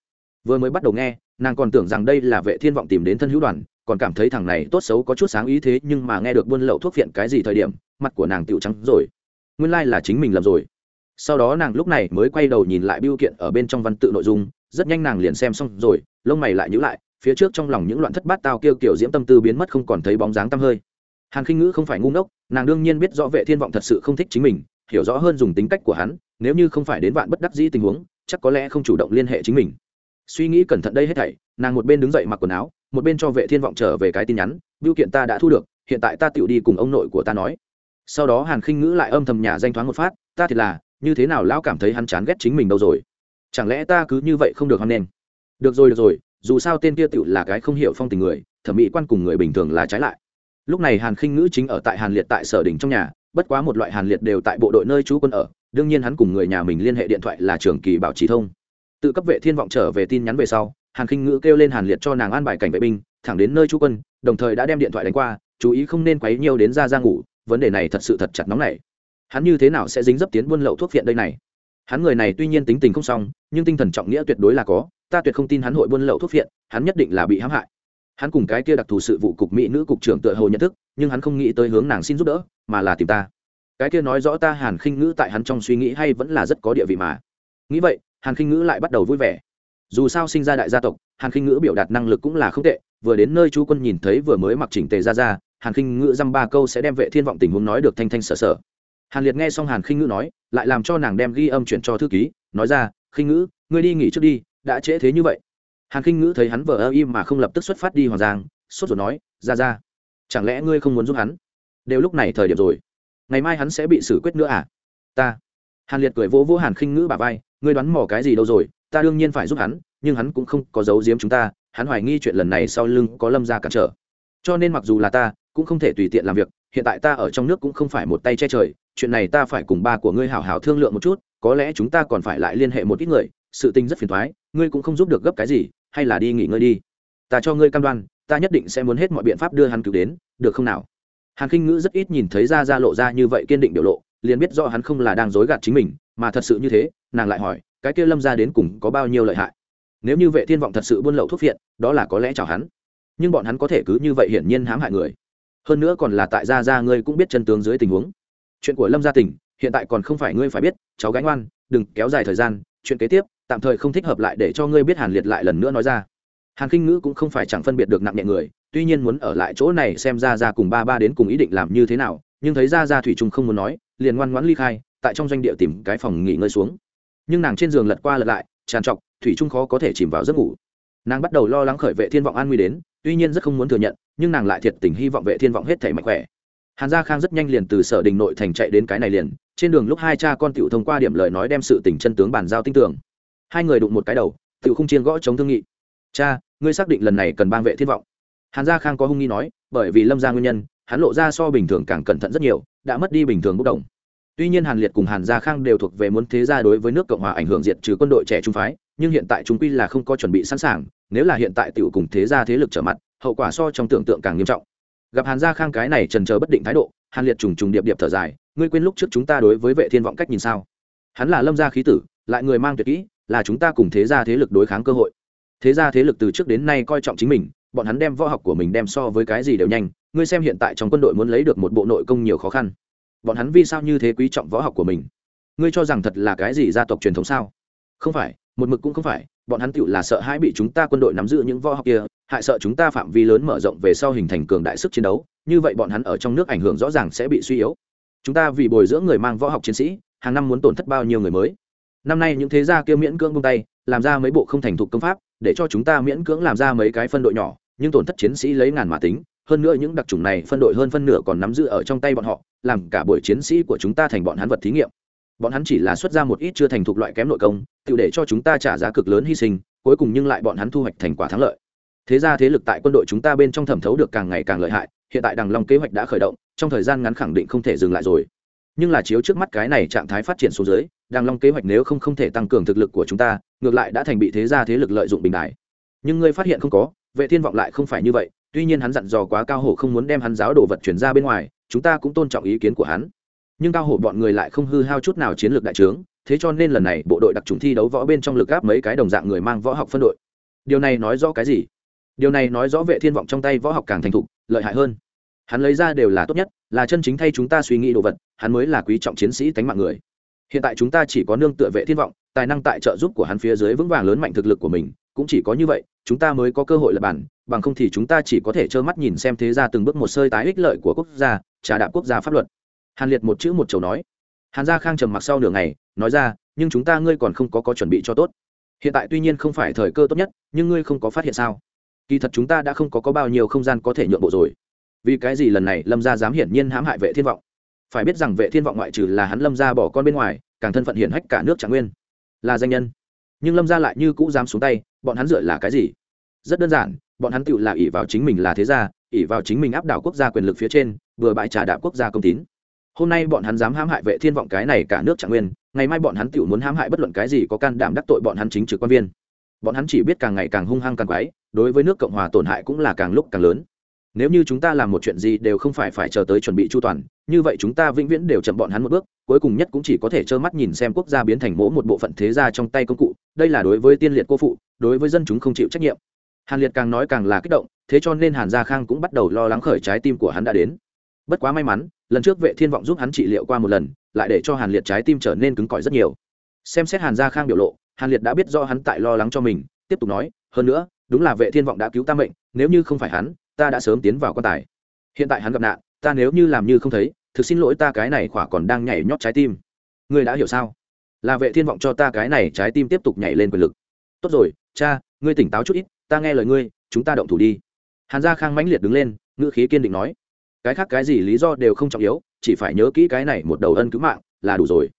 Speaker 1: Vừa mới bắt đầu nghe, nàng còn tưởng rằng đây là vệ thiên vọng tìm đến thân hữu đoàn, còn cảm thấy thằng này tốt xấu có chút sáng ý thế, nhưng mà nghe được buôn lậu thuốc viện cái gì thời điểm, mặt của nàng tiểu trắng rồi nguyên lai là chính mình lầm rồi. Sau đó nàng lúc này mới quay đầu nhìn lại biêu kiện ở bên trong văn tự nội dung, rất nhanh nàng liền xem xong rồi, lông mày lại nhữ lại, phía trước trong lòng những loạn thất bát tao kêu kiểu diễm tâm tư biến mất không còn thấy bóng dáng tăm hơi. Hàn khinh ngữ không phải ngu ngốc, nàng đương nhiên biết rõ vệ thiên vọng thật sự không thích chính mình, hiểu rõ hơn dùng tính cách của hắn, nếu như không phải đến vạn bất đắc dĩ tình huống, chắc có lẽ không chủ động liên hệ chính mình. Suy nghĩ cẩn thận đây hết thảy, nàng một bên đứng dậy mặc quần áo, một bên cho vệ thiên vọng trở về cái tin nhắn, biêu kiện ta đã thu được, hiện tại ta tiểu đi cùng ông nội của ta nói sau đó hàn khinh ngữ lại âm thầm nhà danh thoáng một phát, ta thì là, như thế nào lão cảm thấy hắn chán ghét chính mình đâu rồi? Chẳng lẽ ta cứ như vậy không được hoan nghênh? Được rồi được rồi, dù sao tên kia tựu là cái không hiểu phong tình người, thẩm mỹ quan cùng người bình thường là trái lại. Lúc này hàn khinh ngữ chính ở tại hàn liệt tại sở đình trong nhà, bất quá một loại hàn liệt đều tại bộ đội nơi trú quân ở, đương nhiên hắn cùng người nhà mình liên hệ điện thoại là trường kỳ bảo trì thông. Tự cấp vệ thiên vọng trở về tin nhắn về sau, hàn khinh ngữ kêu lên hàn liệt cho nàng an bài cảnh vệ binh, thẳng đến nơi trú quân, đồng thời đã đem điện thoại đánh qua, chú ý không nên quấy nhiều đến ra ra ngủ vấn đề này thật sự thật chặt nóng này hắn như thế nào sẽ dính dấp tiến buôn lậu thuốc viện đây này? Hắn người này tuy nhiên tính tình không xong, nhưng tinh thần trọng nghĩa tuyệt đối là có, ta tuyệt không tin hắn hội buôn lậu thuốc viện, hắn nhất định là bị hãm hại. Hắn cùng cái kia đặc thù sự vụ cục mỹ nữ cục trưởng tựa hồ nhận thức, nhưng hắn không nghĩ tới hướng nàng xin giúp đỡ, mà là tìm ta. Cái kia nói rõ ta hàn khinh ngữ tại hắn trong suy nghĩ hay vẫn là rất có địa vị mà. Nghĩ vậy, hàn khinh ngữ lại bắt đầu vui vẻ. Dù sao sinh ra đại gia tộc, hàn khinh ngữ biểu đạt năng lực cũng là không tệ, vừa đến nơi chú quân nhìn thấy vừa mới mặc chỉnh tề ra ra hàn khinh ngữ dăm ba câu sẽ đem vệ thiên vọng tình huống nói được thanh thanh sở sở. Hàn liệt nghe xong hàn khinh ngữ nói, lại làm cho nàng đem ghi âm chuyển cho thư ký, nói ra, khinh ngữ, ngươi đi nghỉ trước đi, đã trễ thế như vậy. Hàn khinh ngữ thấy hắn vờ ơ im mà không lập tức xuất phát đi hoàng giang, sốt ruột nói, ra ra, chẳng lẽ ngươi không muốn giúp hắn? Đều lúc này thời điểm rồi. Ngày mai hắn sẽ bị xử quyết nữa à? Ta. Hàn liệt cười vỗ vỗ hàn khinh ngữ bà vai, ngươi đoán mò cái gì đâu rồi, ta đương nhiên phải giúp hắn, nhưng hắn cũng không có giấu giếm chúng ta, hắn hoài nghi chuyện lần này sau lưng có lâm ra cản trở. Cho nên mặc dù là ta cũng không thể tùy tiện làm việc, hiện tại ta ở trong nước cũng không phải một tay che trời, chuyện này ta phải cùng ba của ngươi hảo hảo thương lượng một chút, có lẽ chúng ta còn phải lại liên hệ một ít người, sự tình rất phiền thoái ngươi cũng không giúp được gấp cái gì, hay là đi nghỉ ngơi đi. Ta cho ngươi cam đoan, ta nhất định sẽ muốn hết mọi biện pháp đưa hắn cứu đến, được không nào? Hàn khinh ngữ rất ít nhìn thấy ra ra lộ ra như vậy kiên định biểu lộ, liền biết rõ hắn không là đang dối gạt chính mình, mà thật sự như thế, nàng lại hỏi, cái kia lâm ra đến cùng có bao nhiêu lợi hại? Nếu như vệ thiên vọng thật sự buôn lậu thuốc viện đó là có lẽ chào hắn. Nhưng bọn hắn có thể cứ như vậy hiển nhiên hãm hại người hơn nữa còn là tại gia gia ngươi cũng biết chân tướng dưới tình huống. Chuyện của lâm gia tỉnh, hiện tại còn không phải ngươi phải biết, cháu gánh ngoan, đừng kéo dài thời gian, chuyện kế tiếp, tạm thời không thích hợp lại để cho ngươi biết hàn liệt lại lần nữa nói ra. Hàn kinh ngữ cũng không phải chẳng phân biệt được nặng nhẹ người, tuy nhiên muốn ở lại chỗ này xem ra ra cùng ba ba đến cùng ý định làm như thế nào, nhưng thấy ra ra thủy trung không muốn nói, liền ngoan ngoãn ly khai, tại trong doanh địa tìm cái phòng nghỉ ngơi xuống. Nhưng nàng trên giường lật qua lật lại, tràn trọc, thủy trung khó có thể chìm vào giấc ngủ nàng bắt đầu lo lắng khởi vệ thiên vọng an nguy đến, tuy nhiên rất không muốn thừa nhận, nhưng nàng lại thiệt tình hy vọng vệ thiên vọng hết thể mạnh khỏe. Hàn gia khang rất nhanh liền từ sở đình nội thành chạy đến cái này liền, trên đường lúc hai cha con tiểu thông qua điểm lời nói đem sự tình chân tướng bàn giao tin tưởng. Hai người đụng một cái đầu, tiểu không chiên gõ chống thương nghị. Cha, ngươi xác định lần này cần bang vệ thiên vọng? Hàn gia khang có hung nghi nói, bởi vì lâm gia nguyên nhân, hắn lộ ra so bình thường càng cẩn thận rất nhiều, đã mất đi bình thường bốc đồng. Tuy nhiên hàn liệt cùng hàn gia khang đều thuộc về muốn thế gia đối với nước cộng hòa ảnh hưởng diệt trừ quân đội trẻ trung phái nhưng hiện tại chúng quy là không có chuẩn bị sẵn sàng, nếu là hiện tại tiểu cùng thế gia thế lực trở mặt, hậu quả so trong tưởng tượng càng nghiêm trọng. Gặp hàn gia khang cái này trần chờ bất định thái độ, hàn liệt trùng trùng điệp điệp thở dài, ngươi quên lúc trước chúng ta đối với vệ thiên vọng cách nhìn sao? Hắn là lâm gia khí tử, lại người mang tuyệt kỹ, là chúng ta cùng thế gia thế lực đối kháng cơ hội. Thế gia thế lực từ trước đến nay coi trọng chính mình, bọn hắn đem võ học của mình đem so với cái gì đều nhanh, ngươi xem hiện tại trong quân đội muốn lấy được một bộ nội công nhiều khó khăn. Bọn hắn vì sao như thế quý trọng võ học của mình? Ngươi cho rằng thật là cái gì gia tộc truyền thống sao? Không phải một mực cũng không phải, bọn hắn tựu là sợ hãi bị chúng ta quân đội nắm giữ những võ học kia, hại sợ chúng ta phạm vi lớn mở rộng về sau hình thành cường đại sức chiến đấu, như vậy bọn hắn ở trong nước ảnh hưởng rõ ràng sẽ bị suy yếu. Chúng ta vì bồi dưỡng người mang võ học chiến sĩ, hàng năm muốn tổn thất bao nhiêu người mới? Năm nay những thế gia kia miễn cưỡng công tay, làm ra mấy bộ không thành thục công pháp, để cho chúng ta miễn cưỡng làm ra mấy cái phân đội nhỏ, nhưng tổn thất chiến sĩ lấy ngàn mà tính, hơn nữa những đặc trùng này phân đội hơn phân nửa còn nắm giữ ở trong tay bọn họ, làm cả buổi chiến sĩ của chúng ta thành bọn hắn vật thí nghiệm bọn hắn chỉ là xuất ra một ít chưa thành thục loại kém nội công tự để cho chúng ta trả giá cực lớn hy sinh, cuối cùng nhưng lại bọn hắn thu hoạch thành quả thắng lợi. Thế ra thế lực tại quân đội chúng ta bên trong thẩm thấu được càng ngày càng lợi hại, hiện tại đằng long kế hoạch đã khởi động, trong thời gian ngắn khẳng định không thể dừng lại rồi. Nhưng là chiếu trước mắt cái này trạng thái phát triển xuống dưới, đằng long kế hoạch nếu không không thể tăng cường thực lực của chúng ta, ngược lại đã thành bị thế gia thế lực lợi dụng bình đại. Nhưng ngươi phát hiện không có, vệ thiên vọng lại không phải như vậy, tuy nhiên hắn dặn dò quá cao hổ không muốn đem hắn giáo đồ vật chuyển ra bên ngoài, chúng ta cũng tôn trọng ý kiến của hắn nhưng cao hổ bọn người lại không hư hao chút nào chiến lược đại trướng, thế cho nên lần này bộ đội đặc trùng thi đấu võ bên trong lực gáp mấy cái đồng dạng người mang võ học phân đội. Điều này nói rõ cái gì? Điều này nói rõ vệ thiên vọng trong tay võ học càng thành thục, lợi hại hơn. Hắn lấy ra đều là tốt nhất, là chân chính thay chúng ta suy nghĩ đồ vật, hắn mới là quý trọng chiến sĩ tánh mạng người. Hiện tại chúng ta chỉ có nương tựa vệ thiên vọng, tài năng tại trợ giúp của hắn phía dưới vững vàng lớn mạnh thực lực của mình, cũng chỉ có như vậy, chúng ta mới có cơ hội lập bản, bằng không thì chúng ta chỉ có thể trơ mắt nhìn xem thế ra từng bước một sơi tái ích lợi của quốc gia trả đạo quốc gia pháp luật hàn liệt một chữ một chầu nói. Hàn gia khang trầm mặc sau nửa ngày nói ra nhưng chúng ta ngươi còn không có có chuẩn bị cho tốt. Hiện tại tuy nhiên không phải thời cơ tốt nhất nhưng ngươi không có phát hiện sao? Kỳ thật chúng ta đã không có, có bao nhiêu không gian có thể nhượng bộ rồi. Vì cái gì lần này lâm gia dám hiển nhiên hãm hại vệ thiên vọng? Phải biết rằng vệ thiên vọng ngoại trừ là hắn lâm gia bỏ con bên ngoài càng thân phận hiển hách cả nước trạng nguyên. Là danh nhân. Nhưng lâm gia lại như cũ dám xuống tay bọn hắn dựa là cái gì? Rất đơn giản bọn hắn tự là ỷ vào chính mình là thế gia ỷ vào chính mình áp đảo quốc gia quyền lực phía trên vừa bại trả đạo quốc gia công tín hôm nay bọn hắn dám hãm hại vệ thiên vọng cái này cả nước trạng nguyên, ngày mai bọn hắn tự muốn hãm hại bất luận cái gì có can đảm đắc tội bọn hắn chính trực quan viên. Bọn hắn chỉ biết càng ngày càng hung hăng càng quái, đối với nước cộng hòa tổn hại cũng là càng lúc càng lớn. Nếu như chúng ta làm một chuyện gì đều không phải phải chờ tới chuẩn bị chu toàn, như vậy chúng ta vĩnh viễn đều chậm bọn hắn một bước, cuối cùng nhất cũng chỉ có thể trơ mắt nhìn xem quốc gia biến thành mỗ một bộ phận thế gia trong tay công cụ, đây là đối với tiên liệt cô phụ, đối với dân chúng không chịu trách nhiệm. Hàn liệt càng nói càng là kích động, thế cho nên hàn gia khang cũng bắt đầu lo lắng khởi trái tim của hắn đã đến bất quá may mắn, lần trước vệ thiên vọng giúp hắn trị liệu qua một lần, lại để cho hàn liệt trái tim trở nên cứng cỏi rất nhiều. Xem xét hàn gia khang biểu lộ, hàn liệt đã biết do hắn tại lo lắng cho mình, tiếp tục nói, hơn nữa, đúng là vệ thiên vọng đã cứu ta mệnh, nếu như không phải hắn, ta đã sớm tiến vào quan tài. Hiện tại hắn gặp nạn, ta nếu như làm như không thấy, thực xin lỗi ta cái này khỏa còn đang nhảy nhót trái tim. Ngươi đã hiểu sao? Là vệ thiên vọng cho ta cái này trái tim tiếp tục nhảy lên quyền lực. Tốt rồi, cha, ngươi tỉnh táo chút ít, ta nghe lời ngươi, chúng ta động thủ đi. Hàn gia khang mãnh liệt đứng lên, ngữ khí kiên định nói cái khác cái gì lý do đều không trọng yếu, chỉ phải nhớ kỹ cái này một đầu ân cứu mạng là đủ rồi.